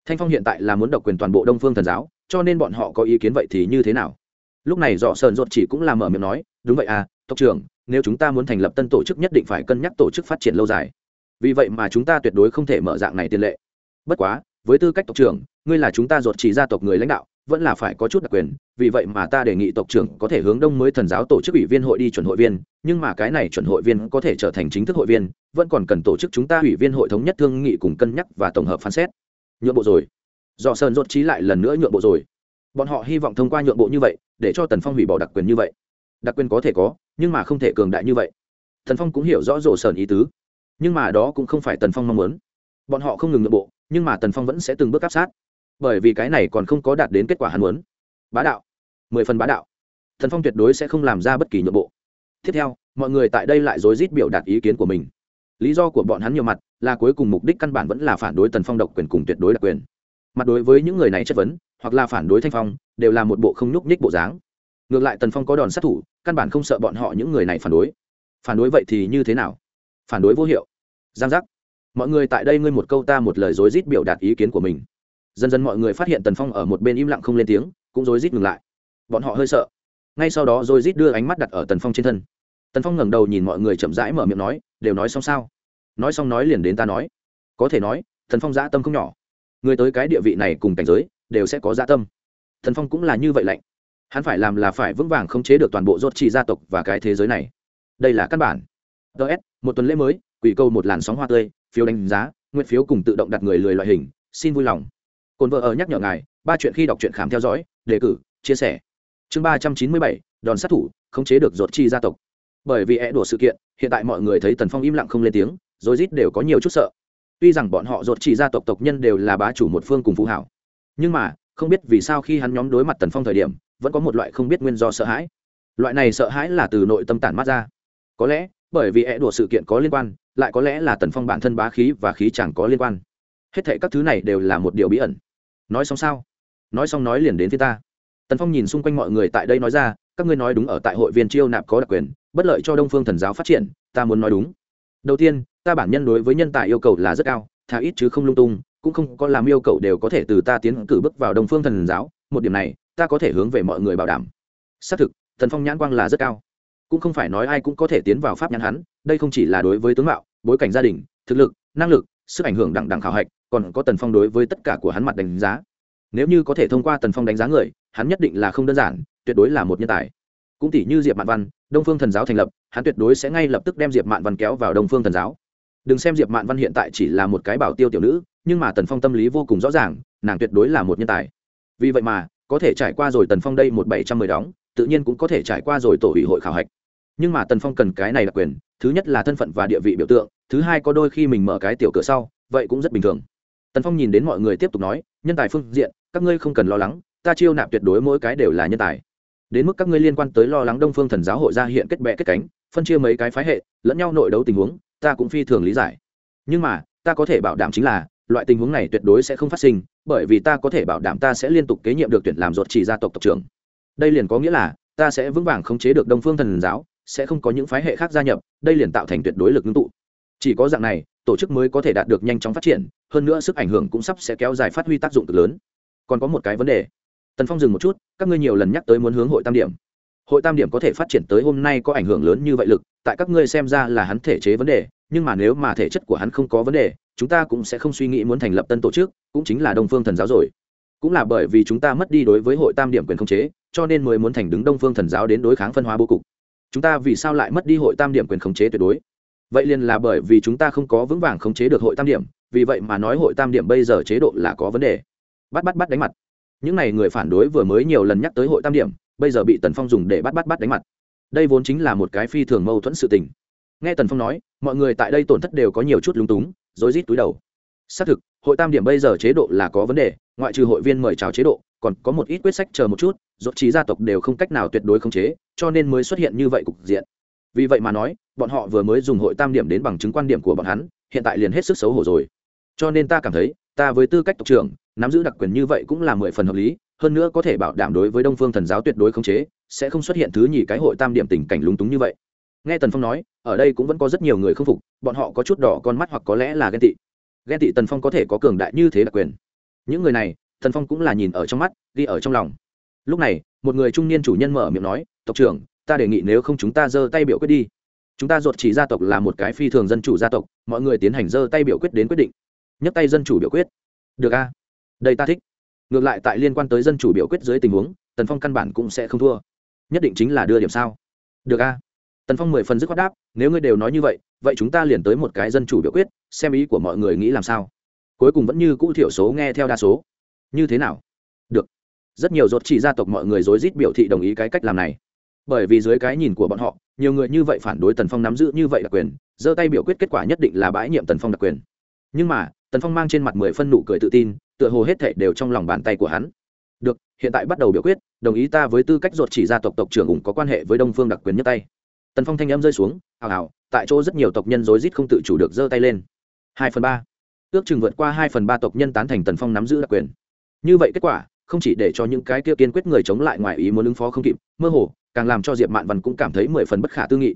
Thanh phong hiện tại là muốn độc quyền toàn bộ đông phương thần giáo, cho nên bọn họ có ý kiến vậy thì như thế nào? Lúc này dọ sơn ruột chỉ cũng là mở miệng nói, đúng vậy à tộc trưởng, nếu chúng ta muốn thành lập tân tổ chức nhất định phải cân nhắc tổ chức phát triển lâu dài. Vì vậy mà chúng ta tuyệt đối không thể mở dạng này tiền lệ. Bất quá, với tư cách tộc trưởng, ngươi là chúng ta ruột chỉ gia tộc người lãnh đạo vẫn là phải có chút đặc quyền, vì vậy mà ta đề nghị tộc trưởng có thể hướng đông mới thần giáo tổ chức ủy viên hội đi chuẩn hội viên, nhưng mà cái này chuẩn hội viên có thể trở thành chính thức hội viên, vẫn còn cần tổ chức chúng ta ủy viên hội thống nhất thương nghị cùng cân nhắc và tổng hợp phán xét. Nhượng bộ rồi. Do sơn rốt trí lại lần nữa nhượng bộ rồi. Bọn họ hy vọng thông qua nhượng bộ như vậy, để cho tần phong hủy bỏ đặc quyền như vậy. Đặc quyền có thể có, nhưng mà không thể cường đại như vậy. Tần phong cũng hiểu rõ rổ sơn ý tứ. Nhưng mà đó cũng không phải tần phong mong muốn. Bọn họ không ngừng nhượng bộ, nhưng mà tần phong vẫn sẽ từng bước áp sát bởi vì cái này còn không có đạt đến kết quả hắn muốn. Bá đạo. Mười phần bá đạo. Thần phong tuyệt đối sẽ không làm ra bất kỳ nhượng bộ. Tiếp theo, mọi người tại đây lại rối rít biểu đạt ý kiến của mình. Lý do của bọn hắn nhiều mặt là cuối cùng mục đích căn bản vẫn là phản đối tần phong độc quyền cùng tuyệt đối đặc quyền. Mặt đối với những người này chất vấn, hoặc là phản đối thanh phong, đều là một bộ không nhúc nhích bộ dáng. Ngược lại tần phong có đòn sát thủ, căn bản không sợ bọn họ những người này phản đối. Phản đối vậy thì như thế nào? Phản đối vô hiệu. Giang giác. Mọi người tại đây ngươi một câu ta một lời rối rít biểu đạt ý kiến của mình dần dần mọi người phát hiện tần phong ở một bên im lặng không lên tiếng, cũng rối rít ngừng lại. Bọn họ hơi sợ. Ngay sau đó rối rít đưa ánh mắt đặt ở tần phong trên thân. Tần phong ngẩng đầu nhìn mọi người chậm rãi mở miệng nói, đều nói xong sao? Nói xong nói liền đến ta nói. Có thể nói, tần phong dã tâm không nhỏ. Người tới cái địa vị này cùng cảnh giới, đều sẽ có dã tâm. Tần phong cũng là như vậy lạnh. Hắn phải làm là phải vững vàng khống chế được toàn bộ rốt trị gia tộc và cái thế giới này. Đây là căn bản. Ts một tuần lễ mới, quỷ câu một làn sóng hoa tươi, phiếu đánh giá, nguyện phiếu cùng tự động đặt người lười loại hình, xin vui lòng cồn vợ ở nhắc nhở ngài, ba chuyện khi đọc truyện khám theo dõi, đề cử, chia sẻ. Chương ba trăm chín mươi bảy, đòn sát thủ, khống chế được ruột chi gia tộc. Bởi vì é đổ sự kiện, hiện tại mọi người thấy tần phong im lặng không lên tiếng, rồi rít đều có nhiều chút sợ. Tuy rằng bọn họ ruột chỉ gia tộc tộc nhân đều là bá chủ một phương cùng phú hảo, nhưng mà, không biết vì sao khi hắn nhóm đối mặt tần phong thời điểm, vẫn có một loại không biết nguyên do sợ hãi. Loại này sợ hãi là từ nội tâm tản mát ra. Có lẽ, bởi vì é đổ sự kiện có liên quan, lại có lẽ là tần phong bản thân bá khí và khí chẳng có liên quan. Hết thệ các thứ này đều là một điều bí ẩn nói xong sao? Nói xong nói liền đến phía ta. Tần phong nhìn xung quanh mọi người tại đây nói ra, các ngươi nói đúng ở tại hội viên chiêu nạp có đặc quyền, bất lợi cho đông phương thần giáo phát triển, ta muốn nói đúng. Đầu tiên, ta bản nhân đối với nhân tài yêu cầu là rất cao, thà ít chứ không lung tung, cũng không có làm yêu cầu đều có thể từ ta tiến cử bước vào đông phương thần giáo, một điểm này, ta có thể hướng về mọi người bảo đảm. Xác thực thần phong nhãn quang là rất cao. Cũng không phải nói ai cũng có thể tiến vào pháp nhãn hắn, đây không chỉ là đối với tướng mạo, bối cảnh gia đình, thực lực, năng lực, sức ảnh hưởng đẳng đẳng khảo hạch còn có tần phong đối với tất cả của hắn mặt đánh giá. Nếu như có thể thông qua tần phong đánh giá người, hắn nhất định là không đơn giản, tuyệt đối là một nhân tài. Cũng tỷ như diệp mạn văn, đông phương thần giáo thành lập, hắn tuyệt đối sẽ ngay lập tức đem diệp mạn văn kéo vào đông phương thần giáo. Đừng xem diệp mạn văn hiện tại chỉ là một cái bảo tiêu tiểu nữ, nhưng mà tần phong tâm lý vô cùng rõ ràng, nàng tuyệt đối là một nhân tài. Vì vậy mà, có thể trải qua rồi tần phong đây một bảy trăm mười đóng, tự nhiên cũng có thể trải qua rồi tổ ủy hội khảo hạch. Nhưng mà tần phong cần cái này là quyền, thứ nhất là thân phận và địa vị biểu tượng, thứ hai có đôi khi mình mở cái tiểu cửa sau, vậy cũng rất bình thường tần phong nhìn đến mọi người tiếp tục nói, nhân tài phương diện, các ngươi không cần lo lắng, ta chiêu nạp tuyệt đối mỗi cái đều là nhân tài. Đến mức các ngươi liên quan tới lo lắng đông phương thần giáo hội ra hiện kết bệ kết cánh, phân chia mấy cái phái hệ, lẫn nhau nội đấu tình huống, ta cũng phi thường lý giải. Nhưng mà, ta có thể bảo đảm chính là, loại tình huống này tuyệt đối sẽ không phát sinh, bởi vì ta có thể bảo đảm ta sẽ liên tục kế nhiệm được tuyển làm ruột chỉ gia tộc tộc trưởng. Đây liền có nghĩa là, ta sẽ vững vàng khống chế được đông phương thần giáo, sẽ không có những phái hệ khác gia nhập, đây liền tạo thành tuyệt đối lực ngưng tụ chỉ có dạng này, tổ chức mới có thể đạt được nhanh chóng phát triển, hơn nữa sức ảnh hưởng cũng sắp sẽ kéo dài phát huy tác dụng cực lớn. Còn có một cái vấn đề. Tần phong dừng một chút, các ngươi nhiều lần nhắc tới muốn hướng hội tam điểm. Hội tam điểm có thể phát triển tới hôm nay có ảnh hưởng lớn như vậy lực, tại các ngươi xem ra là hắn thể chế vấn đề, nhưng mà nếu mà thể chất của hắn không có vấn đề, chúng ta cũng sẽ không suy nghĩ muốn thành lập tân tổ chức, cũng chính là đông phương thần giáo rồi. Cũng là bởi vì chúng ta mất đi đối với hội tam điểm quyền khống chế, cho nên mới muốn thành đứng đông phương thần giáo đến đối kháng phân hóa bố cục. Chúng ta vì sao lại mất đi hội tam điểm quyền khống chế tuyệt đối? Vậy liền là bởi vì chúng ta không có vững vàng khống chế được hội tam điểm, vì vậy mà nói hội tam điểm bây giờ chế độ là có vấn đề. Bắt bắt bắt đánh mặt. Những n à y người phản đối vừa mới nhiều lần nhắc tới hội tam điểm, bây giờ bị tần phong dùng để bắt bắt bắt đánh mặt. Đây vốn chính là một cái phi thường mâu thuẫn sự tình. Nghe tần phong nói, mọi người tại đây tổn thất đều có nhiều chút lúng túng, rối rít túi đầu. Xác thực, hội tam điểm bây giờ chế độ là có vấn đề, ngoại trừ hội viên mời chào chế độ, còn có một ít quyết sách chờ một chút dốt trí gia tộc đều không cách nào tuyệt đối khống chế, cho nên mới xuất hiện như vậy cục diện vì vậy mà nói, bọn họ vừa mới dùng hội tam điểm đến bằng chứng quan điểm của bọn hắn, hiện tại liền hết sức xấu hổ rồi. Cho nên ta cảm thấy, ta với tư cách tộc trưởng, nắm giữ đặc quyền như vậy cũng là mười phần hợp lý, hơn nữa có thể bảo đảm đối với đông phương thần giáo tuyệt đối không chế, sẽ không xuất hiện thứ nhì cái hội tam điểm tình cảnh lúng túng như vậy. Nghe tần phong nói, ở đây cũng vẫn có rất nhiều người không phục, bọn họ có chút đỏ con mắt hoặc có lẽ là ghen tị. Ghen tị tần phong có thể có cường đại như thế đặc quyền. Những người này thần phong cũng là nhìn ở trong mắt, ghi ở trong lòng. Lúc này, một người trung niên chủ nhân mở miệng nói, tộc trưởng ta đề nghị nếu không chúng ta giơ tay biểu quyết đi. Chúng ta ruột chỉ gia tộc là một cái phi thường dân chủ gia tộc, mọi người tiến hành giơ tay biểu quyết đến quyết định. Nhấc tay dân chủ biểu quyết. Được a. Đây ta thích. Ngược lại tại liên quan tới dân chủ biểu quyết dưới tình huống, tần phong căn bản cũng sẽ không thua. Nhất định chính là đưa điểm sao? Được a. Tần phong mười phần dứt khoát đáp, nếu ngươi đều nói như vậy vậy chúng ta liền tới một cái dân chủ biểu quyết, xem ý của mọi người nghĩ làm sao. Cuối cùng vẫn như cũ thiểu số nghe theo đa số. Như thế nào? Được. Rất nhiều rốt chỉ gia tộc mọi người rối rít biểu thị đồng ý cái cách làm này bởi vì dưới cái nhìn của bọn họ, nhiều người như vậy phản đối tần phong nắm giữ như vậy đặc quyền, giơ tay biểu quyết kết quả nhất định là bãi nhiệm tần phong đặc quyền. Nhưng mà, tần phong mang trên mặt mười phân nụ cười tự tin, tựa hồ hết thệ đều trong lòng bàn tay của hắn. Được, hiện tại bắt đầu biểu quyết, đồng ý ta với tư cách ruột chỉ gia tộc tộc trưởng ủng có quan hệ với đông phương đặc quyền nhất tay. Tần phong thanh âm rơi xuống, hào hào, tại chỗ rất nhiều tộc nhân rối rít không tự chủ được giơ tay lên. Hai phần ba. Ước chừng vượt qua hai phần ba tộc nhân tán thành tần phong nắm giữ đặc quyền. Như vậy kết quả, không chỉ để cho những cái kia kiên quyết người chống lại ngoài ý muốn ứng phó không kịp, mơ hồ càng làm cho diệp mạn văn cũng cảm thấy mười phần bất khả tư nghị.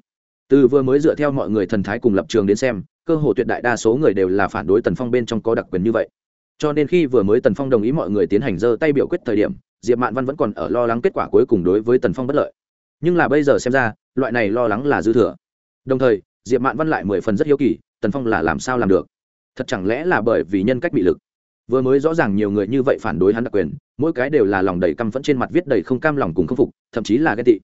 Từ vừa mới dựa theo mọi người thần thái cùng lập trường đến xem, cơ hồ tuyệt đại đa số người đều là phản đối tần phong bên trong có đặc quyền như vậy. Cho nên khi vừa mới tần phong đồng ý mọi người tiến hành giơ tay biểu quyết thời điểm, diệp mạn văn vẫn còn ở lo lắng kết quả cuối cùng đối với tần phong bất lợi. Nhưng là bây giờ xem ra, loại này lo lắng là dư thừa. Đồng thời, diệp mạn văn lại mười phần rất hiếu kỳ, tần phong là làm sao làm được? Thật chẳng lẽ là bởi vì nhân cách bị lực? Vừa mới rõ ràng nhiều người như vậy phản đối hắn đặc quyền, mỗi cái đều là lòng đầy căm phẫn trên mặt viết đầy không cam lòng cùng khâm phục, thậm chí là ghen tị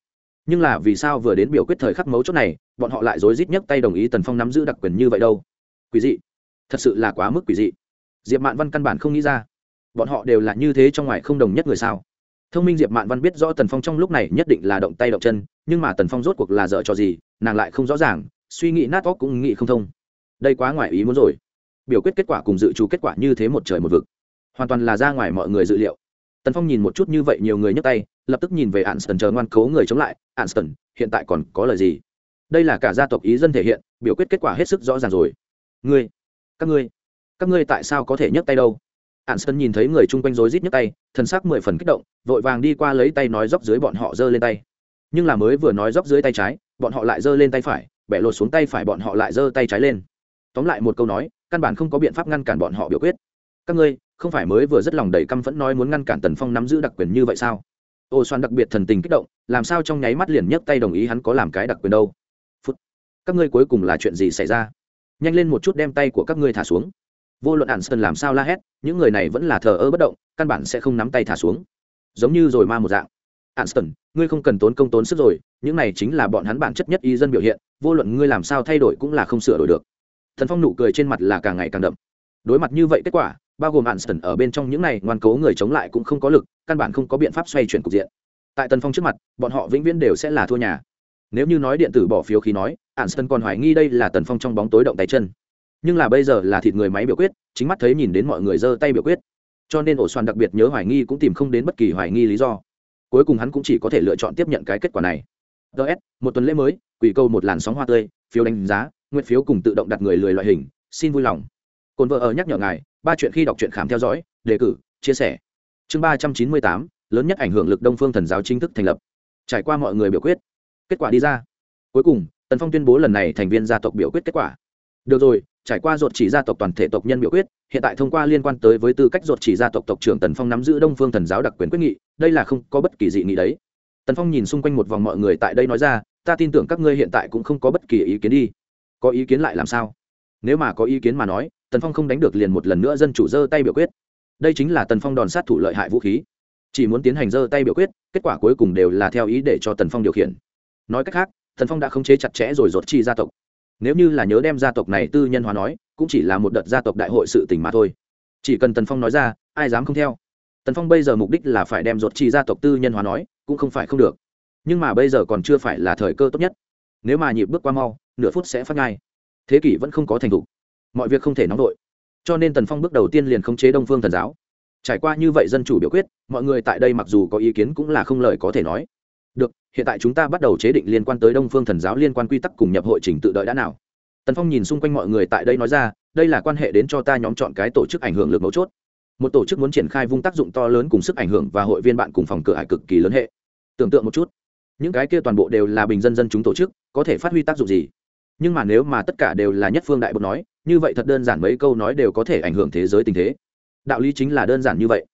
nhưng là vì sao vừa đến biểu quyết thời khắc mấu chốt này, bọn họ lại rối rít nhấc tay đồng ý tần phong nắm giữ đặc quyền như vậy đâu? Quỷ dị. Thật sự là quá mức quỷ dị. Diệp mạn văn căn bản không nghĩ ra. Bọn họ đều là như thế trong ngoài không đồng nhất người sao? Thông minh diệp mạn văn biết rõ tần phong trong lúc này nhất định là động tay động chân, nhưng mà tần phong rốt cuộc là dở cho gì, nàng lại không rõ ràng, suy nghĩ nát óc cũng nghĩ không thông. Đây quá ngoài ý muốn rồi. Biểu quyết kết quả cùng dự trù kết quả như thế một trời một vực. Hoàn toàn là ra ngoài mọi người dự liệu tần phong nhìn một chút như vậy nhiều người nhấc tay, lập tức nhìn về anston chờ ngoan cố người chống lại. Anston, hiện tại còn có lời gì? Đây là cả gia tộc ý dân thể hiện, biểu quyết kết quả hết sức rõ ràng rồi. Ngươi, các ngươi các ngươi tại sao có thể nhấc tay đâu? Anston nhìn thấy người chung quanh rối rít nhấc tay thân xác mười phần kích động, vội vàng đi qua lấy tay nói dốc dưới bọn họ giơ lên tay. Nhưng là mới vừa nói dốc dưới tay trái, bọn họ lại giơ lên tay phải, bẻ lột xuống tay phải bọn họ lại giơ tay trái lên. Tóm lại một câu nói, căn bản không có biện pháp ngăn cản bọn họ biểu quyết các ngươi, không phải mới vừa rất lòng đầy căm phẫn nói muốn ngăn cản tần phong nắm giữ đặc quyền như vậy sao? Ô xoan đặc biệt thần tình kích động, làm sao trong nháy mắt liền nhấc tay đồng ý hắn có làm cái đặc quyền đâu? Phút. Các ngươi cuối cùng là chuyện gì xảy ra? Nhanh lên một chút đem tay của các ngươi thả xuống. Vô luận ạn sơn làm sao la hét, những người này vẫn là thờ ơ bất động, căn bản sẽ không nắm tay thả xuống. Giống như rồi ma một dạng. Ạn sơn, ngươi không cần tốn công tốn sức rồi, những này chính là bọn hắn bản chất nhất y dân biểu hiện, vô luận ngươi làm sao thay đổi cũng là không sửa đổi được. Thần phong nụ cười trên mặt là càng ngày càng đậm. Đối mặt như vậy kết quả bao gồm Anston ở bên trong những này ngoan cố người chống lại cũng không có lực, căn bản không có biện pháp xoay chuyển cục diện. Tại Tần Phong trước mặt, bọn họ vĩnh viễn đều sẽ là thua nhà. Nếu như nói điện tử bỏ phiếu khi nói, Anston còn hoài nghi đây là Tần Phong trong bóng tối động tay chân. Nhưng là bây giờ là thịt người máy biểu quyết, chính mắt thấy nhìn đến mọi người giơ tay biểu quyết. Cho nên ổ xoan đặc biệt nhớ hoài nghi cũng tìm không đến bất kỳ hoài nghi lý do. Cuối cùng hắn cũng chỉ có thể lựa chọn tiếp nhận cái kết quả này. DS, một tuần lễ mới, quỷ câu một làn sóng hoa tươi, phiếu đánh giá, nguyện phiếu cùng tự động đặt người lười loại hình, xin vui lòng. Côn vợ ở nhắc nhở ngài, ba chuyện khi đọc truyện khám theo dõi, đề cử, chia sẻ. Chương ba trăm chín mươi tám, lớn nhất ảnh hưởng lực đông phương thần giáo chính thức thành lập. Trải qua mọi người biểu quyết, kết quả đi ra. Cuối cùng, tần phong tuyên bố lần này thành viên gia tộc biểu quyết kết quả. Được rồi, trải qua ruột chỉ gia tộc toàn thể tộc nhân biểu quyết, hiện tại thông qua liên quan tới với tư cách ruột chỉ gia tộc tộc trưởng tần phong nắm giữ đông phương thần giáo đặc quyền quyết nghị, đây là không có bất kỳ dị nghị đấy. Tần phong nhìn xung quanh một vòng mọi người tại đây nói ra, ta tin tưởng các ngươi hiện tại cũng không có bất kỳ ý kiến đi. Có ý kiến lại làm sao? Nếu mà có ý kiến mà nói tần phong không đánh được liền một lần nữa dân chủ dơ tay biểu quyết. Đây chính là tần phong đòn sát thủ lợi hại vũ khí. Chỉ muốn tiến hành dơ tay biểu quyết, kết quả cuối cùng đều là theo ý để cho tần phong điều khiển. Nói cách khác, tần phong đã khống chế chặt chẽ rồi rột chi gia tộc. Nếu như là nhớ đem gia tộc này tư nhân hóa nói, cũng chỉ là một đợt gia tộc đại hội sự tỉnh mà thôi. Chỉ cần tần phong nói ra, ai dám không theo? Tần phong bây giờ mục đích là phải đem rột chi gia tộc tư nhân hóa nói, cũng không phải không được. Nhưng mà bây giờ còn chưa phải là thời cơ tốt nhất. Nếu mà nhịp bước qua mau, nửa phút sẽ phát ngay. Thế kỷ vẫn không có thành thục mọi việc không thể nóng vội. Cho nên tần phong bước đầu tiên liền khống chế đông phương thần giáo. Trải qua như vậy dân chủ biểu quyết, mọi người tại đây mặc dù có ý kiến cũng là không lời có thể nói. Được, hiện tại chúng ta bắt đầu chế định liên quan tới đông phương thần giáo liên quan quy tắc cùng nhập hội trình tự đợi đã nào. Tần phong nhìn xung quanh mọi người tại đây nói ra, đây là quan hệ đến cho ta nhóm chọn cái tổ chức ảnh hưởng lực mấu chốt. Một tổ chức muốn triển khai vung tác dụng to lớn cùng sức ảnh hưởng và hội viên bạn cùng phòng cửa hải cực kỳ lớn hệ. Tưởng tượng một chút, những cái kia toàn bộ đều là bình dân dân chúng tổ chức, có thể phát huy tác dụng gì? Nhưng mà nếu mà tất cả đều là nhất phương đại bột nói, như vậy thật đơn giản mấy câu nói đều có thể ảnh hưởng thế giới tình thế. Đạo lý chính là đơn giản như vậy.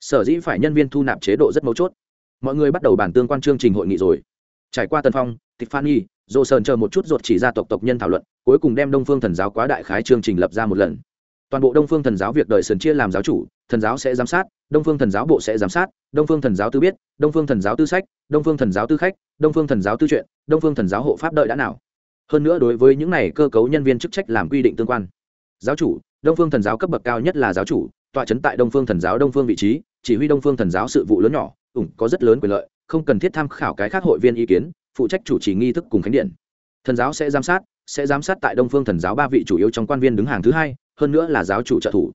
Sở dĩ phải nhân viên thu nạp chế độ rất mấu chốt. Mọi người bắt đầu bàn tương quan chương trình hội nghị rồi. Trải qua tân phong, tiffany dồ sơn chờ một chút ruột chỉ ra tộc tộc nhân thảo luận, cuối cùng đem đông phương thần giáo quá đại khái chương trình lập ra một lần. Toàn bộ đông phương thần giáo việc đời sườn chia làm giáo chủ, thần giáo sẽ giám sát, đông phương thần giáo bộ sẽ giám sát, đông phương thần giáo tư biết, đông phương thần giáo tư sách, đông phương thần giáo tư khách, đông phương thần giáo tư truyện đông phương thần giáo hộ pháp đợi đã nào hơn nữa đối với những này cơ cấu nhân viên chức trách làm quy định tương quan. Giáo chủ, đông phương thần giáo cấp bậc cao nhất là giáo chủ, tọa chấn tại đông phương thần giáo đông phương vị trí, chỉ huy đông phương thần giáo sự vụ lớn nhỏ, ủng có rất lớn quyền lợi, không cần thiết tham khảo cái khác hội viên ý kiến, phụ trách chủ trì nghi thức cùng khánh điện. Thần giáo sẽ giám sát, sẽ giám sát tại đông phương thần giáo ba vị chủ yếu trong quan viên đứng hàng thứ hai, hơn nữa là giáo chủ trợ thủ.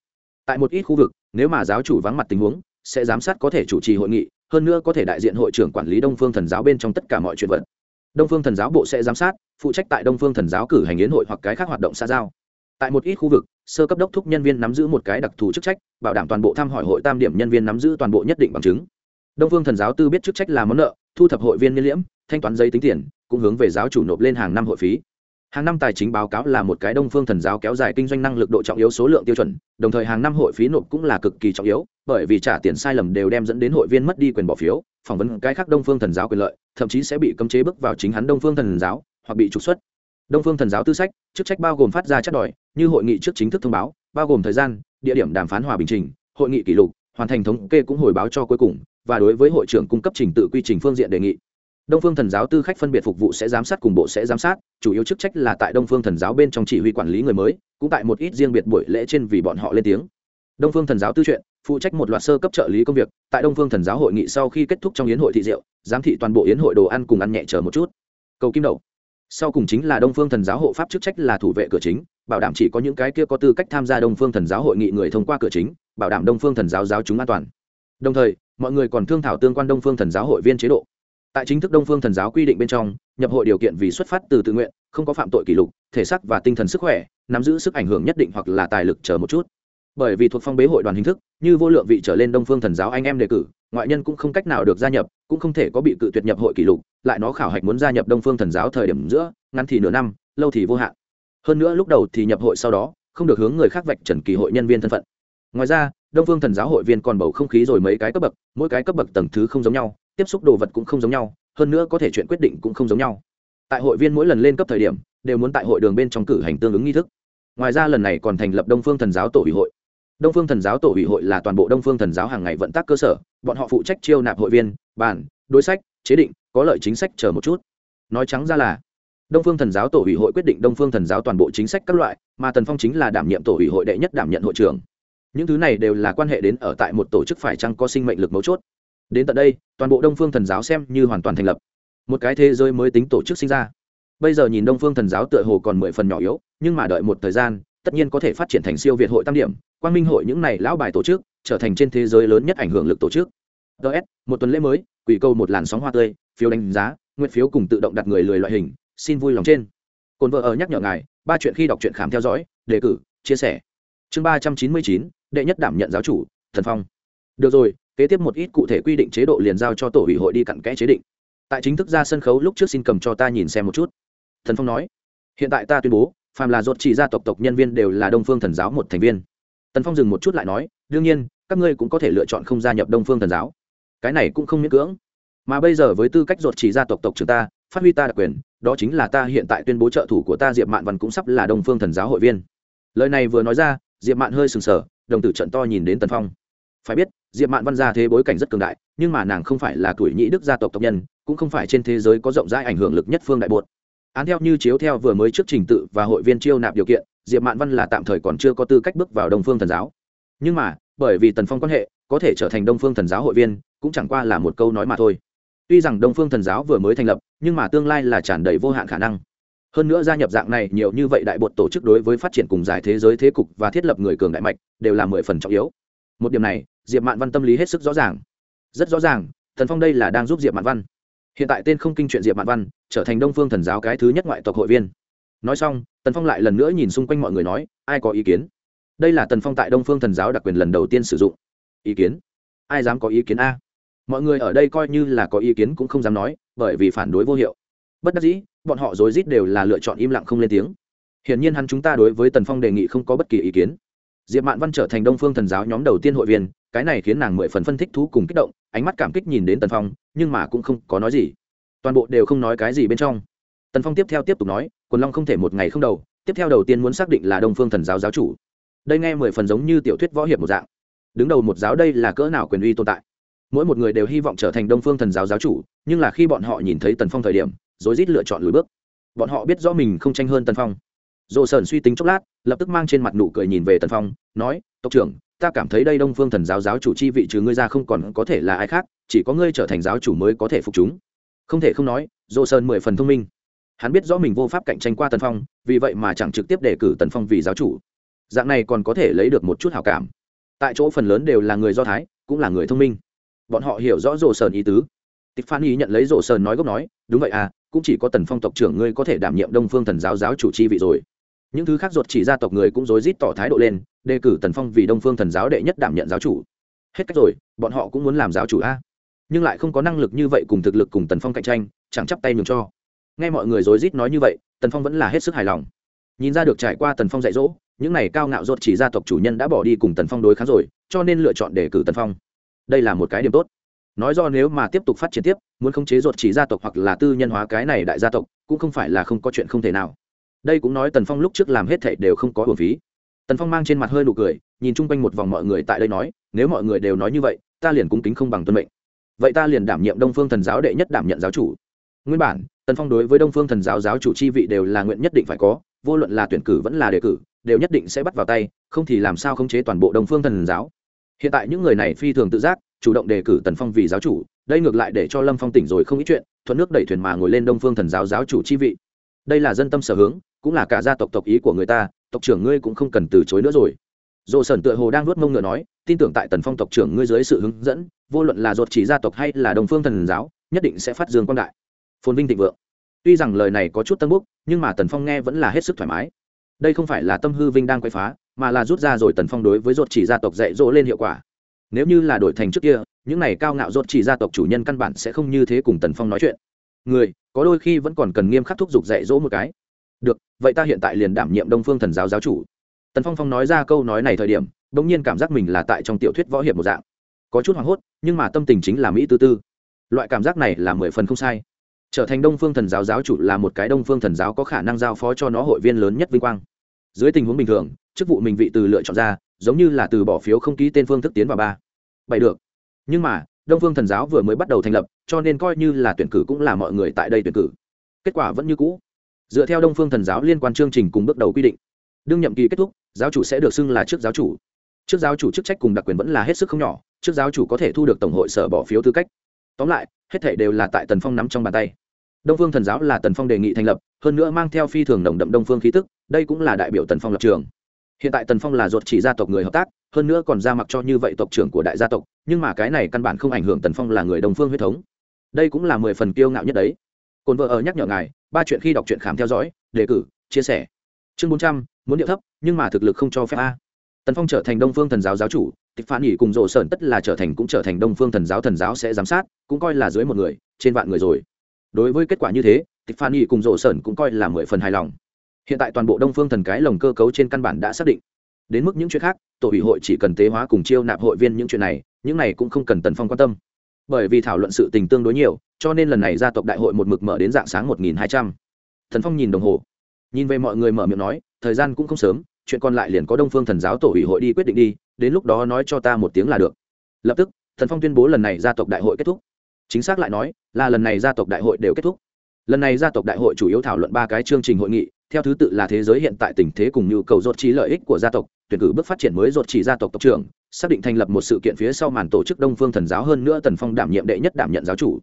Tại một ít khu vực, nếu mà giáo chủ vắng mặt tình huống, sẽ giám sát có thể chủ trì hội nghị, hơn nữa có thể đại diện hội trưởng quản lý đông phương thần giáo bên trong tất cả mọi chuyện vật đông phương thần giáo bộ sẽ giám sát, phụ trách tại đông phương thần giáo cử hành yến hội hoặc cái khác hoạt động xa giao. Tại một ít khu vực, sơ cấp đốc thúc nhân viên nắm giữ một cái đặc thù chức trách, bảo đảm toàn bộ thăm hỏi hội tam điểm nhân viên nắm giữ toàn bộ nhất định bằng chứng. Đông phương thần giáo tư biết chức trách là món nợ, thu thập hội viên niên liễm, thanh toán giấy tính tiền, cũng hướng về giáo chủ nộp lên hàng năm hội phí. Hàng năm tài chính báo cáo là một cái đông phương thần giáo kéo dài kinh doanh năng lực độ trọng yếu số lượng tiêu chuẩn, đồng thời hàng năm hội phí nộp cũng là cực kỳ trọng yếu, bởi vì trả tiền sai lầm đều đem dẫn đến hội viên mất đi quyền bỏ phiếu phỏng vấn cái khác đông phương thần giáo quyền lợi, thậm chí sẽ bị cấm chế bước vào chính hắn đông phương thần giáo, hoặc bị trục xuất đông phương thần giáo tư sách, chức trách bao gồm phát ra chất đòi, như hội nghị trước chính thức thông báo, bao gồm thời gian, địa điểm đàm phán hòa bình trình, hội nghị kỷ lục, hoàn thành thống kê cũng hồi báo cho cuối cùng, và đối với hội trưởng cung cấp trình tự quy trình phương diện đề nghị đông phương thần giáo tư khách phân biệt phục vụ sẽ giám sát cùng bộ sẽ giám sát, chủ yếu chức trách là tại đông phương thần giáo bên trong chỉ huy quản lý người mới, cũng tại một ít riêng biệt buổi lễ trên vì bọn họ lên tiếng đông phương thần giáo tư chuyện phụ trách một loạt sơ cấp trợ lý công việc, tại đông phương thần giáo hội nghị sau khi kết thúc trong yến hội thị diệu, giám thị toàn bộ yến hội đồ ăn cùng ăn nhẹ chờ một chút. Cầu kim đầu. Sau cùng chính là đông phương thần giáo hộ pháp chức trách là thủ vệ cửa chính, bảo đảm chỉ có những cái kia có tư cách tham gia đông phương thần giáo hội nghị người thông qua cửa chính, bảo đảm đông phương thần giáo giáo chúng an toàn. Đồng thời, mọi người còn thương thảo tương quan đông phương thần giáo hội viên chế độ. Tại chính thức đông phương thần giáo quy định bên trong, nhập hội điều kiện vì xuất phát từ tự nguyện, không có phạm tội kỷ lục, thể xác và tinh thần sức khỏe, nắm giữ sức ảnh hưởng nhất định hoặc là tài lực chờ một chút bởi vì thuộc phong bế hội đoàn hình thức, như vô lượng vị trở lên đông phương thần giáo anh em đề cử, ngoại nhân cũng không cách nào được gia nhập, cũng không thể có bị cự tuyệt nhập hội kỷ lục, lại nó khảo hạch muốn gia nhập đông phương thần giáo thời điểm giữa, ngắn thì nửa năm, lâu thì vô hạn. Hơn nữa lúc đầu thì nhập hội sau đó, không được hướng người khác vạch trần kỳ hội nhân viên thân phận. Ngoài ra, đông phương thần giáo hội viên còn bầu không khí rồi mấy cái cấp bậc, mỗi cái cấp bậc tầng thứ không giống nhau, tiếp xúc đồ vật cũng không giống nhau, hơn nữa có thể chuyện quyết định cũng không giống nhau. Tại hội viên mỗi lần lên cấp thời điểm, đều muốn tại hội đường bên trong cử hành tương ứng nghi thức. Ngoài ra lần này còn thành lập đông phương thần giáo tổ ủy hội đông phương thần giáo tổ ủy hội là toàn bộ đông phương thần giáo hàng ngày vận tác cơ sở, bọn họ phụ trách chiêu nạp hội viên bản đối sách, chế định, có lợi chính sách chờ một chút. Nói trắng ra là, đông phương thần giáo tổ ủy hội quyết định đông phương thần giáo toàn bộ chính sách các loại, mà tần phong chính là đảm nhiệm tổ ủy hội đệ nhất đảm nhận hội trưởng. Những thứ này đều là quan hệ đến ở tại một tổ chức phải chăng có sinh mệnh lực mấu chốt. Đến tận đây, toàn bộ đông phương thần giáo xem như hoàn toàn thành lập. Một cái thế giới mới tính tổ chức sinh ra. Bây giờ nhìn đông phương thần giáo tựa hồ còn mười phần nhỏ yếu, nhưng mà đợi một thời gian tất nhiên có thể phát triển thành siêu việt hội tam điểm, quang minh hội những này lão bài tổ chức, trở thành trên thế giới lớn nhất ảnh hưởng lực tổ chức. Ts một tuần lễ mới, quỷ câu một làn sóng hoa tươi, phiếu đánh giá, nguyện phiếu cùng tự động đặt người lười loại hình, xin vui lòng trên. Cồn vợ ở nhắc nhở ngài, ba chuyện khi đọc truyện khám theo dõi, đề cử, chia sẻ. Chương ba trăm chín mươi chín, đệ nhất đảm nhận giáo chủ, thần phong. Được rồi, kế tiếp một ít cụ thể quy định chế độ liền giao cho tổ ủy hội đi cặn kẽ chế định. Tại chính thức ra sân khấu lúc trước xin cầm cho ta nhìn xem một chút. Thần phong nói. Hiện tại ta tuyên bố phàm là dột chỉ gia tộc tộc nhân viên đều là đông phương thần giáo một thành viên. Tần phong dừng một chút lại nói, đương nhiên, các ngươi cũng có thể lựa chọn không gia nhập đông phương thần giáo. Cái này cũng không miễn cưỡng. Mà bây giờ với tư cách dột chỉ gia tộc tộc trưởng ta, phát huy ta đặc quyền, đó chính là ta hiện tại tuyên bố trợ thủ của ta diệp mạn văn cũng sắp là đông phương thần giáo hội viên. Lời này vừa nói ra, diệp mạn hơi sừng sờ, đồng tử trận to nhìn đến tần phong. Phải biết, diệp mạn văn gia thế bối cảnh rất cường đại, nhưng mà nàng không phải là tuổi nhĩ đức gia tộc tộc nhân, cũng không phải trên thế giới có rộng rãi ảnh hưởng lực nhất phương đại bột án theo như chiếu theo vừa mới trước trình tự và hội viên chiêu nạp điều kiện, diệp mạn văn là tạm thời còn chưa có tư cách bước vào đông phương thần giáo. Nhưng mà, bởi vì tần phong quan hệ, có thể trở thành đông phương thần giáo hội viên, cũng chẳng qua là một câu nói mà thôi. Tuy rằng đông phương thần giáo vừa mới thành lập, nhưng mà tương lai là tràn đầy vô hạn khả năng. Hơn nữa gia nhập dạng này, nhiều như vậy đại bột tổ chức đối với phát triển cùng giải thế giới thế cục và thiết lập người cường đại mạnh đều là mười phần trọng yếu. Một điểm này, diệp mạn văn tâm lý hết sức rõ ràng. Rất rõ ràng thần phong đây là đang giúp diệp mạn văn hiện tại tên không kinh chuyện diệp mạn văn, trở thành đông phương thần giáo cái thứ nhất ngoại tộc hội viên. Nói xong, tần phong lại lần nữa nhìn xung quanh mọi người nói, ai có ý kiến? Đây là tần phong tại đông phương thần giáo đặc quyền lần đầu tiên sử dụng. Ý kiến? Ai dám có ý kiến a? Mọi người ở đây coi như là có ý kiến cũng không dám nói, bởi vì phản đối vô hiệu. Bất đắc dĩ, bọn họ rối rít đều là lựa chọn im lặng không lên tiếng. Hiển nhiên hắn chúng ta đối với tần phong đề nghị không có bất kỳ ý kiến diệp mạn văn trở thành đông phương thần giáo nhóm đầu tiên hội viên, cái này khiến nàng mười phần phân thích thú cùng kích động, ánh mắt cảm kích nhìn đến tần phong, nhưng mà cũng không có nói gì. Toàn bộ đều không nói cái gì bên trong. Tần phong tiếp theo tiếp tục nói, quần long không thể một ngày không đầu, tiếp theo đầu tiên muốn xác định là đông phương thần giáo giáo chủ. Đây nghe mười phần giống như tiểu thuyết võ hiệp một dạng. Đứng đầu một giáo đây là cỡ nào quyền uy tồn tại? Mỗi một người đều hy vọng trở thành đông phương thần giáo giáo chủ, nhưng là khi bọn họ nhìn thấy tần phong thời điểm, rối rít lựa chọn lùi bước. Bọn họ biết rõ mình không tranh hơn tần phong dồ sơn suy tính chốc lát, lập tức mang trên mặt nụ cười nhìn về tần phong, nói, tộc trưởng, ta cảm thấy đây đông phương thần giáo giáo chủ chi vị trừ ngươi ra không còn có thể là ai khác, chỉ có ngươi trở thành giáo chủ mới có thể phục chúng. Không thể không nói dồ sơn mười phần thông minh. Hắn biết rõ mình vô pháp cạnh tranh qua tần phong, vì vậy mà chẳng trực tiếp đề cử tần phong vì giáo chủ. Dạng này còn có thể lấy được một chút hào cảm. Tại chỗ phần lớn đều là người do thái, cũng là người thông minh. Bọn họ hiểu rõ rổ sơn ý tứ. Tịch Phán ý nhận lấy rổ sơn nói gốc nói, đúng vậy à cũng chỉ có tần phong tộc trưởng ngươi có thể đảm nhiệm đông phương thần giáo giáo chủ chi vị rồi những thứ khác ruột chỉ gia tộc người cũng rối rít tỏ thái độ lên, đề cử tần phong vì đông phương thần giáo đệ nhất đảm nhận giáo chủ. Hết cách rồi, bọn họ cũng muốn làm giáo chủ a. Nhưng lại không có năng lực như vậy cùng thực lực cùng tần phong cạnh tranh, chẳng chắp tay nhường cho. Nghe mọi người rối rít nói như vậy, tần phong vẫn là hết sức hài lòng. Nhìn ra được trải qua tần phong dạy dỗ, những này cao ngạo ruột chỉ gia tộc chủ nhân đã bỏ đi cùng tần phong đối kháng rồi, cho nên lựa chọn đề cử tần phong. Đây là một cái điểm tốt. Nói do nếu mà tiếp tục phát triển tiếp, muốn khống chế ruột chỉ gia tộc hoặc là tư nhân hóa cái này đại gia tộc, cũng không phải là không có chuyện không thể nào đây cũng nói tần phong lúc trước làm hết thảy đều không có hồn phí. Tần phong mang trên mặt hơi nụ cười, nhìn chung quanh một vòng mọi người tại đây nói, nếu mọi người đều nói như vậy, ta liền cung kính không bằng tuân mệnh. Vậy ta liền đảm nhiệm đông phương thần giáo đệ nhất đảm nhận giáo chủ. Nguyên bản, tần phong đối với đông phương thần giáo giáo chủ chi vị đều là nguyện nhất định phải có, vô luận là tuyển cử vẫn là đề cử, đều nhất định sẽ bắt vào tay, không thì làm sao khống chế toàn bộ đông phương thần giáo. Hiện tại những người này phi thường tự giác, chủ động đề cử tần phong vì giáo chủ, đây ngược lại để cho lâm phong tỉnh rồi không ít chuyện, thuận nước đẩy thuyền mà ngồi lên đông phương thần giáo giáo chủ chi vị. Đây là dân tâm sở hướng cũng là cả gia tộc tộc ý của người ta, tộc trưởng ngươi cũng không cần từ chối nữa rồi. Dồ sẩn tựa hồ đang nuốt mông ngựa nói, tin tưởng tại tần phong tộc trưởng ngươi dưới sự hướng dẫn, vô luận là ruột chỉ gia tộc hay là đồng phương thần giáo, nhất định sẽ phát dương quan đại. Phồn vinh thịnh vượng. Tuy rằng lời này có chút tân búc nhưng mà tần phong nghe vẫn là hết sức thoải mái. Đây không phải là tâm hư vinh đang quay phá, mà là rút ra rồi tần phong đối với ruột chỉ gia tộc dạy dỗ lên hiệu quả. Nếu như là đổi thành trước kia, những này cao ngạo ruột chỉ gia tộc chủ nhân căn bản sẽ không như thế cùng tần phong nói chuyện. Người, có đôi khi vẫn còn cần nghiêm khắc thúc giục dạy dỗ một cái được, vậy ta hiện tại liền đảm nhiệm đông phương thần giáo giáo chủ. Tần phong phong nói ra câu nói này thời điểm đ ỗ n g nhiên cảm giác mình là tại trong tiểu thuyết võ hiệp một dạng. Có chút hoảng hốt, nhưng mà tâm tình chính là mỹ tư tư. Loại cảm giác này là mười phần không sai. Trở thành đông phương thần giáo giáo chủ là một cái đông phương thần giáo có khả năng giao phó cho nó hội viên lớn nhất vinh quang. Dưới tình huống bình thường, chức vụ mình vị từ lựa chọn ra, giống như là từ bỏ phiếu không ký tên phương thức tiến vào ba. Bảy được. Nhưng mà, đông phương thần giáo vừa mới bắt đầu thành lập, cho nên coi như là tuyển cử cũng là mọi người tại đây tuyển cử. Kết quả vẫn như cũ dựa theo đông phương thần giáo liên quan chương trình cùng bước đầu quy định, đương nhậm kỳ kết thúc, giáo chủ sẽ được xưng là trước giáo chủ. Trước giáo chủ chức trách cùng đặc quyền vẫn là hết sức không nhỏ, trước giáo chủ có thể thu được tổng hội sở bỏ phiếu tư cách. Tóm lại, hết thể đều là tại tần phong nắm trong bàn tay. Đông phương thần giáo là tần phong đề nghị thành lập, hơn nữa mang theo phi thường nồng đậm đông phương khí tức, đây cũng là đại biểu tần phong lập trường. Hiện tại tần phong là ruột chỉ gia tộc người hợp tác, hơn nữa còn ra mặc cho như vậy tộc trưởng của đại gia tộc, nhưng mà cái này căn bản không ảnh hưởng tần phong là người đồng phương huyết thống. Đây cũng là mười phần kiêu ngạo nhất đấy. Cồn vợ ở nhắc nhở ngài ba chuyện khi đọc truyện khám theo dõi, đề cử, chia sẻ. Chương bốn trăm, muốn điệu thấp, nhưng mà thực lực không cho phép a. Tần phong trở thành đông phương thần giáo giáo chủ, tịch phản nghỉ cùng rộ sơn tất là trở thành cũng trở thành đông phương thần giáo thần giáo sẽ giám sát, cũng coi là dưới một người, trên vạn người rồi. Đối với kết quả như thế, tịch phản nghỉ cùng rộ sơn cũng coi là mười phần hài lòng. Hiện tại toàn bộ đông phương thần cái lồng cơ cấu trên căn bản đã xác định. Đến mức những chuyện khác, tổ ủy hội chỉ cần tế hóa cùng chiêu nạp hội viên những chuyện này, những này cũng không cần tần phong quan tâm bởi vì thảo luận sự tình tương đối nhiều, cho nên lần này gia tộc đại hội một mực mở đến dạng sáng một nghìn hai trăm. Thần phong nhìn đồng hồ, nhìn về mọi người mở miệng nói, thời gian cũng không sớm, chuyện còn lại liền có đông phương thần giáo tổ ủy hội đi quyết định đi, đến lúc đó nói cho ta một tiếng là được. Lập tức, thần phong tuyên bố lần này gia tộc đại hội kết thúc. Chính xác lại nói, là lần này gia tộc đại hội đều kết thúc. Lần này gia tộc đại hội chủ yếu thảo luận ba cái chương trình hội nghị theo thứ tự là thế giới hiện tại tình thế cùng nhu cầu rốt trí lợi ích của gia tộc, tuyển cử bước phát triển mới rốt chỉ gia tộc tộc trưởng, xác định thành lập một sự kiện phía sau màn tổ chức đông phương thần giáo hơn nữa tần phong đảm nhiệm đệ nhất đảm nhận giáo chủ.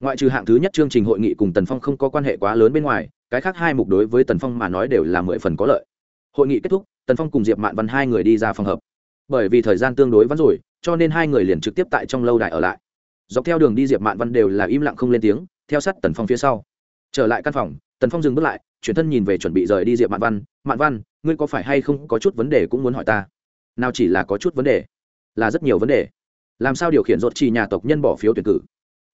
Ngoại trừ hạng thứ nhất chương trình hội nghị cùng tần phong không có quan hệ quá lớn bên ngoài, cái khác hai mục đối với tần phong mà nói đều là mười phần có lợi. Hội nghị kết thúc, tần phong cùng diệp mạn văn hai người đi ra phòng hợp bởi vì thời gian tương đối vắn rồi, cho nên hai người liền trực tiếp tại trong lâu đài ở lại. Dọc theo đường đi diệp mạn văn đều là im lặng không lên tiếng, theo sát tần phong phía sau. Trở lại căn phòng, tần phong dừng bước lại chuyển thân nhìn về chuẩn bị rời đi diệp mạn văn mạn văn, ngươi có phải hay không có chút vấn đề cũng muốn hỏi ta? Nào chỉ là có chút vấn đề, là rất nhiều vấn đề. Làm sao điều khiển rốt chỉ nhà tộc nhân bỏ phiếu tuyển cử?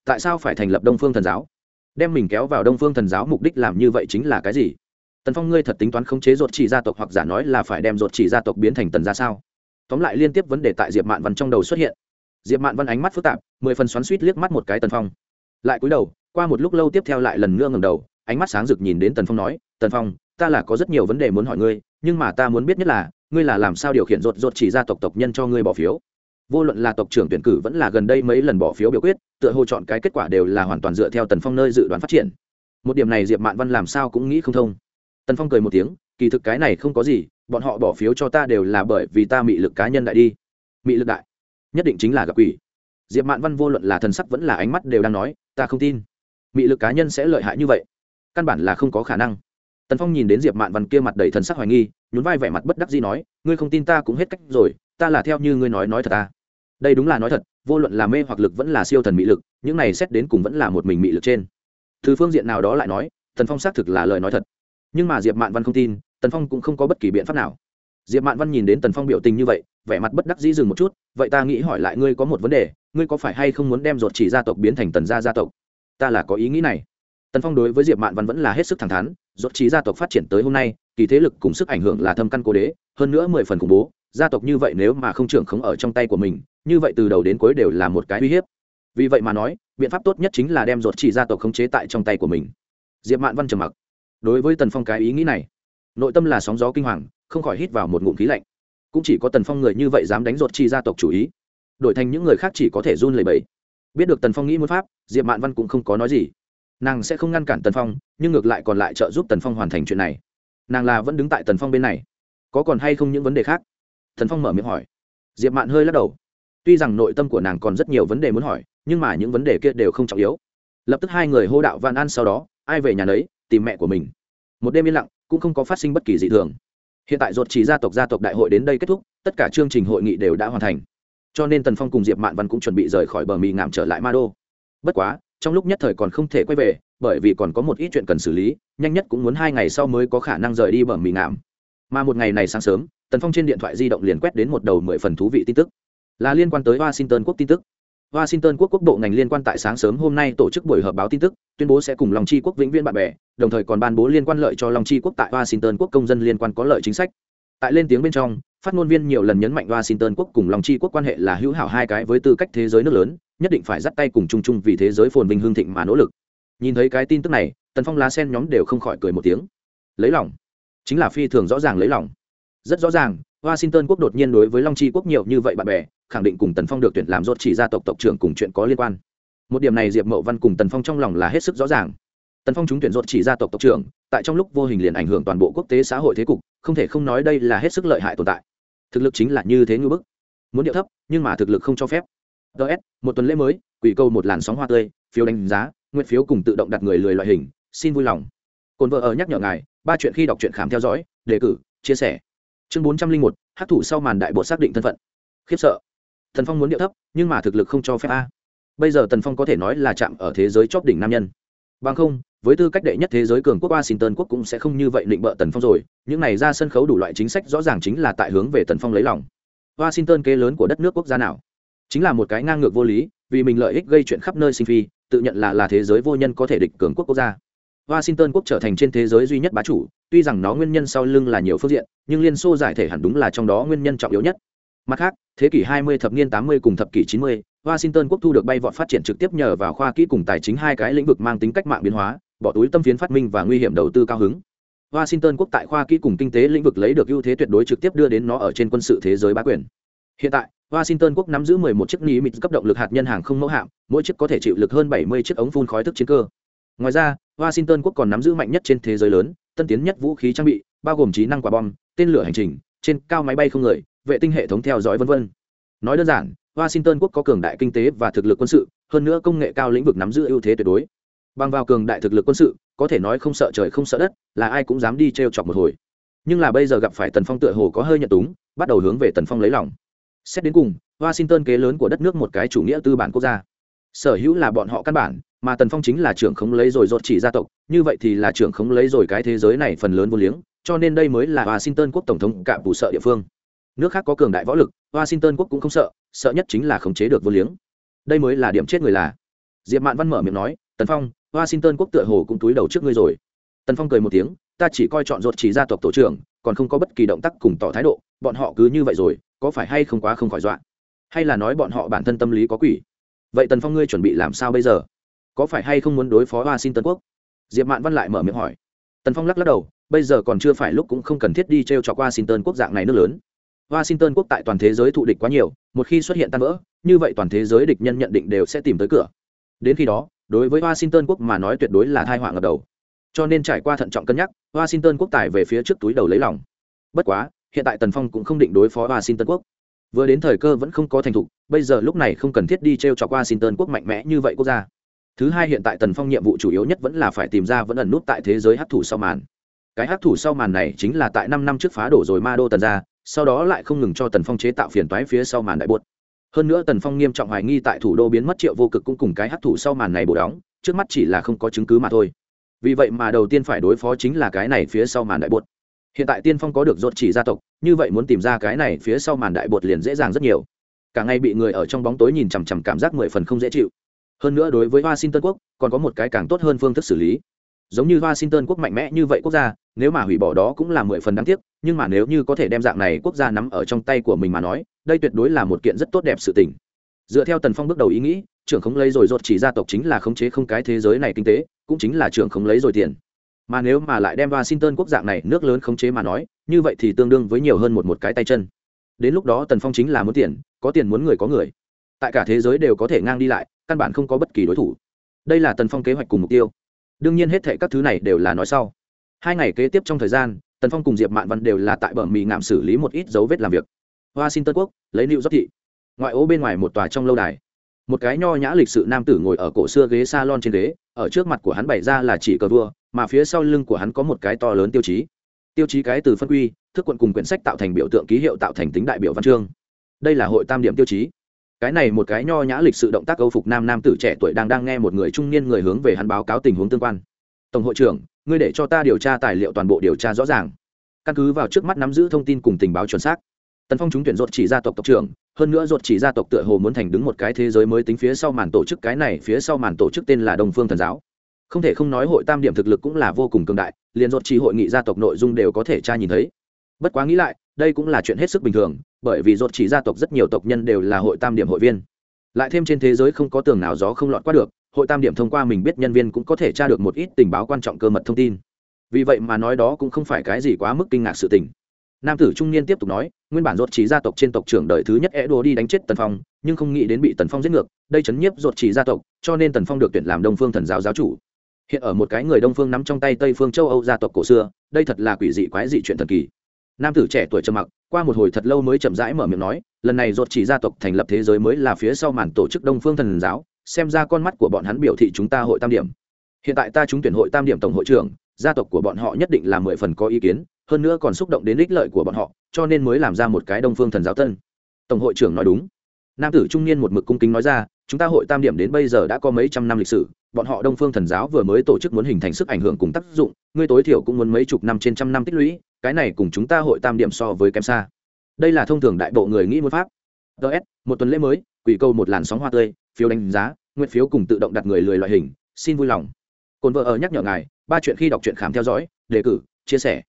Tại sao phải thành lập đông phương thần giáo? Đem mình kéo vào đông phương thần giáo mục đích làm như vậy chính là cái gì? Tần phong ngươi thật tính toán khống chế rốt chỉ gia tộc hoặc giả nói là phải đem rốt chỉ gia tộc biến thành tần gia sao? Tóm lại liên tiếp vấn đề tại diệp mạn văn trong đầu xuất hiện. Diệp mạn văn ánh mắt phức tạp, mười phần xoắn suýt liếc mắt một cái tần phong. Lại cúi đầu, qua một lúc lâu tiếp theo lại lần nữa ngầm đầu ánh mắt sáng rực nhìn đến tần phong nói, tần phong, ta là có rất nhiều vấn đề muốn hỏi ngươi, nhưng mà ta muốn biết nhất là, ngươi là làm sao điều khiển rột rột chỉ ra tộc tộc nhân cho ngươi bỏ phiếu? Vô luận là tộc trưởng tuyển cử vẫn là gần đây mấy lần bỏ phiếu biểu quyết, tựa hồ chọn cái kết quả đều là hoàn toàn dựa theo tần phong nơi dự đoán phát triển. Một điểm này diệp mạn văn làm sao cũng nghĩ không thông. Tần phong cười một tiếng, kỳ thực cái này không có gì, bọn họ bỏ phiếu cho ta đều là bởi vì ta mị lực cá nhân đại đi. Mị lực đại? Nhất định chính là gặp quỷ. Diệp mạn văn vô luận là thần sắc vẫn là ánh mắt đều đang nói, ta không tin. Mị lực cá nhân sẽ lợi hại như vậy căn bản là không có khả năng. Tần phong nhìn đến diệp mạn văn kia mặt đầy thần sắc hoài nghi, nhún vai vẻ mặt bất đắc gì nói, ngươi không tin ta cũng hết cách rồi, ta là theo như ngươi nói nói thật ta đây đúng là nói thật, vô luận là mê hoặc lực vẫn là siêu thần mị lực, những này xét đến cùng vẫn là một mình mị lực trên. Từ phương diện nào đó lại nói, tần phong xác thực là lời nói thật. Nhưng mà diệp mạn văn không tin, tần phong cũng không có bất kỳ biện pháp nào. Diệp mạn văn nhìn đến tần phong biểu tình như vậy, vẻ mặt bất đắc dĩ dừng một chút, vậy ta nghĩ hỏi lại ngươi có một vấn đề, ngươi có phải hay không muốn đem ruột chỉ gia tộc biến thành tần gia gia tộc? Ta là có ý nghĩ này tần phong đối với diệp mạn văn vẫn là hết sức thẳng thắn ruột chỉ gia tộc phát triển tới hôm nay, kỳ thế lực cùng sức ảnh hưởng là thâm căn cố đế, hơn nữa mười phần khủng bố, gia tộc như vậy nếu mà không trưởng khống ở trong tay của mình, như vậy từ đầu đến cuối đều là một cái uy hiếp. Vì vậy mà nói, biện pháp tốt nhất chính là đem ruột chỉ gia tộc khống chế tại trong tay của mình. Diệp mạn văn trầm mặc. Đối với tần phong cái ý nghĩ này, nội tâm là sóng gió kinh hoàng, không khỏi hít vào một ngụm khí lạnh. Cũng chỉ có tần phong người như vậy dám đánh ruột chi gia tộc chủ ý, đổi thành những người khác chỉ có thể run lẩy bẩy. Biết được tần phong nghĩ muốn pháp, diệp mạn văn cũng không có nói gì nàng sẽ không ngăn cản tần phong, nhưng ngược lại còn lại trợ giúp tần phong hoàn thành chuyện này. Nàng là vẫn đứng tại tần phong bên này. Có còn hay không những vấn đề khác? Tần phong mở miệng hỏi. Diệp mạn hơi lắc đầu. Tuy rằng nội tâm của nàng còn rất nhiều vấn đề muốn hỏi, nhưng mà những vấn đề kia đều không trọng yếu. Lập tức hai người hô đạo van an sau đó, ai về nhà nấy, tìm mẹ của mình. Một đêm yên lặng, cũng không có phát sinh bất kỳ dị thường. Hiện tại ruột chỉ gia tộc gia tộc đại hội đến đây kết thúc, tất cả chương trình hội nghị đều đã hoàn thành. Cho nên tần phong cùng diệp mạn văn cũng chuẩn bị rời khỏi bờ mì ngảm trở lại ma đô. Bất quá trong lúc nhất thời còn không thể quay về bởi vì còn có một ít chuyện cần xử lý nhanh nhất cũng muốn hai ngày sau mới có khả năng rời đi bờ mì ngảm mà một ngày này sáng sớm tần phong trên điện thoại di động liền quét đến một đầu mười phần thú vị tin tức. Là liên quan tới washington quốc tin tức. Washington quốc quốc bộ ngành liên quan tại sáng sớm hôm nay tổ chức buổi họp báo tin tức, tuyên bố sẽ cùng Long Chi quốc vĩnh viễn bạn bè, đồng thời còn ban bố liên quan lợi cho Long Chi quốc tại Washington quốc công dân liên quan có lợi chính sách. Tại lên tiếng bên trong, phát ngôn viên nhiều lần nhấn mạnh Washington quốc cùng Long Chi quốc quan hệ là hữu hảo hai cái với tư cách thế giới nước lớn, nhất định phải dắt tay cùng chung chung vì thế giới phồn vinh hương thịnh mà nỗ lực. Nhìn thấy cái tin tức này, Tần Phong lá sen nhóm đều không khỏi cười một tiếng. Lấy lòng, chính là phi thường rõ ràng lấy lòng. Rất rõ ràng, Washington quốc đột nhiên đối với Long Chi quốc nhiều như vậy bạn bè, khẳng định cùng tần phong được tuyển làm rốt chỉ gia tộc tộc trưởng cùng chuyện có liên quan một điểm này diệp mậu văn cùng tần phong trong lòng là hết sức rõ ràng tần phong trúng tuyển rốt chỉ gia tộc tộc trưởng tại trong lúc vô hình liền ảnh hưởng toàn bộ quốc tế xã hội thế cục không thể không nói đây là hết sức lợi hại tồn tại thực lực chính là như thế ngưỡng bức muốn điệu thấp nhưng mà thực lực không cho phép ts một tuần lễ mới, quỷ câu một làn sóng hoa tươi, phiếu đánh giá, nguyện phiếu cùng tự động đặt người lười loại hình, xin vui lòng. Cồn vợ ở nhắc nhở ngài, ba chuyện khi đọc truyện khám theo dõi, đề cử, chia sẻ. Chương bốn trăm linh một hát thủ sau màn đại bộ xác định thân phận. Khiếp sợ. Thần phong muốn điệu thấp, nhưng mà thực lực không cho phép a. Bây giờ tần phong có thể nói là chạm ở thế giới chóp đỉnh nam nhân. Bằng không, với tư cách đệ nhất thế giới cường quốc washington quốc cũng sẽ không như vậy định bợ tần phong rồi, những này ra sân khấu đủ loại chính sách rõ ràng chính là tại hướng về tần phong lấy lòng. Washington kế lớn của đất nước quốc gia nào? Chính là một cái ngang ngược vô lý vì mình lợi ích gây chuyện khắp nơi sinh phi tự nhận là là thế giới vô nhân có thể địch cường quốc quốc gia. Washington quốc trở thành trên thế giới duy nhất bá chủ tuy rằng nó nguyên nhân sau lưng là nhiều phương diện nhưng liên xô giải thể hẳn đúng là trong đó nguyên nhân trọng yếu nhất. Mặt khác thế kỷ 20 thập niên 80 cùng thập kỷ 90, washington quốc thu được bay vọt phát triển trực tiếp nhờ vào khoa kỹ cùng tài chính hai cái lĩnh vực mang tính cách mạng biến hóa bỏ túi tâm phiến phát minh và nguy hiểm đầu tư cao hứng. Washington quốc tại khoa kỹ cùng kinh tế lĩnh vực lấy được ưu thế tuyệt đối trực tiếp đưa đến nó ở trên quân sự thế giới bá quyền. Hiện tại washington quốc nắm giữ 11 chiếc ní mịt cấp động lực hạt nhân hàng không mẫu hạm mỗi chiếc có thể chịu lực hơn 70 chiếc ống phun khói thức chiến cơ ngoài ra washington quốc còn nắm giữ mạnh nhất trên thế giới lớn tân tiến nhất vũ khí trang bị bao gồm trí năng quả bom tên lửa hành trình trên cao máy bay không người vệ tinh hệ thống theo dõi vân vân. Nói đơn giản, Washington quốc có cường đại kinh tế và thực lực quân sự, hơn nữa công nghệ cao lĩnh vực nắm giữ ưu thế tuyệt đối. Bằng vào cường đại thực lực quân sự, có thể nói không sợ trời không sợ đất, là ai cũng dám đi trêu chọc một hồi. Nhưng là bây giờ gặp phải Tần Phong tựa hồ có hơi nhận túng, bắt đầu hướng về Tần Phong lấy lòng. Xét đến cùng, Washington kế lớn của đất nước một cái chủ nghĩa tư bản quốc gia. Sở hữu là bọn họ căn bản, mà Tần Phong chính là trưởng khống lấy rồi rốt chỉ gia tộc, như vậy thì là trưởng khống lấy rồi cái thế giới này phần lớn vô liếng, cho nên đây mới là Washington quốc tổng thống cạm bù sợ địa phương. Nước khác có cường đại võ lực washington quốc cũng không sợ sợ nhất chính là khống chế được vô liếng. Đây mới là điểm chết người là. Diệp mạn văn mở miệng nói tần phong washington quốc tựa hồ cũng túi đầu trước ngươi rồi. Tần phong cười một tiếng ta chỉ coi chọn ruột chỉ gia tộc tổ trưởng còn không có bất kỳ động tác cùng tỏ thái độ bọn họ cứ như vậy rồi có phải hay không quá không khỏi dọa? Hay là nói bọn họ bản thân tâm lý có quỷ? Vậy tần phong ngươi chuẩn bị làm sao bây giờ? Có phải hay không muốn đối phó washington quốc? Diệp mạn văn lại mở miệng hỏi. Tần phong lắc lắc đầu, bây giờ còn chưa phải lúc cũng không cần thiết đi t r e o chọc washington quốc dạng này nước lớn. Washington quốc tại toàn thế giới thụ địch quá nhiều, một khi xuất hiện tan vỡ, như vậy toàn thế giới địch nhân nhận định đều sẽ tìm tới cửa. Đến khi đó, đối với washington quốc mà nói tuyệt đối là thai họa ngập đầu. Cho nên trải qua thận trọng cân nhắc, washington quốc tải về phía trước túi đầu lấy lòng. Bất quá hiện tại tần phong cũng không định đối phó washington quốc. Vừa đến thời cơ vẫn không có thành thục, bây giờ lúc này không cần thiết đi t r e o chọc washington quốc mạnh mẽ như vậy quốc gia. Thứ hai hiện tại tần phong nhiệm vụ chủ yếu nhất vẫn là phải tìm ra vẫn ẩn nút tại thế giới hát thủ sau màn. Cái hát thủ sau màn này chính là tại năm năm trước phá đổ rồi ma đô tần ra sau đó lại không ngừng cho tần phong chế tạo phiền toái phía sau màn đại bột. Hơn nữa tần phong nghiêm trọng hoài nghi tại thủ đô biến mất triệu vô cực cũng cùng cái hát thủ sau màn này bổ đóng, trước mắt chỉ là không có chứng cứ mà thôi. Vì vậy mà đầu tiên phải đối phó chính là cái này phía sau màn đại bột hiện tại tiên phong có được rốt chỉ gia tộc, như vậy muốn tìm ra cái này phía sau màn đại bột liền dễ dàng rất nhiều. Cả ngày bị người ở trong bóng tối nhìn chằm chằm cảm giác mười phần không dễ chịu. Hơn nữa đối với washington quốc, còn có một cái càng tốt hơn phương thức xử lý. Giống như washington quốc mạnh mẽ như vậy quốc gia, nếu mà hủy bỏ đó cũng là mười phần đáng tiếc, nhưng mà nếu như có thể đem dạng này quốc gia nắm ở trong tay của mình mà nói, đây tuyệt đối là một kiện rất tốt đẹp sự tình. Dựa theo tần phong bước đầu ý nghĩ, trưởng không lấy rồi rốt chỉ gia tộc chính là khống chế không cái thế giới này kinh tế, cũng chính là trưởng không lấy rồi tiền mà nếu mà lại đem washington quốc dạng này nước lớn khống chế mà nói, như vậy thì tương đương với nhiều hơn một một cái tay chân. Đến lúc đó tần phong chính là muốn tiền, có tiền muốn người có người. Tại cả thế giới đều có thể ngang đi lại, căn bản không có bất kỳ đối thủ. Đây là tần phong kế hoạch cùng mục tiêu. Đương nhiên hết thệ các thứ này đều là nói sau. Hai ngày kế tiếp trong thời gian, tần phong cùng diệp mạn văn đều là tại bờ mì ngạm xử lý một ít dấu vết làm việc. Washington quốc, lấy lưu giáp thị. Ngoại ô bên ngoài một tòa trong lâu đài. Một cái nho nhã lịch sự nam tử ngồi ở cổ xưa ghế s a lon trên ghế, ở trước mặt của hắn bày ra là chỉ cờ vua mà phía sau lưng của hắn có một cái to lớn tiêu chí. Tiêu chí cái từ phân quy, thức quận cùng quyển sách tạo thành biểu tượng ký hiệu tạo thành tính đại biểu văn chương. Đây là hội tam điểm tiêu chí. Cái này một cái nho nhã lịch sự động tác âu phục nam nam tử trẻ tuổi đang đang nghe một người trung niên người hướng về hắn báo cáo tình huống tương quan. Tổng hội trưởng, ngươi để cho ta điều tra tài liệu toàn bộ điều tra rõ ràng. Căn cứ vào trước mắt nắm giữ thông tin cùng tình báo chuẩn xác. Tần phong chúng tuyển ruột chỉ gia tộc tộc trưởng, hơn nữa ruột chỉ gia tộc tựa hồ muốn thành đứng một cái thế giới mới tính phía sau màn tổ chức cái này, phía sau màn tổ chức tên là đồng phương thần giáo không thể không nói hội tam điểm thực lực cũng là vô cùng cường đại, liền ruột trì hội nghị gia tộc nội dung đều có thể tra nhìn thấy. Bất quá nghĩ lại, đây cũng là chuyện hết sức bình thường, bởi vì ruột chỉ gia tộc rất nhiều tộc nhân đều là hội tam điểm hội viên. Lại thêm trên thế giới không có tường nào gió không lọt qua được, hội tam điểm thông qua mình biết nhân viên cũng có thể tra được một ít tình báo quan trọng cơ mật thông tin. Vì vậy mà nói đó cũng không phải cái gì quá mức kinh ngạc sự tình. Nam tử trung niên tiếp tục nói, nguyên bản ruột chỉ gia tộc trên tộc trưởng đời thứ nhất é đồ đi đánh chết tần phong, nhưng không nghĩ đến bị tần phong giết ngược, đây chấn nhiếp ruột chỉ gia tộc, cho nên tần phong được tuyển làm đông phương thần giáo giáo chủ hiện ở một cái người đông phương nắm trong tay tây phương châu âu gia tộc cổ xưa, đây thật là quỷ dị quái dị chuyện thần kỳ. Nam tử trẻ tuổi trầm mặc, qua một hồi thật lâu mới chậm rãi mở miệng nói, lần này ruột chỉ gia tộc thành lập thế giới mới là phía sau màn tổ chức đông phương thần giáo, xem ra con mắt của bọn hắn biểu thị chúng ta hội tam điểm. Hiện tại ta trúng tuyển hội tam điểm tổng hội trưởng, gia tộc của bọn họ nhất định là mười phần có ý kiến, hơn nữa còn xúc động đến ích lợi của bọn họ, cho nên mới làm ra một cái đông phương thần giáo tân. Tổng hội trưởng nói đúng nam tử trung niên một mực cung kính nói ra, chúng ta hội tam điểm đến bây giờ đã có mấy trăm năm lịch sử, bọn họ đông phương thần giáo vừa mới tổ chức muốn hình thành sức ảnh hưởng cùng tác dụng, ngươi tối thiểu cũng muốn mấy chục năm trên trăm năm tích lũy, cái này cùng chúng ta hội tam điểm so với kém xa. Đây là thông thường đại bộ người nghĩ muốn pháp. Ts một tuần lễ mới, quỷ câu một làn sóng hoa tươi, phiếu đánh giá, nguyện phiếu cùng tự động đặt người lười loại hình, xin vui lòng. Cồn vợ ở nhắc nhở ngài, ba chuyện khi đọc truyện khám theo dõi, đề cử, chia sẻ.